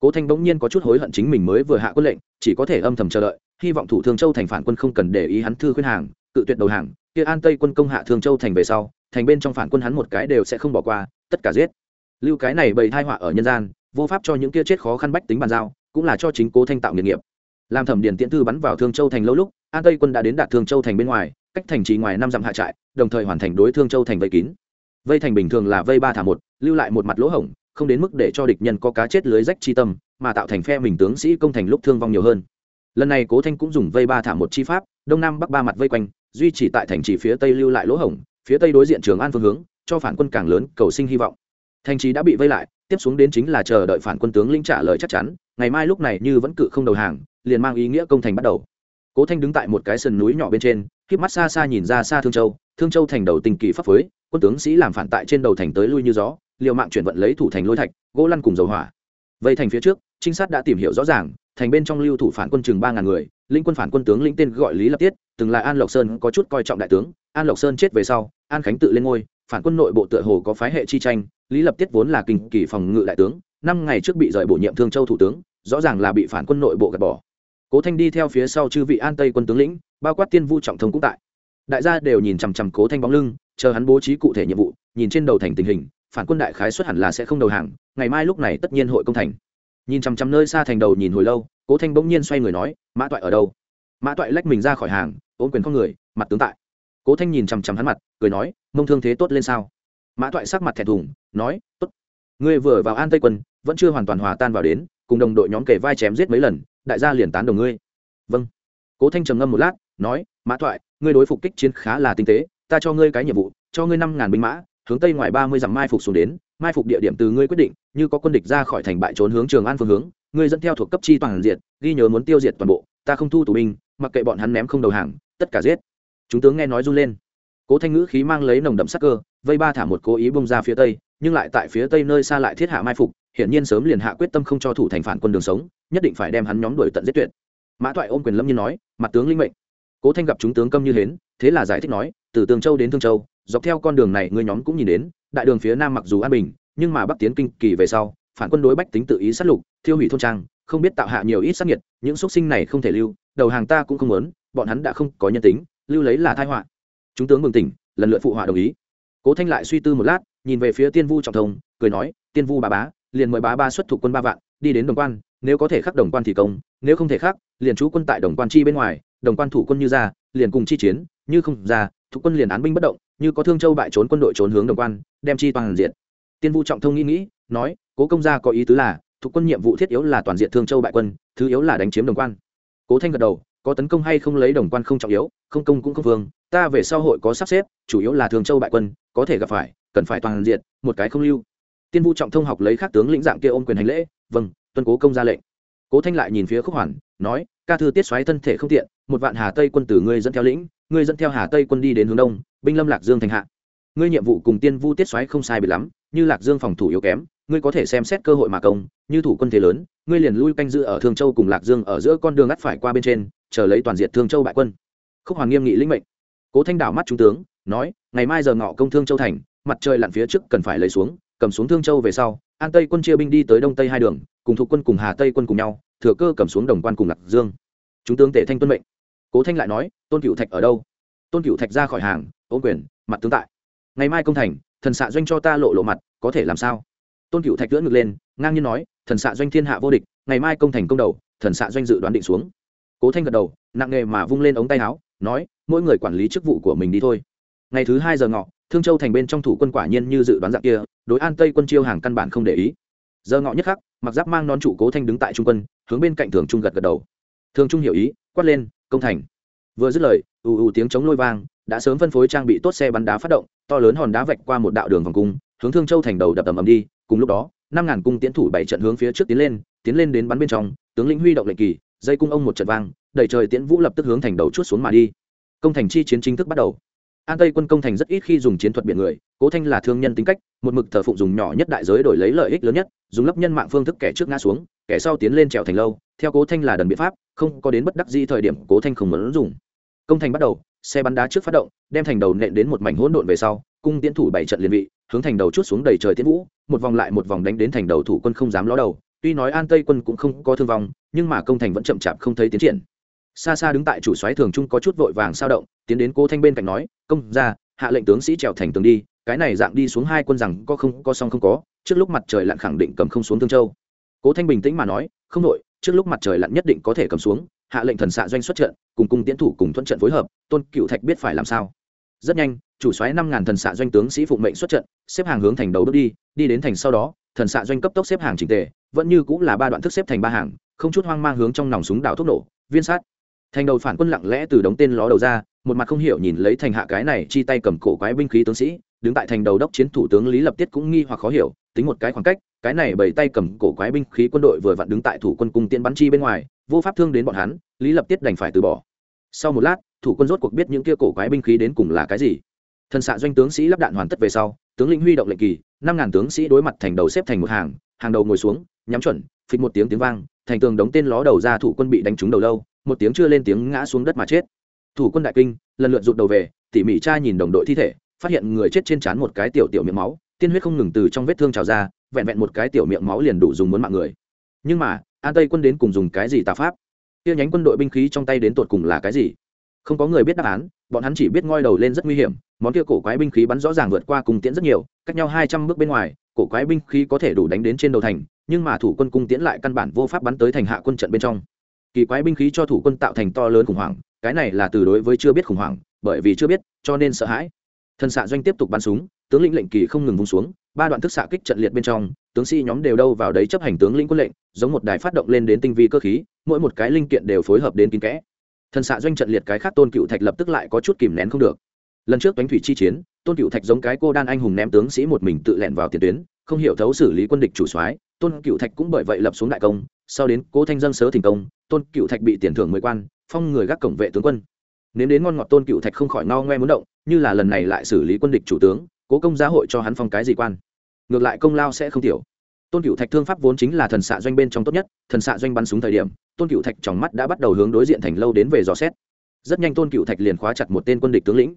cố thanh bỗng nhiên có chút hối hận chính mình mới vừa hạ quân lệnh chỉ có thể âm thầm chờ đợi hy vọng thủ thương châu thành phản quân không cần để ý hắn thư khuyên hàng cự tuyệt đầu hàng kia an tây quân công hạ thương châu thành về sau, thành bên trong phản quân hắn một cái đều sẽ không bỏ qua, tất cả giết. Lưu cái này bày thai họa ở nhân gian, vô pháp cho những kia chết khó khăn bách tính bàn giao, cũng là cho chính cố thanh tạo nghiệt nghiệp. Làm thẩm Điền tiễn thư bắn vào thương châu thành lâu lúc, an tây quân đã đến đạt thương châu thành bên ngoài, cách thành trì ngoài năm dặm hạ trại, đồng thời hoàn thành đối thương châu thành vây kín. Vây thành bình thường là vây ba thả một, lưu lại một mặt lỗ hổng, không đến mức để cho địch nhân có cá chết lưới rách chi tâm, mà tạo thành phe mình tướng sĩ công thành lúc thương vong nhiều hơn. Lần này cố thanh cũng dùng vây ba thả một chi pháp, đông nam bắc ba mặt vây quanh duy trì tại thành trì phía tây lưu lại lỗ hổng, phía tây đối diện trường an phương hướng, cho phản quân càng lớn cầu sinh hy vọng. Thành trì đã bị vây lại, tiếp xuống đến chính là chờ đợi phản quân tướng lĩnh trả lời chắc chắn, ngày mai lúc này như vẫn cự không đầu hàng, liền mang ý nghĩa công thành bắt đầu. Cố thanh đứng tại một cái sườn núi nhỏ bên trên k mắt xa xa nhìn ra xa thương châu thương châu thành đầu tình kỳ pháp phối, quân tướng sĩ làm phản tại trên đầu thành tới lui như gió, liều mạng chuyển vận lấy thủ thành lôi thạch, gỗ lăn cùng dầu hỏa. Vây thành phía trước, trinh sát đã tìm hiểu rõ ràng, thành bên trong lưu thủ phản quân chừng ba ngàn người linh quân phản quân tướng lĩnh tên gọi lý lập tiết, từng là an lộc sơn có chút coi trọng đại tướng. An lộc sơn chết về sau, an khánh tự lên ngôi, phản quân nội bộ tựa hồ có phái hệ chi tranh, lý lập tiết vốn là kinh kỳ phòng ngự đại tướng, năm ngày trước bị rời bổ nhiệm thương châu thủ tướng, rõ ràng là bị phản quân nội bộ gạt bỏ. Cố thanh đi theo phía sau chư vị an tây quân tướng lĩnh, bao quát tiên vu trọng thông cũng tại. Đại gia đều nhìn chằm chằm cố thanh bóng lưng, chờ hắn bố trí cụ thể nhiệm vụ, nhìn trên đầu thành tình hình, phản quân đại khái xuất hẳn là sẽ không đầu hàng, ngày mai lúc này tất nhiên hội công thành nhìn chằm chằm nơi xa thành đầu nhìn hồi lâu cố thanh bỗng nhiên xoay người nói mã toại ở đâu? Mã toại lách mình ra khỏi hàng ôm quyền con người mặt tướng tại. Cố thanh nhìn chằm chằm hắn mặt cười nói mông thương thế tốt lên sao? Mã toại sắc mặt thẹn thùng nói tốt. Ngươi vừa vào an tây quân vẫn chưa hoàn toàn hòa tan vào đến cùng đồng đội nhóm kể vai chém giết mấy lần đại gia liền tán đồng ngươi. Vâng. Cố thanh trầm ngâm một lát nói mã Toại, ngươi đối phục kích chiến khá là tinh tế ta cho ngươi cái nhiệm vụ cho ngươi năm ngàn binh mã hướng tây ngoài ba mươi dặm mai phục xuống đến mai phục địa điểm từ ngươi quyết định, như có quân địch ra khỏi thành bại trốn hướng trường an phương hướng, ngươi dẫn theo thuộc cấp chi toàn diện ghi nhớ muốn tiêu diệt toàn bộ, ta không thu tù binh, mặc kệ bọn hắn ném không đầu hàng, tất cả giết. Chúng tướng nghe nói run lên. Cố thanh ngữ khí mang lấy nồng đậm sắc cơ, vây ba thả một cố ý bông ra phía tây, nhưng lại tại phía tây nơi xa lại thiết hạ mai phục, hiển nhiên sớm liền hạ quyết tâm không cho thủ thành phản quân đường sống, nhất định phải đem hắn nhóm đuổi tận giết tuyệt. Mã thoại ôm quyền lâm như nói, mặt tướng linh mệnh. Cố thanh gặp chúng tướng câm như hến, thế là giải thích nói, từ tường châu đến thương châu, dọc theo con đường này ngươi nhóm cũng nhìn đến đại đường phía nam mặc dù an bình, nhưng mà bắc tiến kinh kỳ về sau, phản quân đối bách tính tự ý sát lục, thiêu hủy thôn trang, không biết tạo hạ nhiều ít sát nhiệt những xuất sinh này không thể lưu, đầu hàng ta cũng không muốn, bọn hắn đã không có nhân tính, lưu lấy là thai họa. Chúng tướng mừng tỉnh, lần lượt phụ họa đồng ý. Cố thanh lại suy tư một lát, nhìn về phía tiên vu trọng thông, cười nói, tiên vu bà bá, liền mời bá ba xuất thủ quân ba vạn, đi đến đồng quan, nếu có thể khắc đồng quan thì công, nếu không thể khắc, liền trú quân tại đồng quan chi bên ngoài, đồng quan thủ quân như ra, liền cùng chi chiến, như không ra, thủ quân liền án binh bất động như có thương châu bại trốn quân đội trốn hướng đồng quan, đem chi toàn diện tiên vu trọng thông nghĩ nghĩ, nói, cố công gia có ý tứ là thủ quân nhiệm vụ thiết yếu là toàn diện thương châu bại quân, thứ yếu là đánh chiếm đồng quan. Cố thanh gật đầu, có tấn công hay không lấy đồng quan không trọng yếu, không công cũng không vương, ta về sau hội có sắp xếp, chủ yếu là thường châu bại quân, có thể gặp phải, cần phải toàn diện, một cái không lưu. Tiên vu trọng thông học lấy khác tướng lĩnh dạng kia ôm quyền hành lễ vâng tuân cố công ra lệnh. Cố thanh lại nhìn phía khúc hoàn, nói, ca thư tiết xoáy thân thể không tiện, một vạn hà tây quân tử ngươi dẫn theo lĩnh, ngươi dẫn theo hà tây quân đi đến hướng đông binh lâm lạc dương thành hạ. Ngươi nhiệm vụ cùng tiên vu tiết xoáy không sai bị lắm, như lạc dương phòng thủ yếu kém, ngươi có thể xem xét cơ hội mà công, như thủ quân thế lớn, ngươi liền lui canh giữ ở thương châu cùng lạc dương ở giữa con đường ngắt phải qua bên trên, chờ lấy toàn diện thương châu bại quân. Khúc hoàng nghiêm nghị lĩnh mệnh. Cố thanh đảo mắt trung tướng, nói, ngày mai giờ ngọ công thương châu thành, mặt trời lặn phía trước cần phải lấy xuống, cầm xuống thương châu về sau, an tây quân chia binh đi tới đông tây hai đường, cùng thuộc quân cùng hà tây quân cùng nhau, thừa cơ cầm xuống đồng quan cùng lạc dương. Chúng tướng tể thanh tuân mệnh. Cố thanh lại nói, tôn cựu thạch ở đâu? Tôn cựu thạch ra khỏi hàng ôm quyền, mặt tướng tại. Ngày mai công thành, thần xạ doanh cho ta lộ lộ mặt, có thể làm sao? Tôn cựu thạch lưỡn ngực lên, ngang nhiên nói, thần xạ doanh thiên hạ vô địch, ngày mai công thành công đầu, thần xạ doanh dự đoán định xuống. Cố thanh gật đầu, nặng nghề mà vung lên ống tay áo, nói, mỗi người quản lý chức vụ của mình đi thôi. Ngày thứ hai giờ ngọ, thương châu thành bên trong thủ quân quả nhiên như dự đoán dạng kia, đối an tây quân chiêu hàng căn bản không để ý. Giờ ngọ nhất khắc, mặc giáp mang non trụ cố thanh đứng tại trung quân, hướng bên cạnh thường trung gật gật đầu. Thường trung hiểu ý, quát lên, công thành. Vừa dứt lời, ù ù tiếng chống lôi vang đã sớm phân phối trang bị tốt xe bắn đá phát động, to lớn hòn đá vạch qua một đạo đường vòng cung, hướng thương châu thành đầu đập tầm ầm đi, cùng lúc đó, năm ngàn cung tiến thủ bảy trận hướng phía trước tiến lên tiến lên đến bắn bên trong, tướng lĩnh huy động lệnh kỳ, dây cung ông một trận vang đẩy trời tiễn vũ lập tức hướng thành đầu chút xuống mà đi. Công thành chi chiến chính thức bắt đầu. An tây quân công thành rất ít khi dùng chiến thuật biển người, cố thanh là thương nhân tính cách, một mực thờ phụng dùng nhỏ nhất đại giới đổi lấy lợi ích lớn nhất, dùng lấp nhân mạng phương thức kẻ trước ngã xuống, kẻ sau tiến lên trèo thành lâu, theo cố thanh là đần biện pháp, không có đến bất đắc di thời điểm cố thanh không muốn dùng. Công thành bắt đầu xe bắn đá trước phát động, đem thành đầu nện đến một mảnh hỗn độn về sau, cung tiến thủ bảy trận liên vị, hướng thành đầu chút xuống đầy trời tiến vũ, một vòng lại một vòng đánh đến thành đầu thủ quân không dám ló đầu. Tuy nói an tây quân cũng không có thương vong, nhưng mà công thành vẫn chậm chạp không thấy tiến triển. Xa xa đứng tại chủ soái thường trung có chút vội vàng sao động, tiến đến cô thanh bên cạnh nói, công ra hạ lệnh tướng sĩ trèo thành tường đi, cái này dạng đi xuống hai quân rằng có không, có xong không có, trước lúc mặt trời lặn khẳng định cầm không xuống thương châu. Cố thanh bình tĩnh mà nói, không nội trước lúc mặt trời lặn nhất định có thể cầm xuống hạ lệnh thần xạ doanh xuất trận, cùng cung tiến thủ cùng thuận trận phối hợp, tôn cựu thạch biết phải làm sao. Rất nhanh, chủ xoáy năm ngàn thần xạ doanh tướng sĩ phụng mệnh xuất trận, xếp hàng hướng thành đầu đốt đi đi đến thành sau đó, thần xạ doanh cấp tốc xếp hàng trình tề, vẫn như cũng là ba đoạn thức xếp thành ba hàng, không chút hoang mang hướng trong nòng súng đảo thuốc nổ, viên sát. Thành đầu phản quân lặng lẽ từ đống tên ló đầu ra, một mặt không hiểu nhìn lấy thành hạ cái này, chi tay cầm cổ quái binh khí tướng sĩ đứng tại thành đầu đốc chiến thủ tướng lý lập tiết cũng nghi hoặc khó hiểu, tính một cái khoảng cách, cái này bảy tay cầm cổ quái binh khí quân đội vừa vặn đứng tại thủ quân cung tiên bắn chi bên ngoài, vô pháp thương đến bọn hắn, lý lập tiết đành phải từ bỏ. Sau một lát, thủ quân rốt cuộc biết những kia cổ quái binh khí đến cùng là cái gì. Thần xạ doanh tướng sĩ lắp đạn hoàn tất về sau, tướng lĩnh huy động lệnh kỳ, năm ngàn tướng sĩ đối mặt thành đầu xếp thành một hàng hàng đầu ngồi xuống, nhắm chuẩn, phịch một tiếng tiếng vang, thành tường đống tên ló đầu ra thủ quân bị đánh trúng đầu lâu, một tiếng chưa lên tiếng ngã xuống đất mà chết. Thủ quân đại kinh, lần lượt rụt đầu về, tỉ mỉ cha nhìn đồng đội thi thể phát hiện người chết trên trán một cái tiểu tiểu miệng máu, tiên huyết không ngừng từ trong vết thương trào ra, vẹn vẹn một cái tiểu miệng máu liền đủ dùng muốn mạng người. Nhưng mà, an tây quân đến cùng dùng cái gì tà pháp? Tiêu nhánh quân đội binh khí trong tay đến tột cùng là cái gì? Không có người biết đáp án, bọn hắn chỉ biết ngoi đầu lên rất nguy hiểm, món kia cổ quái binh khí bắn rõ ràng vượt qua cùng tiễn rất nhiều, cách nhau hai trăm bước bên ngoài, cổ quái binh khí có thể đủ đánh đến trên đầu thành, nhưng mà thủ quân cung tiễn lại căn bản vô pháp bắn tới thành hạ quân trận bên trong. Kỳ quái binh khí cho thủ quân tạo thành to lớn khủng hoảng, cái này là từ đối với chưa biết khủng hoảng, bởi vì chưa biết, cho nên sợ hãi. Thần xạ doanh tiếp tục bắn súng, tướng lĩnh lệnh kỳ không ngừng vung xuống, ba đoạn thức xạ kích trận liệt bên trong, tướng sĩ nhóm đều đâu vào đấy chấp hành tướng lĩnh quân lệnh, giống một đài phát động lên đến tinh vi cơ khí, mỗi một cái linh kiện đều phối hợp đến kín kẽ. Thần xạ doanh trận liệt cái khác tôn cựu thạch lập tức lại có chút kìm nén không được. Lần trước đánh thủy chi chiến, tôn cựu thạch giống cái cô đan anh hùng ném tướng sĩ một mình tự lẻn vào tiền tuyến, không hiểu thấu xử lý quân địch chủ soái, tôn cựu thạch cũng bởi vậy lập xuống đại công, sau đến cố thanh dân sớ thành công, tôn cựu thạch bị tiền thưởng mười quan, phong người gác cổng vệ tướng quân. Nếm đến ngon ngọt tôn cựu thạch không khỏi no ngoe muốn động như là lần này lại xử lý quân địch chủ tướng, cố công gia hội cho hắn phong cái gì quan. Ngược lại công lao sẽ không tiểu. Tôn cựu thạch thương pháp vốn chính là thần xạ doanh bên trong tốt nhất, thần xạ doanh bắn súng thời điểm, tôn cựu thạch trong mắt đã bắt đầu hướng đối diện thành lâu đến về dò xét. Rất nhanh tôn cựu thạch liền khóa chặt một tên quân địch tướng lĩnh.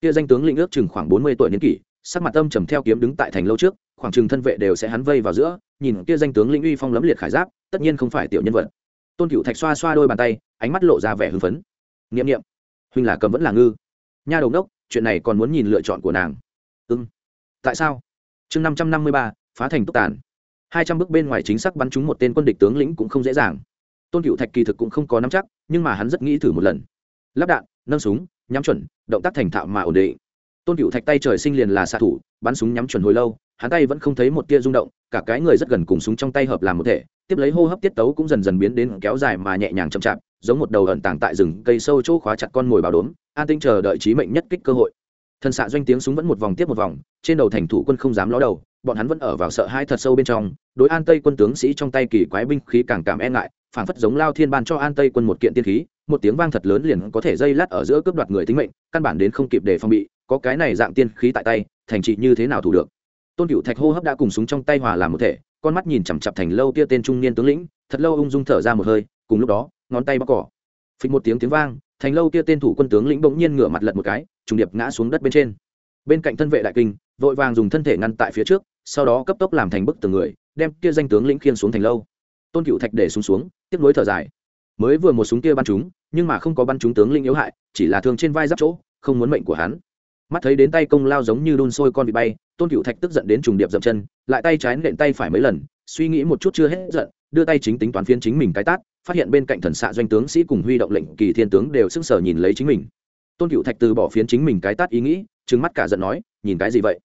Kia danh tướng lĩnh ước chừng khoảng bốn mươi tuổi niên kỷ, sắc mặt âm trầm theo kiếm đứng tại thành lâu trước, khoảng chừng thân vệ đều sẽ hắn vây vào giữa, nhìn kia danh tướng lĩnh uy phong lấm liệt khải giáp, tất nhiên không phải tiểu nhân vật. Tôn cựu thạch xoa xoa đôi bàn tay, ánh mắt lộ ra vẻ hưng phấn. N i ệ m n i ệ m huynh là cầm vẫn là ngư. Nha đầu đốc chuyện này còn muốn nhìn lựa chọn của nàng. Ưng tại sao? Chương năm trăm năm mươi ba, phá thành tốc tàn. Hai trăm bước bên ngoài chính xác bắn trúng một tên quân địch tướng lĩnh cũng không dễ dàng. Tôn cựu thạch kỳ thực cũng không có nắm chắc, nhưng mà hắn rất nghĩ thử một lần. Lắp đạn, nâng súng, nhắm chuẩn, động tác thành thạo mà ổn định. Tôn cựu thạch tay trời sinh liền là xạ thủ, bắn súng nhắm chuẩn hồi lâu, hắn tay vẫn không thấy một tia rung động, cả cái người rất gần cùng súng trong tay hợp làm một thể, tiếp lấy hô hấp tiết tấu cũng dần dần biến đến kéo dài mà nhẹ nhàng chậm chạp, giống một đầu ẩn tàng tại rừng cây sâu chỗ khóa chặt con mồi bảo đốm an tinh chờ đợi trí mệnh nhất kích cơ hội. Thần xạ doanh tiếng súng vẫn một vòng tiếp một vòng, trên đầu thành thủ quân không dám ló đầu, bọn hắn vẫn ở vào sợ hai thật sâu bên trong, đối an tây quân tướng sĩ trong tay kỳ quái binh khí càng cảm e ngại phảng phất giống lao thiên ban cho an tây quân một kiện tiên khí, một tiếng vang thật lớn liền có thể dây lát ở giữa cướp đoạt người tính mệnh, căn bản đến không kịp để phòng bị, có cái này dạng tiên khí tại tay, thành trị như thế nào thủ được? Tôn cựu thạch hô hấp đã cùng súng trong tay hòa làm một thể, con mắt nhìn chằm chặp thành lâu kia tên trung niên tướng lĩnh, thật lâu ung dung thở ra một hơi, cùng lúc đó, ngón tay bóc cỏ. Phịch một tiếng tiếng vang thành lâu kia tên thủ quân tướng lĩnh bỗng nhiên ngửa mặt lật một cái, trùng điệp ngã xuống đất bên trên. Bên cạnh thân vệ đại kinh, vội vàng dùng thân thể ngăn tại phía trước, sau đó cấp tốc làm thành bức từng người, đem kia danh tướng lĩnh khiên xuống thành lâu. Tôn cựu thạch để xuống xuống, tiếp nối thở dài. Mới vừa một súng kia bắn chúng nhưng mà không có bắn chúng tướng lĩnh yếu hại, chỉ là thương trên vai giáp chỗ, không muốn mệnh của hắn. Mắt thấy đến tay công lao giống như đun sôi con bị bay, tôn cựu thạch tức giận đến trùng điệp dậm chân, lại tay trái nện tay phải mấy lần, suy nghĩ một chút chưa hết giận, đưa tay chính tính toán phiên chính mình cái tát phát hiện bên cạnh thần xạ doanh tướng sĩ cùng huy động lệnh kỳ thiên tướng đều sững sờ nhìn lấy chính mình. Tôn cựu thạch từ bỏ phiến chính mình cái tát ý nghĩ, trừng mắt cả giận nói, nhìn cái gì vậy?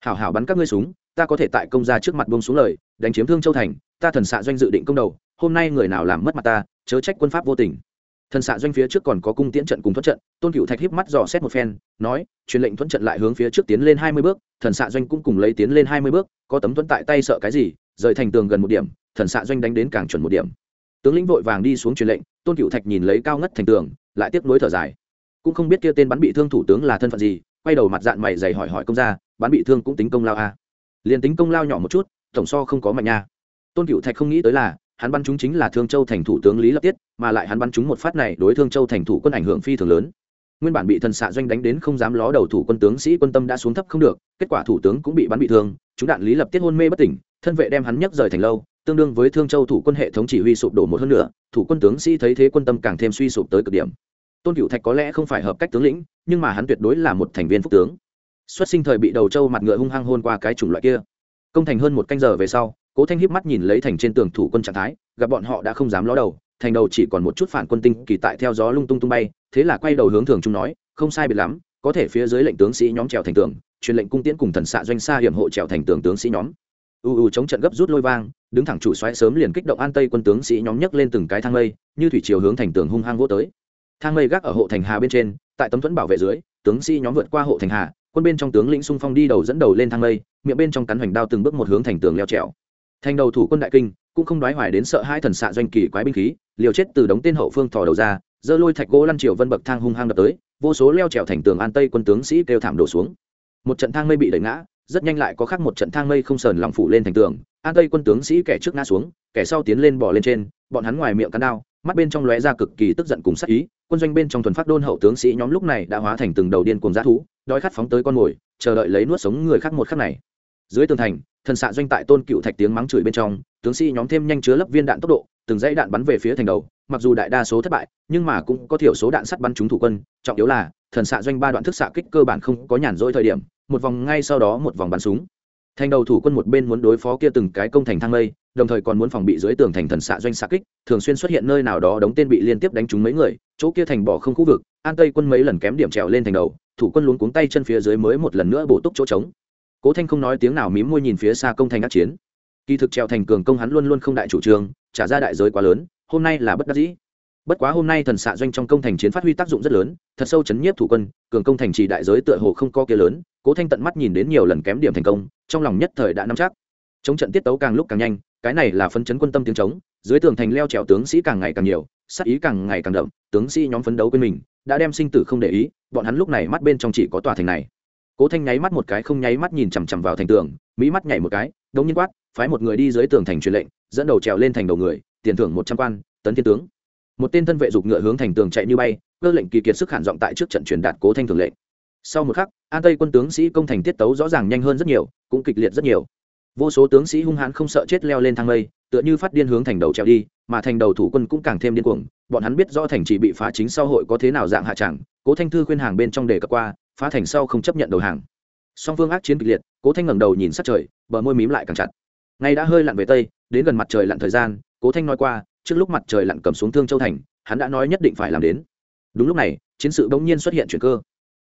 Hảo hảo bắn các ngươi súng, ta có thể tại công gia trước mặt bông xuống lời, đánh chiếm thương châu thành, ta thần xạ doanh dự định công đầu, hôm nay người nào làm mất mặt ta, chớ trách quân pháp vô tình. Thần xạ doanh phía trước còn có cung tiễn trận cùng thuận trận, tôn cựu thạch híp mắt dò xét một phen, nói, truyền lệnh thuận trận lại hướng phía trước tiến lên hai mươi bước, thần xạ doanh cũng cùng lấy tiến lên hai mươi bước, có tấm thuận tại tay sợ cái gì, rời thành tường gần một điểm, thần xạ doanh đánh đến càng chuẩn một điểm tướng lĩnh vội vàng đi xuống truyền lệnh, tôn cựu thạch nhìn lấy cao ngất thành tường, lại tiếp nối thở dài. Cũng không biết kia tên bắn bị thương thủ tướng là thân phận gì, quay đầu mặt dạng mày dày hỏi hỏi công gia, bắn bị thương cũng tính công lao a. À. liền tính công lao nhỏ một chút, tổng so không có mạnh nha. Tôn cựu thạch không nghĩ tới là, hắn bắn chúng chính là thương châu thành thủ tướng lý lập tiết, mà lại hắn bắn chúng một phát này đối thương châu thành thủ quân ảnh hưởng phi thường lớn. Nguyên bản bị thần xạ doanh đánh đến không dám ló đầu thủ quân tướng sĩ quân tâm đã xuống thấp không được, kết quả thủ tướng cũng bị bắn bị thương, chúng đạn lý lập tiết hôn mê bất tỉnh, thân vệ đem hắn nhấc rời thành lâu tương đương với thương châu thủ quân hệ thống chỉ huy sụp đổ một hơn nữa thủ quân tướng sĩ thấy thế quân tâm càng thêm suy sụp tới cực điểm. Tôn cựu thạch có lẽ không phải hợp cách tướng lĩnh, nhưng mà hắn tuyệt đối là một thành viên phúc tướng. Xuất sinh thời bị đầu châu mặt ngựa hung hăng hôn qua cái chủng loại kia. Công thành hơn một canh giờ về sau, cố thanh hiếp mắt nhìn lấy thành trên tường thủ quân trạng thái, gặp bọn họ đã không dám ló đầu, thành đầu chỉ còn một chút phản quân tinh kỳ tại theo gió lung tung tung bay, thế là quay đầu hướng thường trung nói, không sai biệt lắm, có thể phía dưới lệnh tướng sĩ nhóm trèo thành tường, truyền lệnh cung tiễn cùng thần xạ doanh xa hiểm hộ trèo thành tường tướng sĩ nhóm u u chống trận gấp rút lôi vang, đứng thẳng chủ xoáy sớm liền kích động an tây quân tướng sĩ nhóm nhấc lên từng cái thang lây như thủy chiều hướng thành tường hung hăng vô tới. Thang lây gác ở hộ thành hà bên trên, tại tấm thuẫn bảo vệ dưới, tướng sĩ nhóm vượt qua hộ thành hà, quân bên trong tướng lĩnh xung phong đi đầu dẫn đầu lên thang lây miệng bên trong cắn hoành đao từng bước một hướng thành tường leo trèo. Thành đầu thủ quân đại kinh, cũng không đoái hoài đến sợ hai thần xạ doanh kỳ quái binh khí, liều chết từ đống tên hậu phương thò đầu ra, giơ lôi thạch gỗ lăn triều vân bậc thang hung hăng đập tới, vô số leo trèo thành tường an tây quân tướng sĩ kêu thảm đổ xuống. Một trận thang mây bị đẩy ngã rất nhanh lại có khác một trận thang mây không sờn lòng phủ lên thành tường, an tây quân tướng sĩ kẻ trước ngã xuống, kẻ sau tiến lên bỏ lên trên, bọn hắn ngoài miệng cắn đao, mắt bên trong lóe ra cực kỳ tức giận cùng sắc ý, quân doanh bên trong thuần phát đôn hậu tướng sĩ nhóm lúc này đã hóa thành từng đầu điên cùng g thú, đói khát phóng tới con mồi, chờ đợi lấy nuốt sống người khác một khắc này. Dưới tường thành, thần xạ doanh tại tôn cựu thạch tiếng mắng chửi bên trong, tướng sĩ nhóm thêm nhanh chứa lấp viên đạn tốc độ, từng dãy đạn bắn về phía thành đầu, mặc dù đại đa số thất bại, nhưng mà cũng có thiểu số đạn sắt bắn trúng thủ quân, trọng yếu là, thần xạ doanh ba đoạn thức xạ kích cơ bản không có nhàn rỗi thời điểm một vòng ngay sau đó một vòng bắn súng. Thành đầu thủ quân một bên muốn đối phó kia từng cái công thành thang lây đồng thời còn muốn phòng bị dưới tường thành thần xạ doanh xạ kích, thường xuyên xuất hiện nơi nào đó đóng tên bị liên tiếp đánh trúng mấy người, chỗ kia thành bỏ không khu vực, an tây quân mấy lần kém điểm trèo lên thành đầu, thủ quân luống cuống tay chân phía dưới mới một lần nữa bổ túc chỗ trống. Cố thanh không nói tiếng nào mím môi nhìn phía xa công thành ác chiến. Kỳ thực trèo thành cường công hắn luôn luôn không đại chủ trương, trả ra đại giới quá lớn, hôm nay là bất đắc dĩ bất quá hôm nay thần xạ doanh trong công thành chiến phát huy tác dụng rất lớn thật sâu chấn nhiếp thủ quân cường công thành trì đại giới tựa hồ không có kia lớn cố thanh tận mắt nhìn đến nhiều lần kém điểm thành công trong lòng nhất thời đã nắm chắc. Chống trận tiết tấu càng lúc càng nhanh cái này là phân chấn quân tâm tiếng trống, dưới tường thành leo trèo tướng sĩ càng ngày càng nhiều sắc ý càng ngày càng đậm tướng sĩ nhóm phấn đấu quên mình đã đem sinh tử không để ý bọn hắn lúc này mắt bên trong chỉ có tòa thành này. Cố thanh nháy mắt một cái không nháy mắt nhìn chằm chằm vào thành tường mỹ mắt nhảy một cái đống nhiên quát phái một người đi dưới tường thành truyền lệnh dẫn đầu trèo lên thành đầu người tiền thưởng một trăm quan tấn thiên tướng một tên thân vệ dục ngựa hướng thành tường chạy như bay, cơ lệnh kỳ kiệt sức hạn giọng tại trước trận truyền đạt cố thanh thường lệnh. Sau một khắc, an tây quân tướng sĩ công thành tiết tấu rõ ràng nhanh hơn rất nhiều, cũng kịch liệt rất nhiều. Vô số tướng sĩ hung hãn không sợ chết leo lên thang lây tựa như phát điên hướng thành đầu trèo đi, mà thành đầu thủ quân cũng càng thêm điên cuồng, bọn hắn biết rõ thành chỉ bị phá chính sau hội có thế nào dạng hạ chẳng cố thanh thư khuyên hàng bên trong đề cập qua, phá thành sau không chấp nhận đầu hàng. Song phương ác chiến kịch liệt, cố thanh ngẩng đầu nhìn sát trời, bờ môi mím lại càng chặt. Ngay đã hơi lặn về tây, đến gần mặt trời lặn thời gian, cố thanh nói qua trước lúc mặt trời lặn cầm xuống thương châu thành, hắn đã nói nhất định phải làm đến. Đúng lúc này, chiến sự bỗng nhiên xuất hiện chuyện cơ.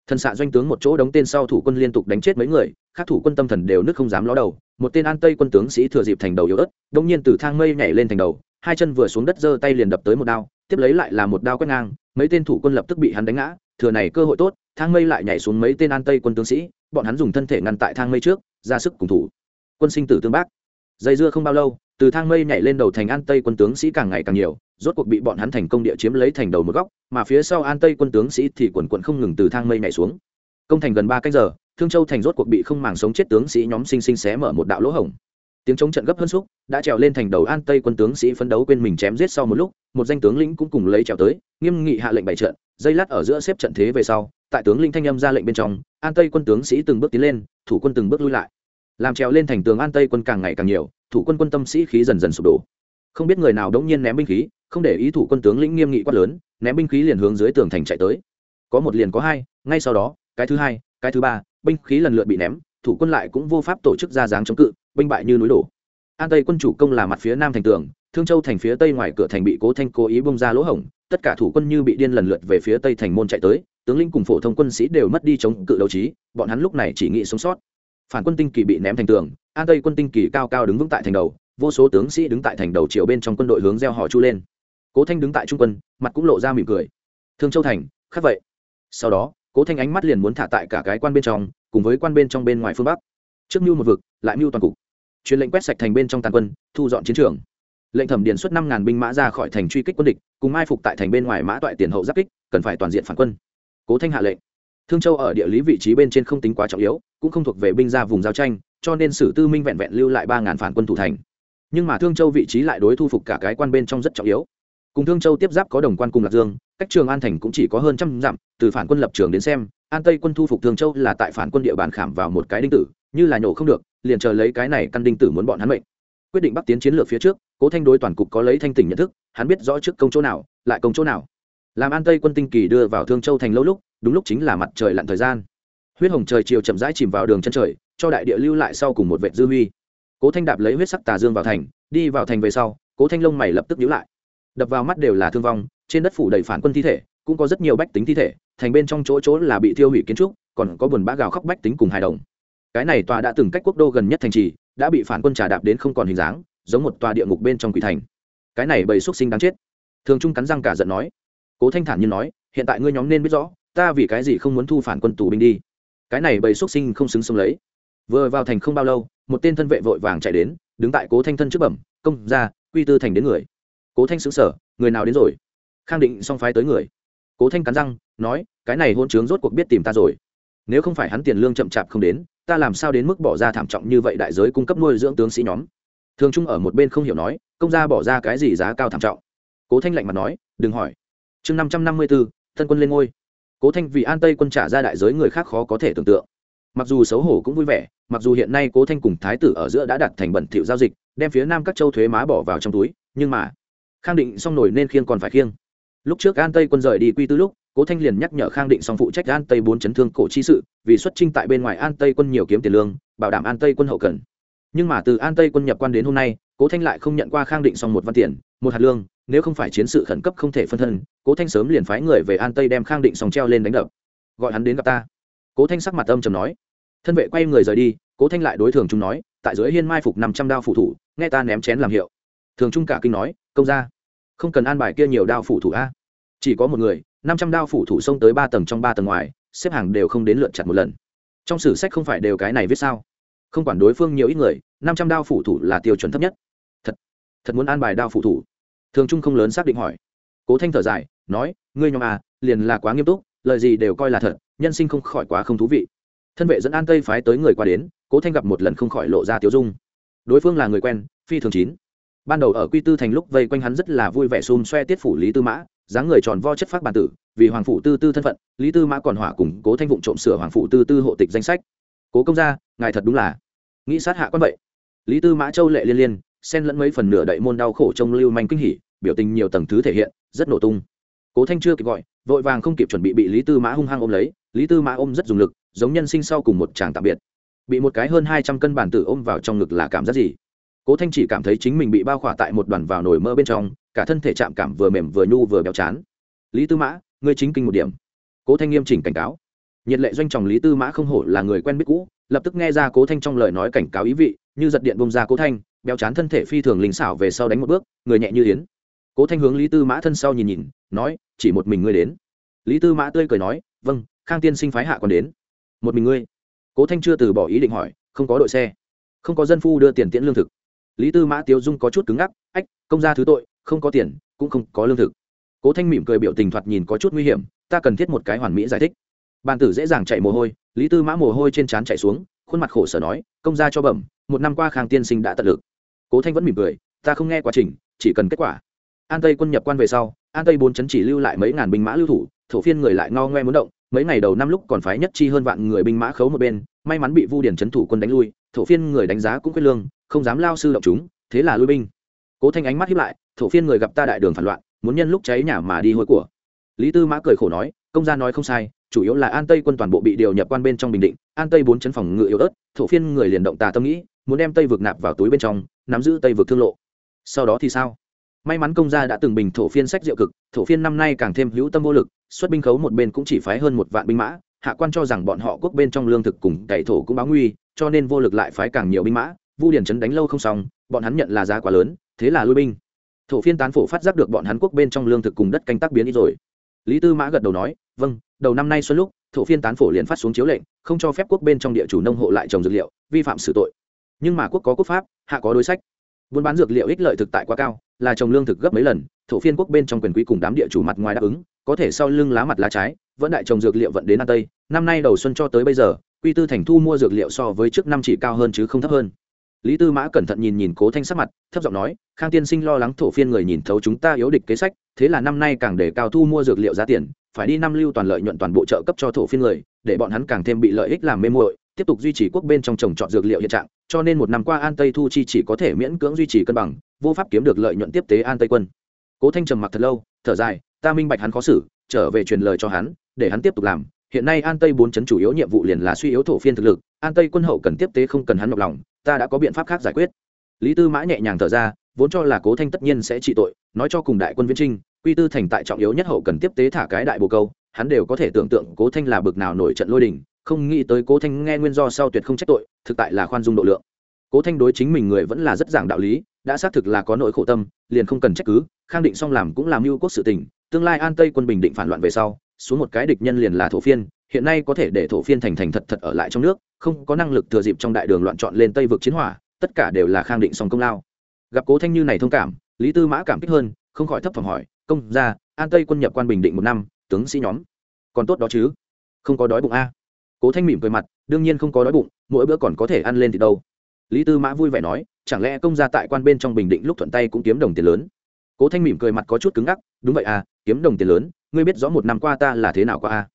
Thần xạ doanh tướng một chỗ đóng tên sau thủ quân liên tục đánh chết mấy người các thủ quân tâm thần đều nước không dám ló đầu. Một tên an tây quân tướng sĩ thừa dịp thành đầu yếu ớt đông nhiên từ thang mây nhảy lên thành đầu, hai chân vừa xuống đất giơ tay liền đập tới một đao, tiếp lấy lại là một đao quét ngang, mấy tên thủ quân lập tức bị hắn đánh ngã. Thừa này cơ hội tốt, thang mây lại nhảy xuống mấy tên an tây quân tướng sĩ, bọn hắn dùng thân thể ngăn tại thang mây trước, ra sức cùng thủ. Quân sinh tử tương bác. Dây dưa không bao lâu từ thang mây nhảy lên đầu thành an tây quân tướng sĩ càng ngày càng nhiều, rốt cuộc bị bọn hắn thành công địa chiếm lấy thành đầu một góc, mà phía sau an tây quân tướng sĩ thì quần quận không ngừng từ thang mây nhảy xuống. Công thành gần ba cách giờ, thương châu thành rốt cuộc bị không màng sống chết tướng sĩ nhóm sinh sinh xé mở một đạo lỗ hổng. Tiếng chống trận gấp hơn xúc, đã trèo lên thành đầu an tây quân tướng sĩ phấn đấu quên mình chém giết sau một lúc, một danh tướng lĩnh cũng cùng lấy trèo tới, nghiêm nghị hạ lệnh bày trận, dây lát ở giữa xếp trận thế về sau, tại tướng linh thanh âm ra lệnh bên trong, an tây quân tướng sĩ từng bước tiến lên, thủ quân từng bước lui lại. Làm trèo lên thành tường an tây quân càng ngày càng nhiều thủ quân quân tâm sĩ khí dần dần sụp đổ. Không biết người nào đống nhiên ném binh khí, không để ý thủ quân tướng lĩnh nghiêm nghị quát lớn, ném binh khí liền hướng dưới tường thành chạy tới. Có một liền có hai, ngay sau đó, cái thứ hai, cái thứ ba, binh khí lần lượt bị ném, thủ quân lại cũng vô pháp tổ chức ra dáng chống cự, binh bại như núi đổ. An tây quân chủ công là mặt phía nam thành tường, thương châu thành phía tây ngoài cửa thành bị cố thanh cố ý bông ra lỗ hổng, tất cả thủ quân như bị điên lần lượt về phía tây thành môn chạy tới, tướng lĩnh cùng phổ thông quân sĩ đều mất đi chống cự đấu trí, bọn hắn lúc này chỉ nghĩ sống sót. Phản quân tinh kỳ bị ném thành tường an tây quân tinh kỳ cao cao đứng vững tại thành đầu, vô số tướng sĩ đứng tại thành đầu chiều bên trong quân đội hướng gieo họ chu lên. Cố thanh đứng tại trung quân, mặt cũng lộ ra mỉm cười. Thương châu thành khác vậy. Sau đó, cố thanh ánh mắt liền muốn thả tại cả cái quan bên trong, cùng với quan bên trong bên ngoài phương bắc. Trước mưu một vực, lại mưu toàn cục. Truyền lệnh quét sạch thành bên trong tàn quân, thu dọn chiến trường. Lệnh thẩm điền xuất năm ngàn binh mã ra khỏi thành truy kích quân địch, cùng mai phục tại thành bên ngoài mã toại tiền hậu giáp kích, cần phải toàn diện phản quân. Cố thanh hạ lệnh. Thương châu ở địa lý vị trí bên trên không tính quá trọng yếu, cũng không thuộc về binh ra vùng giao tranh cho nên sử tư minh vẹn vẹn lưu lại ba ngàn phản quân thủ thành. Nhưng mà thương châu vị trí lại đối thu phục cả cái quan bên trong rất trọng yếu. Cùng thương châu tiếp giáp có đồng quan cùng lạc dương, cách trường an thành cũng chỉ có hơn trăm dặm, từ phản quân lập trường đến xem, an tây quân thu phục thương châu là tại phản quân địa bàn khảm vào một cái đinh tử, như là nhổ không được, liền chờ lấy cái này căn đinh tử muốn bọn hắn mệnh. Quyết định bắc tiến chiến lược phía trước, cố thanh đối toàn cục có lấy thanh tỉnh nhận thức, hắn biết rõ trước công chỗ nào, lại công chỗ nào. Làm an tây quân tinh kỳ đưa vào thương châu thành lâu lúc, đúng lúc chính là mặt trời lặn thời gian. Huyết hồng trời chiều chậm rãi chìm vào đường chân trời cho đại địa lưu lại sau cùng một vệ dư huy. Cố thanh đạp lấy huyết sắc tà dương vào thành, đi vào thành về sau, cố thanh lông mày lập tức nhíu lại. Đập vào mắt đều là thương vong, trên đất phủ đầy phản quân thi thể, cũng có rất nhiều bách tính thi thể, thành bên trong chỗ chỗ là bị thiêu hủy kiến trúc, còn có buồn bã gào khóc bách tính cùng hài đồng. Cái này tòa đã từng cách quốc đô gần nhất thành trì, đã bị phản quân trà đạp đến không còn hình dáng, giống một tòa địa ngục bên trong quỷ thành. Cái này bầy xuất sinh đáng chết. Thường trung cắn răng cả giận nói. Cố thanh thản như nói, hiện tại ngươi nhóm nên biết rõ, ta vì cái gì không muốn thu phản quân tù binh đi? Cái này bầy xuất sinh không xứng sống lấy vừa vào thành không bao lâu, một tên thân vệ vội vàng chạy đến, đứng tại cố thanh thân trước bẩm, công ra quy tư thành đến người. Cố thanh xứng sở người nào đến rồi? Khang định xong phái tới người. Cố thanh cắn răng, nói, cái này hôn trướng rốt cuộc biết tìm ta rồi. Nếu không phải hắn tiền lương chậm chạp không đến, ta làm sao đến mức bỏ ra thảm trọng như vậy đại giới cung cấp nuôi dưỡng tướng sĩ nhóm? Thường trung ở một bên không hiểu nói, công gia bỏ ra cái gì giá cao thảm trọng? Cố thanh lạnh mặt nói, đừng hỏi. Chương năm trăm năm mươi b ố thân quân lên ngôi. Cố thanh vì an tây quân trả ra đại giới người khác khó có thể tưởng tượng mặc dù xấu hổ cũng vui vẻ, mặc dù hiện nay cố thanh cùng thái tử ở giữa đã đặt thành bẩn thiệu giao dịch, đem phía nam các châu thuế má bỏ vào trong túi, nhưng mà, khang định xong nổi nên khiêng còn phải khiêng. Lúc trước an tây quân rời đi quy tư lúc, cố thanh liền nhắc nhở khang định xong phụ trách an tây bốn chấn thương cổ chi sự, vì xuất trinh tại bên ngoài an tây quân nhiều kiếm tiền lương, bảo đảm an tây quân hậu cần. Nhưng mà từ an tây quân nhập quan đến hôm nay, cố thanh lại không nhận qua khang định xong một văn tiền, một hạt lương, nếu không phải chiến sự khẩn cấp không thể phân thân, cố thanh sớm liền phái người về an tây đem khang định xong treo lên đánh đập. Gọi hắn đến gặp ta cố thanh sắc mặt âm trầm nói, thân vệ quay người rời đi. Cố thanh lại đối thường trung nói, tại dưới hiên mai phục năm trăm đao phủ thủ, nghe ta ném chén làm hiệu. Thường trung cả kinh nói, công ra không cần an bài kia nhiều đao phủ thủ a. Chỉ có một người, năm trăm đao phủ thủ xông tới ba tầng trong ba tầng ngoài, xếp hàng đều không đến lượt chặt một lần. Trong sử sách không phải đều cái này viết sao? Không quản đối phương nhiều ít người, năm trăm đao phủ thủ là tiêu chuẩn thấp nhất. Thật thật muốn an bài đao phủ thủ? Thường trung không lớn xác định hỏi. Cố thanh thở dài, nói, ngươi nhóm à liền là quá nghiêm túc, lời gì đều coi là thật nhân sinh không khỏi quá không thú vị. Thân vệ dẫn an tây phái tới người qua đến, cố thanh gặp một lần không khỏi lộ ra tiếu dung. Đối phương là người quen, phi thường chín. Ban đầu ở quy tư thành lúc vây quanh hắn rất là vui vẻ xôn xoe tiết phủ lý tư mã, dáng người tròn vo chất phát bản tử, vì hoàng phụ tư tư thân phận, lý tư mã còn hỏa cùng cố thanh vụng trộm sửa hoàng phụ tư tư hộ tịch danh sách. Cố công gia, ngài thật đúng là nghĩ sát hạ quan vậy. Lý tư mã châu lệ liên liên, xen lẫn mấy phần nửa đậy môn đau khổ trong lưu manh kinh hỉ, biểu tình nhiều tầng thứ thể hiện, rất nổ tung. Cố thanh chưa kịp gọi, vội vàng không kịp chuẩn bị bị lý tư mã hung hăng ôm lấy lý tư mã ôm rất dùng lực, giống nhân sinh sau cùng một chàng tạm biệt. Bị một cái hơn hai trăm cân bản tử ôm vào trong ngực là cảm giác gì? Cố thanh chỉ cảm thấy chính mình bị bao khỏa tại một đoàn vào nồi mơ bên trong, cả thân thể chạm cảm vừa mềm vừa nhu vừa béo chán. Lý tư mã, ngươi chính kinh một điểm. Cố thanh nghiêm chỉnh cảnh cáo. Nhiệt lệ doanh chồng lý tư mã không hổ là người quen biết cũ, lập tức nghe ra cố thanh trong lời nói cảnh cáo ý vị, như giật điện bông ra cố thanh, béo chán thân thể phi thường linh xảo về sau đánh một bước, người nhẹ như yến. Cố thanh hướng lý tư mã thân sau nhìn nhìn, nói, chỉ một mình ngươi đến. Lý tư mã tươi cười nói vâng khang tiên sinh phái hạ còn đến. Một mình ngươi? Cố thanh chưa từ bỏ ý định hỏi, không có đội xe. Không có dân phu đưa tiền tiễn lương thực. Lý tư mã, tiếu dung có chút cứng ngắc, ách, công ra thứ tội, không có tiền, cũng không có lương thực. Cố thanh mỉm cười biểu tình thoạt nhìn có chút nguy hiểm, ta cần thiết một cái hoàn mỹ giải thích. Bàn tử dễ dàng chạy mồ hôi, lý tư mã mồ hôi trên trán chạy xuống, khuôn mặt khổ sở nói, công ra cho bẩm, một năm qua khang tiên sinh đã tận lực. Cố thanh vẫn mỉm cười, ta không nghe quá trình, chỉ cần kết quả. An tây quân nhập quan về sau, an tây bốn chấn chỉ lưu lại mấy ngàn binh mã lưu thủ, thổ phiên người lại ngao ngoe muốn động mấy ngày đầu năm lúc còn phái nhất chi hơn vạn người binh mã khấu một bên, may mắn bị vu điển trấn thủ quân đánh lui, thổ phiên người đánh giá cũng quyết lương, không dám lao sư động chúng, thế là lui binh. Cố thanh ánh mắt hiếp lại, thổ phiên người gặp ta đại đường phản loạn, muốn nhân lúc cháy nhà mà đi hôi của. Lý tư mã cười khổ nói, công gia nói không sai, chủ yếu là an tây quân toàn bộ bị điều nhập quan bên trong bình định, an tây bốn chấn phòng ngự yếu ớt, thổ phiên người liền động tà tâm nghĩ, muốn đem tây vực nạp vào túi bên trong, nắm giữ tây vực thương lộ. Sau đó thì sao? May mắn công gia đã từng bình thổ phiên sách diệu cực, thổ phiên năm nay càng thêm hữu tâm vô lực, xuất binh khấu một bên cũng chỉ phái hơn một vạn binh mã, hạ quan cho rằng bọn họ quốc bên trong lương thực cùng cày thổ cũng báo nguy, cho nên vô lực lại phái càng nhiều binh mã. Vu điển trấn đánh lâu không xong, bọn hắn nhận là giá quá lớn, thế là lui binh. Thổ phiên tán phổ phát giác được bọn hắn quốc bên trong lương thực cùng đất canh tác biến ít rồi. Lý tư mã gật đầu nói vâng đầu năm nay xuân lúc, thổ phiên tán phổ liền phát xuống chiếu lệnh, không cho phép quốc bên trong địa chủ nông hộ lại trồng dược liệu, vi phạm xử tội. Nhưng mà quốc có quốc pháp, hạ có đối sách buôn bán dược liệu ích lợi thực tại quá cao, là trồng lương thực gấp mấy lần, thổ phiên quốc bên trong quyền quý cùng đám địa chủ mặt ngoài đáp ứng, có thể sau lưng lá mặt lá trái, vẫn đại trồng dược liệu vận đến an tây. Năm nay đầu xuân cho tới bây giờ, quy tư thành thu mua dược liệu so với trước năm chỉ cao hơn chứ không thấp hơn. Lý tư mã cẩn thận nhìn nhìn cố thanh sắc mặt, thấp giọng nói, khang tiên sinh lo lắng thổ phiên người nhìn thấu chúng ta yếu địch kế sách, thế là năm nay càng để cao thu mua dược liệu giá tiền, phải đi năm lưu toàn lợi nhuận toàn bộ trợ cấp cho thổ phiên người, để bọn hắn càng thêm bị lợi ích làm mê muội tiếp tục duy trì quốc bên trong trồng trọt dược liệu hiện trạng, cho nên một năm qua an tây thu chi chỉ có thể miễn cưỡng duy trì cân bằng, vô pháp kiếm được lợi nhuận tiếp tế an tây quân. Cố thanh trầm mặc thật lâu, thở dài, ta minh bạch hắn khó xử, trở về truyền lời cho hắn, để hắn tiếp tục làm. Hiện nay an tây bốn chấn chủ yếu nhiệm vụ liền là suy yếu thổ phiên thực lực, an tây quân hậu cần tiếp tế không cần hắn nhọc lòng, ta đã có biện pháp khác giải quyết. Lý tư mã nhẹ nhàng thở ra, vốn cho là cố thanh tất nhiên sẽ trị tội, nói cho cùng đại quân viên trinh, quy tư thành tại trọng yếu nhất hậu cần tiếp tế thả cái đại bồ câu, hắn đều có thể tưởng tượng cố thanh là bực nào nổi trận lôi đình không nghĩ tới cố thanh nghe nguyên do sau tuyệt không trách tội, thực tại là khoan dung độ lượng. Cố thanh đối chính mình người vẫn là rất giảng đạo lý, đã xác thực là có nỗi khổ tâm, liền không cần trách cứ, khang định xong làm cũng làm mưu quốc sự tình, tương lai an tây quân bình định phản loạn về sau, xuống một cái địch nhân liền là thổ phiên, hiện nay có thể để thổ phiên thành thành thật thật ở lại trong nước, không có năng lực thừa dịp trong đại đường loạn chọn lên tây vực chiến hỏa, tất cả đều là khang định xong công lao. Gặp cố thanh như này thông cảm, lý tư mã cảm kích hơn, không khỏi thấp thỏm hỏi, công ra an tây quân nhập quan bình định một năm, tướng sĩ nhóm còn tốt đó chứ? Không có đói bụng a? Cố thanh mỉm cười mặt, đương nhiên không có đói bụng, mỗi bữa còn có thể ăn lên thì đâu. Lý tư mã vui vẻ nói, chẳng lẽ công gia tại quan bên trong bình định lúc thuận tay cũng kiếm đồng tiền lớn? Cố thanh mỉm cười mặt có chút cứng ngắc, đúng vậy à kiếm đồng tiền lớn, ngươi biết rõ một năm qua ta là thế nào qua à?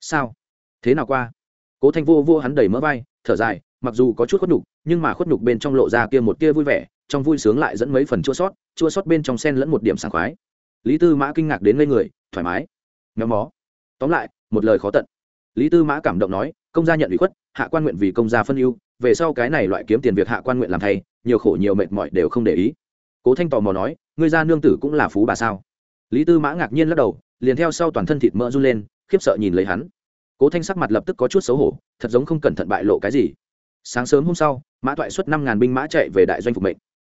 Sao? Thế nào qua? Cố thanh vô vô hắn đầy mỡ vai, thở dài, mặc dù có chút khuất nhục, nhưng mà khuất nhục bên trong lộ ra kia một kia vui vẻ, trong vui sướng lại dẫn mấy phần chua sót chua sót bên trong sen lẫn một điểm sảng khoái. Lý tư mã kinh ngạc đến ngây người, thoải mái. Méo mó. Tóm lại, một lời khó tận lý tư mã cảm động nói, công gia nhận ủy khuất, hạ quan nguyện vì công gia phân ưu, về sau cái này loại kiếm tiền việc hạ quan nguyện làm thay, nhiều khổ nhiều mệt mỏi đều không để ý. Cố thanh tò mò nói, ngươi gia nương tử cũng là phú bà sao? Lý tư mã ngạc nhiên lắc đầu, liền theo sau toàn thân thịt mỡ run lên, khiếp sợ nhìn lấy hắn. Cố thanh sắc mặt lập tức có chút xấu hổ, thật giống không cẩn thận bại lộ cái gì. Sáng sớm hôm sau, mã toại xuất năm ngàn binh mã chạy về đại doanh phục mệnh.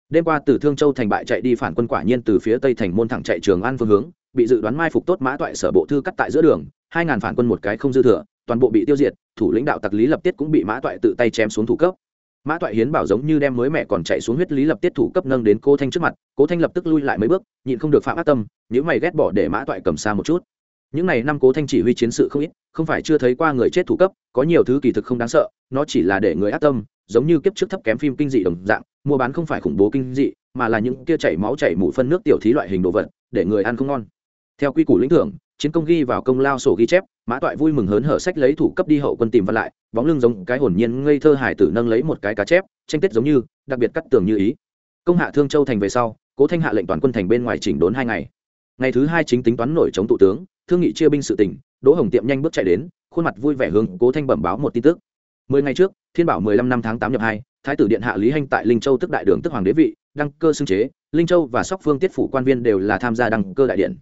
Đêm qua từ thương châu thành bại chạy đi phản quân quả nhiên từ phía tây thành môn thẳng chạy trường an phương hướng, bị dự đoán mai phục tốt mã toại sở bộ thư cắt tại giữa đường hai ngàn phản quân một cái không dư thừa, toàn bộ bị tiêu diệt, thủ lãnh đạo tặc lý lập tiết cũng bị mã toại tự tay chém xuống thủ cấp. Mã toại hiến bảo giống như đem mới mẹ còn chạy xuống huyết lý lập tiết thủ cấp nâng đến cô thanh trước mặt, cố thanh lập tức lui lại mấy bước, nhịn không được phạm ác tâm nếu mày ghét bỏ để mã toại cầm xa một chút. Những n à y năm cố thanh chỉ huy chiến sự không ít, không phải chưa thấy qua người chết thủ cấp, có nhiều thứ kỳ thực không đáng sợ, nó chỉ là để người ác tâm, giống như kiếp trước thấp kém phim kinh dị đồng dạng, mua bán không phải khủng bố kinh dị, mà là những kia chảy máu chảy mủ phân nước tiểu thí loại hình đồ vật, để người ăn không ngon. Theo quy củ lĩnh thưởng chiến công ghi vào công lao sổ ghi chép, mã toại vui mừng hớn hở sách lấy thủ cấp đi hậu quân tìm văn lại, bóng lưng giống cái hồn nhiên ngây thơ hải tử nâng lấy một cái cá chép, tranh tết giống như, đặc biệt cắt tường như ý. Công hạ thương châu thành về sau, cố thanh hạ lệnh toàn quân thành bên ngoài chỉnh đốn hai ngày. Ngày thứ hai chính tính toán nổi chống tụ tướng, thương nghị chia binh sự tỉnh, đỗ hồng tiệm nhanh bước chạy đến, khuôn mặt vui vẻ hướng cố thanh bẩm báo một tin tức. Mười ngày trước, thiên bảo mười lăm năm tháng tám nhập hai, thái tử điện hạ lý hanh tại linh châu tức đại đường tức hoàng đế vị, đăng cơ xưng chế, linh châu và sóc phương tiết phủ quan viên đều là tham gia đăng cơ đại điện.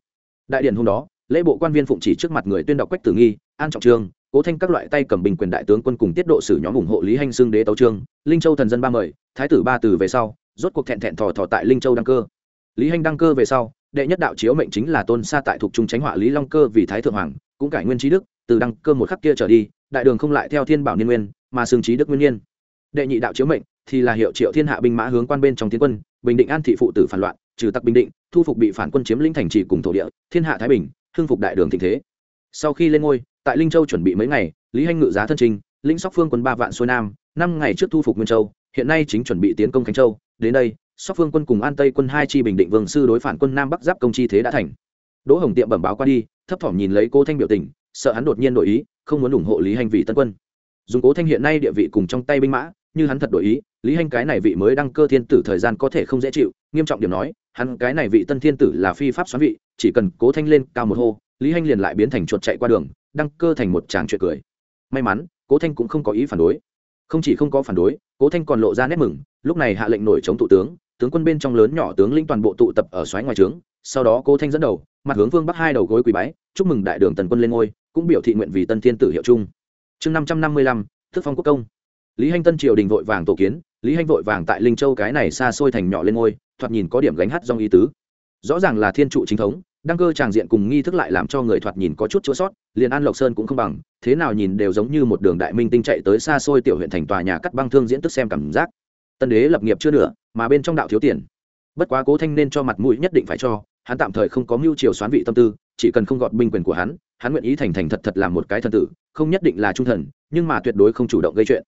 Đại điện hôm đó lễ bộ quan viên phụng chỉ trước mặt người tuyên đọc quách tử nghi, an trọng trương, cố thanh các loại tay cầm bình quyền đại tướng quân cùng tiết độ sử nhóm ủng hộ lý hanh xương đế tấu trương, linh châu thần dân ba mời, thái tử ba từ về sau, rốt cuộc thẹn thẹn thò thò tại linh châu đăng cơ. lý hanh đăng cơ về sau, đệ nhất đạo chiếu mệnh chính là tôn xa tại thuộc trung tránh họa lý long cơ vì thái thượng hoàng, cũng cải nguyên trí đức, từ đăng cơ một khắc kia trở đi, đại đường không lại theo thiên bảo niên nguyên, mà xương trí đức nguyên nhiên. đệ nhị đạo chiếu mệnh thì là hiệu triệu thiên hạ binh mã hướng quan bên trong tiến quân, bình định an thị phụ tử phản loạn, trừ tặc bình định, thu phục bị phản quân chiếm lĩnh thành trì cùng thổ địa, thiên hạ thái bình hưng phục đại đường thịnh thế. Sau khi lên ngôi, tại linh châu chuẩn bị mấy ngày, lý hanh ngự giá thân trình, lĩnh sóc phương quân ba vạn xuôi nam, năm ngày trước thu phục nguyên châu, hiện nay chính chuẩn bị tiến công khánh châu. Đến đây, sóc phương quân cùng an tây quân hai chi bình định vương sư đối phản quân nam bắc giáp công chi thế đã thành. Đỗ hồng tiệm bẩm báo qua đi, thấp thỏm nhìn lấy Cố thanh biểu tình, sợ hắn đột nhiên đổi ý, không muốn ủng hộ lý hành vì tân quân. Dùng cố thanh hiện nay địa vị cùng trong tay binh mã như hắn thật đổi ý, lý hành cái này vị mới đăng cơ thiên tử thời gian có thể không dễ chịu, nghiêm trọng điểm nói, hắn cái này vị tân thiên tử là phi pháp xoắn vị, chỉ cần cố thanh lên, cao một hô, lý hành liền lại biến thành chuột chạy qua đường, đăng cơ thành một tràng chuyện cười. May mắn, cố thanh cũng không có ý phản đối. Không chỉ không có phản đối, cố thanh còn lộ ra nét mừng, lúc này hạ lệnh nổi chống thủ tướng tướng quân bên trong lớn nhỏ tướng lĩnh toàn bộ tụ tập ở xoáy ngoài trướng, sau đó cố thanh dẫn đầu, mặt hướng vương bắc hai đầu gối quỳ bái, chúc mừng đại đường tần quân lên ngôi, cũng biểu thị nguyện vì tân thiên tử hiệu chung. chương năm trăm năm mươi lăm, thức phong quốc công lý hanh tân triều đình vội vàng tổ kiến, lý hanh vội vàng tại linh châu cái này xa xôi thành nhỏ lên ngôi, thoạt nhìn có điểm gánh hát dong ý tứ. Rõ ràng là thiên trụ chính thống, đăng cơ tràng diện cùng nghi thức lại làm cho người thoạt nhìn có chút chỗ sót, liền an lộc sơn cũng không bằng, thế nào nhìn đều giống như một đường đại minh tinh chạy tới xa xôi tiểu huyện thành tòa nhà cắt băng thương diễn tức xem cảm giác. Tân đế lập nghiệp chưa nữa mà bên trong đạo thiếu tiền. Bất quá cố thanh nên cho mặt mũi nhất định phải cho, hắn tạm thời không có mưu triều xoán vị tâm tư, chỉ cần không gọt binh quyền của hắn hắn nguyện ý thành thành thật thật làm một cái thần tử, không nhất định là trung thần, nhưng mà tuyệt đối không chủ động gây chuyện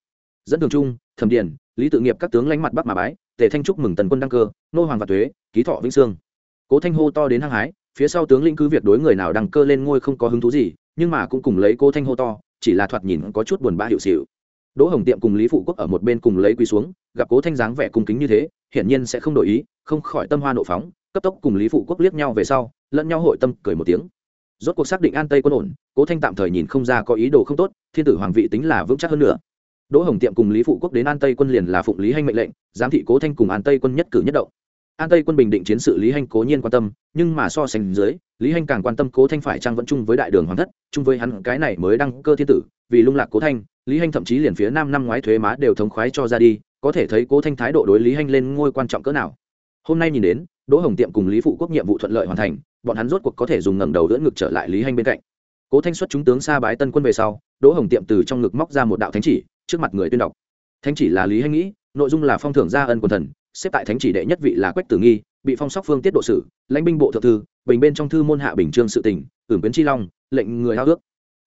dẫn thường trung, thẩm điền, lý tự nghiệp các tướng lánh mặt bắc mà bái, tề thanh trúc mừng tần quân đăng cơ, nô hoàng và thuế ký thọ vĩnh sương. Cố thanh hô to đến hăng hái, phía sau tướng lĩnh cứ việc đối người nào đăng cơ lên ngôi không có hứng thú gì, nhưng mà cũng cùng lấy cố thanh hô to, chỉ là thoạt nhìn có chút buồn bã hiệu xịu. Đỗ hồng tiệm cùng lý phụ quốc ở một bên cùng lấy quý xuống, gặp cố thanh dáng vẻ cung kính như thế, hiển nhiên sẽ không đổi ý, không khỏi tâm hoa nộ phóng, cấp tốc cùng lý phụ quốc liếc nhau về sau, lẫn nhau hội tâm cười một tiếng. Rốt cuộc xác định an tây quân ổn, cố thanh tạm thời nhìn không ra có ý đồ không tốt, thiên tử hoàng vị tính là vững chắc hơn nữa đỗ hồng tiệm cùng lý phụ quốc đến an tây quân liền là phụng lý hanh mệnh lệnh, giám thị cố thanh cùng an tây quân nhất cử nhất động. An tây quân bình định chiến sự lý hanh cố nhiên quan tâm, nhưng mà so sánh dưới, lý hanh càng quan tâm cố thanh phải trang vẫn chung với đại đường hoàng thất, chung với hắn cái này mới đăng cơ thiên tử, vì lung lạc cố thanh, lý hanh thậm chí liền phía nam năm ngoái thuế má đều thống khoái cho ra đi, có thể thấy cố thanh thái độ đối lý hanh lên ngôi quan trọng cỡ nào. Hôm nay nhìn đến, đỗ hồng tiệm cùng lý phụ quốc nhiệm vụ thuận lợi hoàn thành, bọn hắn rốt cuộc có thể dùng ngẩng đầu đỡ ngực trở lại lý hanh bên cạnh cố thanh xuất chúng tướng xa bái tân quân về sau, đỗ hồng tiệm từ trong ngực móc ra một đạo thánh chỉ, trước mặt người tuyên đọc. Thánh chỉ là lý hay nghĩ, nội dung là phong thưởng gia ân quần thần, xếp tại thánh chỉ đệ nhất vị là quách tử nghi, bị phong sóc phương tiết độ sử, lãnh binh bộ thượng thư, bình bên trong thư môn hạ bình trương sự tỉnh ửng quyến chi long, lệnh người hao ước.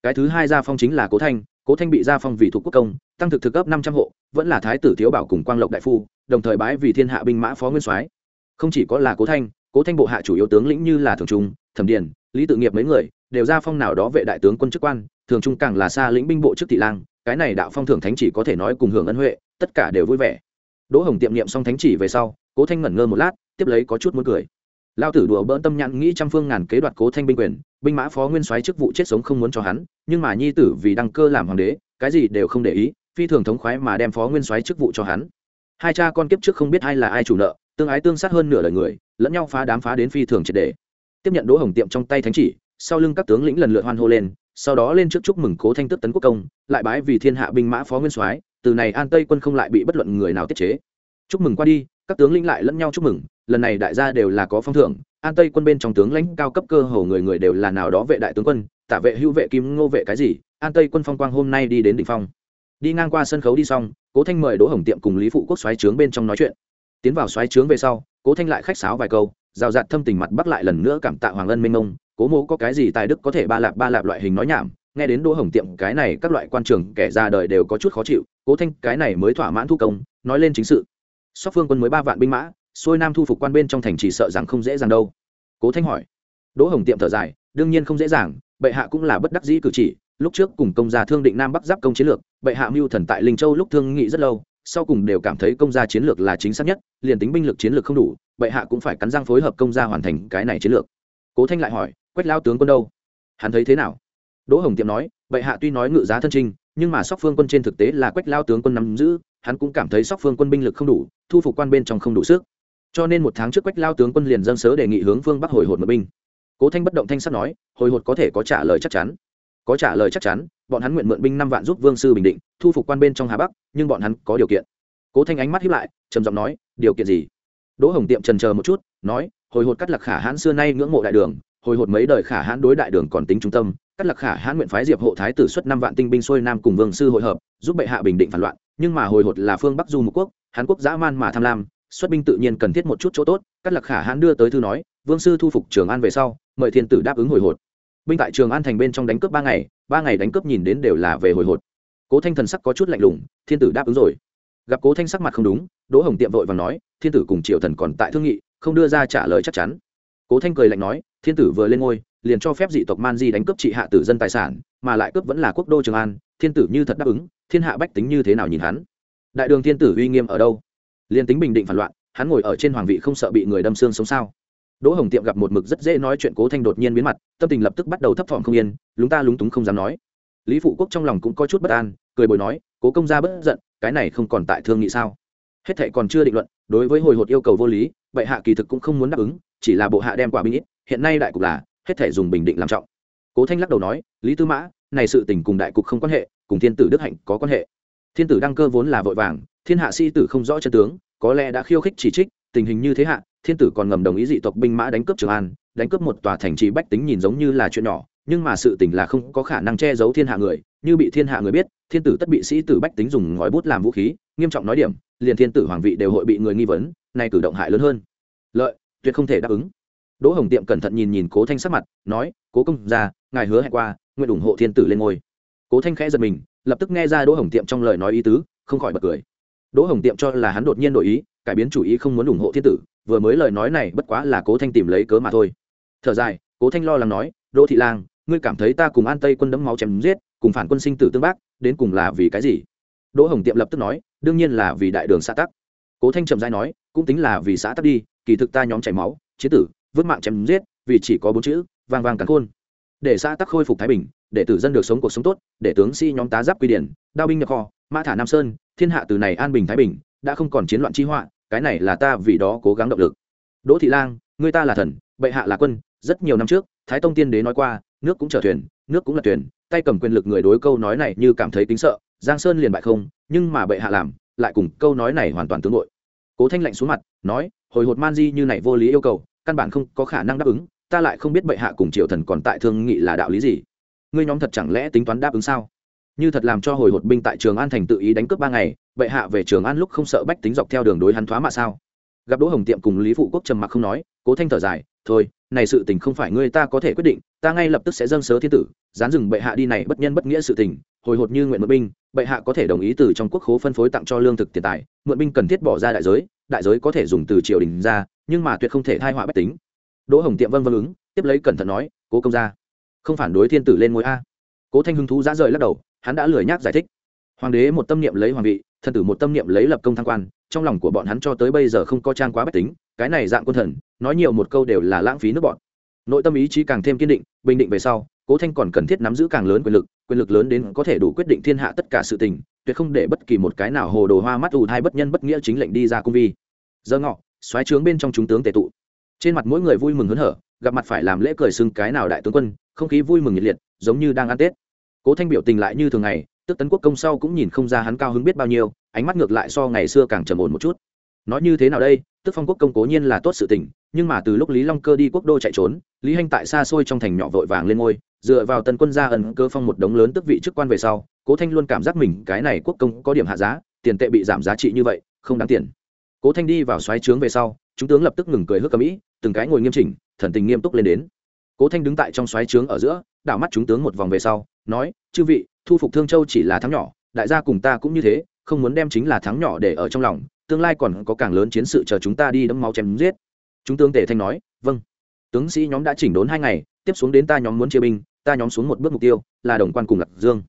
Cái thứ hai gia phong chính là cố thanh cố thanh bị gia phong vì thuộc quốc công, tăng thực thực cấp năm trăm hộ, vẫn là thái tử thiếu bảo cùng quang lộc đại phu, đồng thời bái vì thiên hạ binh mã phó nguyên soái. Không chỉ có là cố thanh cố thanh bộ hạ chủ yếu tướng lĩnh như là thường trung, thẩm điền, lý tự nghiệp mấy người đều gia phong nào đó vệ đại tướng quân chức quan, thường trung càng là xa lĩnh binh bộ chức thị lang, cái này đạo phong thưởng thánh chỉ có thể nói cùng hưởng ân huệ, tất cả đều vui vẻ. Đỗ hồng tiệm niệm xong thánh chỉ về sau, cố thanh ngẩn ngơ một lát, tiếp lấy có chút muốn cười. Lao tử đùa bỡn tâm nhãn nghĩ trăm phương ngàn kế đoạt cố thanh binh quyền, binh mã phó nguyên soái chức vụ chết sống không muốn cho hắn, nhưng mà nhi tử vì đăng cơ làm hoàng đế, cái gì đều không để ý, phi thường thống khoái mà đem phó nguyên soái chức vụ cho hắn. Hai cha con kiếp trước không biết ai là ai chủ nợ, tương ái tương sát hơn nửa đời người, lẫn nhau phá đám phá đến phi thường triệt đề tiếp nhận đỗ hồng tiệm trong tay thánh chỉ sau lưng các tướng lĩnh lần lượt hoan hô lên, sau đó lên trước chúc mừng cố thanh tước tấn quốc công, lại bái vì thiên hạ binh mã phó nguyên soái, từ này an tây quân không lại bị bất luận người nào tiết chế. Chúc mừng qua đi, các tướng lĩnh lại lẫn nhau chúc mừng, lần này đại gia đều là có phong thưởng, an tây quân bên trong tướng lãnh cao cấp cơ hồ người người đều là nào đó vệ đại tướng quân, tả vệ hữu vệ kim ngô vệ cái gì, an tây quân phong quang hôm nay đi đến đỉnh phong. Đi ngang qua sân khấu đi xong, cố thanh mời đỗ hồng tiệm cùng lý phụ quốc xoáy trướng bên trong nói chuyện. Tiến vào xoáy trướng về sau, cố thanh lại khách sáo vài câu, rào rạt thâm tình mặt bắc lại lần nữa cảm tạ hoàng ân minh ông cố mô có cái gì tài đức có thể ba lạp ba lạp loại hình nói nhảm, nghe đến đỗ hồng tiệm cái này các loại quan trường kẻ ra đời đều có chút khó chịu, cố thanh cái này mới thỏa mãn thu công, nói lên chính sự. Sóc phương quân mới ba vạn binh mã, xuôi nam thu phục quan bên trong thành chỉ sợ rằng không dễ dàng đâu. Cố thanh hỏi. Đỗ hồng tiệm thở dài, đương nhiên không dễ dàng, bệ hạ cũng là bất đắc dĩ cử chỉ, lúc trước cùng công gia thương định nam bắc giáp công chiến lược, bệ hạ mưu thần tại linh châu lúc thương nghị rất lâu, sau cùng đều cảm thấy công gia chiến lược là chính xác nhất, liền tính binh lực chiến lược không đủ, bệ hạ cũng phải cắn răng phối hợp công gia hoàn thành cái này chiến lược cố thanh lại hỏi, quách lao tướng quân đâu? Hắn thấy thế nào? Đỗ hồng tiệm nói, bệ hạ tuy nói ngự giá thân trinh nhưng mà sóc phương quân trên thực tế là quách lao tướng quân nắm giữ, hắn cũng cảm thấy sóc phương quân binh lực không đủ, thu phục quan bên trong không đủ sức. Cho nên một tháng trước quách lao tướng quân liền dân sớ đề nghị hướng phương bắc hồi hột một binh. Cố thanh bất động thanh sắt nói, hồi hột có thể có trả lời chắc chắn. Có trả lời chắc chắn, bọn hắn nguyện mượn binh năm vạn giúp vương sư bình định, thu phục quan bên trong hà bắc, nhưng bọn hắn có điều kiện. Cố thanh ánh mắt hiếp lại, trầm giọng nói, điều kiện gì? Đỗ hồng tiệm trần chờ một chút, nói hồi hột cắt lạc khả hãn xưa nay ngưỡng mộ đại đường, hồi hột mấy đời khả hãn đối đại đường còn tính trung tâm, cắt lạc khả hãn nguyện phái diệp hộ thái tử xuất năm vạn tinh binh xuôi nam cùng vương sư hội hợp, giúp bệ hạ bình định phản loạn, nhưng mà hồi hột là phương bắc du một quốc, hán quốc dã man mà tham lam, xuất binh tự nhiên cần thiết một chút chỗ tốt, cắt lạc khả hãn đưa tới thư nói, vương sư thu phục trường an về sau, mời thiên tử đáp ứng hồi hột. Binh tại trường an thành bên trong đánh cướp ba ngày ba ngày đánh cướp nhìn đến đều là về hồi hột. Cố thanh thần sắc có chút lạnh lùng, thiên tử đáp ứng rồi. Gặp cố thanh sắc mặt không đúng, đỗ hồng tiệm vội và nói, thiên tử cùng triều thần còn tại thương nghị không đưa ra trả lời chắc chắn. Cố thanh cười lạnh nói, thiên tử vừa lên ngôi, liền cho phép dị tộc man di đánh cướp trị hạ tử dân tài sản, mà lại cướp vẫn là quốc đô trường an, thiên tử như thật đáp ứng, thiên hạ bách tính như thế nào nhìn hắn? Đại đường thiên tử uy nghiêm ở đâu? Liền tính bình định phản loạn, hắn ngồi ở trên hoàng vị không sợ bị người đâm xương sống sao? Đỗ hồng tiệm gặp một mực rất dễ nói chuyện, cố thanh đột nhiên biến mặt, tâm tình lập tức bắt đầu thấp thỏm không yên, lúng ta lúng túng không dám nói. Lý phụ quốc trong lòng cũng có chút bất an, cười bồi nói, cố công gia bất giận, cái này không còn tại thương nghị sao? Hết thệ còn chưa định luận, đối với hồi hột yêu cầu vô lý bệ hạ kỳ thực cũng không muốn đáp ứng, chỉ là bộ hạ đem quả binh ít, hiện nay đại cục là, hết thể dùng bình định làm trọng. Cố thanh lắc đầu nói, lý tư mã, này sự tình cùng đại cục không quan hệ, cùng thiên tử đức hạnh có quan hệ. Thiên tử đăng cơ vốn là vội vàng, thiên hạ sĩ tử không rõ chân tướng, có lẽ đã khiêu khích chỉ trích, tình hình như thế hạ, thiên tử còn ngầm đồng ý dị tộc binh mã đánh cướp trường an, đánh cướp một tòa thành trì bách tính nhìn giống như là chuyện nhỏ, nhưng mà sự tình là không có khả năng che giấu thiên hạ người, như bị thiên hạ người biết, thiên tử tất bị sĩ tử bách tính dùng ngòi bút làm vũ khí, nghiêm trọng nói điểm, liền thiên tử hoàng vị đều hội bị người nghi vấn nay cử động hại lớn hơn. Lợi, tuyệt không thể đáp ứng. Đỗ hồng tiệm cẩn thận nhìn nhìn cố thanh sắc mặt, nói, cố công ra ngài hứa hẹn qua, nguyện ủng hộ thiên tử lên ngôi. Cố thanh khẽ giật mình, lập tức nghe ra đỗ hồng tiệm trong lời nói ý tứ, không khỏi bật cười. Đỗ hồng tiệm cho là hắn đột nhiên đổi ý, cải biến chủ ý không muốn ủng hộ thiên tử, vừa mới lời nói này bất quá là cố thanh tìm lấy cớ mà thôi. Thở dài, cố thanh lo lắng nói, đỗ thị lang, ngươi cảm thấy ta cùng an tây quân đấm máu chém giết, cùng phản quân sinh tử tương bác, đến cùng là vì cái gì? Đỗ hồng tiệm lập tức nói, đương nhiên là vì đại đường xã tắc cố thanh trầm dai nói, cũng tính là vì xã tắc đi, kỳ thực ta nhóm chảy máu chiến tử, vứt mạng chém giết, vì chỉ có bốn chữ, vang vang cắn khôn. Để xã tắc khôi phục thái bình, để tử dân được sống cuộc sống tốt, để tướng sĩ nhóm tá giáp quy điển, đao binh nhập kho, mã thả nam sơn, thiên hạ từ này an bình thái bình, đã không còn chiến loạn chi họa, cái này là ta vì đó cố gắng động lực. Đỗ thị lang người ta là thần, bệ hạ là quân, rất nhiều năm trước, thái tông tiên đế nói qua, nước cũng trở thuyền, nước cũng là thuyền, tay cầm quyền lực người đối câu nói này như cảm thấy kính sợ, giang sơn liền bại không, nhưng mà bệ hạ làm lại cùng câu nói này hoàn toàn tương nội. Cố thanh lạnh xuống mặt, nói, hồi hột man di như này vô lý yêu cầu, căn bản không có khả năng đáp ứng, ta lại không biết bệ hạ cùng triều thần còn tại thương nghị là đạo lý gì. Ngươi nhóm thật chẳng lẽ tính toán đáp ứng sao? Như thật làm cho hồi hột binh tại trường an thành tự ý đánh cướp ba ngày, bệ hạ về trường an lúc không sợ bách tính dọc theo đường đối hắn thoá mà sao? Gặp đỗ hồng tiệm cùng lý phụ quốc trầm mặc không nói, cố thanh thở dài, thôi này sự tình không phải ngươi ta có thể quyết định, ta ngay lập tức sẽ dâng sớ thiên tử, dán dừng bệ hạ đi này bất nhân bất nghĩa sự tình, hồi hột như nguyện mượn binh, bệ hạ có thể đồng ý từ trong quốc khố phân phối tặng cho lương thực tiền tài, mượn binh cần thiết bỏ ra đại giới đại giới có thể dùng từ triều đình ra, nhưng mà tuyệt không thể thai họa bách tính. Đỗ hồng tiệm vân vân ứng, tiếp lấy cẩn thận nói, cố công gia, không phản đối thiên tử lên ngôi a. Cố thanh hứng thú giã rời lắc đầu, hắn đã lười nhác giải thích. Hoàng đế một tâm niệm lấy hoàng vị, thần tử một tâm niệm lấy lập công thăng quan, trong lòng của bọn hắn cho tới bây giờ không có trang quá bách tính, cái này dạng quân thần nói nhiều một câu đều là lãng phí nước bọn nội tâm ý chí càng thêm kiên định, bình định về sau, cố thanh còn cần thiết nắm giữ càng lớn quyền lực quyền lực lớn đến có thể đủ quyết định thiên hạ tất cả sự tình, tuyệt không để bất kỳ một cái nào hồ đồ hoa mắt ù thai bất nhân bất nghĩa chính lệnh đi ra cung vi. Giờ ngọ xoáy trướng bên trong chúng tướng tề tụ. Trên mặt mỗi người vui mừng hớn hở, gặp mặt phải làm lễ cười xưng cái nào đại tướng quân, không khí vui mừng nhiệt liệt, giống như đang ăn tết. Cố thanh biểu tình lại như thường ngày, tức tấn quốc công sau cũng nhìn không ra hắn cao hứng biết bao nhiêu, ánh mắt ngược lại so ngày xưa càng trầm ổn một chút. Nói như thế nào đây, tức phong quốc công cố nhiên là tốt sự tình nhưng mà từ lúc lý long cơ đi quốc đô chạy trốn, lý hanh tại xa xôi trong thành nhỏ vội vàng lên ngôi, dựa vào tần quân gia ẩn cơ phong một đống lớn tức vị chức quan về sau, cố thanh luôn cảm giác mình cái này quốc công có điểm hạ giá, tiền tệ bị giảm giá trị như vậy, không đáng tiền. Cố thanh đi vào xoáy trướng về sau, chúng tướng lập tức ngừng cười hước cầm ĩ từng cái ngồi nghiêm chỉnh, thần tình nghiêm túc lên đến. Cố thanh đứng tại trong xoáy trướng ở giữa, đảo mắt chúng tướng một vòng về sau, nói, chư vị, thu phục thương châu chỉ là thắng nhỏ, đại gia cùng ta cũng như thế, không muốn đem chính là thắng nhỏ để ở trong lòng, tương lai còn có càng lớn chiến sự chờ chúng ta đi đấm máu chém giết chúng tướng tề thanh nói vâng. Tướng sĩ nhóm đã chỉnh đốn hai ngày, tiếp xuống đến ta nhóm muốn chia binh, ta nhóm xuống một bước mục tiêu, là đồng quan cùng lạc dương.